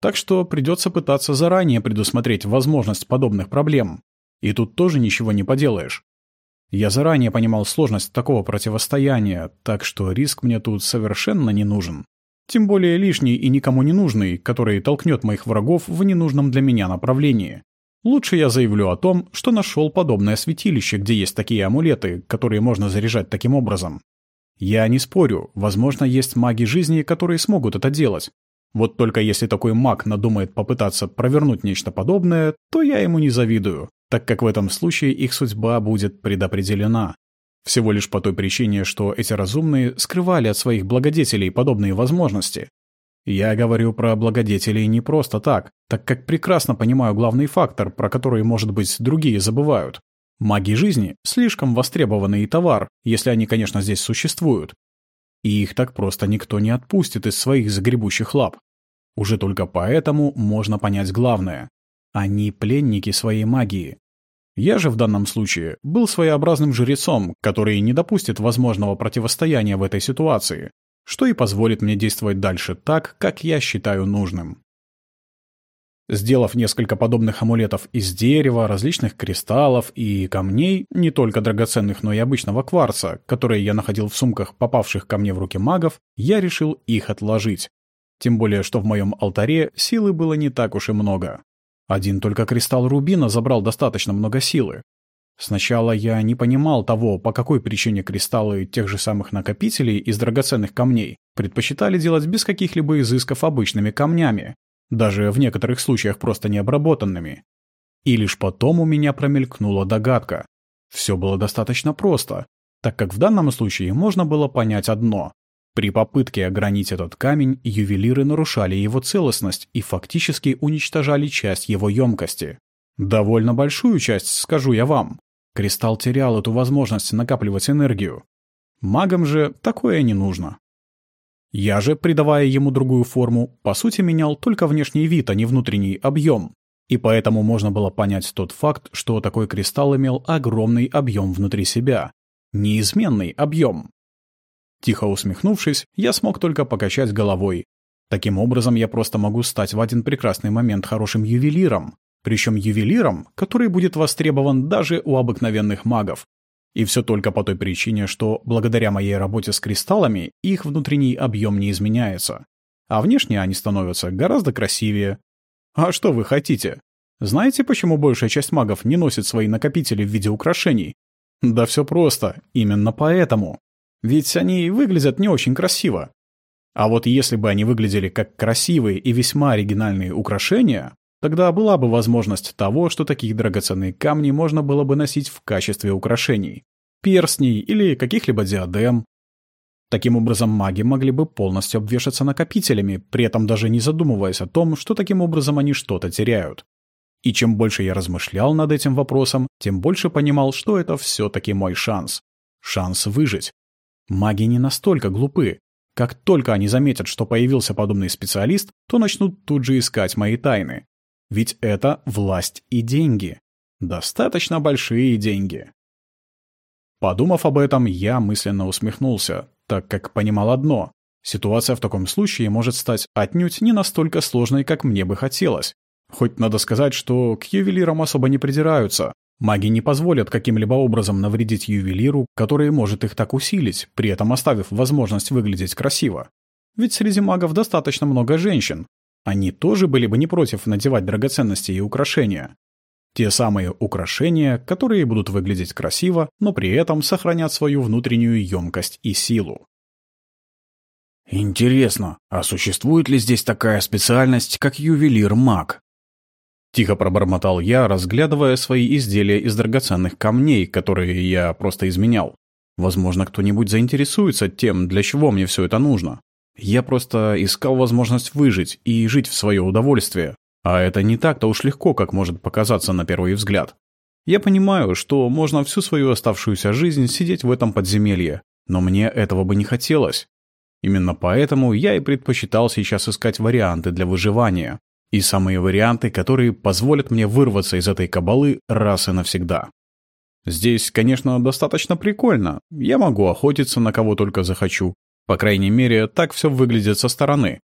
Так что придется пытаться заранее предусмотреть возможность подобных проблем. И тут тоже ничего не поделаешь. Я заранее понимал сложность такого противостояния, так что риск мне тут совершенно не нужен. Тем более лишний и никому не нужный, который толкнет моих врагов в ненужном для меня направлении. Лучше я заявлю о том, что нашел подобное святилище, где есть такие амулеты, которые можно заряжать таким образом. Я не спорю, возможно, есть маги жизни, которые смогут это делать. Вот только если такой маг надумает попытаться провернуть нечто подобное, то я ему не завидую, так как в этом случае их судьба будет предопределена. Всего лишь по той причине, что эти разумные скрывали от своих благодетелей подобные возможности. Я говорю про благодетелей не просто так, так как прекрасно понимаю главный фактор, про который, может быть, другие забывают. Маги жизни – слишком востребованный товар, если они, конечно, здесь существуют. И их так просто никто не отпустит из своих загребущих лап. Уже только поэтому можно понять главное. Они пленники своей магии. Я же в данном случае был своеобразным жрецом, который не допустит возможного противостояния в этой ситуации, что и позволит мне действовать дальше так, как я считаю нужным. Сделав несколько подобных амулетов из дерева, различных кристаллов и камней, не только драгоценных, но и обычного кварца, которые я находил в сумках, попавших ко мне в руки магов, я решил их отложить. Тем более, что в моем алтаре силы было не так уж и много. Один только кристалл рубина забрал достаточно много силы, Сначала я не понимал того, по какой причине кристаллы тех же самых накопителей из драгоценных камней предпочитали делать без каких-либо изысков обычными камнями, даже в некоторых случаях просто необработанными. И лишь потом у меня промелькнула догадка. Все было достаточно просто, так как в данном случае можно было понять одно. При попытке огранить этот камень, ювелиры нарушали его целостность и фактически уничтожали часть его емкости. Довольно большую часть, скажу я вам. Кристалл терял эту возможность накапливать энергию. Магам же такое не нужно. Я же, придавая ему другую форму, по сути менял только внешний вид, а не внутренний объем. И поэтому можно было понять тот факт, что такой кристалл имел огромный объем внутри себя. Неизменный объем. Тихо усмехнувшись, я смог только покачать головой. Таким образом, я просто могу стать в один прекрасный момент хорошим ювелиром, причем ювелиром, который будет востребован даже у обыкновенных магов. И все только по той причине, что благодаря моей работе с кристаллами их внутренний объем не изменяется. А внешне они становятся гораздо красивее. А что вы хотите? Знаете, почему большая часть магов не носит свои накопители в виде украшений? Да все просто, именно поэтому. Ведь они выглядят не очень красиво. А вот если бы они выглядели как красивые и весьма оригинальные украшения, Тогда была бы возможность того, что такие драгоценные камни можно было бы носить в качестве украшений. Перстней или каких-либо диадем. Таким образом, маги могли бы полностью обвешаться накопителями, при этом даже не задумываясь о том, что таким образом они что-то теряют. И чем больше я размышлял над этим вопросом, тем больше понимал, что это все-таки мой шанс. Шанс выжить. Маги не настолько глупы. Как только они заметят, что появился подобный специалист, то начнут тут же искать мои тайны. Ведь это власть и деньги. Достаточно большие деньги. Подумав об этом, я мысленно усмехнулся, так как понимал одно. Ситуация в таком случае может стать отнюдь не настолько сложной, как мне бы хотелось. Хоть надо сказать, что к ювелирам особо не придираются. Маги не позволят каким-либо образом навредить ювелиру, который может их так усилить, при этом оставив возможность выглядеть красиво. Ведь среди магов достаточно много женщин, они тоже были бы не против надевать драгоценности и украшения. Те самые украшения, которые будут выглядеть красиво, но при этом сохранят свою внутреннюю емкость и силу. «Интересно, а существует ли здесь такая специальность, как ювелир-маг?» Тихо пробормотал я, разглядывая свои изделия из драгоценных камней, которые я просто изменял. Возможно, кто-нибудь заинтересуется тем, для чего мне все это нужно. Я просто искал возможность выжить и жить в свое удовольствие. А это не так-то уж легко, как может показаться на первый взгляд. Я понимаю, что можно всю свою оставшуюся жизнь сидеть в этом подземелье, но мне этого бы не хотелось. Именно поэтому я и предпочитал сейчас искать варианты для выживания. И самые варианты, которые позволят мне вырваться из этой кабалы раз и навсегда. Здесь, конечно, достаточно прикольно. Я могу охотиться на кого только захочу, по крайней мере, так все выглядит со стороны.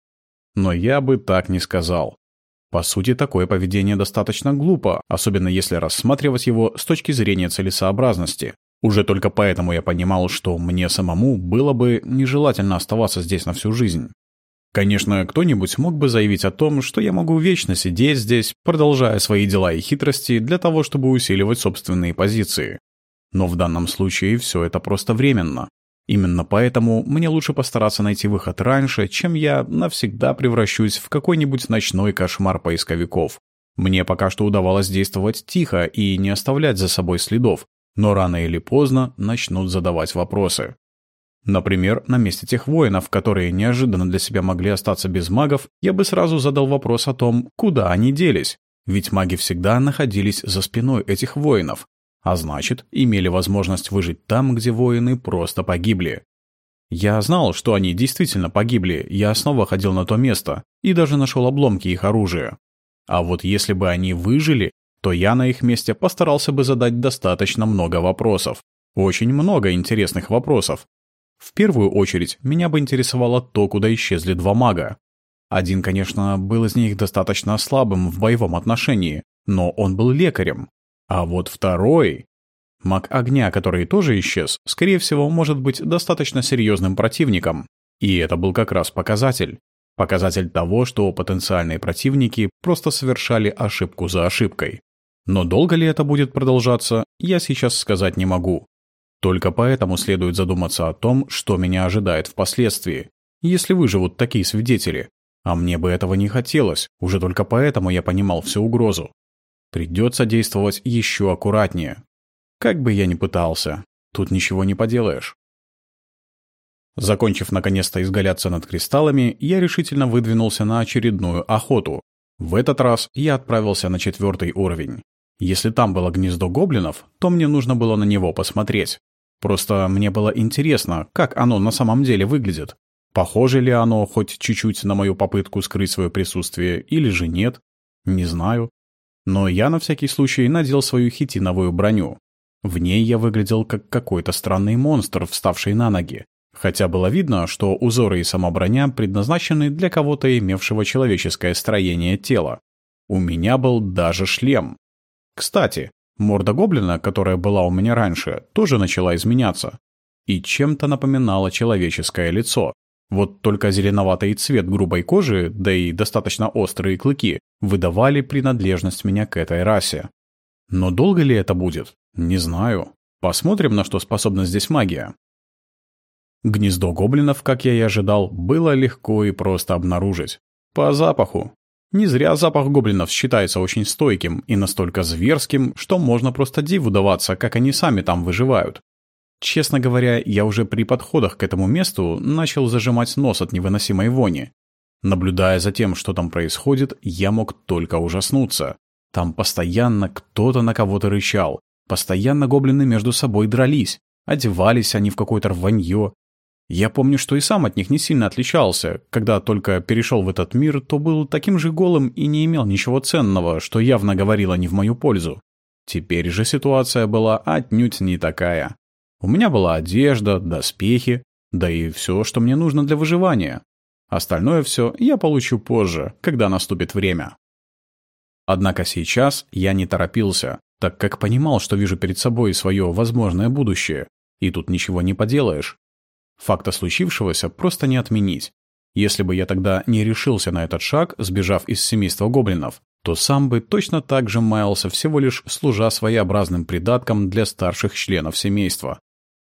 Но я бы так не сказал. По сути, такое поведение достаточно глупо, особенно если рассматривать его с точки зрения целесообразности. Уже только поэтому я понимал, что мне самому было бы нежелательно оставаться здесь на всю жизнь. Конечно, кто-нибудь мог бы заявить о том, что я могу вечно сидеть здесь, продолжая свои дела и хитрости для того, чтобы усиливать собственные позиции. Но в данном случае все это просто временно. Именно поэтому мне лучше постараться найти выход раньше, чем я навсегда превращусь в какой-нибудь ночной кошмар поисковиков. Мне пока что удавалось действовать тихо и не оставлять за собой следов, но рано или поздно начнут задавать вопросы. Например, на месте тех воинов, которые неожиданно для себя могли остаться без магов, я бы сразу задал вопрос о том, куда они делись. Ведь маги всегда находились за спиной этих воинов, а значит, имели возможность выжить там, где воины просто погибли. Я знал, что они действительно погибли, я снова ходил на то место и даже нашел обломки их оружия. А вот если бы они выжили, то я на их месте постарался бы задать достаточно много вопросов. Очень много интересных вопросов. В первую очередь, меня бы интересовало то, куда исчезли два мага. Один, конечно, был из них достаточно слабым в боевом отношении, но он был лекарем. А вот второй... Маг огня, который тоже исчез, скорее всего, может быть достаточно серьезным противником. И это был как раз показатель. Показатель того, что потенциальные противники просто совершали ошибку за ошибкой. Но долго ли это будет продолжаться, я сейчас сказать не могу. Только поэтому следует задуматься о том, что меня ожидает впоследствии, если выживут такие свидетели. А мне бы этого не хотелось, уже только поэтому я понимал всю угрозу. Придется действовать еще аккуратнее. Как бы я ни пытался, тут ничего не поделаешь. Закончив наконец-то изгаляться над кристаллами, я решительно выдвинулся на очередную охоту. В этот раз я отправился на четвертый уровень. Если там было гнездо гоблинов, то мне нужно было на него посмотреть. Просто мне было интересно, как оно на самом деле выглядит. Похоже ли оно хоть чуть-чуть на мою попытку скрыть свое присутствие или же нет, не знаю. Но я на всякий случай надел свою хитиновую броню. В ней я выглядел как какой-то странный монстр, вставший на ноги. Хотя было видно, что узоры и сама броня предназначены для кого-то, имевшего человеческое строение тела. У меня был даже шлем. Кстати, морда гоблина, которая была у меня раньше, тоже начала изменяться. И чем-то напоминала человеческое лицо. Вот только зеленоватый цвет грубой кожи, да и достаточно острые клыки, выдавали принадлежность меня к этой расе. Но долго ли это будет? Не знаю. Посмотрим, на что способна здесь магия. Гнездо гоблинов, как я и ожидал, было легко и просто обнаружить. По запаху. Не зря запах гоблинов считается очень стойким и настолько зверским, что можно просто диву даваться, как они сами там выживают. Честно говоря, я уже при подходах к этому месту начал зажимать нос от невыносимой вони. Наблюдая за тем, что там происходит, я мог только ужаснуться. Там постоянно кто-то на кого-то рычал, постоянно гоблины между собой дрались, одевались они в какое-то рванье. Я помню, что и сам от них не сильно отличался. Когда только перешел в этот мир, то был таким же голым и не имел ничего ценного, что явно говорило не в мою пользу. Теперь же ситуация была отнюдь не такая. У меня была одежда, доспехи, да и все, что мне нужно для выживания. Остальное все я получу позже, когда наступит время. Однако сейчас я не торопился, так как понимал, что вижу перед собой свое возможное будущее, и тут ничего не поделаешь. Факта случившегося просто не отменить. Если бы я тогда не решился на этот шаг, сбежав из семейства гоблинов, то сам бы точно так же маялся всего лишь служа своеобразным придатком для старших членов семейства.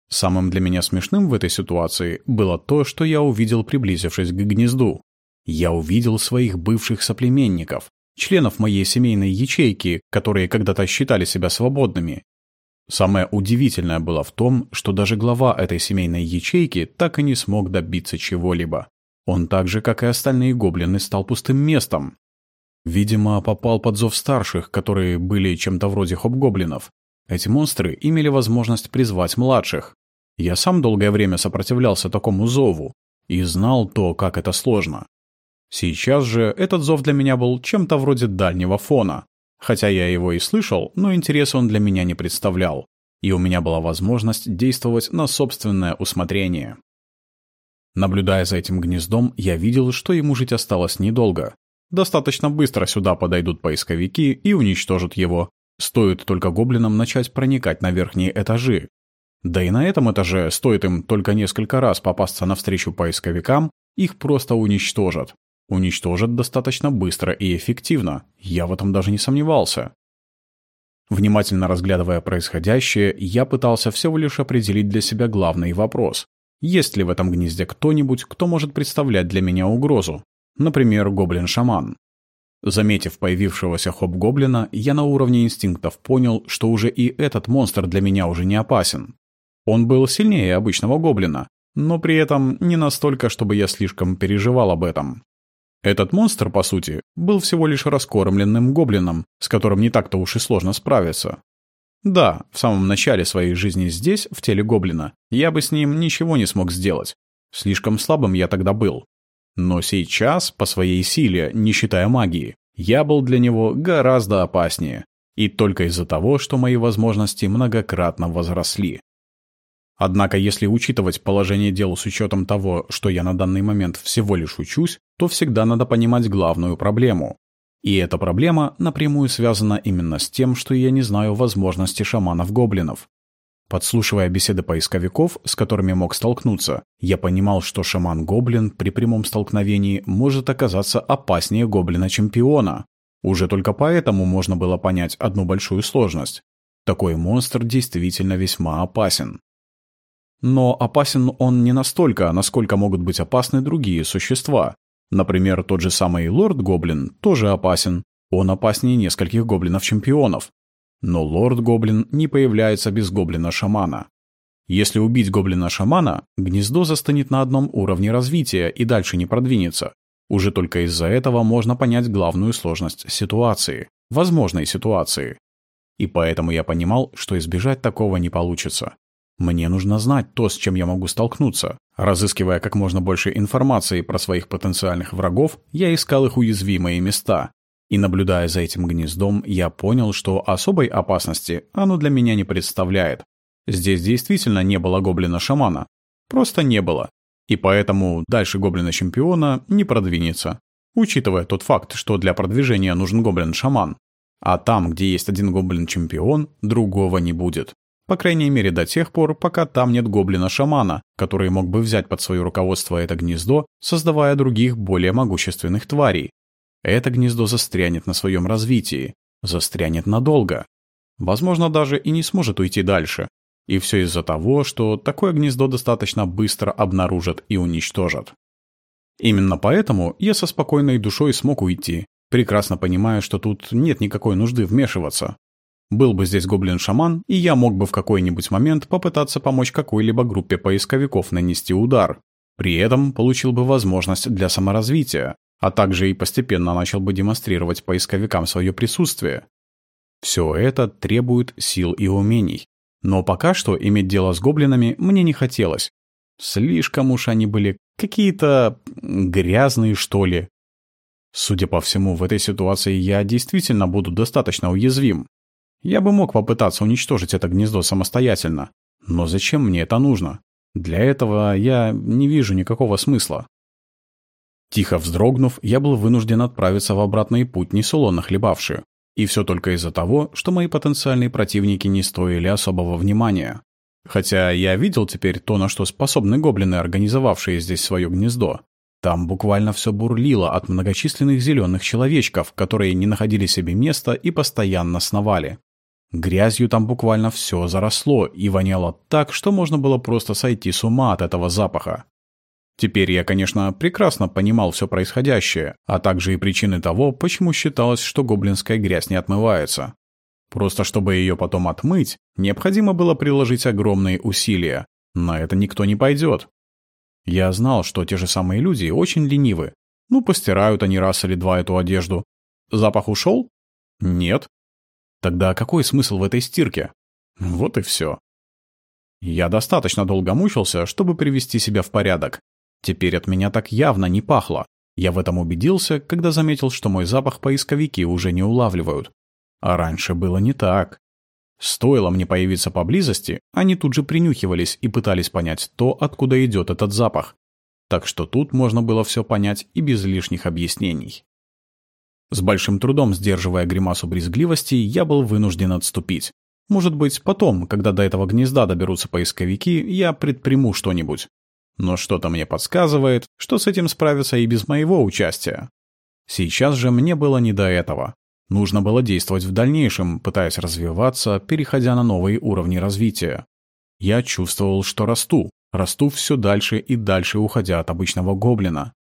Самым для меня смешным в этой ситуации было то, что я увидел, приблизившись к гнезду. Я увидел своих бывших соплеменников, членов моей семейной ячейки, которые когда-то считали себя свободными. Самое удивительное было в том, что даже глава этой семейной ячейки так и не смог добиться чего-либо. Он так же, как и остальные гоблины, стал пустым местом. Видимо, попал под зов старших, которые были чем-то вроде хоп-гоблинов, эти монстры имели возможность призвать младших. Я сам долгое время сопротивлялся такому зову и знал то, как это сложно. Сейчас же этот зов для меня был чем-то вроде дальнего фона. Хотя я его и слышал, но интереса он для меня не представлял. И у меня была возможность действовать на собственное усмотрение. Наблюдая за этим гнездом, я видел, что ему жить осталось недолго. Достаточно быстро сюда подойдут поисковики и уничтожат его, Стоит только гоблинам начать проникать на верхние этажи. Да и на этом этаже, стоит им только несколько раз попасться навстречу поисковикам, их просто уничтожат. Уничтожат достаточно быстро и эффективно, я в этом даже не сомневался. Внимательно разглядывая происходящее, я пытался всего лишь определить для себя главный вопрос. Есть ли в этом гнезде кто-нибудь, кто может представлять для меня угрозу? Например, гоблин-шаман. Заметив появившегося хоп-гоблина, я на уровне инстинктов понял, что уже и этот монстр для меня уже не опасен. Он был сильнее обычного гоблина, но при этом не настолько, чтобы я слишком переживал об этом. Этот монстр, по сути, был всего лишь раскормленным гоблином, с которым не так-то уж и сложно справиться. Да, в самом начале своей жизни здесь, в теле гоблина, я бы с ним ничего не смог сделать. Слишком слабым я тогда был. Но сейчас, по своей силе, не считая магии, я был для него гораздо опаснее. И только из-за того, что мои возможности многократно возросли. Однако, если учитывать положение дел с учетом того, что я на данный момент всего лишь учусь, то всегда надо понимать главную проблему. И эта проблема напрямую связана именно с тем, что я не знаю возможности шаманов-гоблинов. Подслушивая беседы поисковиков, с которыми мог столкнуться, я понимал, что шаман-гоблин при прямом столкновении может оказаться опаснее гоблина-чемпиона. Уже только поэтому можно было понять одну большую сложность. Такой монстр действительно весьма опасен. Но опасен он не настолько, насколько могут быть опасны другие существа. Например, тот же самый лорд-гоблин тоже опасен. Он опаснее нескольких гоблинов-чемпионов. Но лорд-гоблин не появляется без гоблина-шамана. Если убить гоблина-шамана, гнездо застанет на одном уровне развития и дальше не продвинется. Уже только из-за этого можно понять главную сложность ситуации, возможной ситуации. И поэтому я понимал, что избежать такого не получится. Мне нужно знать то, с чем я могу столкнуться. Разыскивая как можно больше информации про своих потенциальных врагов, я искал их уязвимые места. И наблюдая за этим гнездом, я понял, что особой опасности оно для меня не представляет. Здесь действительно не было гоблина-шамана. Просто не было. И поэтому дальше гоблина-чемпиона не продвинется. Учитывая тот факт, что для продвижения нужен гоблин-шаман. А там, где есть один гоблин-чемпион, другого не будет. По крайней мере до тех пор, пока там нет гоблина-шамана, который мог бы взять под свое руководство это гнездо, создавая других более могущественных тварей. Это гнездо застрянет на своем развитии, застрянет надолго. Возможно, даже и не сможет уйти дальше. И все из-за того, что такое гнездо достаточно быстро обнаружат и уничтожат. Именно поэтому я со спокойной душой смог уйти, прекрасно понимая, что тут нет никакой нужды вмешиваться. Был бы здесь гоблин-шаман, и я мог бы в какой-нибудь момент попытаться помочь какой-либо группе поисковиков нанести удар. При этом получил бы возможность для саморазвития, а также и постепенно начал бы демонстрировать поисковикам свое присутствие. Все это требует сил и умений. Но пока что иметь дело с гоблинами мне не хотелось. Слишком уж они были какие-то грязные, что ли. Судя по всему, в этой ситуации я действительно буду достаточно уязвим. Я бы мог попытаться уничтожить это гнездо самостоятельно. Но зачем мне это нужно? Для этого я не вижу никакого смысла. Тихо вздрогнув, я был вынужден отправиться в обратный путь, несолоно хлебавший. И все только из-за того, что мои потенциальные противники не стоили особого внимания. Хотя я видел теперь то, на что способны гоблины, организовавшие здесь свое гнездо. Там буквально все бурлило от многочисленных зеленых человечков, которые не находили себе места и постоянно сновали. Грязью там буквально все заросло и воняло так, что можно было просто сойти с ума от этого запаха. Теперь я, конечно, прекрасно понимал все происходящее, а также и причины того, почему считалось, что гоблинская грязь не отмывается. Просто чтобы ее потом отмыть, необходимо было приложить огромные усилия. На это никто не пойдет. Я знал, что те же самые люди очень ленивы. Ну, постирают они раз или два эту одежду. Запах ушел? Нет. Тогда какой смысл в этой стирке? Вот и все. Я достаточно долго мучился, чтобы привести себя в порядок. Теперь от меня так явно не пахло. Я в этом убедился, когда заметил, что мой запах поисковики уже не улавливают. А раньше было не так. Стоило мне появиться поблизости, они тут же принюхивались и пытались понять то, откуда идет этот запах. Так что тут можно было все понять и без лишних объяснений. С большим трудом сдерживая гримасу брезгливости, я был вынужден отступить. Может быть, потом, когда до этого гнезда доберутся поисковики, я предприму что-нибудь. Но что-то мне подсказывает, что с этим справиться и без моего участия. Сейчас же мне было не до этого. Нужно было действовать в дальнейшем, пытаясь развиваться, переходя на новые уровни развития. Я чувствовал, что расту, расту все дальше и дальше, уходя от обычного гоблина.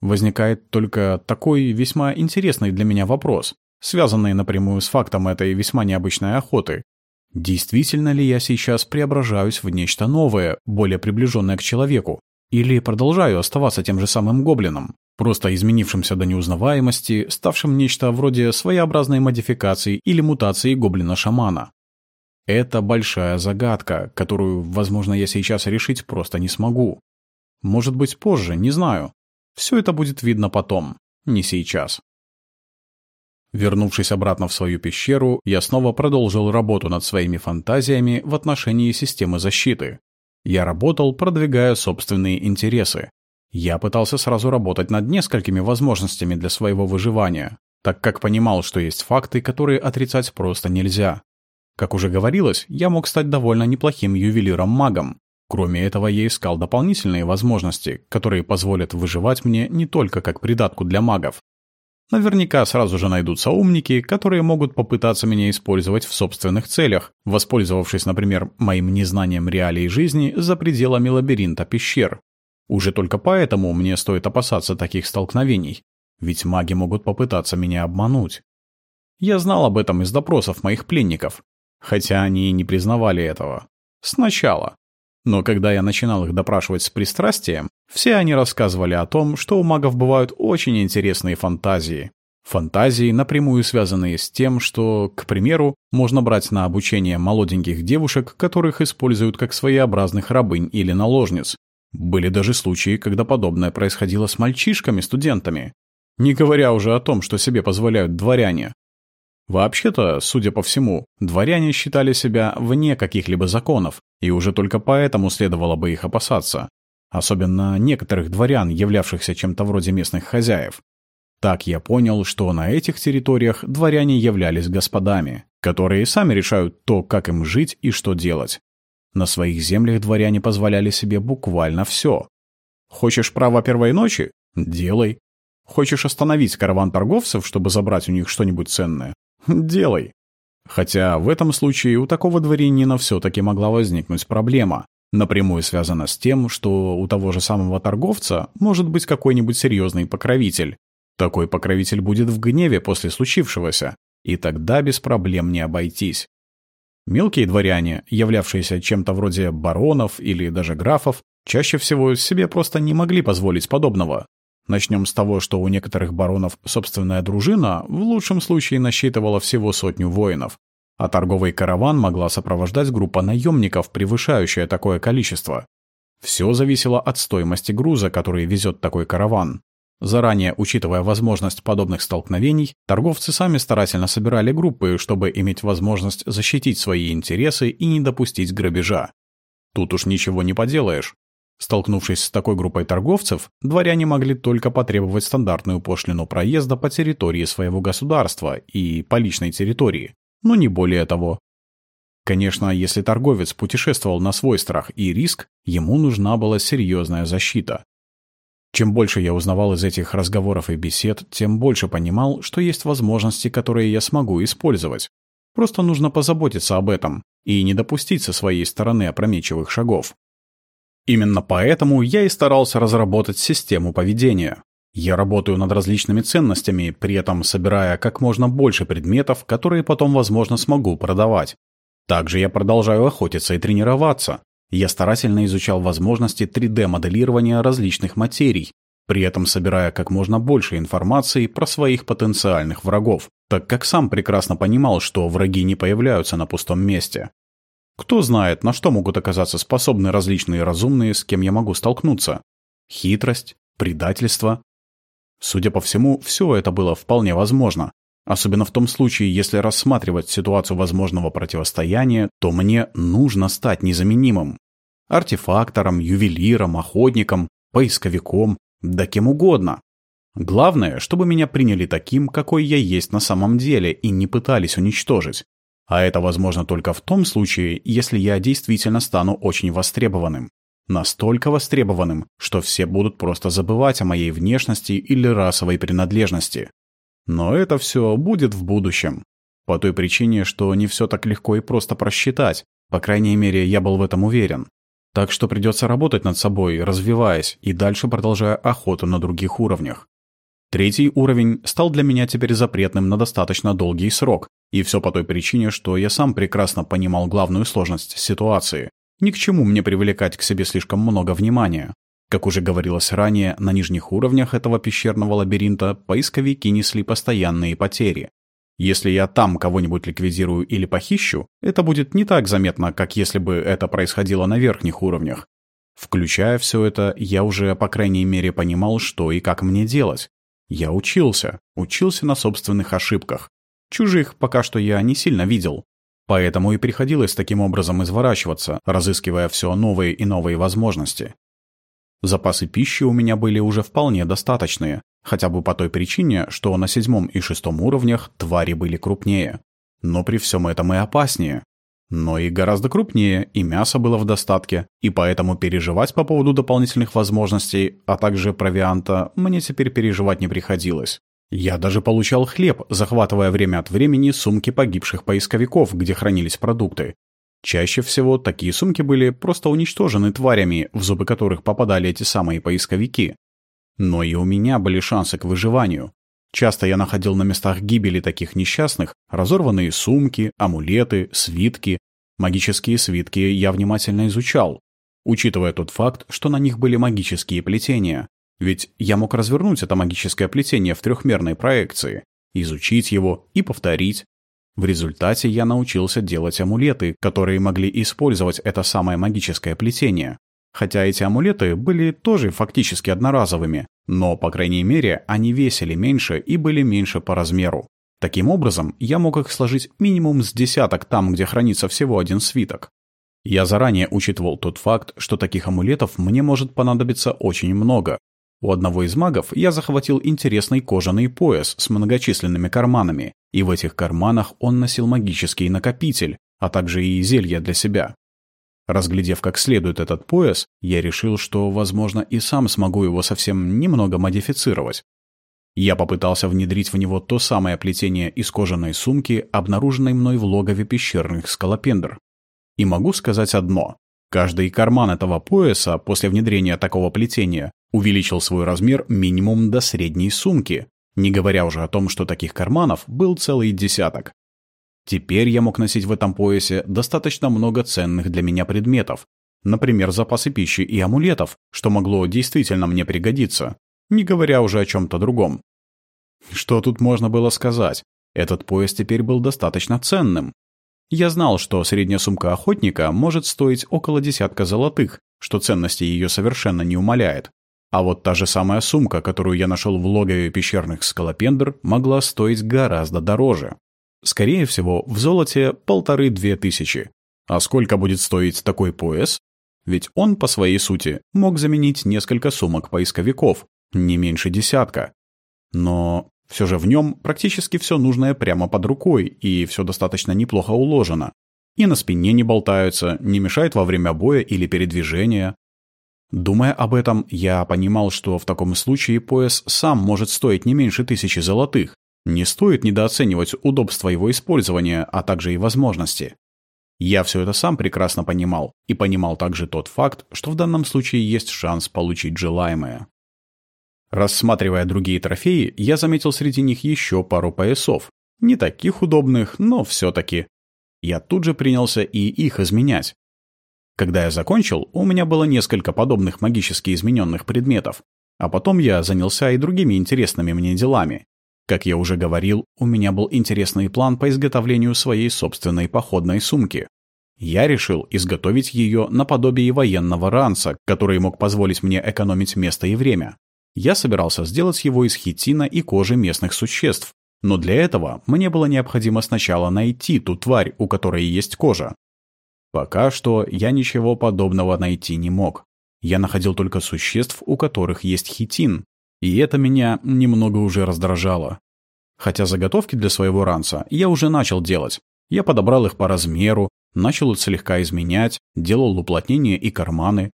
Возникает только такой весьма интересный для меня вопрос, связанный напрямую с фактом этой весьма необычной охоты. Действительно ли я сейчас преображаюсь в нечто новое, более приближенное к человеку? Или продолжаю оставаться тем же самым гоблином, просто изменившимся до неузнаваемости, ставшим нечто вроде своеобразной модификации или мутации гоблина-шамана? Это большая загадка, которую, возможно, я сейчас решить просто не смогу. Может быть, позже, не знаю. Все это будет видно потом, не сейчас. Вернувшись обратно в свою пещеру, я снова продолжил работу над своими фантазиями в отношении системы защиты. Я работал, продвигая собственные интересы. Я пытался сразу работать над несколькими возможностями для своего выживания, так как понимал, что есть факты, которые отрицать просто нельзя. Как уже говорилось, я мог стать довольно неплохим ювелиром-магом. Кроме этого, я искал дополнительные возможности, которые позволят выживать мне не только как придатку для магов, Наверняка сразу же найдутся умники, которые могут попытаться меня использовать в собственных целях, воспользовавшись, например, моим незнанием реалий жизни за пределами лабиринта пещер. Уже только поэтому мне стоит опасаться таких столкновений, ведь маги могут попытаться меня обмануть. Я знал об этом из допросов моих пленников, хотя они и не признавали этого. Сначала. Но когда я начинал их допрашивать с пристрастием, все они рассказывали о том, что у магов бывают очень интересные фантазии. Фантазии, напрямую связанные с тем, что, к примеру, можно брать на обучение молоденьких девушек, которых используют как своеобразных рабынь или наложниц. Были даже случаи, когда подобное происходило с мальчишками-студентами. Не говоря уже о том, что себе позволяют дворяне. Вообще-то, судя по всему, дворяне считали себя вне каких-либо законов, и уже только поэтому следовало бы их опасаться. Особенно некоторых дворян, являвшихся чем-то вроде местных хозяев. Так я понял, что на этих территориях дворяне являлись господами, которые сами решают то, как им жить и что делать. На своих землях дворяне позволяли себе буквально все. Хочешь право первой ночи? Делай. Хочешь остановить караван торговцев, чтобы забрать у них что-нибудь ценное? Делай. Хотя в этом случае у такого дворянина все-таки могла возникнуть проблема, напрямую связана с тем, что у того же самого торговца может быть какой-нибудь серьезный покровитель. Такой покровитель будет в гневе после случившегося, и тогда без проблем не обойтись. Мелкие дворяне, являвшиеся чем-то вроде баронов или даже графов, чаще всего себе просто не могли позволить подобного, Начнем с того, что у некоторых баронов собственная дружина в лучшем случае насчитывала всего сотню воинов, а торговый караван могла сопровождать группа наемников, превышающая такое количество. Все зависело от стоимости груза, который везет такой караван. Заранее учитывая возможность подобных столкновений, торговцы сами старательно собирали группы, чтобы иметь возможность защитить свои интересы и не допустить грабежа. Тут уж ничего не поделаешь. Столкнувшись с такой группой торговцев, дворяне могли только потребовать стандартную пошлину проезда по территории своего государства и по личной территории, но не более того. Конечно, если торговец путешествовал на свой страх и риск, ему нужна была серьезная защита. Чем больше я узнавал из этих разговоров и бесед, тем больше понимал, что есть возможности, которые я смогу использовать. Просто нужно позаботиться об этом и не допустить со своей стороны опрометчивых шагов. Именно поэтому я и старался разработать систему поведения. Я работаю над различными ценностями, при этом собирая как можно больше предметов, которые потом, возможно, смогу продавать. Также я продолжаю охотиться и тренироваться. Я старательно изучал возможности 3D-моделирования различных материй, при этом собирая как можно больше информации про своих потенциальных врагов, так как сам прекрасно понимал, что враги не появляются на пустом месте. Кто знает, на что могут оказаться способны различные разумные, с кем я могу столкнуться. Хитрость, предательство. Судя по всему, все это было вполне возможно. Особенно в том случае, если рассматривать ситуацию возможного противостояния, то мне нужно стать незаменимым. Артефактором, ювелиром, охотником, поисковиком, да кем угодно. Главное, чтобы меня приняли таким, какой я есть на самом деле, и не пытались уничтожить. А это возможно только в том случае, если я действительно стану очень востребованным. Настолько востребованным, что все будут просто забывать о моей внешности или расовой принадлежности. Но это все будет в будущем. По той причине, что не все так легко и просто просчитать. По крайней мере, я был в этом уверен. Так что придется работать над собой, развиваясь и дальше продолжая охоту на других уровнях. Третий уровень стал для меня теперь запретным на достаточно долгий срок, и все по той причине, что я сам прекрасно понимал главную сложность ситуации. Ни к чему мне привлекать к себе слишком много внимания. Как уже говорилось ранее, на нижних уровнях этого пещерного лабиринта поисковики несли постоянные потери. Если я там кого-нибудь ликвидирую или похищу, это будет не так заметно, как если бы это происходило на верхних уровнях. Включая все это, я уже, по крайней мере, понимал, что и как мне делать. Я учился, учился на собственных ошибках. Чужих пока что я не сильно видел. Поэтому и приходилось таким образом изворачиваться, разыскивая все новые и новые возможности. Запасы пищи у меня были уже вполне достаточные, Хотя бы по той причине, что на седьмом и шестом уровнях твари были крупнее. Но при всем этом и опаснее. Но и гораздо крупнее, и мясо было в достатке, и поэтому переживать по поводу дополнительных возможностей, а также провианта, мне теперь переживать не приходилось. Я даже получал хлеб, захватывая время от времени сумки погибших поисковиков, где хранились продукты. Чаще всего такие сумки были просто уничтожены тварями, в зубы которых попадали эти самые поисковики. Но и у меня были шансы к выживанию. Часто я находил на местах гибели таких несчастных разорванные сумки, амулеты, свитки. Магические свитки я внимательно изучал, учитывая тот факт, что на них были магические плетения. Ведь я мог развернуть это магическое плетение в трехмерной проекции, изучить его и повторить. В результате я научился делать амулеты, которые могли использовать это самое магическое плетение. Хотя эти амулеты были тоже фактически одноразовыми, но, по крайней мере, они весили меньше и были меньше по размеру. Таким образом, я мог их сложить минимум с десяток там, где хранится всего один свиток. Я заранее учитывал тот факт, что таких амулетов мне может понадобиться очень много. У одного из магов я захватил интересный кожаный пояс с многочисленными карманами, и в этих карманах он носил магический накопитель, а также и зелья для себя. Разглядев как следует этот пояс, я решил, что, возможно, и сам смогу его совсем немного модифицировать. Я попытался внедрить в него то самое плетение из кожаной сумки, обнаруженной мной в логове пещерных скалопендр. И могу сказать одно. Каждый карман этого пояса после внедрения такого плетения увеличил свой размер минимум до средней сумки, не говоря уже о том, что таких карманов был целый десяток. Теперь я мог носить в этом поясе достаточно много ценных для меня предметов, например, запасы пищи и амулетов, что могло действительно мне пригодиться, не говоря уже о чем-то другом. Что тут можно было сказать? Этот пояс теперь был достаточно ценным. Я знал, что средняя сумка охотника может стоить около десятка золотых, что ценности ее совершенно не умаляет. А вот та же самая сумка, которую я нашел в логове пещерных скалопендр, могла стоить гораздо дороже. Скорее всего, в золоте полторы-две тысячи. А сколько будет стоить такой пояс? Ведь он, по своей сути, мог заменить несколько сумок поисковиков, не меньше десятка. Но все же в нем практически все нужное прямо под рукой, и все достаточно неплохо уложено. И на спине не болтаются, не мешают во время боя или передвижения. Думая об этом, я понимал, что в таком случае пояс сам может стоить не меньше тысячи золотых, не стоит недооценивать удобство его использования, а также и возможности. Я все это сам прекрасно понимал, и понимал также тот факт, что в данном случае есть шанс получить желаемое. Рассматривая другие трофеи, я заметил среди них еще пару поясов. Не таких удобных, но все-таки. Я тут же принялся и их изменять. Когда я закончил, у меня было несколько подобных магически измененных предметов. А потом я занялся и другими интересными мне делами. Как я уже говорил, у меня был интересный план по изготовлению своей собственной походной сумки. Я решил изготовить ее наподобие военного ранца, который мог позволить мне экономить место и время. Я собирался сделать его из хитина и кожи местных существ, но для этого мне было необходимо сначала найти ту тварь, у которой есть кожа. Пока что я ничего подобного найти не мог. Я находил только существ, у которых есть хитин, и это меня немного уже раздражало. Хотя заготовки для своего ранца я уже начал делать. Я подобрал их по размеру, начал слегка изменять, делал уплотнения и карманы.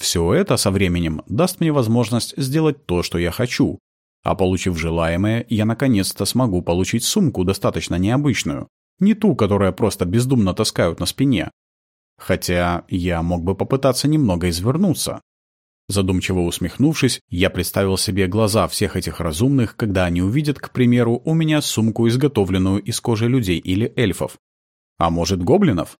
Все это со временем даст мне возможность сделать то, что я хочу. А получив желаемое, я наконец-то смогу получить сумку достаточно необычную. Не ту, которая просто бездумно таскают на спине. Хотя я мог бы попытаться немного извернуться. Задумчиво усмехнувшись, я представил себе глаза всех этих разумных, когда они увидят, к примеру, у меня сумку, изготовленную из кожи людей или эльфов. А может, гоблинов?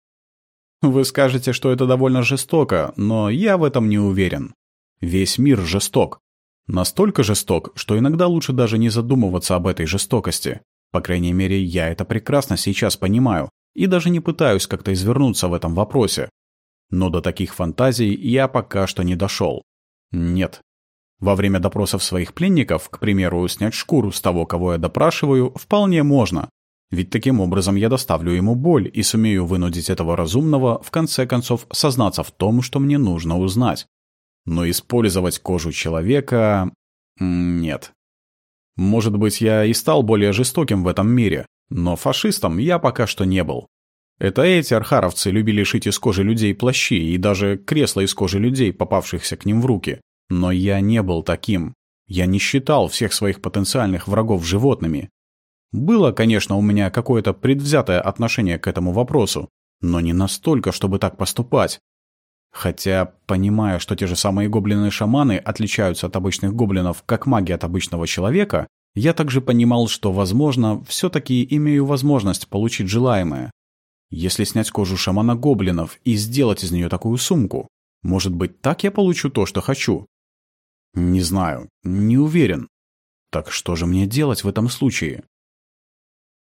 Вы скажете, что это довольно жестоко, но я в этом не уверен. Весь мир жесток. Настолько жесток, что иногда лучше даже не задумываться об этой жестокости. По крайней мере, я это прекрасно сейчас понимаю и даже не пытаюсь как-то извернуться в этом вопросе. Но до таких фантазий я пока что не дошел. Нет. Во время допросов своих пленников, к примеру, снять шкуру с того, кого я допрашиваю, вполне можно. Ведь таким образом я доставлю ему боль и сумею вынудить этого разумного, в конце концов, сознаться в том, что мне нужно узнать. Но использовать кожу человека... Нет. Может быть, я и стал более жестоким в этом мире, но фашистом я пока что не был. Это эти архаровцы любили шить из кожи людей плащи и даже кресла из кожи людей, попавшихся к ним в руки. Но я не был таким. Я не считал всех своих потенциальных врагов животными. Было, конечно, у меня какое-то предвзятое отношение к этому вопросу, но не настолько, чтобы так поступать. Хотя, понимая, что те же самые гоблины-шаманы отличаются от обычных гоблинов, как маги от обычного человека, я также понимал, что, возможно, все-таки имею возможность получить желаемое. Если снять кожу шамана гоблинов и сделать из нее такую сумку, может быть, так я получу то, что хочу? Не знаю, не уверен. Так что же мне делать в этом случае?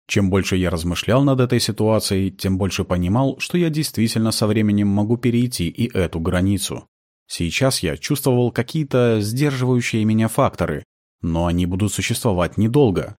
Чем больше я размышлял над этой ситуацией, тем больше понимал, что я действительно со временем могу перейти и эту границу. Сейчас я чувствовал какие-то сдерживающие меня факторы, но они будут существовать недолго.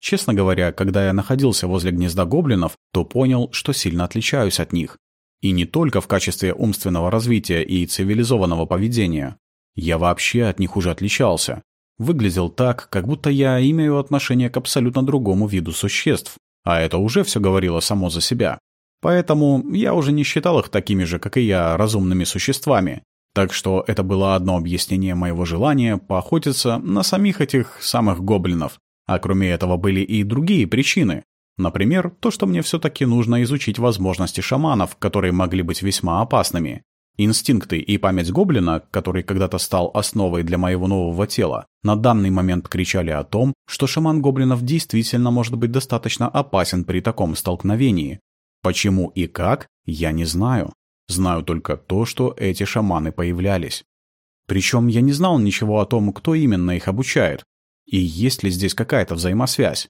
Честно говоря, когда я находился возле гнезда гоблинов, то понял, что сильно отличаюсь от них. И не только в качестве умственного развития и цивилизованного поведения. Я вообще от них уже отличался. Выглядел так, как будто я имею отношение к абсолютно другому виду существ. А это уже все говорило само за себя. Поэтому я уже не считал их такими же, как и я, разумными существами. Так что это было одно объяснение моего желания поохотиться на самих этих самых гоблинов, а кроме этого были и другие причины. Например, то, что мне все-таки нужно изучить возможности шаманов, которые могли быть весьма опасными. Инстинкты и память гоблина, который когда-то стал основой для моего нового тела, на данный момент кричали о том, что шаман гоблинов действительно может быть достаточно опасен при таком столкновении. Почему и как, я не знаю. Знаю только то, что эти шаманы появлялись. Причем я не знал ничего о том, кто именно их обучает, и есть ли здесь какая-то взаимосвязь?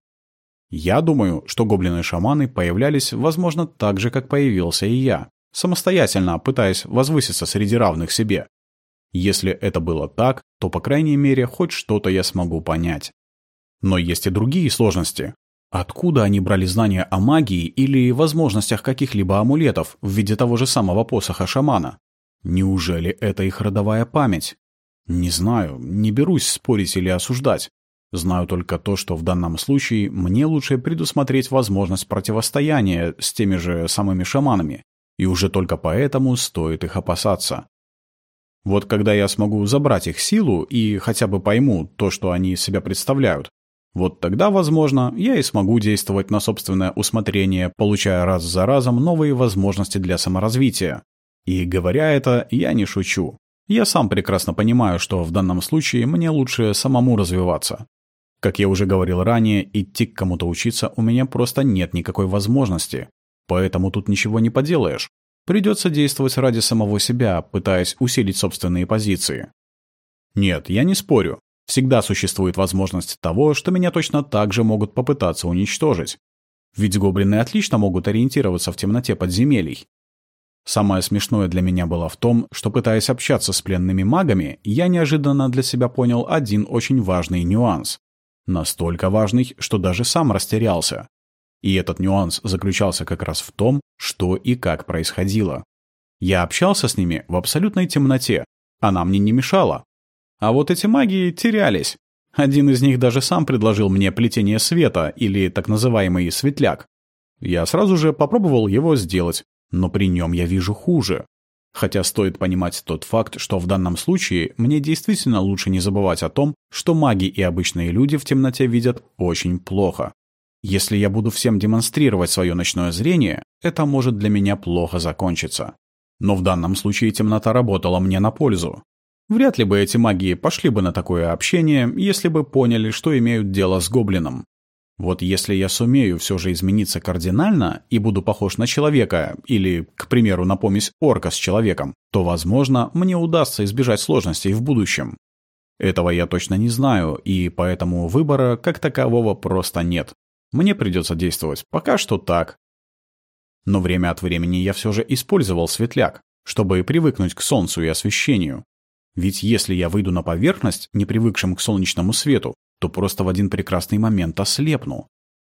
Я думаю, что гоблины-шаманы появлялись, возможно, так же, как появился и я, самостоятельно пытаясь возвыситься среди равных себе. Если это было так, то, по крайней мере, хоть что-то я смогу понять. Но есть и другие сложности. Откуда они брали знания о магии или возможностях каких-либо амулетов в виде того же самого посоха шамана? Неужели это их родовая память? Не знаю, не берусь спорить или осуждать. Знаю только то, что в данном случае мне лучше предусмотреть возможность противостояния с теми же самыми шаманами, и уже только поэтому стоит их опасаться. Вот когда я смогу забрать их силу и хотя бы пойму то, что они из себя представляют, вот тогда, возможно, я и смогу действовать на собственное усмотрение, получая раз за разом новые возможности для саморазвития. И говоря это, я не шучу. Я сам прекрасно понимаю, что в данном случае мне лучше самому развиваться. Как я уже говорил ранее, идти к кому-то учиться у меня просто нет никакой возможности. Поэтому тут ничего не поделаешь. Придется действовать ради самого себя, пытаясь усилить собственные позиции. Нет, я не спорю. Всегда существует возможность того, что меня точно так же могут попытаться уничтожить. Ведь гоблины отлично могут ориентироваться в темноте подземелий. Самое смешное для меня было в том, что пытаясь общаться с пленными магами, я неожиданно для себя понял один очень важный нюанс. Настолько важный, что даже сам растерялся. И этот нюанс заключался как раз в том, что и как происходило. Я общался с ними в абсолютной темноте. Она мне не мешала. А вот эти маги терялись. Один из них даже сам предложил мне плетение света, или так называемый светляк. Я сразу же попробовал его сделать, но при нем я вижу хуже. Хотя стоит понимать тот факт, что в данном случае мне действительно лучше не забывать о том, что маги и обычные люди в темноте видят очень плохо. Если я буду всем демонстрировать свое ночное зрение, это может для меня плохо закончиться. Но в данном случае темнота работала мне на пользу. Вряд ли бы эти маги пошли бы на такое общение, если бы поняли, что имеют дело с гоблином. Вот если я сумею все же измениться кардинально и буду похож на человека, или, к примеру, на помесь орка с человеком, то, возможно, мне удастся избежать сложностей в будущем. Этого я точно не знаю, и поэтому выбора как такового просто нет. Мне придется действовать пока что так. Но время от времени я все же использовал светляк, чтобы привыкнуть к солнцу и освещению. Ведь если я выйду на поверхность, не привыкшим к солнечному свету, то просто в один прекрасный момент ослепну.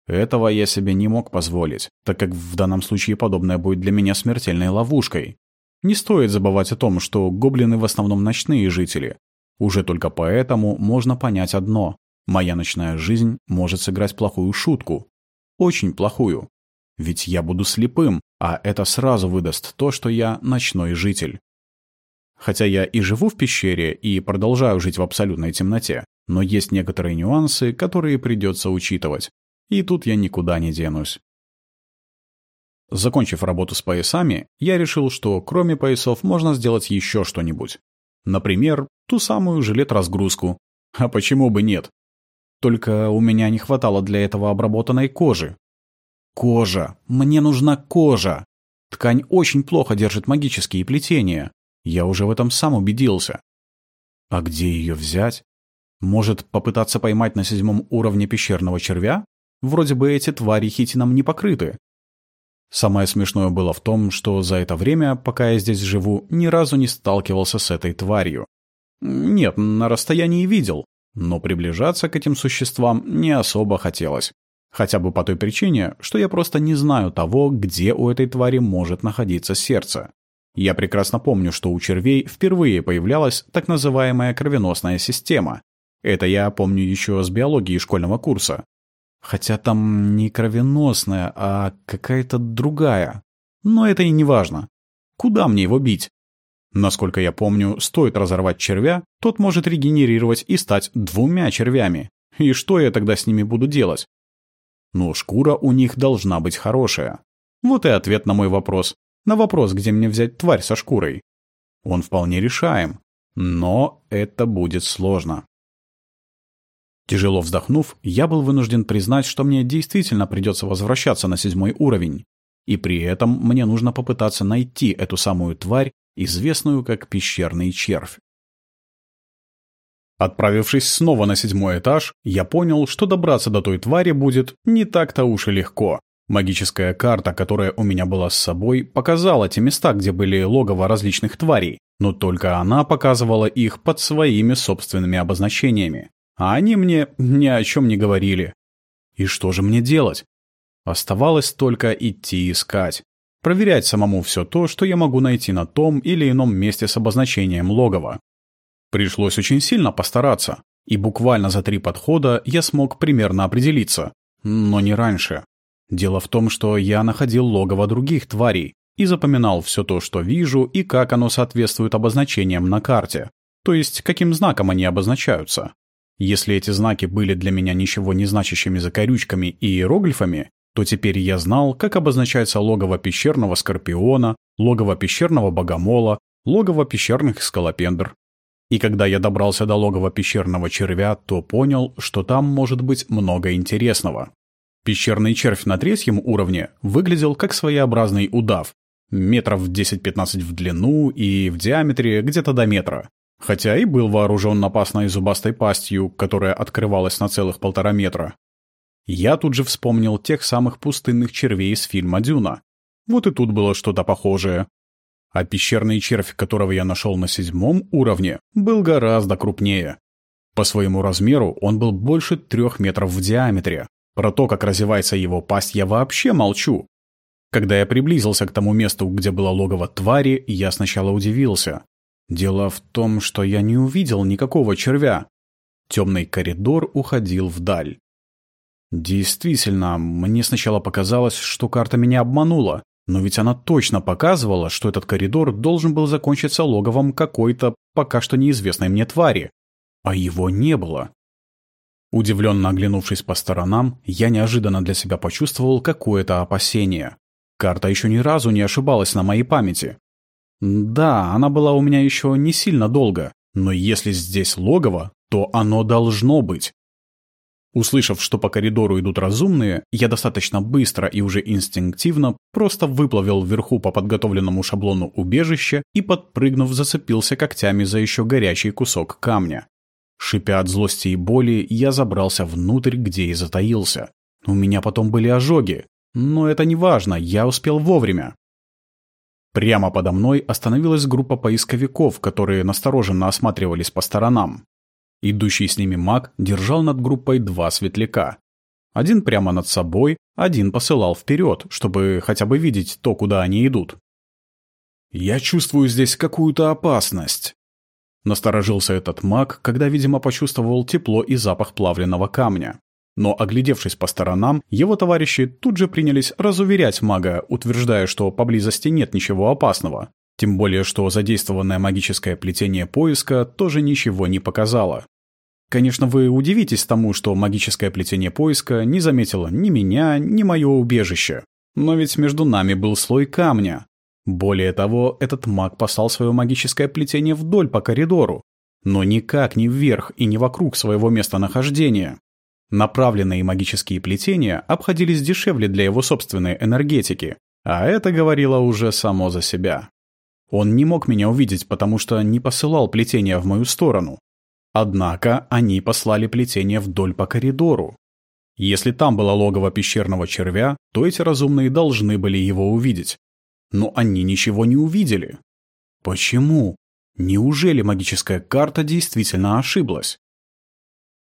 Этого я себе не мог позволить, так как в данном случае подобное будет для меня смертельной ловушкой. Не стоит забывать о том, что гоблины в основном ночные жители. Уже только поэтому можно понять одно. Моя ночная жизнь может сыграть плохую шутку. Очень плохую. Ведь я буду слепым, а это сразу выдаст то, что я ночной житель. Хотя я и живу в пещере, и продолжаю жить в абсолютной темноте, но есть некоторые нюансы, которые придется учитывать. И тут я никуда не денусь. Закончив работу с поясами, я решил, что кроме поясов можно сделать еще что-нибудь. Например, ту самую жилет-разгрузку. А почему бы нет? Только у меня не хватало для этого обработанной кожи. Кожа. Мне нужна кожа. Ткань очень плохо держит магические плетения. Я уже в этом сам убедился. А где ее взять? Может, попытаться поймать на седьмом уровне пещерного червя? Вроде бы эти твари хитином не покрыты. Самое смешное было в том, что за это время, пока я здесь живу, ни разу не сталкивался с этой тварью. Нет, на расстоянии видел, но приближаться к этим существам не особо хотелось. Хотя бы по той причине, что я просто не знаю того, где у этой твари может находиться сердце. Я прекрасно помню, что у червей впервые появлялась так называемая кровеносная система, это я помню еще с биологии школьного курса. Хотя там не кровеносная, а какая-то другая. Но это и не важно. Куда мне его бить? Насколько я помню, стоит разорвать червя, тот может регенерировать и стать двумя червями. И что я тогда с ними буду делать? Ну, шкура у них должна быть хорошая. Вот и ответ на мой вопрос. На вопрос, где мне взять тварь со шкурой. Он вполне решаем. Но это будет сложно. Тяжело вздохнув, я был вынужден признать, что мне действительно придется возвращаться на седьмой уровень. И при этом мне нужно попытаться найти эту самую тварь, известную как пещерный червь. Отправившись снова на седьмой этаж, я понял, что добраться до той твари будет не так-то уж и легко. Магическая карта, которая у меня была с собой, показала те места, где были логово различных тварей, но только она показывала их под своими собственными обозначениями. А они мне ни о чем не говорили. И что же мне делать? Оставалось только идти искать. Проверять самому все то, что я могу найти на том или ином месте с обозначением логова. Пришлось очень сильно постараться, и буквально за три подхода я смог примерно определиться. Но не раньше. Дело в том, что я находил логово других тварей и запоминал все то, что вижу, и как оно соответствует обозначениям на карте, то есть каким знаком они обозначаются. Если эти знаки были для меня ничего не значащими закорючками и иероглифами, то теперь я знал, как обозначается логово пещерного скорпиона, логово пещерного богомола, логово пещерных скалопендр. И когда я добрался до логова пещерного червя, то понял, что там может быть много интересного. Пещерный червь на третьем уровне выглядел как своеобразный удав, метров 10-15 в длину и в диаметре где-то до метра. Хотя и был вооружен опасной зубастой пастью, которая открывалась на целых полтора метра. Я тут же вспомнил тех самых пустынных червей из фильма «Дюна». Вот и тут было что-то похожее. А пещерный червь, которого я нашел на седьмом уровне, был гораздо крупнее. По своему размеру он был больше трех метров в диаметре. Про то, как развивается его пасть, я вообще молчу. Когда я приблизился к тому месту, где было логово твари, я сначала удивился. Дело в том, что я не увидел никакого червя. Темный коридор уходил вдаль. Действительно, мне сначала показалось, что карта меня обманула, но ведь она точно показывала, что этот коридор должен был закончиться логовом какой-то пока что неизвестной мне твари. А его не было. Удивленно оглянувшись по сторонам, я неожиданно для себя почувствовал какое-то опасение. Карта еще ни разу не ошибалась на моей памяти. Да, она была у меня еще не сильно долго, Но если здесь логово, то оно должно быть. Услышав, что по коридору идут разумные, я достаточно быстро и уже инстинктивно просто выплавил вверху по подготовленному шаблону убежища и, подпрыгнув, зацепился когтями за еще горячий кусок камня. Шипя от злости и боли, я забрался внутрь, где и затаился. У меня потом были ожоги. Но это не важно, я успел вовремя. Прямо подо мной остановилась группа поисковиков, которые настороженно осматривались по сторонам. Идущий с ними маг держал над группой два светляка. Один прямо над собой, один посылал вперед, чтобы хотя бы видеть то, куда они идут. «Я чувствую здесь какую-то опасность», — насторожился этот маг, когда, видимо, почувствовал тепло и запах плавленного камня. Но, оглядевшись по сторонам, его товарищи тут же принялись разуверять мага, утверждая, что поблизости нет ничего опасного. Тем более, что задействованное магическое плетение поиска тоже ничего не показало. Конечно, вы удивитесь тому, что магическое плетение поиска не заметило ни меня, ни мое убежище. Но ведь между нами был слой камня. Более того, этот маг послал свое магическое плетение вдоль по коридору, но никак не вверх и не вокруг своего местонахождения. Направленные магические плетения обходились дешевле для его собственной энергетики, а это говорило уже само за себя. Он не мог меня увидеть, потому что не посылал плетения в мою сторону. Однако они послали плетение вдоль по коридору. Если там было логово пещерного червя, то эти разумные должны были его увидеть. Но они ничего не увидели. Почему? Неужели магическая карта действительно ошиблась?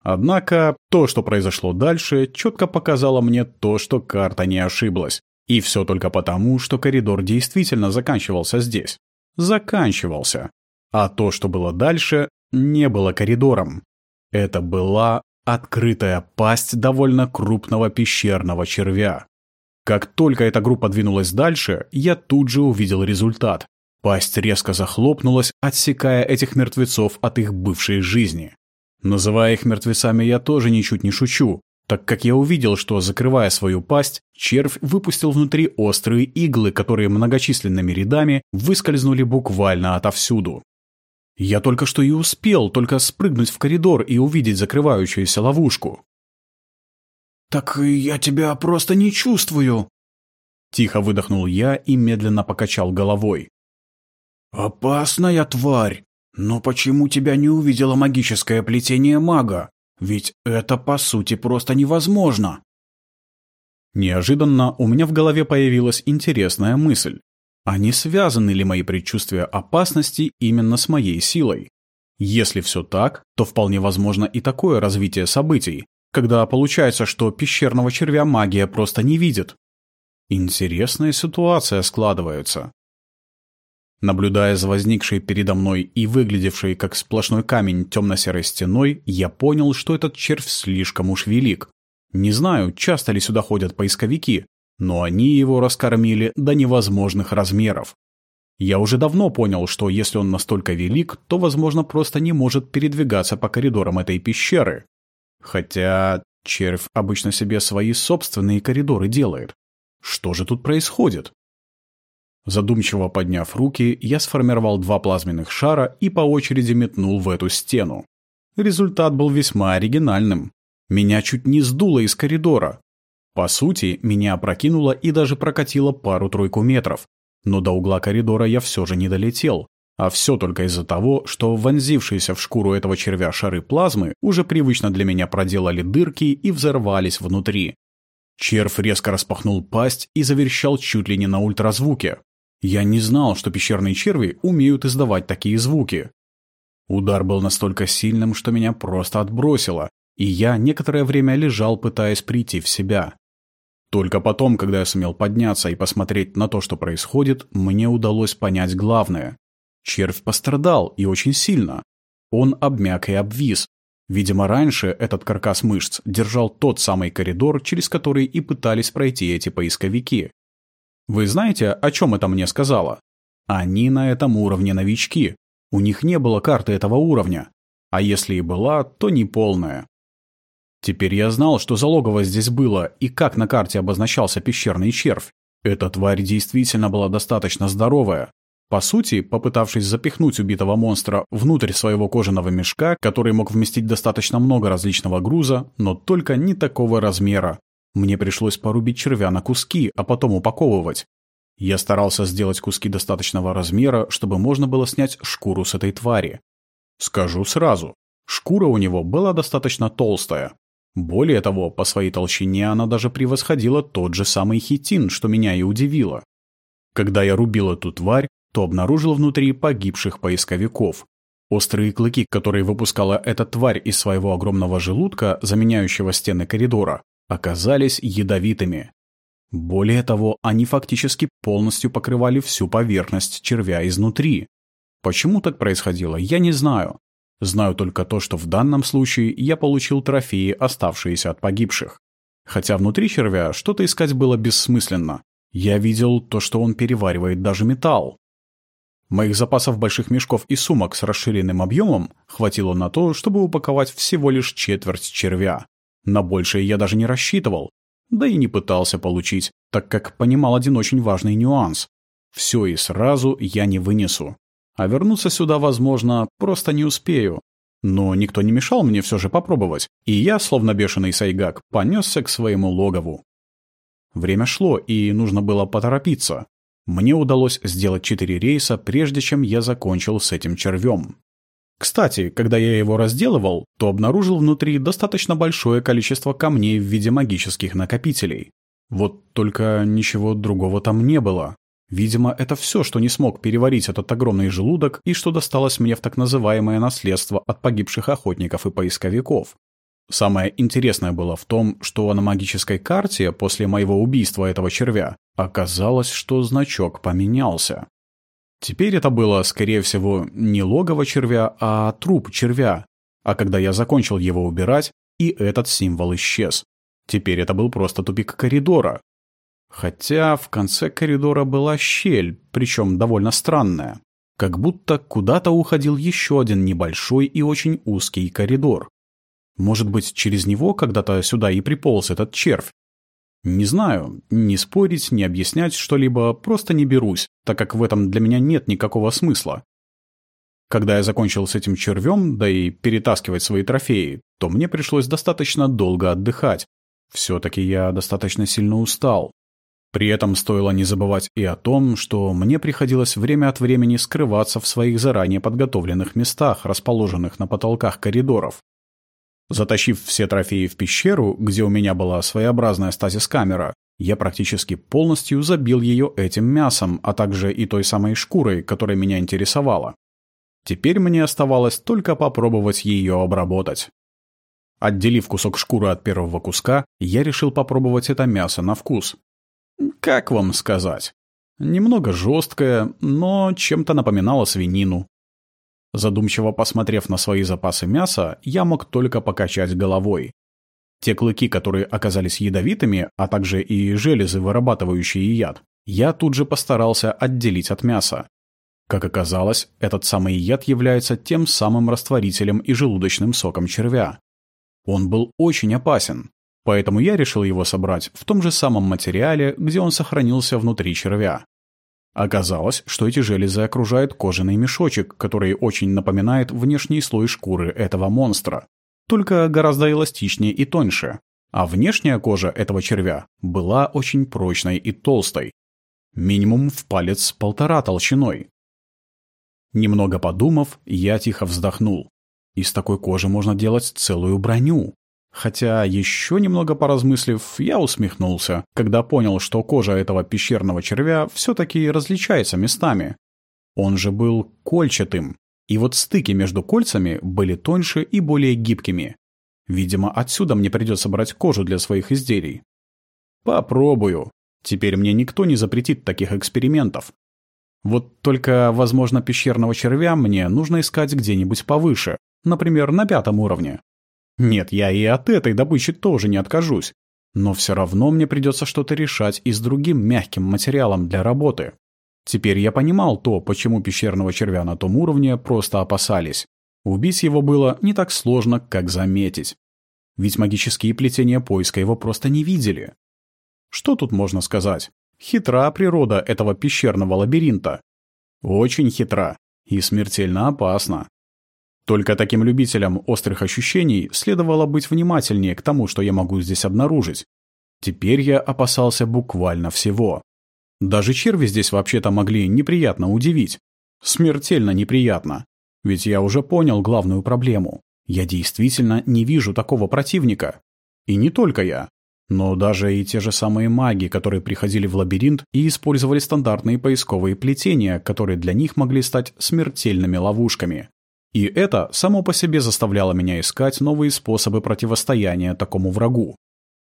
Однако то, что произошло дальше, четко показало мне то, что карта не ошиблась. И все только потому, что коридор действительно заканчивался здесь заканчивался, а то, что было дальше, не было коридором. Это была открытая пасть довольно крупного пещерного червя. Как только эта группа двинулась дальше, я тут же увидел результат. Пасть резко захлопнулась, отсекая этих мертвецов от их бывшей жизни. Называя их мертвецами, я тоже ничуть не шучу так как я увидел, что, закрывая свою пасть, червь выпустил внутри острые иглы, которые многочисленными рядами выскользнули буквально отовсюду. Я только что и успел только спрыгнуть в коридор и увидеть закрывающуюся ловушку. «Так я тебя просто не чувствую!» Тихо выдохнул я и медленно покачал головой. «Опасная тварь! Но почему тебя не увидело магическое плетение мага? Ведь это, по сути, просто невозможно. Неожиданно у меня в голове появилась интересная мысль. А не связаны ли мои предчувствия опасности именно с моей силой? Если все так, то вполне возможно и такое развитие событий, когда получается, что пещерного червя магия просто не видит. Интересная ситуация складывается. Наблюдая за возникшей передо мной и выглядевшей как сплошной камень темно-серой стеной, я понял, что этот червь слишком уж велик. Не знаю, часто ли сюда ходят поисковики, но они его раскормили до невозможных размеров. Я уже давно понял, что если он настолько велик, то, возможно, просто не может передвигаться по коридорам этой пещеры. Хотя червь обычно себе свои собственные коридоры делает. Что же тут происходит? Задумчиво подняв руки, я сформировал два плазменных шара и по очереди метнул в эту стену. Результат был весьма оригинальным. Меня чуть не сдуло из коридора. По сути, меня опрокинуло и даже прокатило пару-тройку метров. Но до угла коридора я все же не долетел. А все только из-за того, что вонзившиеся в шкуру этого червя шары плазмы уже привычно для меня проделали дырки и взорвались внутри. Червь резко распахнул пасть и заверещал чуть ли не на ультразвуке. Я не знал, что пещерные черви умеют издавать такие звуки. Удар был настолько сильным, что меня просто отбросило, и я некоторое время лежал, пытаясь прийти в себя. Только потом, когда я сумел подняться и посмотреть на то, что происходит, мне удалось понять главное. Червь пострадал, и очень сильно. Он обмяк и обвис. Видимо, раньше этот каркас мышц держал тот самый коридор, через который и пытались пройти эти поисковики. Вы знаете, о чем это мне сказала? Они на этом уровне новички. У них не было карты этого уровня. А если и была, то не полная. Теперь я знал, что залогово здесь было и как на карте обозначался пещерный червь. Эта тварь действительно была достаточно здоровая. По сути, попытавшись запихнуть убитого монстра внутрь своего кожаного мешка, который мог вместить достаточно много различного груза, но только не такого размера. Мне пришлось порубить червя на куски, а потом упаковывать. Я старался сделать куски достаточного размера, чтобы можно было снять шкуру с этой твари. Скажу сразу, шкура у него была достаточно толстая. Более того, по своей толщине она даже превосходила тот же самый хитин, что меня и удивило. Когда я рубил эту тварь, то обнаружил внутри погибших поисковиков. Острые клыки, которые выпускала эта тварь из своего огромного желудка, заменяющего стены коридора, оказались ядовитыми. Более того, они фактически полностью покрывали всю поверхность червя изнутри. Почему так происходило, я не знаю. Знаю только то, что в данном случае я получил трофеи, оставшиеся от погибших. Хотя внутри червя что-то искать было бессмысленно. Я видел то, что он переваривает даже металл. Моих запасов больших мешков и сумок с расширенным объемом хватило на то, чтобы упаковать всего лишь четверть червя. На большее я даже не рассчитывал, да и не пытался получить, так как понимал один очень важный нюанс. Все и сразу я не вынесу. А вернуться сюда, возможно, просто не успею. Но никто не мешал мне все же попробовать, и я, словно бешеный сайгак, понесся к своему логову. Время шло, и нужно было поторопиться. Мне удалось сделать четыре рейса, прежде чем я закончил с этим червем. Кстати, когда я его разделывал, то обнаружил внутри достаточно большое количество камней в виде магических накопителей. Вот только ничего другого там не было. Видимо, это все, что не смог переварить этот огромный желудок и что досталось мне в так называемое наследство от погибших охотников и поисковиков. Самое интересное было в том, что на магической карте после моего убийства этого червя оказалось, что значок поменялся. Теперь это было, скорее всего, не логово червя, а труп червя. А когда я закончил его убирать, и этот символ исчез. Теперь это был просто тупик коридора. Хотя в конце коридора была щель, причем довольно странная. Как будто куда-то уходил еще один небольшой и очень узкий коридор. Может быть, через него когда-то сюда и приполз этот червь? Не знаю, не спорить, не объяснять что-либо, просто не берусь, так как в этом для меня нет никакого смысла. Когда я закончил с этим червем, да и перетаскивать свои трофеи, то мне пришлось достаточно долго отдыхать. Все-таки я достаточно сильно устал. При этом стоило не забывать и о том, что мне приходилось время от времени скрываться в своих заранее подготовленных местах, расположенных на потолках коридоров. Затащив все трофеи в пещеру, где у меня была своеобразная стазис-камера, я практически полностью забил ее этим мясом, а также и той самой шкурой, которая меня интересовала. Теперь мне оставалось только попробовать ее обработать. Отделив кусок шкуры от первого куска, я решил попробовать это мясо на вкус. Как вам сказать? Немного жесткое, но чем-то напоминало свинину. Задумчиво посмотрев на свои запасы мяса, я мог только покачать головой. Те клыки, которые оказались ядовитыми, а также и железы, вырабатывающие яд, я тут же постарался отделить от мяса. Как оказалось, этот самый яд является тем самым растворителем и желудочным соком червя. Он был очень опасен, поэтому я решил его собрать в том же самом материале, где он сохранился внутри червя. Оказалось, что эти железы окружают кожаный мешочек, который очень напоминает внешний слой шкуры этого монстра, только гораздо эластичнее и тоньше. А внешняя кожа этого червя была очень прочной и толстой. Минимум в палец полтора толщиной. Немного подумав, я тихо вздохнул. Из такой кожи можно делать целую броню. Хотя, еще немного поразмыслив, я усмехнулся, когда понял, что кожа этого пещерного червя все-таки различается местами. Он же был кольчатым, и вот стыки между кольцами были тоньше и более гибкими. Видимо, отсюда мне придется брать кожу для своих изделий. Попробую. Теперь мне никто не запретит таких экспериментов. Вот только, возможно, пещерного червя мне нужно искать где-нибудь повыше, например, на пятом уровне. Нет, я и от этой добычи тоже не откажусь. Но все равно мне придется что-то решать и с другим мягким материалом для работы. Теперь я понимал то, почему пещерного червя на том уровне просто опасались. Убить его было не так сложно, как заметить. Ведь магические плетения поиска его просто не видели. Что тут можно сказать? Хитра природа этого пещерного лабиринта. Очень хитра и смертельно опасна. Только таким любителям острых ощущений следовало быть внимательнее к тому, что я могу здесь обнаружить. Теперь я опасался буквально всего. Даже черви здесь вообще-то могли неприятно удивить. Смертельно неприятно. Ведь я уже понял главную проблему. Я действительно не вижу такого противника. И не только я. Но даже и те же самые маги, которые приходили в лабиринт и использовали стандартные поисковые плетения, которые для них могли стать смертельными ловушками. И это само по себе заставляло меня искать новые способы противостояния такому врагу.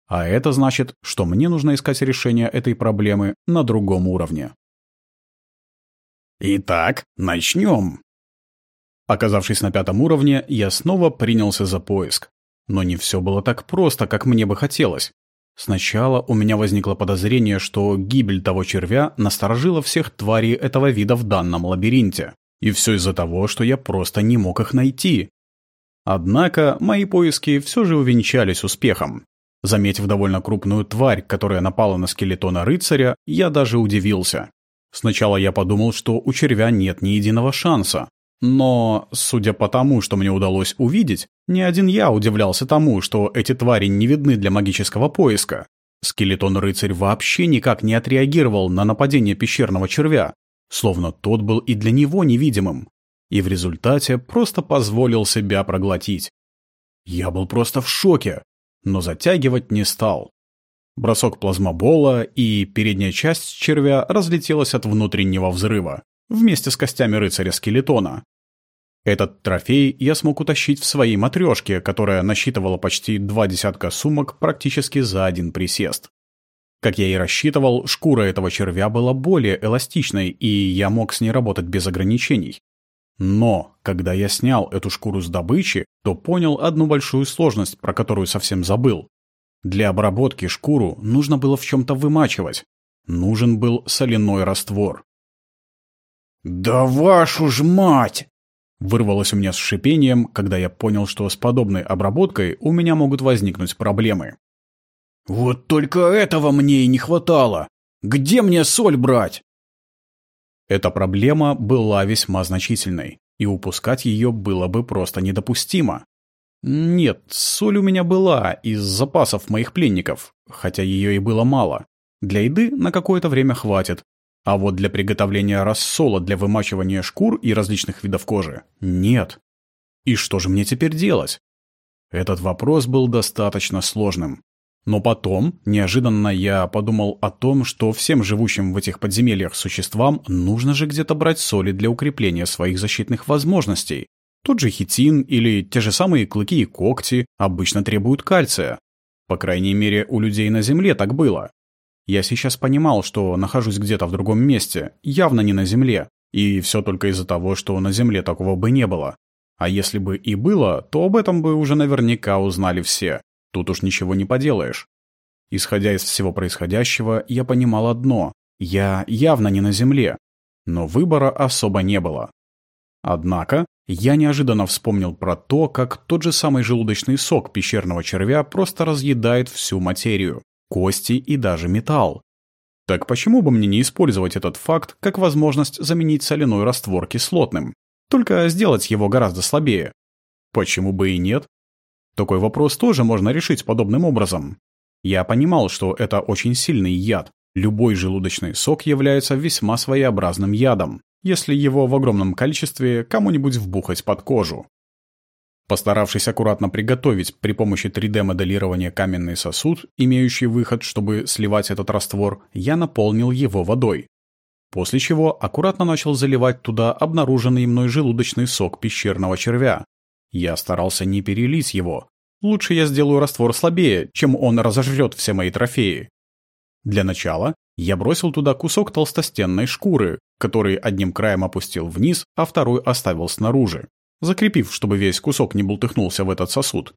А это значит, что мне нужно искать решение этой проблемы на другом уровне. Итак, начнем. Оказавшись на пятом уровне, я снова принялся за поиск. Но не все было так просто, как мне бы хотелось. Сначала у меня возникло подозрение, что гибель того червя насторожила всех тварей этого вида в данном лабиринте. И все из-за того, что я просто не мог их найти. Однако мои поиски все же увенчались успехом. Заметив довольно крупную тварь, которая напала на скелетона рыцаря, я даже удивился. Сначала я подумал, что у червя нет ни единого шанса. Но, судя по тому, что мне удалось увидеть, не один я удивлялся тому, что эти твари не видны для магического поиска. Скелетон-рыцарь вообще никак не отреагировал на нападение пещерного червя, словно тот был и для него невидимым, и в результате просто позволил себя проглотить. Я был просто в шоке, но затягивать не стал. Бросок плазмобола, и передняя часть червя разлетелась от внутреннего взрыва, вместе с костями рыцаря-скелетона. Этот трофей я смог утащить в своей матрешке, которая насчитывала почти два десятка сумок практически за один присест. Как я и рассчитывал, шкура этого червя была более эластичной, и я мог с ней работать без ограничений. Но, когда я снял эту шкуру с добычи, то понял одну большую сложность, про которую совсем забыл. Для обработки шкуру нужно было в чем-то вымачивать. Нужен был соляной раствор. «Да вашу ж мать!» Вырвалось у меня с шипением, когда я понял, что с подобной обработкой у меня могут возникнуть проблемы. Вот только этого мне и не хватало. Где мне соль брать? Эта проблема была весьма значительной, и упускать ее было бы просто недопустимо. Нет, соль у меня была из запасов моих пленников, хотя ее и было мало. Для еды на какое-то время хватит, а вот для приготовления рассола для вымачивания шкур и различных видов кожи – нет. И что же мне теперь делать? Этот вопрос был достаточно сложным. Но потом, неожиданно, я подумал о том, что всем живущим в этих подземельях существам нужно же где-то брать соли для укрепления своих защитных возможностей. Тот же хитин или те же самые клыки и когти обычно требуют кальция. По крайней мере, у людей на Земле так было. Я сейчас понимал, что нахожусь где-то в другом месте, явно не на Земле, и все только из-за того, что на Земле такого бы не было. А если бы и было, то об этом бы уже наверняка узнали все. Тут уж ничего не поделаешь. Исходя из всего происходящего, я понимал одно — я явно не на земле. Но выбора особо не было. Однако, я неожиданно вспомнил про то, как тот же самый желудочный сок пещерного червя просто разъедает всю материю, кости и даже металл. Так почему бы мне не использовать этот факт как возможность заменить соляной раствор кислотным? Только сделать его гораздо слабее. Почему бы и нет? Такой вопрос тоже можно решить подобным образом. Я понимал, что это очень сильный яд. Любой желудочный сок является весьма своеобразным ядом, если его в огромном количестве кому-нибудь вбухать под кожу. Постаравшись аккуратно приготовить при помощи 3D-моделирования каменный сосуд, имеющий выход, чтобы сливать этот раствор, я наполнил его водой. После чего аккуратно начал заливать туда обнаруженный мной желудочный сок пещерного червя, я старался не перелить его. Лучше я сделаю раствор слабее, чем он разожрет все мои трофеи. Для начала я бросил туда кусок толстостенной шкуры, который одним краем опустил вниз, а второй оставил снаружи, закрепив, чтобы весь кусок не бултыхнулся в этот сосуд.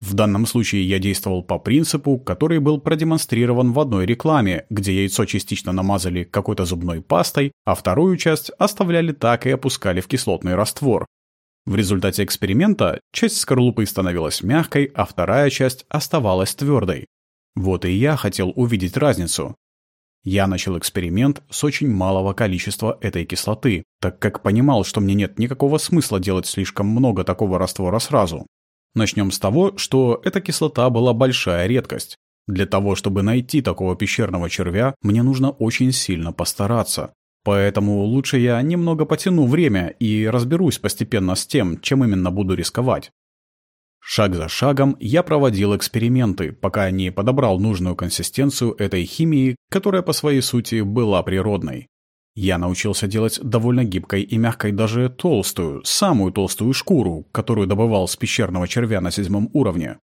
В данном случае я действовал по принципу, который был продемонстрирован в одной рекламе, где яйцо частично намазали какой-то зубной пастой, а вторую часть оставляли так и опускали в кислотный раствор, в результате эксперимента часть скорлупы становилась мягкой, а вторая часть оставалась твердой. Вот и я хотел увидеть разницу. Я начал эксперимент с очень малого количества этой кислоты, так как понимал, что мне нет никакого смысла делать слишком много такого раствора сразу. Начнем с того, что эта кислота была большая редкость. Для того, чтобы найти такого пещерного червя, мне нужно очень сильно постараться. Поэтому лучше я немного потяну время и разберусь постепенно с тем, чем именно буду рисковать. Шаг за шагом я проводил эксперименты, пока не подобрал нужную консистенцию этой химии, которая по своей сути была природной. Я научился делать довольно гибкой и мягкой даже толстую, самую толстую шкуру, которую добывал с пещерного червя на седьмом уровне.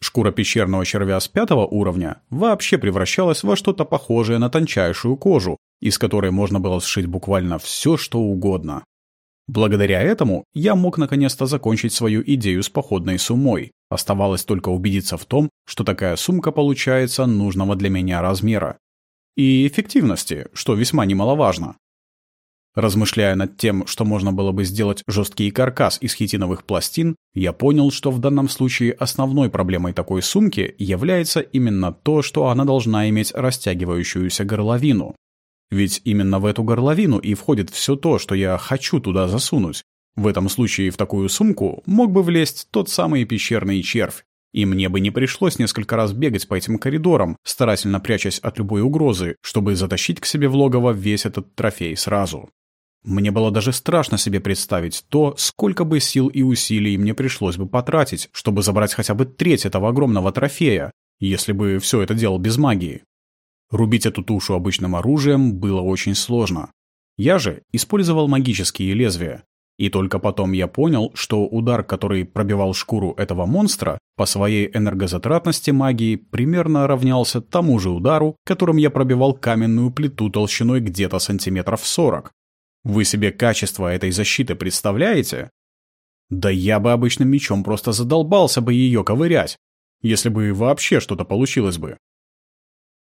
Шкура пещерного червя с пятого уровня вообще превращалась во что-то похожее на тончайшую кожу, из которой можно было сшить буквально все, что угодно. Благодаря этому я мог наконец-то закончить свою идею с походной суммой. Оставалось только убедиться в том, что такая сумка получается нужного для меня размера. И эффективности, что весьма немаловажно. Размышляя над тем, что можно было бы сделать жесткий каркас из хитиновых пластин, я понял, что в данном случае основной проблемой такой сумки является именно то, что она должна иметь растягивающуюся горловину. Ведь именно в эту горловину и входит все то, что я хочу туда засунуть. В этом случае в такую сумку мог бы влезть тот самый пещерный червь. И мне бы не пришлось несколько раз бегать по этим коридорам, старательно прячась от любой угрозы, чтобы затащить к себе в логово весь этот трофей сразу. Мне было даже страшно себе представить то, сколько бы сил и усилий мне пришлось бы потратить, чтобы забрать хотя бы треть этого огромного трофея, если бы все это делал без магии. Рубить эту тушу обычным оружием было очень сложно. Я же использовал магические лезвия. И только потом я понял, что удар, который пробивал шкуру этого монстра, по своей энергозатратности магии примерно равнялся тому же удару, которым я пробивал каменную плиту толщиной где-то сантиметров 40. Вы себе качество этой защиты представляете? Да я бы обычным мечом просто задолбался бы ее ковырять, если бы вообще что-то получилось бы.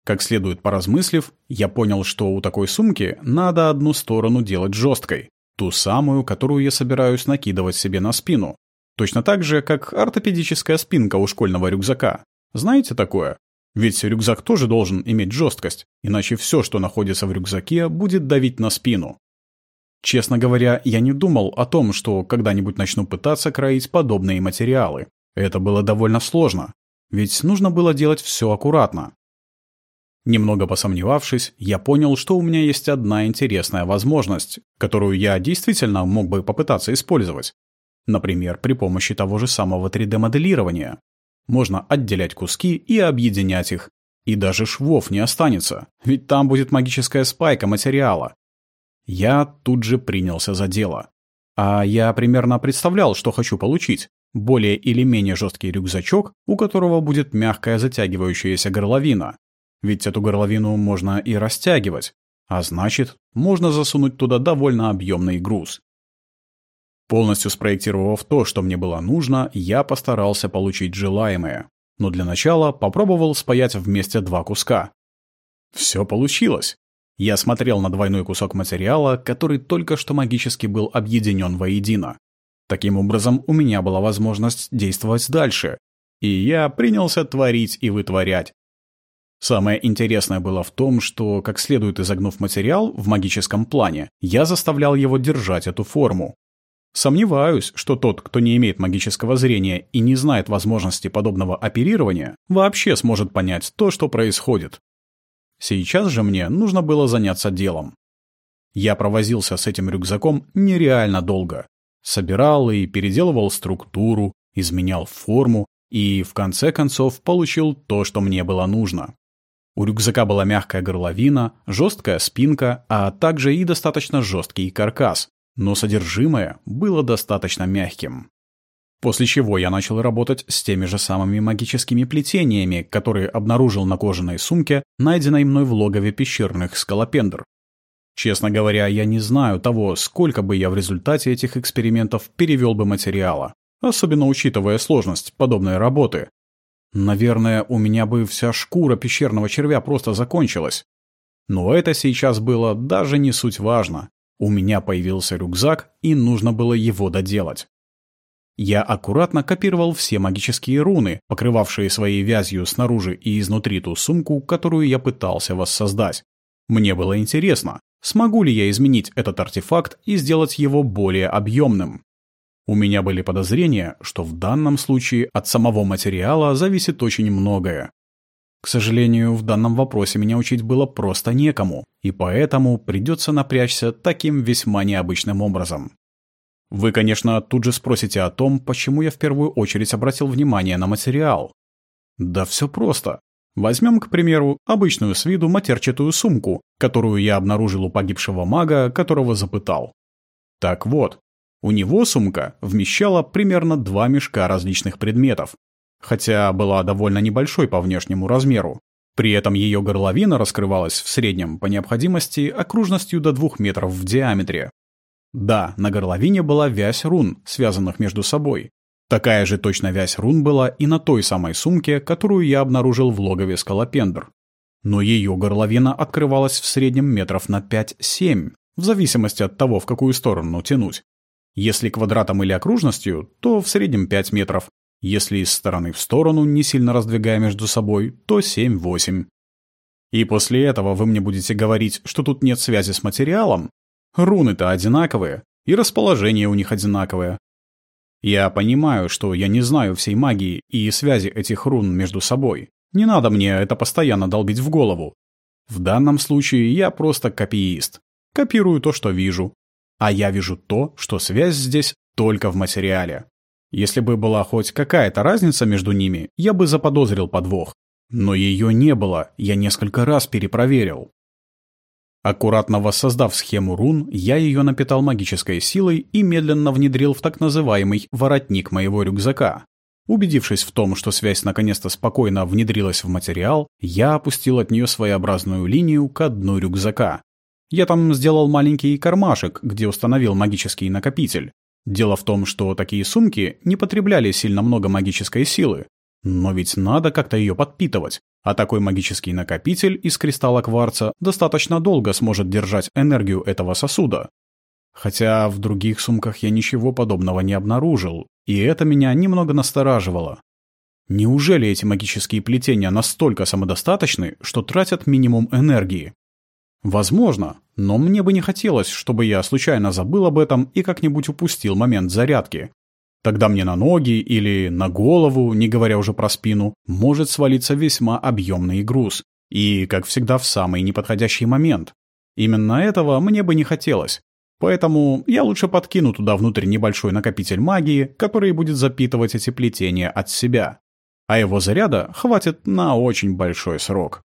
Как следует поразмыслив, я понял, что у такой сумки надо одну сторону делать жесткой, ту самую, которую я собираюсь накидывать себе на спину. Точно так же, как ортопедическая спинка у школьного рюкзака. Знаете такое? Ведь рюкзак тоже должен иметь жесткость, иначе все, что находится в рюкзаке, будет давить на спину. Честно говоря, я не думал о том, что когда-нибудь начну пытаться кроить подобные материалы. Это было довольно сложно, ведь нужно было делать все аккуратно. Немного посомневавшись, я понял, что у меня есть одна интересная возможность, которую я действительно мог бы попытаться использовать. Например, при помощи того же самого 3D-моделирования. Можно отделять куски и объединять их. И даже швов не останется, ведь там будет магическая спайка материала. Я тут же принялся за дело. А я примерно представлял, что хочу получить. Более или менее жесткий рюкзачок, у которого будет мягкая затягивающаяся горловина, ведь эту горловину можно и растягивать, а значит, можно засунуть туда довольно объемный груз. Полностью спроектировав то, что мне было нужно, я постарался получить желаемое. Но для начала попробовал спаять вместе два куска. Все получилось. Я смотрел на двойной кусок материала, который только что магически был объединен воедино. Таким образом, у меня была возможность действовать дальше. И я принялся творить и вытворять, Самое интересное было в том, что, как следует изогнув материал в магическом плане, я заставлял его держать эту форму. Сомневаюсь, что тот, кто не имеет магического зрения и не знает возможности подобного оперирования, вообще сможет понять то, что происходит. Сейчас же мне нужно было заняться делом. Я провозился с этим рюкзаком нереально долго. Собирал и переделывал структуру, изменял форму и, в конце концов, получил то, что мне было нужно. У рюкзака была мягкая горловина, жесткая спинка, а также и достаточно жесткий каркас, но содержимое было достаточно мягким. После чего я начал работать с теми же самыми магическими плетениями, которые обнаружил на кожаной сумке, найденной мной в логове пещерных скалопендр. Честно говоря, я не знаю того, сколько бы я в результате этих экспериментов перевел бы материала, особенно учитывая сложность подобной работы, Наверное, у меня бы вся шкура пещерного червя просто закончилась. Но это сейчас было даже не суть важно. У меня появился рюкзак, и нужно было его доделать. Я аккуратно копировал все магические руны, покрывавшие своей вязью снаружи и изнутри ту сумку, которую я пытался воссоздать. Мне было интересно, смогу ли я изменить этот артефакт и сделать его более объемным. У меня были подозрения, что в данном случае от самого материала зависит очень многое. К сожалению, в данном вопросе меня учить было просто некому, и поэтому придется напрячься таким весьма необычным образом. Вы, конечно, тут же спросите о том, почему я в первую очередь обратил внимание на материал. Да все просто. Возьмем, к примеру, обычную с виду матерчатую сумку, которую я обнаружил у погибшего мага, которого запытал. Так вот, у него сумка вмещала примерно два мешка различных предметов, хотя была довольно небольшой по внешнему размеру. При этом ее горловина раскрывалась в среднем по необходимости окружностью до двух метров в диаметре. Да, на горловине была вязь рун, связанных между собой. Такая же точно вязь рун была и на той самой сумке, которую я обнаружил в логове Скалопендр. Но ее горловина открывалась в среднем метров на 5-7, в зависимости от того, в какую сторону тянуть. Если квадратом или окружностью, то в среднем 5 метров, если из стороны в сторону, не сильно раздвигая между собой, то 7-8. И после этого вы мне будете говорить, что тут нет связи с материалом? Руны-то одинаковые, и расположение у них одинаковое. Я понимаю, что я не знаю всей магии и связи этих рун между собой. Не надо мне это постоянно долбить в голову. В данном случае я просто копиист. Копирую то, что вижу. А я вижу то, что связь здесь только в материале. Если бы была хоть какая-то разница между ними, я бы заподозрил подвох. Но ее не было, я несколько раз перепроверил. Аккуратно воссоздав схему рун, я ее напитал магической силой и медленно внедрил в так называемый воротник моего рюкзака. Убедившись в том, что связь наконец-то спокойно внедрилась в материал, я опустил от нее своеобразную линию к дну рюкзака. Я там сделал маленький кармашек, где установил магический накопитель. Дело в том, что такие сумки не потребляли сильно много магической силы. Но ведь надо как-то ее подпитывать, а такой магический накопитель из кристалла кварца достаточно долго сможет держать энергию этого сосуда. Хотя в других сумках я ничего подобного не обнаружил, и это меня немного настораживало. Неужели эти магические плетения настолько самодостаточны, что тратят минимум энергии? Возможно, но мне бы не хотелось, чтобы я случайно забыл об этом и как-нибудь упустил момент зарядки. Тогда мне на ноги или на голову, не говоря уже про спину, может свалиться весьма объемный груз. И, как всегда, в самый неподходящий момент. Именно этого мне бы не хотелось. Поэтому я лучше подкину туда внутрь небольшой накопитель магии, который будет запитывать эти плетения от себя. А его заряда хватит на очень большой срок.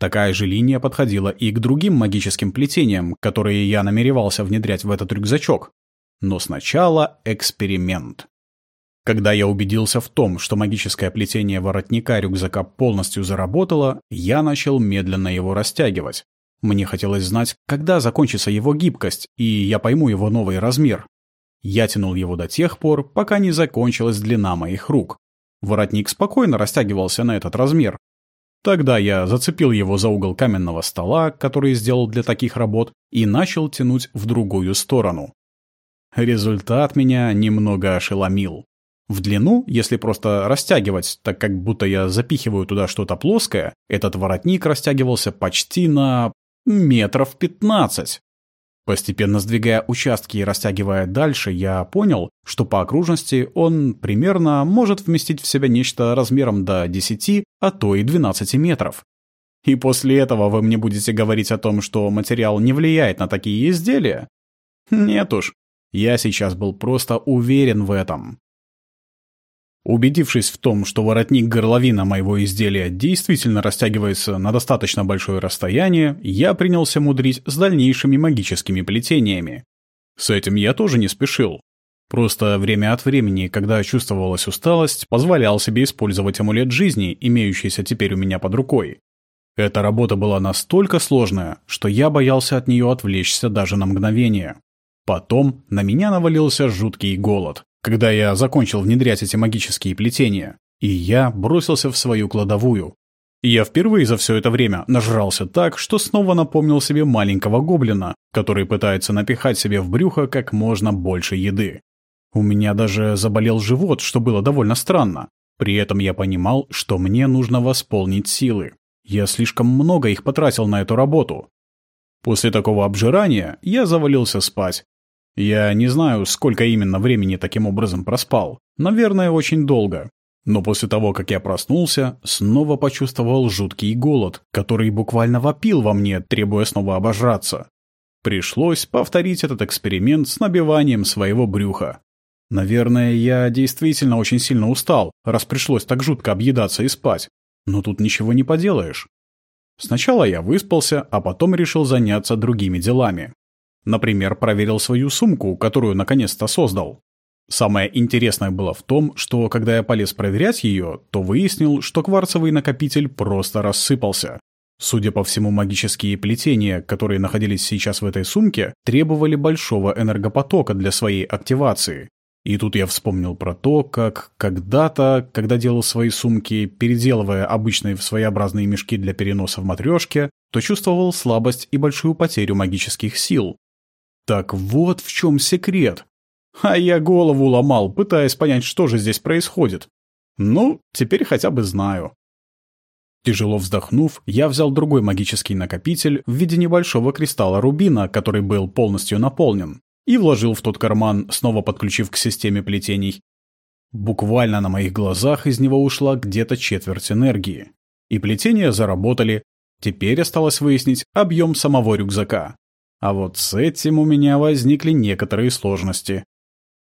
Такая же линия подходила и к другим магическим плетениям, которые я намеревался внедрять в этот рюкзачок. Но сначала эксперимент. Когда я убедился в том, что магическое плетение воротника рюкзака полностью заработало, я начал медленно его растягивать. Мне хотелось знать, когда закончится его гибкость, и я пойму его новый размер. Я тянул его до тех пор, пока не закончилась длина моих рук. Воротник спокойно растягивался на этот размер, Тогда я зацепил его за угол каменного стола, который сделал для таких работ, и начал тянуть в другую сторону. Результат меня немного ошеломил. В длину, если просто растягивать, так как будто я запихиваю туда что-то плоское, этот воротник растягивался почти на метров пятнадцать. Постепенно сдвигая участки и растягивая дальше, я понял, что по окружности он примерно может вместить в себя нечто размером до 10, а то и 12 метров. И после этого вы мне будете говорить о том, что материал не влияет на такие изделия? Нет уж, я сейчас был просто уверен в этом. Убедившись в том, что воротник горловина моего изделия действительно растягивается на достаточно большое расстояние, я принялся мудрить с дальнейшими магическими плетениями. С этим я тоже не спешил. Просто время от времени, когда чувствовалась усталость, позволял себе использовать амулет жизни, имеющийся теперь у меня под рукой. Эта работа была настолько сложная, что я боялся от нее отвлечься даже на мгновение. Потом на меня навалился жуткий голод когда я закончил внедрять эти магические плетения, и я бросился в свою кладовую. Я впервые за все это время нажрался так, что снова напомнил себе маленького гоблина, который пытается напихать себе в брюхо как можно больше еды. У меня даже заболел живот, что было довольно странно. При этом я понимал, что мне нужно восполнить силы. Я слишком много их потратил на эту работу. После такого обжирания я завалился спать. Я не знаю, сколько именно времени таким образом проспал. Наверное, очень долго. Но после того, как я проснулся, снова почувствовал жуткий голод, который буквально вопил во мне, требуя снова обожраться. Пришлось повторить этот эксперимент с набиванием своего брюха. Наверное, я действительно очень сильно устал, раз пришлось так жутко объедаться и спать. Но тут ничего не поделаешь. Сначала я выспался, а потом решил заняться другими делами. Например, проверил свою сумку, которую наконец-то создал. Самое интересное было в том, что когда я полез проверять ее, то выяснил, что кварцевый накопитель просто рассыпался. Судя по всему, магические плетения, которые находились сейчас в этой сумке, требовали большого энергопотока для своей активации. И тут я вспомнил про то, как когда-то, когда делал свои сумки, переделывая обычные в своеобразные мешки для переноса в матрешке, то чувствовал слабость и большую потерю магических сил. Так вот в чем секрет. А я голову ломал, пытаясь понять, что же здесь происходит. Ну, теперь хотя бы знаю. Тяжело вздохнув, я взял другой магический накопитель в виде небольшого кристалла рубина, который был полностью наполнен и вложил в тот карман, снова подключив к системе плетений. Буквально на моих глазах из него ушла где-то четверть энергии. И плетения заработали. Теперь осталось выяснить объем самого рюкзака. А вот с этим у меня возникли некоторые сложности.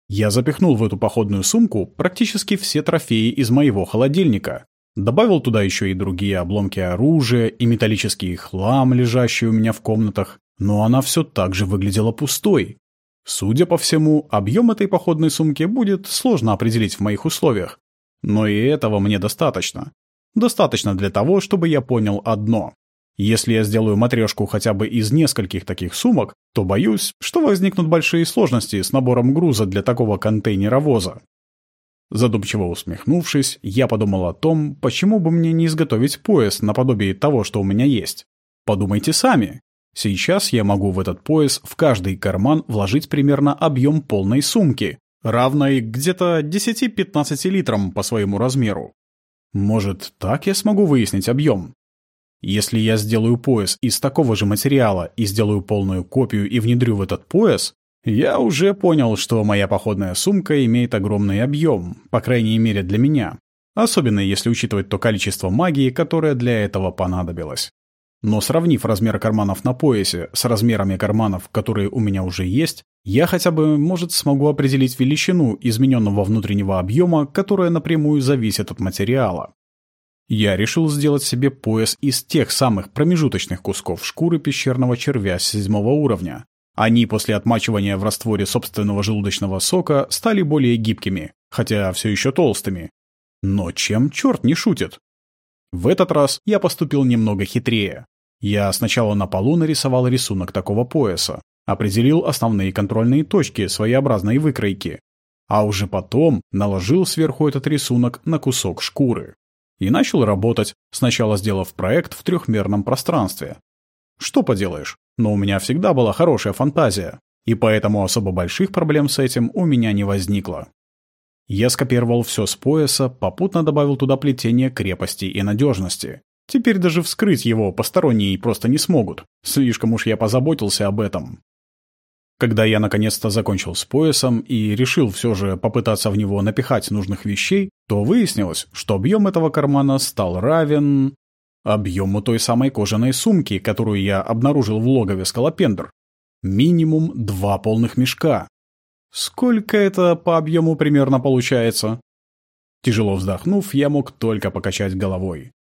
Я запихнул в эту походную сумку практически все трофеи из моего холодильника. Добавил туда еще и другие обломки оружия и металлический хлам, лежащий у меня в комнатах. Но она все так же выглядела пустой. Судя по всему, объем этой походной сумки будет сложно определить в моих условиях. Но и этого мне достаточно. Достаточно для того, чтобы я понял одно. Если я сделаю матрешку хотя бы из нескольких таких сумок, то боюсь, что возникнут большие сложности с набором груза для такого контейнеровоза. Задумчиво усмехнувшись, я подумал о том, почему бы мне не изготовить пояс наподобие того, что у меня есть. Подумайте сами. Сейчас я могу в этот пояс в каждый карман вложить примерно объем полной сумки, равной где-то 10-15 литрам по своему размеру. Может, так я смогу выяснить объем? Если я сделаю пояс из такого же материала и сделаю полную копию и внедрю в этот пояс, я уже понял, что моя походная сумка имеет огромный объем, по крайней мере для меня. Особенно если учитывать то количество магии, которое для этого понадобилось. Но сравнив размер карманов на поясе с размерами карманов, которые у меня уже есть, я хотя бы, может, смогу определить величину измененного внутреннего объема, которая напрямую зависит от материала. Я решил сделать себе пояс из тех самых промежуточных кусков шкуры пещерного червя седьмого уровня. Они после отмачивания в растворе собственного желудочного сока стали более гибкими, хотя все еще толстыми. Но чем черт не шутит? В этот раз я поступил немного хитрее. Я сначала на полу нарисовал рисунок такого пояса, определил основные контрольные точки своеобразной выкройки, а уже потом наложил сверху этот рисунок на кусок шкуры. И начал работать, сначала сделав проект в трехмерном пространстве. Что поделаешь, но у меня всегда была хорошая фантазия, и поэтому особо больших проблем с этим у меня не возникло. Я скопировал все с пояса, попутно добавил туда плетение крепости и надежности, Теперь даже вскрыть его посторонние просто не смогут. Слишком уж я позаботился об этом. Когда я наконец-то закончил с поясом и решил все же попытаться в него напихать нужных вещей, то выяснилось, что объем этого кармана стал равен объему той самой кожаной сумки, которую я обнаружил в логове Скалопендр. Минимум два полных мешка. Сколько это по объему примерно получается? Тяжело вздохнув, я мог только покачать головой.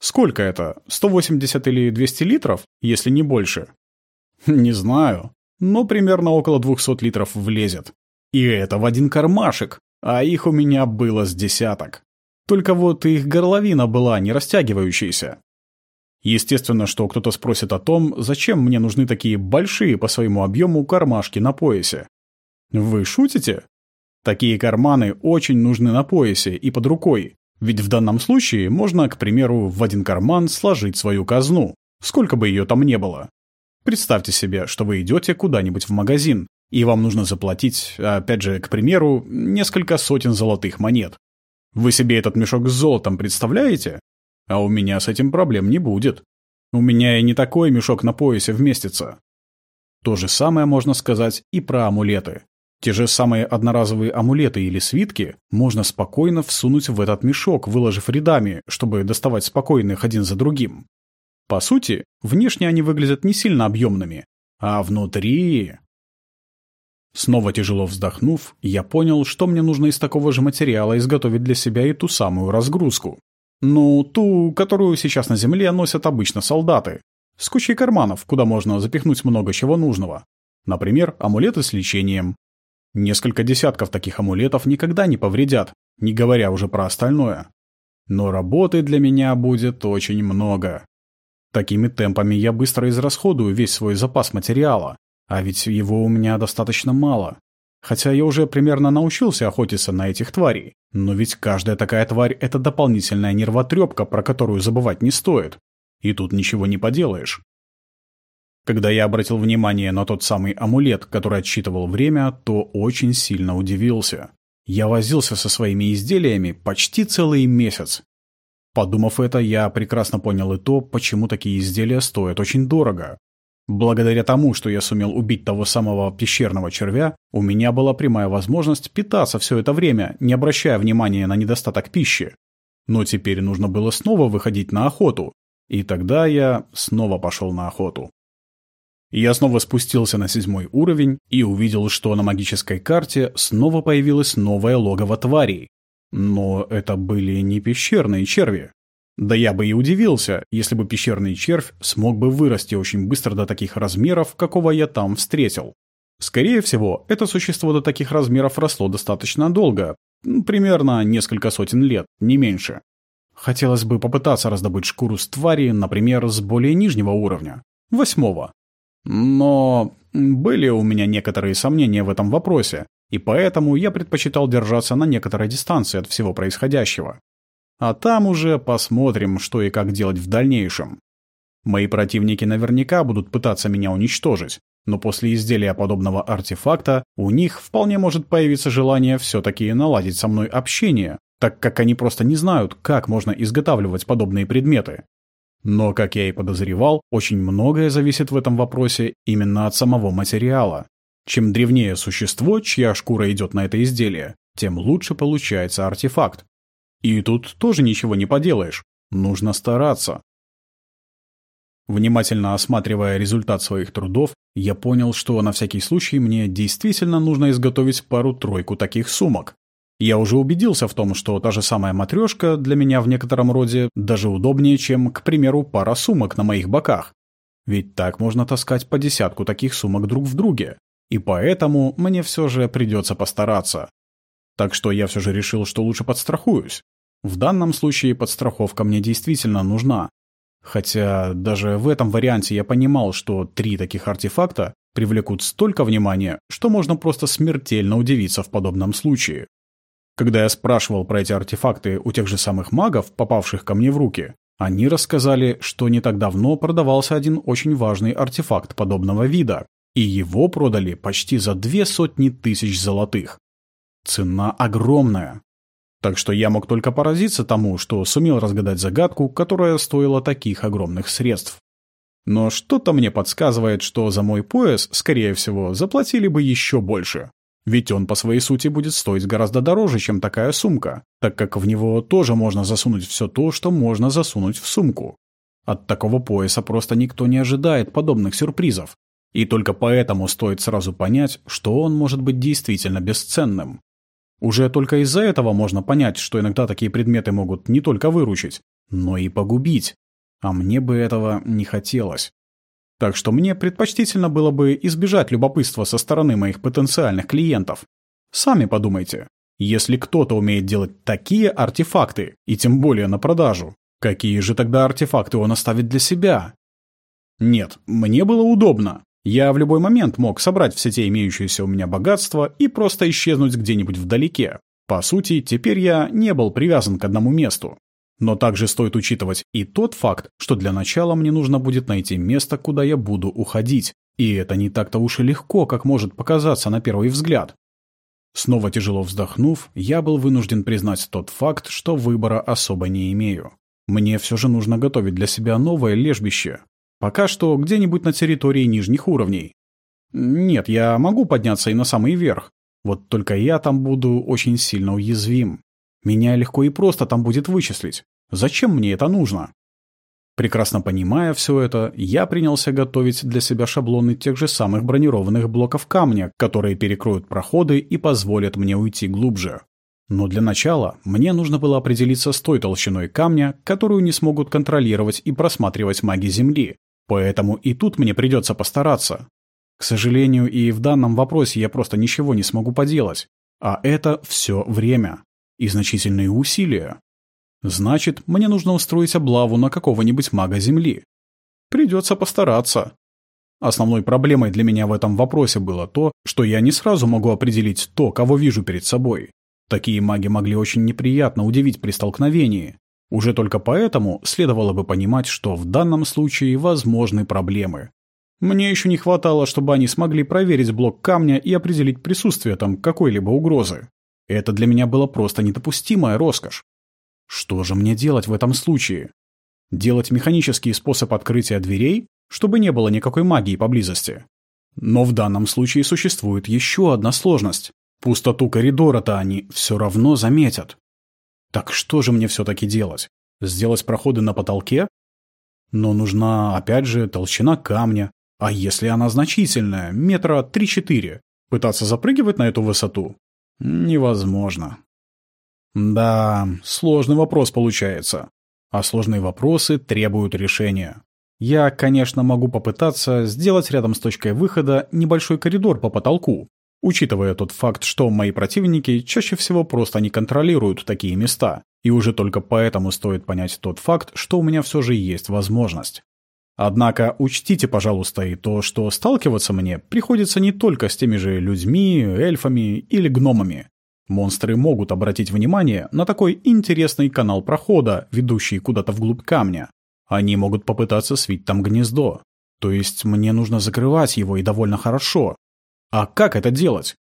Сколько это? 180 или 200 литров, если не больше? Не знаю, но примерно около 200 литров влезет. И это в один кармашек, а их у меня было с десяток. Только вот их горловина была не растягивающаяся. Естественно, что кто-то спросит о том, зачем мне нужны такие большие по своему объему кармашки на поясе. Вы шутите? Такие карманы очень нужны на поясе и под рукой, ведь в данном случае можно, к примеру, в один карман сложить свою казну, сколько бы ее там не было. Представьте себе, что вы идете куда-нибудь в магазин, и вам нужно заплатить, опять же, к примеру, несколько сотен золотых монет. Вы себе этот мешок с золотом представляете? А у меня с этим проблем не будет. У меня и не такой мешок на поясе вместится. То же самое можно сказать и про амулеты. Те же самые одноразовые амулеты или свитки можно спокойно всунуть в этот мешок, выложив рядами, чтобы доставать спокойно их один за другим. По сути, внешне они выглядят не сильно объемными, а внутри... Снова тяжело вздохнув, я понял, что мне нужно из такого же материала изготовить для себя и ту самую разгрузку. Ну, ту, которую сейчас на земле носят обычно солдаты. С кучей карманов, куда можно запихнуть много чего нужного. Например, амулеты с лечением. Несколько десятков таких амулетов никогда не повредят, не говоря уже про остальное. Но работы для меня будет очень много. Такими темпами я быстро израсходую весь свой запас материала, а ведь его у меня достаточно мало. Хотя я уже примерно научился охотиться на этих тварей, но ведь каждая такая тварь — это дополнительная нервотрепка, про которую забывать не стоит. И тут ничего не поделаешь. Когда я обратил внимание на тот самый амулет, который отсчитывал время, то очень сильно удивился. Я возился со своими изделиями почти целый месяц. Подумав это, я прекрасно понял и то, почему такие изделия стоят очень дорого. Благодаря тому, что я сумел убить того самого пещерного червя, у меня была прямая возможность питаться все это время, не обращая внимания на недостаток пищи. Но теперь нужно было снова выходить на охоту, и тогда я снова пошел на охоту. Я снова спустился на седьмой уровень и увидел, что на магической карте снова появилось новое логово тварей. Но это были не пещерные черви. Да я бы и удивился, если бы пещерный червь смог бы вырасти очень быстро до таких размеров, какого я там встретил. Скорее всего, это существо до таких размеров росло достаточно долго, примерно несколько сотен лет, не меньше. Хотелось бы попытаться раздобыть шкуру с твари, например, с более нижнего уровня, восьмого. Но были у меня некоторые сомнения в этом вопросе, и поэтому я предпочитал держаться на некоторой дистанции от всего происходящего. А там уже посмотрим, что и как делать в дальнейшем. Мои противники наверняка будут пытаться меня уничтожить, но после изделия подобного артефакта у них вполне может появиться желание все-таки наладить со мной общение, так как они просто не знают, как можно изготавливать подобные предметы. Но, как я и подозревал, очень многое зависит в этом вопросе именно от самого материала. Чем древнее существо, чья шкура идет на это изделие, тем лучше получается артефакт. И тут тоже ничего не поделаешь. Нужно стараться. Внимательно осматривая результат своих трудов, я понял, что на всякий случай мне действительно нужно изготовить пару-тройку таких сумок. Я уже убедился в том, что та же самая матрешка для меня в некотором роде даже удобнее, чем, к примеру, пара сумок на моих боках. Ведь так можно таскать по десятку таких сумок друг в друге. И поэтому мне все же придется постараться. Так что я все же решил, что лучше подстрахуюсь. В данном случае подстраховка мне действительно нужна. Хотя даже в этом варианте я понимал, что три таких артефакта привлекут столько внимания, что можно просто смертельно удивиться в подобном случае. Когда я спрашивал про эти артефакты у тех же самых магов, попавших ко мне в руки, они рассказали, что не так давно продавался один очень важный артефакт подобного вида, и его продали почти за две сотни тысяч золотых. Цена огромная. Так что я мог только поразиться тому, что сумел разгадать загадку, которая стоила таких огромных средств. Но что-то мне подсказывает, что за мой пояс, скорее всего, заплатили бы еще больше. Ведь он по своей сути будет стоить гораздо дороже, чем такая сумка, так как в него тоже можно засунуть все то, что можно засунуть в сумку. От такого пояса просто никто не ожидает подобных сюрпризов. И только поэтому стоит сразу понять, что он может быть действительно бесценным. Уже только из-за этого можно понять, что иногда такие предметы могут не только выручить, но и погубить. А мне бы этого не хотелось. Так что мне предпочтительно было бы избежать любопытства со стороны моих потенциальных клиентов. Сами подумайте, если кто-то умеет делать такие артефакты, и тем более на продажу, какие же тогда артефакты он оставит для себя? Нет, мне было удобно. Я в любой момент мог собрать все те имеющиеся у меня богатства и просто исчезнуть где-нибудь вдалеке. По сути, теперь я не был привязан к одному месту. Но также стоит учитывать и тот факт, что для начала мне нужно будет найти место, куда я буду уходить. И это не так-то уж и легко, как может показаться на первый взгляд. Снова тяжело вздохнув, я был вынужден признать тот факт, что выбора особо не имею. Мне все же нужно готовить для себя новое лежбище. Пока что где-нибудь на территории нижних уровней. Нет, я могу подняться и на самый верх. Вот только я там буду очень сильно уязвим. Меня легко и просто там будет вычислить. Зачем мне это нужно? Прекрасно понимая все это, я принялся готовить для себя шаблоны тех же самых бронированных блоков камня, которые перекроют проходы и позволят мне уйти глубже. Но для начала мне нужно было определиться с той толщиной камня, которую не смогут контролировать и просматривать маги Земли. Поэтому и тут мне придется постараться. К сожалению, и в данном вопросе я просто ничего не смогу поделать. А это все время. И значительные усилия. Значит, мне нужно устроить облаву на какого-нибудь мага Земли. Придется постараться. Основной проблемой для меня в этом вопросе было то, что я не сразу могу определить то, кого вижу перед собой. Такие маги могли очень неприятно удивить при столкновении. Уже только поэтому следовало бы понимать, что в данном случае возможны проблемы. Мне еще не хватало, чтобы они смогли проверить блок камня и определить присутствие там какой-либо угрозы. Это для меня было просто недопустимая роскошь. Что же мне делать в этом случае? Делать механический способ открытия дверей, чтобы не было никакой магии поблизости? Но в данном случае существует еще одна сложность. Пустоту коридора-то они все равно заметят. Так что же мне все-таки делать? Сделать проходы на потолке? Но нужна, опять же, толщина камня. А если она значительная, метра 3-4, пытаться запрыгивать на эту высоту? Невозможно. Да, сложный вопрос получается. А сложные вопросы требуют решения. Я, конечно, могу попытаться сделать рядом с точкой выхода небольшой коридор по потолку, учитывая тот факт, что мои противники чаще всего просто не контролируют такие места, и уже только поэтому стоит понять тот факт, что у меня все же есть возможность. Однако учтите, пожалуйста, и то, что сталкиваться мне приходится не только с теми же людьми, эльфами или гномами. Монстры могут обратить внимание на такой интересный канал прохода, ведущий куда-то вглубь камня. Они могут попытаться свить там гнездо. То есть мне нужно закрывать его и довольно хорошо. А как это делать?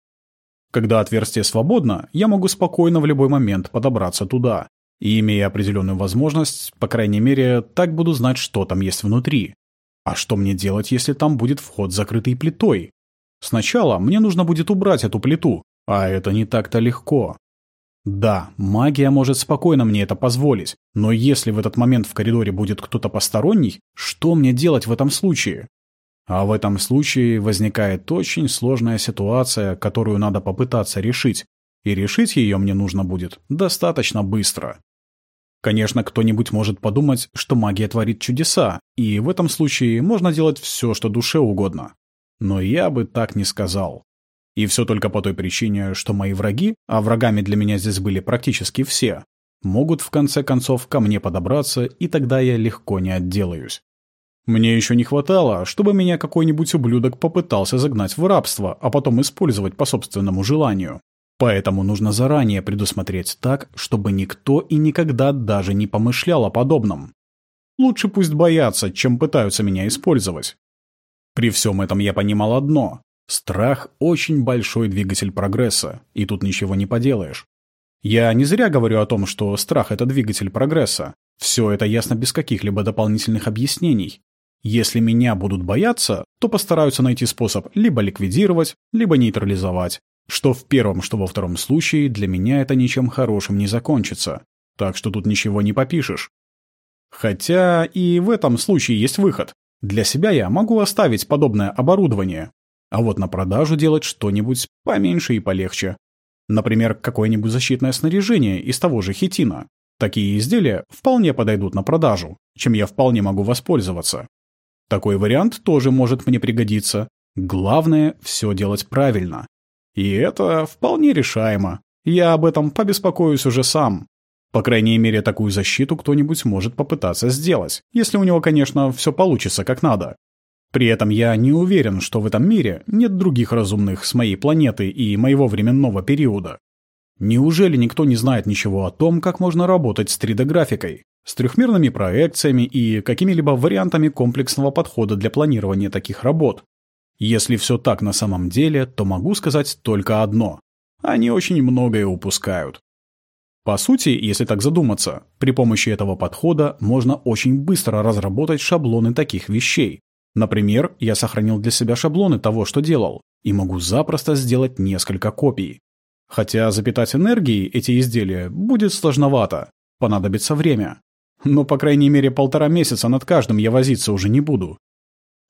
Когда отверстие свободно, я могу спокойно в любой момент подобраться туда. И, имея определенную возможность, по крайней мере, так буду знать, что там есть внутри. А что мне делать, если там будет вход закрытый плитой? Сначала мне нужно будет убрать эту плиту, а это не так-то легко. Да, магия может спокойно мне это позволить, но если в этот момент в коридоре будет кто-то посторонний, что мне делать в этом случае? А в этом случае возникает очень сложная ситуация, которую надо попытаться решить, и решить ее мне нужно будет достаточно быстро. Конечно, кто-нибудь может подумать, что магия творит чудеса, и в этом случае можно делать все, что душе угодно. Но я бы так не сказал. И все только по той причине, что мои враги, а врагами для меня здесь были практически все, могут в конце концов ко мне подобраться, и тогда я легко не отделаюсь. Мне еще не хватало, чтобы меня какой-нибудь ублюдок попытался загнать в рабство, а потом использовать по собственному желанию. Поэтому нужно заранее предусмотреть так, чтобы никто и никогда даже не помышлял о подобном. Лучше пусть боятся, чем пытаются меня использовать. При всем этом я понимал одно. Страх – очень большой двигатель прогресса, и тут ничего не поделаешь. Я не зря говорю о том, что страх – это двигатель прогресса. Все это ясно без каких-либо дополнительных объяснений. Если меня будут бояться, то постараются найти способ либо ликвидировать, либо нейтрализовать. Что в первом, что во втором случае для меня это ничем хорошим не закончится. Так что тут ничего не попишешь. Хотя и в этом случае есть выход. Для себя я могу оставить подобное оборудование, а вот на продажу делать что-нибудь поменьше и полегче. Например, какое-нибудь защитное снаряжение из того же хитина. Такие изделия вполне подойдут на продажу, чем я вполне могу воспользоваться. Такой вариант тоже может мне пригодиться. Главное – все делать правильно. И это вполне решаемо. Я об этом побеспокоюсь уже сам. По крайней мере, такую защиту кто-нибудь может попытаться сделать, если у него, конечно, все получится как надо. При этом я не уверен, что в этом мире нет других разумных с моей планеты и моего временного периода. Неужели никто не знает ничего о том, как можно работать с 3D-графикой, с трехмерными проекциями и какими-либо вариантами комплексного подхода для планирования таких работ? Если все так на самом деле, то могу сказать только одно. Они очень многое упускают. По сути, если так задуматься, при помощи этого подхода можно очень быстро разработать шаблоны таких вещей. Например, я сохранил для себя шаблоны того, что делал, и могу запросто сделать несколько копий. Хотя запитать энергией эти изделия будет сложновато, понадобится время. Но, по крайней мере, полтора месяца над каждым я возиться уже не буду.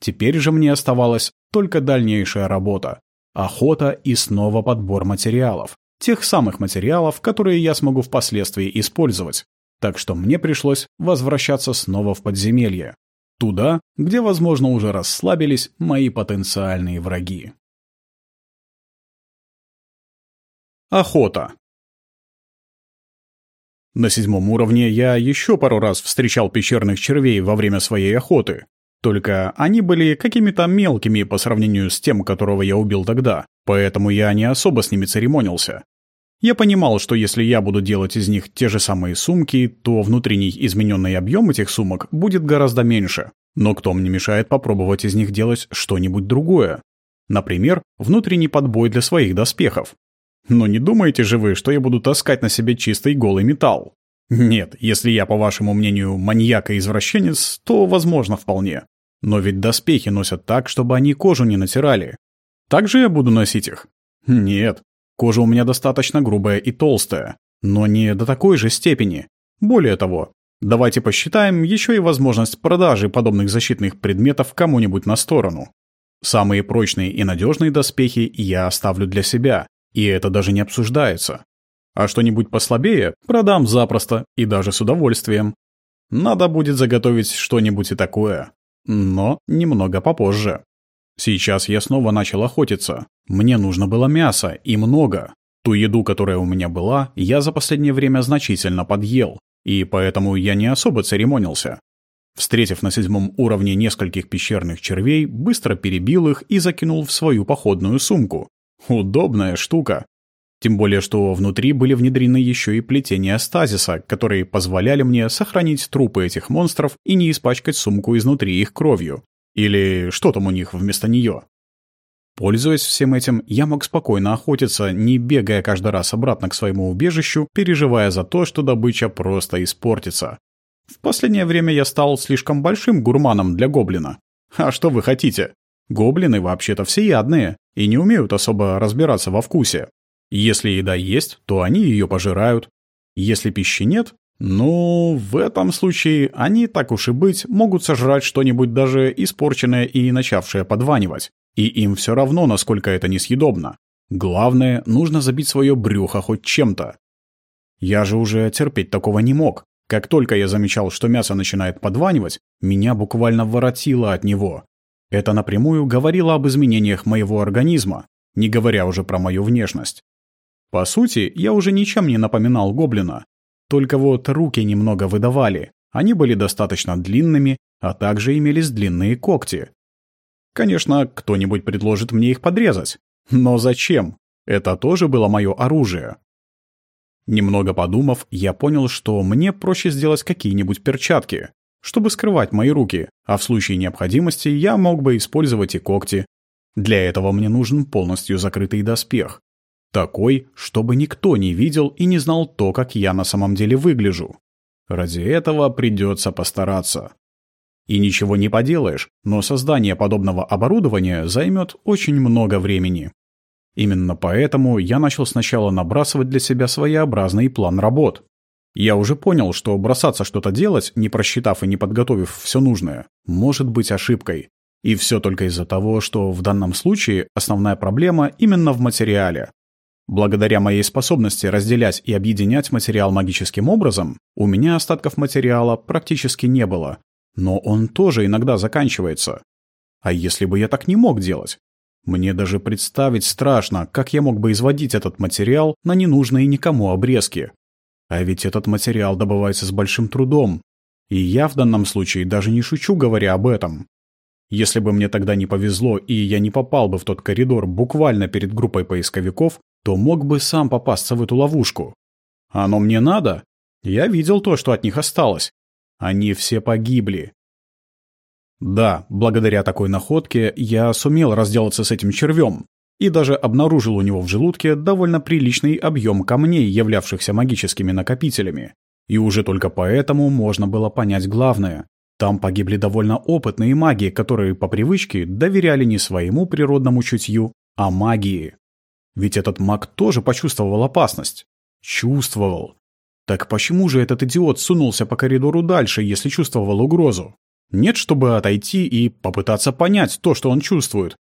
Теперь же мне оставалась только дальнейшая работа. Охота и снова подбор материалов. Тех самых материалов, которые я смогу впоследствии использовать. Так что мне пришлось возвращаться снова в подземелье. Туда, где, возможно, уже расслабились мои потенциальные враги. Охота. На седьмом уровне я еще пару раз встречал пещерных червей во время своей охоты. Только они были какими-то мелкими по сравнению с тем, которого я убил тогда, поэтому я не особо с ними церемонился. Я понимал, что если я буду делать из них те же самые сумки, то внутренний измененный объем этих сумок будет гораздо меньше. Но кто мне мешает попробовать из них делать что-нибудь другое? Например, внутренний подбой для своих доспехов. Но не думаете же вы, что я буду таскать на себе чистый голый металл? Нет, если я, по вашему мнению, маньяк и извращенец, то возможно вполне. Но ведь доспехи носят так, чтобы они кожу не натирали. Так же я буду носить их? Нет. Кожа у меня достаточно грубая и толстая, но не до такой же степени. Более того, давайте посчитаем еще и возможность продажи подобных защитных предметов кому-нибудь на сторону. Самые прочные и надежные доспехи я оставлю для себя, и это даже не обсуждается. А что-нибудь послабее продам запросто и даже с удовольствием. Надо будет заготовить что-нибудь и такое. Но немного попозже. Сейчас я снова начал охотиться. Мне нужно было мясо, и много. Ту еду, которая у меня была, я за последнее время значительно подъел, и поэтому я не особо церемонился. Встретив на седьмом уровне нескольких пещерных червей, быстро перебил их и закинул в свою походную сумку. Удобная штука. Тем более, что внутри были внедрены еще и плетения стазиса, которые позволяли мне сохранить трупы этих монстров и не испачкать сумку изнутри их кровью. Или что там у них вместо нее. Пользуясь всем этим, я мог спокойно охотиться, не бегая каждый раз обратно к своему убежищу, переживая за то, что добыча просто испортится. В последнее время я стал слишком большим гурманом для гоблина. А что вы хотите? Гоблины вообще-то всеядные и не умеют особо разбираться во вкусе. Если еда есть, то они ее пожирают. Если пищи нет, ну, в этом случае они, так уж и быть, могут сожрать что-нибудь даже испорченное и начавшее подванивать. И им все равно, насколько это несъедобно. Главное, нужно забить свое брюхо хоть чем-то. Я же уже терпеть такого не мог. Как только я замечал, что мясо начинает подванивать, меня буквально воротило от него. Это напрямую говорило об изменениях моего организма, не говоря уже про мою внешность. По сути, я уже ничем не напоминал гоблина. Только вот руки немного выдавали. Они были достаточно длинными, а также имелись длинные когти. Конечно, кто-нибудь предложит мне их подрезать. Но зачем? Это тоже было мое оружие. Немного подумав, я понял, что мне проще сделать какие-нибудь перчатки чтобы скрывать мои руки, а в случае необходимости я мог бы использовать и когти. Для этого мне нужен полностью закрытый доспех. Такой, чтобы никто не видел и не знал то, как я на самом деле выгляжу. Ради этого придется постараться. И ничего не поделаешь, но создание подобного оборудования займет очень много времени. Именно поэтому я начал сначала набрасывать для себя своеобразный план работ. Я уже понял, что бросаться что-то делать, не просчитав и не подготовив все нужное, может быть ошибкой. И все только из-за того, что в данном случае основная проблема именно в материале. Благодаря моей способности разделять и объединять материал магическим образом, у меня остатков материала практически не было. Но он тоже иногда заканчивается. А если бы я так не мог делать? Мне даже представить страшно, как я мог бы изводить этот материал на ненужные никому обрезки. А ведь этот материал добывается с большим трудом. И я в данном случае даже не шучу, говоря об этом. Если бы мне тогда не повезло, и я не попал бы в тот коридор буквально перед группой поисковиков, то мог бы сам попасться в эту ловушку. Оно мне надо? Я видел то, что от них осталось. Они все погибли. Да, благодаря такой находке я сумел разделаться с этим червем. И даже обнаружил у него в желудке довольно приличный объем камней, являвшихся магическими накопителями. И уже только поэтому можно было понять главное. Там погибли довольно опытные маги, которые по привычке доверяли не своему природному чутью, а магии. Ведь этот маг тоже почувствовал опасность. Чувствовал. Так почему же этот идиот сунулся по коридору дальше, если чувствовал угрозу? Нет, чтобы отойти и попытаться понять то, что он чувствует.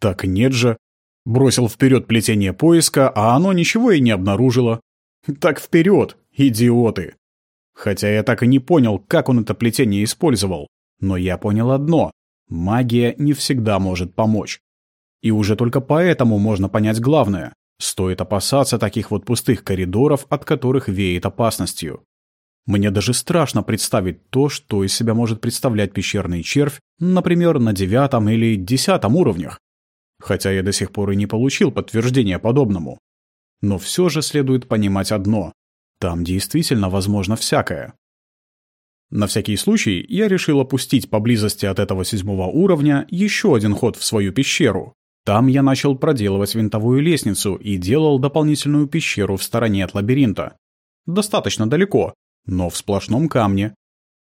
Так нет же. Бросил вперед плетение поиска, а оно ничего и не обнаружило. Так вперед, идиоты. Хотя я так и не понял, как он это плетение использовал. Но я понял одно — магия не всегда может помочь. И уже только поэтому можно понять главное. Стоит опасаться таких вот пустых коридоров, от которых веет опасностью. Мне даже страшно представить то, что из себя может представлять пещерный червь, например, на девятом или десятом уровнях хотя я до сих пор и не получил подтверждения подобному. Но все же следует понимать одно — там действительно возможно всякое. На всякий случай я решил опустить поблизости от этого седьмого уровня еще один ход в свою пещеру. Там я начал проделывать винтовую лестницу и делал дополнительную пещеру в стороне от лабиринта. Достаточно далеко, но в сплошном камне.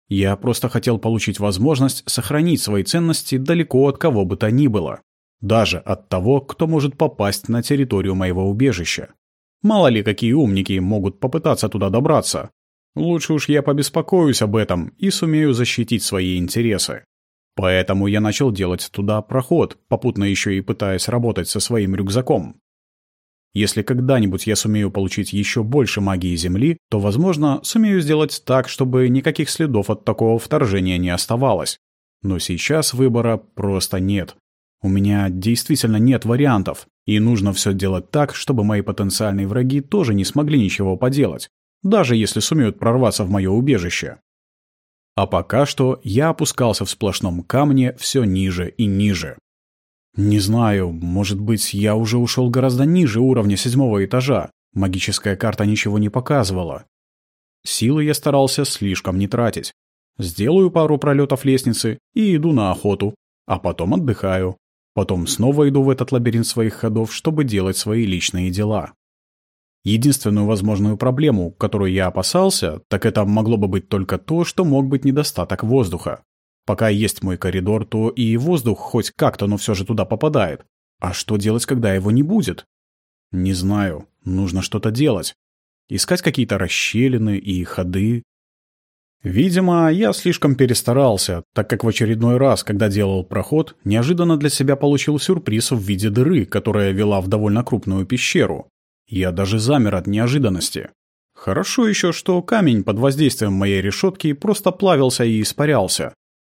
Я просто хотел получить возможность сохранить свои ценности далеко от кого бы то ни было. Даже от того, кто может попасть на территорию моего убежища. Мало ли какие умники могут попытаться туда добраться. Лучше уж я побеспокоюсь об этом и сумею защитить свои интересы. Поэтому я начал делать туда проход, попутно еще и пытаясь работать со своим рюкзаком. Если когда-нибудь я сумею получить еще больше магии Земли, то, возможно, сумею сделать так, чтобы никаких следов от такого вторжения не оставалось. Но сейчас выбора просто нет. У меня действительно нет вариантов, и нужно все делать так, чтобы мои потенциальные враги тоже не смогли ничего поделать, даже если сумеют прорваться в мое убежище. А пока что я опускался в сплошном камне все ниже и ниже. Не знаю, может быть, я уже ушел гораздо ниже уровня седьмого этажа. Магическая карта ничего не показывала. Силы я старался слишком не тратить. Сделаю пару пролетов лестницы и иду на охоту, а потом отдыхаю. Потом снова иду в этот лабиринт своих ходов, чтобы делать свои личные дела. Единственную возможную проблему, которую я опасался, так это могло бы быть только то, что мог быть недостаток воздуха. Пока есть мой коридор, то и воздух хоть как-то, но все же туда попадает. А что делать, когда его не будет? Не знаю. Нужно что-то делать. Искать какие-то расщелины и ходы. Видимо, я слишком перестарался, так как в очередной раз, когда делал проход, неожиданно для себя получил сюрприз в виде дыры, которая вела в довольно крупную пещеру. Я даже замер от неожиданности. Хорошо еще, что камень под воздействием моей решетки просто плавился и испарялся.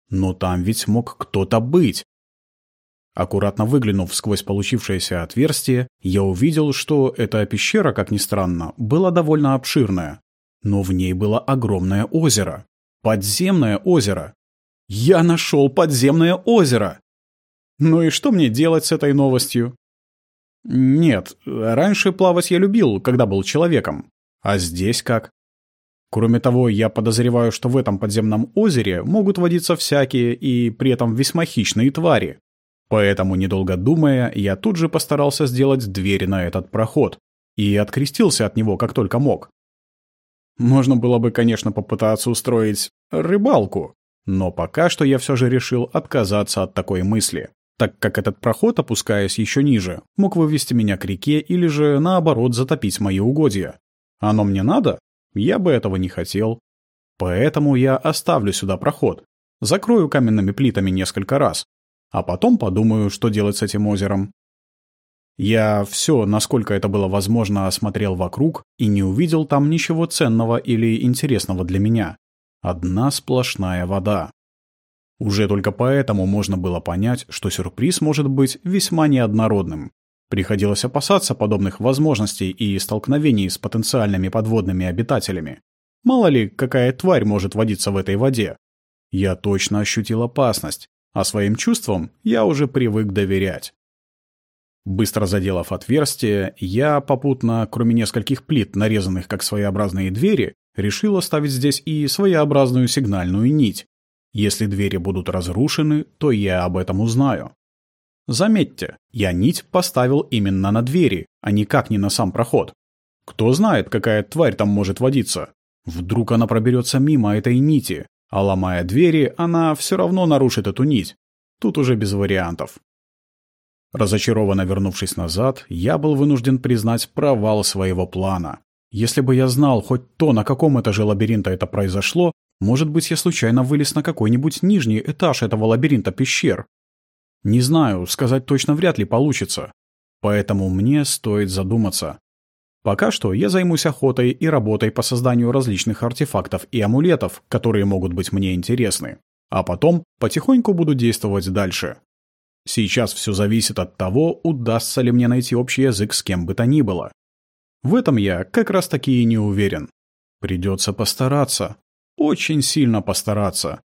Но там ведь мог кто-то быть. Аккуратно выглянув сквозь получившееся отверстие, я увидел, что эта пещера, как ни странно, была довольно обширная но в ней было огромное озеро. Подземное озеро. Я нашел подземное озеро! Ну и что мне делать с этой новостью? Нет, раньше плавать я любил, когда был человеком. А здесь как? Кроме того, я подозреваю, что в этом подземном озере могут водиться всякие и при этом весьма хищные твари. Поэтому, недолго думая, я тут же постарался сделать дверь на этот проход и открестился от него как только мог. Можно было бы, конечно, попытаться устроить рыбалку, но пока что я все же решил отказаться от такой мысли, так как этот проход, опускаясь еще ниже, мог вывести меня к реке или же, наоборот, затопить мои угодья. Оно мне надо? Я бы этого не хотел. Поэтому я оставлю сюда проход, закрою каменными плитами несколько раз, а потом подумаю, что делать с этим озером. Я все, насколько это было возможно, осмотрел вокруг и не увидел там ничего ценного или интересного для меня. Одна сплошная вода. Уже только поэтому можно было понять, что сюрприз может быть весьма неоднородным. Приходилось опасаться подобных возможностей и столкновений с потенциальными подводными обитателями. Мало ли, какая тварь может водиться в этой воде. Я точно ощутил опасность, а своим чувствам я уже привык доверять. Быстро заделав отверстие, я попутно, кроме нескольких плит, нарезанных как своеобразные двери, решил оставить здесь и своеобразную сигнальную нить. Если двери будут разрушены, то я об этом узнаю. Заметьте, я нить поставил именно на двери, а никак не на сам проход. Кто знает, какая тварь там может водиться. Вдруг она проберется мимо этой нити, а ломая двери, она все равно нарушит эту нить. Тут уже без вариантов. Разочарованно вернувшись назад, я был вынужден признать провал своего плана. Если бы я знал хоть то, на каком этаже лабиринта это произошло, может быть, я случайно вылез на какой-нибудь нижний этаж этого лабиринта пещер. Не знаю, сказать точно вряд ли получится. Поэтому мне стоит задуматься. Пока что я займусь охотой и работой по созданию различных артефактов и амулетов, которые могут быть мне интересны. А потом потихоньку буду действовать дальше. Сейчас все зависит от того, удастся ли мне найти общий язык с кем бы то ни было. В этом я как раз таки и не уверен. Придется постараться. Очень сильно постараться.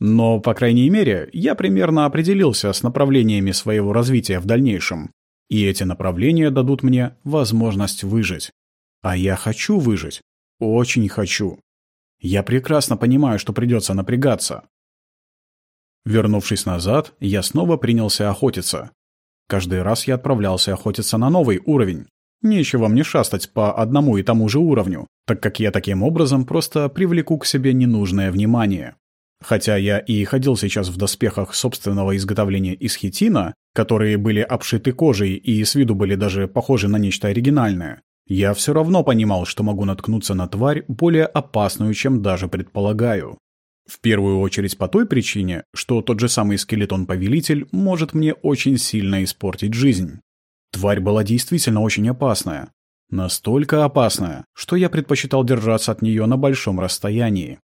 Но, по крайней мере, я примерно определился с направлениями своего развития в дальнейшем. И эти направления дадут мне возможность выжить. А я хочу выжить. Очень хочу. Я прекрасно понимаю, что придется напрягаться. Вернувшись назад, я снова принялся охотиться. Каждый раз я отправлялся охотиться на новый уровень. Нечего мне шастать по одному и тому же уровню, так как я таким образом просто привлеку к себе ненужное внимание. Хотя я и ходил сейчас в доспехах собственного изготовления из хитина, которые были обшиты кожей и с виду были даже похожи на нечто оригинальное, я все равно понимал, что могу наткнуться на тварь более опасную, чем даже предполагаю. В первую очередь по той причине, что тот же самый скелетон-повелитель может мне очень сильно испортить жизнь. Тварь была действительно очень опасная. Настолько опасная, что я предпочитал держаться от нее на большом расстоянии.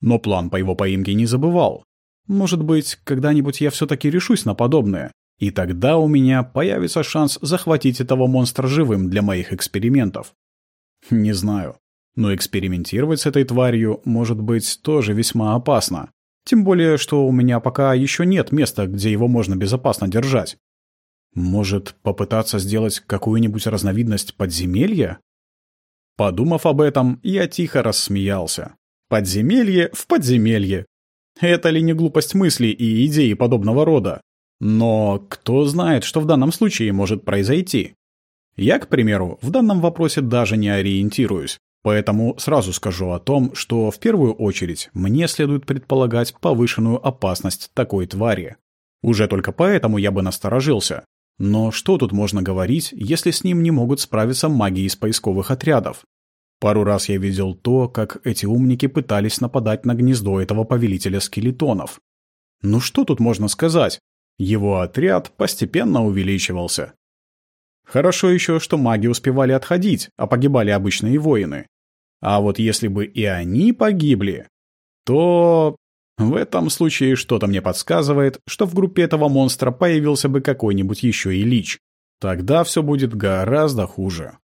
Но план по его поимке не забывал. Может быть, когда-нибудь я все-таки решусь на подобное, и тогда у меня появится шанс захватить этого монстра живым для моих экспериментов. Не знаю. Но экспериментировать с этой тварью может быть тоже весьма опасно. Тем более, что у меня пока еще нет места, где его можно безопасно держать. Может, попытаться сделать какую-нибудь разновидность подземелья? Подумав об этом, я тихо рассмеялся. Подземелье в подземелье. Это ли не глупость мысли и идеи подобного рода? Но кто знает, что в данном случае может произойти? Я, к примеру, в данном вопросе даже не ориентируюсь. Поэтому сразу скажу о том, что в первую очередь мне следует предполагать повышенную опасность такой твари. Уже только поэтому я бы насторожился. Но что тут можно говорить, если с ним не могут справиться маги из поисковых отрядов? Пару раз я видел то, как эти умники пытались нападать на гнездо этого повелителя скелетонов. Ну что тут можно сказать? Его отряд постепенно увеличивался. Хорошо еще, что маги успевали отходить, а погибали обычные воины. А вот если бы и они погибли, то... В этом случае что-то мне подсказывает, что в группе этого монстра появился бы какой-нибудь еще и лич. Тогда все будет гораздо хуже.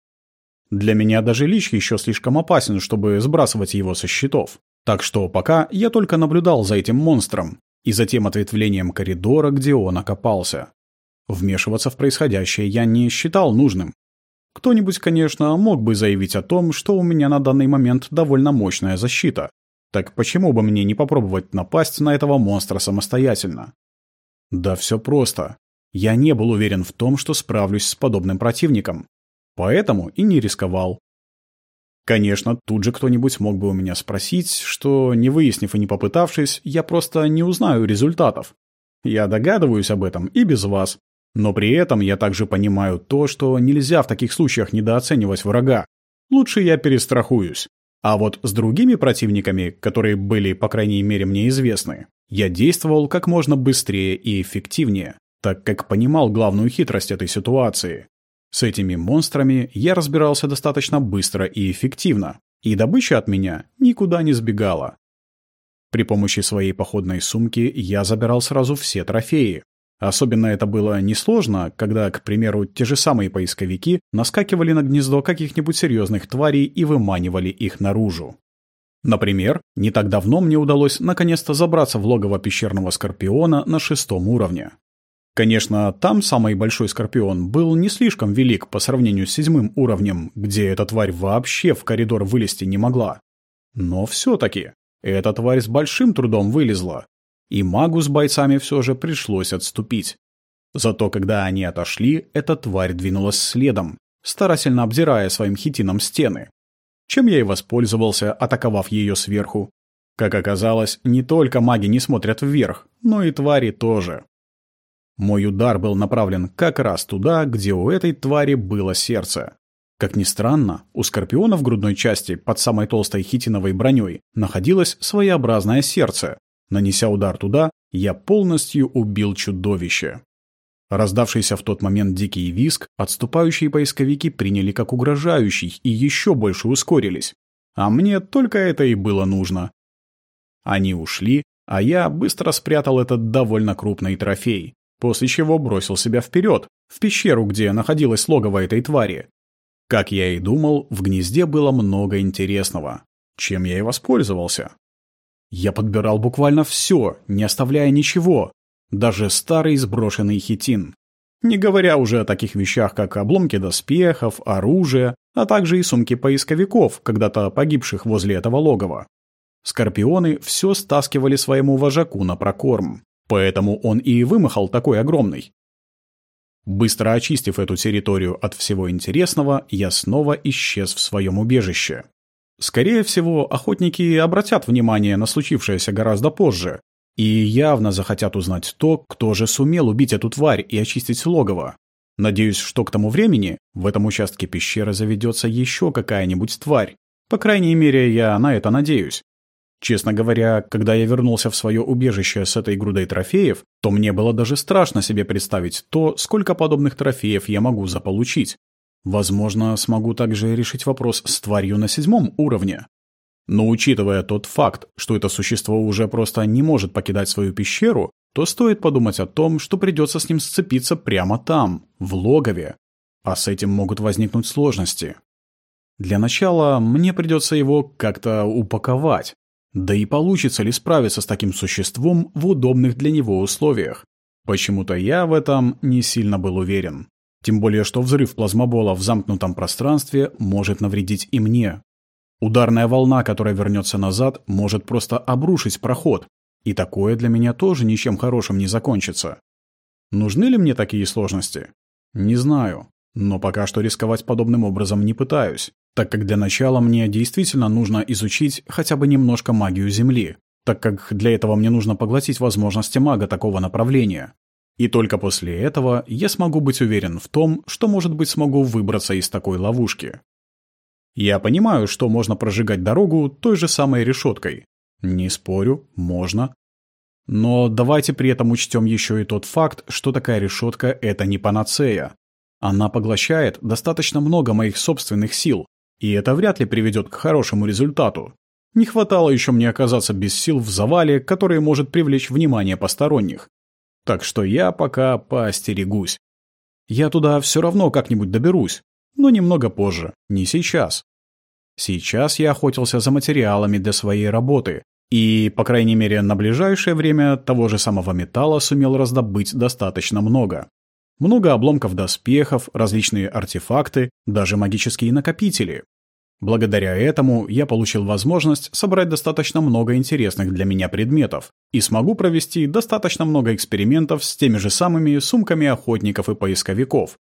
Для меня даже лич еще слишком опасен, чтобы сбрасывать его со счетов. Так что пока я только наблюдал за этим монстром и за тем ответвлением коридора, где он окопался. Вмешиваться в происходящее я не считал нужным. Кто-нибудь, конечно, мог бы заявить о том, что у меня на данный момент довольно мощная защита. Так почему бы мне не попробовать напасть на этого монстра самостоятельно? Да все просто. Я не был уверен в том, что справлюсь с подобным противником. Поэтому и не рисковал. Конечно, тут же кто-нибудь мог бы у меня спросить, что, не выяснив и не попытавшись, я просто не узнаю результатов. Я догадываюсь об этом и без вас. Но при этом я также понимаю то, что нельзя в таких случаях недооценивать врага. Лучше я перестрахуюсь. А вот с другими противниками, которые были, по крайней мере, мне известны, я действовал как можно быстрее и эффективнее, так как понимал главную хитрость этой ситуации. С этими монстрами я разбирался достаточно быстро и эффективно, и добыча от меня никуда не сбегала. При помощи своей походной сумки я забирал сразу все трофеи, Особенно это было несложно, когда, к примеру, те же самые поисковики наскакивали на гнездо каких-нибудь серьезных тварей и выманивали их наружу. Например, не так давно мне удалось наконец-то забраться в логово пещерного скорпиона на шестом уровне. Конечно, там самый большой скорпион был не слишком велик по сравнению с седьмым уровнем, где эта тварь вообще в коридор вылезти не могла. Но все-таки, эта тварь с большим трудом вылезла, и магу с бойцами все же пришлось отступить. Зато когда они отошли, эта тварь двинулась следом, старательно обдирая своим хитином стены. Чем я и воспользовался, атаковав ее сверху. Как оказалось, не только маги не смотрят вверх, но и твари тоже. Мой удар был направлен как раз туда, где у этой твари было сердце. Как ни странно, у скорпиона в грудной части, под самой толстой хитиновой броней, находилось своеобразное сердце. Нанеся удар туда, я полностью убил чудовище. Раздавшийся в тот момент дикий виск, отступающие поисковики приняли как угрожающий и еще больше ускорились. А мне только это и было нужно. Они ушли, а я быстро спрятал этот довольно крупный трофей, после чего бросил себя вперед, в пещеру, где находилось логово этой твари. Как я и думал, в гнезде было много интересного, чем я и воспользовался. Я подбирал буквально все, не оставляя ничего, даже старый сброшенный хитин. Не говоря уже о таких вещах, как обломки доспехов, оружие, а также и сумки поисковиков, когда-то погибших возле этого логова. Скорпионы все стаскивали своему вожаку на прокорм, поэтому он и вымахал такой огромный. Быстро очистив эту территорию от всего интересного, я снова исчез в своем убежище. Скорее всего, охотники обратят внимание на случившееся гораздо позже, и явно захотят узнать то, кто же сумел убить эту тварь и очистить логово. Надеюсь, что к тому времени в этом участке пещеры заведется еще какая-нибудь тварь. По крайней мере, я на это надеюсь. Честно говоря, когда я вернулся в свое убежище с этой грудой трофеев, то мне было даже страшно себе представить то, сколько подобных трофеев я могу заполучить. Возможно, смогу также решить вопрос с тварью на седьмом уровне. Но учитывая тот факт, что это существо уже просто не может покидать свою пещеру, то стоит подумать о том, что придется с ним сцепиться прямо там, в логове. А с этим могут возникнуть сложности. Для начала мне придется его как-то упаковать. Да и получится ли справиться с таким существом в удобных для него условиях? Почему-то я в этом не сильно был уверен. Тем более, что взрыв плазмобола в замкнутом пространстве может навредить и мне, Ударная волна, которая вернется назад, может просто обрушить проход, и такое для меня тоже ничем хорошим не закончится. Нужны ли мне такие сложности? Не знаю, но пока что рисковать подобным образом не пытаюсь, так как для начала мне действительно нужно изучить хотя бы немножко магию Земли, так как для этого мне нужно поглотить возможности мага такого направления. И только после этого я смогу быть уверен в том, что, может быть, смогу выбраться из такой ловушки. Я понимаю, что можно прожигать дорогу той же самой решеткой. Не спорю, можно. Но давайте при этом учтем еще и тот факт, что такая решетка — это не панацея. Она поглощает достаточно много моих собственных сил, и это вряд ли приведет к хорошему результату. Не хватало еще мне оказаться без сил в завале, который может привлечь внимание посторонних. Так что я пока поостерегусь. Я туда все равно как-нибудь доберусь, но немного позже, не сейчас. Сейчас я охотился за материалами для своей работы, и, по крайней мере, на ближайшее время того же самого металла сумел раздобыть достаточно много. Много обломков доспехов, различные артефакты, даже магические накопители. Благодаря этому я получил возможность собрать достаточно много интересных для меня предметов и смогу провести достаточно много экспериментов с теми же самыми сумками охотников и поисковиков,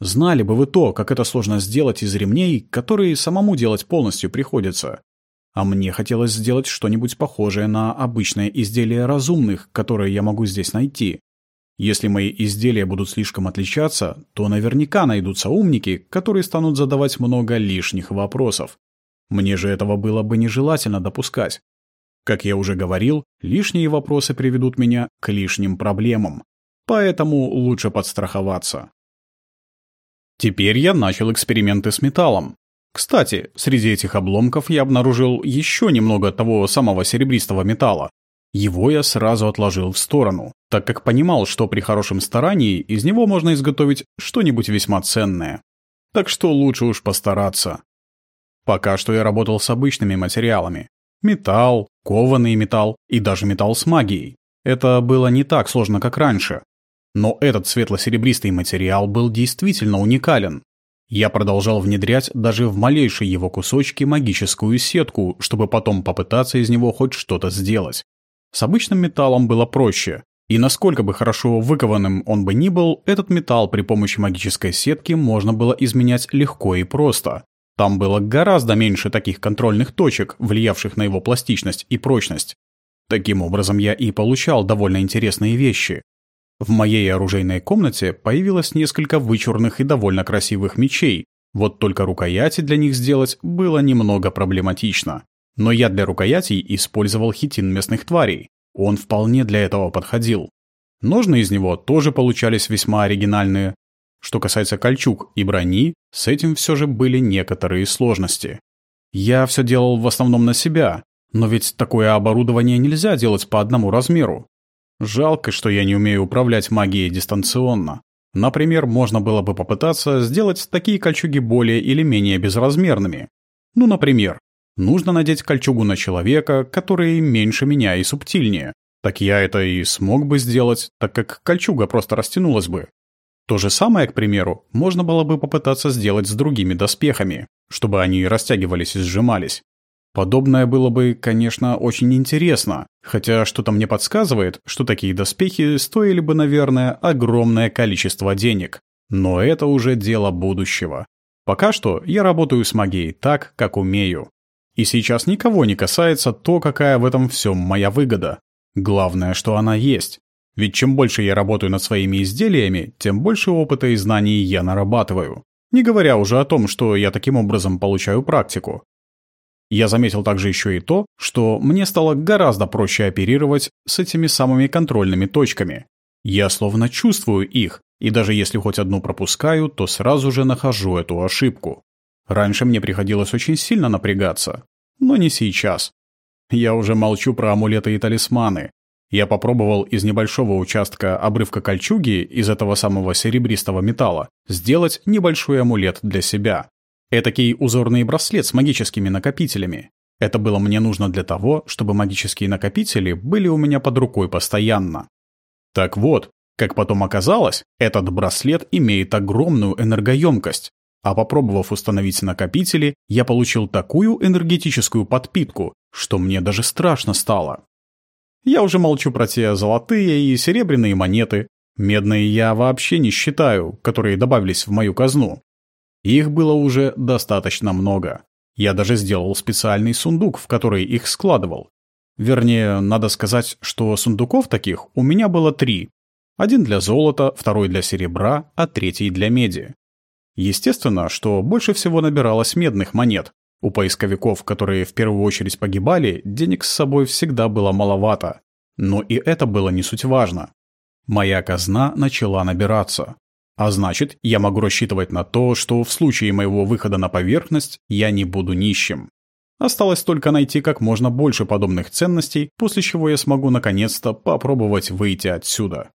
Знали бы вы то, как это сложно сделать из ремней, которые самому делать полностью приходится. А мне хотелось сделать что-нибудь похожее на обычное изделие разумных, которое я могу здесь найти. Если мои изделия будут слишком отличаться, то наверняка найдутся умники, которые станут задавать много лишних вопросов. Мне же этого было бы нежелательно допускать. Как я уже говорил, лишние вопросы приведут меня к лишним проблемам. Поэтому лучше подстраховаться. Теперь я начал эксперименты с металлом. Кстати, среди этих обломков я обнаружил еще немного того самого серебристого металла. Его я сразу отложил в сторону, так как понимал, что при хорошем старании из него можно изготовить что-нибудь весьма ценное. Так что лучше уж постараться. Пока что я работал с обычными материалами. Металл, кованый металл и даже металл с магией. Это было не так сложно, как раньше, но этот светло-серебристый материал был действительно уникален. Я продолжал внедрять даже в малейшие его кусочки магическую сетку, чтобы потом попытаться из него хоть что-то сделать. С обычным металлом было проще. И насколько бы хорошо выкованным он бы ни был, этот металл при помощи магической сетки можно было изменять легко и просто. Там было гораздо меньше таких контрольных точек, влиявших на его пластичность и прочность. Таким образом, я и получал довольно интересные вещи. В моей оружейной комнате появилось несколько вычурных и довольно красивых мечей, вот только рукояти для них сделать было немного проблематично. Но я для рукоятей использовал хитин местных тварей. Он вполне для этого подходил. Ножны из него тоже получались весьма оригинальные. Что касается кольчуг и брони, с этим все же были некоторые сложности. Я все делал в основном на себя, но ведь такое оборудование нельзя делать по одному размеру. Жалко, что я не умею управлять магией дистанционно. Например, можно было бы попытаться сделать такие кольчуги более или менее безразмерными. Ну, например, Нужно надеть кольчугу на человека, который меньше меня и субтильнее. Так я это и смог бы сделать, так как кольчуга просто растянулась бы. То же самое, к примеру, можно было бы попытаться сделать с другими доспехами, чтобы они растягивались и сжимались. Подобное было бы, конечно, очень интересно, хотя что-то мне подсказывает, что такие доспехи стоили бы, наверное, огромное количество денег. Но это уже дело будущего. Пока что я работаю с магией так, как умею. И сейчас никого не касается то, какая в этом всем моя выгода. Главное, что она есть. Ведь чем больше я работаю над своими изделиями, тем больше опыта и знаний я нарабатываю. Не говоря уже о том, что я таким образом получаю практику. Я заметил также еще и то, что мне стало гораздо проще оперировать с этими самыми контрольными точками. Я словно чувствую их, и даже если хоть одну пропускаю, то сразу же нахожу эту ошибку. Раньше мне приходилось очень сильно напрягаться, но не сейчас. Я уже молчу про амулеты и талисманы. Я попробовал из небольшого участка обрывка кольчуги из этого самого серебристого металла сделать небольшой амулет для себя. Этакий узорный браслет с магическими накопителями. Это было мне нужно для того, чтобы магические накопители были у меня под рукой постоянно. Так вот, как потом оказалось, этот браслет имеет огромную энергоемкость, а попробовав установить накопители, я получил такую энергетическую подпитку, что мне даже страшно стало. Я уже молчу про те золотые и серебряные монеты. Медные я вообще не считаю, которые добавились в мою казну. Их было уже достаточно много. Я даже сделал специальный сундук, в который их складывал. Вернее, надо сказать, что сундуков таких у меня было три. Один для золота, второй для серебра, а третий для меди. Естественно, что больше всего набиралось медных монет. У поисковиков, которые в первую очередь погибали, денег с собой всегда было маловато. Но и это было не суть важно. Моя казна начала набираться. А значит, я могу рассчитывать на то, что в случае моего выхода на поверхность я не буду нищим. Осталось только найти как можно больше подобных ценностей, после чего я смогу наконец-то попробовать выйти отсюда.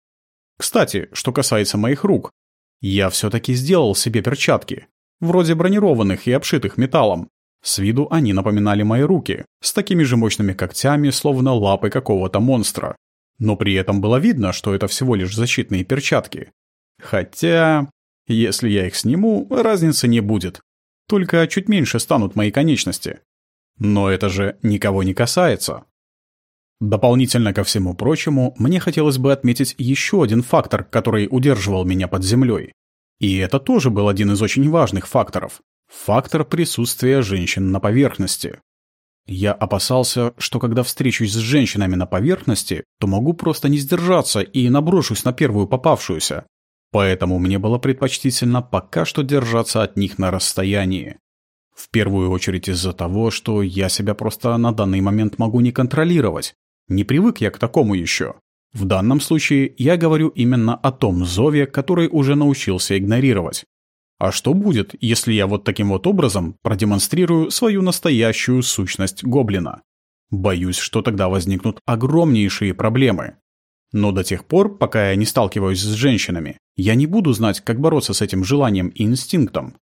Кстати, что касается моих рук, я все-таки сделал себе перчатки, вроде бронированных и обшитых металлом. С виду они напоминали мои руки, с такими же мощными когтями, словно лапы какого-то монстра. Но при этом было видно, что это всего лишь защитные перчатки. Хотя, если я их сниму, разницы не будет. Только чуть меньше станут мои конечности. Но это же никого не касается. Дополнительно ко всему прочему, мне хотелось бы отметить еще один фактор, который удерживал меня под землей. И это тоже был один из очень важных факторов. Фактор присутствия женщин на поверхности. Я опасался, что когда встречусь с женщинами на поверхности, то могу просто не сдержаться и наброшусь на первую попавшуюся. Поэтому мне было предпочтительно пока что держаться от них на расстоянии. В первую очередь из-за того, что я себя просто на данный момент могу не контролировать, не привык я к такому еще. В данном случае я говорю именно о том зове, который уже научился игнорировать. А что будет, если я вот таким вот образом продемонстрирую свою настоящую сущность гоблина? Боюсь, что тогда возникнут огромнейшие проблемы. Но до тех пор, пока я не сталкиваюсь с женщинами, я не буду знать, как бороться с этим желанием и инстинктом.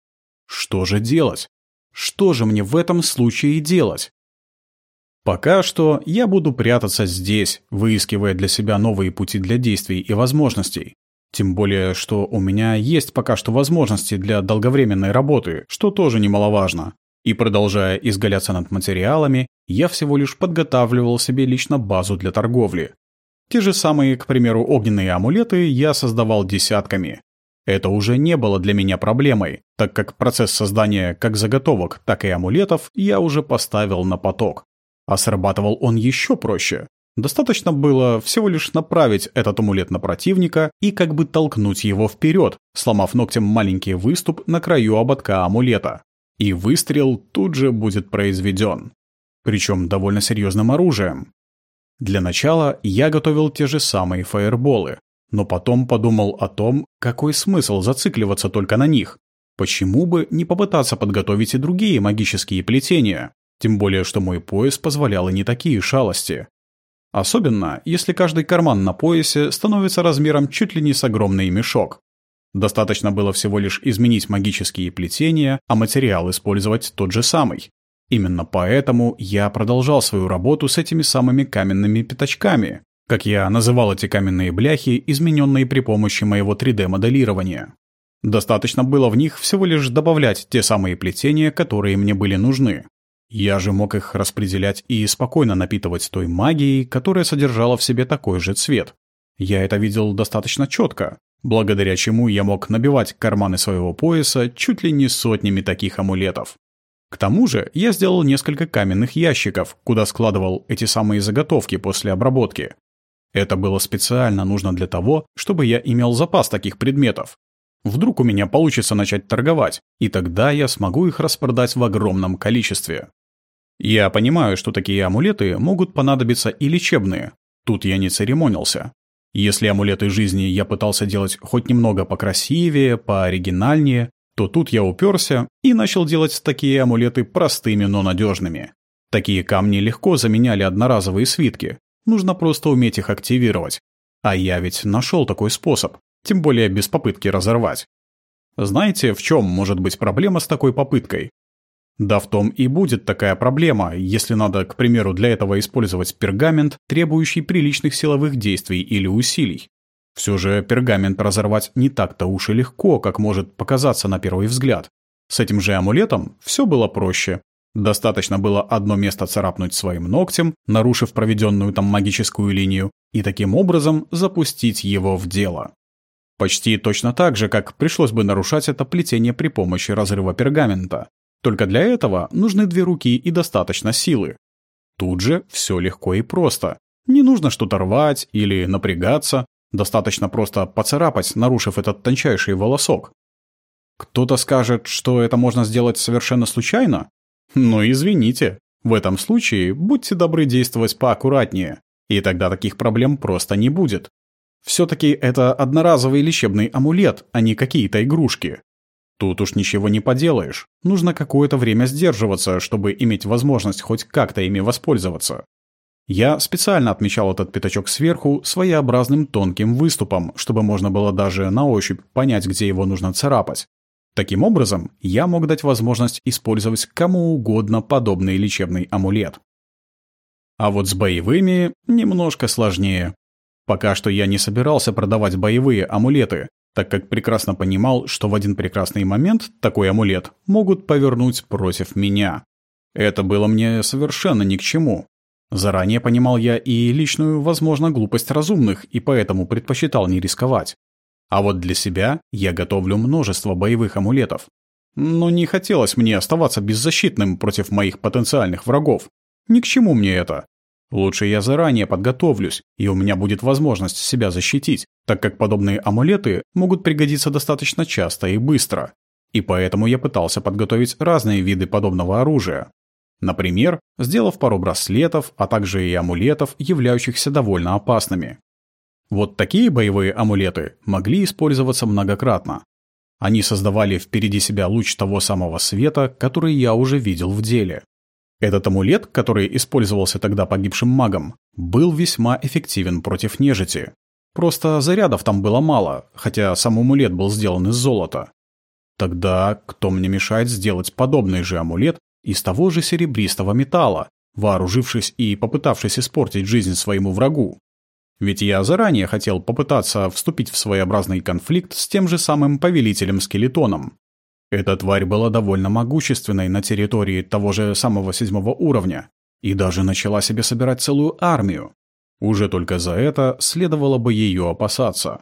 Что же делать? Что же мне в этом случае делать? Пока что я буду прятаться здесь, выискивая для себя новые пути для действий и возможностей. Тем более, что у меня есть пока что возможности для долговременной работы, что тоже немаловажно. И продолжая изгаляться над материалами, я всего лишь подготавливал себе лично базу для торговли. Те же самые, к примеру, огненные амулеты я создавал десятками. Это уже не было для меня проблемой, так как процесс создания как заготовок, так и амулетов я уже поставил на поток. А срабатывал он еще проще. Достаточно было всего лишь направить этот амулет на противника и как бы толкнуть его вперед, сломав ногтем маленький выступ на краю ободка амулета. И выстрел тут же будет произведен. Причем довольно серьезным оружием. Для начала я готовил те же самые фаерболы, но потом подумал о том, какой смысл зацикливаться только на них. Почему бы не попытаться подготовить и другие магические плетения? Тем более, что мой пояс позволял и не такие шалости. Особенно, если каждый карман на поясе становится размером чуть ли не с огромный мешок. Достаточно было всего лишь изменить магические плетения, а материал использовать тот же самый. Именно поэтому я продолжал свою работу с этими самыми каменными пятачками, как я называл эти каменные бляхи, измененные при помощи моего 3D-моделирования. Достаточно было в них всего лишь добавлять те самые плетения, которые мне были нужны. Я же мог их распределять и спокойно напитывать той магией, которая содержала в себе такой же цвет. Я это видел достаточно четко, благодаря чему я мог набивать карманы своего пояса чуть ли не сотнями таких амулетов. К тому же я сделал несколько каменных ящиков, куда складывал эти самые заготовки после обработки. Это было специально нужно для того, чтобы я имел запас таких предметов. Вдруг у меня получится начать торговать, и тогда я смогу их распродать в огромном количестве. Я понимаю, что такие амулеты могут понадобиться и лечебные. Тут я не церемонился. Если амулеты жизни я пытался делать хоть немного покрасивее, пооригинальнее, то тут я уперся и начал делать такие амулеты простыми, но надежными. Такие камни легко заменяли одноразовые свитки. Нужно просто уметь их активировать. А я ведь нашел такой способ тем более без попытки разорвать. Знаете, в чем может быть проблема с такой попыткой? Да в том и будет такая проблема, если надо, к примеру, для этого использовать пергамент, требующий приличных силовых действий или усилий. Все же пергамент разорвать не так-то уж и легко, как может показаться на первый взгляд. С этим же амулетом все было проще. Достаточно было одно место царапнуть своим ногтем, нарушив проведенную там магическую линию, и таким образом запустить его в дело. Почти точно так же, как пришлось бы нарушать это плетение при помощи разрыва пергамента. Только для этого нужны две руки и достаточно силы. Тут же все легко и просто. Не нужно что-то рвать или напрягаться, достаточно просто поцарапать, нарушив этот тончайший волосок. Кто-то скажет, что это можно сделать совершенно случайно? Ну извините, в этом случае будьте добры действовать поаккуратнее, и тогда таких проблем просто не будет. Все-таки это одноразовый лечебный амулет, а не какие-то игрушки. Тут уж ничего не поделаешь. Нужно какое-то время сдерживаться, чтобы иметь возможность хоть как-то ими воспользоваться. Я специально отмечал этот пятачок сверху своеобразным тонким выступом, чтобы можно было даже на ощупь понять, где его нужно царапать. Таким образом, я мог дать возможность использовать кому угодно подобный лечебный амулет. А вот с боевыми немножко сложнее. Пока что я не собирался продавать боевые амулеты, так как прекрасно понимал, что в один прекрасный момент такой амулет могут повернуть против меня. Это было мне совершенно ни к чему. Заранее понимал я и личную, возможно, глупость разумных, и поэтому предпочитал не рисковать. А вот для себя я готовлю множество боевых амулетов. Но не хотелось мне оставаться беззащитным против моих потенциальных врагов. Ни к чему мне это. Лучше я заранее подготовлюсь, и у меня будет возможность себя защитить, так как подобные амулеты могут пригодиться достаточно часто и быстро. И поэтому я пытался подготовить разные виды подобного оружия. Например, сделав пару браслетов, а также и амулетов, являющихся довольно опасными. Вот такие боевые амулеты могли использоваться многократно. Они создавали впереди себя луч того самого света, который я уже видел в деле. Этот амулет, который использовался тогда погибшим магом, был весьма эффективен против нежити. Просто зарядов там было мало, хотя сам амулет был сделан из золота. Тогда кто мне мешает сделать подобный же амулет из того же серебристого металла, вооружившись и попытавшись испортить жизнь своему врагу? Ведь я заранее хотел попытаться вступить в своеобразный конфликт с тем же самым повелителем-скелетоном. Эта тварь была довольно могущественной на территории того же самого седьмого уровня и даже начала себе собирать целую армию. Уже только за это следовало бы ее опасаться.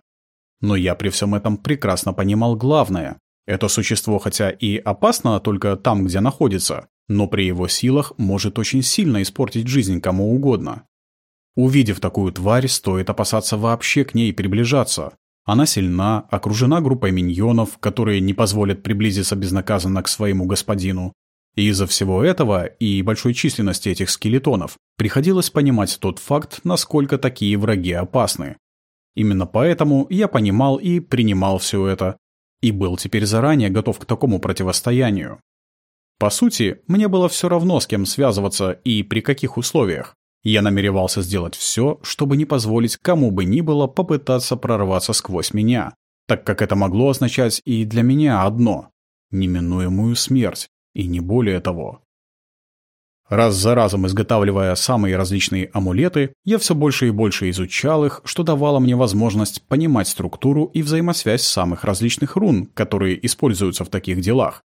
Но я при всем этом прекрасно понимал главное. Это существо хотя и опасно только там, где находится, но при его силах может очень сильно испортить жизнь кому угодно. Увидев такую тварь, стоит опасаться вообще к ней приближаться. Она сильна, окружена группой миньонов, которые не позволят приблизиться безнаказанно к своему господину. И из-за всего этого и большой численности этих скелетонов приходилось понимать тот факт, насколько такие враги опасны. Именно поэтому я понимал и принимал все это, и был теперь заранее готов к такому противостоянию. По сути, мне было все равно, с кем связываться и при каких условиях. Я намеревался сделать все, чтобы не позволить кому бы ни было попытаться прорваться сквозь меня, так как это могло означать и для меня одно – неминуемую смерть, и не более того. Раз за разом изготавливая самые различные амулеты, я все больше и больше изучал их, что давало мне возможность понимать структуру и взаимосвязь самых различных рун, которые используются в таких делах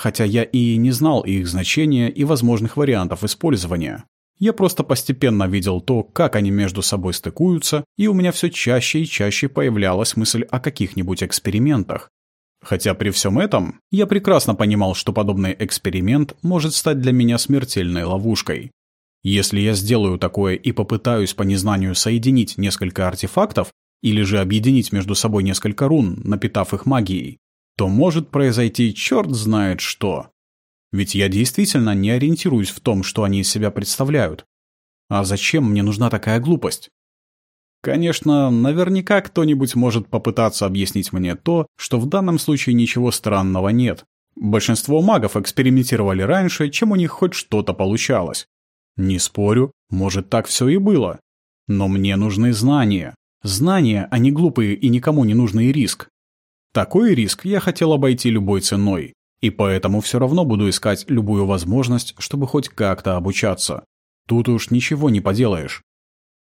хотя я и не знал их значения и возможных вариантов использования. Я просто постепенно видел то, как они между собой стыкуются, и у меня все чаще и чаще появлялась мысль о каких-нибудь экспериментах. Хотя при всем этом я прекрасно понимал, что подобный эксперимент может стать для меня смертельной ловушкой. Если я сделаю такое и попытаюсь по незнанию соединить несколько артефактов, или же объединить между собой несколько рун, напитав их магией, то может произойти черт знает что. Ведь я действительно не ориентируюсь в том, что они из себя представляют. А зачем мне нужна такая глупость? Конечно, наверняка кто-нибудь может попытаться объяснить мне то, что в данном случае ничего странного нет. Большинство магов экспериментировали раньше, чем у них хоть что-то получалось. Не спорю, может так все и было. Но мне нужны знания. Знания, а не глупые и никому не нужный риск. Такой риск я хотел обойти любой ценой, и поэтому все равно буду искать любую возможность, чтобы хоть как-то обучаться. Тут уж ничего не поделаешь.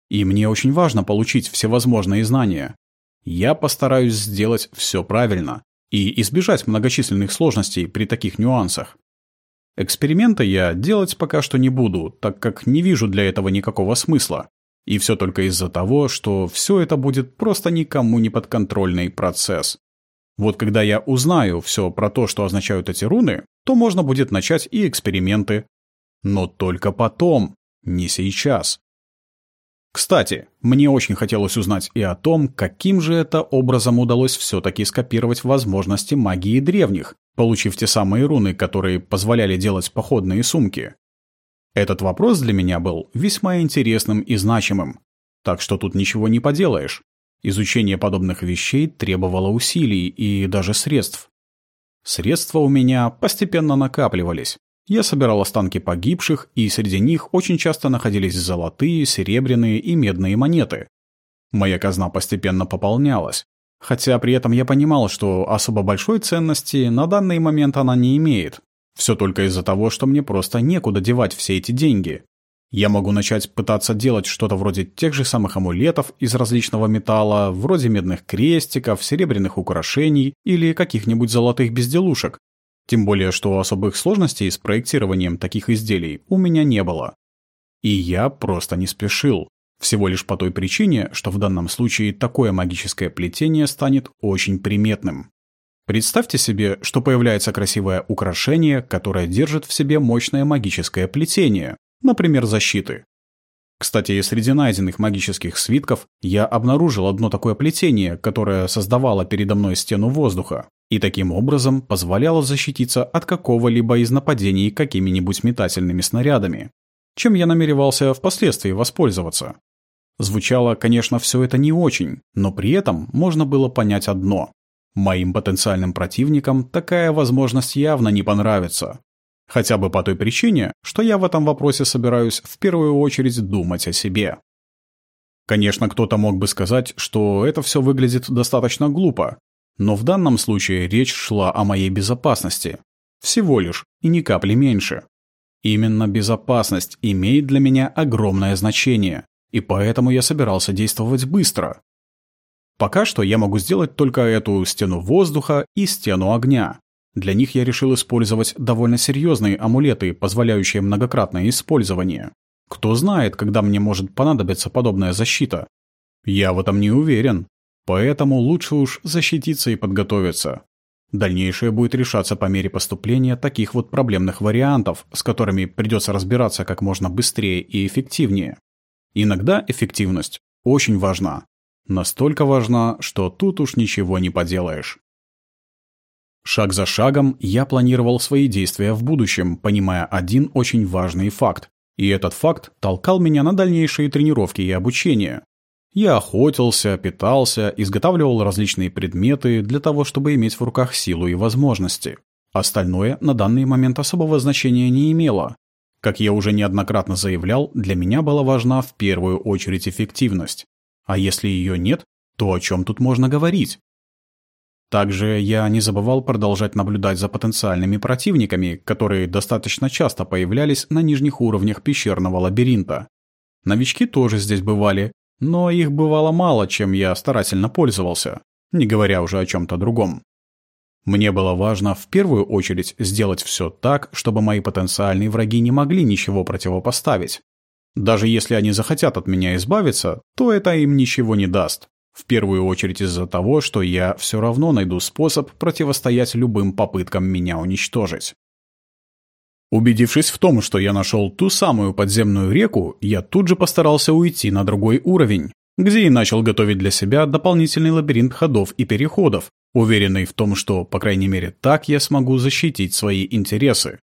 И мне очень важно получить всевозможные знания. Я постараюсь сделать все правильно и избежать многочисленных сложностей при таких нюансах. Эксперименты я делать пока что не буду, так как не вижу для этого никакого смысла. И все только из-за того, что все это будет просто никому не подконтрольный процесс. Вот когда я узнаю все про то, что означают эти руны, то можно будет начать и эксперименты. Но только потом, не сейчас. Кстати, мне очень хотелось узнать и о том, каким же это образом удалось все-таки скопировать возможности магии древних, получив те самые руны, которые позволяли делать походные сумки. Этот вопрос для меня был весьма интересным и значимым, так что тут ничего не поделаешь. Изучение подобных вещей требовало усилий и даже средств. Средства у меня постепенно накапливались. Я собирал останки погибших, и среди них очень часто находились золотые, серебряные и медные монеты. Моя казна постепенно пополнялась. Хотя при этом я понимал, что особо большой ценности на данный момент она не имеет. Все только из-за того, что мне просто некуда девать все эти деньги. Я могу начать пытаться делать что-то вроде тех же самых амулетов из различного металла, вроде медных крестиков, серебряных украшений или каких-нибудь золотых безделушек. Тем более, что особых сложностей с проектированием таких изделий у меня не было. И я просто не спешил. Всего лишь по той причине, что в данном случае такое магическое плетение станет очень приметным. Представьте себе, что появляется красивое украшение, которое держит в себе мощное магическое плетение, например, защиты. Кстати, среди найденных магических свитков я обнаружил одно такое плетение, которое создавало передо мной стену воздуха и таким образом позволяло защититься от какого-либо из нападений какими-нибудь метательными снарядами, чем я намеревался впоследствии воспользоваться. Звучало, конечно, все это не очень, но при этом можно было понять одно. Моим потенциальным противникам такая возможность явно не понравится. Хотя бы по той причине, что я в этом вопросе собираюсь в первую очередь думать о себе. Конечно, кто-то мог бы сказать, что это все выглядит достаточно глупо, но в данном случае речь шла о моей безопасности. Всего лишь, и ни капли меньше. Именно безопасность имеет для меня огромное значение, и поэтому я собирался действовать быстро. Пока что я могу сделать только эту стену воздуха и стену огня. Для них я решил использовать довольно серьезные амулеты, позволяющие многократное использование. Кто знает, когда мне может понадобиться подобная защита? Я в этом не уверен. Поэтому лучше уж защититься и подготовиться. Дальнейшее будет решаться по мере поступления таких вот проблемных вариантов, с которыми придется разбираться как можно быстрее и эффективнее. Иногда эффективность очень важна. Настолько важна, что тут уж ничего не поделаешь. Шаг за шагом я планировал свои действия в будущем, понимая один очень важный факт. И этот факт толкал меня на дальнейшие тренировки и обучение. Я охотился, питался, изготавливал различные предметы для того, чтобы иметь в руках силу и возможности. Остальное на данный момент особого значения не имело. Как я уже неоднократно заявлял, для меня была важна в первую очередь эффективность. А если ее нет, то о чем тут можно говорить? Также я не забывал продолжать наблюдать за потенциальными противниками, которые достаточно часто появлялись на нижних уровнях пещерного лабиринта. Новички тоже здесь бывали, но их бывало мало, чем я старательно пользовался, не говоря уже о чем-то другом. Мне было важно в первую очередь сделать все так, чтобы мои потенциальные враги не могли ничего противопоставить. Даже если они захотят от меня избавиться, то это им ничего не даст. В первую очередь из-за того, что я все равно найду способ противостоять любым попыткам меня уничтожить. Убедившись в том, что я нашел ту самую подземную реку, я тут же постарался уйти на другой уровень, где и начал готовить для себя дополнительный лабиринт ходов и переходов, уверенный в том, что, по крайней мере, так я смогу защитить свои интересы.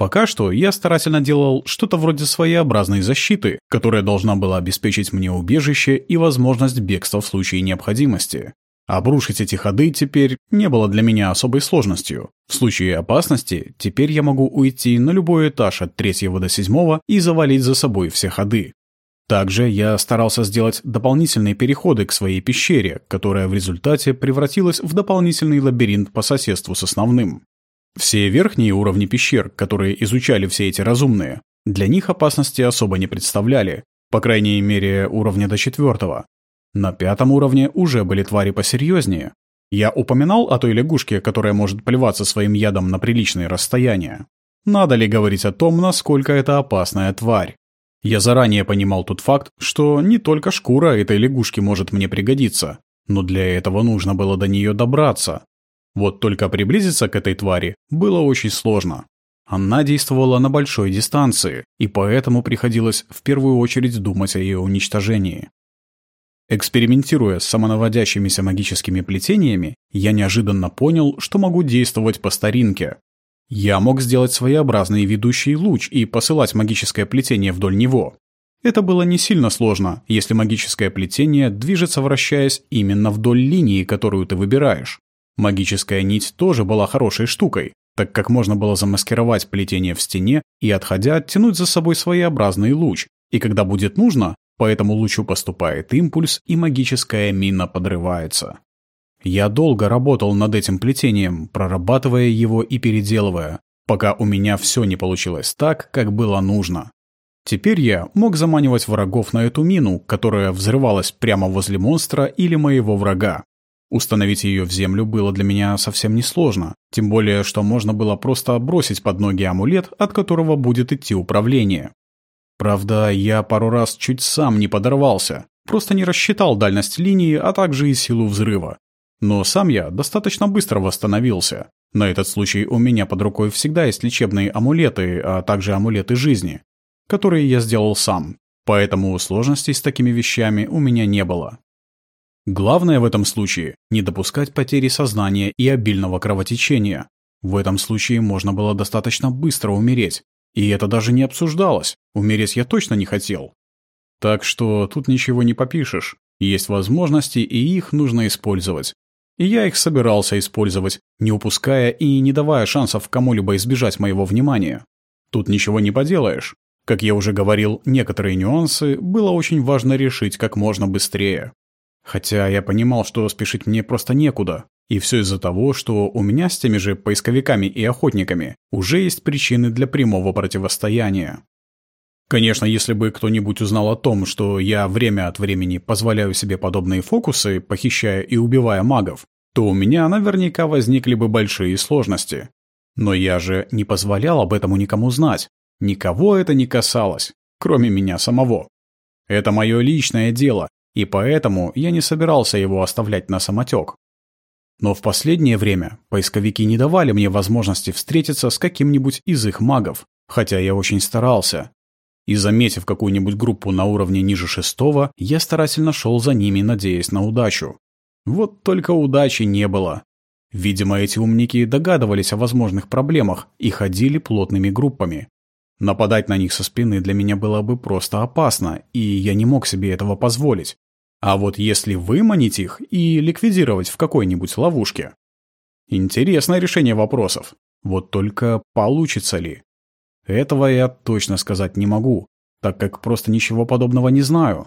Пока что я старательно делал что-то вроде своеобразной защиты, которая должна была обеспечить мне убежище и возможность бегства в случае необходимости. Обрушить эти ходы теперь не было для меня особой сложностью. В случае опасности теперь я могу уйти на любой этаж от третьего до седьмого и завалить за собой все ходы. Также я старался сделать дополнительные переходы к своей пещере, которая в результате превратилась в дополнительный лабиринт по соседству с основным. Все верхние уровни пещер, которые изучали все эти разумные, для них опасности особо не представляли, по крайней мере уровня до четвертого. На пятом уровне уже были твари посерьезнее. Я упоминал о той лягушке, которая может плеваться своим ядом на приличные расстояния. Надо ли говорить о том, насколько это опасная тварь? Я заранее понимал тот факт, что не только шкура этой лягушки может мне пригодиться, но для этого нужно было до нее добраться. Вот только приблизиться к этой твари было очень сложно. Она действовала на большой дистанции, и поэтому приходилось в первую очередь думать о ее уничтожении. Экспериментируя с самонаводящимися магическими плетениями, я неожиданно понял, что могу действовать по старинке. Я мог сделать своеобразный ведущий луч и посылать магическое плетение вдоль него. Это было не сильно сложно, если магическое плетение движется вращаясь именно вдоль линии, которую ты выбираешь. Магическая нить тоже была хорошей штукой, так как можно было замаскировать плетение в стене и, отходя, оттянуть за собой своеобразный луч, и когда будет нужно, по этому лучу поступает импульс, и магическая мина подрывается. Я долго работал над этим плетением, прорабатывая его и переделывая, пока у меня все не получилось так, как было нужно. Теперь я мог заманивать врагов на эту мину, которая взрывалась прямо возле монстра или моего врага. Установить ее в землю было для меня совсем несложно, тем более, что можно было просто бросить под ноги амулет, от которого будет идти управление. Правда, я пару раз чуть сам не подорвался, просто не рассчитал дальность линии, а также и силу взрыва. Но сам я достаточно быстро восстановился. На этот случай у меня под рукой всегда есть лечебные амулеты, а также амулеты жизни, которые я сделал сам, поэтому сложностей с такими вещами у меня не было. Главное в этом случае – не допускать потери сознания и обильного кровотечения. В этом случае можно было достаточно быстро умереть, и это даже не обсуждалось. Умереть я точно не хотел. Так что тут ничего не попишешь. Есть возможности, и их нужно использовать. И я их собирался использовать, не упуская и не давая шансов кому-либо избежать моего внимания. Тут ничего не поделаешь. Как я уже говорил, некоторые нюансы было очень важно решить как можно быстрее. Хотя я понимал, что спешить мне просто некуда. И все из-за того, что у меня с теми же поисковиками и охотниками уже есть причины для прямого противостояния. Конечно, если бы кто-нибудь узнал о том, что я время от времени позволяю себе подобные фокусы, похищая и убивая магов, то у меня наверняка возникли бы большие сложности. Но я же не позволял об этом никому знать. Никого это не касалось. кроме меня самого. Это мое личное дело, и поэтому я не собирался его оставлять на самотек. Но в последнее время поисковики не давали мне возможности встретиться с каким-нибудь из их магов, хотя я очень старался. И заметив какую-нибудь группу на уровне ниже шестого, я старательно шел за ними, надеясь на удачу. Вот только удачи не было. Видимо, эти умники догадывались о возможных проблемах и ходили плотными группами. Нападать на них со спины для меня было бы просто опасно, и я не мог себе этого позволить. А вот если выманить их и ликвидировать в какой-нибудь ловушке? Интересное решение вопросов. Вот только получится ли? Этого я точно сказать не могу, так как просто ничего подобного не знаю.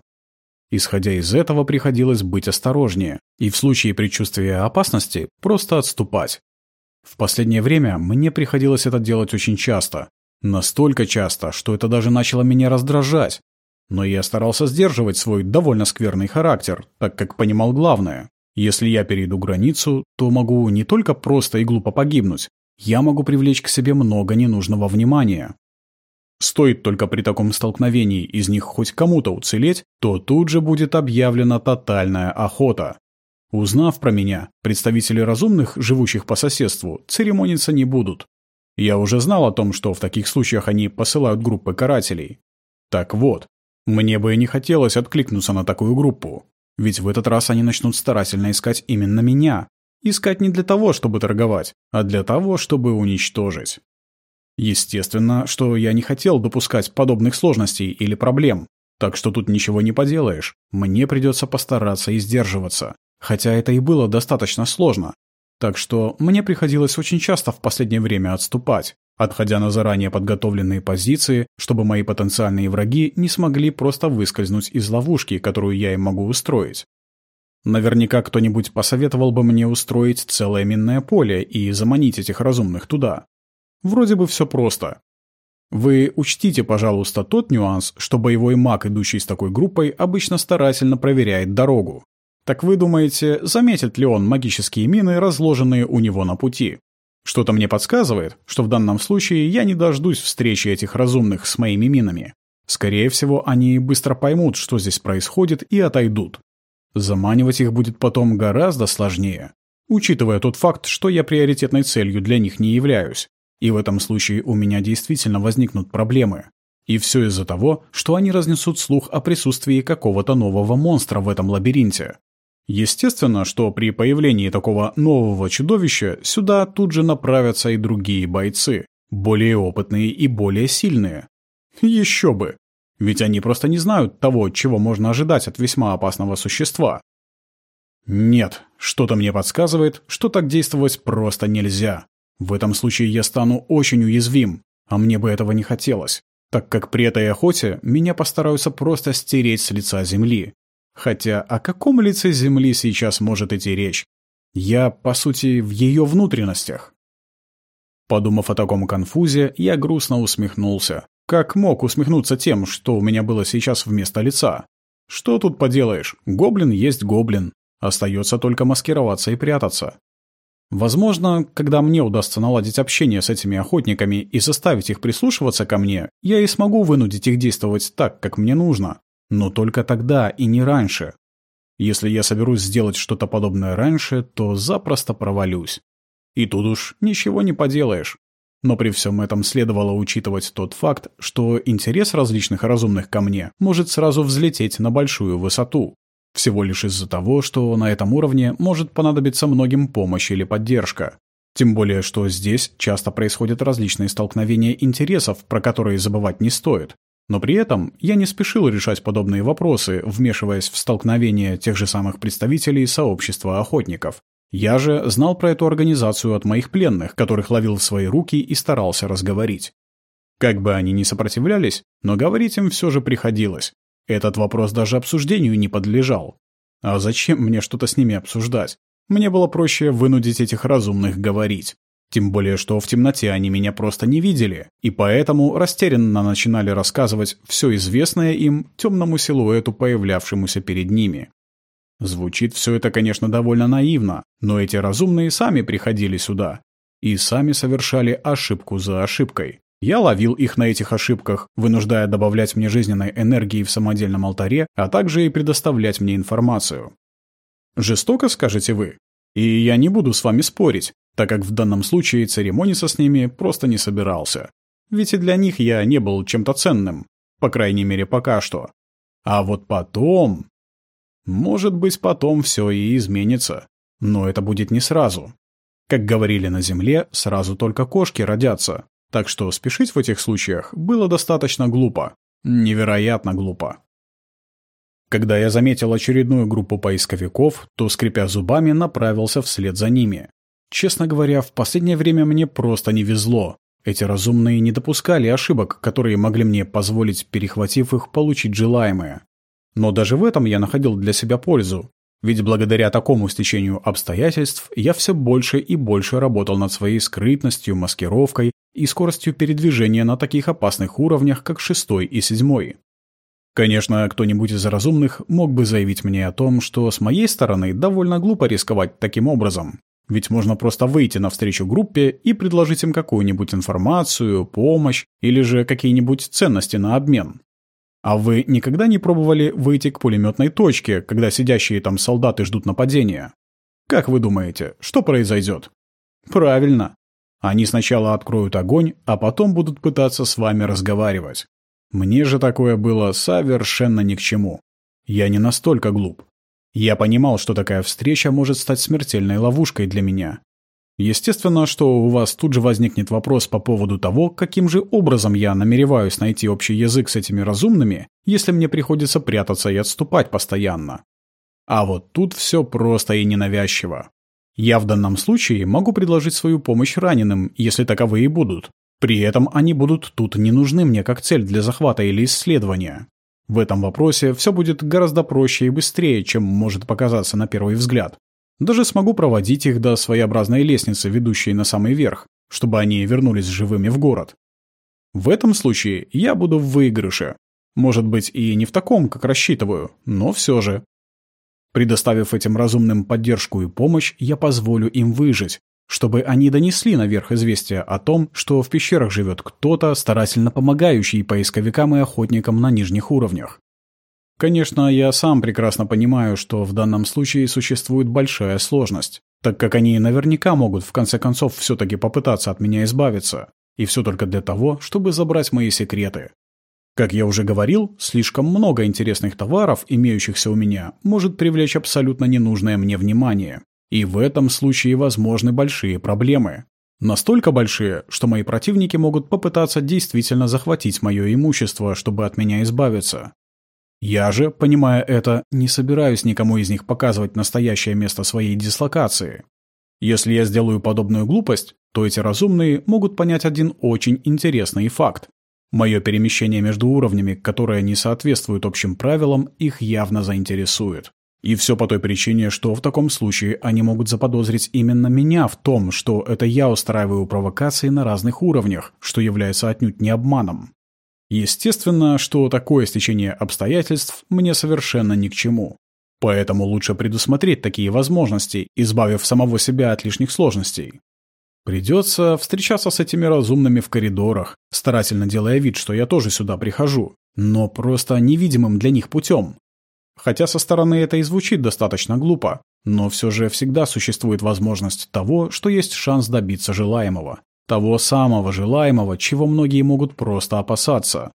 Исходя из этого, приходилось быть осторожнее и в случае предчувствия опасности просто отступать. В последнее время мне приходилось это делать очень часто. Настолько часто, что это даже начало меня раздражать. Но я старался сдерживать свой довольно скверный характер, так как понимал главное. Если я перейду границу, то могу не только просто и глупо погибнуть, я могу привлечь к себе много ненужного внимания. Стоит только при таком столкновении из них хоть кому-то уцелеть, то тут же будет объявлена тотальная охота. Узнав про меня, представители разумных, живущих по соседству, церемониться не будут. Я уже знал о том, что в таких случаях они посылают группы карателей. Так вот, мне бы и не хотелось откликнуться на такую группу. Ведь в этот раз они начнут старательно искать именно меня. Искать не для того, чтобы торговать, а для того, чтобы уничтожить. Естественно, что я не хотел допускать подобных сложностей или проблем, так что тут ничего не поделаешь. Мне придется постараться и сдерживаться. Хотя это и было достаточно сложно. Так что мне приходилось очень часто в последнее время отступать, отходя на заранее подготовленные позиции, чтобы мои потенциальные враги не смогли просто выскользнуть из ловушки, которую я им могу устроить. Наверняка кто-нибудь посоветовал бы мне устроить целое минное поле и заманить этих разумных туда. Вроде бы все просто. Вы учтите, пожалуйста, тот нюанс, что боевой маг, идущий с такой группой, обычно старательно проверяет дорогу. Так вы думаете, заметит ли он магические мины, разложенные у него на пути? Что-то мне подсказывает, что в данном случае я не дождусь встречи этих разумных с моими минами. Скорее всего, они быстро поймут, что здесь происходит, и отойдут. Заманивать их будет потом гораздо сложнее, учитывая тот факт, что я приоритетной целью для них не являюсь. И в этом случае у меня действительно возникнут проблемы. И все из-за того, что они разнесут слух о присутствии какого-то нового монстра в этом лабиринте. Естественно, что при появлении такого нового чудовища сюда тут же направятся и другие бойцы, более опытные и более сильные. Еще бы! Ведь они просто не знают того, чего можно ожидать от весьма опасного существа. Нет, что-то мне подсказывает, что так действовать просто нельзя. В этом случае я стану очень уязвим, а мне бы этого не хотелось, так как при этой охоте меня постараются просто стереть с лица земли. Хотя о каком лице земли сейчас может идти речь? Я, по сути, в ее внутренностях. Подумав о таком конфузе, я грустно усмехнулся. Как мог усмехнуться тем, что у меня было сейчас вместо лица? Что тут поделаешь? Гоблин есть гоблин. Остается только маскироваться и прятаться. Возможно, когда мне удастся наладить общение с этими охотниками и заставить их прислушиваться ко мне, я и смогу вынудить их действовать так, как мне нужно. Но только тогда и не раньше. Если я соберусь сделать что-то подобное раньше, то запросто провалюсь. И тут уж ничего не поделаешь. Но при всем этом следовало учитывать тот факт, что интерес различных разумных ко мне может сразу взлететь на большую высоту. Всего лишь из-за того, что на этом уровне может понадобиться многим помощь или поддержка. Тем более, что здесь часто происходят различные столкновения интересов, про которые забывать не стоит. Но при этом я не спешил решать подобные вопросы, вмешиваясь в столкновения тех же самых представителей сообщества охотников. Я же знал про эту организацию от моих пленных, которых ловил в свои руки и старался разговорить. Как бы они ни сопротивлялись, но говорить им все же приходилось. Этот вопрос даже обсуждению не подлежал. А зачем мне что-то с ними обсуждать? Мне было проще вынудить этих разумных говорить. Тем более, что в темноте они меня просто не видели, и поэтому растерянно начинали рассказывать все известное им темному силуэту, появлявшемуся перед ними. Звучит все это, конечно, довольно наивно, но эти разумные сами приходили сюда и сами совершали ошибку за ошибкой. Я ловил их на этих ошибках, вынуждая добавлять мне жизненной энергии в самодельном алтаре, а также и предоставлять мне информацию. Жестоко, скажете вы? И я не буду с вами спорить, так как в данном случае церемониться с ними просто не собирался. Ведь и для них я не был чем-то ценным, по крайней мере пока что. А вот потом... Может быть, потом все и изменится. Но это будет не сразу. Как говорили на Земле, сразу только кошки родятся. Так что спешить в этих случаях было достаточно глупо. Невероятно глупо. Когда я заметил очередную группу поисковиков, то, скрипя зубами, направился вслед за ними. Честно говоря, в последнее время мне просто не везло. Эти разумные не допускали ошибок, которые могли мне позволить, перехватив их, получить желаемое. Но даже в этом я находил для себя пользу. Ведь благодаря такому стечению обстоятельств я все больше и больше работал над своей скрытностью, маскировкой и скоростью передвижения на таких опасных уровнях, как шестой и седьмой. Конечно, кто-нибудь из разумных мог бы заявить мне о том, что с моей стороны довольно глупо рисковать таким образом. Ведь можно просто выйти навстречу группе и предложить им какую-нибудь информацию, помощь или же какие-нибудь ценности на обмен. А вы никогда не пробовали выйти к пулеметной точке, когда сидящие там солдаты ждут нападения? Как вы думаете, что произойдет? Правильно. Они сначала откроют огонь, а потом будут пытаться с вами разговаривать. Мне же такое было совершенно ни к чему. Я не настолько глуп. Я понимал, что такая встреча может стать смертельной ловушкой для меня. Естественно, что у вас тут же возникнет вопрос по поводу того, каким же образом я намереваюсь найти общий язык с этими разумными, если мне приходится прятаться и отступать постоянно. А вот тут все просто и ненавязчиво. Я в данном случае могу предложить свою помощь раненым, если таковые будут. При этом они будут тут не нужны мне как цель для захвата или исследования. В этом вопросе все будет гораздо проще и быстрее, чем может показаться на первый взгляд. Даже смогу проводить их до своеобразной лестницы, ведущей на самый верх, чтобы они вернулись живыми в город. В этом случае я буду в выигрыше. Может быть, и не в таком, как рассчитываю, но все же. Предоставив этим разумным поддержку и помощь, я позволю им выжить, чтобы они донесли наверх известие о том, что в пещерах живет кто-то, старательно помогающий поисковикам и охотникам на нижних уровнях. Конечно, я сам прекрасно понимаю, что в данном случае существует большая сложность, так как они наверняка могут в конце концов все-таки попытаться от меня избавиться, и все только для того, чтобы забрать мои секреты. Как я уже говорил, слишком много интересных товаров, имеющихся у меня, может привлечь абсолютно ненужное мне внимание. И в этом случае возможны большие проблемы. Настолько большие, что мои противники могут попытаться действительно захватить мое имущество, чтобы от меня избавиться. Я же, понимая это, не собираюсь никому из них показывать настоящее место своей дислокации. Если я сделаю подобную глупость, то эти разумные могут понять один очень интересный факт. Мое перемещение между уровнями, которое не соответствует общим правилам, их явно заинтересует. И все по той причине, что в таком случае они могут заподозрить именно меня в том, что это я устраиваю провокации на разных уровнях, что является отнюдь не обманом. Естественно, что такое стечение обстоятельств мне совершенно ни к чему. Поэтому лучше предусмотреть такие возможности, избавив самого себя от лишних сложностей. Придется встречаться с этими разумными в коридорах, старательно делая вид, что я тоже сюда прихожу, но просто невидимым для них путем. Хотя со стороны это и звучит достаточно глупо, но все же всегда существует возможность того, что есть шанс добиться желаемого. Того самого желаемого, чего многие могут просто опасаться.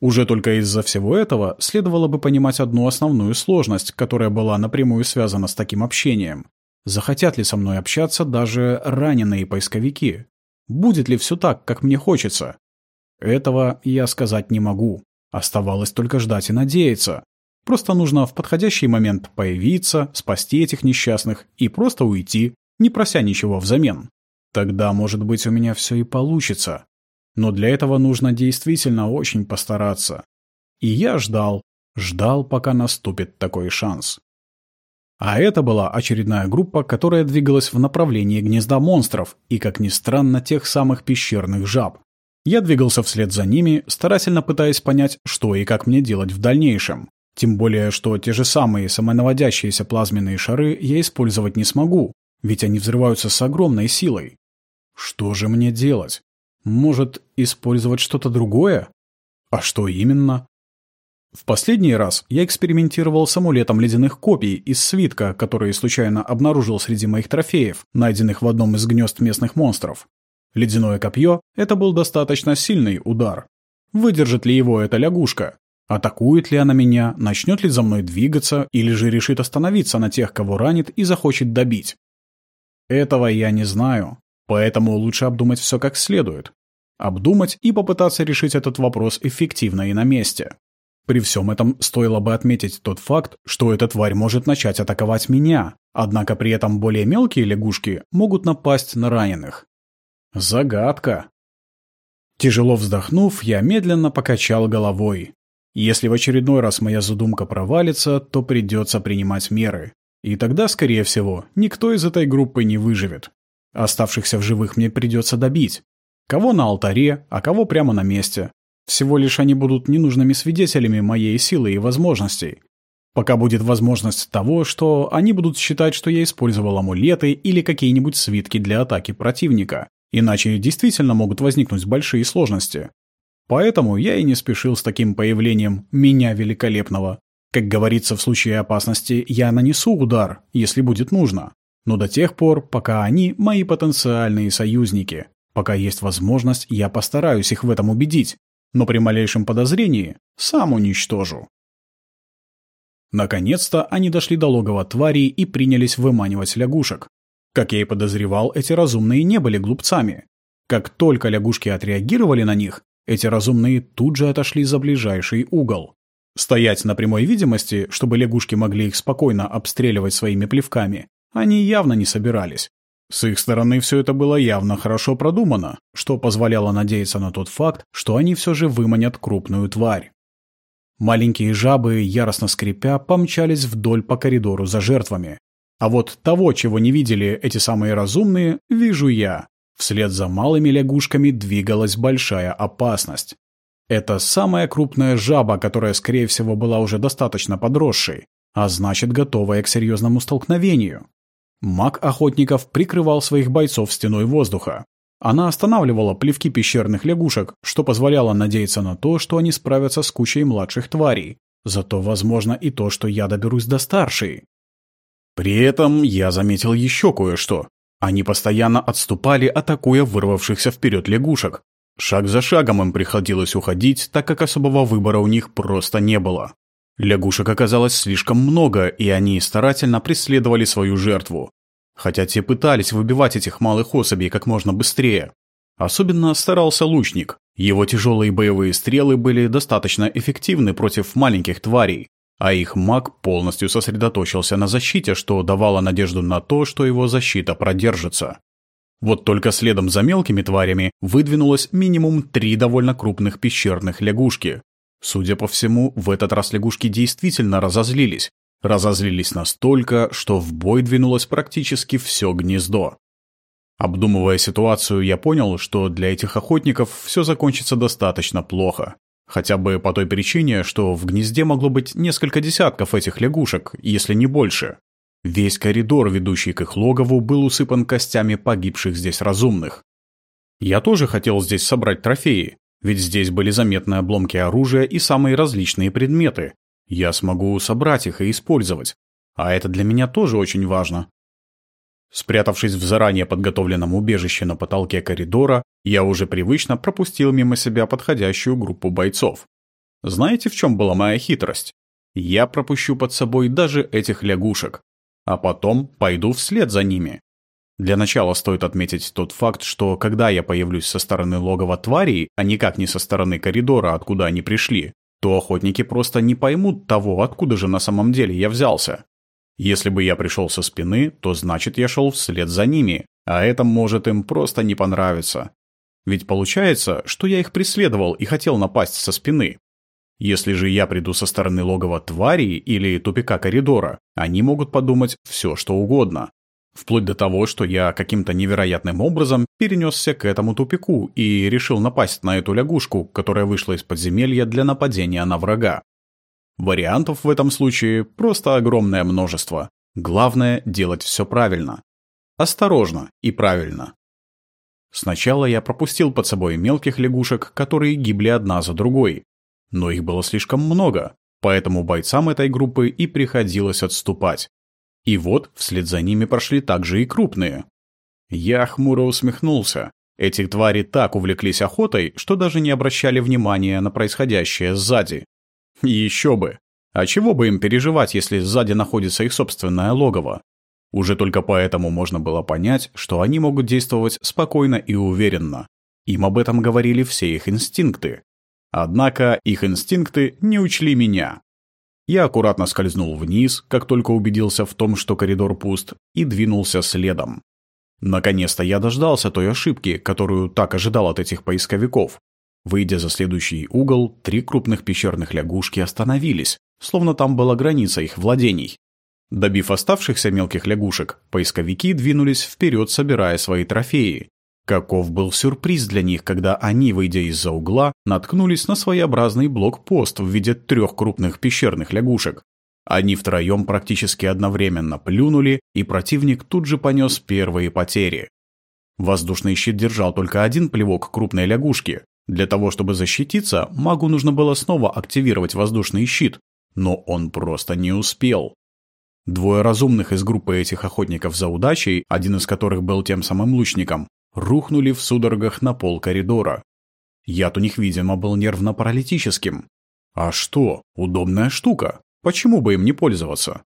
Уже только из-за всего этого следовало бы понимать одну основную сложность, которая была напрямую связана с таким общением. Захотят ли со мной общаться даже раненые поисковики? Будет ли все так, как мне хочется? Этого я сказать не могу. Оставалось только ждать и надеяться. Просто нужно в подходящий момент появиться, спасти этих несчастных и просто уйти, не прося ничего взамен. Тогда, может быть, у меня все и получится. Но для этого нужно действительно очень постараться. И я ждал, ждал, пока наступит такой шанс. А это была очередная группа, которая двигалась в направлении гнезда монстров и, как ни странно, тех самых пещерных жаб. Я двигался вслед за ними, старательно пытаясь понять, что и как мне делать в дальнейшем. Тем более, что те же самые самонаводящиеся плазменные шары я использовать не смогу, ведь они взрываются с огромной силой. Что же мне делать? Может, использовать что-то другое? А что именно? В последний раз я экспериментировал с амулетом ледяных копий из свитка, который случайно обнаружил среди моих трофеев, найденных в одном из гнезд местных монстров. Ледяное копье — это был достаточно сильный удар. Выдержит ли его эта лягушка? Атакует ли она меня, начнет ли за мной двигаться, или же решит остановиться на тех, кого ранит и захочет добить? Этого я не знаю, поэтому лучше обдумать все как следует. Обдумать и попытаться решить этот вопрос эффективно и на месте. При всем этом стоило бы отметить тот факт, что эта тварь может начать атаковать меня, однако при этом более мелкие лягушки могут напасть на раненых. Загадка. Тяжело вздохнув, я медленно покачал головой. Если в очередной раз моя задумка провалится, то придется принимать меры. И тогда, скорее всего, никто из этой группы не выживет. Оставшихся в живых мне придется добить. Кого на алтаре, а кого прямо на месте. Всего лишь они будут ненужными свидетелями моей силы и возможностей. Пока будет возможность того, что они будут считать, что я использовал амулеты или какие-нибудь свитки для атаки противника. Иначе действительно могут возникнуть большие сложности. Поэтому я и не спешил с таким появлением «меня великолепного». Как говорится, в случае опасности я нанесу удар, если будет нужно. Но до тех пор, пока они мои потенциальные союзники. Пока есть возможность, я постараюсь их в этом убедить, но при малейшем подозрении сам уничтожу. Наконец-то они дошли до логова твари и принялись выманивать лягушек. Как я и подозревал, эти разумные не были глупцами. Как только лягушки отреагировали на них, эти разумные тут же отошли за ближайший угол. Стоять на прямой видимости, чтобы лягушки могли их спокойно обстреливать своими плевками, они явно не собирались. С их стороны все это было явно хорошо продумано, что позволяло надеяться на тот факт, что они все же выманят крупную тварь. Маленькие жабы, яростно скрипя, помчались вдоль по коридору за жертвами. А вот того, чего не видели эти самые разумные, вижу я. Вслед за малыми лягушками двигалась большая опасность. Это самая крупная жаба, которая, скорее всего, была уже достаточно подросшей, а значит, готовая к серьезному столкновению. Маг охотников прикрывал своих бойцов стеной воздуха. Она останавливала плевки пещерных лягушек, что позволяло надеяться на то, что они справятся с кучей младших тварей. Зато возможно и то, что я доберусь до старшей. При этом я заметил еще кое-что. Они постоянно отступали, атакуя вырвавшихся вперед лягушек. Шаг за шагом им приходилось уходить, так как особого выбора у них просто не было. Лягушек оказалось слишком много, и они старательно преследовали свою жертву. Хотя те пытались выбивать этих малых особей как можно быстрее. Особенно старался лучник. Его тяжелые боевые стрелы были достаточно эффективны против маленьких тварей, а их маг полностью сосредоточился на защите, что давало надежду на то, что его защита продержится. Вот только следом за мелкими тварями выдвинулось минимум три довольно крупных пещерных лягушки, Судя по всему, в этот раз лягушки действительно разозлились. Разозлились настолько, что в бой двинулось практически все гнездо. Обдумывая ситуацию, я понял, что для этих охотников все закончится достаточно плохо. Хотя бы по той причине, что в гнезде могло быть несколько десятков этих лягушек, если не больше. Весь коридор, ведущий к их логову, был усыпан костями погибших здесь разумных. Я тоже хотел здесь собрать трофеи, ведь здесь были заметны обломки оружия и самые различные предметы. Я смогу собрать их и использовать. А это для меня тоже очень важно. Спрятавшись в заранее подготовленном убежище на потолке коридора, я уже привычно пропустил мимо себя подходящую группу бойцов. Знаете, в чем была моя хитрость? Я пропущу под собой даже этих лягушек, а потом пойду вслед за ними. Для начала стоит отметить тот факт, что когда я появлюсь со стороны логова тварей, а никак не со стороны коридора, откуда они пришли, то охотники просто не поймут того, откуда же на самом деле я взялся. Если бы я пришел со спины, то значит я шел вслед за ними, а это может им просто не понравиться. Ведь получается, что я их преследовал и хотел напасть со спины. Если же я приду со стороны логова тварей или тупика коридора, они могут подумать все, что угодно. Вплоть до того, что я каким-то невероятным образом перенесся к этому тупику и решил напасть на эту лягушку, которая вышла из подземелья для нападения на врага. Вариантов в этом случае просто огромное множество. Главное – делать все правильно. Осторожно и правильно. Сначала я пропустил под собой мелких лягушек, которые гибли одна за другой. Но их было слишком много, поэтому бойцам этой группы и приходилось отступать. И вот вслед за ними прошли также и крупные. Я хмуро усмехнулся. Эти твари так увлеклись охотой, что даже не обращали внимания на происходящее сзади. Еще бы. А чего бы им переживать, если сзади находится их собственное логово? Уже только поэтому можно было понять, что они могут действовать спокойно и уверенно. Им об этом говорили все их инстинкты. Однако их инстинкты не учли меня. Я аккуратно скользнул вниз, как только убедился в том, что коридор пуст, и двинулся следом. Наконец-то я дождался той ошибки, которую так ожидал от этих поисковиков. Выйдя за следующий угол, три крупных пещерных лягушки остановились, словно там была граница их владений. Добив оставшихся мелких лягушек, поисковики двинулись вперед, собирая свои трофеи. Каков был сюрприз для них, когда они, выйдя из-за угла, наткнулись на своеобразный блокпост в виде трех крупных пещерных лягушек. Они втроем практически одновременно плюнули, и противник тут же понес первые потери. Воздушный щит держал только один плевок крупной лягушки. Для того, чтобы защититься, магу нужно было снова активировать воздушный щит, но он просто не успел. Двое разумных из группы этих охотников за удачей, один из которых был тем самым лучником, рухнули в судорогах на пол коридора. Яд у них, видимо, был нервно-паралитическим. А что, удобная штука. Почему бы им не пользоваться?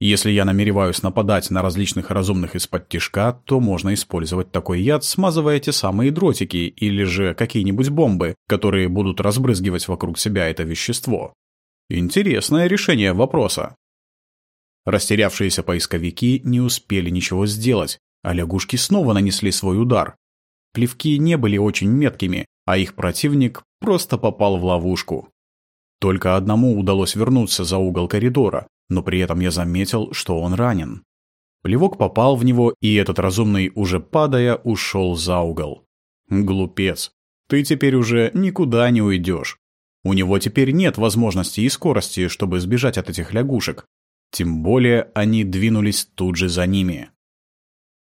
Если я намереваюсь нападать на различных разумных из-под тишка, то можно использовать такой яд, смазывая те самые дротики или же какие-нибудь бомбы, которые будут разбрызгивать вокруг себя это вещество. Интересное решение вопроса. Растерявшиеся поисковики не успели ничего сделать, а лягушки снова нанесли свой удар. Плевки не были очень меткими, а их противник просто попал в ловушку. Только одному удалось вернуться за угол коридора, но при этом я заметил, что он ранен. Плевок попал в него, и этот разумный, уже падая, ушел за угол. Глупец. Ты теперь уже никуда не уйдешь. У него теперь нет возможности и скорости, чтобы сбежать от этих лягушек. Тем более они двинулись тут же за ними.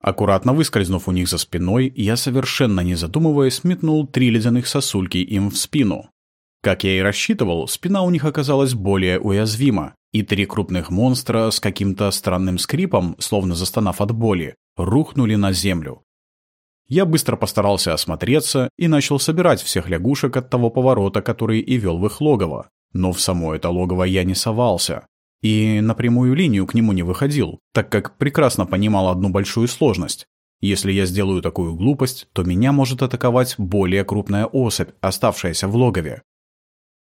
Аккуратно выскользнув у них за спиной, я совершенно не задумываясь метнул три ледяных сосульки им в спину. Как я и рассчитывал, спина у них оказалась более уязвима, и три крупных монстра с каким-то странным скрипом, словно застонав от боли, рухнули на землю. Я быстро постарался осмотреться и начал собирать всех лягушек от того поворота, который и вел в их логово. Но в само это логово я не совался. И на прямую линию к нему не выходил, так как прекрасно понимал одну большую сложность. Если я сделаю такую глупость, то меня может атаковать более крупная особь, оставшаяся в логове.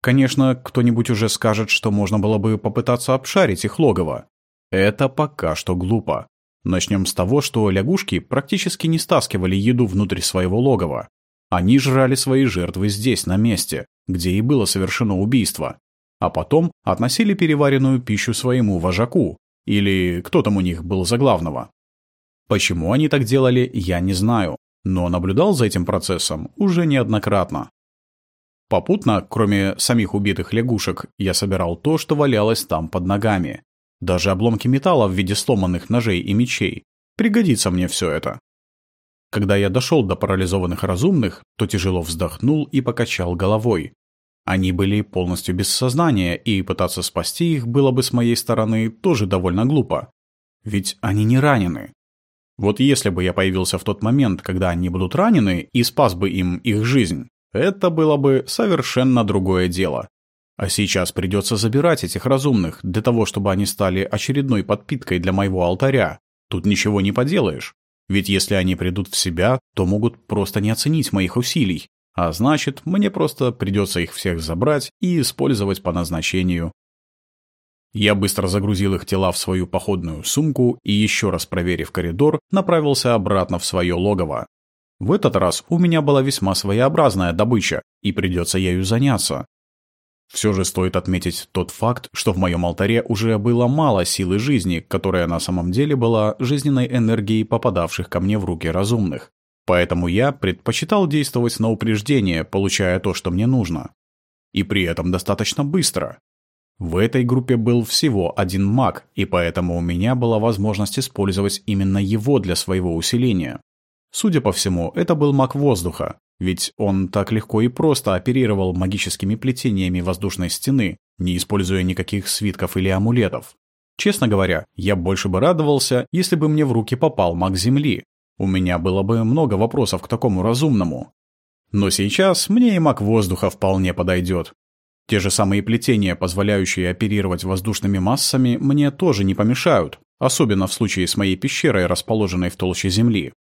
Конечно, кто-нибудь уже скажет, что можно было бы попытаться обшарить их логово. Это пока что глупо. Начнем с того, что лягушки практически не стаскивали еду внутрь своего логова. Они жрали свои жертвы здесь, на месте, где и было совершено убийство а потом относили переваренную пищу своему вожаку, или кто там у них был за главного. Почему они так делали, я не знаю, но наблюдал за этим процессом уже неоднократно. Попутно, кроме самих убитых лягушек, я собирал то, что валялось там под ногами. Даже обломки металла в виде сломанных ножей и мечей. Пригодится мне все это. Когда я дошел до парализованных разумных, то тяжело вздохнул и покачал головой, они были полностью без сознания, и пытаться спасти их было бы с моей стороны тоже довольно глупо. Ведь они не ранены. Вот если бы я появился в тот момент, когда они будут ранены, и спас бы им их жизнь, это было бы совершенно другое дело. А сейчас придется забирать этих разумных для того, чтобы они стали очередной подпиткой для моего алтаря. Тут ничего не поделаешь. Ведь если они придут в себя, то могут просто не оценить моих усилий. А значит, мне просто придется их всех забрать и использовать по назначению. Я быстро загрузил их тела в свою походную сумку и, еще раз проверив коридор, направился обратно в свое логово. В этот раз у меня была весьма своеобразная добыча, и придется ею заняться. Все же стоит отметить тот факт, что в моем алтаре уже было мало силы жизни, которая на самом деле была жизненной энергией попадавших ко мне в руки разумных. Поэтому я предпочитал действовать на упреждение, получая то, что мне нужно. И при этом достаточно быстро. В этой группе был всего один маг, и поэтому у меня была возможность использовать именно его для своего усиления. Судя по всему, это был маг воздуха, ведь он так легко и просто оперировал магическими плетениями воздушной стены, не используя никаких свитков или амулетов. Честно говоря, я больше бы радовался, если бы мне в руки попал маг Земли. У меня было бы много вопросов к такому разумному. Но сейчас мне и маг воздуха вполне подойдет. Те же самые плетения, позволяющие оперировать воздушными массами, мне тоже не помешают, особенно в случае с моей пещерой, расположенной в толще Земли.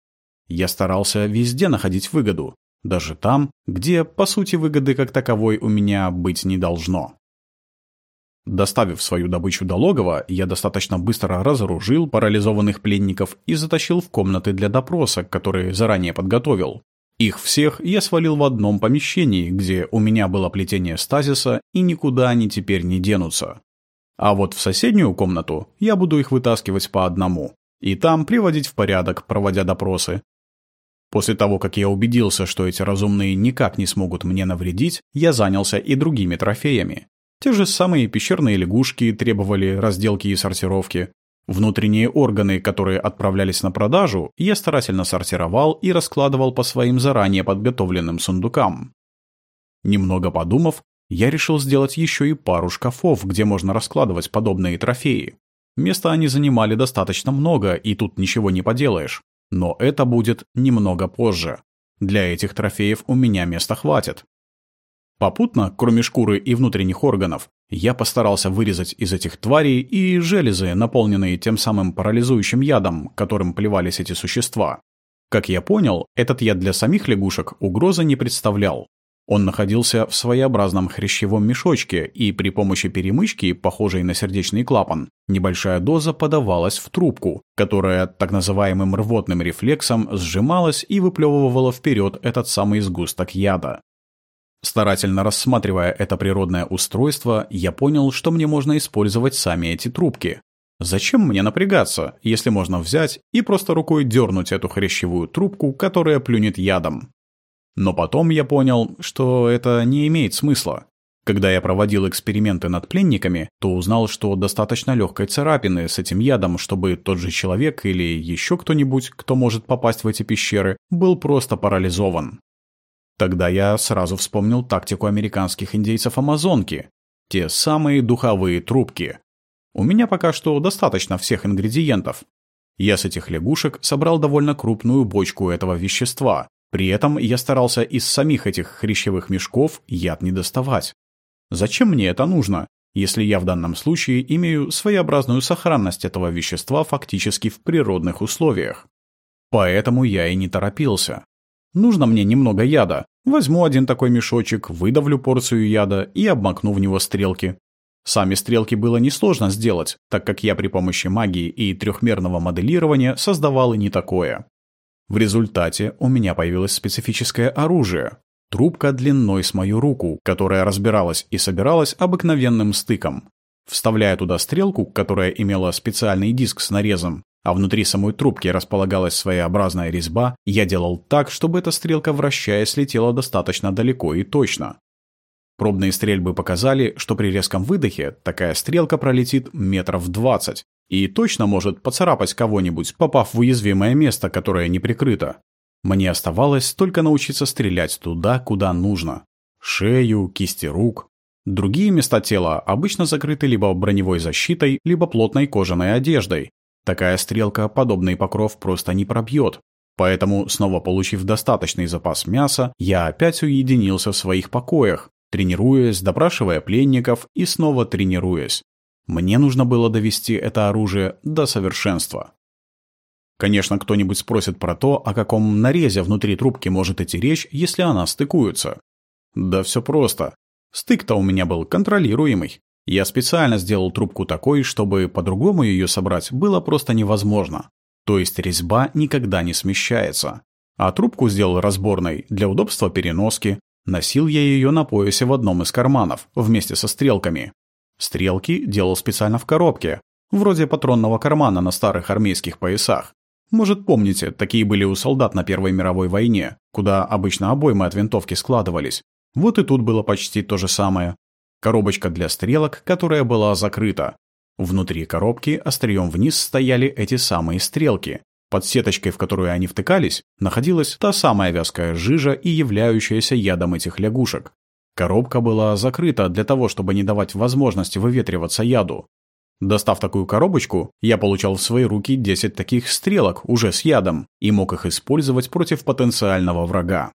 Я старался везде находить выгоду, даже там, где, по сути, выгоды как таковой у меня быть не должно. Доставив свою добычу до логова, я достаточно быстро разоружил парализованных пленников и затащил в комнаты для допроса, которые заранее подготовил. Их всех я свалил в одном помещении, где у меня было плетение стазиса, и никуда они теперь не денутся. А вот в соседнюю комнату я буду их вытаскивать по одному. И там приводить в порядок, проводя допросы. После того, как я убедился, что эти разумные никак не смогут мне навредить, я занялся и другими трофеями. Те же самые пещерные лягушки требовали разделки и сортировки. Внутренние органы, которые отправлялись на продажу, я старательно сортировал и раскладывал по своим заранее подготовленным сундукам. Немного подумав, я решил сделать еще и пару шкафов, где можно раскладывать подобные трофеи. Места они занимали достаточно много, и тут ничего не поделаешь. Но это будет немного позже. Для этих трофеев у меня места хватит. Попутно, кроме шкуры и внутренних органов, я постарался вырезать из этих тварей и железы, наполненные тем самым парализующим ядом, которым плевались эти существа. Как я понял, этот яд для самих лягушек угрозы не представлял. Он находился в своеобразном хрящевом мешочке, и при помощи перемычки, похожей на сердечный клапан, небольшая доза подавалась в трубку, которая так называемым рвотным рефлексом сжималась и выплевывала вперед этот самый сгусток яда. Старательно рассматривая это природное устройство, я понял, что мне можно использовать сами эти трубки. Зачем мне напрягаться, если можно взять и просто рукой дернуть эту хрящевую трубку, которая плюнет ядом? Но потом я понял, что это не имеет смысла. Когда я проводил эксперименты над пленниками, то узнал, что достаточно легкой царапины с этим ядом, чтобы тот же человек или еще кто-нибудь, кто может попасть в эти пещеры, был просто парализован. Тогда я сразу вспомнил тактику американских индейцев Амазонки. Те самые духовые трубки. У меня пока что достаточно всех ингредиентов. Я с этих лягушек собрал довольно крупную бочку этого вещества. При этом я старался из самих этих хрящевых мешков яд не доставать. Зачем мне это нужно, если я в данном случае имею своеобразную сохранность этого вещества фактически в природных условиях? Поэтому я и не торопился. Нужно мне немного яда. Возьму один такой мешочек, выдавлю порцию яда и обмакну в него стрелки. Сами стрелки было несложно сделать, так как я при помощи магии и трехмерного моделирования создавал и не такое. В результате у меня появилось специфическое оружие. Трубка длиной с мою руку, которая разбиралась и собиралась обыкновенным стыком. Вставляя туда стрелку, которая имела специальный диск с нарезом, а внутри самой трубки располагалась своеобразная резьба, я делал так, чтобы эта стрелка, вращаясь, летела достаточно далеко и точно. Пробные стрельбы показали, что при резком выдохе такая стрелка пролетит метров 20 и точно может поцарапать кого-нибудь, попав в уязвимое место, которое не прикрыто. Мне оставалось только научиться стрелять туда, куда нужно. Шею, кисти рук. Другие места тела обычно закрыты либо броневой защитой, либо плотной кожаной одеждой, Такая стрелка подобный покров просто не пробьет. Поэтому, снова получив достаточный запас мяса, я опять уединился в своих покоях, тренируясь, допрашивая пленников и снова тренируясь. Мне нужно было довести это оружие до совершенства. Конечно, кто-нибудь спросит про то, о каком нарезе внутри трубки может идти речь, если она стыкуется. Да все просто. Стык-то у меня был контролируемый. Я специально сделал трубку такой, чтобы по-другому ее собрать было просто невозможно. То есть резьба никогда не смещается. А трубку сделал разборной для удобства переноски. Носил я ее на поясе в одном из карманов, вместе со стрелками. Стрелки делал специально в коробке, вроде патронного кармана на старых армейских поясах. Может, помните, такие были у солдат на Первой мировой войне, куда обычно обоймы от винтовки складывались. Вот и тут было почти то же самое коробочка для стрелок, которая была закрыта. Внутри коробки острием вниз стояли эти самые стрелки. Под сеточкой, в которую они втыкались, находилась та самая вязкая жижа и являющаяся ядом этих лягушек. Коробка была закрыта для того, чтобы не давать возможности выветриваться яду. Достав такую коробочку, я получал в свои руки 10 таких стрелок уже с ядом и мог их использовать против потенциального врага.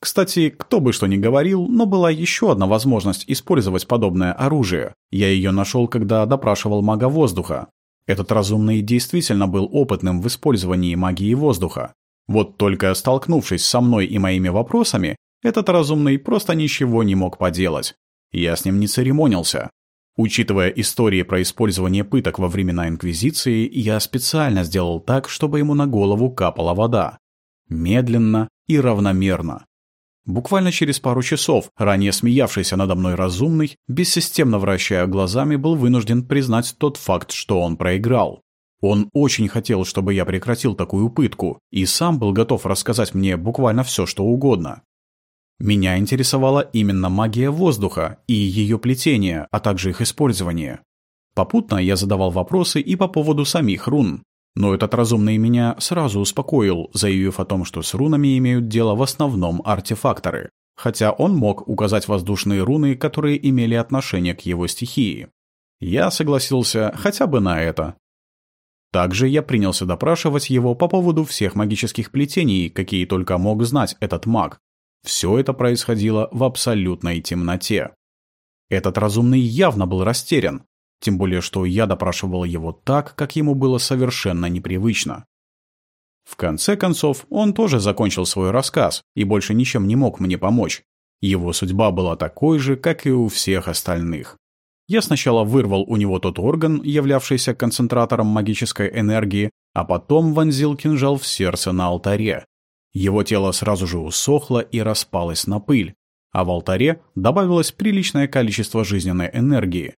Кстати, кто бы что ни говорил, но была еще одна возможность использовать подобное оружие. Я ее нашел, когда допрашивал мага воздуха. Этот разумный действительно был опытным в использовании магии воздуха. Вот только столкнувшись со мной и моими вопросами, этот разумный просто ничего не мог поделать. Я с ним не церемонился. Учитывая истории про использование пыток во времена Инквизиции, я специально сделал так, чтобы ему на голову капала вода. Медленно и равномерно. Буквально через пару часов ранее смеявшийся надо мной разумный, бессистемно вращая глазами, был вынужден признать тот факт, что он проиграл. Он очень хотел, чтобы я прекратил такую пытку, и сам был готов рассказать мне буквально все, что угодно. Меня интересовала именно магия воздуха и ее плетение, а также их использование. Попутно я задавал вопросы и по поводу самих рун. Но этот разумный меня сразу успокоил, заявив о том, что с рунами имеют дело в основном артефакторы. Хотя он мог указать воздушные руны, которые имели отношение к его стихии. Я согласился хотя бы на это. Также я принялся допрашивать его по поводу всех магических плетений, какие только мог знать этот маг, все это происходило в абсолютной темноте. Этот разумный явно был растерян, тем более что я допрашивал его так, как ему было совершенно непривычно. В конце концов, он тоже закончил свой рассказ и больше ничем не мог мне помочь. Его судьба была такой же, как и у всех остальных. Я сначала вырвал у него тот орган, являвшийся концентратором магической энергии, а потом вонзил кинжал в сердце на алтаре, его тело сразу же усохло и распалось на пыль, а в алтаре добавилось приличное количество жизненной энергии.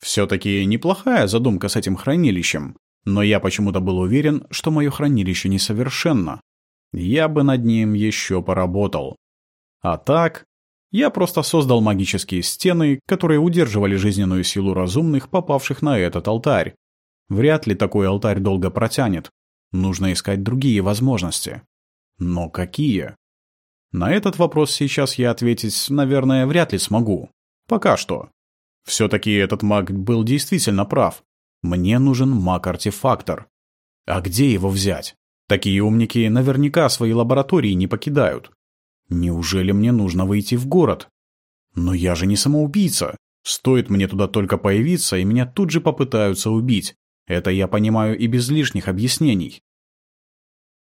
Все-таки неплохая задумка с этим хранилищем, но я почему-то был уверен, что мое хранилище несовершенно. Я бы над ним еще поработал. А так, я просто создал магические стены, которые удерживали жизненную силу разумных, попавших на этот алтарь. Вряд ли такой алтарь долго протянет. Нужно искать другие возможности. Но какие? На этот вопрос сейчас я ответить, наверное, вряд ли смогу. Пока что. Все-таки этот маг был действительно прав. Мне нужен маг-артефактор. А где его взять? Такие умники наверняка свои лаборатории не покидают. Неужели мне нужно выйти в город? Но я же не самоубийца. Стоит мне туда только появиться, и меня тут же попытаются убить. Это я понимаю и без лишних объяснений.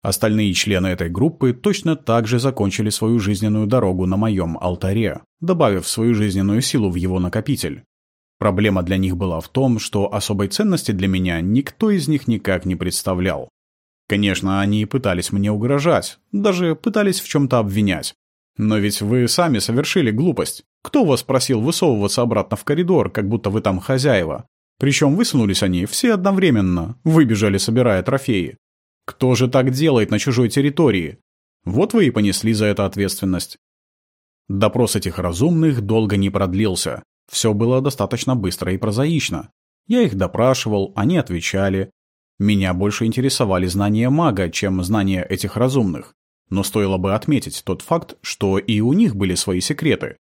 Остальные члены этой группы точно так же закончили свою жизненную дорогу на моем алтаре, добавив свою жизненную силу в его накопитель. Проблема для них была в том, что особой ценности для меня никто из них никак не представлял. Конечно, они пытались мне угрожать, даже пытались в чем-то обвинять. Но ведь вы сами совершили глупость. Кто вас просил высовываться обратно в коридор, как будто вы там хозяева? Причем высунулись они все одновременно, выбежали, собирая трофеи. Кто же так делает на чужой территории? Вот вы и понесли за это ответственность. Допрос этих разумных долго не продлился. Все было достаточно быстро и прозаично. Я их допрашивал, они отвечали. Меня больше интересовали знания мага, чем знания этих разумных. Но стоило бы отметить тот факт, что и у них были свои секреты.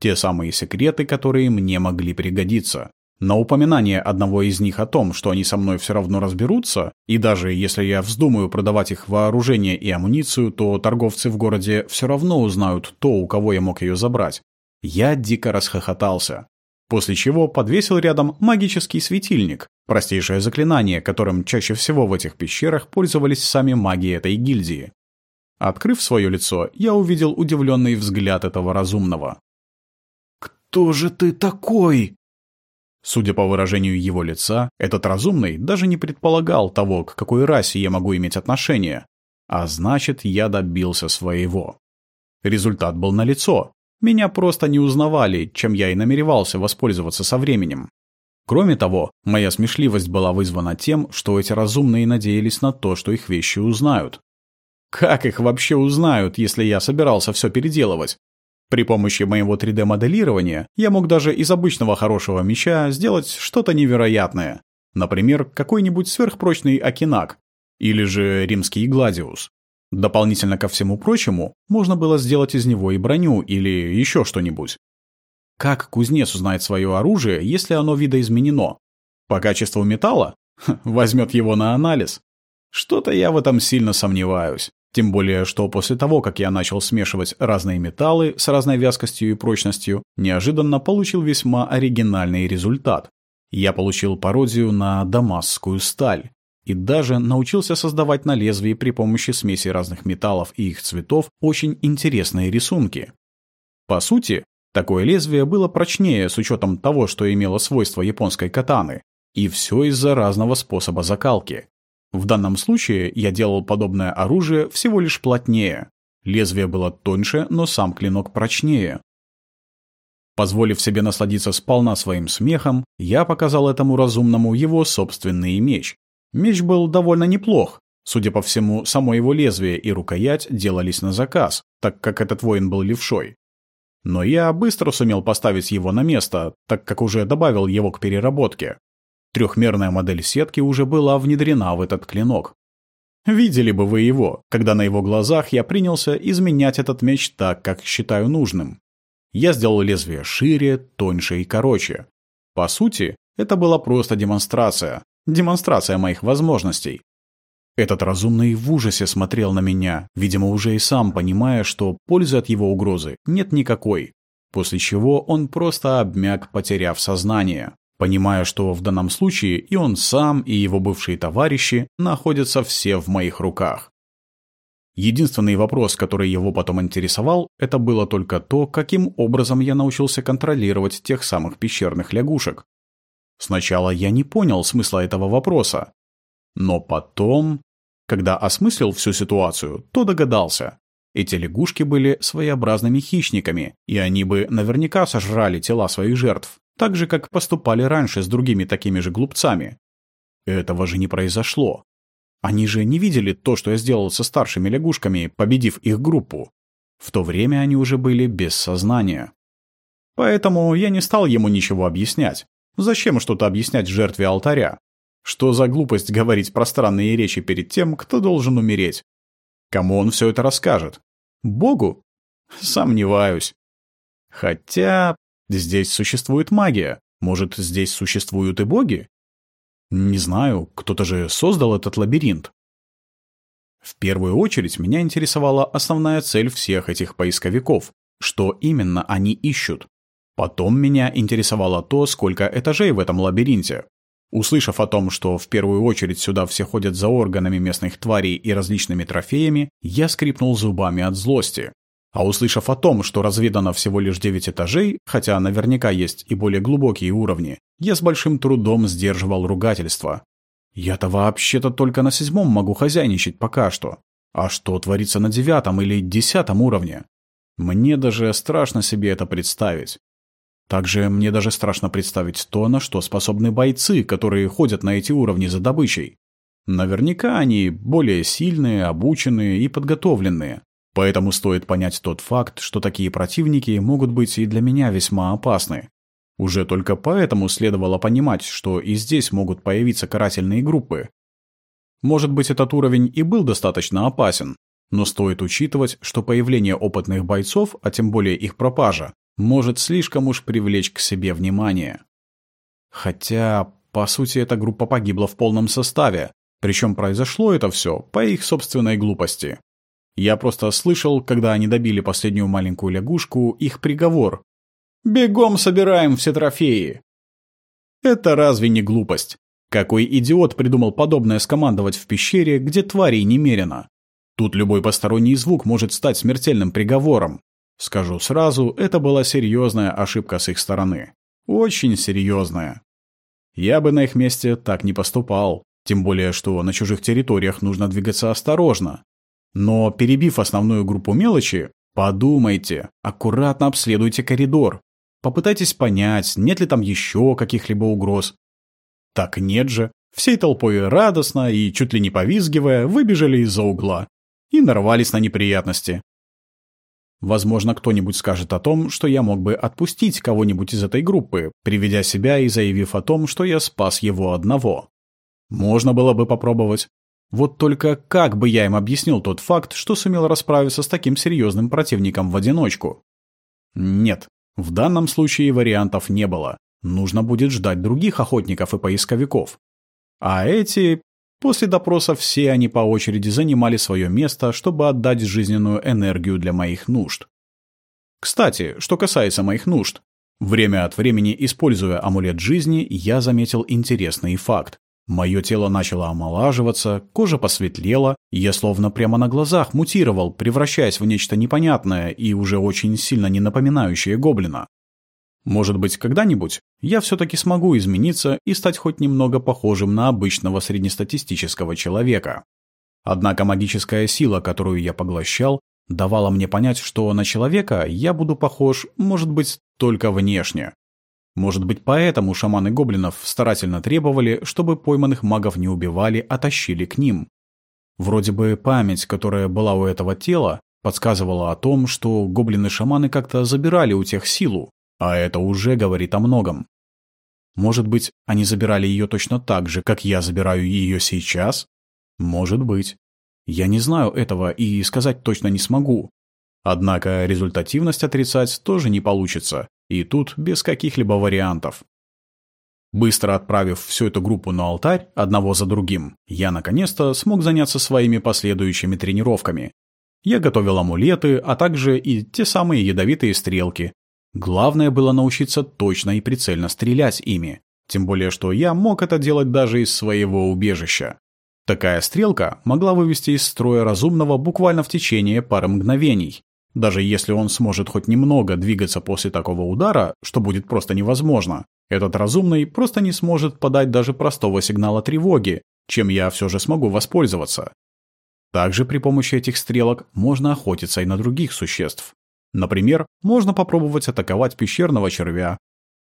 Те самые секреты, которые мне могли пригодиться. На упоминание одного из них о том, что они со мной все равно разберутся, и даже если я вздумаю продавать их вооружение и амуницию, то торговцы в городе все равно узнают то, у кого я мог ее забрать. Я дико расхохотался. После чего подвесил рядом магический светильник, простейшее заклинание, которым чаще всего в этих пещерах пользовались сами маги этой гильдии. Открыв свое лицо, я увидел удивленный взгляд этого разумного. «Кто же ты такой?» Судя по выражению его лица, этот разумный даже не предполагал того, к какой расе я могу иметь отношение. А значит, я добился своего. Результат был налицо. Меня просто не узнавали, чем я и намеревался воспользоваться со временем. Кроме того, моя смешливость была вызвана тем, что эти разумные надеялись на то, что их вещи узнают. Как их вообще узнают, если я собирался все переделывать? При помощи моего 3D-моделирования я мог даже из обычного хорошего меча сделать что-то невероятное. Например, какой-нибудь сверхпрочный окинак. или же римский гладиус. Дополнительно ко всему прочему, можно было сделать из него и броню или еще что-нибудь. Как кузнец узнает свое оружие, если оно видоизменено? По качеству металла? Возьмет его на анализ. Что-то я в этом сильно сомневаюсь. Тем более, что после того, как я начал смешивать разные металлы с разной вязкостью и прочностью, неожиданно получил весьма оригинальный результат. Я получил пародию на дамасскую сталь и даже научился создавать на лезвии при помощи смеси разных металлов и их цветов очень интересные рисунки. По сути, такое лезвие было прочнее с учетом того, что имело свойства японской катаны, и все из-за разного способа закалки. В данном случае я делал подобное оружие всего лишь плотнее. Лезвие было тоньше, но сам клинок прочнее. Позволив себе насладиться сполна своим смехом, я показал этому разумному его собственный меч, Меч был довольно неплох. Судя по всему, само его лезвие и рукоять делались на заказ, так как этот воин был левшой. Но я быстро сумел поставить его на место, так как уже добавил его к переработке. Трехмерная модель сетки уже была внедрена в этот клинок. Видели бы вы его, когда на его глазах я принялся изменять этот меч так, как считаю нужным. Я сделал лезвие шире, тоньше и короче. По сути, это была просто демонстрация, демонстрация моих возможностей. Этот разумный в ужасе смотрел на меня, видимо, уже и сам понимая, что пользы от его угрозы нет никакой, после чего он просто обмяк, потеряв сознание, понимая, что в данном случае и он сам, и его бывшие товарищи находятся все в моих руках. Единственный вопрос, который его потом интересовал, это было только то, каким образом я научился контролировать тех самых пещерных лягушек, Сначала я не понял смысла этого вопроса. Но потом, когда осмыслил всю ситуацию, то догадался. Эти лягушки были своеобразными хищниками, и они бы наверняка сожрали тела своих жертв, так же, как поступали раньше с другими такими же глупцами. Этого же не произошло. Они же не видели то, что я сделал со старшими лягушками, победив их группу. В то время они уже были без сознания. Поэтому я не стал ему ничего объяснять, Зачем что-то объяснять жертве алтаря? Что за глупость говорить пространные речи перед тем, кто должен умереть? Кому он все это расскажет? Богу? Сомневаюсь. Хотя здесь существует магия. Может, здесь существуют и боги? Не знаю, кто-то же создал этот лабиринт. В первую очередь меня интересовала основная цель всех этих поисковиков. Что именно они ищут? Потом меня интересовало то, сколько этажей в этом лабиринте. Услышав о том, что в первую очередь сюда все ходят за органами местных тварей и различными трофеями, я скрипнул зубами от злости. А услышав о том, что разведано всего лишь 9 этажей, хотя наверняка есть и более глубокие уровни, я с большим трудом сдерживал ругательство. Я-то вообще-то только на седьмом могу хозяйничать пока что. А что творится на девятом или десятом уровне? Мне даже страшно себе это представить. Также мне даже страшно представить то, на что способны бойцы, которые ходят на эти уровни за добычей. Наверняка они более сильные, обученные и подготовленные. Поэтому стоит понять тот факт, что такие противники могут быть и для меня весьма опасны. Уже только поэтому следовало понимать, что и здесь могут появиться карательные группы. Может быть, этот уровень и был достаточно опасен, но стоит учитывать, что появление опытных бойцов, а тем более их пропажа, может слишком уж привлечь к себе внимание. Хотя, по сути, эта группа погибла в полном составе, причем произошло это все по их собственной глупости. Я просто слышал, когда они добили последнюю маленькую лягушку, их приговор. «Бегом собираем все трофеи!» Это разве не глупость? Какой идиот придумал подобное скомандовать в пещере, где тварей немерено? Тут любой посторонний звук может стать смертельным приговором. Скажу сразу, это была серьезная ошибка с их стороны. Очень серьезная. Я бы на их месте так не поступал. Тем более, что на чужих территориях нужно двигаться осторожно. Но перебив основную группу мелочи, подумайте, аккуратно обследуйте коридор. Попытайтесь понять, нет ли там еще каких-либо угроз. Так нет же. Всей толпой радостно и чуть ли не повизгивая выбежали из-за угла и нарвались на неприятности. Возможно, кто-нибудь скажет о том, что я мог бы отпустить кого-нибудь из этой группы, приведя себя и заявив о том, что я спас его одного. Можно было бы попробовать. Вот только как бы я им объяснил тот факт, что сумел расправиться с таким серьезным противником в одиночку? Нет, в данном случае вариантов не было. Нужно будет ждать других охотников и поисковиков. А эти... После допроса все они по очереди занимали свое место, чтобы отдать жизненную энергию для моих нужд. Кстати, что касается моих нужд. Время от времени, используя амулет жизни, я заметил интересный факт. Мое тело начало омолаживаться, кожа посветлела, я словно прямо на глазах мутировал, превращаясь в нечто непонятное и уже очень сильно не напоминающее гоблина. Может быть, когда-нибудь я все-таки смогу измениться и стать хоть немного похожим на обычного среднестатистического человека. Однако магическая сила, которую я поглощал, давала мне понять, что на человека я буду похож, может быть, только внешне. Может быть, поэтому шаманы гоблинов старательно требовали, чтобы пойманных магов не убивали, а тащили к ним. Вроде бы память, которая была у этого тела, подсказывала о том, что гоблины-шаманы как-то забирали у тех силу, а это уже говорит о многом. Может быть, они забирали ее точно так же, как я забираю ее сейчас? Может быть. Я не знаю этого и сказать точно не смогу. Однако результативность отрицать тоже не получится, и тут без каких-либо вариантов. Быстро отправив всю эту группу на алтарь, одного за другим, я наконец-то смог заняться своими последующими тренировками. Я готовил амулеты, а также и те самые ядовитые стрелки, Главное было научиться точно и прицельно стрелять ими. Тем более, что я мог это делать даже из своего убежища. Такая стрелка могла вывести из строя разумного буквально в течение пары мгновений. Даже если он сможет хоть немного двигаться после такого удара, что будет просто невозможно, этот разумный просто не сможет подать даже простого сигнала тревоги, чем я все же смогу воспользоваться. Также при помощи этих стрелок можно охотиться и на других существ. Например, можно попробовать атаковать пещерного червя.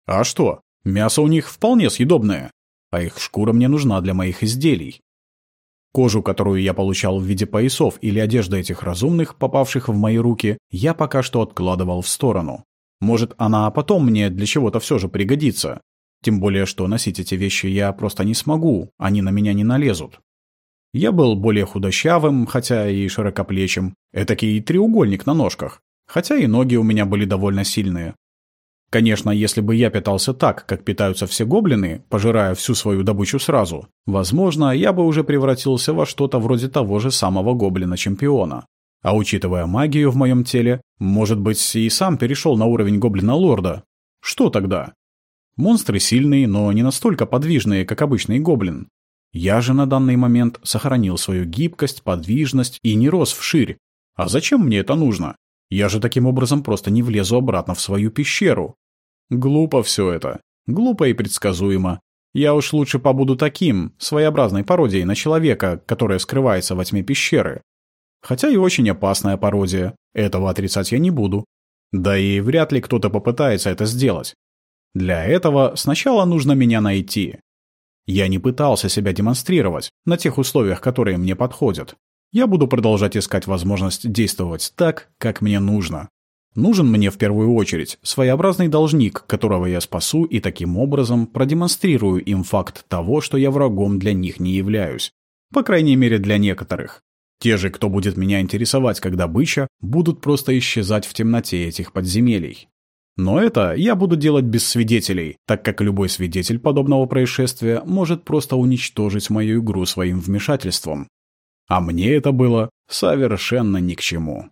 А что? Мясо у них вполне съедобное, а их шкура мне нужна для моих изделий. Кожу, которую я получал в виде поясов или одежды этих разумных, попавших в мои руки, я пока что откладывал в сторону. Может, она потом мне для чего-то все же пригодится. Тем более, что носить эти вещи я просто не смогу, они на меня не налезут. Я был более худощавым, хотя и широкоплечим, этакий треугольник на ножках, хотя и ноги у меня были довольно сильные. Конечно, если бы я питался так, как питаются все гоблины, пожирая всю свою добычу сразу, возможно, я бы уже превратился во что-то вроде того же самого гоблина-чемпиона. А учитывая магию в моем теле, может быть, и сам перешел на уровень гоблина-лорда. Что тогда? Монстры сильные, но не настолько подвижные, как обычный гоблин. Я же на данный момент сохранил свою гибкость, подвижность и не рос вширь. А зачем мне это нужно? Я же таким образом просто не влезу обратно в свою пещеру. Глупо все это. Глупо и предсказуемо. Я уж лучше побуду таким, своеобразной пародией на человека, которая скрывается во тьме пещеры. Хотя и очень опасная пародия. Этого отрицать я не буду. Да и вряд ли кто-то попытается это сделать. Для этого сначала нужно меня найти. Я не пытался себя демонстрировать на тех условиях, которые мне подходят я буду продолжать искать возможность действовать так, как мне нужно. Нужен мне в первую очередь своеобразный должник, которого я спасу и таким образом продемонстрирую им факт того, что я врагом для них не являюсь. По крайней мере для некоторых. Те же, кто будет меня интересовать как добыча, будут просто исчезать в темноте этих подземелий. Но это я буду делать без свидетелей, так как любой свидетель подобного происшествия может просто уничтожить мою игру своим вмешательством. А мне это было совершенно ни к чему.